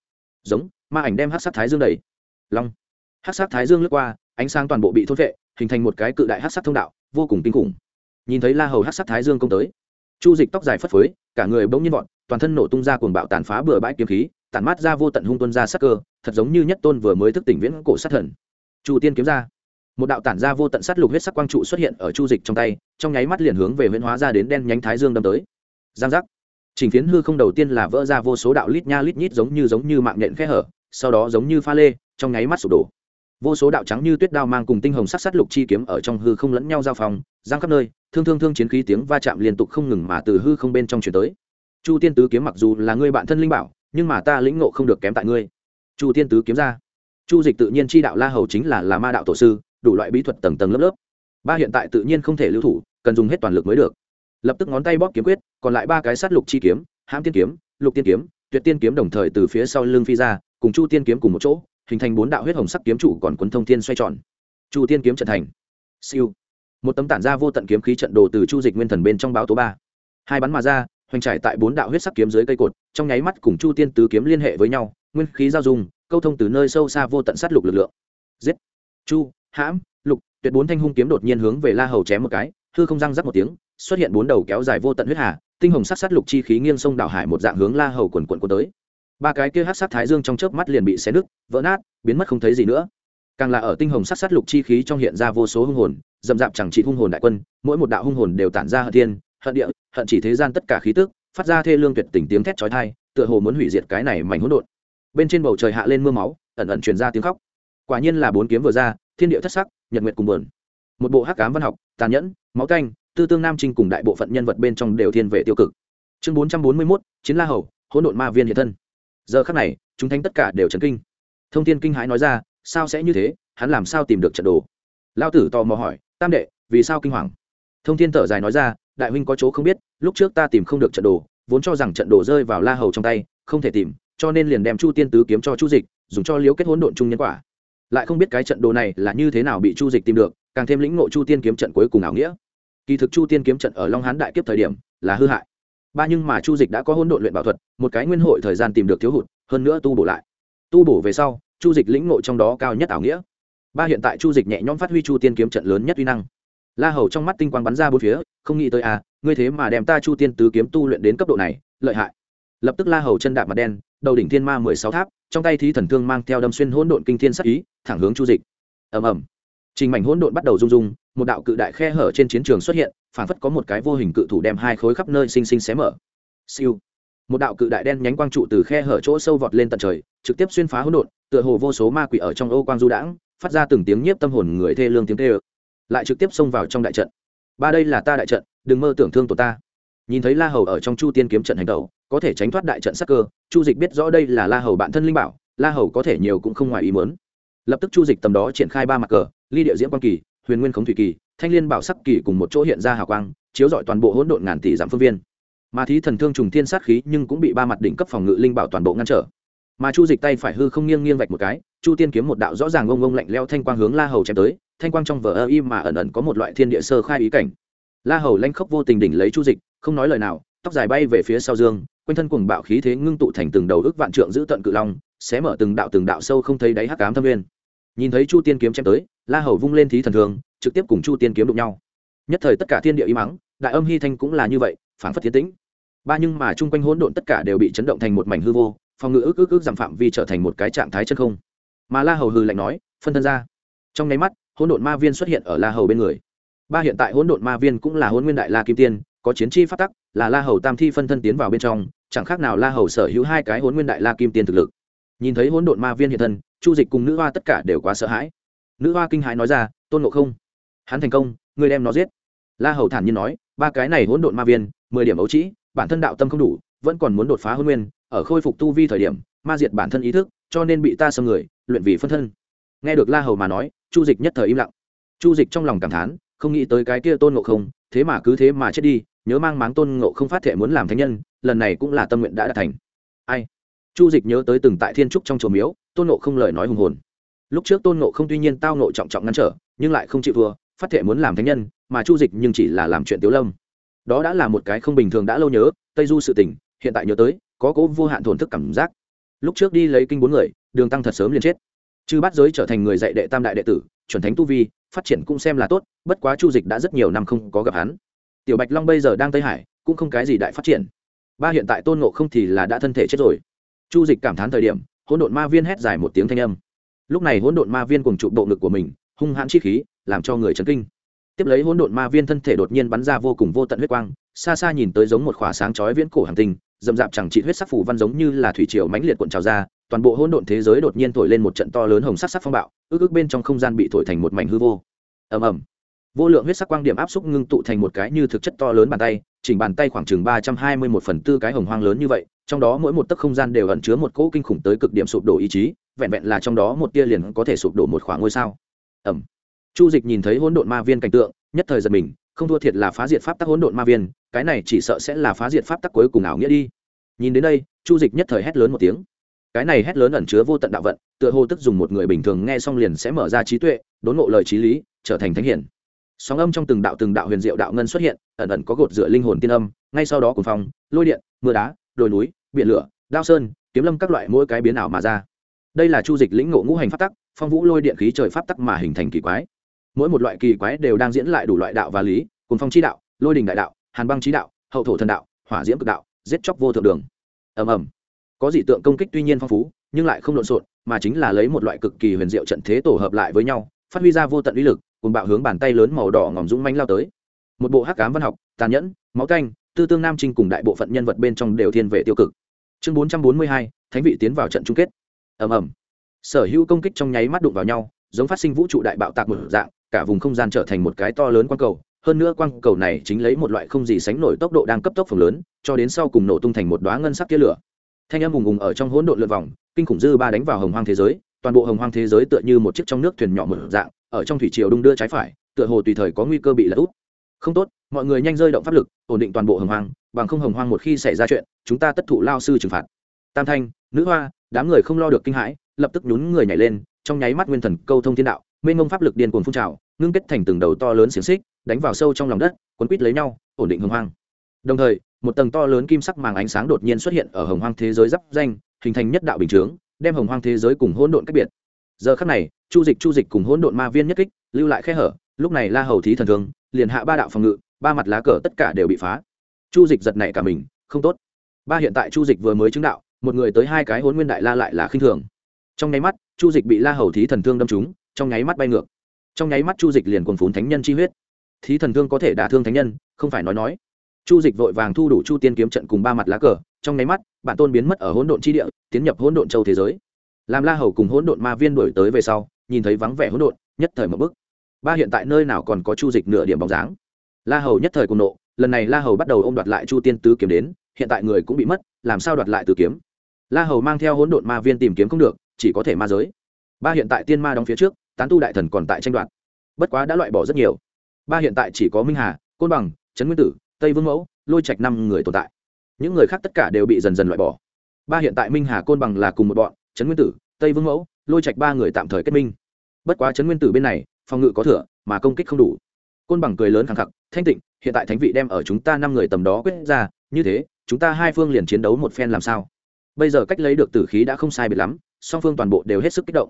Giống, ma ảnh đem hát sắc thái dương đầy long. Hát sắc thái dương lướt qua, ánh sáng toàn bộ bị thốt vệ hình thành một cái cự đại hát sắc thông đạo, vô cùng kinh khủng. Nhìn thấy la hầu hát sắc thái dương công tới, chu dịch tóc dài phất phới, cả người bỗng nhiên vọt toàn thân nổ tung ra cuồng bạo tàn phá bừa bãi kiếm khí tàn mát ra vô tận hung tuân ra sắc cơ, thật giống như nhất tôn vừa mới thức tỉnh viễn cổ sát thần. Chu tiên kiếm ra. Một đạo tản ra vô tận sát lục huyết sắc quang trụ xuất hiện ở chu dịch trong tay, trong nháy mắt liền hướng về huyễn hóa ra đến đen nhánh thái dương đâm tới. Giang giác. Trình phiến hư không đầu tiên là vỡ ra vô số đạo lít nha lít nhít giống như giống như mạng nhện khe hở, sau đó giống như pha lê, trong nháy mắt sụp đổ. Vô số đạo trắng như tuyết đao mang cùng tinh hồng sắc sát lục chi kiếm ở trong hư không lẫn nhau giao phòng giang khắp nơi, thương thương thương chiến khí tiếng va chạm liên tục không ngừng mà từ hư không bên trong chuyển tới chu tiên tứ kiếm mặc dù là người bạn thân linh bảo, nhưng mà ta lĩnh ngộ không được kém tại ngươi. Chu tiên tứ kiếm ra. Chu dịch tự nhiên chi đạo la hầu chính là là ma đạo tổ sư, đủ loại bí thuật tầng tầng lớp lớp. Ba hiện tại tự nhiên không thể lưu thủ, cần dùng hết toàn lực mới được. Lập tức ngón tay bóp kiếm quyết, còn lại ba cái sát lục chi kiếm, hãm tiên kiếm, lục tiên kiếm, tuyệt tiên kiếm đồng thời từ phía sau lưng phi ra, cùng chu tiên kiếm cùng một chỗ, hình thành bốn đạo huyết hồng sắc kiếm chủ còn quấn thông thiên xoay tròn. Chu tiên kiếm trận thành. Siêu. Một tấm tản ra vô tận kiếm khí trận đồ từ chu dịch nguyên thần bên trong báo tố ba. Hai bắn mà ra hoành trải tại bốn đạo huyết sắc kiếm dưới cây cột, trong nháy mắt cùng chu tiên tứ kiếm liên hệ với nhau, nguyên khí giao dung, câu thông từ nơi sâu xa vô tận sát lục lực lượng. Giết! Chu, hãm, lục, tuyệt bốn thanh hung kiếm đột nhiên hướng về la hầu chém một cái, hư không răng rắc một tiếng, xuất hiện bốn đầu kéo dài vô tận huyết hà, tinh hồng sát sát lục chi khí nghiêng sông đảo hải một dạng hướng la hầu quần quần quần tới. Ba cái kia hát sát thái dương trong chớp mắt liền bị xé nứt, vỡ nát, biến mất không thấy gì nữa. Càng là ở tinh hồng sát sát lục chi khí trong hiện ra vô số hung hồn, dầm dạp chẳng trị hung hồn đại quân, mỗi một đạo hung hồn đều tản ra hận thiên hận địa, hận chỉ thế gian tất cả khí tức, phát ra thê lương tuyệt tình tiếng thét chói tai, tựa hồ muốn hủy diệt cái này mảnh hỗn độn. Bên trên bầu trời hạ lên mưa máu, ẩn ẩn truyền ra tiếng khóc. Quả nhiên là bốn kiếm vừa ra, thiên địa thất sắc, nhật nguyệt cùng buồn. Một bộ hắc ám văn học, tàn nhẫn, máu canh, tư tương nam trinh cùng đại bộ phận nhân vật bên trong đều thiên về tiêu cực. Chương bốn trăm bốn mươi mốt, chiến la hầu, hỗn độn ma viên hiện thân. Giờ khắc này, chúng thánh tất cả đều chấn kinh. Thông tin kinh hãi nói ra, sao sẽ như thế? Hắn làm sao tìm được trận đồ? Lao tử tò mò hỏi, tam đệ, vì sao kinh hoàng? Thông thiên thở dài nói ra đại huynh có chỗ không biết, lúc trước ta tìm không được trận đồ, vốn cho rằng trận đồ rơi vào la hầu trong tay, không thể tìm, cho nên liền đem chu tiên tứ kiếm cho chu dịch, dùng cho liếu kết hỗn độn chung nhân quả. Lại không biết cái trận đồ này là như thế nào bị chu dịch tìm được, càng thêm lĩnh ngộ chu tiên kiếm trận cuối cùng ảo nghĩa. Kỳ thực chu tiên kiếm trận ở long hán đại kiếp thời điểm, là hư hại. Ba nhưng mà chu dịch đã có hỗn độn luyện bảo thuật, một cái nguyên hội thời gian tìm được thiếu hụt, hơn nữa tu bổ lại. Tu bổ về sau, chu dịch lĩnh ngộ trong đó cao nhất ảo nghĩa. Ba hiện tại chu dịch nhẹ nhõm phát huy chu tiên kiếm trận lớn nhất uy năng la hầu trong mắt tinh quang bắn ra bốn phía, không nghĩ tới à ngươi thế mà đem ta chu tiên tứ kiếm tu luyện đến cấp độ này, lợi hại. Lập tức la hầu chân đạp mặt đen, đầu đỉnh thiên ma mười sáu tháp, trong tay thí thần thương mang theo đâm xuyên hỗn độn kinh thiên sắc ý, thẳng hướng chu dịch. Ầm ầm. Trình mảnh hỗn độn bắt đầu rung rung, một đạo cự đại khe hở trên chiến trường xuất hiện phản phất có một cái vô hình cự thủ đem hai khối khắp nơi xinh xinh xé mở. Siêu. Một đạo cự đại đen nhánh quang trụ từ khe hở chỗ sâu vọt lên tận trời, trực tiếp xuyên phá hỗn độn, tựa hồ vô số ma quỷ ở trong ô quang du đãng, phát ra từng tiếng nhiếp tâm hồn người thê lương tiếng thê. ơ lại trực tiếp xông vào trong đại trận. Ba đây là ta đại trận, đừng mơ tưởng thương tổ ta. Nhìn thấy la hầu ở trong chu tiên kiếm trận hành tẩu, có thể tránh thoát đại trận sắc cơ, chu dịch biết rõ đây là la hầu bạn thân linh bảo, la hầu có thể nhiều cũng không ngoài ý mớn lập tức chu dịch tầm đó triển khai ba mặt cờ, ly địa diễm quang kỳ, huyền nguyên khống thủy kỳ, thanh liên bảo sắc kỳ cùng một chỗ hiện ra hào quang, chiếu dọi toàn bộ hỗn độn ngàn tỷ giảm phương viên. Mà thí thần thương trùng thiên sát khí nhưng cũng bị ba mặt đỉnh cấp phòng ngự linh bảo toàn bộ ngăn trở. Mà chu dịch tay phải hư không nghiêng nghiêng vạch một cái, chu tiên kiếm một đạo rõ ràng ông ông lạnh leo thanh quang hướng la hầu chém tới thanh quang trong vở ơ im mà ẩn ẩn có một loại thiên địa sơ khai ý cảnh. La hầu lanh khốc vô tình đỉnh lấy chu dịch, không nói lời nào, tóc dài bay về phía sau dương, quanh thân cùng bạo khí thế ngưng tụ thành từng đầu ức vạn trượng giữ tận cự long, xé mở từng đạo từng đạo sâu không thấy đáy hắc cám thâm nguyên. Nhìn thấy chu tiên kiếm chém tới, la hầu vung lên thí thần thường, trực tiếp cùng chu tiên kiếm đụng nhau. Nhất thời tất cả thiên địa y mắng đại âm hy thanh cũng là như vậy phản phất thiên tĩnh. Ba nhưng mà chung quanh hỗn độn tất cả đều bị chấn động thành một mảnh hư vô, phòng ngự ức ức ức giảm phạm vi trở thành một cái trạng thái chân không. Mà la hầu hư lạnh nói, phân thân ra. Trong nháy mắt hỗn độn ma viên xuất hiện ở la hầu bên người. Ba hiện tại hỗn độn ma viên cũng là hỗn nguyên đại la kim tiên, có chiến chi phát tắc, là la hầu tam thi phân thân tiến vào bên trong, chẳng khác nào la hầu sở hữu hai cái hỗn nguyên đại la kim tiên thực lực. Nhìn thấy hỗn độn ma viên hiện thân, chu dịch cùng nữ hoa tất cả đều quá sợ hãi. Nữ hoa kinh hãi nói ra, tôn ngộ không, hắn thành công người đem nó giết. La hầu thản nhiên nói, ba cái này hỗn độn ma viên, mười điểm ấu trĩ, bản thân đạo tâm không đủ, vẫn còn muốn đột phá hôn nguyên, ở khôi phục tu vi thời điểm, ma diệt bản thân ý thức, cho nên bị ta xâm người, luyện vì phân thân. Nghe được la hầu mà nói chu dịch nhất thời im lặng. Chu dịch trong lòng cảm thán, không nghĩ tới cái kia tôn ngộ không, thế mà cứ thế mà chết đi, nhớ mang máng tôn ngộ không phát thệ muốn làm thánh nhân, lần này cũng là tâm nguyện đã đạt thành. Ai? Chu dịch nhớ tới từng tại thiên trúc trong chùa miếu, tôn ngộ không lời nói hùng hồn. Lúc trước tôn ngộ không tuy nhiên tao ngộ trọng trọng ngăn trở, nhưng lại không chịu thua, phát thệ muốn làm thánh nhân, mà chu dịch nhưng chỉ là làm chuyện tiếu lâm. Đó đã là một cái không bình thường đã lâu nhớ, tây du sự tình, hiện tại nhớ tới, có cố vô hạn thổn thức cảm giác. Lúc trước đi lấy kinh bốn người, đường tăng thật sớm liền chết chư bắt giới trở thành người dạy đệ tam đại đệ tử, chuẩn thánh tu vi, phát triển cũng xem là tốt, bất quá chu dịch đã rất nhiều năm không có gặp hắn. Tiểu bạch long bây giờ đang tây hải, cũng không cái gì đại phát triển. Ba hiện tại tôn ngộ không thì là đã thân thể chết rồi. Chu dịch cảm thán thời điểm, hỗn độn ma viên hét dài một tiếng thanh âm. Lúc này hỗn độn ma viên cùng trụ bộ ngực của mình, hung hãn chi khí, làm cho người chấn kinh. Tiếp lấy hỗn độn ma viên thân thể đột nhiên bắn ra vô cùng vô tận huyết quang, xa xa nhìn tới giống một khỏa sáng chói viễn cổ hàng tinh dầm dạp chẳng trị huyết sắc phủ văn giống như là thủy triều mãnh liệt cuộn trào ra toàn bộ hỗn độn thế giới đột nhiên thổi lên một trận to lớn hồng sắc sắc phong bạo, ước ước bên trong không gian bị thổi thành một mảnh hư vô. Ầm ầm. Vô lượng huyết sắc quang điểm áp xúc ngưng tụ thành một cái như thực chất to lớn bàn tay, chỉnh bàn tay khoảng chừng ba trăm hai mươi một phần tư cái hồng hoang lớn như vậy, trong đó mỗi một tấc không gian đều ẩn chứa một cỗ kinh khủng tới cực điểm sụp đổ ý chí, vẹn vẹn là trong đó một tia liền có thể sụp đổ một khoảng ngôi sao. Ẩm chu dịch nhìn thấy hỗn độn ma viên cảnh tượng, nhất thời giật mình, không thua thiệt là phá diệt pháp tắc hỗn độn ma viên, cái này chỉ sợ sẽ là phá diệt pháp tắc cuối cùng ảo nghĩa đi. Nhìn đến đây, chu dịch nhất thời hét lớn một tiếng cái này hét lớn ẩn chứa vô tận đạo vận, tựa hồ tức dùng một người bình thường nghe xong liền sẽ mở ra trí tuệ, đốn ngộ lời trí lý, trở thành thánh hiển. Sóng âm trong từng đạo từng đạo huyền diệu đạo ngân xuất hiện, ẩn ẩn có gột dựa linh hồn tiên âm, ngay sau đó cùng phong, lôi điện, mưa đá, đồi núi, biển lửa, đao sơn, kiếm lâm các loại mỗi cái biến ảo mà ra. Đây là chu dịch lĩnh ngộ ngũ hành pháp tắc, phong vũ lôi điện khí trời pháp tắc mà hình thành kỳ quái. Mỗi một loại kỳ quái đều đang diễn lại đủ loại đạo và lý cùng phong chi đạo, lôi đình đại đạo, hàn băng trí đạo, hậu thổ thần đạo, hỏa diễm cực đạo, giết chóc vô thượng đường. Ầm ầm có dị tượng công kích tuy nhiên phong phú, nhưng lại không lộn xộn, mà chính là lấy một loại cực kỳ huyền diệu trận thế tổ hợp lại với nhau, phát huy ra vô tận uy lực, cùng bạo hướng bàn tay lớn màu đỏ ngòm dũng manh lao tới. Một bộ hắc cám văn học, tàn nhẫn, máu canh, tư tương nam trinh cùng đại bộ phận nhân vật bên trong đều thiên về tiêu cực. Chương bốn trăm bốn mươi hai, thánh vị tiến vào trận chung kết. Ầm ầm. Sở hữu công kích trong nháy mắt đụng vào nhau, giống phát sinh vũ trụ đại bạo tạc một dạng, cả vùng không gian trở thành một cái to lớn quang cầu. Hơn nữa quang cầu này chính lấy một loại không gì sánh nổi tốc độ đang cấp tốc phồng lớn, cho đến sau cùng nổ tung thành một đoá ngân sắc tia lửa thanh âm ùng ùng ở trong hỗn độn lượn vòng, kinh khủng dư ba đánh vào hồng hoang thế giới, toàn bộ hồng hoang thế giới tựa như một chiếc trong nước thuyền nhỏ một dạng, ở trong thủy triều đung đưa trái phải, tựa hồ tùy thời có nguy cơ bị lật úp. Không tốt, mọi người nhanh rơi động pháp lực, ổn định toàn bộ hồng hoang, bằng không hồng hoang một khi xảy ra chuyện, chúng ta tất thụ lao sư trừng phạt. Tam thanh, nữ hoa, đám người không lo được kinh hãi, lập tức nhún người nhảy lên, trong nháy mắt nguyên thần câu thông thiên đạo, mênh mông pháp lực điên cuồng phun trào, ngưng kết thành từng đầu to lớn xiềng xích, đánh vào sâu trong lòng đất, quấn quít lấy nhau, ổn định hồng hoang. Đồng thời một tầng to lớn kim sắc màng ánh sáng đột nhiên xuất hiện ở hồng hoang thế giới giáp danh, hình thành nhất đạo bình chướng, đem hồng hoang thế giới cùng hỗn độn cách biệt. Giờ khắc này, chu dịch chu dịch cùng hỗn độn ma viên nhất kích, lưu lại khe hở, lúc này la hầu thí thần thương, liền hạ ba đạo phòng ngự, ba mặt lá cờ tất cả đều bị phá. Chu dịch giật nảy cả mình, không tốt. Ba hiện tại chu dịch vừa mới chứng đạo, một người tới hai cái hôn nguyên đại la lại là khinh thường. Trong nháy mắt, chu dịch bị la hầu thí thần thương đâm trúng, trong nháy mắt bay ngược. Trong nháy mắt chu dịch liền quần phún thánh nhân chi huyết. Thí thần thương có thể đả thương thánh nhân, không phải nói nói chu dịch vội vàng thu đủ chu tiên kiếm trận cùng ba mặt lá cờ, trong nháy mắt, bản tôn biến mất ở hỗn độn chi địa, tiến nhập hỗn độn châu thế giới. Làm la hầu cùng hỗn độn ma viên đổi tới về sau, nhìn thấy vắng vẻ hỗn độn, nhất thời một bức. Ba hiện tại nơi nào còn có chu dịch nửa điểm bóng dáng. La hầu nhất thời cùng nộ, lần này la hầu bắt đầu ôm đoạt lại chu tiên tứ kiếm đến, hiện tại người cũng bị mất, làm sao đoạt lại tứ kiếm? La hầu mang theo hỗn độn ma viên tìm kiếm không được, chỉ có thể ma giới. Ba hiện tại tiên ma đóng phía trước, tán tu đại thần còn tại tranh đoạt. Bất quá đã loại bỏ rất nhiều. Ba hiện tại chỉ có minh hà, côn bằng, trấn nguyên tử tây vương mẫu, lôi trạch năm người tồn tại. Những người khác tất cả đều bị dần dần loại bỏ. Ba hiện tại minh hà côn bằng là cùng một bọn, trấn nguyên tử, tây vương mẫu, lôi trạch ba người tạm thời kết minh. Bất quá trấn nguyên tử bên này, phòng ngự có thừa, mà công kích không đủ. Côn bằng cười lớn khẳng khặc, thanh tịnh, hiện tại thánh vị đem ở chúng ta năm người tầm đó quyết ra, như thế, chúng ta hai phương liền chiến đấu một phen làm sao? Bây giờ cách lấy được tử khí đã không sai biệt lắm, song phương toàn bộ đều hết sức kích động.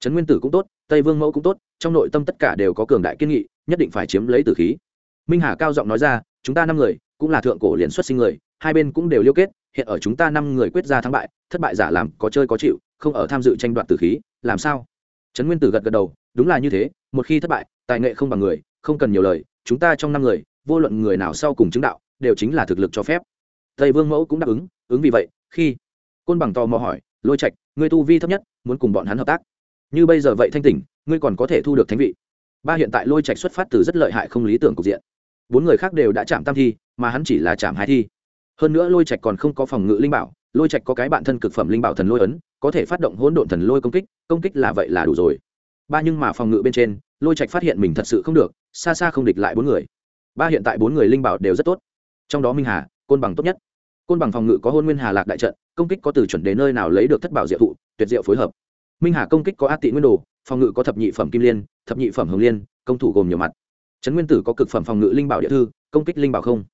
Trấn nguyên tử cũng tốt, tây vương mẫu cũng tốt, trong nội tâm tất cả đều có cường đại kiên nghị, nhất định phải chiếm lấy tử khí. Minh hà cao giọng nói ra chúng ta năm người cũng là thượng cổ liền xuất sinh người, hai bên cũng đều liêu kết, hiện ở chúng ta năm người quyết ra thắng bại, thất bại giả làm có chơi có chịu, không ở tham dự tranh đoạt tử khí, làm sao? Trấn nguyên tử gật gật đầu, đúng là như thế, một khi thất bại, tài nghệ không bằng người, không cần nhiều lời, chúng ta trong năm người, vô luận người nào sau cùng chứng đạo, đều chính là thực lực cho phép. Tây vương mẫu cũng đáp ứng ứng vì vậy, khi côn bằng to mò hỏi, lôi trạch, ngươi tu vi thấp nhất, muốn cùng bọn hắn hợp tác? Như bây giờ vậy thanh tỉnh, ngươi còn có thể thu được thánh vị. Ba hiện tại lôi trạch xuất phát từ rất lợi hại không lý tưởng cục diện bốn người khác đều đã chạm tam thi, mà hắn chỉ là chạm hai thi. Hơn nữa lôi trạch còn không có phòng ngự linh bảo, lôi trạch có cái bạn thân cực phẩm linh bảo thần lôi ấn, có thể phát động hỗn độn thần lôi công kích công kích là vậy là đủ rồi. Ba nhưng mà phòng ngự bên trên, lôi trạch phát hiện mình thật sự không được, xa xa không địch lại bốn người. Ba hiện tại bốn người linh bảo đều rất tốt. Trong đó minh hà, côn bằng tốt nhất. Côn bằng phòng ngự có hôn nguyên hà lạc đại trận, công kích có từ chuẩn đến nơi nào lấy được thất bảo diệu thụ, tuyệt diệu phối hợp. Minh hà công kích có át tị nguyên đồ, phòng ngự có thập nhị phẩm kim liên, thập nhị phẩm hồng liên, công thủ gồm nhiều mặt trấn nguyên tử có cực phẩm phòng ngự linh bảo địa thư, công kích linh bảo không?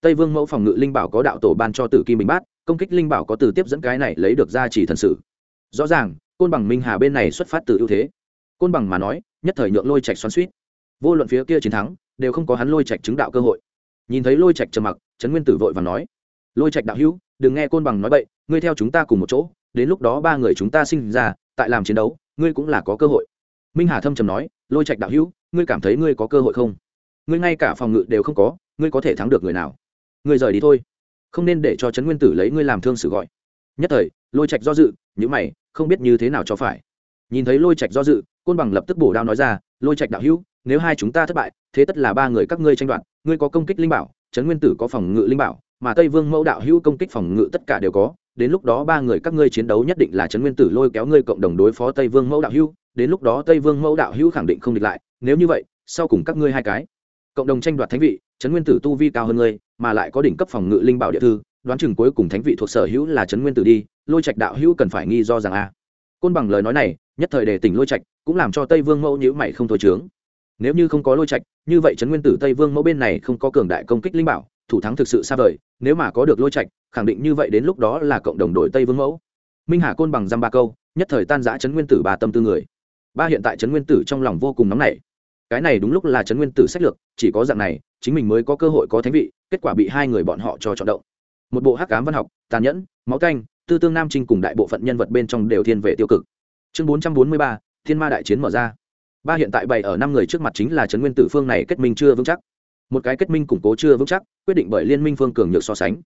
Tây vương mẫu phòng ngự linh bảo có đạo tổ ban cho tử kim bình bát, công kích linh bảo có từ tiếp dẫn cái này lấy được ra chỉ thần sự rõ ràng, côn bằng minh hà bên này xuất phát từ ưu thế. Côn bằng mà nói, nhất thời nhượng lôi trạch xoắn suýt vô luận phía kia chiến thắng, đều không có hắn lôi trạch chứng đạo cơ hội. Nhìn thấy lôi trạch trầm mặc, trấn nguyên tử vội và nói, lôi trạch đạo hữu, đừng nghe côn bằng nói bậy, ngươi theo chúng ta cùng một chỗ, đến lúc đó ba người chúng ta sinh ra, tại làm chiến đấu, ngươi cũng là có cơ hội. Minh hà thâm trầm nói, lôi trạch đạo hữu ngươi cảm thấy ngươi có cơ hội không? Ngươi ngay cả phòng ngự đều không có, ngươi có thể thắng được người nào? Ngươi rời đi thôi. Không nên để cho trấn nguyên tử lấy ngươi làm thương sự gọi. Nhất thời, lôi trạch do dự nhữ mày, không biết như thế nào cho phải. Nhìn thấy lôi trạch do dự, côn bằng lập tức bổ đao nói ra, lôi trạch đạo hữu, nếu hai chúng ta thất bại, thế tất là ba người các ngươi tranh đoạt, ngươi có công kích linh bảo, trấn nguyên tử có phòng ngự linh bảo, mà tây vương mẫu đạo hữu công kích phòng ngự tất cả đều có, đến lúc đó ba người các ngươi chiến đấu nhất định là trấn nguyên tử lôi kéo ngươi cộng đồng đối phó tây vương mẫu đạo hữu, đến lúc đó tây vương mẫu đạo hữu khẳng định không địch lại nếu như vậy, sau cùng các ngươi hai cái, cộng đồng tranh đoạt thánh vị, trấn nguyên tử tu vi cao hơn ngươi, mà lại có đỉnh cấp phòng ngự linh bảo địa thư, đoán chừng cuối cùng thánh vị thuộc sở hữu là trấn nguyên tử đi, lôi trạch đạo hữu cần phải nghi do rằng a. Côn bằng lời nói này, nhất thời để tỉnh lôi trạch, cũng làm cho tây vương mẫu nhữ mày không thôi trướng nếu như không có lôi trạch, như vậy trấn nguyên tử tây vương mẫu bên này không có cường đại công kích linh bảo, thủ thắng thực sự xa vời, nếu mà có được lôi trạch, khẳng định như vậy đến lúc đó là cộng đồng đội tây vương mẫu. Minh hà côn bằng dăm ba câu, nhất thời tan giã trấn nguyên tử ba tâm tư người. Ba hiện tại trấn nguyên tử trong lòng vô cùng nóng nảy cái này đúng lúc là trấn nguyên tử sách lược, chỉ có dạng này, chính mình mới có cơ hội có thánh vị, kết quả bị hai người bọn họ cho chọn động. Một bộ hắc cám văn học, tàn nhẫn, máu canh, tư tương nam trinh cùng đại bộ phận nhân vật bên trong đều thiên về tiêu cực. Chương bốn trăm bốn mươi ba, thiên ma đại chiến mở ra. Ba hiện tại bày ở năm người trước mặt chính là trấn nguyên tử phương này kết minh chưa vững chắc. Một cái kết minh củng cố chưa vững chắc, quyết định bởi liên minh phương cường nhược so sánh.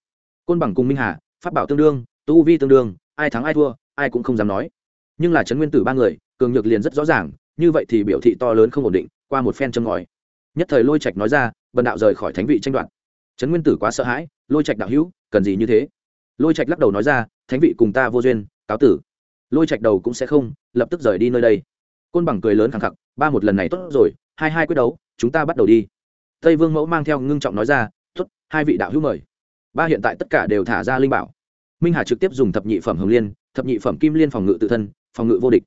Côn bằng cùng minh hà phát bảo tương đương, tu vi tương đương, ai thắng ai thua, ai cũng không dám nói. Nhưng là trấn nguyên tử ba người, cường nhược liền rất rõ ràng, như vậy thì biểu thị to lớn không ổn định qua một phen châm ngòi. Nhất thời lôi trạch nói ra, bần đạo rời khỏi thánh vị tranh đoạt. Trấn nguyên tử quá sợ hãi, lôi trạch đạo hữu, cần gì như thế? Lôi trạch lắc đầu nói ra, thánh vị cùng ta vô duyên, cáo tử. Lôi trạch đầu cũng sẽ không, lập tức rời đi nơi đây. Côn bằng cười lớn khẳng khặc, ba một lần này tốt rồi, hai hai quyết đấu, chúng ta bắt đầu đi. Tây vương mẫu mang theo ngưng trọng nói ra t ố t hai vị đạo hữu mời. Ba hiện tại tất cả đều thả ra linh bảo. Minh hà trực tiếp dùng thập nhị phẩm hồng liên, thập nhị phẩm kim liên phòng ngự tự thân, phòng ngự vô địch.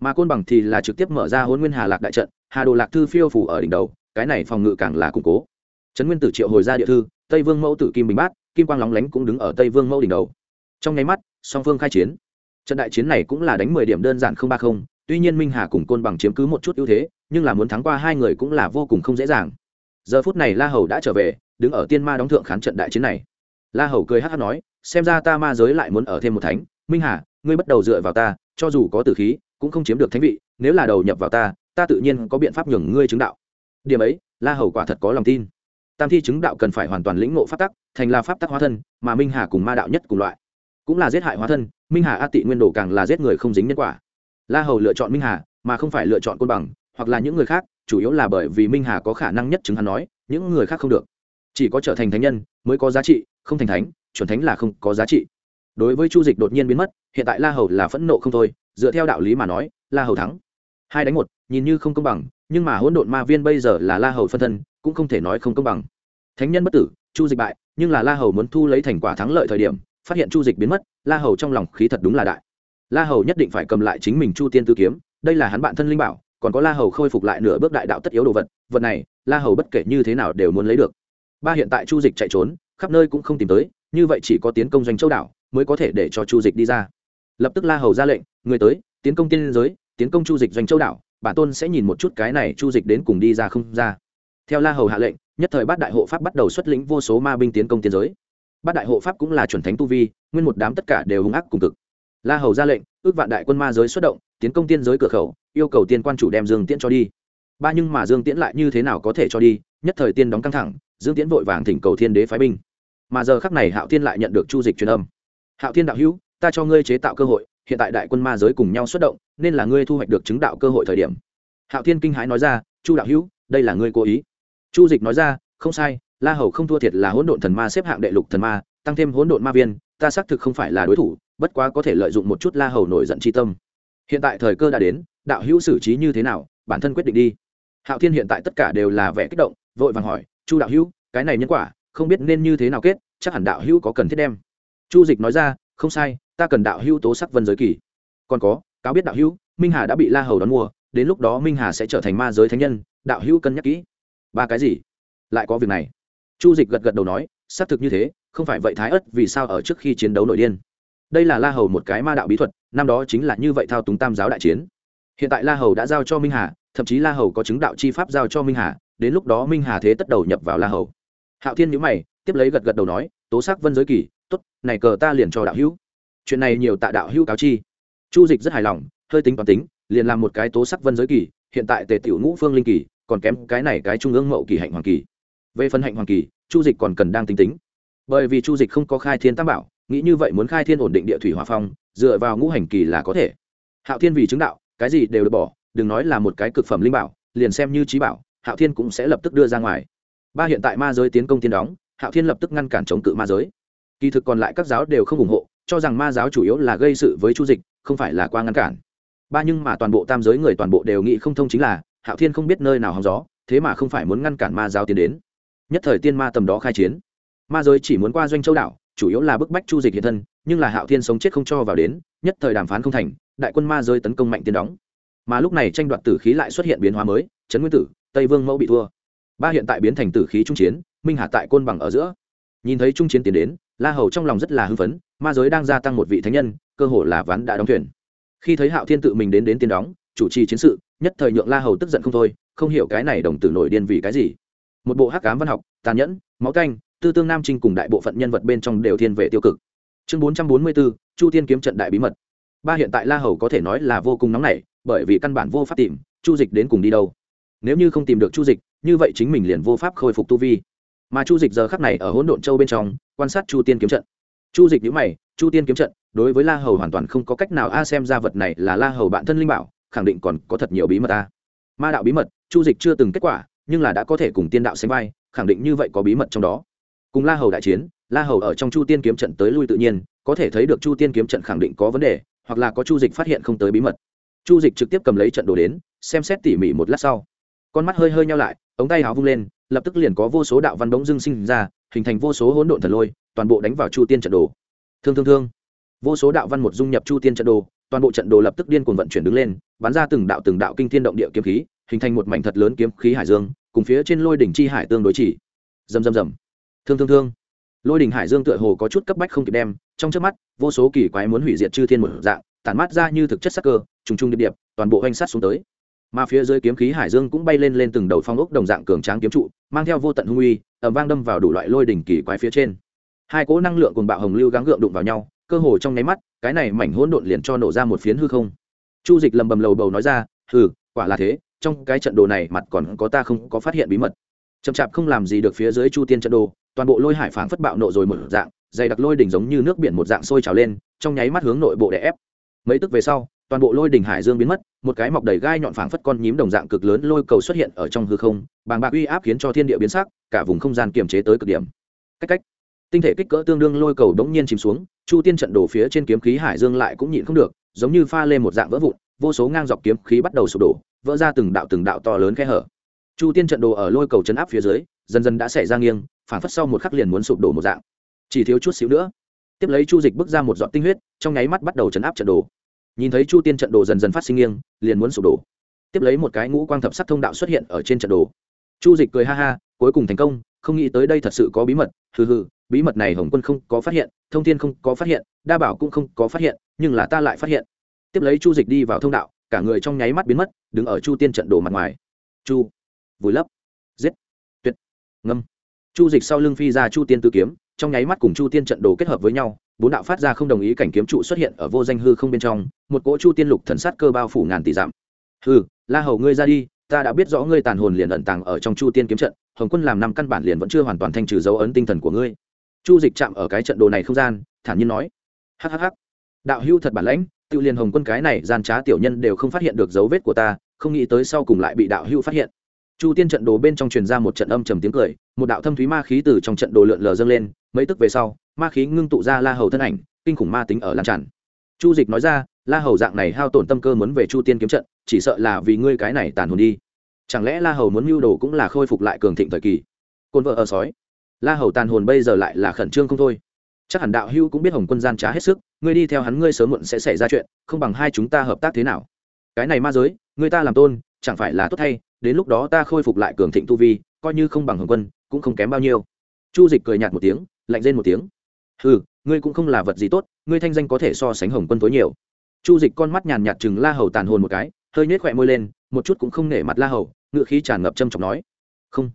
Mà côn bằng thì là trực tiếp mở ra hôn nguyên hà lạc đại trận hà đồ lạc thư phiêu phủ ở đỉnh đầu, cái này phòng ngự càng là củng cố. Trấn nguyên tử triệu hồi ra địa thư, tây vương mẫu tử kim bình bát, kim quang lóng lánh cũng đứng ở tây vương mẫu đỉnh đầu. Trong nháy mắt, song phương khai chiến. Trận đại chiến này cũng là đánh mười điểm đơn giản không ba không, tuy nhiên minh hà cùng côn bằng chiếm cứ một chút ưu thế, nhưng là muốn thắng qua hai người cũng là vô cùng không dễ dàng. Giờ phút này la hầu đã trở về, đứng ở tiên ma đóng thượng khán trận đại chiến này. La hầu cười hát hát nói, xem ra ta ma giới lại muốn ở thêm một thánh. Minh hà, ngươi bắt đầu dựa vào ta, cho dù có tử khí, cũng không chiếm được thánh vị, nếu là đầu nhập vào ta ta tự nhiên có biện pháp nhường ngươi chứng đạo. Điểm ấy, la hầu quả thật có lòng tin. Tam thi chứng đạo cần phải hoàn toàn lĩnh ngộ pháp tắc, thành là pháp tắc hóa thân, mà minh hà cùng ma đạo nhất cùng loại. Cũng là giết hại hóa thân, minh hà a tị nguyên đồ càng là giết người không dính nhân quả. La hầu lựa chọn minh hà, mà không phải lựa chọn côn bằng, hoặc là những người khác, chủ yếu là bởi vì minh hà có khả năng nhất chứng hắn nói, những người khác không được. Chỉ có trở thành thánh nhân mới có giá trị, không thành thánh, chuẩn thánh là không có giá trị. Đối với chu dịch đột nhiên biến mất, hiện tại la hầu là phẫn nộ không thôi, dựa theo đạo lý mà nói, la hầu thắng hai đánh một, nhìn như không công bằng, nhưng mà hỗn độn ma viên bây giờ là la hầu phân thân, cũng không thể nói không công bằng. Thánh nhân bất tử, chu dịch bại, nhưng là la hầu muốn thu lấy thành quả thắng lợi thời điểm, phát hiện chu dịch biến mất, la hầu trong lòng khí thật đúng là đại. La hầu nhất định phải cầm lại chính mình chu tiên tư kiếm, đây là hắn bạn thân linh bảo, còn có la hầu khôi phục lại nửa bước đại đạo tất yếu đồ vật vật này, la hầu bất kể như thế nào đều muốn lấy được. Ba hiện tại chu dịch chạy trốn, khắp nơi cũng không tìm tới, như vậy chỉ có tiến công doanh châu đảo, mới có thể để cho chu dịch đi ra. Lập tức la hầu ra lệnh, người tới, tiến công tiên giới tiến công chu dịch doanh châu đảo bản tôn sẽ nhìn một chút cái này chu dịch đến cùng đi ra không ra. Theo la hầu hạ lệnh, nhất thời bát đại hộ pháp bắt đầu xuất lĩnh vô số ma binh tiến công tiên giới. Bát đại hộ pháp cũng là chuẩn thánh tu vi, nguyên một đám tất cả đều hung ác cùng cực. La hầu ra lệnh, ước vạn đại quân ma giới xuất động, tiến công tiên giới cửa khẩu, yêu cầu tiên quan chủ đem dương tiễn cho đi. Ba nhưng mà dương tiễn lại như thế nào có thể cho đi, nhất thời tiên đóng căng thẳng, dương tiễn vội vàng thỉnh cầu thiên đế phái binh. Mà giờ khắc này hạo thiên lại nhận được chu dịch truyền âm. Hạo thiên đạo hữu, ta cho ngươi chế tạo cơ hội hiện tại đại quân ma giới cùng nhau xuất động, nên là ngươi thu hoạch được chứng đạo cơ hội thời điểm. Hạo thiên kinh hãi nói ra, chu đạo hữu, đây là ngươi cố ý. Chu dịch nói ra, không sai, la hầu không thua thiệt là hỗn độn thần ma xếp hạng đệ lục thần ma, tăng thêm hỗn độn ma viên, ta xác thực không phải là đối thủ, bất quá có thể lợi dụng một chút la hầu nổi giận chi tâm. Hiện tại thời cơ đã đến, đạo hữu xử trí như thế nào, bản thân quyết định đi. Hạo thiên hiện tại tất cả đều là vẻ kích động, vội vàng hỏi, chu đạo hữu, cái này nhân quả, không biết nên như thế nào kết, chắc hẳn đạo hữu có cần thiết đem. Chu dịch nói ra, không sai ta cần đạo hữu tố sắc vân giới kỳ. Còn có, cáo biết đạo hữu, minh hà đã bị la hầu đón mua, đến lúc đó minh hà sẽ trở thành ma giới thánh nhân, đạo hữu cân nhắc kỹ. Ba cái gì? Lại có việc này. Chu dịch gật gật đầu nói, xác thực như thế, không phải vậy thái ất vì sao ở trước khi chiến đấu nội điên? Đây là la hầu một cái ma đạo bí thuật, năm đó chính là như vậy thao túng tam giáo đại chiến. Hiện tại la hầu đã giao cho minh hà, thậm chí la hầu có chứng đạo chi pháp giao cho minh hà, đến lúc đó minh hà thế tất đầu nhập vào la hầu. Hạo thiên nhữ mày, tiếp lấy gật gật đầu nói, tố sắc vân giới kỳ t ố t này cờ ta liền cho đạo hữu chuyện này nhiều tạ đạo hữu cáo chi. Chu dịch rất hài lòng, hơi tính toàn tính, liền làm một cái tố sắc vân giới kỳ, hiện tại tề tiểu ngũ phương linh kỳ, còn kém cái này cái trung ương mậu kỳ hạnh hoàng kỳ. Về phần hạnh hoàng kỳ, chu dịch còn cần đang tính tính. Bởi vì chu dịch không có khai thiên tam bảo, nghĩ như vậy muốn khai thiên ổn định địa thủy hòa phong, dựa vào ngũ hành kỳ là có thể. Hạo thiên vì chứng đạo, cái gì đều được bỏ, đừng nói là một cái cực phẩm linh bảo, liền xem như trí bảo, hạo thiên cũng sẽ lập tức đưa ra ngoài. Ba hiện tại ma giới tiến công tiên đóng, hạo thiên lập tức ngăn cản chống cự ma giới. Kỳ thực còn lại các giáo đều không ủng hộ cho rằng ma giáo chủ yếu là gây sự với chu dịch, không phải là qua ngăn cản. Ba nhưng mà toàn bộ tam giới người toàn bộ đều nghĩ không thông chính là, hạo thiên không biết nơi nào hóng gió, thế mà không phải muốn ngăn cản ma giáo tiến đến. Nhất thời tiên ma tầm đó khai chiến. Ma giới chỉ muốn qua doanh châu đảo, chủ yếu là bức bách chu dịch hiện thân, nhưng là hạo thiên sống chết không cho vào đến, nhất thời đàm phán không thành, đại quân ma giới tấn công mạnh tiến đóng. Mà lúc này tranh đoạt tử khí lại xuất hiện biến hóa mới, trấn nguyên tử, tây vương mẫu bị thua. Ba hiện tại biến thành tử khí trung chiến, minh hạ tại côn bằng ở giữa. Nhìn thấy trung chiến tiến đến la hầu trong lòng rất là hưng phấn, ma giới đang gia tăng một vị thánh nhân, cơ hồ là ván đã đóng thuyền. Khi thấy hạo thiên tự mình đến đến tiền đóng, chủ trì chiến sự, nhất thời nhượng la hầu tức giận không thôi, không hiểu cái này đồng tử nổi điên vì cái gì. Một bộ hắc cám văn học, tàn nhẫn, máu canh, tư tương nam trinh cùng đại bộ phận nhân vật bên trong đều thiên về tiêu cực. Chương bốn trăm bốn mươi bốn, chu tiên kiếm trận đại bí mật. Ba hiện tại la hầu có thể nói là vô cùng nóng nảy, bởi vì căn bản vô pháp tìm, chu dịch đến cùng đi đâu. Nếu như không tìm được chu dịch, như vậy chính mình liền vô pháp khôi phục tu vi. Mà chu dịch giờ khắc này ở hỗn độn châu bên trong quan sát chu tiên kiếm trận. Chu dịch nhữ mày, chu tiên kiếm trận, đối với la hầu hoàn toàn không có cách nào a, xem ra vật này là la hầu bạn thân linh bảo, khẳng định còn có thật nhiều bí mật a. Ma đạo bí mật, chu dịch chưa từng kết quả, nhưng là đã có thể cùng tiên đạo sánh vai, khẳng định như vậy có bí mật trong đó. Cùng la hầu đại chiến, la hầu ở trong chu tiên kiếm trận tới lui tự nhiên, có thể thấy được chu tiên kiếm trận khẳng định có vấn đề, hoặc là có chu dịch phát hiện không tới bí mật. Chu dịch trực tiếp cầm lấy trận đồ đến, xem xét tỉ mỉ một lát sau con mắt hơi hơi nhau lại, ống tay áo vung lên, lập tức liền có vô số đạo văn bỗng dưng sinh ra, hình thành vô số hỗn độn thần lôi, toàn bộ đánh vào chu tiên trận đồ. Thương thương thương. Vô số đạo văn một dung nhập chu tiên trận đồ, toàn bộ trận đồ lập tức điên cuồng vận chuyển đứng lên, bắn ra từng đạo từng đạo kinh thiên động địa kiếm khí, hình thành một mảnh thật lớn kiếm khí hải dương, cùng phía trên lôi đỉnh chi hải tương đối chỉ. Rầm rầm rầm. Thương thương thương. Lôi đỉnh hải dương tựa hồ có chút cấp bách không kịp đem, trong trước mắt, vô số kỳ quái muốn hủy diệt chư thiên một dạng, tản mát ra như thực chất sắc cơ, trùng trùng điệp điệp, toàn bộ oanh sát xuống tới mà phía dưới kiếm khí hải dương cũng bay lên lên từng đầu phong ốc đồng dạng cường tráng kiếm trụ, mang theo vô tận hung uy ẩm vang đâm vào đủ loại lôi đỉnh kỳ quái phía trên. Hai cỗ năng lượng cùng bạo hồng lưu gắng gượng đụng vào nhau, cơ hồ trong nháy mắt, cái này mảnh hỗn độn liền cho nổ ra một phiến hư không. Chu dịch lầm bầm lầu bầu nói ra, hừ, quả là thế, trong cái trận đồ này mặt còn có ta không có phát hiện bí mật. Chậm chạp không làm gì được phía dưới chu tiên trận đồ, toàn bộ lôi hải phảng phất bạo nộ rồi một dạng, dày đặc lôi đỉnh giống như nước biển một dạng sôi trào lên, trong nháy mắt hướng nội bộ để ép. Mấy tức về sau toàn bộ lôi đỉnh hải dương biến mất, một cái mọc đầy gai nhọn phảng phất con nhím đồng dạng cực lớn lôi cầu xuất hiện ở trong hư không, bàng bạc uy áp khiến cho thiên địa biến sắc, cả vùng không gian kiềm chế tới cực điểm. Cách cách. Tinh thể kích cỡ tương đương lôi cầu đống nhiên chìm xuống, chu tiên trận đổ phía trên kiếm khí hải dương lại cũng nhịn không được, giống như pha lên một dạng vỡ vụn, vô số ngang dọc kiếm khí bắt đầu sụp đổ, vỡ ra từng đạo từng đạo to lớn khe hở. Chu tiên trận đồ ở lôi cầu chấn áp phía dưới, dần dần đã xảy ra nghiêng phản phất sau một khắc liền muốn sụp đổ một dạng. Chỉ thiếu chút xíu nữa. Tiếp lấy chu dịch bước ra một giọt tinh huyết, trong nháy mắt bắt đầu chấn áp trận đồ nhìn thấy chu tiên trận đồ dần dần phát sinh nghiêng, liền muốn sụp đổ. Tiếp lấy một cái ngũ quang thập sắc thông đạo xuất hiện ở trên trận đồ. Chu dịch cười ha ha, cuối cùng thành công, không nghĩ tới đây thật sự có bí mật. Hừ hừ, bí mật này hồng quân không có phát hiện, thông thiên không có phát hiện, đa bảo cũng không có phát hiện, nhưng là ta lại phát hiện. Tiếp lấy chu dịch đi vào thông đạo, cả người trong nháy mắt biến mất, đứng ở chu tiên trận đồ mặt ngoài. Chu, vùi lấp. Giết. Tuyệt. Ngâm. Chu dịch sau lưng phi ra chu tiên tư kiếm trong nháy mắt cùng chu tiên trận đồ kết hợp với nhau, bốn đạo phát ra không đồng ý cảnh kiếm trụ xuất hiện ở vô danh hư không bên trong, một cỗ chu tiên lục thần sát cơ bao phủ ngàn tỷ dặm. Hư la hầu ngươi ra đi, ta đã biết rõ ngươi tàn hồn liền ẩn tàng ở trong chu tiên kiếm trận, hồng quân làm năm căn bản liền vẫn chưa hoàn toàn thanh trừ dấu ấn tinh thần của ngươi. Chu dịch chạm ở cái trận đồ này không gian, thản nhiên nói hhh đạo hưu thật bản lãnh, tự liền hồng quân cái này gian trá tiểu nhân đều không phát hiện được dấu vết của ta, không nghĩ tới sau cùng lại bị đạo hưu phát hiện chu tiên trận đồ bên trong truyền ra một trận âm trầm tiếng cười, một đạo thâm thúy ma khí từ trong trận đồ lượn lờ dâng lên, mấy tức về sau, ma khí ngưng tụ ra la hầu thân ảnh, kinh khủng ma tính ở làm tràn. Chu dịch nói ra, la hầu dạng này hao tổn tâm cơ muốn về chu tiên kiếm trận, chỉ sợ là vì ngươi cái này tàn hồn đi. Chẳng lẽ la hầu muốn mưu đồ cũng là khôi phục lại cường thịnh thời kỳ? Côn vợ ở sói. La hầu tàn hồn bây giờ lại là khẩn trương không thôi. Chắc hẳn đạo hưu cũng biết hồng quân gian trá hết sức, ngươi đi theo hắn ngươi sớm muộn sẽ xảy ra chuyện, không bằng hai chúng ta hợp tác thế nào. Cái này ma giới người ta làm tôn, chẳng phải là tốt thay đến lúc đó ta khôi phục lại cường thịnh tu vi, coi như không bằng hồng quân, cũng không kém bao nhiêu. Chu dịch cười nhạt một tiếng, lạnh rên một tiếng. Ừ ngươi cũng không là vật gì tốt, ngươi thanh danh có thể so sánh hồng quân tối nhiều. Chu dịch con mắt nhàn nhạt chừng la hầu tàn hồn một cái, hơi nhếch khỏe môi lên, một chút cũng không nể mặt la hầu ngựa khí tràn ngập châm chọc nói. Không.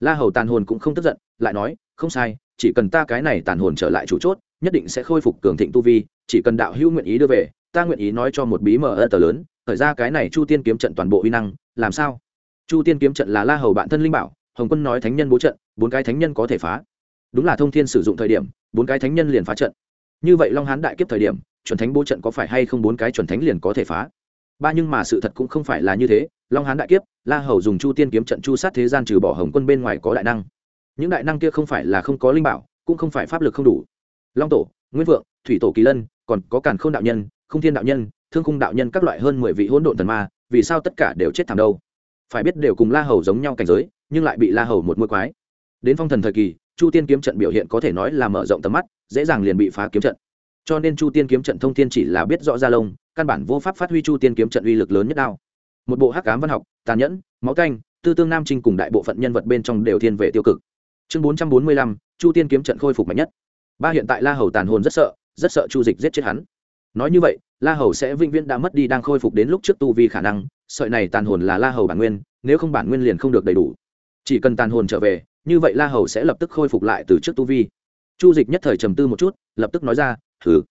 La hầu tàn hồn cũng không tức giận, lại nói, không sai, chỉ cần ta cái này tàn hồn trở lại chủ chốt, nhất định sẽ khôi phục cường thịnh tu vi, chỉ cần đạo hữu nguyện ý đưa về, ta nguyện ý nói cho một bí mờ ơ tờ lớn thời ra cái này chu tiên kiếm trận toàn bộ uy năng, làm sao? Chu tiên kiếm trận là la hầu bạn thân linh bảo, hồng quân nói thánh nhân bố trận, bốn cái thánh nhân có thể phá. Đúng là thông thiên sử dụng thời điểm, bốn cái thánh nhân liền phá trận. Như vậy long hán đại kiếp thời điểm, chuẩn thánh bố trận có phải hay không bốn cái chuẩn thánh liền có thể phá? Ba nhưng mà sự thật cũng không phải là như thế, long hán đại kiếp, la hầu dùng chu tiên kiếm trận chu sát thế gian trừ bỏ hồng quân bên ngoài có đại năng. Những đại năng kia không phải là không có linh bảo, cũng không phải pháp lực không đủ. Long tổ, nguyên vượng, thủy tổ kỳ lân, còn có càn k h ô n đạo nhân không thiên đạo nhân, thương khung đạo nhân các loại hơn mười vị hỗn độn thần ma, vì sao tất cả đều chết thảm đâu? Phải biết đều cùng la hầu giống nhau cảnh giới, nhưng lại bị la hầu một môi quái. Đến phong thần thời kỳ, chu tiên kiếm trận biểu hiện có thể nói là mở rộng tầm mắt, dễ dàng liền bị phá kiếm trận. Cho nên chu tiên kiếm trận thông thiên chỉ là biết rõ ra lông, căn bản vô pháp phát huy chu tiên kiếm trận uy lực lớn nhất đao. Một bộ hắc cám văn học, tàn nhẫn, máu canh, tư tương nam trinh cùng đại bộ phận nhân vật bên trong đều thiên về tiêu cực. Chương bốn trăm bốn mươi lăm, chu tiên kiếm trận khôi phục mạnh nhất. Ba hiện tại la hầu tàn hồn rất sợ rất sợ chu dịch giết chết hắn. Nói như vậy, la hầu sẽ vĩnh viễn đã mất đi đang khôi phục đến lúc trước tu vi khả năng sợi này tàn hồn là la hầu bản nguyên, nếu không bản nguyên liền không được đầy đủ. Chỉ cần tàn hồn trở về, như vậy la hầu sẽ lập tức khôi phục lại từ trước tu vi. Chu dịch nhất thời trầm tư một chút, lập tức nói ra thử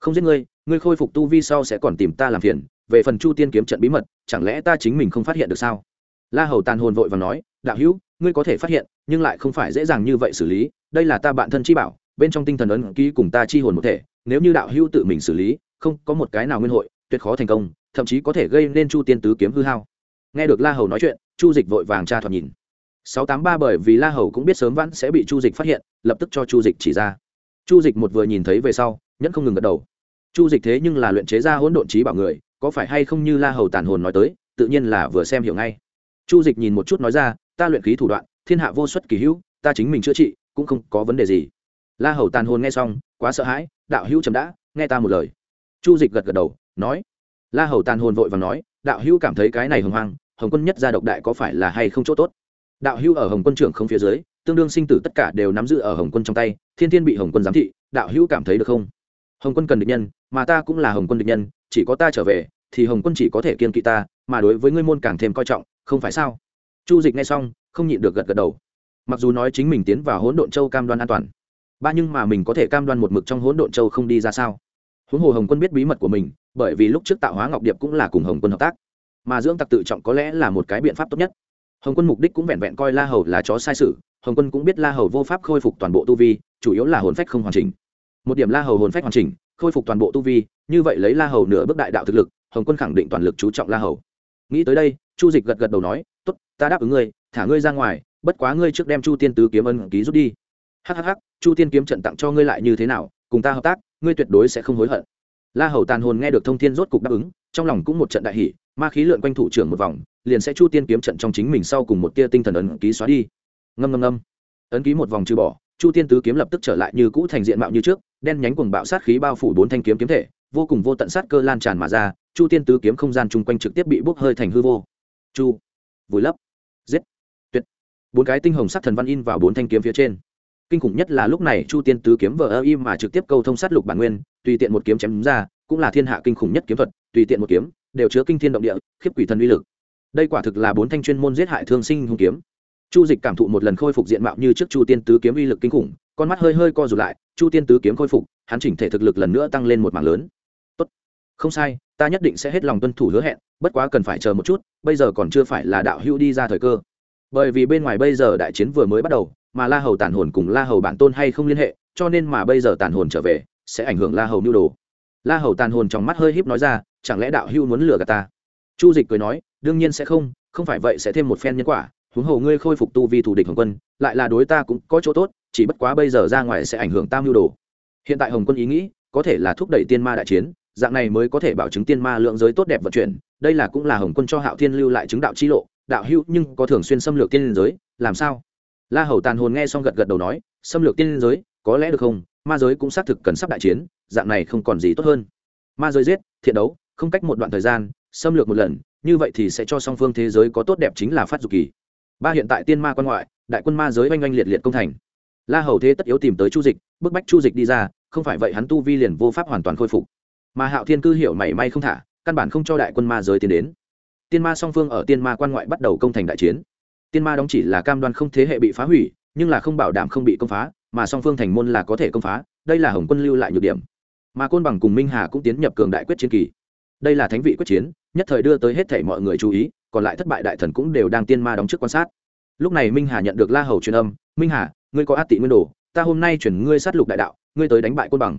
không giết ngươi ngươi khôi phục tu vi sau sẽ còn tìm ta làm phiền, về phần chu tiên kiếm trận bí mật, chẳng lẽ ta chính mình không phát hiện được sao? La hầu tàn hồn vội và nói, đạo hữu, ngươi có thể phát hiện, nhưng lại không phải dễ dàng như vậy xử lý, đây là ta bạn thân chi bảo, bên trong tinh thần ấn ký cùng ta chi hồn một thể, nếu như đạo hữu tự mình xử lý, không có một cái nào nguyên hội, tuyệt khó thành công thậm chí có thể gây nên chu tiên tứ kiếm hư hao. Nghe được la hầu nói chuyện, chu dịch vội vàng tra thoạt nhìn. Sáu tám ba bởi vì la hầu cũng biết sớm vãn sẽ bị chu dịch phát hiện, lập tức cho chu dịch chỉ ra. Chu dịch một vừa nhìn thấy về sau, nhẫn không ngừng gật đầu. Chu dịch thế nhưng là luyện chế ra hỗn độn trí bảo người, có phải hay không như la hầu tàn hồn nói tới, tự nhiên là vừa xem hiểu ngay. Chu dịch nhìn một chút nói ra, ta luyện khí thủ đoạn, thiên hạ vô xuất kỳ hữu, ta chính mình chữa trị, cũng không có vấn đề gì. La hầu tàn hồn nghe xong, quá sợ hãi, đạo hữu chấm đã, nghe ta một lời. Chu dịch gật gật đầu, nói la hầu tàn hồn vội và nói, đạo hữu cảm thấy cái này hồng hoang, hồng quân nhất gia độc đại có phải là hay không chỗ tốt? Đạo hữu ở hồng quân trưởng không phía dưới, tương đương sinh tử tất cả đều nắm giữ ở hồng quân trong tay, thiên thiên bị hồng quân giám thị, đạo hữu cảm thấy được không? Hồng quân cần địch nhân, mà ta cũng là hồng quân địch nhân, chỉ có ta trở về, thì hồng quân chỉ có thể kiên kỵ ta, mà đối với ngươi môn càng thêm coi trọng, không phải sao? Chu dịch nghe xong, không nhịn được gật gật đầu. Mặc dù nói chính mình tiến vào hỗn độn châu cam đoan an toàn, ba nhưng mà mình có thể cam đoan một mực trong hỗn độn châu không đi ra sao? Huống hồ hồng quân biết bí mật của mình, bởi vì lúc trước tạo hóa ngọc điệp cũng là cùng hồng quân hợp tác. Mà dưỡng tặc tự trọng có lẽ là một cái biện pháp tốt nhất. Hồng quân mục đích cũng vẹn vẹn coi la hầu là chó sai sự, hồng quân cũng biết la hầu vô pháp khôi phục toàn bộ tu vi, chủ yếu là hồn phách không hoàn chỉnh. Một điểm la hầu hồn phách hoàn chỉnh, khôi phục toàn bộ tu vi, như vậy lấy la hầu nửa bước đại đạo thực lực, hồng quân khẳng định toàn lực chú trọng la hầu. Nghĩ tới đây, chu dịch gật gật đầu nói t ố t ta đáp ứng ngươi, thả ngươi ra ngoài, bất quá ngươi trước đem chu tiên tứ kiếm ân ký rút đi. Hhh chu tiên kiếm trận tặng cho ngươi lại như thế nào, cùng ta hợp tác ngươi tuyệt đối sẽ không hối hận. La hầu tàn hồn nghe được thông thiên rốt cục đáp ứng, trong lòng cũng một trận đại hỷ ma khí lượn quanh thủ trưởng một vòng, liền sẽ chu tiên kiếm trận trong chính mình sau cùng một tia tinh thần ấn ký xóa đi. Ngâm ngâm ngâm. Ấn ký một vòng trừ bỏ, chu tiên tứ kiếm lập tức trở lại như cũ thành diện mạo như trước, đen nhánh cuồng bạo sát khí bao phủ bốn thanh kiếm kiếm thể, vô cùng vô tận sát cơ lan tràn mà ra, chu tiên tứ kiếm không gian chung quanh trực tiếp bị bốc hơi thành hư vô. Chu. Vùi lấp. Giết. Tuyệt. Bốn cái tinh hồng sắc thần văn in vào bốn thanh kiếm phía trên kinh khủng nhất là lúc này chu tiên tứ kiếm vờ ơ im mà trực tiếp câu thông sát lục bản nguyên, tùy tiện một kiếm chém ra, cũng là thiên hạ kinh khủng nhất kiếm thuật, tùy tiện một kiếm, đều chứa kinh thiên động địa, khiếp quỷ thần uy lực. Đây quả thực là bốn thanh chuyên môn giết hại thương sinh hung kiếm. Chu dịch cảm thụ một lần khôi phục diện mạo như trước chu tiên tứ kiếm uy lực kinh khủng, con mắt hơi hơi co rụt lại, chu tiên tứ kiếm khôi phục, hắn chỉnh thể thực lực lần nữa tăng lên một mảng lớn. Tốt. Không sai, ta nhất định sẽ hết lòng tuân thủ hứa hẹn, bất quá cần phải chờ một chút, bây giờ còn chưa phải là đạo hữu đi ra thời cơ. Bởi vì bên ngoài bây giờ đại chiến vừa mới bắt đầu mà la hầu tàn hồn cùng la hầu bản tôn hay không liên hệ, cho nên mà bây giờ tàn hồn trở về, sẽ ảnh hưởng la hầu nhu đồ. La hầu tàn hồn trong mắt hơi híp nói ra, chẳng lẽ đạo hữu muốn lừa gạt ta? Chu dịch cười nói, đương nhiên sẽ không không phải vậy sẽ thêm một phen nhân quả, huống hồ ngươi khôi phục tu vi thủ địch hồng quân, lại là đối ta cũng có chỗ tốt, chỉ bất quá bây giờ ra ngoài sẽ ảnh hưởng tam nhu đồ. Hiện tại hồng quân ý nghĩ, có thể là thúc đẩy tiên ma đại chiến, dạng này mới có thể bảo chứng tiên ma lượng giới tốt đẹp vận chuyển, đây là cũng là hồng quân cho hạo thiên lưu lại chứng đạo chi lộ, đạo hữu nhưng có thường xuyên xâm lược tiên giới, làm sao? La hầu tàn hồn nghe xong gật gật đầu nói, xâm lược tiên giới, có lẽ được không? Ma giới cũng xác thực cần sắp đại chiến, dạng này không còn gì tốt hơn. Ma giới giết, thiện đấu, không cách một đoạn thời gian, xâm lược một lần, như vậy thì sẽ cho song phương thế giới có tốt đẹp chính là phát dục kỳ. Ba hiện tại tiên ma quan ngoại, đại quân ma giới oanh oanh liệt liệt công thành. La hầu thế tất yếu tìm tới chu dịch, bức bách chu dịch đi ra, không phải vậy hắn tu vi liền vô pháp hoàn toàn khôi phục. Mà hạo thiên cư hiểu mảy may không thả, căn bản không cho đại quân ma giới tiến đến. Tiên ma song phương ở tiên ma quan ngoại bắt đầu công thành đại chiến tiên ma đóng chỉ là cam đoan không thế hệ bị phá hủy, nhưng là không bảo đảm không bị công phá, mà song phương thành môn là có thể công phá, đây là hồng quân lưu lại nhược điểm. Mà côn bằng cùng minh hà cũng tiến nhập cường đại quyết chiến kỳ. Đây là thánh vị quyết chiến, nhất thời đưa tới hết thể mọi người chú ý, còn lại thất bại đại thần cũng đều đang tiên ma đóng trước quan sát. Lúc này minh hà nhận được la hầu truyền âm, minh hà, ngươi có át tị nguyên đồ, ta hôm nay chuyển ngươi sát lục đại đạo, ngươi tới đánh bại côn bằng.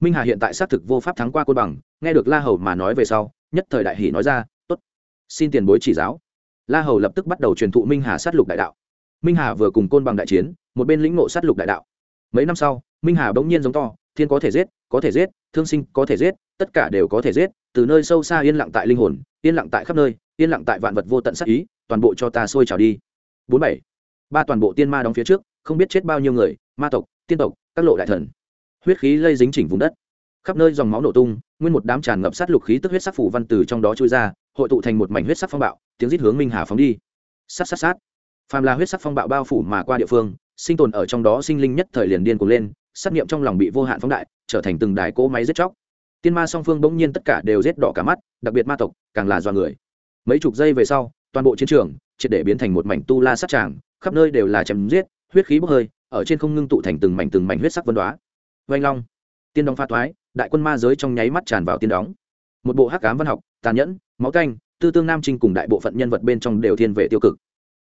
Minh hà hiện tại xác thực vô pháp thắng qua côn bằng, nghe được la hầu mà nói về sau, nhất thời đại hỷ nói ra t ố t xin tiền bối chỉ giáo la hầu lập tức bắt đầu truyền thụ minh hà sát lục đại đạo. Minh hà vừa cùng côn bằng đại chiến, một bên lĩnh ngộ sát lục đại đạo. Mấy năm sau, minh hà bỗng nhiên giống to, thiên có thể giết, có thể giết, thương sinh có thể giết, tất cả đều có thể giết, từ nơi sâu xa yên lặng tại linh hồn, yên lặng tại khắp nơi, yên lặng tại vạn vật vô tận sắc ý, toàn bộ cho ta sôi trào đi. Bốn bảy, ba toàn bộ tiên ma đóng phía trước, không biết chết bao nhiêu người, ma tộc, tiên tộc, các lộ đại thần. Huyết khí lây dính chỉnh vùng đất. Khắp nơi dòng máu nổ tung, nguyên một đám tràn ngập sát lục khí tức huyết sắc phủ văn từ trong đó trôi ra hội tụ thành một mảnh huyết sắc phong bạo, tiếng rít hướng minh hà phóng đi. Sát sát sát. Phàm là huyết sắc phong bạo bao phủ mà qua địa phương, sinh tồn ở trong đó sinh linh nhất thời liền điên cuồng lên, sát nghiệm trong lòng bị vô hạn phóng đại, trở thành từng đài cỗ máy giết chóc. Tiên ma song phương bỗng nhiên tất cả đều rết đỏ cả mắt, đặc biệt ma tộc, càng là do người. Mấy chục giây về sau, toàn bộ chiến trường triệt để biến thành một mảnh tu la sát tràng, khắp nơi đều là chém giết, huyết khí bốc hơi, ở trên không ngưng tụ thành từng mảnh từng mảnh huyết sắc vân đoá. Vanh long, tiên đóng pha toái đại quân ma giới trong nháy mắt tràn vào tiên đóng. Một bộ hắc cám văn học, tàn nhẫn máu canh, tư tương nam trinh cùng đại bộ phận nhân vật bên trong đều thiên về tiêu cực.